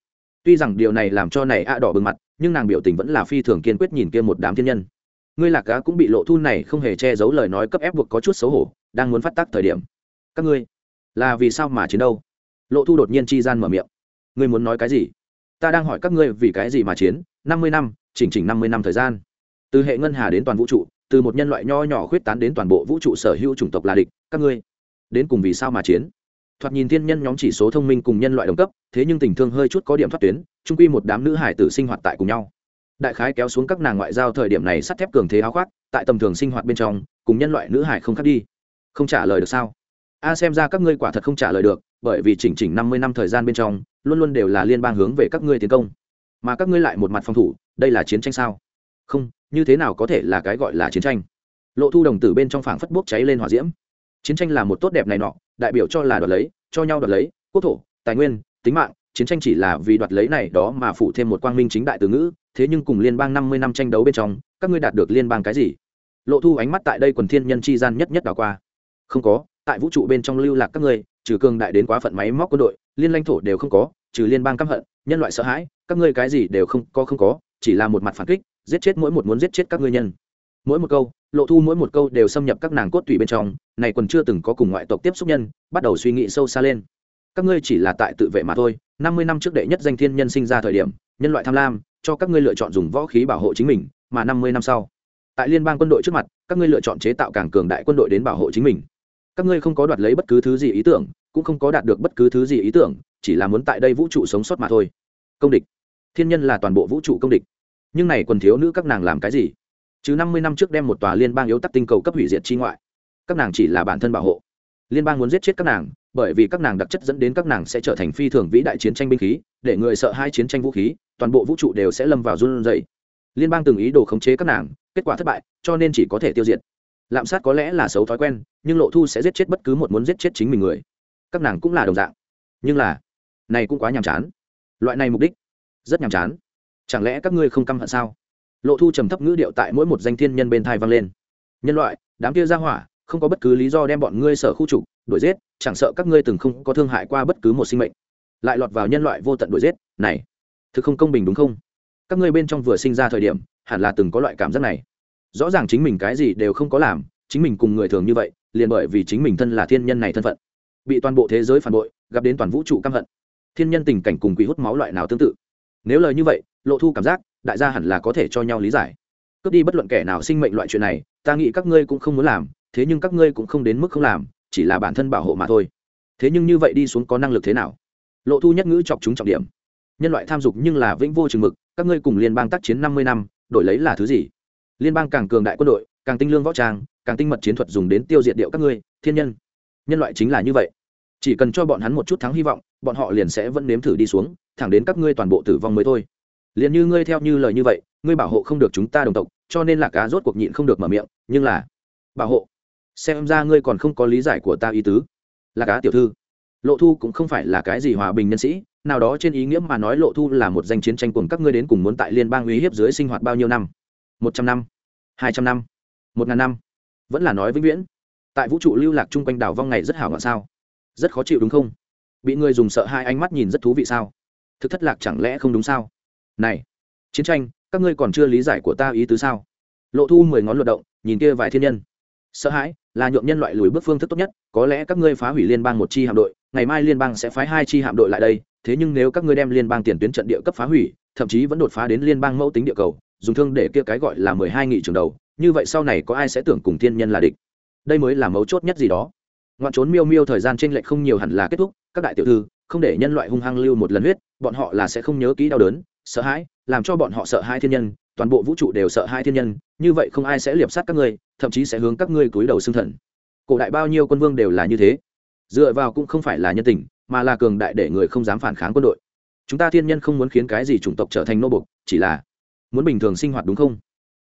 Tuy rằng điều này làm cho này ạ đỏ bừng mặt, nhưng nàng biểu tình vẫn là phi thường kiên quyết nhìn kia một đám thiên nhân. Ngươi lạc cá cũng bị lộ thu này không hề che giấu lời nói cấp ép buộc có chút xấu hổ, đang muốn phát tác thời điểm. Các ngươi, là vì sao mà chiến đâu? Lộ thu đột nhiên chi gian mở miệng ngươi muốn nói cái gì? Ta đang hỏi các ngươi vì cái gì mà chiến, năm mươi năm, chỉnh chỉnh năm mươi năm thời gian. Từ hệ ngân hà đến toàn vũ trụ, từ một nhân loại nho nhỏ khuyết tán đến toàn bộ vũ trụ sở hữu chủng tộc là địch, các ngươi đến cùng vì sao mà chiến? Thoạt nhìn thiên nhân nhóm chỉ số thông minh cùng nhân loại đồng cấp, thế nhưng tình thương hơi chút có điểm thoát tuyến trung quy một đám nữ hải tử sinh hoạt tại cùng nhau. Đại khái kéo xuống các nàng ngoại giao thời điểm này sắt thép cường thế áo khoác, tại tầm thường sinh hoạt bên trong, cùng nhân loại nữ hải không khác đi. Không trả lời được sao? A, xem ra các ngươi quả thật không trả lời được, bởi vì chỉnh chỉnh năm mươi năm thời gian bên trong luôn luôn đều là liên bang hướng về các ngươi tiến công. Mà các ngươi lại một mặt phòng thủ, đây là chiến tranh sao? Không, như thế nào có thể là cái gọi là chiến tranh? Lộ thu đồng tử bên trong phảng phất bốc cháy lên hỏa diễm. Chiến tranh là một tốt đẹp này nọ, đại biểu cho là đoạt lấy, cho nhau đoạt lấy, quốc thổ, tài nguyên, tính mạng, chiến tranh chỉ là vì đoạt lấy này đó mà phụ thêm một quang minh chính đại từ ngữ, thế nhưng cùng liên bang năm mươi năm tranh đấu bên trong, các ngươi đạt được liên bang cái gì? Lộ thu ánh mắt tại đây quần thiên nhân chi gian nhất nhất đảo qua. Không có, tại vũ trụ bên trong lưu lạc các ngươi, trừ cường đại đến quá phận máy móc quân đội, liên lãnh thổ đều không có trừ liên bang căm hận, nhân loại sợ hãi, các ngươi cái gì đều không có không có, chỉ là một mặt phản kích, giết chết mỗi một muốn giết chết các ngươi nhân. Mỗi một câu, lộ thu mỗi một câu đều xâm nhập các nàng cốt tủy bên trong, này còn chưa từng có cùng ngoại tộc tiếp xúc nhân, bắt đầu suy nghĩ sâu xa lên. Các ngươi chỉ là tại tự vệ mà thôi, năm mươi năm trước đệ nhất danh thiên nhân sinh ra thời điểm, nhân loại tham lam, cho các ngươi lựa chọn dùng võ khí bảo hộ chính mình, mà năm mươi năm sau, tại liên bang quân đội trước mặt, các ngươi lựa chọn chế tạo càng cường đại quân đội đến bảo hộ chính mình các ngươi không có đoạt lấy bất cứ thứ gì ý tưởng, cũng không có đạt được bất cứ thứ gì ý tưởng, chỉ là muốn tại đây vũ trụ sống sót mà thôi. Công địch. Thiên nhân là toàn bộ vũ trụ công địch. Nhưng này quần thiếu nữ các nàng làm cái gì? Chứ năm mươi năm trước đem một tòa liên bang yếu tắc tinh cầu cấp hủy diệt chi ngoại. Các nàng chỉ là bản thân bảo hộ. Liên bang muốn giết chết các nàng, bởi vì các nàng đặc chất dẫn đến các nàng sẽ trở thành phi thường vĩ đại chiến tranh binh khí, để người sợ hai chiến tranh vũ khí, toàn bộ vũ trụ đều sẽ lâm vào run dày liên bang từng ý đồ khống chế các nàng, kết quả thất bại, cho nên chỉ có thể tiêu diệt lạm sát có lẽ là xấu thói quen, nhưng lộ thu sẽ giết chết bất cứ một muốn giết chết chính mình người. Các nàng cũng là đồng dạng. Nhưng là, này cũng quá nhàm chán. Loại này mục đích, rất nhàm chán. Chẳng lẽ các ngươi không căm hận sao? Lộ thu trầm thấp ngữ điệu tại mỗi một danh thiên nhân bên thai vang lên. Nhân loại, đám kia ra hỏa, không có bất cứ lý do đem bọn ngươi sở khu trục, đuổi giết, chẳng sợ các ngươi từng không có thương hại qua bất cứ một sinh mệnh. Lại lọt vào nhân loại vô tận đuổi giết, này, thực không công bình đúng không? Các ngươi bên trong vừa sinh ra thời điểm, hẳn là từng có loại cảm giác này rõ ràng chính mình cái gì đều không có làm, chính mình cùng người thường như vậy, liền bởi vì chính mình thân là thiên nhân này thân phận, bị toàn bộ thế giới phản bội, gặp đến toàn vũ trụ căm hận. Thiên nhân tình cảnh cùng quỷ hút máu loại nào tương tự? Nếu lời như vậy, lộ thu cảm giác, đại gia hẳn là có thể cho nhau lý giải. Cướp đi bất luận kẻ nào sinh mệnh loại chuyện này, ta nghĩ các ngươi cũng không muốn làm, thế nhưng các ngươi cũng không đến mức không làm, chỉ là bản thân bảo hộ mà thôi. Thế nhưng như vậy đi xuống có năng lực thế nào? Lộ thu nhất ngữ chọc chúng trọng điểm. Nhân loại tham dục nhưng là vĩnh vô chừng mực, các ngươi cùng liên bang tác chiến năm mươi năm, đổi lấy là thứ gì? Liên bang càng cường đại quân đội, càng tinh lương võ trang, càng tinh mật chiến thuật dùng đến tiêu diệt điệu các ngươi, thiên nhân. Nhân loại chính là như vậy. Chỉ cần cho bọn hắn một chút thắng hy vọng, bọn họ liền sẽ vẫn nếm thử đi xuống, thẳng đến các ngươi toàn bộ tử vong mới thôi. Liền như ngươi theo như lời như vậy, ngươi bảo hộ không được chúng ta đồng tộc, cho nên là cá rốt cuộc nhịn không được mở miệng, nhưng là, bảo hộ. Xem ra ngươi còn không có lý giải của ta ý tứ. Là cá tiểu thư. Lộ thu cũng không phải là cái gì hòa bình nhân sĩ, nào đó trên ý nghĩa mà nói lộ thu là một danh chiến tranh cùng các ngươi đến cùng muốn tại liên bang uy hiếp dưới sinh hoạt bao nhiêu năm một trăm năm, hai trăm năm, một ngàn năm. Vẫn là nói vĩnh viễn. Tại vũ trụ lưu lạc chung quanh đảo vong ngày rất hảo ngọn sao? Rất khó chịu đúng không? Bị người dùng sợ hai ánh mắt nhìn rất thú vị sao? Thực thất lạc chẳng lẽ không đúng sao? Này, chiến tranh, các ngươi còn chưa lý giải của ta ý tứ sao? Lộ thu mười ngón luận động, nhìn kia vài thiên nhân. Sợ hãi là nhượng nhân loại lùi bước phương thức tốt nhất, có lẽ các ngươi phá hủy liên bang một chi hạm đội, ngày mai liên bang sẽ phái hai chi hạm đội lại đây, thế nhưng nếu các ngươi đem liên bang tiền tuyến trận địa cấp phá hủy, thậm chí vẫn đột phá đến liên bang mẫu tính địa cầu dùng thương để kia cái gọi là mười hai nghị trường đầu, như vậy sau này có ai sẽ tưởng cùng thiên nhân là địch? Đây mới là mấu chốt nhất gì đó. Ngoạn trốn miêu miêu thời gian t r ê n lệch không nhiều hẳn là kết thúc, các đại tiểu thư, không để nhân loại hung hăng lưu một lần huyết, bọn họ là sẽ không nhớ kỹ đau đớn, sợ hãi, làm cho bọn họ sợ hai thiên nhân, toàn bộ vũ trụ đều sợ hai thiên nhân, như vậy không ai sẽ liệp sát các ngươi, thậm chí sẽ hướng các ngươi cúi đầu xưng thần. Cổ đại bao nhiêu quân vương đều là như thế. Dựa vào cũng không phải là nhân tình, mà là cường đại để người không dám phản kháng quân đội. Chúng ta thiên nhân không muốn khiến cái gì chủng tộc trở thành nô bục chỉ là muốn bình thường sinh hoạt đúng không?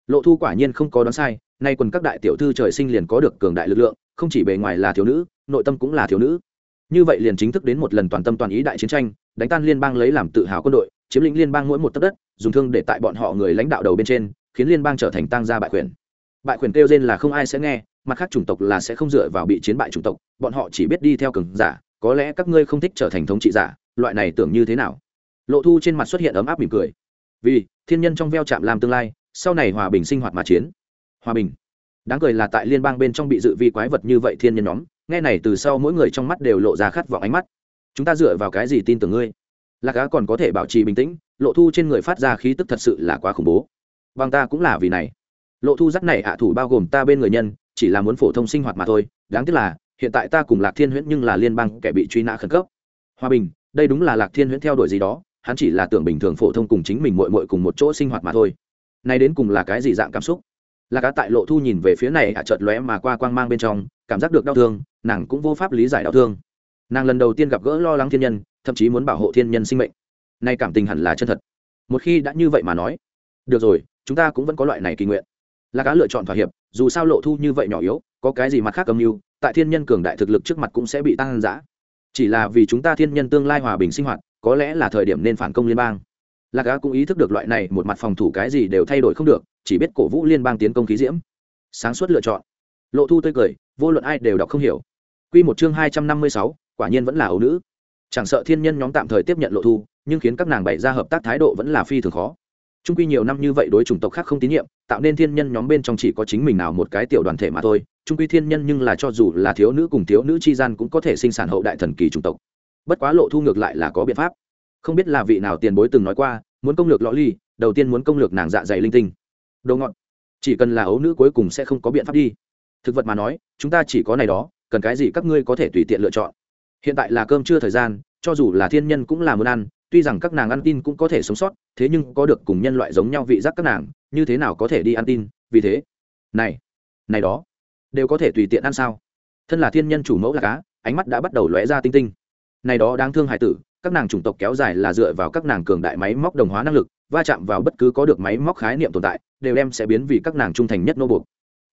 Lộ thu quả nhiên không có đoán sai, nay quần các đại tiểu thư trời sinh liền có được cường đại lực lượng, không chỉ bề ngoài là thiếu nữ, nội tâm cũng là thiếu nữ. Như vậy liền chính thức đến một lần toàn tâm toàn ý đại chiến tranh, đánh tan liên bang lấy làm tự hào quân đội, chiếm lĩnh liên bang mỗi một tấc đất, dùng thương để tại bọn họ người lãnh đạo đầu bên trên, khiến liên bang trở thành tăng gia bại quyền. Bại quyền kêu trên là không ai sẽ nghe, mặt khác chủng tộc là sẽ không dựa vào bị chiến bại chủng tộc, bọn họ chỉ biết đi theo cường giả, có lẽ các ngươi không thích trở thành thống trị giả, loại này tưởng như thế nào? Lộ thu trên mặt xuất hiện ấm áp mỉm cười. Vì thiên nhân trong veo chạm làm tương lai, sau này hòa bình sinh hoạt mà chiến. Hòa bình. Đáng cười là tại liên bang bên trong bị dự vi quái vật như vậy thiên nhân nhóm, nghe này từ sau mỗi người trong mắt đều lộ ra khát vọng ánh mắt. Chúng ta dựa vào cái gì tin tưởng ngươi? Lạc cá còn có thể bảo trì bình tĩnh, lộ thu trên người phát ra khí tức thật sự là quá khủng bố. Bằng ta cũng là vì này. Lộ thu dắt này hạ thủ bao gồm ta bên người nhân, chỉ là muốn phổ thông sinh hoạt mà thôi. Đáng tiếc là, hiện tại ta cùng lạc thiên huyễn nhưng là liên bang kẻ bị truy nã khẩn cấp. Hòa bình, đây đúng là lạc thiên huyễn theo đuổi gì đó hắn chỉ là tưởng bình thường phổ thông cùng chính mình mội mội cùng một chỗ sinh hoạt mà thôi. Nay đến cùng là cái gì dạng cảm xúc? Là cá tại lộ thu nhìn về phía này hạ chợt lóe mà qua quang mang bên trong, cảm giác được đau thương, nàng cũng vô pháp lý giải đau thương. Nàng lần đầu tiên gặp gỡ lo lắng thiên nhân, thậm chí muốn bảo hộ thiên nhân sinh mệnh. Nay cảm tình hẳn là chân thật. Một khi đã như vậy mà nói, được rồi, chúng ta cũng vẫn có loại này kỳ nguyện. Là cá lựa chọn thỏa hiệp, dù sao lộ thu như vậy nhỏ yếu, có cái gì mặt khác âm mưu, tại thiên nhân cường đại thực lực trước mặt cũng sẽ bị tăng giã chỉ là vì chúng ta thiên nhân tương lai hòa bình sinh hoạt có lẽ là thời điểm nên phản công liên bang. Lạc á cũng ý thức được loại này, một mặt phòng thủ cái gì đều thay đổi không được, chỉ biết cổ vũ liên bang tiến công khí diễm. Sáng suốt lựa chọn. Lộ thu tươi cười, vô luận ai đều đọc không hiểu. Q một chương hai trăm năm mươi sáu, quả nhiên vẫn là ấu nữ. Chẳng sợ thiên nhân nhóm tạm thời tiếp nhận lộ thu, nhưng khiến các nàng bày ra hợp tác thái độ vẫn là phi thường khó. Trung quy nhiều năm như vậy đối chủng tộc khác không tín nhiệm, tạo nên thiên nhân nhóm bên trong chỉ có chính mình nào một cái tiểu đoàn thể mà thôi. Trung quy thiên nhân nhưng là cho dù là thiếu nữ cùng thiếu nữ chi gian cũng có thể sinh sản hậu đại thần kỳ chủng tộc bất quá lộ thu ngược lại là có biện pháp. Không biết là vị nào tiền bối từng nói qua, muốn công lược lõ ly, đầu tiên muốn công lược nàng dạ dày linh tinh. Đồ ngọn chỉ cần là ấu nữ cuối cùng sẽ không có biện pháp đi. Thực vật mà nói, chúng ta chỉ có này đó, cần cái gì các ngươi có thể tùy tiện lựa chọn. Hiện tại là cơm trưa thời gian, cho dù là thiên nhân cũng là muốn ăn, tuy rằng các nàng ăn tin cũng có thể sống sót, thế nhưng có được cùng nhân loại giống nhau vị giác các nàng, như thế nào có thể đi ăn tin, vì thế. Này này đó, đều có thể tùy tiện ăn sao? Thân là thiên nhân chủ mẫu là cá, ánh mắt đã bắt đầu lóe ra tinh tinh này đó đáng thương hải tử, các nàng chủng tộc kéo dài là dựa vào các nàng cường đại máy móc đồng hóa năng lực, va chạm vào bất cứ có được máy móc khái niệm tồn tại, đều đem sẽ biến vì các nàng trung thành nhất nô buộc.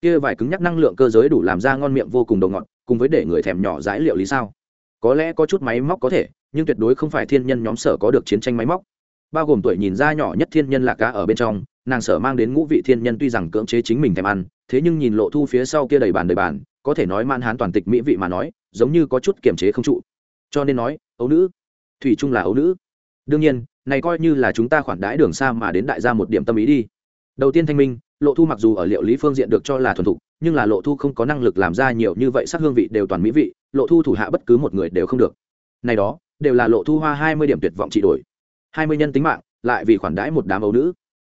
Kia vài cứng nhắc năng lượng cơ giới đủ làm ra ngon miệng vô cùng đầu ngọt, cùng với để người thèm nhỏ dãi liệu lý sao. Có lẽ có chút máy móc có thể, nhưng tuyệt đối không phải thiên nhân nhóm sở có được chiến tranh máy móc. Bao gồm tuổi nhìn ra nhỏ nhất thiên nhân là cá ở bên trong, nàng sở mang đến ngũ vị thiên nhân tuy rằng cưỡng chế chính mình thèm ăn, thế nhưng nhìn lộ thu phía sau kia đầy bàn đầy bàn, có thể nói man hán toàn tịch mỹ vị mà nói, giống như có chút kiềm chế không trụ cho nên nói, ấu nữ. Thủy chung là ấu nữ. Đương nhiên, này coi như là chúng ta khoản đãi đường xa mà đến đại gia một điểm tâm ý đi. Đầu tiên thanh minh, lộ thu mặc dù ở liệu lý phương diện được cho là thuần thục, nhưng là lộ thu không có năng lực làm ra nhiều như vậy sắc hương vị đều toàn mỹ vị, lộ thu thủ hạ bất cứ một người đều không được. Này đó, đều là lộ thu hoa hai mươi điểm tuyệt vọng trị đổi. hai mươi nhân tính mạng, lại vì khoản đãi một đám ấu nữ.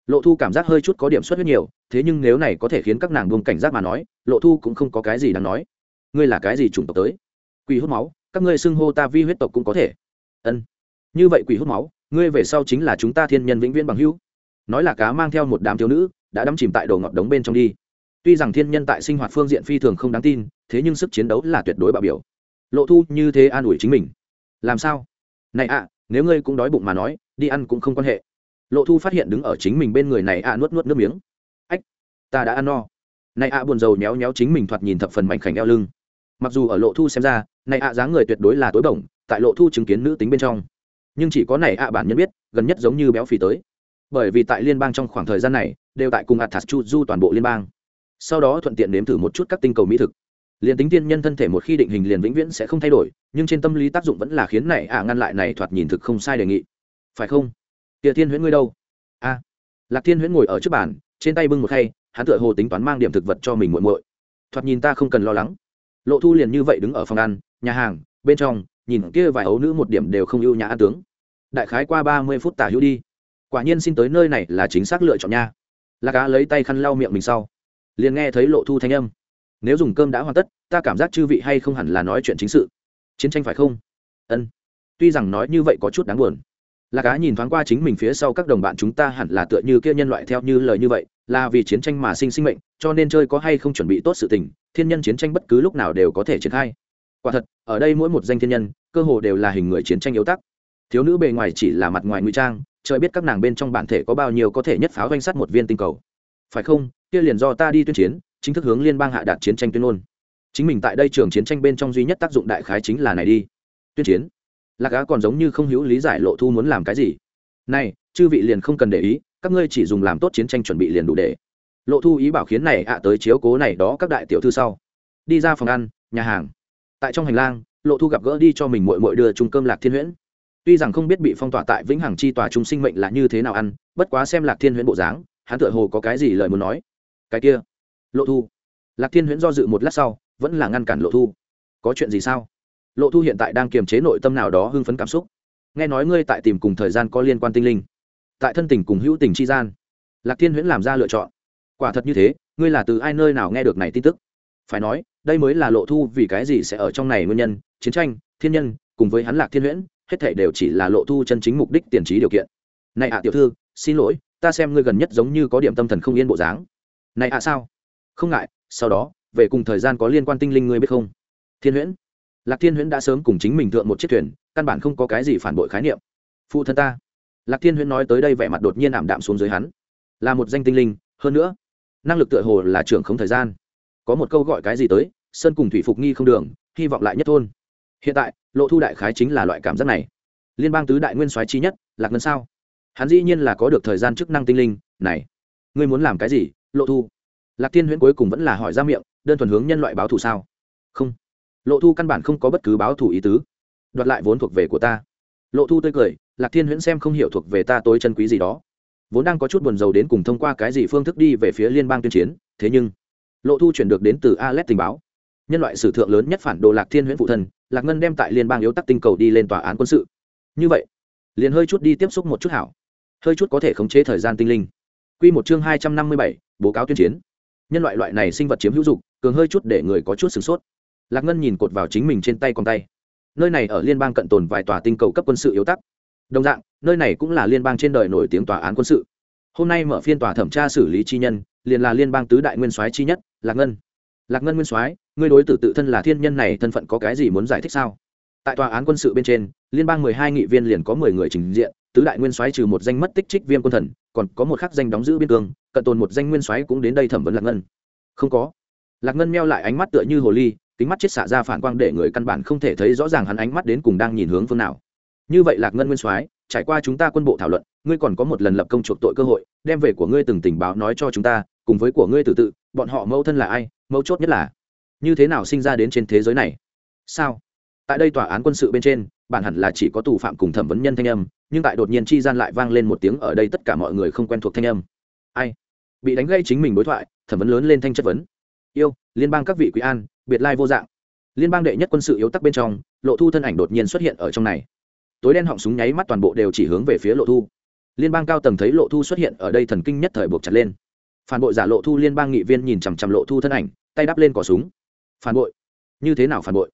Lộ thu cảm giác hơi chút có điểm xuất huyết nhiều, thế nhưng nếu này có thể khiến các nàng buông cảnh giác mà nói, lộ thu cũng không có cái gì đáng nói. Ngươi là cái gì chủng tộc tới? Quỷ hút máu các ngươi xưng hô ta vi huyết tộc cũng có thể. Ân. Như vậy quỷ hút máu, ngươi về sau chính là chúng ta thiên nhân vĩnh viễn bằng hữu. Nói là cá mang theo một đám thiếu nữ, đã đắm chìm tại đồ ngọt đống bên trong đi. Tuy rằng thiên nhân tại sinh hoạt phương diện phi thường không đáng tin, thế nhưng sức chiến đấu là tuyệt đối bạo biểu. Lộ thu như thế an ủi chính mình. Làm sao? Này ạ, nếu ngươi cũng đói bụng mà nói, đi ăn cũng không quan hệ. Lộ thu phát hiện đứng ở chính mình bên người này ạ nuốt nuốt nước miếng. Ách, ta đã ăn no. Này ạ buồn rầu méo méo chính mình thoạt nhìn thập phần mảnh khảnh eo lưng mặc dù ở lộ thu xem ra, này ạ dáng người tuyệt đối là tối bổng, tại lộ thu chứng kiến nữ tính bên trong. Nhưng chỉ có này ạ bản nhân biết, gần nhất giống như béo phì tới. Bởi vì tại liên bang trong khoảng thời gian này, đều tại cùng athas chu du toàn bộ liên bang. Sau đó thuận tiện nếm thử một chút các tinh cầu mỹ thực. Liền tính tiên nhân thân thể một khi định hình liền vĩnh viễn sẽ không thay đổi, nhưng trên tâm lý tác dụng vẫn là khiến này ạ ngăn lại này thoạt nhìn thực không sai đề nghị. Phải không? Địa thiên huyễn ngươi đâu? A. Lạc thiên huyễn ngồi ở trước bàn, trên tay bưng một khay, hắn tựa hồ tính toán mang điểm thực vật cho mình muội muội. Thoạt nhìn ta không cần lo lắng lộ thu liền như vậy đứng ở phòng ăn, nhà hàng, bên trong, nhìn kia vài ấu nữ một điểm đều không ưu nhã ăn tướng. Đại khái qua ba mươi phút tả hữu đi. Quả nhiên xin tới nơi này là chính xác lựa chọn nha. Lạc cá lấy tay khăn lau miệng mình sau, liền nghe thấy lộ thu thanh âm. Nếu dùng cơm đã hoàn tất, ta cảm giác chư vị hay không hẳn là nói chuyện chính sự. Chiến tranh phải không? Ân. Tuy rằng nói như vậy có chút đáng buồn. Là cá nhìn thoáng qua chính mình phía sau các đồng bạn chúng ta hẳn là tựa như kia nhân loại theo như lời như vậy là vì chiến tranh mà sinh sinh mệnh, cho nên chơi có hay không chuẩn bị tốt sự tình, thiên nhân chiến tranh bất cứ lúc nào đều có thể triển khai. Quả thật, ở đây mỗi một danh thiên nhân, cơ hồ đều là hình người chiến tranh yếu tắc. Thiếu nữ bề ngoài chỉ là mặt ngoài ngụy trang, trời biết các nàng bên trong bản thể có bao nhiêu có thể nhất pháo danh sắt một viên tinh cầu. Phải không? Kia liền do ta đi tuyên chiến, chính thức hướng liên bang hạ đạt chiến tranh tuyên ngôn. Chính mình tại đây trường chiến tranh bên trong duy nhất tác dụng đại khái chính là này đi. Tuyên chiến. Lạc á còn giống như không hữu lý giải lộ thu muốn làm cái gì. Này, chư vị liền không cần để ý các ngươi chỉ dùng làm tốt chiến tranh chuẩn bị liền đủ để. Lộ thu ý bảo khiến này ạ tới chiếu cố này đó các đại tiểu thư sau. Đi ra phòng ăn, nhà hàng. Tại trong hành lang, lộ thu gặp gỡ đi cho mình mội mội đưa chung cơm lạc thiên huyễn. Tuy rằng không biết bị phong tỏa tại vĩnh hằng chi tòa chúng sinh mệnh là như thế nào ăn, bất quá xem lạc thiên huyễn bộ dáng, hắn tựa hồ có cái gì lời muốn nói. Cái kia. Lộ thu. Lạc thiên huyễn do dự một lát sau, vẫn là ngăn cản lộ thu. Có chuyện gì sao? Lộ thu hiện tại đang kiềm chế nội tâm nào đó hưng phấn cảm xúc. Nghe nói ngươi tại tìm cùng thời gian có liên quan tinh linh tại thân tình cùng hữu tình chi gian. Lạc thiên huyễn làm ra lựa chọn. Quả thật như thế, ngươi là từ ai nơi nào nghe được này tin tức? Phải nói, đây mới là lộ thu vì cái gì sẽ ở trong này nguyên nhân, chiến tranh, thiên nhân, cùng với hắn lạc thiên huyễn, hết thể đều chỉ là lộ thu chân chính mục đích tiền trí điều kiện. Này ạ, tiểu thư, xin lỗi, ta xem ngươi gần nhất giống như có điểm tâm thần không yên bộ dáng. Này ạ, sao? Không ngại, sau đó, về cùng thời gian có liên quan tinh linh ngươi biết không? Thiên huyễn. Lạc thiên huyễn đã sớm cùng chính mình thượng một chiếc thuyền, căn bản không có cái gì phản bội khái niệm. Phụ thân ta lạc thiên huyễn nói tới đây vẻ mặt đột nhiên ảm đạm xuống dưới hắn. Là một danh tinh linh, hơn nữa, năng lực tựa hồ là trưởng không thời gian. Có một câu gọi cái gì tới, sơn cùng thủy phục nghi không đường, hy vọng lại nhất thôn. Hiện tại, lộ thu đại khái chính là loại cảm giác này. Liên bang tứ đại nguyên soái chi nhất, lạc ngân sao? Hắn dĩ nhiên là có được thời gian chức năng tinh linh, này, ngươi muốn làm cái gì, lộ thu? Lạc thiên huyễn cuối cùng vẫn là hỏi ra miệng, đơn thuần hướng nhân loại báo thù sao? Không. Lộ thu căn bản không có bất cứ báo thù ý tứ. Đoạt lại vốn thuộc về của ta. Lộ thu tươi cười lạc thiên huyễn xem không hiểu thuộc về ta tối chân quý gì đó. Vốn đang có chút buồn rầu đến cùng thông qua cái gì phương thức đi về phía liên bang tuyên chiến thế nhưng lộ thu chuyển được đến từ alet tình báo. Nhân loại sử thượng lớn nhất phản đồ lạc thiên huyễn phụ thần, lạc ngân đem tại liên bang yếu tắc tinh cầu đi lên tòa án quân sự. Như vậy liền hơi chút đi tiếp xúc một chút hảo. Hơi chút có thể khống chế thời gian tinh linh. Q một chương hai trăm năm mươi bảy bố cáo tuyên chiến. Nhân loại loại này sinh vật chiếm hữu dục cường hơi chút để người có chút sửng sốt. Lạc ngân nhìn cột vào chính mình trên tay con tay. Nơi này ở liên bang cận tồn vài tòa tinh cầu cấp quân sự yếu tắc đồng dạng, nơi này cũng là liên bang trên đời nổi tiếng tòa án quân sự. Hôm nay mở phiên tòa thẩm tra xử lý chi nhân, liền là liên bang tứ đại nguyên soái chi nhất, lạc ngân. Lạc ngân nguyên soái, ngươi đối tử tự thân là thiên nhân này thân phận có cái gì muốn giải thích sao? Tại tòa án quân sự bên trên, liên bang mười hai nghị viên liền có mười người trình diện, tứ đại nguyên soái trừ một danh mất tích trích viêm quân thần, còn có một khắc danh đóng giữ biên cương, cận tồn một danh nguyên soái cũng đến đây thẩm vấn lạc ngân. Không có. Lạc ngân meo lại ánh mắt tựa như hồ ly, kính mắt chết xả ra phản quang để người căn bản không thể thấy rõ ràng hắn ánh mắt đến cùng đang nhìn hướng phương nào như vậy lạc ngân nguyên soái, trải qua chúng ta quân bộ thảo luận, ngươi còn có một lần lập công chuộc tội cơ hội, đem về của ngươi từng tình báo nói cho chúng ta, cùng với của ngươi tự tự, bọn họ mẫu thân là ai, mẫu chốt nhất là. Như thế nào sinh ra đến trên thế giới này? Sao? Tại đây tòa án quân sự bên trên, bản hẳn là chỉ có tù phạm cùng thẩm vấn nhân thanh âm, nhưng tại đột nhiên chi gian lại vang lên một tiếng ở đây tất cả mọi người không quen thuộc thanh âm. Ai? Bị đánh gây chính mình đối thoại, thẩm vấn lớn lên thanh chất vấn. Yêu, liên bang các vị quý an, biệt lai vô dạng. Liên bang đệ nhất quân sự yếu tắc bên trong, lộ thu thân ảnh đột nhiên xuất hiện ở trong này tối đen họng súng nháy mắt toàn bộ đều chỉ hướng về phía lộ thu. Liên bang cao tầng thấy lộ thu xuất hiện ở đây thần kinh nhất thời buộc chặt lên. Phản bội giả lộ thu liên bang nghị viên nhìn chằm chằm lộ thu thân ảnh, tay đắp lên cỏ súng. Phản bội? Như thế nào phản bội?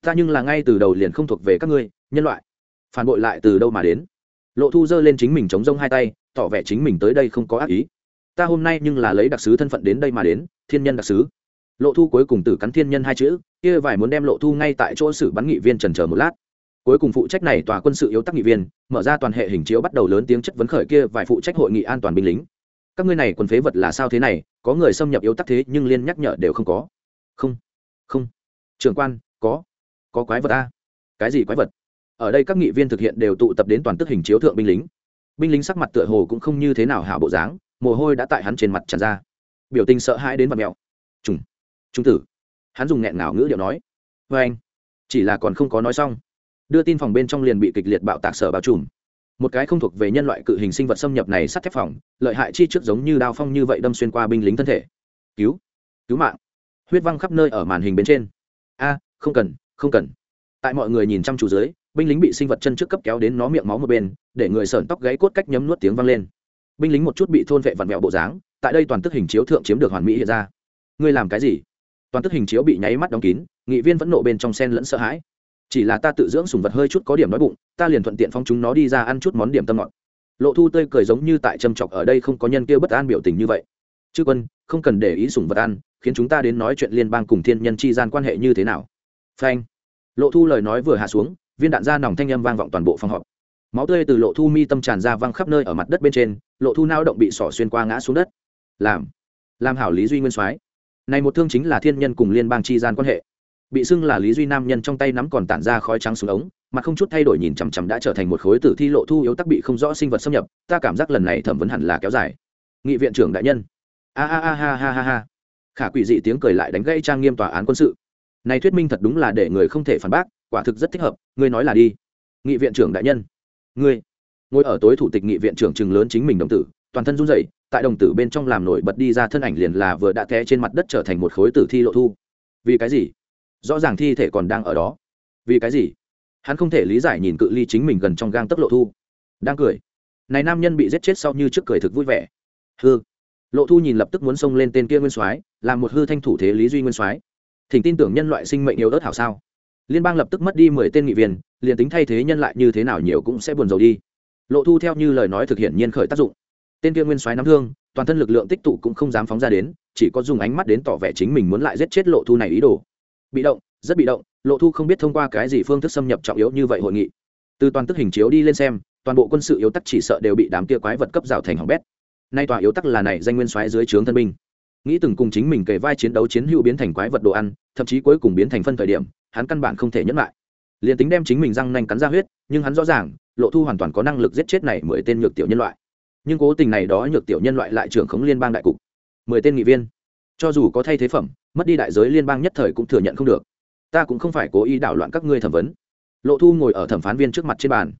Ta nhưng là ngay từ đầu liền không thuộc về các ngươi, nhân loại. Phản bội lại từ đâu mà đến? Lộ thu giơ lên chính mình chống rông hai tay, tỏ vẻ chính mình tới đây không có ác ý. Ta hôm nay nhưng là lấy đặc sứ thân phận đến đây mà đến, thiên nhân đặc sứ. Lộ thu cuối cùng từ cắn thiên nhân hai chữ, kia vải muốn đem lộ thu ngay tại chỗ xử bắn nghị viên trần chờ một lát cuối cùng phụ trách này tòa quân sự yếu tắc nghị viên, mở ra toàn hệ hình chiếu bắt đầu lớn tiếng chất vấn khởi kia vài phụ trách hội nghị an toàn binh lính. Các ngươi này quần phế vật là sao thế này, có người xâm nhập yếu tắc thế nhưng liên nhắc nhở đều không có. Không không. Trưởng quan, có. Có quái vật a cái gì quái vật? Ở đây các nghị viên thực hiện đều tụ tập đến toàn tức hình chiếu thượng binh lính. Binh lính sắc mặt tựa hồ cũng không như thế nào hảo bộ dáng, mồ hôi đã tại hắn trên mặt tràn ra. Biểu tình sợ hãi đến mặt mẹo. Trùng, trung tử. Hắn dùng nghẹn ngào ngữ điệu nói. Vê anh chỉ là còn không có nói xong đưa tin phòng bên trong liền bị kịch liệt bạo tạc sở bao trùm. Một cái không thuộc về nhân loại cự hình sinh vật xâm nhập này sắt thép phòng, lợi hại chi trước giống như đao phong như vậy đâm xuyên qua binh lính thân thể. Cứu cứu mạng. Huyết văng khắp nơi ở màn hình bên trên. A, không cần không cần. Tại mọi người nhìn chăm chú dưới, binh lính bị sinh vật chân trước cấp kéo đến nó miệng máu một bên, để người sởn tóc gáy cốt cách nhấm nuốt tiếng vang lên. Binh lính một chút bị thôn vệ vặn vẹo bộ dáng, tại đây toàn tức hình chiếu thượng chiếm được hoàn mỹ hiện ra. Ngươi làm cái gì? Toàn tức hình chiếu bị nháy mắt đóng kín, nghị viên vẫn nộ bên trong sen lẫn sợ hãi chỉ là ta tự dưỡng sùng vật hơi chút có điểm đói bụng, ta liền thuận tiện phong chúng nó đi ra ăn chút món điểm tâm ngọt. Lộ thu tươi cười giống như tại châm chọc ở đây không có nhân kia bất an biểu tình như vậy. Chứ quân, không cần để ý sùng vật ăn, khiến chúng ta đến nói chuyện liên bang cùng thiên nhân chi gian quan hệ như thế nào. Phanh. Lộ thu lời nói vừa hạ xuống, viên đạn ra nòng thanh âm vang vọng toàn bộ phòng họp. Máu tươi từ lộ thu mi tâm tràn ra văng khắp nơi ở mặt đất bên trên, lộ thu nao động bị sỏ xuyên qua ngã xuống đất. Làm. Làm hảo lý duy nguyên soái. Này một thương chính là thiên nhân cùng liên bang chi gian quan hệ bị xưng là lý duy nam nhân trong tay nắm còn tản ra khói trắng xuống ống, mà không chút thay đổi nhìn chằm chằm đã trở thành một khối tử thi lộ thu yếu tắc bị không rõ sinh vật xâm nhập, ta cảm giác lần này thẩm vấn hẳn là kéo dài. Nghị viện trưởng đại nhân. A a a ha ha ha ha. Khả quỷ dị tiếng cười lại đánh gãy trang nghiêm tòa án quân sự. Này thuyết minh thật đúng là để người không thể phản bác, quả thực rất thích hợp, ngươi nói là đi. Nghị viện trưởng đại nhân. Ngươi. Ngồi ở tối thủ tịch nghị viện trưởng chừng lớn chính mình đồng tử, toàn thân run rẩy, tại đồng tử bên trong làm nổi bật đi ra thân ảnh liền là vừa đã té trên mặt đất trở thành một khối tử thi lộ thu. Vì cái gì? Rõ ràng thi thể còn đang ở đó. Vì cái gì? Hắn không thể lý giải nhìn cự ly chính mình gần trong gang tấc lộ thu. Đang cười. Này nam nhân bị giết chết sau như trước cười thực vui vẻ. Hư lộ thu nhìn lập tức muốn xông lên tên kia nguyên soái làm một hư thanh thủ thế lý duy nguyên soái. Thỉnh tin tưởng nhân loại sinh mệnh yếu ớt hảo sao? Liên bang lập tức mất đi mười tên nghị viên, liền tính thay thế nhân lại như thế nào nhiều cũng sẽ buồn rầu đi. Lộ thu theo như lời nói thực hiện nhiên khởi tác dụng. Tên kia nguyên soái nắm thương, toàn thân lực lượng tích tụ cũng không dám phóng ra đến, chỉ có dùng ánh mắt đến tỏ vẻ chính mình muốn lại giết chết lộ thu này ý đồ bị động, rất bị động, lộ thu không biết thông qua cái gì phương thức xâm nhập trọng yếu như vậy hội nghị. Từ toàn tức hình chiếu đi lên xem, toàn bộ quân sự yếu tắc chỉ sợ đều bị đám kia quái vật cấp rào thành hỏng bét. Nay tòa yếu tắc là này danh nguyên soái dưới trướng thân binh. Nghĩ từng cùng chính mình kể vai chiến đấu chiến hữu biến thành quái vật đồ ăn, thậm chí cuối cùng biến thành phân thời điểm, hắn căn bản không thể nhẫn lại. Liền tính đem chính mình răng nanh cắn ra huyết, nhưng hắn rõ ràng, lộ thu hoàn toàn có năng lực giết chết này mười tên nhược tiểu nhân loại. Nhưng cố tình này đó nhược tiểu nhân loại lại trưởng khống liên bang đại cục. Mười tên nghị viên cho dù có thay thế phẩm, mất đi đại giới liên bang nhất thời cũng thừa nhận không được. Ta cũng không phải cố ý đảo loạn các ngươi thẩm vấn. Lộ thu ngồi ở thẩm phán viên trước mặt trên bàn.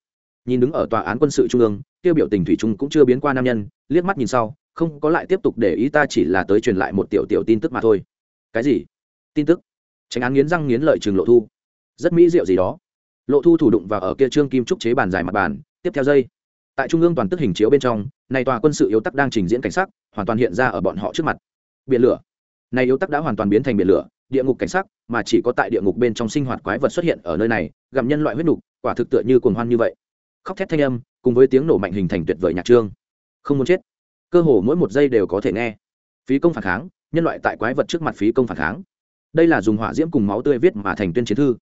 Nhìn đứng ở tòa án quân sự trung ương, tiêu biểu tình thủy trung cũng chưa biến qua nam nhân, liếc mắt nhìn sau, không có lại tiếp tục để ý ta chỉ là tới truyền lại một tiểu tiểu tin tức mà thôi. Cái gì? Tin tức? Tránh án nghiến răng nghiến lợi trường lộ thu. Rất mỹ diệu gì đó. Lộ thu thủ đụng và ở kia trương kim trúc chế bàn dài mặt bàn, tiếp theo dây. Tại trung ương toàn tức hình chiếu bên trong, này tòa quân sự yếu tắc đang trình diễn cảnh sắc, hoàn toàn hiện ra ở bọn họ trước mặt biển lửa. Này yếu tắc đã hoàn toàn biến thành biển lửa, địa ngục cảnh sắc, mà chỉ có tại địa ngục bên trong sinh hoạt quái vật xuất hiện ở nơi này, gặm nhân loại huyết nục, quả thực tựa như cuồng hoan như vậy. Khóc thét thanh âm, cùng với tiếng nổ mạnh hình thành tuyệt vời nhạc trương. Không muốn chết. Cơ hồ mỗi một giây đều có thể nghe. Phí công phản kháng, nhân loại tại quái vật trước mặt phí công phản kháng. Đây là dùng hỏa diễm cùng máu tươi viết mà thành tuyên chiến thư.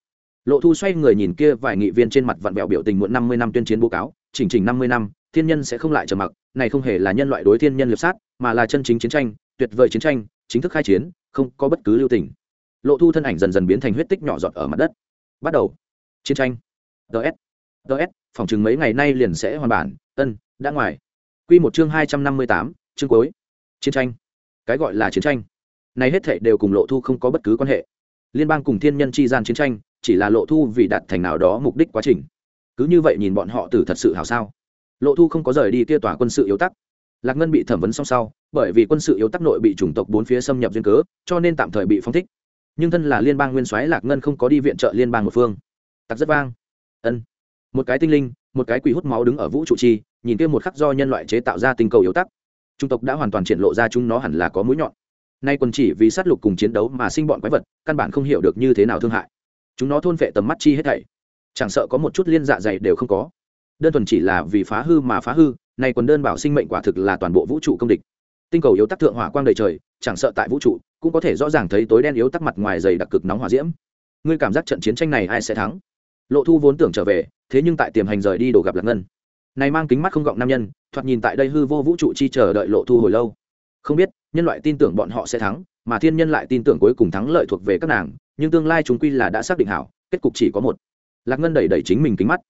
Lộ thu xoay người nhìn kia vài nghị viên trên mặt vặn vẹo biểu tình muộn năm mươi năm tuyên chiến bố cáo, chỉnh chỉnh năm mươi năm, thiên nhân sẽ không lại trở mặc, này không hề là nhân loại đối thiên nhân liệp sát, mà là chân chính chiến tranh tuyệt vời chiến tranh, chính thức khai chiến, không có bất cứ lưu tình. Lộ thu thân ảnh dần dần biến thành huyết tích nhỏ giọt ở mặt đất. Bắt đầu. Chiến tranh. Ts ts phòng chừng mấy ngày nay liền sẽ hoàn bản, ân, đã ngoài. Q một chương hai trăm năm mươi tám, chương cuối. Chiến tranh. Cái gọi là chiến tranh. Này hết thệ đều cùng lộ thu không có bất cứ quan hệ. Liên bang cùng thiên nhân chi gian chiến tranh, chỉ là lộ thu vì đạt thành nào đó mục đích quá trình. Cứ như vậy nhìn bọn họ tử thật sự hào sao? Lộ thu không có rời đi kia tòa quân sự yếu tắc lạc ngân bị thẩm vấn xong sau, bởi vì quân sự yếu tắc nội bị chủng tộc bốn phía xâm nhập duyên cớ, cho nên tạm thời bị phong thích. Nhưng thân là liên bang nguyên soái, lạc ngân không có đi viện trợ liên bang một phương. Tặc rất vang. Ân. Một cái tinh linh, một cái quỷ hút máu đứng ở vũ trụ chi, nhìn kia một khắc do nhân loại chế tạo ra tinh cầu yếu tắc. Chủng tộc đã hoàn toàn triển lộ ra chúng nó hẳn là có mũi nhọn. Nay quân chỉ vì sát lục cùng chiến đấu mà sinh bọn quái vật, căn bản không hiểu được như thế nào thương hại. Chúng nó thôn vệ tầm mắt chi hết thảy. Chẳng sợ có một chút liên dạ dày đều không có. Đơn thuần chỉ là vì phá hư mà phá hư này quần đơn bảo sinh mệnh quả thực là toàn bộ vũ trụ công địch. Tinh cầu yếu tắc thượng hỏa quang đầy trời, chẳng sợ tại vũ trụ, cũng có thể rõ ràng thấy tối đen yếu tắc mặt ngoài dày đặc cực nóng hỏa diễm. Ngươi cảm giác trận chiến tranh này ai sẽ thắng? Lộ thu vốn tưởng trở về, thế nhưng tại tiềm hành rời đi đổ gặp lạc ngân. Này mang kính mắt không gọng nam nhân, thoạt nhìn tại đây hư vô vũ trụ chi chờ đợi lộ thu hồi lâu. Không biết, nhân loại tin tưởng bọn họ sẽ thắng, mà thiên nhân lại tin tưởng cuối cùng thắng lợi thuộc về các nàng, nhưng tương lai chúng quy là đã xác định hảo, kết cục chỉ có một. Lạc ngân đẩy đẩy chính mình kính mắt.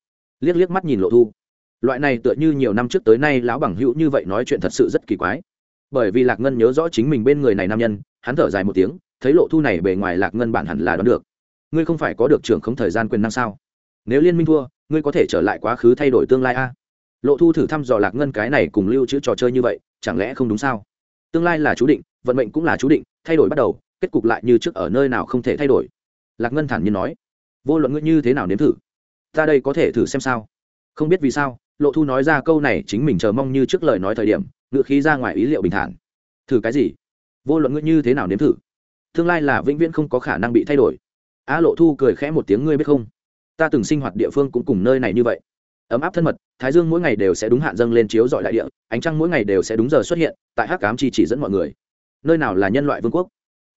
Liếc liếc mắt nhìn lộ thu loại này tựa như nhiều năm trước tới nay lão bằng hữu như vậy nói chuyện thật sự rất kỳ quái. Bởi vì lạc ngân nhớ rõ chính mình bên người này nam nhân, hắn thở dài một tiếng, thấy lộ thu này bề ngoài lạc ngân bản hẳn là đoán được. Ngươi không phải có được trưởng không thời gian quyền năng sao? Nếu liên minh thua, ngươi có thể trở lại quá khứ thay đổi tương lai a. Lộ thu thử thăm dò lạc ngân cái này cùng lưu trữ trò chơi như vậy, chẳng lẽ không đúng sao? Tương lai là chú định, vận mệnh cũng là chú định, thay đổi bắt đầu, kết cục lại như trước ở nơi nào không thể thay đổi. Lạc ngân thản nhiên nói, vô luận ngươi như thế nào nếm thử, ta đây có thể thử xem sao? Không biết vì sao lộ thu nói ra câu này chính mình chờ mong như trước lời nói thời điểm ngự khí ra ngoài ý liệu bình thản. Thử cái gì? Vô luận ngươi như thế nào nếm thử, tương lai là vĩnh viễn không có khả năng bị thay đổi. Á, lộ thu cười khẽ một tiếng, ngươi biết không? Ta từng sinh hoạt địa phương cũng cùng nơi này như vậy. Ấm áp thân mật, thái dương mỗi ngày đều sẽ đúng hạn dâng lên chiếu dọi đại địa, ánh trăng mỗi ngày đều sẽ đúng giờ xuất hiện, tại hắc cám chi chỉ dẫn mọi người. Nơi nào là nhân loại vương quốc?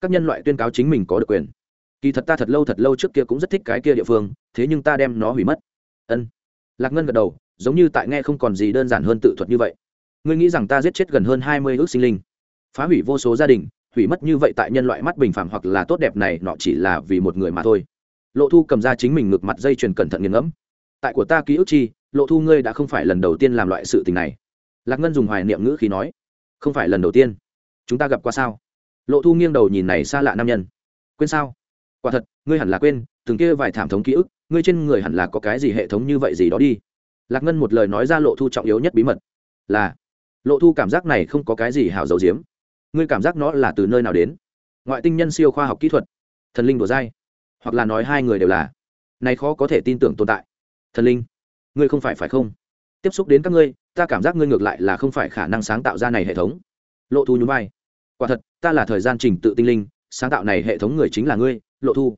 Các nhân loại tuyên cáo chính mình có được quyền. Kỳ thật ta thật lâu thật lâu trước kia cũng rất thích cái kia địa phương, thế nhưng ta đem nó hủy mất. Ân lạc ngân gật đầu, giống như tại nghe không còn gì đơn giản hơn tự thuật như vậy. Ngươi nghĩ rằng ta giết chết gần hơn hai mươi ước sinh linh, phá hủy vô số gia đình, hủy mất như vậy tại nhân loại mắt bình phẳng hoặc là tốt đẹp này nọ chỉ là vì một người mà thôi. Lộ thu cầm ra chính mình ngược mặt dây chuyền cẩn thận nghiền ngẫm. Tại của ta ký ức chi, lộ thu ngươi đã không phải lần đầu tiên làm loại sự tình này. Lạc ngân dùng hoài niệm ngữ khí nói, không phải lần đầu tiên. Chúng ta gặp qua sao? Lộ thu nghiêng đầu nhìn này xa lạ nam nhân. Quên sao? Quả thật, ngươi hẳn là quên, từng kia vài thảm thống ký ức ngươi trên người hẳn là có cái gì hệ thống như vậy gì đó đi. Lạc ngân một lời nói ra lộ thu trọng yếu nhất bí mật. Là, lộ thu cảm giác này không có cái gì hảo dầu diếm. Ngươi cảm giác nó là từ nơi nào đến? Ngoại tinh nhân siêu khoa học kỹ thuật. Thần linh đùa dai. Hoặc là nói hai người đều là. Này khó có thể tin tưởng tồn tại. Thần linh, ngươi không phải phải không? Tiếp xúc đến các ngươi, ta cảm giác ngươi ngược lại là không phải khả năng sáng tạo ra này hệ thống. Lộ thu nhún vai. Quả thật, ta là thời gian trình tự tinh linh, sáng tạo này hệ thống người chính là ngươi, lộ thu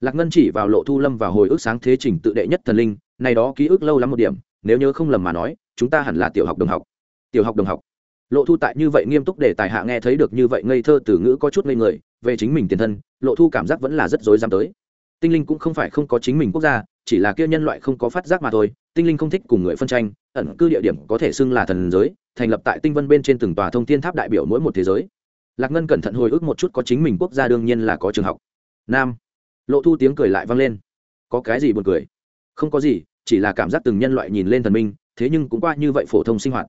lạc ngân chỉ vào lộ thu lâm và hồi ức sáng thế trình tự đệ nhất thần linh, này đó ký ức lâu lắm một điểm, nếu nhớ không lầm mà nói, chúng ta hẳn là tiểu học đồng học. Tiểu học đồng học. Lộ thu tại như vậy nghiêm túc để tài hạ nghe thấy được như vậy ngây thơ từ ngữ có chút ngây người, về chính mình tiền thân, lộ thu cảm giác vẫn là rất dối dám tới. Tinh linh cũng không phải không có chính mình quốc gia, chỉ là kia nhân loại không có phát giác mà thôi, tinh linh không thích cùng người phân tranh, ẩn cư địa điểm có thể xưng là thần giới, thành lập tại tinh vân bên trên từng tòa thông thiên tháp đại biểu mỗi một thế giới. Lạc ngân cẩn thận hồi ức một chút có chính mình quốc gia đương nhiên là có trường học. Nam lộ thu tiếng cười lại vang lên. Có cái gì buồn cười? Không có gì, chỉ là cảm giác từng nhân loại nhìn lên thần minh, thế nhưng cũng qua như vậy phổ thông sinh hoạt.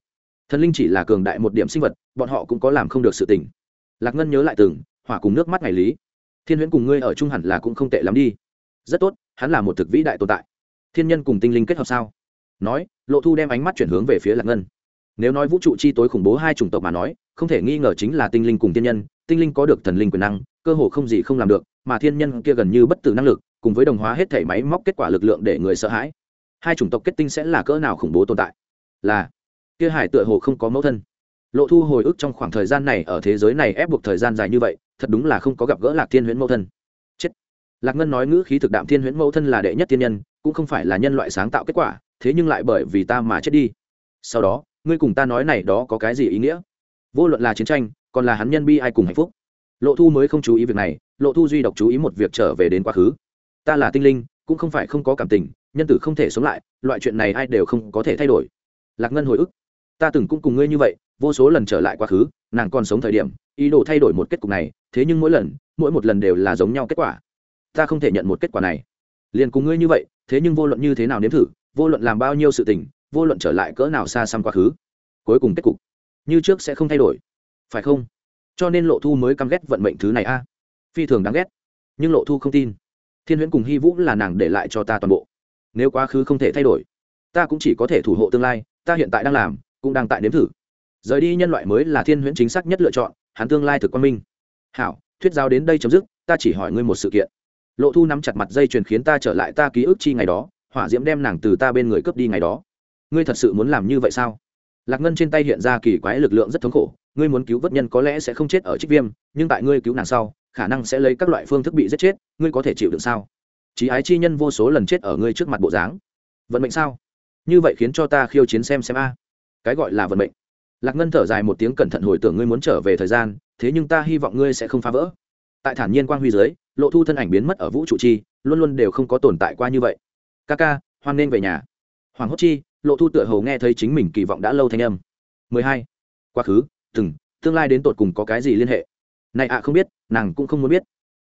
Thần linh chỉ là cường đại một điểm sinh vật, bọn họ cũng có làm không được sự tình. Lạc ngân nhớ lại từng, hỏa cùng nước mắt ngày lý. Thiên huyễn cùng ngươi ở chung hẳn là cũng không tệ lắm đi. Rất tốt, hắn là một thực vĩ đại tồn tại. Thiên nhân cùng tinh linh kết hợp sao? Nói, lộ thu đem ánh mắt chuyển hướng về phía lạc ngân. Nếu nói vũ trụ chi tối khủng bố hai chủng tộc mà nói, không thể nghi ngờ chính là tinh linh cùng thiên nhân, tinh linh có được thần linh quyền năng cơ hồ không gì không làm được, mà thiên nhân kia gần như bất tử năng lực, cùng với đồng hóa hết thể máy móc kết quả lực lượng để người sợ hãi. Hai chủng tộc kết tinh sẽ là cỡ nào khủng bố tồn tại? Là, kia hải tựa hồ không có mẫu thân. Lộ thu hồi ức trong khoảng thời gian này ở thế giới này ép buộc thời gian dài như vậy, thật đúng là không có gặp gỡ lạc thiên huyễn mẫu thân. Chết. Lạc ngân nói ngữ khí thực đạm thiên huyễn mẫu thân là đệ nhất thiên nhân, cũng không phải là nhân loại sáng tạo kết quả, thế nhưng lại bởi vì ta mà chết đi. Sau đó, ngươi cùng ta nói này đó có cái gì ý nghĩa? Vô luận là chiến tranh, còn là hắn nhân bi ai cùng hạnh phúc? Lộ thu mới không chú ý việc này, lộ thu duy độc chú ý một việc trở về đến quá khứ. Ta là tinh linh, cũng không phải không có cảm tình, nhân tử không thể sống lại, loại chuyện này ai đều không có thể thay đổi. Lạc ngân hồi ức. Ta từng cũng cùng ngươi như vậy, vô số lần trở lại quá khứ, nàng còn sống thời điểm, ý đồ thay đổi một kết cục này, thế nhưng mỗi lần, mỗi một lần đều là giống nhau kết quả. Ta không thể nhận một kết quả này. Liền cùng ngươi như vậy, thế nhưng vô luận như thế nào nếm thử, vô luận làm bao nhiêu sự tình, vô luận trở lại cỡ nào xa xăm quá khứ, cuối cùng kết cục như trước sẽ không thay đổi. Phải không? Cho nên lộ thu mới căm ghét vận mệnh thứ này a. Phi thường đáng ghét, nhưng lộ thu không tin. Thiên huyễn cùng hy vũ là nàng để lại cho ta toàn bộ. Nếu quá khứ không thể thay đổi, ta cũng chỉ có thể thủ hộ tương lai, ta hiện tại đang làm, cũng đang tại nếm thử. Rời đi nhân loại mới là thiên huyễn chính xác nhất lựa chọn, hắn tương lai thực quan minh. Hảo, thuyết giao đến đây chấm dứt, ta chỉ hỏi ngươi một sự kiện. Lộ thu nắm chặt mặt dây chuyền khiến ta trở lại ta ký ức chi ngày đó, hỏa diễm đem nàng từ ta bên người cướp đi ngày đó. Ngươi thật sự muốn làm như vậy sao? Lạc ngân trên tay hiện ra kỳ quái lực lượng rất thống khổ ngươi muốn cứu vớt nhân có lẽ sẽ không chết ở trích viêm, nhưng tại ngươi cứu nàng sau, khả năng sẽ lấy các loại phương thức bị giết chết, ngươi có thể chịu được sao? Chí ái chi nhân vô số lần chết ở ngươi trước mặt bộ dáng. Vận mệnh sao? Như vậy khiến cho ta khiêu chiến xem xem a. Cái gọi là vận mệnh. Lạc ngân thở dài một tiếng cẩn thận hồi tưởng ngươi muốn trở về thời gian, thế nhưng ta hy vọng ngươi sẽ không phá vỡ. Tại thản nhiên quang huy dưới, lộ thu thân ảnh biến mất ở vũ trụ chi, luôn luôn đều không có tồn tại qua như vậy. Ca ca, hoan nên về nhà. Hoàng hốt chi, lộ thu tựa hầu nghe thấy chính mình kỳ vọng đã lâu thanh âm. 12. quá khứ từng, tương lai đến tột cùng có cái gì liên hệ? Này ạ không biết, nàng cũng không muốn biết.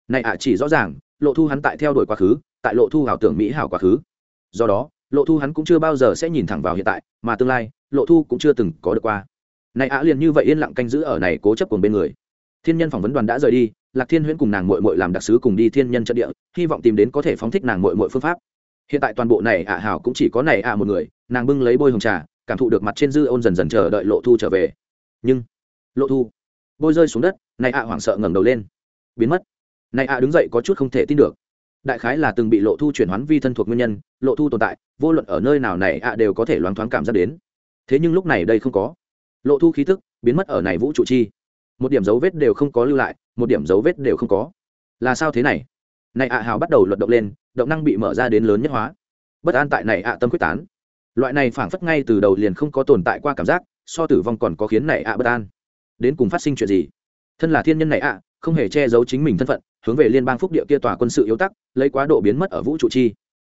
Này ạ chỉ rõ ràng, lộ thu hắn tại theo đuổi quá khứ, tại lộ thu hảo tưởng mỹ hảo quá khứ. Do đó, lộ thu hắn cũng chưa bao giờ sẽ nhìn thẳng vào hiện tại, mà tương lai, lộ thu cũng chưa từng có được qua. Này ạ liền như vậy yên lặng canh giữ ở này cố chấp cùng bên người. Thiên nhân phỏng vấn đoàn đã rời đi, lạc thiên huyễn cùng nàng mội mội làm đặc sứ cùng đi thiên nhân trận địa, hy vọng tìm đến có thể phóng thích nàng mội mội phương pháp. Hiện tại toàn bộ này ạ hảo cũng chỉ có này ạ một người, nàng bưng lấy bôi hồng trà, cảm thụ được mặt trên dư ôn dần dần chờ đợi lộ thu trở về. Nhưng lộ thu. Bôi rơi xuống đất này ạ hoảng sợ ngẩng đầu lên. Biến mất. Này ạ đứng dậy có chút không thể tin được. Đại khái là từng bị lộ thu chuyển hoán vi thân thuộc nguyên nhân, lộ thu tồn tại, vô luận ở nơi nào này ạ đều có thể loáng thoáng cảm giác đến. Thế nhưng lúc này đây không có. Lộ thu khí thức biến mất ở này vũ trụ chi. Một điểm dấu vết đều không có lưu lại, một điểm dấu vết đều không có. Là sao thế này? Này ạ hào bắt đầu luận động lên, động năng bị mở ra đến lớn nhất hóa. Bất an tại này ạ tâm quyết tán. Loại này phảng phất ngay từ đầu liền không có tồn tại qua cảm giác, so tử vong còn có khiến này ạ bất an đến cùng phát sinh chuyện gì? Thân là thiên nhân này ạ, không hề che giấu chính mình thân phận, hướng về liên bang phúc địa kia tòa quân sự yếu tắc, lấy quá độ biến mất ở vũ trụ chi.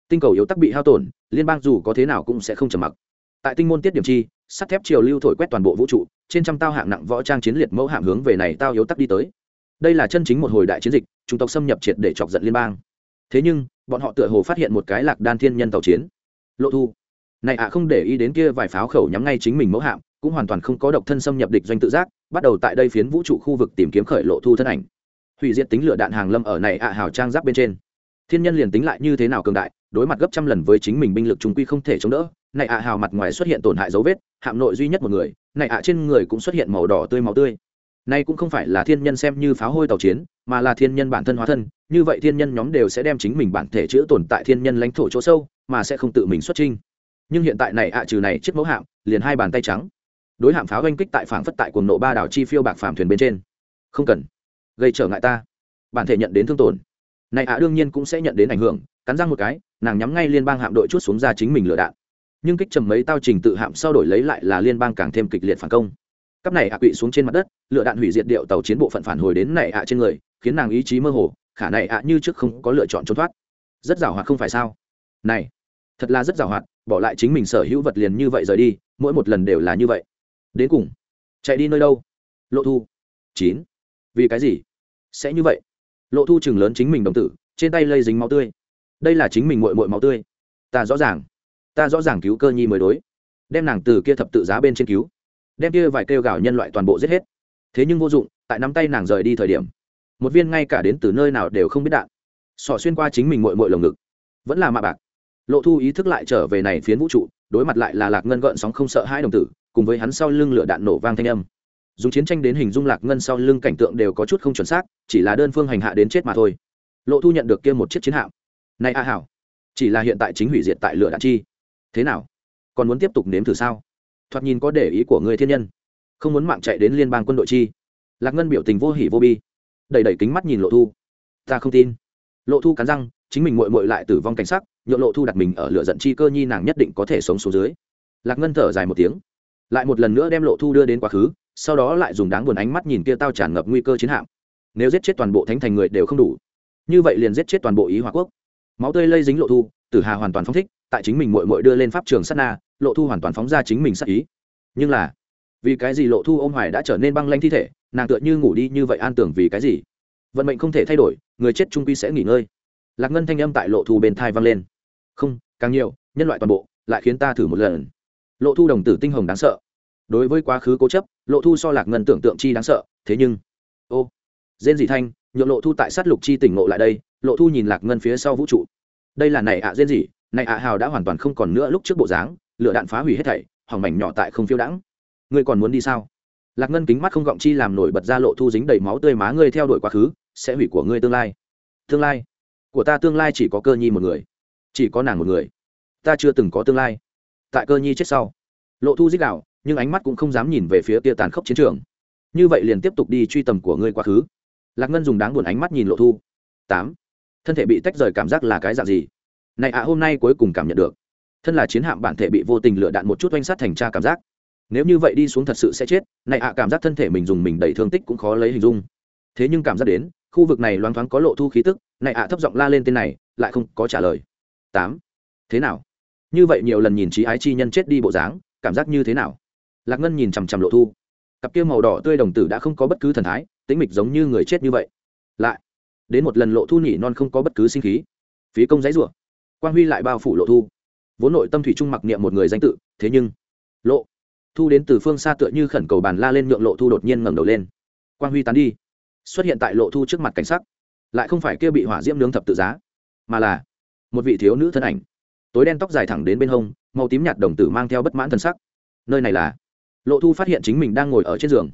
Tinh cầu yếu tắc bị hao tổn, liên bang dù có thế nào cũng sẽ không trầm mặc. Tại tinh môn tiết điểm chi, sắt thép chiều lưu thổi quét toàn bộ vũ trụ, trên trăm tao hạng nặng võ trang chiến liệt mẫu hạng hướng về này tao yếu tắc đi tới. Đây là chân chính một hồi đại chiến dịch, chúng tộc xâm nhập triệt để chọc giận liên bang. Thế nhưng, bọn họ tựa hồ phát hiện một cái lạc đan thiên nhân tàu chiến. Lộ thu. Này ạ, không để ý đến kia vài pháo khẩu nhắm ngay chính mình mẫu hạm cũng hoàn toàn không có độc thân xâm nhập địch doanh tự giác, bắt đầu tại đây phiến vũ trụ khu vực tìm kiếm khởi lộ thu thân ảnh. Hủy diệt tính lửa đạn hàng lâm ở này ạ hào trang giáp bên trên. Thiên nhân liền tính lại như thế nào cường đại, đối mặt gấp trăm lần với chính mình binh lực chúng quy không thể chống đỡ, này ạ hào mặt ngoài xuất hiện tổn hại dấu vết, hạm nội duy nhất một người, này ạ trên người cũng xuất hiện màu đỏ tươi máu tươi. Nay cũng không phải là thiên nhân xem như pháo hôi tàu chiến, mà là thiên nhân bản thân hóa thân, như vậy thiên nhân nhóm đều sẽ đem chính mình bản thể chữ tồn tại thiên nhân lãnh thổ chỗ sâu, mà sẽ không tự mình xuất trinh nhưng hiện tại này ạ trừ này chiếc mẫu hạm, liền hai bàn tay trắng đối hạm pháo oanh kích tại phảng phất tại cuồng nộ ba đảo chi phiêu bạc phàm thuyền bên trên. Không cần. Gây trở ngại ta. Bản thể nhận đến thương tổn. Này ạ đương nhiên cũng sẽ nhận đến ảnh hưởng, cắn răng một cái, nàng nhắm ngay liên bang hạm đội chút xuống ra chính mình lựa đạn. Nhưng kích trầm mấy tao trình tự hạm sau đổi lấy lại là liên bang càng thêm kịch liệt phản công. Cấp này ạ quỵ xuống trên mặt đất lựa đạn hủy diệt điệu tàu chiến bộ phận phản hồi đến này ạ trên người, khiến nàng ý chí mơ hồ, khả này ạ như trước không có lựa chọn trốn thoát. Rất giàu hoạt không phải sao? Này, thật là rất giàu hoạt, bỏ lại chính mình sở hữu vật liền như vậy rời đi, mỗi một lần đều là như vậy đến cùng, chạy đi nơi đâu? Lộ thu. Chín. Vì cái gì? Sẽ như vậy. Lộ thu chừng lớn chính mình đồng tử, trên tay lây dính máu tươi. Đây là chính mình mội mội máu tươi. Ta rõ ràng. Ta rõ ràng cứu cơ nhi mới đối. Đem nàng từ kia thập tự giá bên trên cứu. Đem kia vài kêu gào nhân loại toàn bộ giết hết. Thế nhưng vô dụng, tại nắm tay nàng rời đi thời điểm, một viên ngay cả đến từ nơi nào đều không biết đạn, sỏ xuyên qua chính mình mội mội lồng ngực. Vẫn là mạ bạc. Lộ thu ý thức lại trở về này phiến vũ trụ, đối mặt lại là lạc ngân gợn sóng không sợ hai đồng tử cùng với hắn sau lưng lửa đạn nổ vang thanh âm. Dùng chiến tranh đến hình dung lạc ngân sau lưng cảnh tượng đều có chút không chuẩn xác, chỉ là đơn phương hành hạ đến chết mà thôi. Lộ thu nhận được kia một chiếc chiến hạm. Này a hảo, chỉ là hiện tại chính hủy diệt tại lửa đạn chi. Thế nào? Còn muốn tiếp tục nếm thử sao? Thoạt nhìn có để ý của người thiên nhân. Không muốn mạng chạy đến liên bang quân đội chi. Lạc ngân biểu tình vô hỉ vô bi. Đẩy đẩy kính mắt nhìn lộ thu. Ta không tin. Lộ thu cắn răng, chính mình mội mội lại tử vong cảnh sắc nhộn lộ thu đặt mình ở lửa giận chi cơ nhi nàng nhất định có thể sống xuống dưới. Lạc ngân thở dài một tiếng lại một lần nữa đem lộ thu đưa đến quá khứ, sau đó lại dùng đáng buồn ánh mắt nhìn kia tao tràn ngập nguy cơ chiến hạm. Nếu giết chết toàn bộ thánh thành người đều không đủ, như vậy liền giết chết toàn bộ ý hòa quốc. Máu tươi lây dính lộ thu, tử hà hoàn toàn phóng thích, tại chính mình mội mội đưa lên pháp trường sát na, lộ thu hoàn toàn phóng ra chính mình sát ý. Nhưng là, vì cái gì lộ thu ô m hoài đã trở nên băng lanh thi thể, nàng tựa như ngủ đi như vậy an tưởng vì cái gì? Vận mệnh không thể thay đổi, người chết trung quy sẽ nghỉ ngơi. Lạc ngân thanh âm tại lộ thu bên thai vang lên. Không, càng nhiều, nhân loại toàn bộ, lại khiến ta thử một lần lộ thu đồng tử tinh hồng đáng sợ. Đối với quá khứ cố chấp, lộ thu so lạc ngân tưởng tượng chi đáng sợ, thế nhưng, ô dên dị thanh nhộn lộ thu tại sát lục chi tỉnh ngộ lại đây, lộ thu nhìn lạc ngân phía sau vũ trụ. Đây là này ạ à dên dị, này ạ hào đã hoàn toàn không còn nữa lúc trước bộ dáng lựa đạn phá hủy hết thảy, hỏng mảnh nhỏ tại không phiêu đãng. Ngươi còn muốn đi sao? Lạc ngân kính mắt không gọng chi làm nổi bật ra lộ thu dính đầy máu tươi má ngươi theo đuổi quá khứ, sẽ hủy của ngươi tương lai. Tương lai? Của ta tương lai chỉ có cơ nhi một người, chỉ có nàng một người. Ta chưa từng có tương lai tại cơ nhi chết sau. Lộ thu dích đạo nhưng ánh mắt cũng không dám nhìn về phía kia tàn khốc chiến trường. Như vậy liền tiếp tục đi truy tầm của ngươi quá khứ. Lạc ngân dùng đáng buồn ánh mắt nhìn lộ thu. Tám. Thân thể bị tách rời cảm giác là cái dạng gì? Này ạ, hôm nay cuối cùng cảm nhận được. Thân là chiến hạm bản thể bị vô tình lựa đạn một chút oanh sát thành tra cảm giác. Nếu như vậy đi xuống thật sự sẽ chết, này ạ, cảm giác thân thể mình dùng mình đầy thương tích cũng khó lấy hình dung. Thế nhưng cảm giác đến, khu vực này loáng thoáng có lộ thu khí tức, này ạ thấp giọng la lên tên này, lại không có trả lời. Tám. Thế nào? Như vậy nhiều lần nhìn trí ái chi nhân chết đi bộ dáng, cảm giác như thế nào? Lạc ngân nhìn chằm chằm lộ thu. Cặp kia màu đỏ tươi đồng tử đã không có bất cứ thần thái, tĩnh mịch giống như người chết như vậy. Lại, đến một lần lộ thu nhỉ non không có bất cứ sinh khí. Phí công giấy rủa. Quang huy lại bao phủ lộ thu. Vốn nội tâm thủy trung mặc niệm một người danh tự, thế nhưng, lộ thu đến từ phương xa tựa như khẩn cầu bàn la lên nhượng lộ thu đột nhiên ngẩng đầu lên. Quang huy tán đi. Xuất hiện tại lộ thu trước mặt cảnh sắc. Lại không phải kia bị hỏa diễm nướng thập tự giá, mà là một vị thiếu nữ thân ảnh tối đen tóc dài thẳng đến bên hông, màu tím nhạt đồng tử mang theo bất mãn thân sắc. Nơi này là? Lộ thu phát hiện chính mình đang ngồi ở trên giường.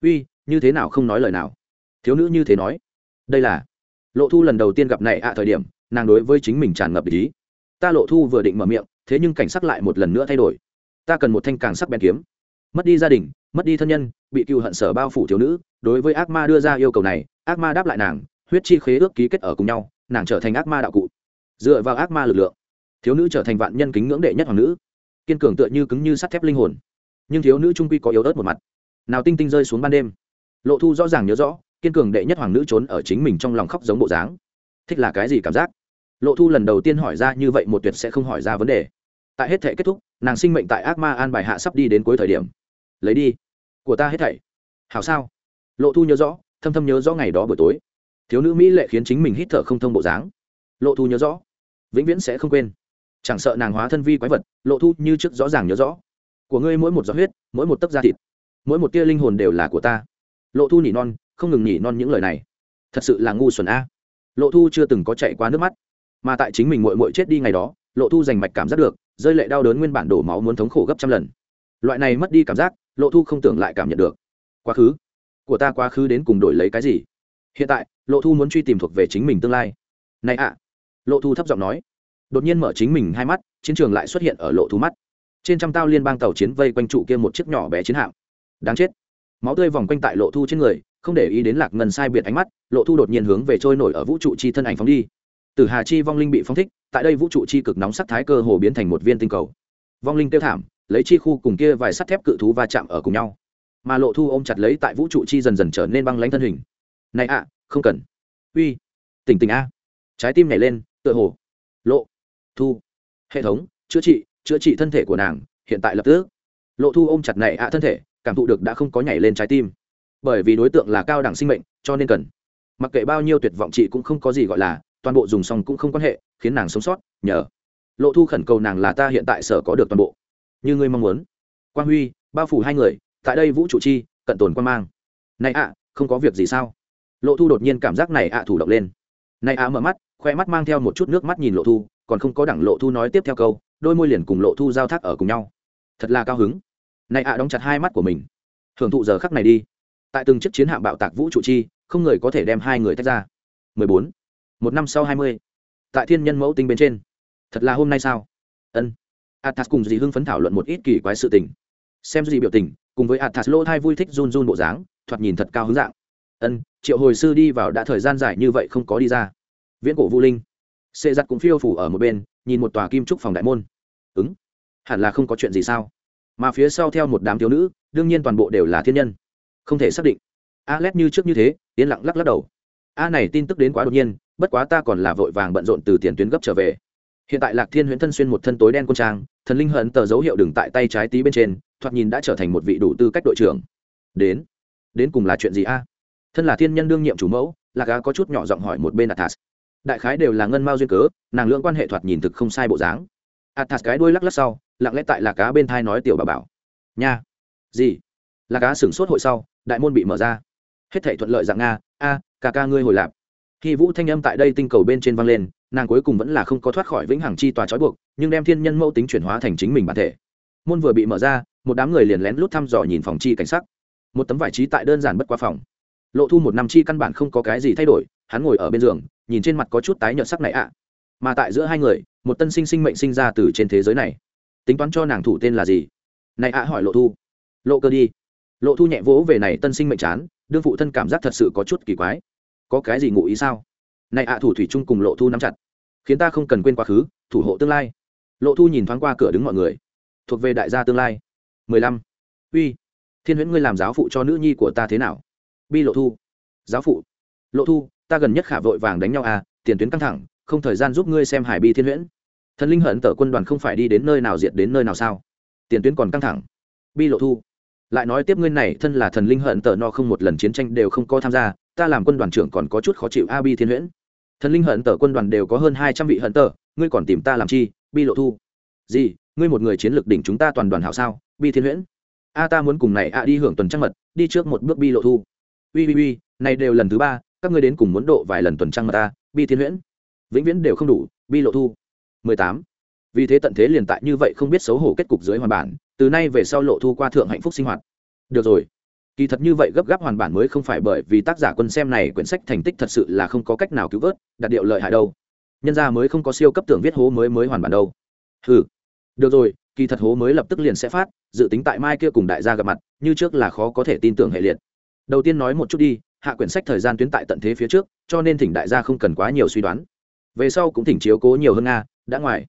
Uy, như thế nào không nói lời nào? Thiếu nữ như thế nói. Đây là? Lộ thu lần đầu tiên gặp này ạ à thời điểm, nàng đối với chính mình tràn ngập ý. Ta lộ thu vừa định mở miệng, thế nhưng cảnh sắc lại một lần nữa thay đổi. Ta cần một thanh càng sắc bén kiếm. Mất đi gia đình, mất đi thân nhân, bị cựu hận sở bao phủ thiếu nữ, đối với ác ma đưa ra yêu cầu này, ác ma đáp lại nàng, huyết chi khế ước ký kết ở cùng nhau, nàng trở thành ác ma đạo cụ. Dựa vào ác ma lực lượng thiếu nữ trở thành vạn nhân kính ngưỡng đệ nhất hoàng nữ. Kiên cường tựa như cứng như sắt thép linh hồn. Nhưng thiếu nữ trung quy có yếu ớt một mặt. Nào tinh tinh rơi xuống ban đêm. Lộ thu rõ ràng nhớ rõ, kiên cường đệ nhất hoàng nữ trốn ở chính mình trong lòng khóc giống bộ dáng. Thích là cái gì cảm giác? Lộ thu lần đầu tiên hỏi ra như vậy một tuyệt sẽ không hỏi ra vấn đề. Tại hết thể kết thúc, nàng sinh mệnh tại ác ma an bài hạ sắp đi đến cuối thời điểm. Lấy đi. Của ta hết thảy. Hảo sao? Lộ thu nhớ rõ, thâm thâm nhớ rõ ngày đó buổi tối. Thiếu nữ mỹ lệ khiến chính mình hít thở không thông bộ dáng. Lộ thu nhớ rõ, vĩnh viễn sẽ không quên chẳng sợ nàng hóa thân vi quái vật, lộ thu như trước rõ ràng nhớ rõ. Của ngươi mỗi một giọt huyết, mỗi một tấc da thịt, mỗi một tia linh hồn đều là của ta. Lộ thu nhỉ non, không ngừng nhỉ non những lời này. Thật sự là ngu xuẩn a. Lộ thu chưa từng có chạy qua nước mắt. Mà tại chính mình mội mội chết đi ngày đó, lộ thu giành mạch cảm giác được, rơi lệ đau đớn nguyên bản đổ máu muốn thống khổ gấp trăm lần. Loại này mất đi cảm giác, lộ thu không tưởng lại cảm nhận được. Quá khứ, của ta quá khứ đến cùng đổi lấy cái gì? Hiện tại, lộ thu muốn truy tìm thuộc về chính mình tương lai. Này ạ. Lộ thu thấp giọng nói đột nhiên mở chính mình hai mắt, chiến trường lại xuất hiện ở lộ thu mắt. Trên trăm tao liên bang tàu chiến vây quanh trụ kia một chiếc nhỏ bé chiến hạm. Đáng chết. Máu tươi vòng quanh tại lộ thu trên người, không để ý đến lạc ngân sai biệt ánh mắt, lộ thu đột nhiên hướng về trôi nổi ở vũ trụ chi thân ảnh phóng đi. Từ hà chi vong linh bị phóng thích, tại đây vũ trụ chi cực nóng sắc thái cơ hồ biến thành một viên tinh cầu. Vong linh tiêu thảm, lấy chi khu cùng kia vài sắt thép cự thú va chạm ở cùng nhau. Mà lộ thu ôm chặt lấy tại vũ trụ chi dần dần trở nên băng lánh thân hình. Này ạ, không cần. Uy, tỉnh tỉnh a. Trái tim nhảy lên, tựa hồ. Lộ thu. Hệ thống, chữa trị chữa trị thân thể của nàng, hiện tại lập tức. Lộ thu ôm chặt này ạ thân thể, cảm thụ được đã không có nhảy lên trái tim. Bởi vì đối tượng là cao đẳng sinh mệnh, cho nên cần. Mặc kệ bao nhiêu tuyệt vọng chị cũng không có gì gọi là, toàn bộ dùng xong cũng không quan hệ, khiến nàng sống sót, nhờ. Lộ thu khẩn cầu nàng là ta hiện tại sở có được toàn bộ. Như ngươi mong muốn. Quang huy, bao phủ hai người, tại đây vũ trụ chi, cận tồn quan mang. Này ạ, không có việc gì sao? Lộ thu đột nhiên cảm giác này ạ thủ động lên. Này ạ mở mắt, khoe mắt mang theo một chút nước mắt nhìn lộ thu còn không có đẳng lộ thu nói tiếp theo câu, đôi môi liền cùng lộ thu giao thác ở cùng nhau. Thật là cao hứng. Này ạ, đóng chặt hai mắt của mình. Hưởng thụ giờ khắc này đi. Tại từng chiếc chiến hạm bạo tạc vũ trụ chi, không người có thể đem hai người tách ra. 14. một năm sau 20. tại thiên nhân mẫu tinh bên trên. Thật là hôm nay sao? Ân. Athas cùng dì hưng phấn thảo luận một ít kỳ quái sự tình. Xem gì biểu tình, cùng với athas lỗ thai vui thích run run bộ dáng, thoạt nhìn thật cao hứng dạng. Ân, triệu hồi sư đi vào đã thời gian dài như vậy không có đi ra. Viễn cổ vũ linh xê giặt cũng phiêu phủ ở một bên, nhìn một tòa kim trúc phòng đại môn. Ứng. Hẳn là không có chuyện gì sao? Mà phía sau theo một đám thiếu nữ, đương nhiên toàn bộ đều là thiên nhân. Không thể xác định. A lét như trước như thế, yên lặng lắc lắc đầu. A này tin tức đến quá đột nhiên, bất quá ta còn là vội vàng bận rộn từ tiền tuyến gấp trở về. Hiện tại lạc thiên huyễn thân xuyên một thân tối đen quân trang, thần linh hận tờ dấu hiệu đừng tại tay trái tí bên trên, thoạt nhìn đã trở thành một vị đủ tư cách đội trưởng. Đến. Đến cùng là chuyện gì a? Thân là thiên nhân đương nhiệm chủ mẫu, lạc á có chút nhỏ giọng hỏi một bên athas đại khái đều là ngân mao duyên cớ, nàng lưỡng quan hệ thoạt nhìn thực không sai bộ dáng. Athas cái đuôi lắc lắc sau, lặng lẽ tại lạc cá bên thai nói tiểu bà bảo, nha, gì? Lạc cá sửng sốt hội sau, đại môn bị mở ra. Hết thể thuận lợi dạng nga a, ca ca ngươi hồi lạp. Khi vũ thanh âm tại đây tinh cầu bên trên vang lên, nàng cuối cùng vẫn là không có thoát khỏi vĩnh hằng chi tòa trói buộc, nhưng đem thiên nhân mẫu tính chuyển hóa thành chính mình bản thể. Môn vừa bị mở ra, một đám người liền lén lút thăm dò nhìn phòng chi cảnh sắc. Một tấm vải trí tại đơn giản bất qua phòng. Lộ thu một năm chi căn bản không có cái gì thay đổi, hắn ngồi ở bên giường nhìn trên mặt có chút tái nhợt sắc này ạ. Mà tại giữa hai người, một tân sinh sinh mệnh sinh ra từ trên thế giới này. Tính toán cho nàng thủ tên là gì? Này ạ hỏi lộ thu. Lộ cơ đi. Lộ thu nhẹ vỗ về này tân sinh mệnh chán, đương phụ thân cảm giác thật sự có chút kỳ quái. Có cái gì ngụ ý sao? Này ạ thủ thủy chung cùng lộ thu nắm chặt. Khiến ta không cần quên quá khứ, thủ hộ tương lai. Lộ thu nhìn thoáng qua cửa đứng mọi người. Thuộc về đại gia tương lai. Mười lăm. Uy. Thiên huyễn ngươi làm giáo phụ cho nữ nhi của ta thế nào? Bi lộ thu. Giáo phụ. Lộ thu ta gần nhất khả vội vàng đánh nhau à tiền tuyến căng thẳng, không thời gian giúp ngươi xem hải bi thiên huyễn. Thần linh hận tở quân đoàn không phải đi đến nơi nào diệt đến nơi nào sao? Tiền tuyến còn căng thẳng. Bi lộ thu, lại nói tiếp ngươi này thân là thần linh hận tở no không một lần chiến tranh đều không có tham gia, ta làm quân đoàn trưởng còn có chút khó chịu a bi thiên huyễn. Thần linh hận tở quân đoàn đều có hơn hai trăm vị hận tở, ngươi còn tìm ta làm chi? Bi lộ thu, gì, ngươi một người chiến lược đỉnh chúng ta toàn đoàn hảo sao? Bi thiên huyễn, a ta muốn cùng này a đi hưởng tuần trăng mật, đi trước một bước bi lộ thu. Ui ui ui, này đều lần thứ ba các ngươi đến cùng muốn độ vài lần tuần trăng mà ta, bi thiên huyễn. Vĩnh viễn đều không đủ, bi lộ thu. Mười tám. Vì thế tận thế liền tại như vậy không biết xấu hổ kết cục dưới hoàn bản, từ nay về sau lộ thu qua thượng hạnh phúc sinh hoạt. Được rồi. Kỳ thật như vậy gấp gáp hoàn bản mới không phải bởi vì tác giả quân xem này quyển sách thành tích thật sự là không có cách nào cứu vớt đặt điệu lợi hại đâu. Nhân ra mới không có siêu cấp tưởng viết hố mới mới hoàn bản đâu. Ừ được rồi, kỳ thật hố mới lập tức liền sẽ phát, dự tính tại mai kia cùng đại gia gặp mặt, như trước là khó có thể tin tưởng hệ liệt. Đầu tiên nói một chút đi hạ quyển sách thời gian tuyến tại tận thế phía trước, cho nên thỉnh đại gia không cần quá nhiều suy đoán. Về sau cũng thỉnh chiếu cố nhiều hơn nga, đã ngoài.